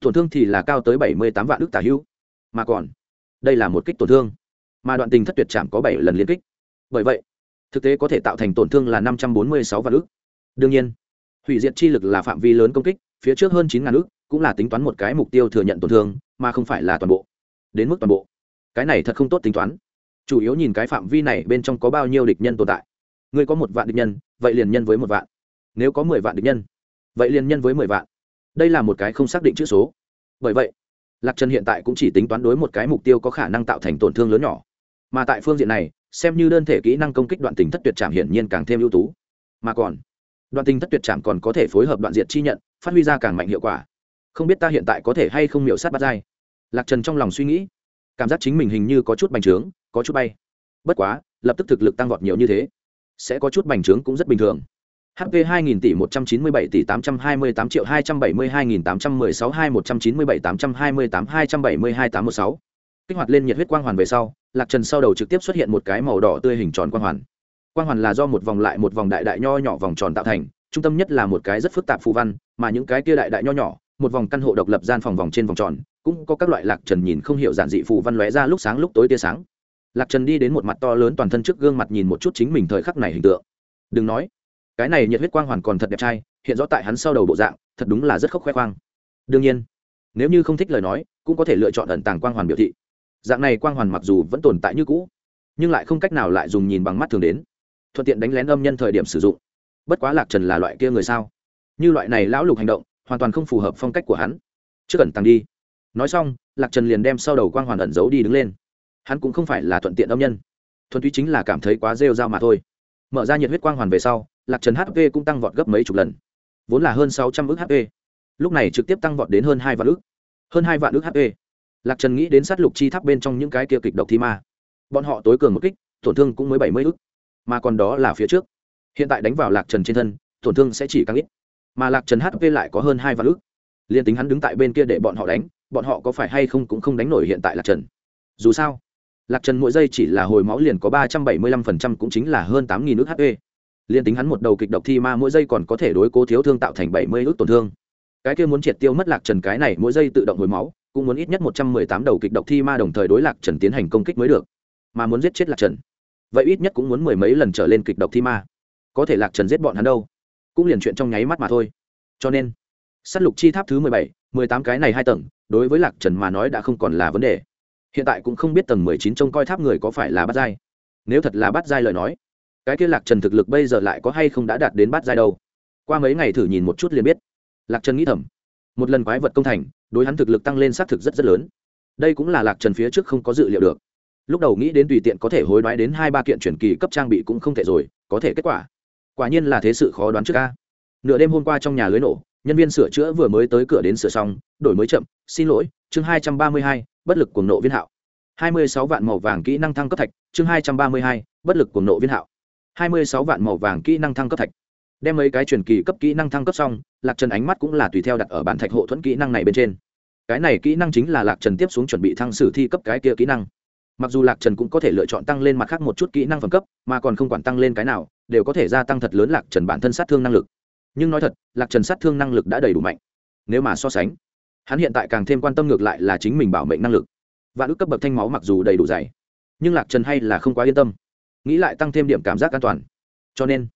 Speaker 1: Tổn thương thì là cao tới bảy mươi tám vạn đức tả hữu. Mà còn, đây là một kích tổn thương. Mà đoạn tình thất tuyệt chạm có bảy lần liên kích. Bởi vậy, thực tế có thể tạo thành tổn thương là năm trăm bốn mươi sáu vạn ức. đương nhiên, hủy diệt chi lực là phạm vi lớn công kích phía trước hơn chín ngàn ước cũng là tính toán một cái mục tiêu thừa nhận tổn thương, mà không phải là toàn bộ. Đến mức toàn bộ. Cái này thật không tốt tính toán. Chủ yếu nhìn cái phạm vi này bên trong có bao nhiêu địch nhân tồn tại. Ngươi có một vạn địch nhân, vậy liền nhân với một vạn. Nếu có mười vạn địch nhân, vậy liền nhân với mười vạn. Đây là một cái không xác định chữ số. Bởi vậy, lạc trần hiện tại cũng chỉ tính toán đối một cái mục tiêu có khả năng tạo thành tổn thương lớn nhỏ. Mà tại phương diện này, xem như đơn thể kỹ năng công kích đoạn tình thất tuyệt trảm hiển nhiên càng thêm ưu tú. Mà còn, đoạn tình thất tuyệt trảm còn có thể phối hợp đoạn diệt chi nhận phát huy ra càng mạnh hiệu quả. Không biết ta hiện tại có thể hay không miểu sát bắt dai. Lạc trần trong lòng suy nghĩ, cảm giác chính mình hình như có chút bành trướng, có chút bay. Bất quá, lập tức thực lực tăng vọt nhiều như thế, sẽ có chút bành trướng cũng rất bình thường. Hp 2000 tỷ 197 tỷ 828 triệu 272.816 2197 828 272 816 kích hoạt lên nhiệt huyết quang hoàn về sau, lạc trần sau đầu trực tiếp xuất hiện một cái màu đỏ tươi hình tròn quang hoàn. Quang hoàn là do một vòng lại một vòng đại đại nho nhỏ vòng tròn tạo thành trung tâm nhất là một cái rất phức tạp phù văn, mà những cái kia đại đại nho nhỏ, một vòng căn hộ độc lập gian phòng vòng trên vòng tròn, cũng có các loại lạc trần nhìn không hiểu giản dị phù văn lóe ra lúc sáng lúc tối tia sáng. Lạc trần đi đến một mặt to lớn toàn thân trước gương mặt nhìn một chút chính mình thời khắc này hình tượng. Đừng nói, cái này nhiệt huyết quang hoàn còn thật đẹp trai, hiện rõ tại hắn sau đầu bộ dạng, thật đúng là rất khóc khoe khoang. Đương nhiên, nếu như không thích lời nói, cũng có thể lựa chọn ẩn tàng quang hoàn biểu thị. Dạng này quang hoàn mặc dù vẫn tồn tại như cũ, nhưng lại không cách nào lại dùng nhìn bằng mắt thường đến. Thuận tiện đánh lén âm nhân thời điểm sử dụng bất quá lạc trần là loại kia người sao? Như loại này lão lục hành động, hoàn toàn không phù hợp phong cách của hắn. Chưa cần tăng đi. Nói xong, lạc trần liền đem sau đầu quang hoàn ẩn giấu đi đứng lên. Hắn cũng không phải là thuận tiện âm nhân. Thuần túy chính là cảm thấy quá rêu r a o mà thôi. Mở ra nhiệt huyết quang hoàn về sau, lạc trần hp cũng tăng vọt gấp mấy chục lần. Vốn là hơn sáu trăm ước hp lúc này trực tiếp tăng vọt đến hơn hai vạn ước. Hơn hai vạn ước hp lạc trần nghĩ đến sát lục chi tháp bên trong những cái kia kịch độc thi ma. Bọn họ tối cường một kích, tổn thương cũng mới bảy mươi ước. Mà còn đó là phía trước hiện tại đánh vào lạc trần trên thân, tổn thương sẽ chỉ càng ít. Mà lạc trần hp lại có hơn hai vạn ước liền tính hắn đứng tại bên kia để bọn họ đánh, bọn họ có phải hay không cũng không đánh nổi hiện tại lạc trần. Dù sao, lạc trần mỗi giây chỉ là hồi máu liền có ba trăm bảy mươi lăm phần trăm cũng chính là hơn tám nghìn ước hp liền tính hắn một đầu kịch độc thi ma mỗi giây còn có thể đối cố thiếu thương tạo thành bảy mươi ước tổn thương. Cái kia muốn triệt tiêu mất lạc trần cái này mỗi giây tự động hồi máu, cũng muốn ít nhất một trăm mười tám đầu kịch độc thi ma đồng thời đối lạc trần tiến hành công kích mới được. Mà muốn giết chết lạc trần, vậy ít nhất cũng muốn mười mấy lần trở lên kịch độc thi ma có thể lạc trần giết bọn hắn đâu. Cũng liền chuyện trong nháy mắt mà thôi. Cho nên s á t lục chi tháp thứ mười bảy, mười tám cái này hai tầng, đối với lạc trần mà nói đã không còn là vấn đề. Hiện tại cũng không biết tầng mười chín trông coi tháp người có phải là bắt dai nếu thật là bắt dai lời nói, cái kia lạc trần thực lực bây giờ lại có hay không đã đạt đến bắt dai đâu? Qua mấy ngày thử nhìn một chút liền biết. Lạc trần nghĩ thầm, một lần quái vật công thành, đối hắn thực lực tăng lên xác thực rất rất lớn. Đây cũng là lạc trần phía trước không có dự liệu được. Lúc đầu nghĩ đến tùy tiện có thể hối đoái đến hai ba kiện chuyển kỳ cấp trang bị cũng không thể rồi, có thể kết quả quả nhiên là thế sự khó đoán trước ca. Nửa đêm hôm qua trong nhà lưới nổ, nhân viên sửa chữa vừa mới tới cửa đến sửa xong, đổi mới chậm, xin lỗi, chương hai trăm ba mươi hai, bất lực cuồng nộ viên hạo. Hai mươi sáu vạn màu vàng kỹ năng thăng cấp thạch, chương hai trăm ba mươi hai, bất lực cuồng nộ viên hạo. Hai mươi sáu vạn màu vàng kỹ năng thăng cấp thạch. Đem mấy cái truyền kỳ cấp kỹ năng thăng cấp xong, lạc trần ánh mắt cũng là tùy theo đặt ở bản thạch hộ thuẫn kỹ năng này bên trên. Cái này kỹ năng chính là lạc trần tiếp xuống chuẩn bị thăng sử thi cấp cái kia kỹ năng. Mặc dù lạc trần cũng có thể lựa chọn tăng lên mặt khác một chút kỹ năng phẩm cấp, mà còn không quản tăng lên cái nào đều có thể gia tăng thật lớn lạc trần bản thân sát thương năng lực. Nhưng nói thật, lạc trần sát thương năng lực đã đầy đủ mạnh. Nếu mà so sánh, hắn hiện tại càng thêm quan tâm ngược lại là chính mình bảo mệnh năng lực. Và ước cấp bậc thanh máu mặc dù đầy đủ dày, nhưng lạc trần hay là không quá yên tâm. Nghĩ lại tăng thêm điểm cảm giác an toàn. Cho nên,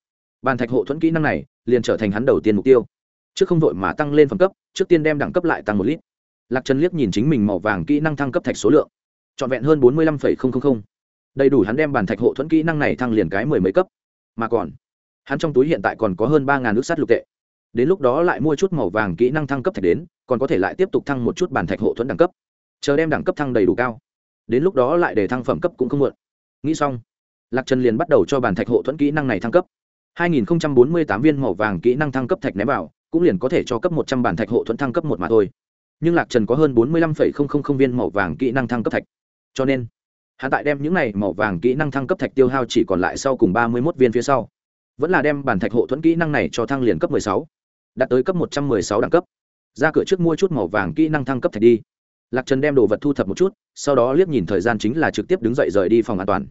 Speaker 1: bàn thạch hộ thuẫn kỹ năng này liền trở thành hắn đầu tiên mục tiêu. Trước không vội mà tăng lên phẩm cấp, trước tiên đem đẳng cấp lại tăng một lít. Lạc trần liếc nhìn chính mình màu vàng kỹ năng thăng cấp thạch số lượng. Trọn vẹn hơn bốn mươi lăm đầy đủ hắn đem bàn thạch hộ thuẫn kỹ năng này thăng liền cái mười mấy cấp mà còn hắn trong túi hiện tại còn có hơn ba ngàn nước sắt lục tệ. Đến lúc đó lại mua chút màu vàng kỹ năng thăng cấp thạch đến còn có thể lại tiếp tục thăng một chút bàn thạch hộ thuẫn đẳng cấp. Chờ đem đẳng cấp thăng đầy đủ cao. Đến lúc đó lại để thăng phẩm cấp cũng không muộn. Nghĩ xong lạc trần liền bắt đầu cho bàn thạch hộ thuẫn kỹ năng này thăng cấp. 2048 viên màu vàng kỹ năng thăng cấp thạch ném vào cũng liền có thể cho cấp 100 bàn thạch hộ thuẫn thăng cấp một mà thôi. Nhưng lạc trần có hơn 45,000 viên màu vàng kỹ năng thăng cấp thạch. Cho nên hắn tại đem những này màu vàng kỹ năng thăng cấp thạch tiêu hao chỉ còn lại sau cùng ba mươi mốt viên phía sau. Vẫn là đem bản thạch hộ thuẫn kỹ năng này cho thăng liền cấp mười sáu. Đạt tới cấp một trăm mười sáu đẳng cấp. Ra cửa trước mua chút màu vàng kỹ năng thăng cấp thạch đi. Lạc trần đem đồ vật thu thập một chút, sau đó liếc nhìn thời gian chính là trực tiếp đứng dậy rời đi phòng an toàn.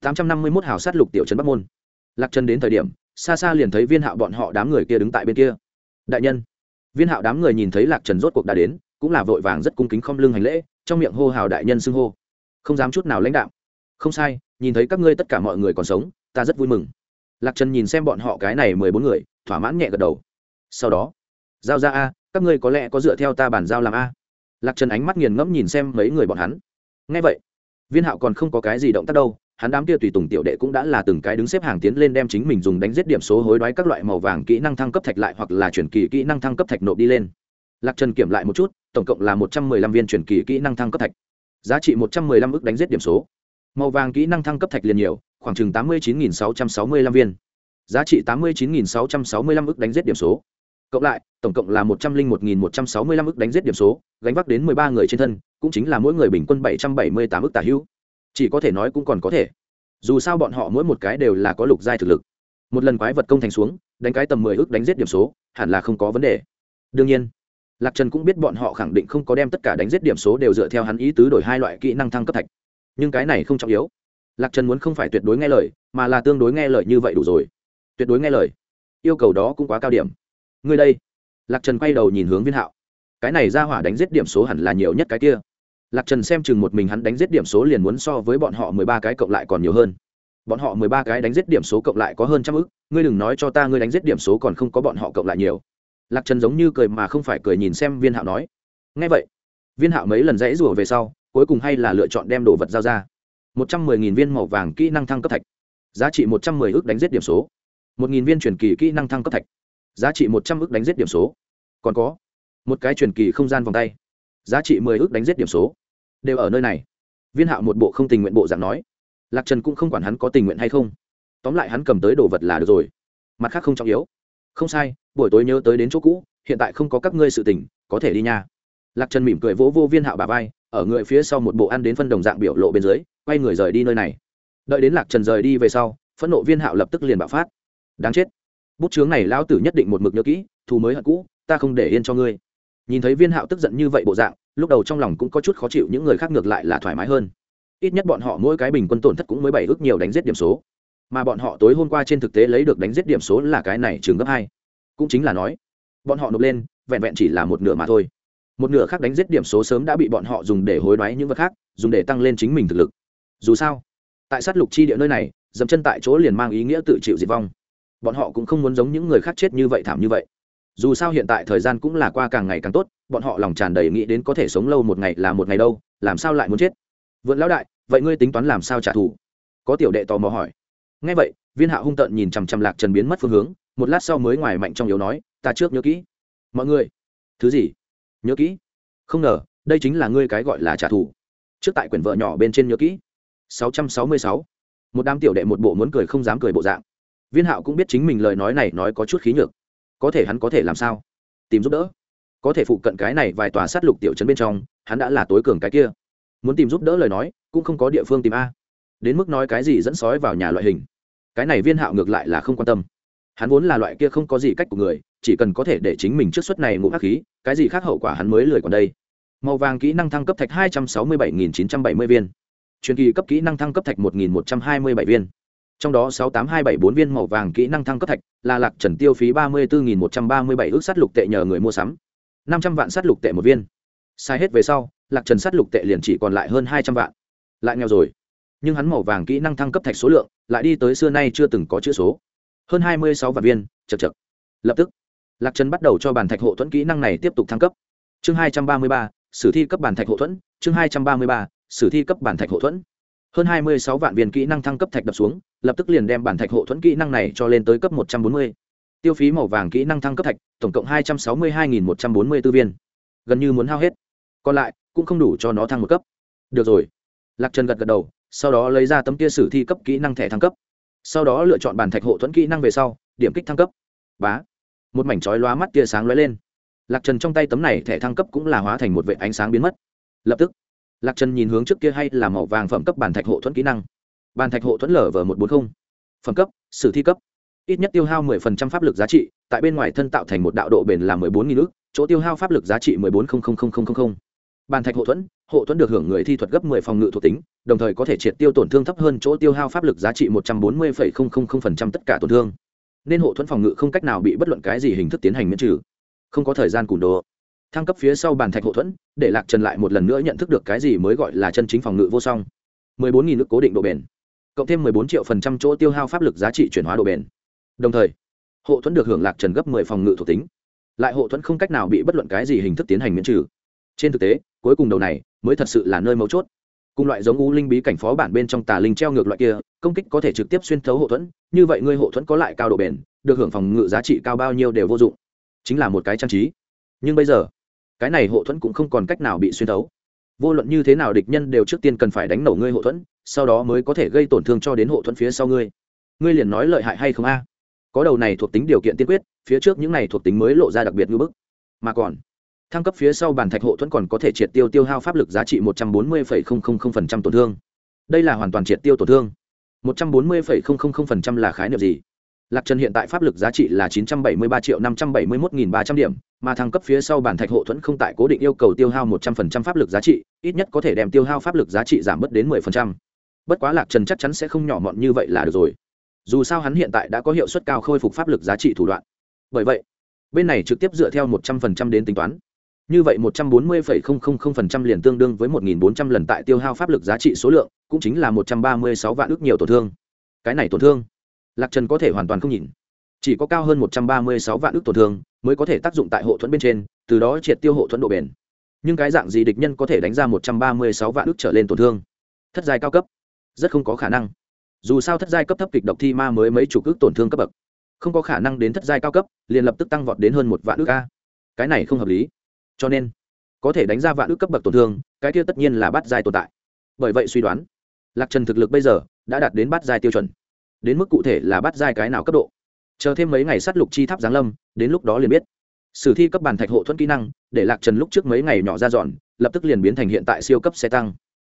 Speaker 1: tám trăm năm mươi mốt hào sát lục tiểu trấn bắc môn. Lạc trần đến thời điểm, xa xa liền thấy viên hạo bọn họ đám người kia đứng tại bên kia. Đại nhân. Viên hạo đám người nhìn thấy lạc trần rốt cuộc đã đến, cũng là vội vàng rất cung kính không lưng hành lễ, trong miệng hô hào đại nhân xưng hô không dám chút nào lãnh đạo không sai, nhìn thấy các ngươi tất cả mọi người còn sống, ta rất vui mừng. Lạc trần nhìn xem bọn họ cái này mười bốn người, thỏa mãn nhẹ gật đầu. Sau đó, giao ra a, các ngươi có lẽ có dựa theo ta bàn giao làm a. Lạc trần ánh mắt nghiền ngẫm nhìn xem mấy người bọn hắn. Ngay vậy, viên hạo còn không có cái gì động tác đâu, hắn đám kia tùy tùng tiểu đệ cũng đã là từng cái đứng xếp hàng tiến lên đem chính mình dùng đánh giết điểm số hối đoái các loại màu vàng kỹ năng thăng cấp thạch lại hoặc là chuyển kỳ kỹ năng thăng cấp thạch nộp đi lên. Lạc trần kiểm lại một chút, tổng cộng là một trăm mười lăm viên chuyển kỳ kỹ năng thăng cấp thạch giá trị một trăm mười lăm đánh giết điểm số. Màu vàng kỹ năng thăng cấp thạch liền nhiều, khoảng chừng tám mươi chín nghìn sáu trăm sáu mươi lăm viên. Giá trị tám mươi chín nghìn sáu trăm sáu mươi lăm đánh giết điểm số. Cộng lại, tổng cộng là một trăm linh một nghìn một trăm sáu mươi lăm đánh giết điểm số, gánh vác đến mười ba người trên thân, cũng chính là mỗi người bình quân bảy trăm bảy mươi tám tả hữu. Chỉ có thể nói cũng còn có thể. Dù sao bọn họ mỗi một cái đều là có lục giai thực lực. Một lần quái vật công thành xuống, đánh cái tầm mười ước đánh giết điểm số, hẳn là không có vấn đề. Đương nhiên lạc trần cũng biết bọn họ khẳng định không có đem tất cả đánh giết điểm số đều dựa theo hắn ý tứ đổi hai loại kỹ năng thăng cấp thạch. Nhưng cái này không trọng yếu. Lạc trần muốn không phải tuyệt đối nghe lời, mà là tương đối nghe lời như vậy đủ rồi. Tuyệt đối nghe lời. Yêu cầu đó cũng quá cao điểm. Người đây. Lạc trần quay đầu nhìn hướng viên hạo. Cái này ra hỏa đánh giết điểm số hẳn là nhiều nhất cái kia. Lạc trần xem chừng một mình hắn đánh giết điểm số liền muốn so với bọn họ mười ba cái cộng lại còn nhiều hơn. Bọn họ mười ba cái đánh giết điểm số cộng lại có hơn trăm ức, ngươi đừng nói cho ta ngươi đánh giết điểm số còn không có bọn họ cộng lại nhiều lạc trần giống như cười mà không phải cười nhìn xem viên hạo nói. Ngay vậy, viên hạo mấy lần dãy rủa về sau, cuối cùng hay là lựa chọn đem đồ vật giao ra. Một trăm mười nghìn viên màu vàng kỹ năng thăng cấp thạch. Giá trị một trăm mười ước đánh giết điểm số. Một nghìn viên truyền kỳ kỹ năng thăng cấp thạch. Giá trị một trăm ước đánh giết điểm số. Còn có, một cái truyền kỳ không gian vòng tay. Giá trị mười ước đánh giết điểm số. Đều ở nơi này. Viên hạo một bộ không tình nguyện bộ dạng nói. Lạc trần cũng không quản hắn có tình nguyện hay không. Tóm lại hắn cầm tới đồ vật là được rồi. Mặt khác không trọng yếu không sai, buổi tối nhớ tới đến chỗ cũ, hiện tại không có các ngươi sự tình, có thể đi nha. Lạc trần mỉm cười vỗ vô viên hạo bà vai, ở người phía sau một bộ ăn đến phân đồng dạng biểu lộ bên dưới, quay người rời đi nơi này. Đợi đến lạc trần rời đi về sau, phẫn nộ viên hạo lập tức liền bạo phát. Đáng chết. Bút chướng này lão tử nhất định một mực nhớ kỹ, thù mới hận cũ, ta không để yên cho ngươi. Nhìn thấy viên hạo tức giận như vậy bộ dạng, lúc đầu trong lòng cũng có chút khó chịu, những người khác ngược lại là thoải mái hơn. Ít nhất bọn họ mỗi cái bình quân tổn thất cũng mới bảy ước nhiều đánh giết điểm số mà bọn họ tối hôm qua trên thực tế lấy được đánh giết điểm số là cái này trường gấp hai. Cũng chính là nói, bọn họ nộp lên, vẹn vẹn chỉ là một nửa mà thôi. Một nửa khác đánh giết điểm số sớm đã bị bọn họ dùng để hối đoái những vật khác, dùng để tăng lên chính mình thực lực. Dù sao, tại sát lục chi địa nơi này, dậm chân tại chỗ liền mang ý nghĩa tự chịu diệt vong. Bọn họ cũng không muốn giống những người khác chết như vậy thảm như vậy. Dù sao hiện tại thời gian cũng là qua càng ngày càng tốt, bọn họ lòng tràn đầy nghĩ đến có thể sống lâu một ngày là một ngày đâu, làm sao lại muốn chết? Vượn lão đại, vậy ngươi tính toán làm sao trả thù? Có tiểu đệ tò mò hỏi ngay vậy, viên hạ hung tợn nhìn chằm chằm lạc trần biến mất phương hướng, một lát sau mới ngoài mạnh trong yếu nói, ta trước nhớ kỹ. Mọi người? Thứ gì? Nhớ kỹ. Không ngờ, đây chính là ngươi cái gọi là trả thù. Trước tại quyển vợ nhỏ bên trên nhớ kỹ. 666. một đám tiểu đệ một bộ muốn cười không dám cười bộ dạng. Viên hạo cũng biết chính mình lời nói này nói có chút khí nhược. Có thể hắn có thể làm sao? Tìm giúp đỡ. Có thể phụ cận cái này vài tòa sát lục tiểu trấn bên trong, hắn đã là tối cường cái kia. Muốn tìm giúp đỡ lời nói, cũng không có địa phương tìm a. Đến mức nói cái gì dẫn sói vào nhà loại hình cái này viên hạo ngược lại là không quan tâm. Hắn vốn là loại kia không có gì cách của người, chỉ cần có thể để chính mình trước suất này ngũ hắc khí, cái gì khác hậu quả hắn mới lười còn đây. Màu vàng kỹ năng thăng cấp thạch hai trăm sáu mươi bảy nghìn chín trăm bảy mươi viên. Truyền kỳ cấp kỹ năng thăng cấp thạch một nghìn một trăm hai mươi bảy viên. Trong đó sáu tám hai bảy bốn viên màu vàng kỹ năng thăng cấp thạch là lạc trần tiêu phí ba mươi bốn nghìn một trăm ba mươi bảy ước sắt lục tệ nhờ người mua sắm. năm trăm vạn sắt lục tệ một viên. Sai hết về sau, lạc trần sắt lục tệ liền chỉ còn lại hơn hai trăm vạn. Lại nghèo rồi nhưng hắn màu vàng kỹ năng thăng cấp thạch số lượng lại đi tới xưa nay chưa từng có chữ số. Hơn hai mươi sáu vạn viên chật chật lập tức, lạc trần bắt đầu cho bàn thạch hộ thuẫn kỹ năng này tiếp tục thăng cấp. Chương hai trăm ba mươi ba, sử thi cấp bàn thạch hộ thuẫn. Chương hai trăm ba mươi ba, sử thi cấp bàn thạch hộ thuẫn. Hơn hai mươi sáu vạn viên kỹ năng thăng cấp thạch đập xuống, lập tức liền đem bản thạch hộ thuẫn kỹ năng này cho lên tới cấp một trăm bốn mươi. Tiêu phí màu vàng kỹ năng thăng cấp thạch, tổng cộng hai trăm sáu mươi hai một trăm bốn mươi b ố viên. Gần như muốn hao hết. Còn lại, cũng không đủ cho nó thăng một cấp. Được rồi. Lạc trần gật gật đầu sau đó lấy ra tấm kia sử thi cấp kỹ năng thẻ thăng cấp. Sau đó lựa chọn bàn thạch hộ thuẫn kỹ năng về sau, điểm kích thăng cấp. Bá. Một mảnh chói lóa mắt tia sáng lóe lên. Lạc trần trong tay tấm này thẻ thăng cấp cũng là hóa thành một vệ ánh sáng biến mất. Lập tức, lạc trần nhìn hướng trước kia hay là màu vàng phẩm cấp bàn thạch hộ thuẫn kỹ năng. Bàn thạch hộ thuẫn lở v một trăm bốn mươi phẩm cấp, sử thi cấp. Ít nhất tiêu hao 10% pháp lực giá trị, tại bên ngoài thân tạo thành một đạo độ bền là 14 nghìn ước chỗ tiêu hao pháp lực giá trị 14 bàn thạch hộ thuẫn hộ thuẫn được hưởng người thi thuật gấp 10 phòng ngự thuộc tính đồng thời có thể triệt tiêu tổn thương thấp hơn chỗ tiêu hao pháp lực giá trị 140,000% tất cả tổn thương. Nên hộ thuẫn phòng ngự không cách nào bị bất luận cái gì hình thức tiến hành miễn trừ. Không có thời gian cùn đồ. Thăng cấp phía sau bàn thạch hộ thuẫn để lạc trần lại một lần nữa nhận thức được cái gì mới gọi là chân chính phòng ngự vô song. 14.000 nước cố định độ bền cộng thêm 14 triệu phần trăm chỗ tiêu hao pháp lực giá trị chuyển hóa độ bền. Đồng thời hộ thuẫn được hưởng lạc trần gấp 10 phòng ngự thuộc tính. Lại hộ thuẫn không cách nào bị bất luận cái gì hình thức tiến hành miễn trừ. Trên thực tế cuối cùng đầu này mới thật sự là nơi mấu chốt cùng loại giống u linh bí cảnh phó bản bên trong tà linh treo ngược loại kia, công kích có thể trực tiếp xuyên thấu hộ thuẫn, như vậy ngươi hộ thuẫn có lại cao độ bền, được hưởng phòng ngự giá trị cao bao nhiêu đều vô dụng. Chính là một cái trang trí. Nhưng bây giờ, cái này hộ thuẫn cũng không còn cách nào bị xuyên thấu. Vô luận như thế nào địch nhân đều trước tiên cần phải đánh nổ ngươi hộ thuẫn, sau đó mới có thể gây tổn thương cho đến hộ thuẫn phía sau ngươi. Ngươi liền nói lợi hại hay không a? Có đầu này thuộc tính điều kiện tiên quyết, phía trước những này thuộc tính mới lộ ra đặc biệt ngưỡng bức. Mà còn thăng cấp phía sau bản thạch hộ thuẫn còn có thể triệt tiêu tiêu hao pháp lực giá trị một trăm bốn mươi tổn thương. Đây là hoàn toàn triệt tiêu tổn thương. một trăm bốn mươi là khái niệm gì? Lạc trần hiện tại pháp lực giá trị là chín trăm bảy mươi ba triệu năm trăm bảy mươi một nghìn ba trăm điểm, mà thăng cấp phía sau bản thạch hộ thuẫn không tại cố định yêu cầu tiêu hao một trăm phần trăm pháp lực giá trị, ít nhất có thể đem tiêu hao pháp lực giá trị giảm bớt đến mười phần trăm. Bất quá lạc trần chắc chắn sẽ không nhỏ mọn như vậy là được rồi. Dù sao hắn hiện tại đã có hiệu suất cao khôi phục pháp lực giá trị thủ đoạn. Bởi vậy, bên này trực tiếp dựa theo một trăm phần trăm đến tính toán như vậy một trăm bốn mươi phẩy không không không phần trăm liền tương đương với một nghìn bốn trăm lần tại tiêu hao pháp lực giá trị số lượng, cũng chính là một trăm ba mươi sáu vạn ước nhiều tổn thương. Cái này tổn thương, lạc trần có thể hoàn toàn không nhìn. Chỉ có cao hơn một trăm ba mươi sáu vạn ước tổn thương mới có thể tác dụng tại hộ thuẫn bên trên, từ đó triệt tiêu hộ thuẫn độ bền. Nhưng cái dạng gì địch nhân có thể đánh ra một trăm ba mươi sáu vạn ước trở lên tổn thương? Thất giai cao cấp, rất không có khả năng. Dù sao thất giai cấp thấp kịch độc thi ma mới mấy chục ước tổn thương cấp bậc. Không có khả năng đến thất giai cao cấp, liền lập tức tăng vọt đến hơn một vạn ước a. Cái này không hợp lý cho nên, có thể đánh ra vạn ước cấp bậc tổn thương, cái kia tất nhiên là bắt giai tồn tại. Bởi vậy suy đoán, lạc trần thực lực bây giờ đã đạt đến bắt giai tiêu chuẩn. Đến mức cụ thể là bắt giai cái nào cấp độ? Chờ thêm mấy ngày sát lục chi tháp giáng lâm, đến lúc đó liền biết. Sử thi cấp bàn thạch hộ thuẫn kỹ năng, để lạc trần lúc trước mấy ngày nhỏ ra dọn, lập tức liền biến thành hiện tại siêu cấp xe tăng.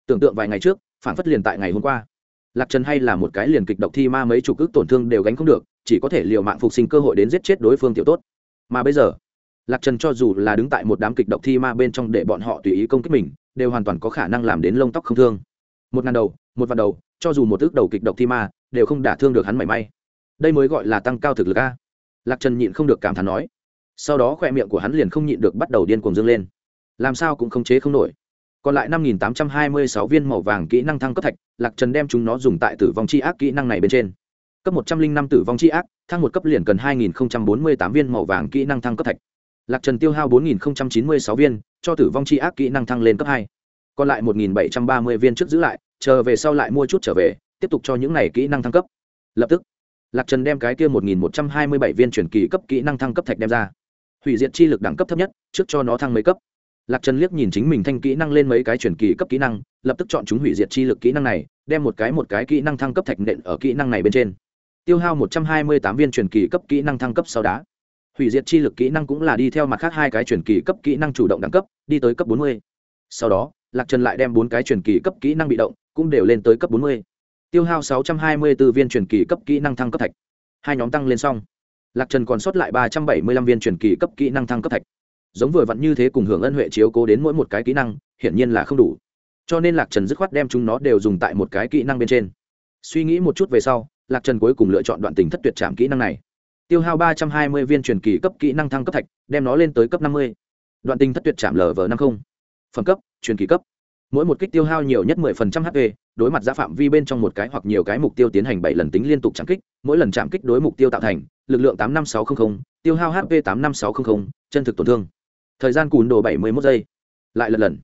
Speaker 1: Tưởng tượng vài ngày trước, phản phất liền tại ngày hôm qua. Lạc trần hay là một cái liền kịch độc thi ma mấy chục ước tổn thương đều gánh không được, chỉ có thể l i ề u mạng phục sinh cơ hội đến giết chết đối phương tiểu tốt. Mà bây giờ lạc trần cho dù là đứng tại một đám kịch độc thi ma bên trong để bọn họ tùy ý công kích mình, đều hoàn toàn có khả năng làm đến lông tóc không thương. Một ngàn đầu, một vạn đầu, cho dù một ước đầu kịch độc thi ma, đều không đả thương được hắn mảy may. Đây mới gọi là tăng cao thực lực a. Lạc trần nhịn không được cảm thán nói. Sau đó khoe miệng của hắn liền không nhịn được bắt đầu điên cuồng dâng lên. Làm sao cũng không chế không nổi. Còn lại năm nghìn tám trăm hai mươi sáu viên màu vàng kỹ năng thăng cấp thạch, lạc trần đem chúng nó dùng tại tử vong c h i ác kỹ năng này bên trên. Cấp một trăm linh năm tử vong c h i ác, thăng một cấp liền cần hai nghìn bốn mươi tám viên màu vàng kỹ năng thăng cấp thạch lạc trần tiêu hao bốn nghìn chín mươi sáu viên, cho tử vong c h i ác kỹ năng thăng lên cấp hai. Còn lại một nghìn bảy trăm ba mươi viên trước giữ lại, chờ về sau lại mua chút trở về, tiếp tục cho những này kỹ năng thăng cấp. Lập tức, lạc trần đem cái kia một nghìn một trăm hai mươi bảy viên chuyển kỳ cấp kỹ năng thăng cấp thạch đem ra. Hủy diệt chi lực đẳng cấp thấp nhất, trước cho nó thăng mấy cấp. Lạc trần liếc nhìn chính mình thanh kỹ năng lên mấy cái chuyển kỳ cấp kỹ năng, lập tức chọn chúng hủy diệt chi lực kỹ năng này, đem một cái một cái kỹ năng thăng cấp thạch nện ở kỹ năng này bên trên. Tiêu hao một trăm hai mươi tám viên chuyển kỳ cấp kỹ năng thăng cấp sau đá hủy diệt chi lực kỹ năng cũng là đi theo mặt khác hai cái truyền kỳ cấp kỹ năng chủ động đẳng cấp, đi tới cấp bốn mươi. Sau đó, lạc trần lại đem bốn cái truyền kỳ cấp kỹ năng bị động, cũng đều lên tới cấp bốn mươi. Tiêu hao 624 viên truyền kỳ cấp kỹ năng thăng cấp thạch. Hai nhóm tăng lên xong. Lạc trần còn sót lại 375 viên truyền kỳ cấp kỹ năng thăng cấp thạch. Giống vừa vặn như thế cùng hưởng ân huệ chiếu cố đến mỗi một cái kỹ năng, hiển nhiên là không đủ. Cho nên lạc trần dứt khoát đem chúng nó đều dùng tại một cái kỹ năng bên trên. Suy nghĩ một chút về sau, lạc trần cuối cùng lựa chọn đoạn tình thất tuyệt trảm kỹ năng này tiêu hao 320 viên truyền kỳ cấp kỹ năng thăng cấp thạch, đem nó lên tới cấp 50. đoạn tình thất tuyệt trảm lv năm không. phẩm cấp, truyền kỳ cấp. Mỗi một kích tiêu hao nhiều nhất 10% hp đối mặt ra phạm vi bên trong một cái hoặc nhiều cái mục tiêu tiến hành bảy lần tính liên tục chạm kích, mỗi lần chạm kích đối mục tiêu tạo thành, lực lượng tám năm sáu trăm linh tiêu hao hp tám năm sáu trăm linh chân thực tổn thương. Thời gian cùn đồ bảy mươi một giây. Lại lần lần.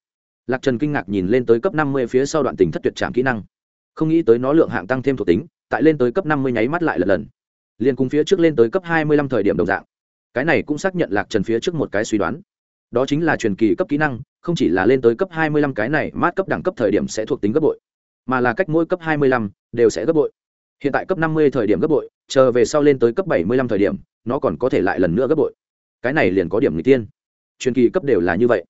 Speaker 1: Lạc trần kinh ngạc nhìn lên tới cấp năm mươi phía sau đoạn tình thất tuyệt chạm kỹ năng. Không nghĩ tới nó lượng hạng tăng thêm thuộc tính, tại lên tới cấp năm mươi nháy mắt lại lần lần liền cùng phía trước lên tới cấp hai mươi lăm thời điểm đồng dạng. Cái này cũng xác nhận lạc trần phía trước một cái suy đoán. Đó chính là truyền kỳ cấp kỹ năng, không chỉ là lên tới cấp 25 cái này, mát cấp đẳng cấp thời điểm sẽ thuộc tính gấp bội, mà là cách mỗi cấp 25 đều sẽ gấp bội. Hiện tại cấp 50 thời điểm gấp bội, chờ về sau lên tới cấp 75 thời điểm, nó còn có thể lại lần nữa gấp bội. Cái này liền có điểm người tiên. Truyền kỳ cấp đều là như vậy.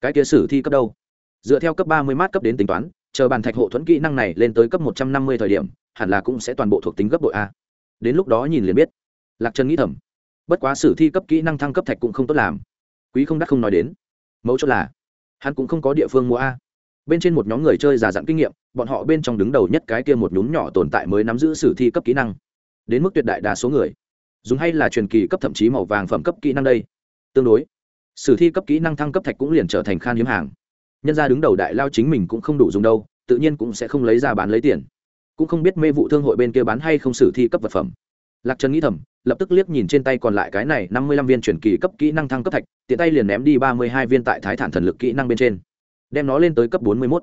Speaker 1: Cái kia sử thi cấp đâu? Dựa theo cấp ba mươi mát cấp đến tính toán, chờ bàn thạch hộ thuẫn kỹ năng này lên tới cấp một trăm năm mươi thời điểm, hẳn là cũng sẽ toàn bộ thuộc tính gấp bội a đến lúc đó nhìn liền biết. Lạc trần nghĩ thầm, bất quá sử thi cấp kỹ năng thăng cấp thạch cũng không tốt làm. Quý không đắt không nói đến. Mấu chốt là, hắn cũng không có địa phương mua a. Bên trên một nhóm người chơi già dặn kinh nghiệm, bọn họ bên trong đứng đầu nhất cái kia một nhún nhỏ tồn tại mới nắm giữ sử thi cấp kỹ năng. Đến mức tuyệt đại đa số người, dùng hay là truyền kỳ cấp thậm chí màu vàng phẩm cấp kỹ năng đây. Tương đối, sử thi cấp kỹ năng thăng cấp thạch cũng liền trở thành khan hiếm hàng. Nhân ra đứng đầu đại lao chính mình cũng không đủ dùng đâu, tự nhiên cũng sẽ không lấy ra bán lấy tiền cũng không biết mê vụ thương hội bên kia bán hay không sử thi cấp vật phẩm. Lạc trần nghĩ thầm, lập tức liếc nhìn trên tay còn lại cái này năm mươi lăm viên chuyển kỳ cấp kỹ năng thăng cấp thạch, tiện tay liền ném đi ba mươi hai viên tại thái thản thần lực kỹ năng bên trên. Đem nó lên tới cấp bốn mươi mốt.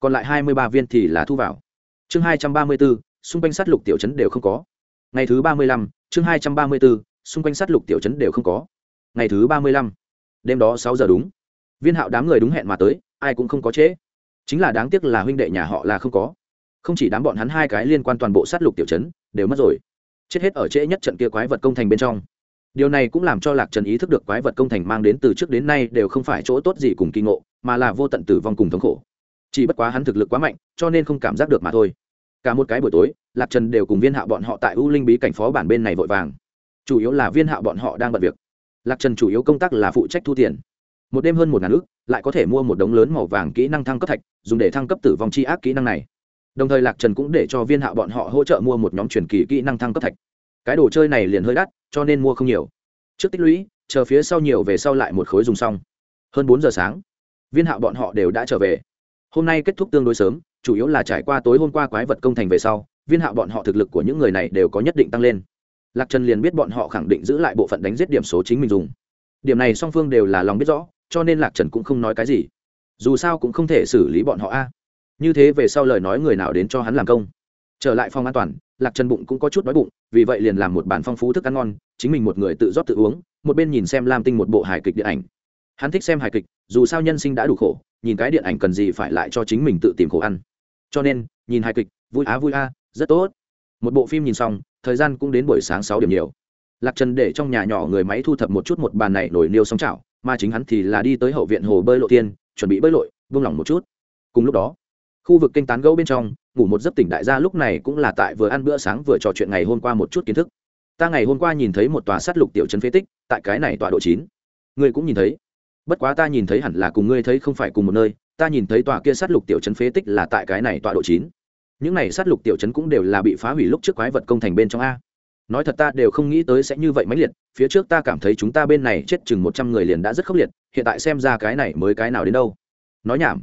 Speaker 1: Còn lại hai mươi ba viên thì là thu vào. Chương hai trăm ba mươi bốn xung quanh sát lục tiểu chấn đều không có. Ngày thứ ba mươi lăm, chương hai trăm ba mươi bốn xung quanh sát lục tiểu chấn đều không có. Ngày thứ ba mươi lăm, đêm đó sáu giờ đúng. Viên hạo đám người đúng hẹn mà tới, ai cũng không có trễ. Chính là đáng tiếc là huynh đệ nhà họ là không có không chỉ đám bọn hắn hai cái liên quan toàn bộ sát lục tiểu chấn đều mất rồi. Chết hết ở trễ nhất trận kia quái vật công thành bên trong. Điều này cũng làm cho lạc trần ý thức được quái vật công thành mang đến từ trước đến nay đều không phải chỗ tốt gì cùng kỳ ngộ, mà là vô tận tử vong cùng thống khổ. Chỉ bất quá hắn thực lực quá mạnh, cho nên không cảm giác được mà thôi. Cả một cái buổi tối, lạc trần đều cùng viên hạ bọn họ tại u linh bí cảnh phó bản bên này vội vàng. Chủ yếu là viên hạ bọn họ đang bận việc. Lạc trần chủ yếu công tác là phụ trách thu tiền. Một đêm hơn một ngàn ước lại có thể mua một đống lớn màu vàng kỹ năng thăng cấp thạch, dùng để thăng cấp tử vong c h i ác kỹ năng này đồng thời lạc trần cũng để cho viên hạ bọn họ hỗ trợ mua một nhóm truyền kỳ kỹ năng thăng cấp thạch. Cái đồ chơi này liền hơi đắt, cho nên mua không nhiều. Trước tích lũy, chờ phía sau nhiều về sau lại một khối dùng xong. Hơn bốn giờ sáng, viên hạ bọn họ đều đã trở về. Hôm nay kết thúc tương đối sớm, chủ yếu là trải qua tối hôm qua quái vật công thành về sau, viên hạ bọn họ thực lực của những người này đều có nhất định tăng lên. Lạc trần liền biết bọn họ khẳng định giữ lại bộ phận đánh giết điểm số chính mình dùng. Điểm này song phương đều là lòng biết rõ, cho nên lạc trần cũng không nói cái gì. Dù sao cũng không thể xử lý bọn họ a như thế về sau lời nói người nào đến cho hắn làm công. Trở lại phòng an toàn, lạc trần bụng cũng có chút đói bụng, vì vậy liền làm một bản phong phú thức ăn ngon, chính mình một người tự rót tự uống, một bên nhìn xem lam tinh một bộ hài kịch điện ảnh. Hắn thích xem hài kịch, dù sao nhân sinh đã đủ khổ, nhìn cái điện ảnh cần gì phải lại cho chính mình tự tìm khổ ăn. Cho nên, nhìn hài kịch, vui á vui a rất tốt. Một bộ phim nhìn xong, thời gian cũng đến buổi sáng sáu điểm nhiều. Lạc trần để trong nhà nhỏ người máy thu thập một chút một bàn này nổi niêu sóng chảo, mà chính hắn thì là đi tới hậu viện hồ bơi lộ tiên, chuẩn bị bơi lội vung lòng một chút. Cùng lúc đó khu vực kênh tán gẫu bên trong, ngủ một giấc tỉnh đại gia lúc này cũng là tại vừa ăn bữa sáng vừa trò chuyện ngày hôm qua một chút kiến thức. Ta ngày hôm qua nhìn thấy một tòa sát lục tiểu trấn phế tích, tại cái này tọa độ chín. Ngươi cũng nhìn thấy. Bất quá ta nhìn thấy hẳn là cùng ngươi thấy không phải cùng một nơi, ta nhìn thấy tòa kia sát lục tiểu trấn phế tích là tại cái này tọa độ chín. Những này sát lục tiểu trấn cũng đều là bị phá hủy lúc trước quái vật công thành bên trong a. Nói thật ta đều không nghĩ tới sẽ như vậy mãnh liệt, phía trước ta cảm thấy chúng ta bên này chết chừng một trăm người liền đã rất khốc liệt, hiện tại xem ra cái này mới cái nào đến đâu. Nói nhảm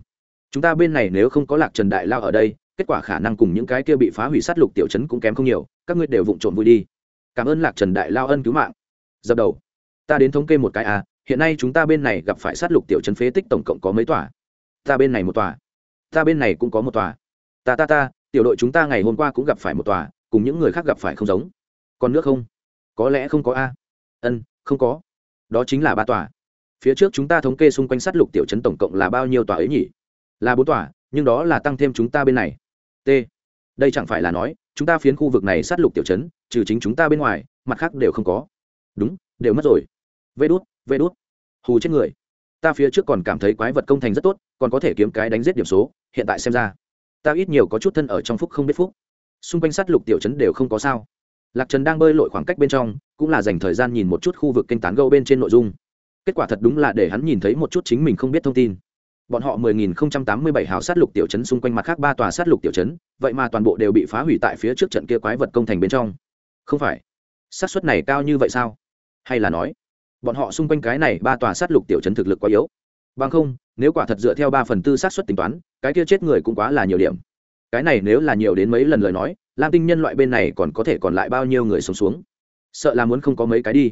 Speaker 1: chúng ta bên này nếu không có lạc trần đại lao ở đây, kết quả khả năng cùng những cái kia bị phá hủy sát lục tiểu chấn cũng kém không nhiều, các ngươi đều vụng trộm vui đi. Cảm ơn lạc trần đại lao ân cứu mạng. Dập đầu. Ta đến thống kê một cái à hiện nay chúng ta bên này gặp phải sát lục tiểu chấn phế tích tổng cộng có mấy tòa? Ta bên này một tòa. Ta bên này cũng có một tòa. Ta ta ta, tiểu đội chúng ta ngày hôm qua cũng gặp phải một tòa, cùng những người khác gặp phải không giống. Còn nước không? Có lẽ không có a. Ân, không có. Đó chính là ba tòa. Phía trước chúng ta thống kê xung quanh sát lục tiểu chấn tổng cộng là bao nhiêu tòa ấy nhỉ? Là bốn tòa, nhưng đó là tăng thêm chúng ta bên này. T. Đây chẳng phải là nói, chúng ta phiến khu vực này sát lục tiểu chấn trừ chính chúng ta bên ngoài, mặt khác đều không có. Đúng, đều mất rồi. Vê đốt vê đốt hù chết người. Ta phía trước còn cảm thấy quái vật công thành rất tốt, còn có thể kiếm cái đánh giết điểm số, hiện tại xem ra, ta ít nhiều có chút thân ở trong phúc không biết phúc. Xung quanh sát lục tiểu chấn đều không có sao. Lạc trần đang bơi lội khoảng cách bên trong, cũng là dành thời gian nhìn một chút khu vực kênh tán gâu bên trên nội dung. Kết quả thật đúng là để hắn nhìn thấy một chút chính mình không biết thông tin bọn họ 10.087 hào sát lục tiểu trấn xung quanh mặt khác ba tòa sát lục tiểu trấn, vậy mà toàn bộ đều bị phá hủy tại phía trước trận kia quái vật công thành bên trong. Không phải. Xác suất này cao như vậy sao? Hay là nói, bọn họ xung quanh cái này ba tòa sát lục tiểu trấn thực lực quá yếu? Bằng không, nếu quả thật dựa theo ba phần tư xác suất tính toán, cái kia chết người cũng quá là nhiều điểm. Cái này nếu là nhiều đến mấy lần lời nói, lam tinh nhân loại bên này còn có thể còn lại bao nhiêu người sống xuống? Sợ là muốn không có mấy cái đi.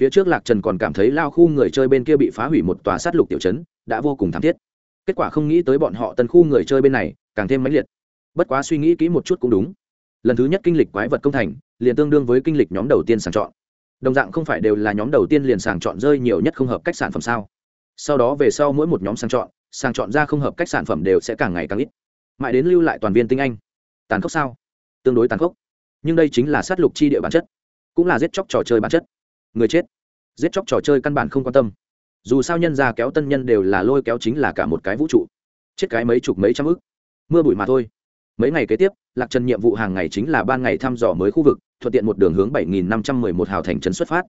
Speaker 1: Phía trước lạc trần còn cảm thấy lao khu người chơi bên kia bị phá hủy một tòa sát lục tiểu chấn đã vô cùng thảm thiết kết quả không nghĩ tới bọn họ tân khu người chơi bên này, càng thêm mãnh liệt. Bất quá suy nghĩ kỹ một chút cũng đúng. Lần thứ nhất kinh lịch quái vật công thành, liền tương đương với kinh lịch nhóm đầu tiên sàng chọn. Đồng dạng không phải đều là nhóm đầu tiên liền sàng chọn rơi nhiều nhất không hợp cách sản phẩm sao? Sau đó về sau mỗi một nhóm sàng chọn sàng chọn ra không hợp cách sản phẩm đều sẽ càng ngày càng ít. Mãi đến lưu lại toàn viên tinh anh. Tàn khốc sao? Tương đối tàn khốc. Nhưng đây chính là sát lục chi địa bản chất, cũng là giết chóc trò chơi bản chất. Người chết. Giết chóc trò chơi căn bản không quan tâm dù sao nhân ra kéo tân nhân đều là lôi kéo chính là cả một cái vũ trụ. Chết cái mấy chục mấy trăm ức. Mưa bụi mà thôi. Mấy ngày kế tiếp, lạc trần nhiệm vụ hàng ngày chính là ban ngày thăm dò mới khu vực, thuận tiện một đường hướng bảy nghìn năm trăm mười một hào thành trấn xuất phát.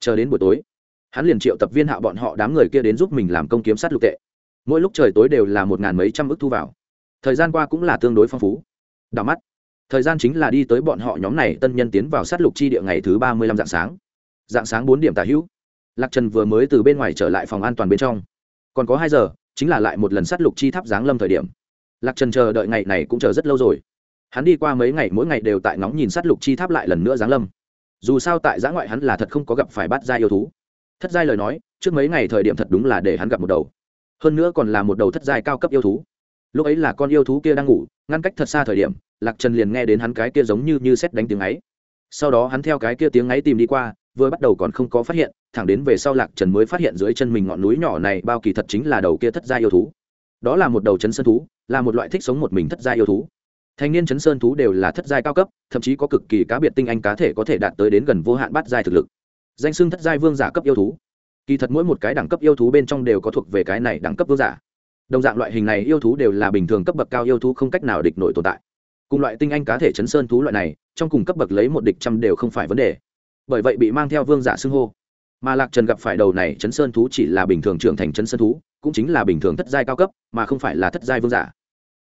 Speaker 1: Chờ đến buổi tối, hắn liền triệu tập viên hạ bọn họ đám người kia đến giúp mình làm công kiếm sát lục tệ. Mỗi lúc trời tối đều là một ngàn mấy trăm ức thu vào. Thời gian qua cũng là tương đối phong phú. Đảo mắt, thời gian chính là đi tới bọn họ nhóm này tân nhân tiến vào sát lục chi địa ngày thứ ba mươi lăm dạng sáng. Dạng sáng bốn điểm tả hữu lạc trần vừa mới từ bên ngoài trở lại phòng an toàn bên trong. Còn có hai giờ, chính là lại một lần sát lục chi tháp giáng lâm thời điểm. Lạc trần chờ đợi ngày này cũng chờ rất lâu rồi. Hắn đi qua mấy ngày, mỗi ngày đều tại ngóng nhìn sát lục chi tháp lại lần nữa giáng lâm. Dù sao tại giã ngoại hắn là thật không có gặp phải bát gia yêu thú. Thất giai lời nói, trước mấy ngày thời điểm thật đúng là để hắn gặp một đầu. Hơn nữa còn là một đầu thất giai cao cấp yêu thú. Lúc ấy là con yêu thú kia đang ngủ, ngăn cách thật xa thời điểm, lạc trần liền nghe đến hắn cái kia giống như như xét đánh tiếng ấy. Sau đó hắn theo cái kia tiếng ấy tìm đi qua, vừa bắt đầu còn không có phát hiện thẳng đến về sau lạc trần mới phát hiện dưới chân mình ngọn núi nhỏ này bao kỳ thật chính là đầu kia thất gia yêu thú. Đó là một đầu chấn sơn thú, là một loại thích sống một mình thất gia yêu thú. Thanh niên chấn sơn thú đều là thất giai cao cấp, thậm chí có cực kỳ cá biệt tinh anh cá thể có thể đạt tới đến gần vô hạn bát giai thực lực. Danh xưng thất giai vương giả cấp yêu thú. Kỳ thật mỗi một cái đẳng cấp yêu thú bên trong đều có thuộc về cái này đẳng cấp vương giả. Đồng dạng loại hình này yêu thú đều là bình thường cấp bậc cao yêu thú không cách nào địch nổi tồn tại. Cùng loại tinh anh cá thể chấn sơn thú loại này, trong cùng cấp bậc lấy một địch trăm đều không phải vấn đề. Bởi vậy bị mang theo vương giả xưng hô mà lạc trần gặp phải đầu này chấn sơn thú chỉ là bình thường trưởng thành chấn sơn thú, cũng chính là bình thường thất giai cao cấp, mà không phải là thất giai vương giả.